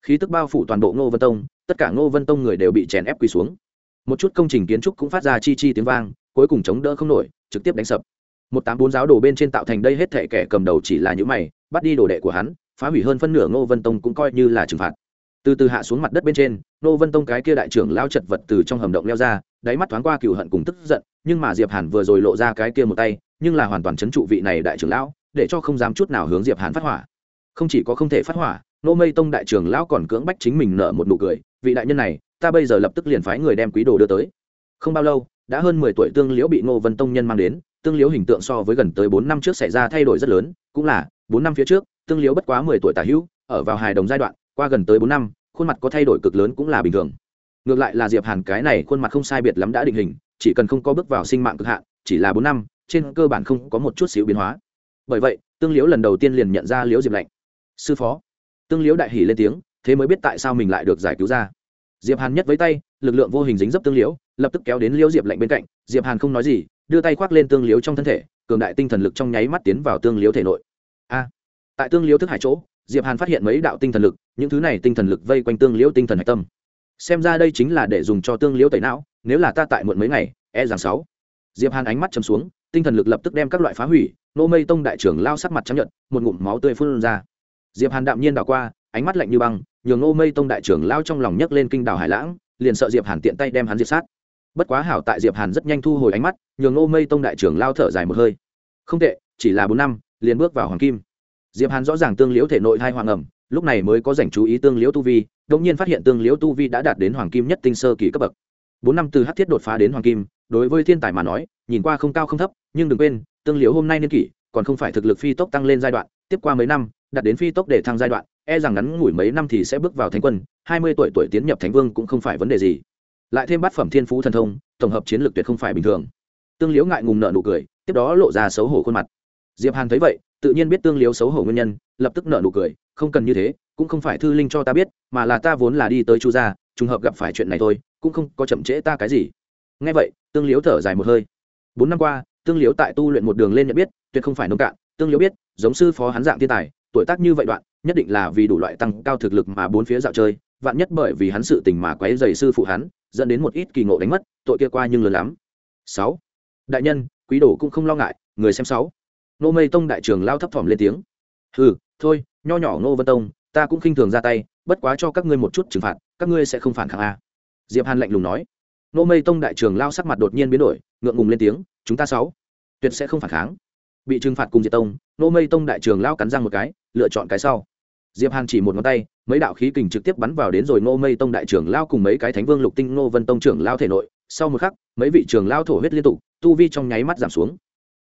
Khí tức bao phủ toàn bộ ngô vân tông, tất cả ngô vân tông người đều bị chèn ép quỳ xuống một chút công trình kiến trúc cũng phát ra chi chi tiếng vang, cuối cùng chống đỡ không nổi, trực tiếp đánh sập. Một tám bốn giáo đồ bên trên tạo thành đây hết thể kẻ cầm đầu chỉ là những mày, bắt đi đồ đệ của hắn, phá hủy hơn phân nửa ngô vân tông cũng coi như là trừng phạt. Từ từ hạ xuống mặt đất bên trên, ngô vân tông cái kia đại trưởng lao chật vật từ trong hầm động leo ra, đáy mắt thoáng qua cựu hận cùng tức giận, nhưng mà diệp hàn vừa rồi lộ ra cái kia một tay, nhưng là hoàn toàn chấn trụ vị này đại trưởng lão, để cho không dám chút nào hướng diệp hàn phát hỏa. Không chỉ có không thể phát hỏa nô mây tông đại trưởng lão còn cưỡng bách chính mình nở một nụ cười, vị đại nhân này ta bây giờ lập tức liền phái người đem quý đồ đưa tới. Không bao lâu, đã hơn mười tuổi tương liễu bị ngô vân tông nhân mang đến, tương liễu hình tượng so với gần tới bốn năm trước xảy ra thay đổi rất lớn, cũng là, bốn năm phía trước, tương liễu bất quá mười tuổi tả hữu, ở vào hài đồng giai đoạn, qua gần tới bốn năm, khuôn mặt có thay đổi cực lớn cũng là bình thường. Ngược lại là diệp hàn cái này khuôn mặt không sai biệt lắm đã định hình, chỉ cần không có bước vào sinh mạng cực hạn, chỉ là bốn năm, trên cơ bản không có một chút xíu biến hóa. Bởi vậy, tương liễu lần đầu tiên liền nhận ra liễu diệp lạnh sư phó. Tương liễu đại hỉ lên tiếng, thế mới biết tại sao mình lại được giải cứu ra diệp hàn nhất với tay, lực lượng vô hình dính dấp tương liễu, lập tức kéo đến liễu diệp lạnh bên cạnh. Diệp hàn không nói gì, đưa tay khoác lên tương liễu trong thân thể, cường đại tinh thần lực trong nháy mắt tiến vào tương liễu thể nội. A! Tại tương liễu thức hải chỗ, diệp hàn phát hiện mấy đạo tinh thần lực, những thứ này tinh thần lực vây quanh tương liễu tinh thần hạch tâm. Xem ra đây chính là để dùng cho tương liễu tẩy não, nếu là ta tại muộn mấy ngày e rằng sáu. Diệp hàn ánh mắt chầm xuống, tinh thần lực lập tức đem các loại phá hủy, nô mây tông đại trưởng lao sắc mặt chấp nhận một ngụm máu tươi phun ra. Diệp hàn đạm nhiên đảo qua ánh mắt lạnh như băng, nhường Ngô mây tông đại trưởng lao trong lòng nhấc lên kinh đảo hải lãng, liền sợ diệp hàn tiện tay đem hắn diệt sát. Bất quá hảo tại diệp hàn rất nhanh thu hồi ánh mắt, nhường Ngô mây tông đại trưởng lao thở dài một hơi. Không tệ, chỉ là bốn năm, liền bước vào hoàng kim. Diệp hàn rõ ràng tương liễu thể nội hai hoàng ẩm, lúc này mới có dành chú ý tương liễu tu vi, đột nhiên phát hiện tương liễu tu vi đã đạt đến hoàng kim nhất tinh sơ kỳ cấp bậc. Bốn năm từ hắc thiết đột phá đến hoàng kim, đối với thiên tài mà nói, nhìn qua không cao không thấp, nhưng đừng quên, tương liễu hôm nay niên kỷ, còn không phải thực lực phi tốc tăng lên giai đoạn, tiếp qua mấy năm, đạt đến phi tốc để thăng giai đoạn e rằng ngắn ngủi mấy năm thì sẽ bước vào thánh quân, hai mươi tuổi tuổi tiến nhập thánh vương cũng không phải vấn đề gì. Lại thêm bát phẩm thiên phú thần thông, tổng hợp chiến lược tuyệt không phải bình thường. Tương liễu ngại ngùng nợ nụ cười, tiếp đó lộ ra xấu hổ khuôn mặt. Diệp hàn thấy vậy, tự nhiên biết tương liễu xấu hổ nguyên nhân, lập tức nợ nụ cười, không cần như thế, cũng không phải thư linh cho ta biết, mà là ta vốn là đi tới chu gia, trùng hợp gặp phải chuyện này thôi, cũng không có chậm trễ ta cái gì. Nghe vậy, tương liễu thở dài một hơi. Bốn năm qua, tương liễu tại tu luyện một đường lên nhận biết, tuyệt không phải nông cạn. Tương liễu biết, giống sư phó hắn dạng thiên tài, tuổi tác như vậy đoạn nhất định là vì đủ loại tăng cao thực lực mà bốn phía dạo chơi, vạn nhất bởi vì hắn sự tình mà quấy dày sư phụ hắn, dẫn đến một ít kỳ ngộ đánh mất, tội kia qua nhưng lớn lắm. Sáu. Đại nhân, quý đồ cũng không lo ngại, người xem sáu. Nô mây tông đại trường lao thấp thỏm lên tiếng. Ừ thôi, nho nhỏ nô vân tông, ta cũng khinh thường ra tay, bất quá cho các ngươi một chút trừng phạt, các ngươi sẽ không phản kháng a. Diệp hàn lạnh lùng nói. Nô mây tông đại trường lao sắc mặt đột nhiên biến đổi, ngượng ngùng lên tiếng, chúng ta sáu. Tuyệt sẽ không phản kháng. Bị trừng phạt cùng diệp tông, nô mây tông đại trường lao cắn răng một cái, lựa chọn cái sau diệp hàn chỉ một ngón tay, mấy đạo khí kình trực tiếp bắn vào đến rồi nô mây tông đại trưởng lao cùng mấy cái thánh vương lục tinh nô vân tông trưởng lao thể nội. Sau một khắc, mấy vị trường lao thổ huyết liên tục, tu vi trong nháy mắt giảm xuống.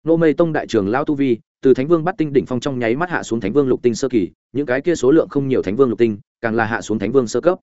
Nô mây tông đại trường lao tu vi, từ thánh vương bắt tinh đỉnh phong trong nháy mắt hạ xuống thánh vương lục tinh sơ kỳ, những cái kia số lượng không nhiều thánh vương lục tinh, càng là hạ xuống thánh vương sơ cấp.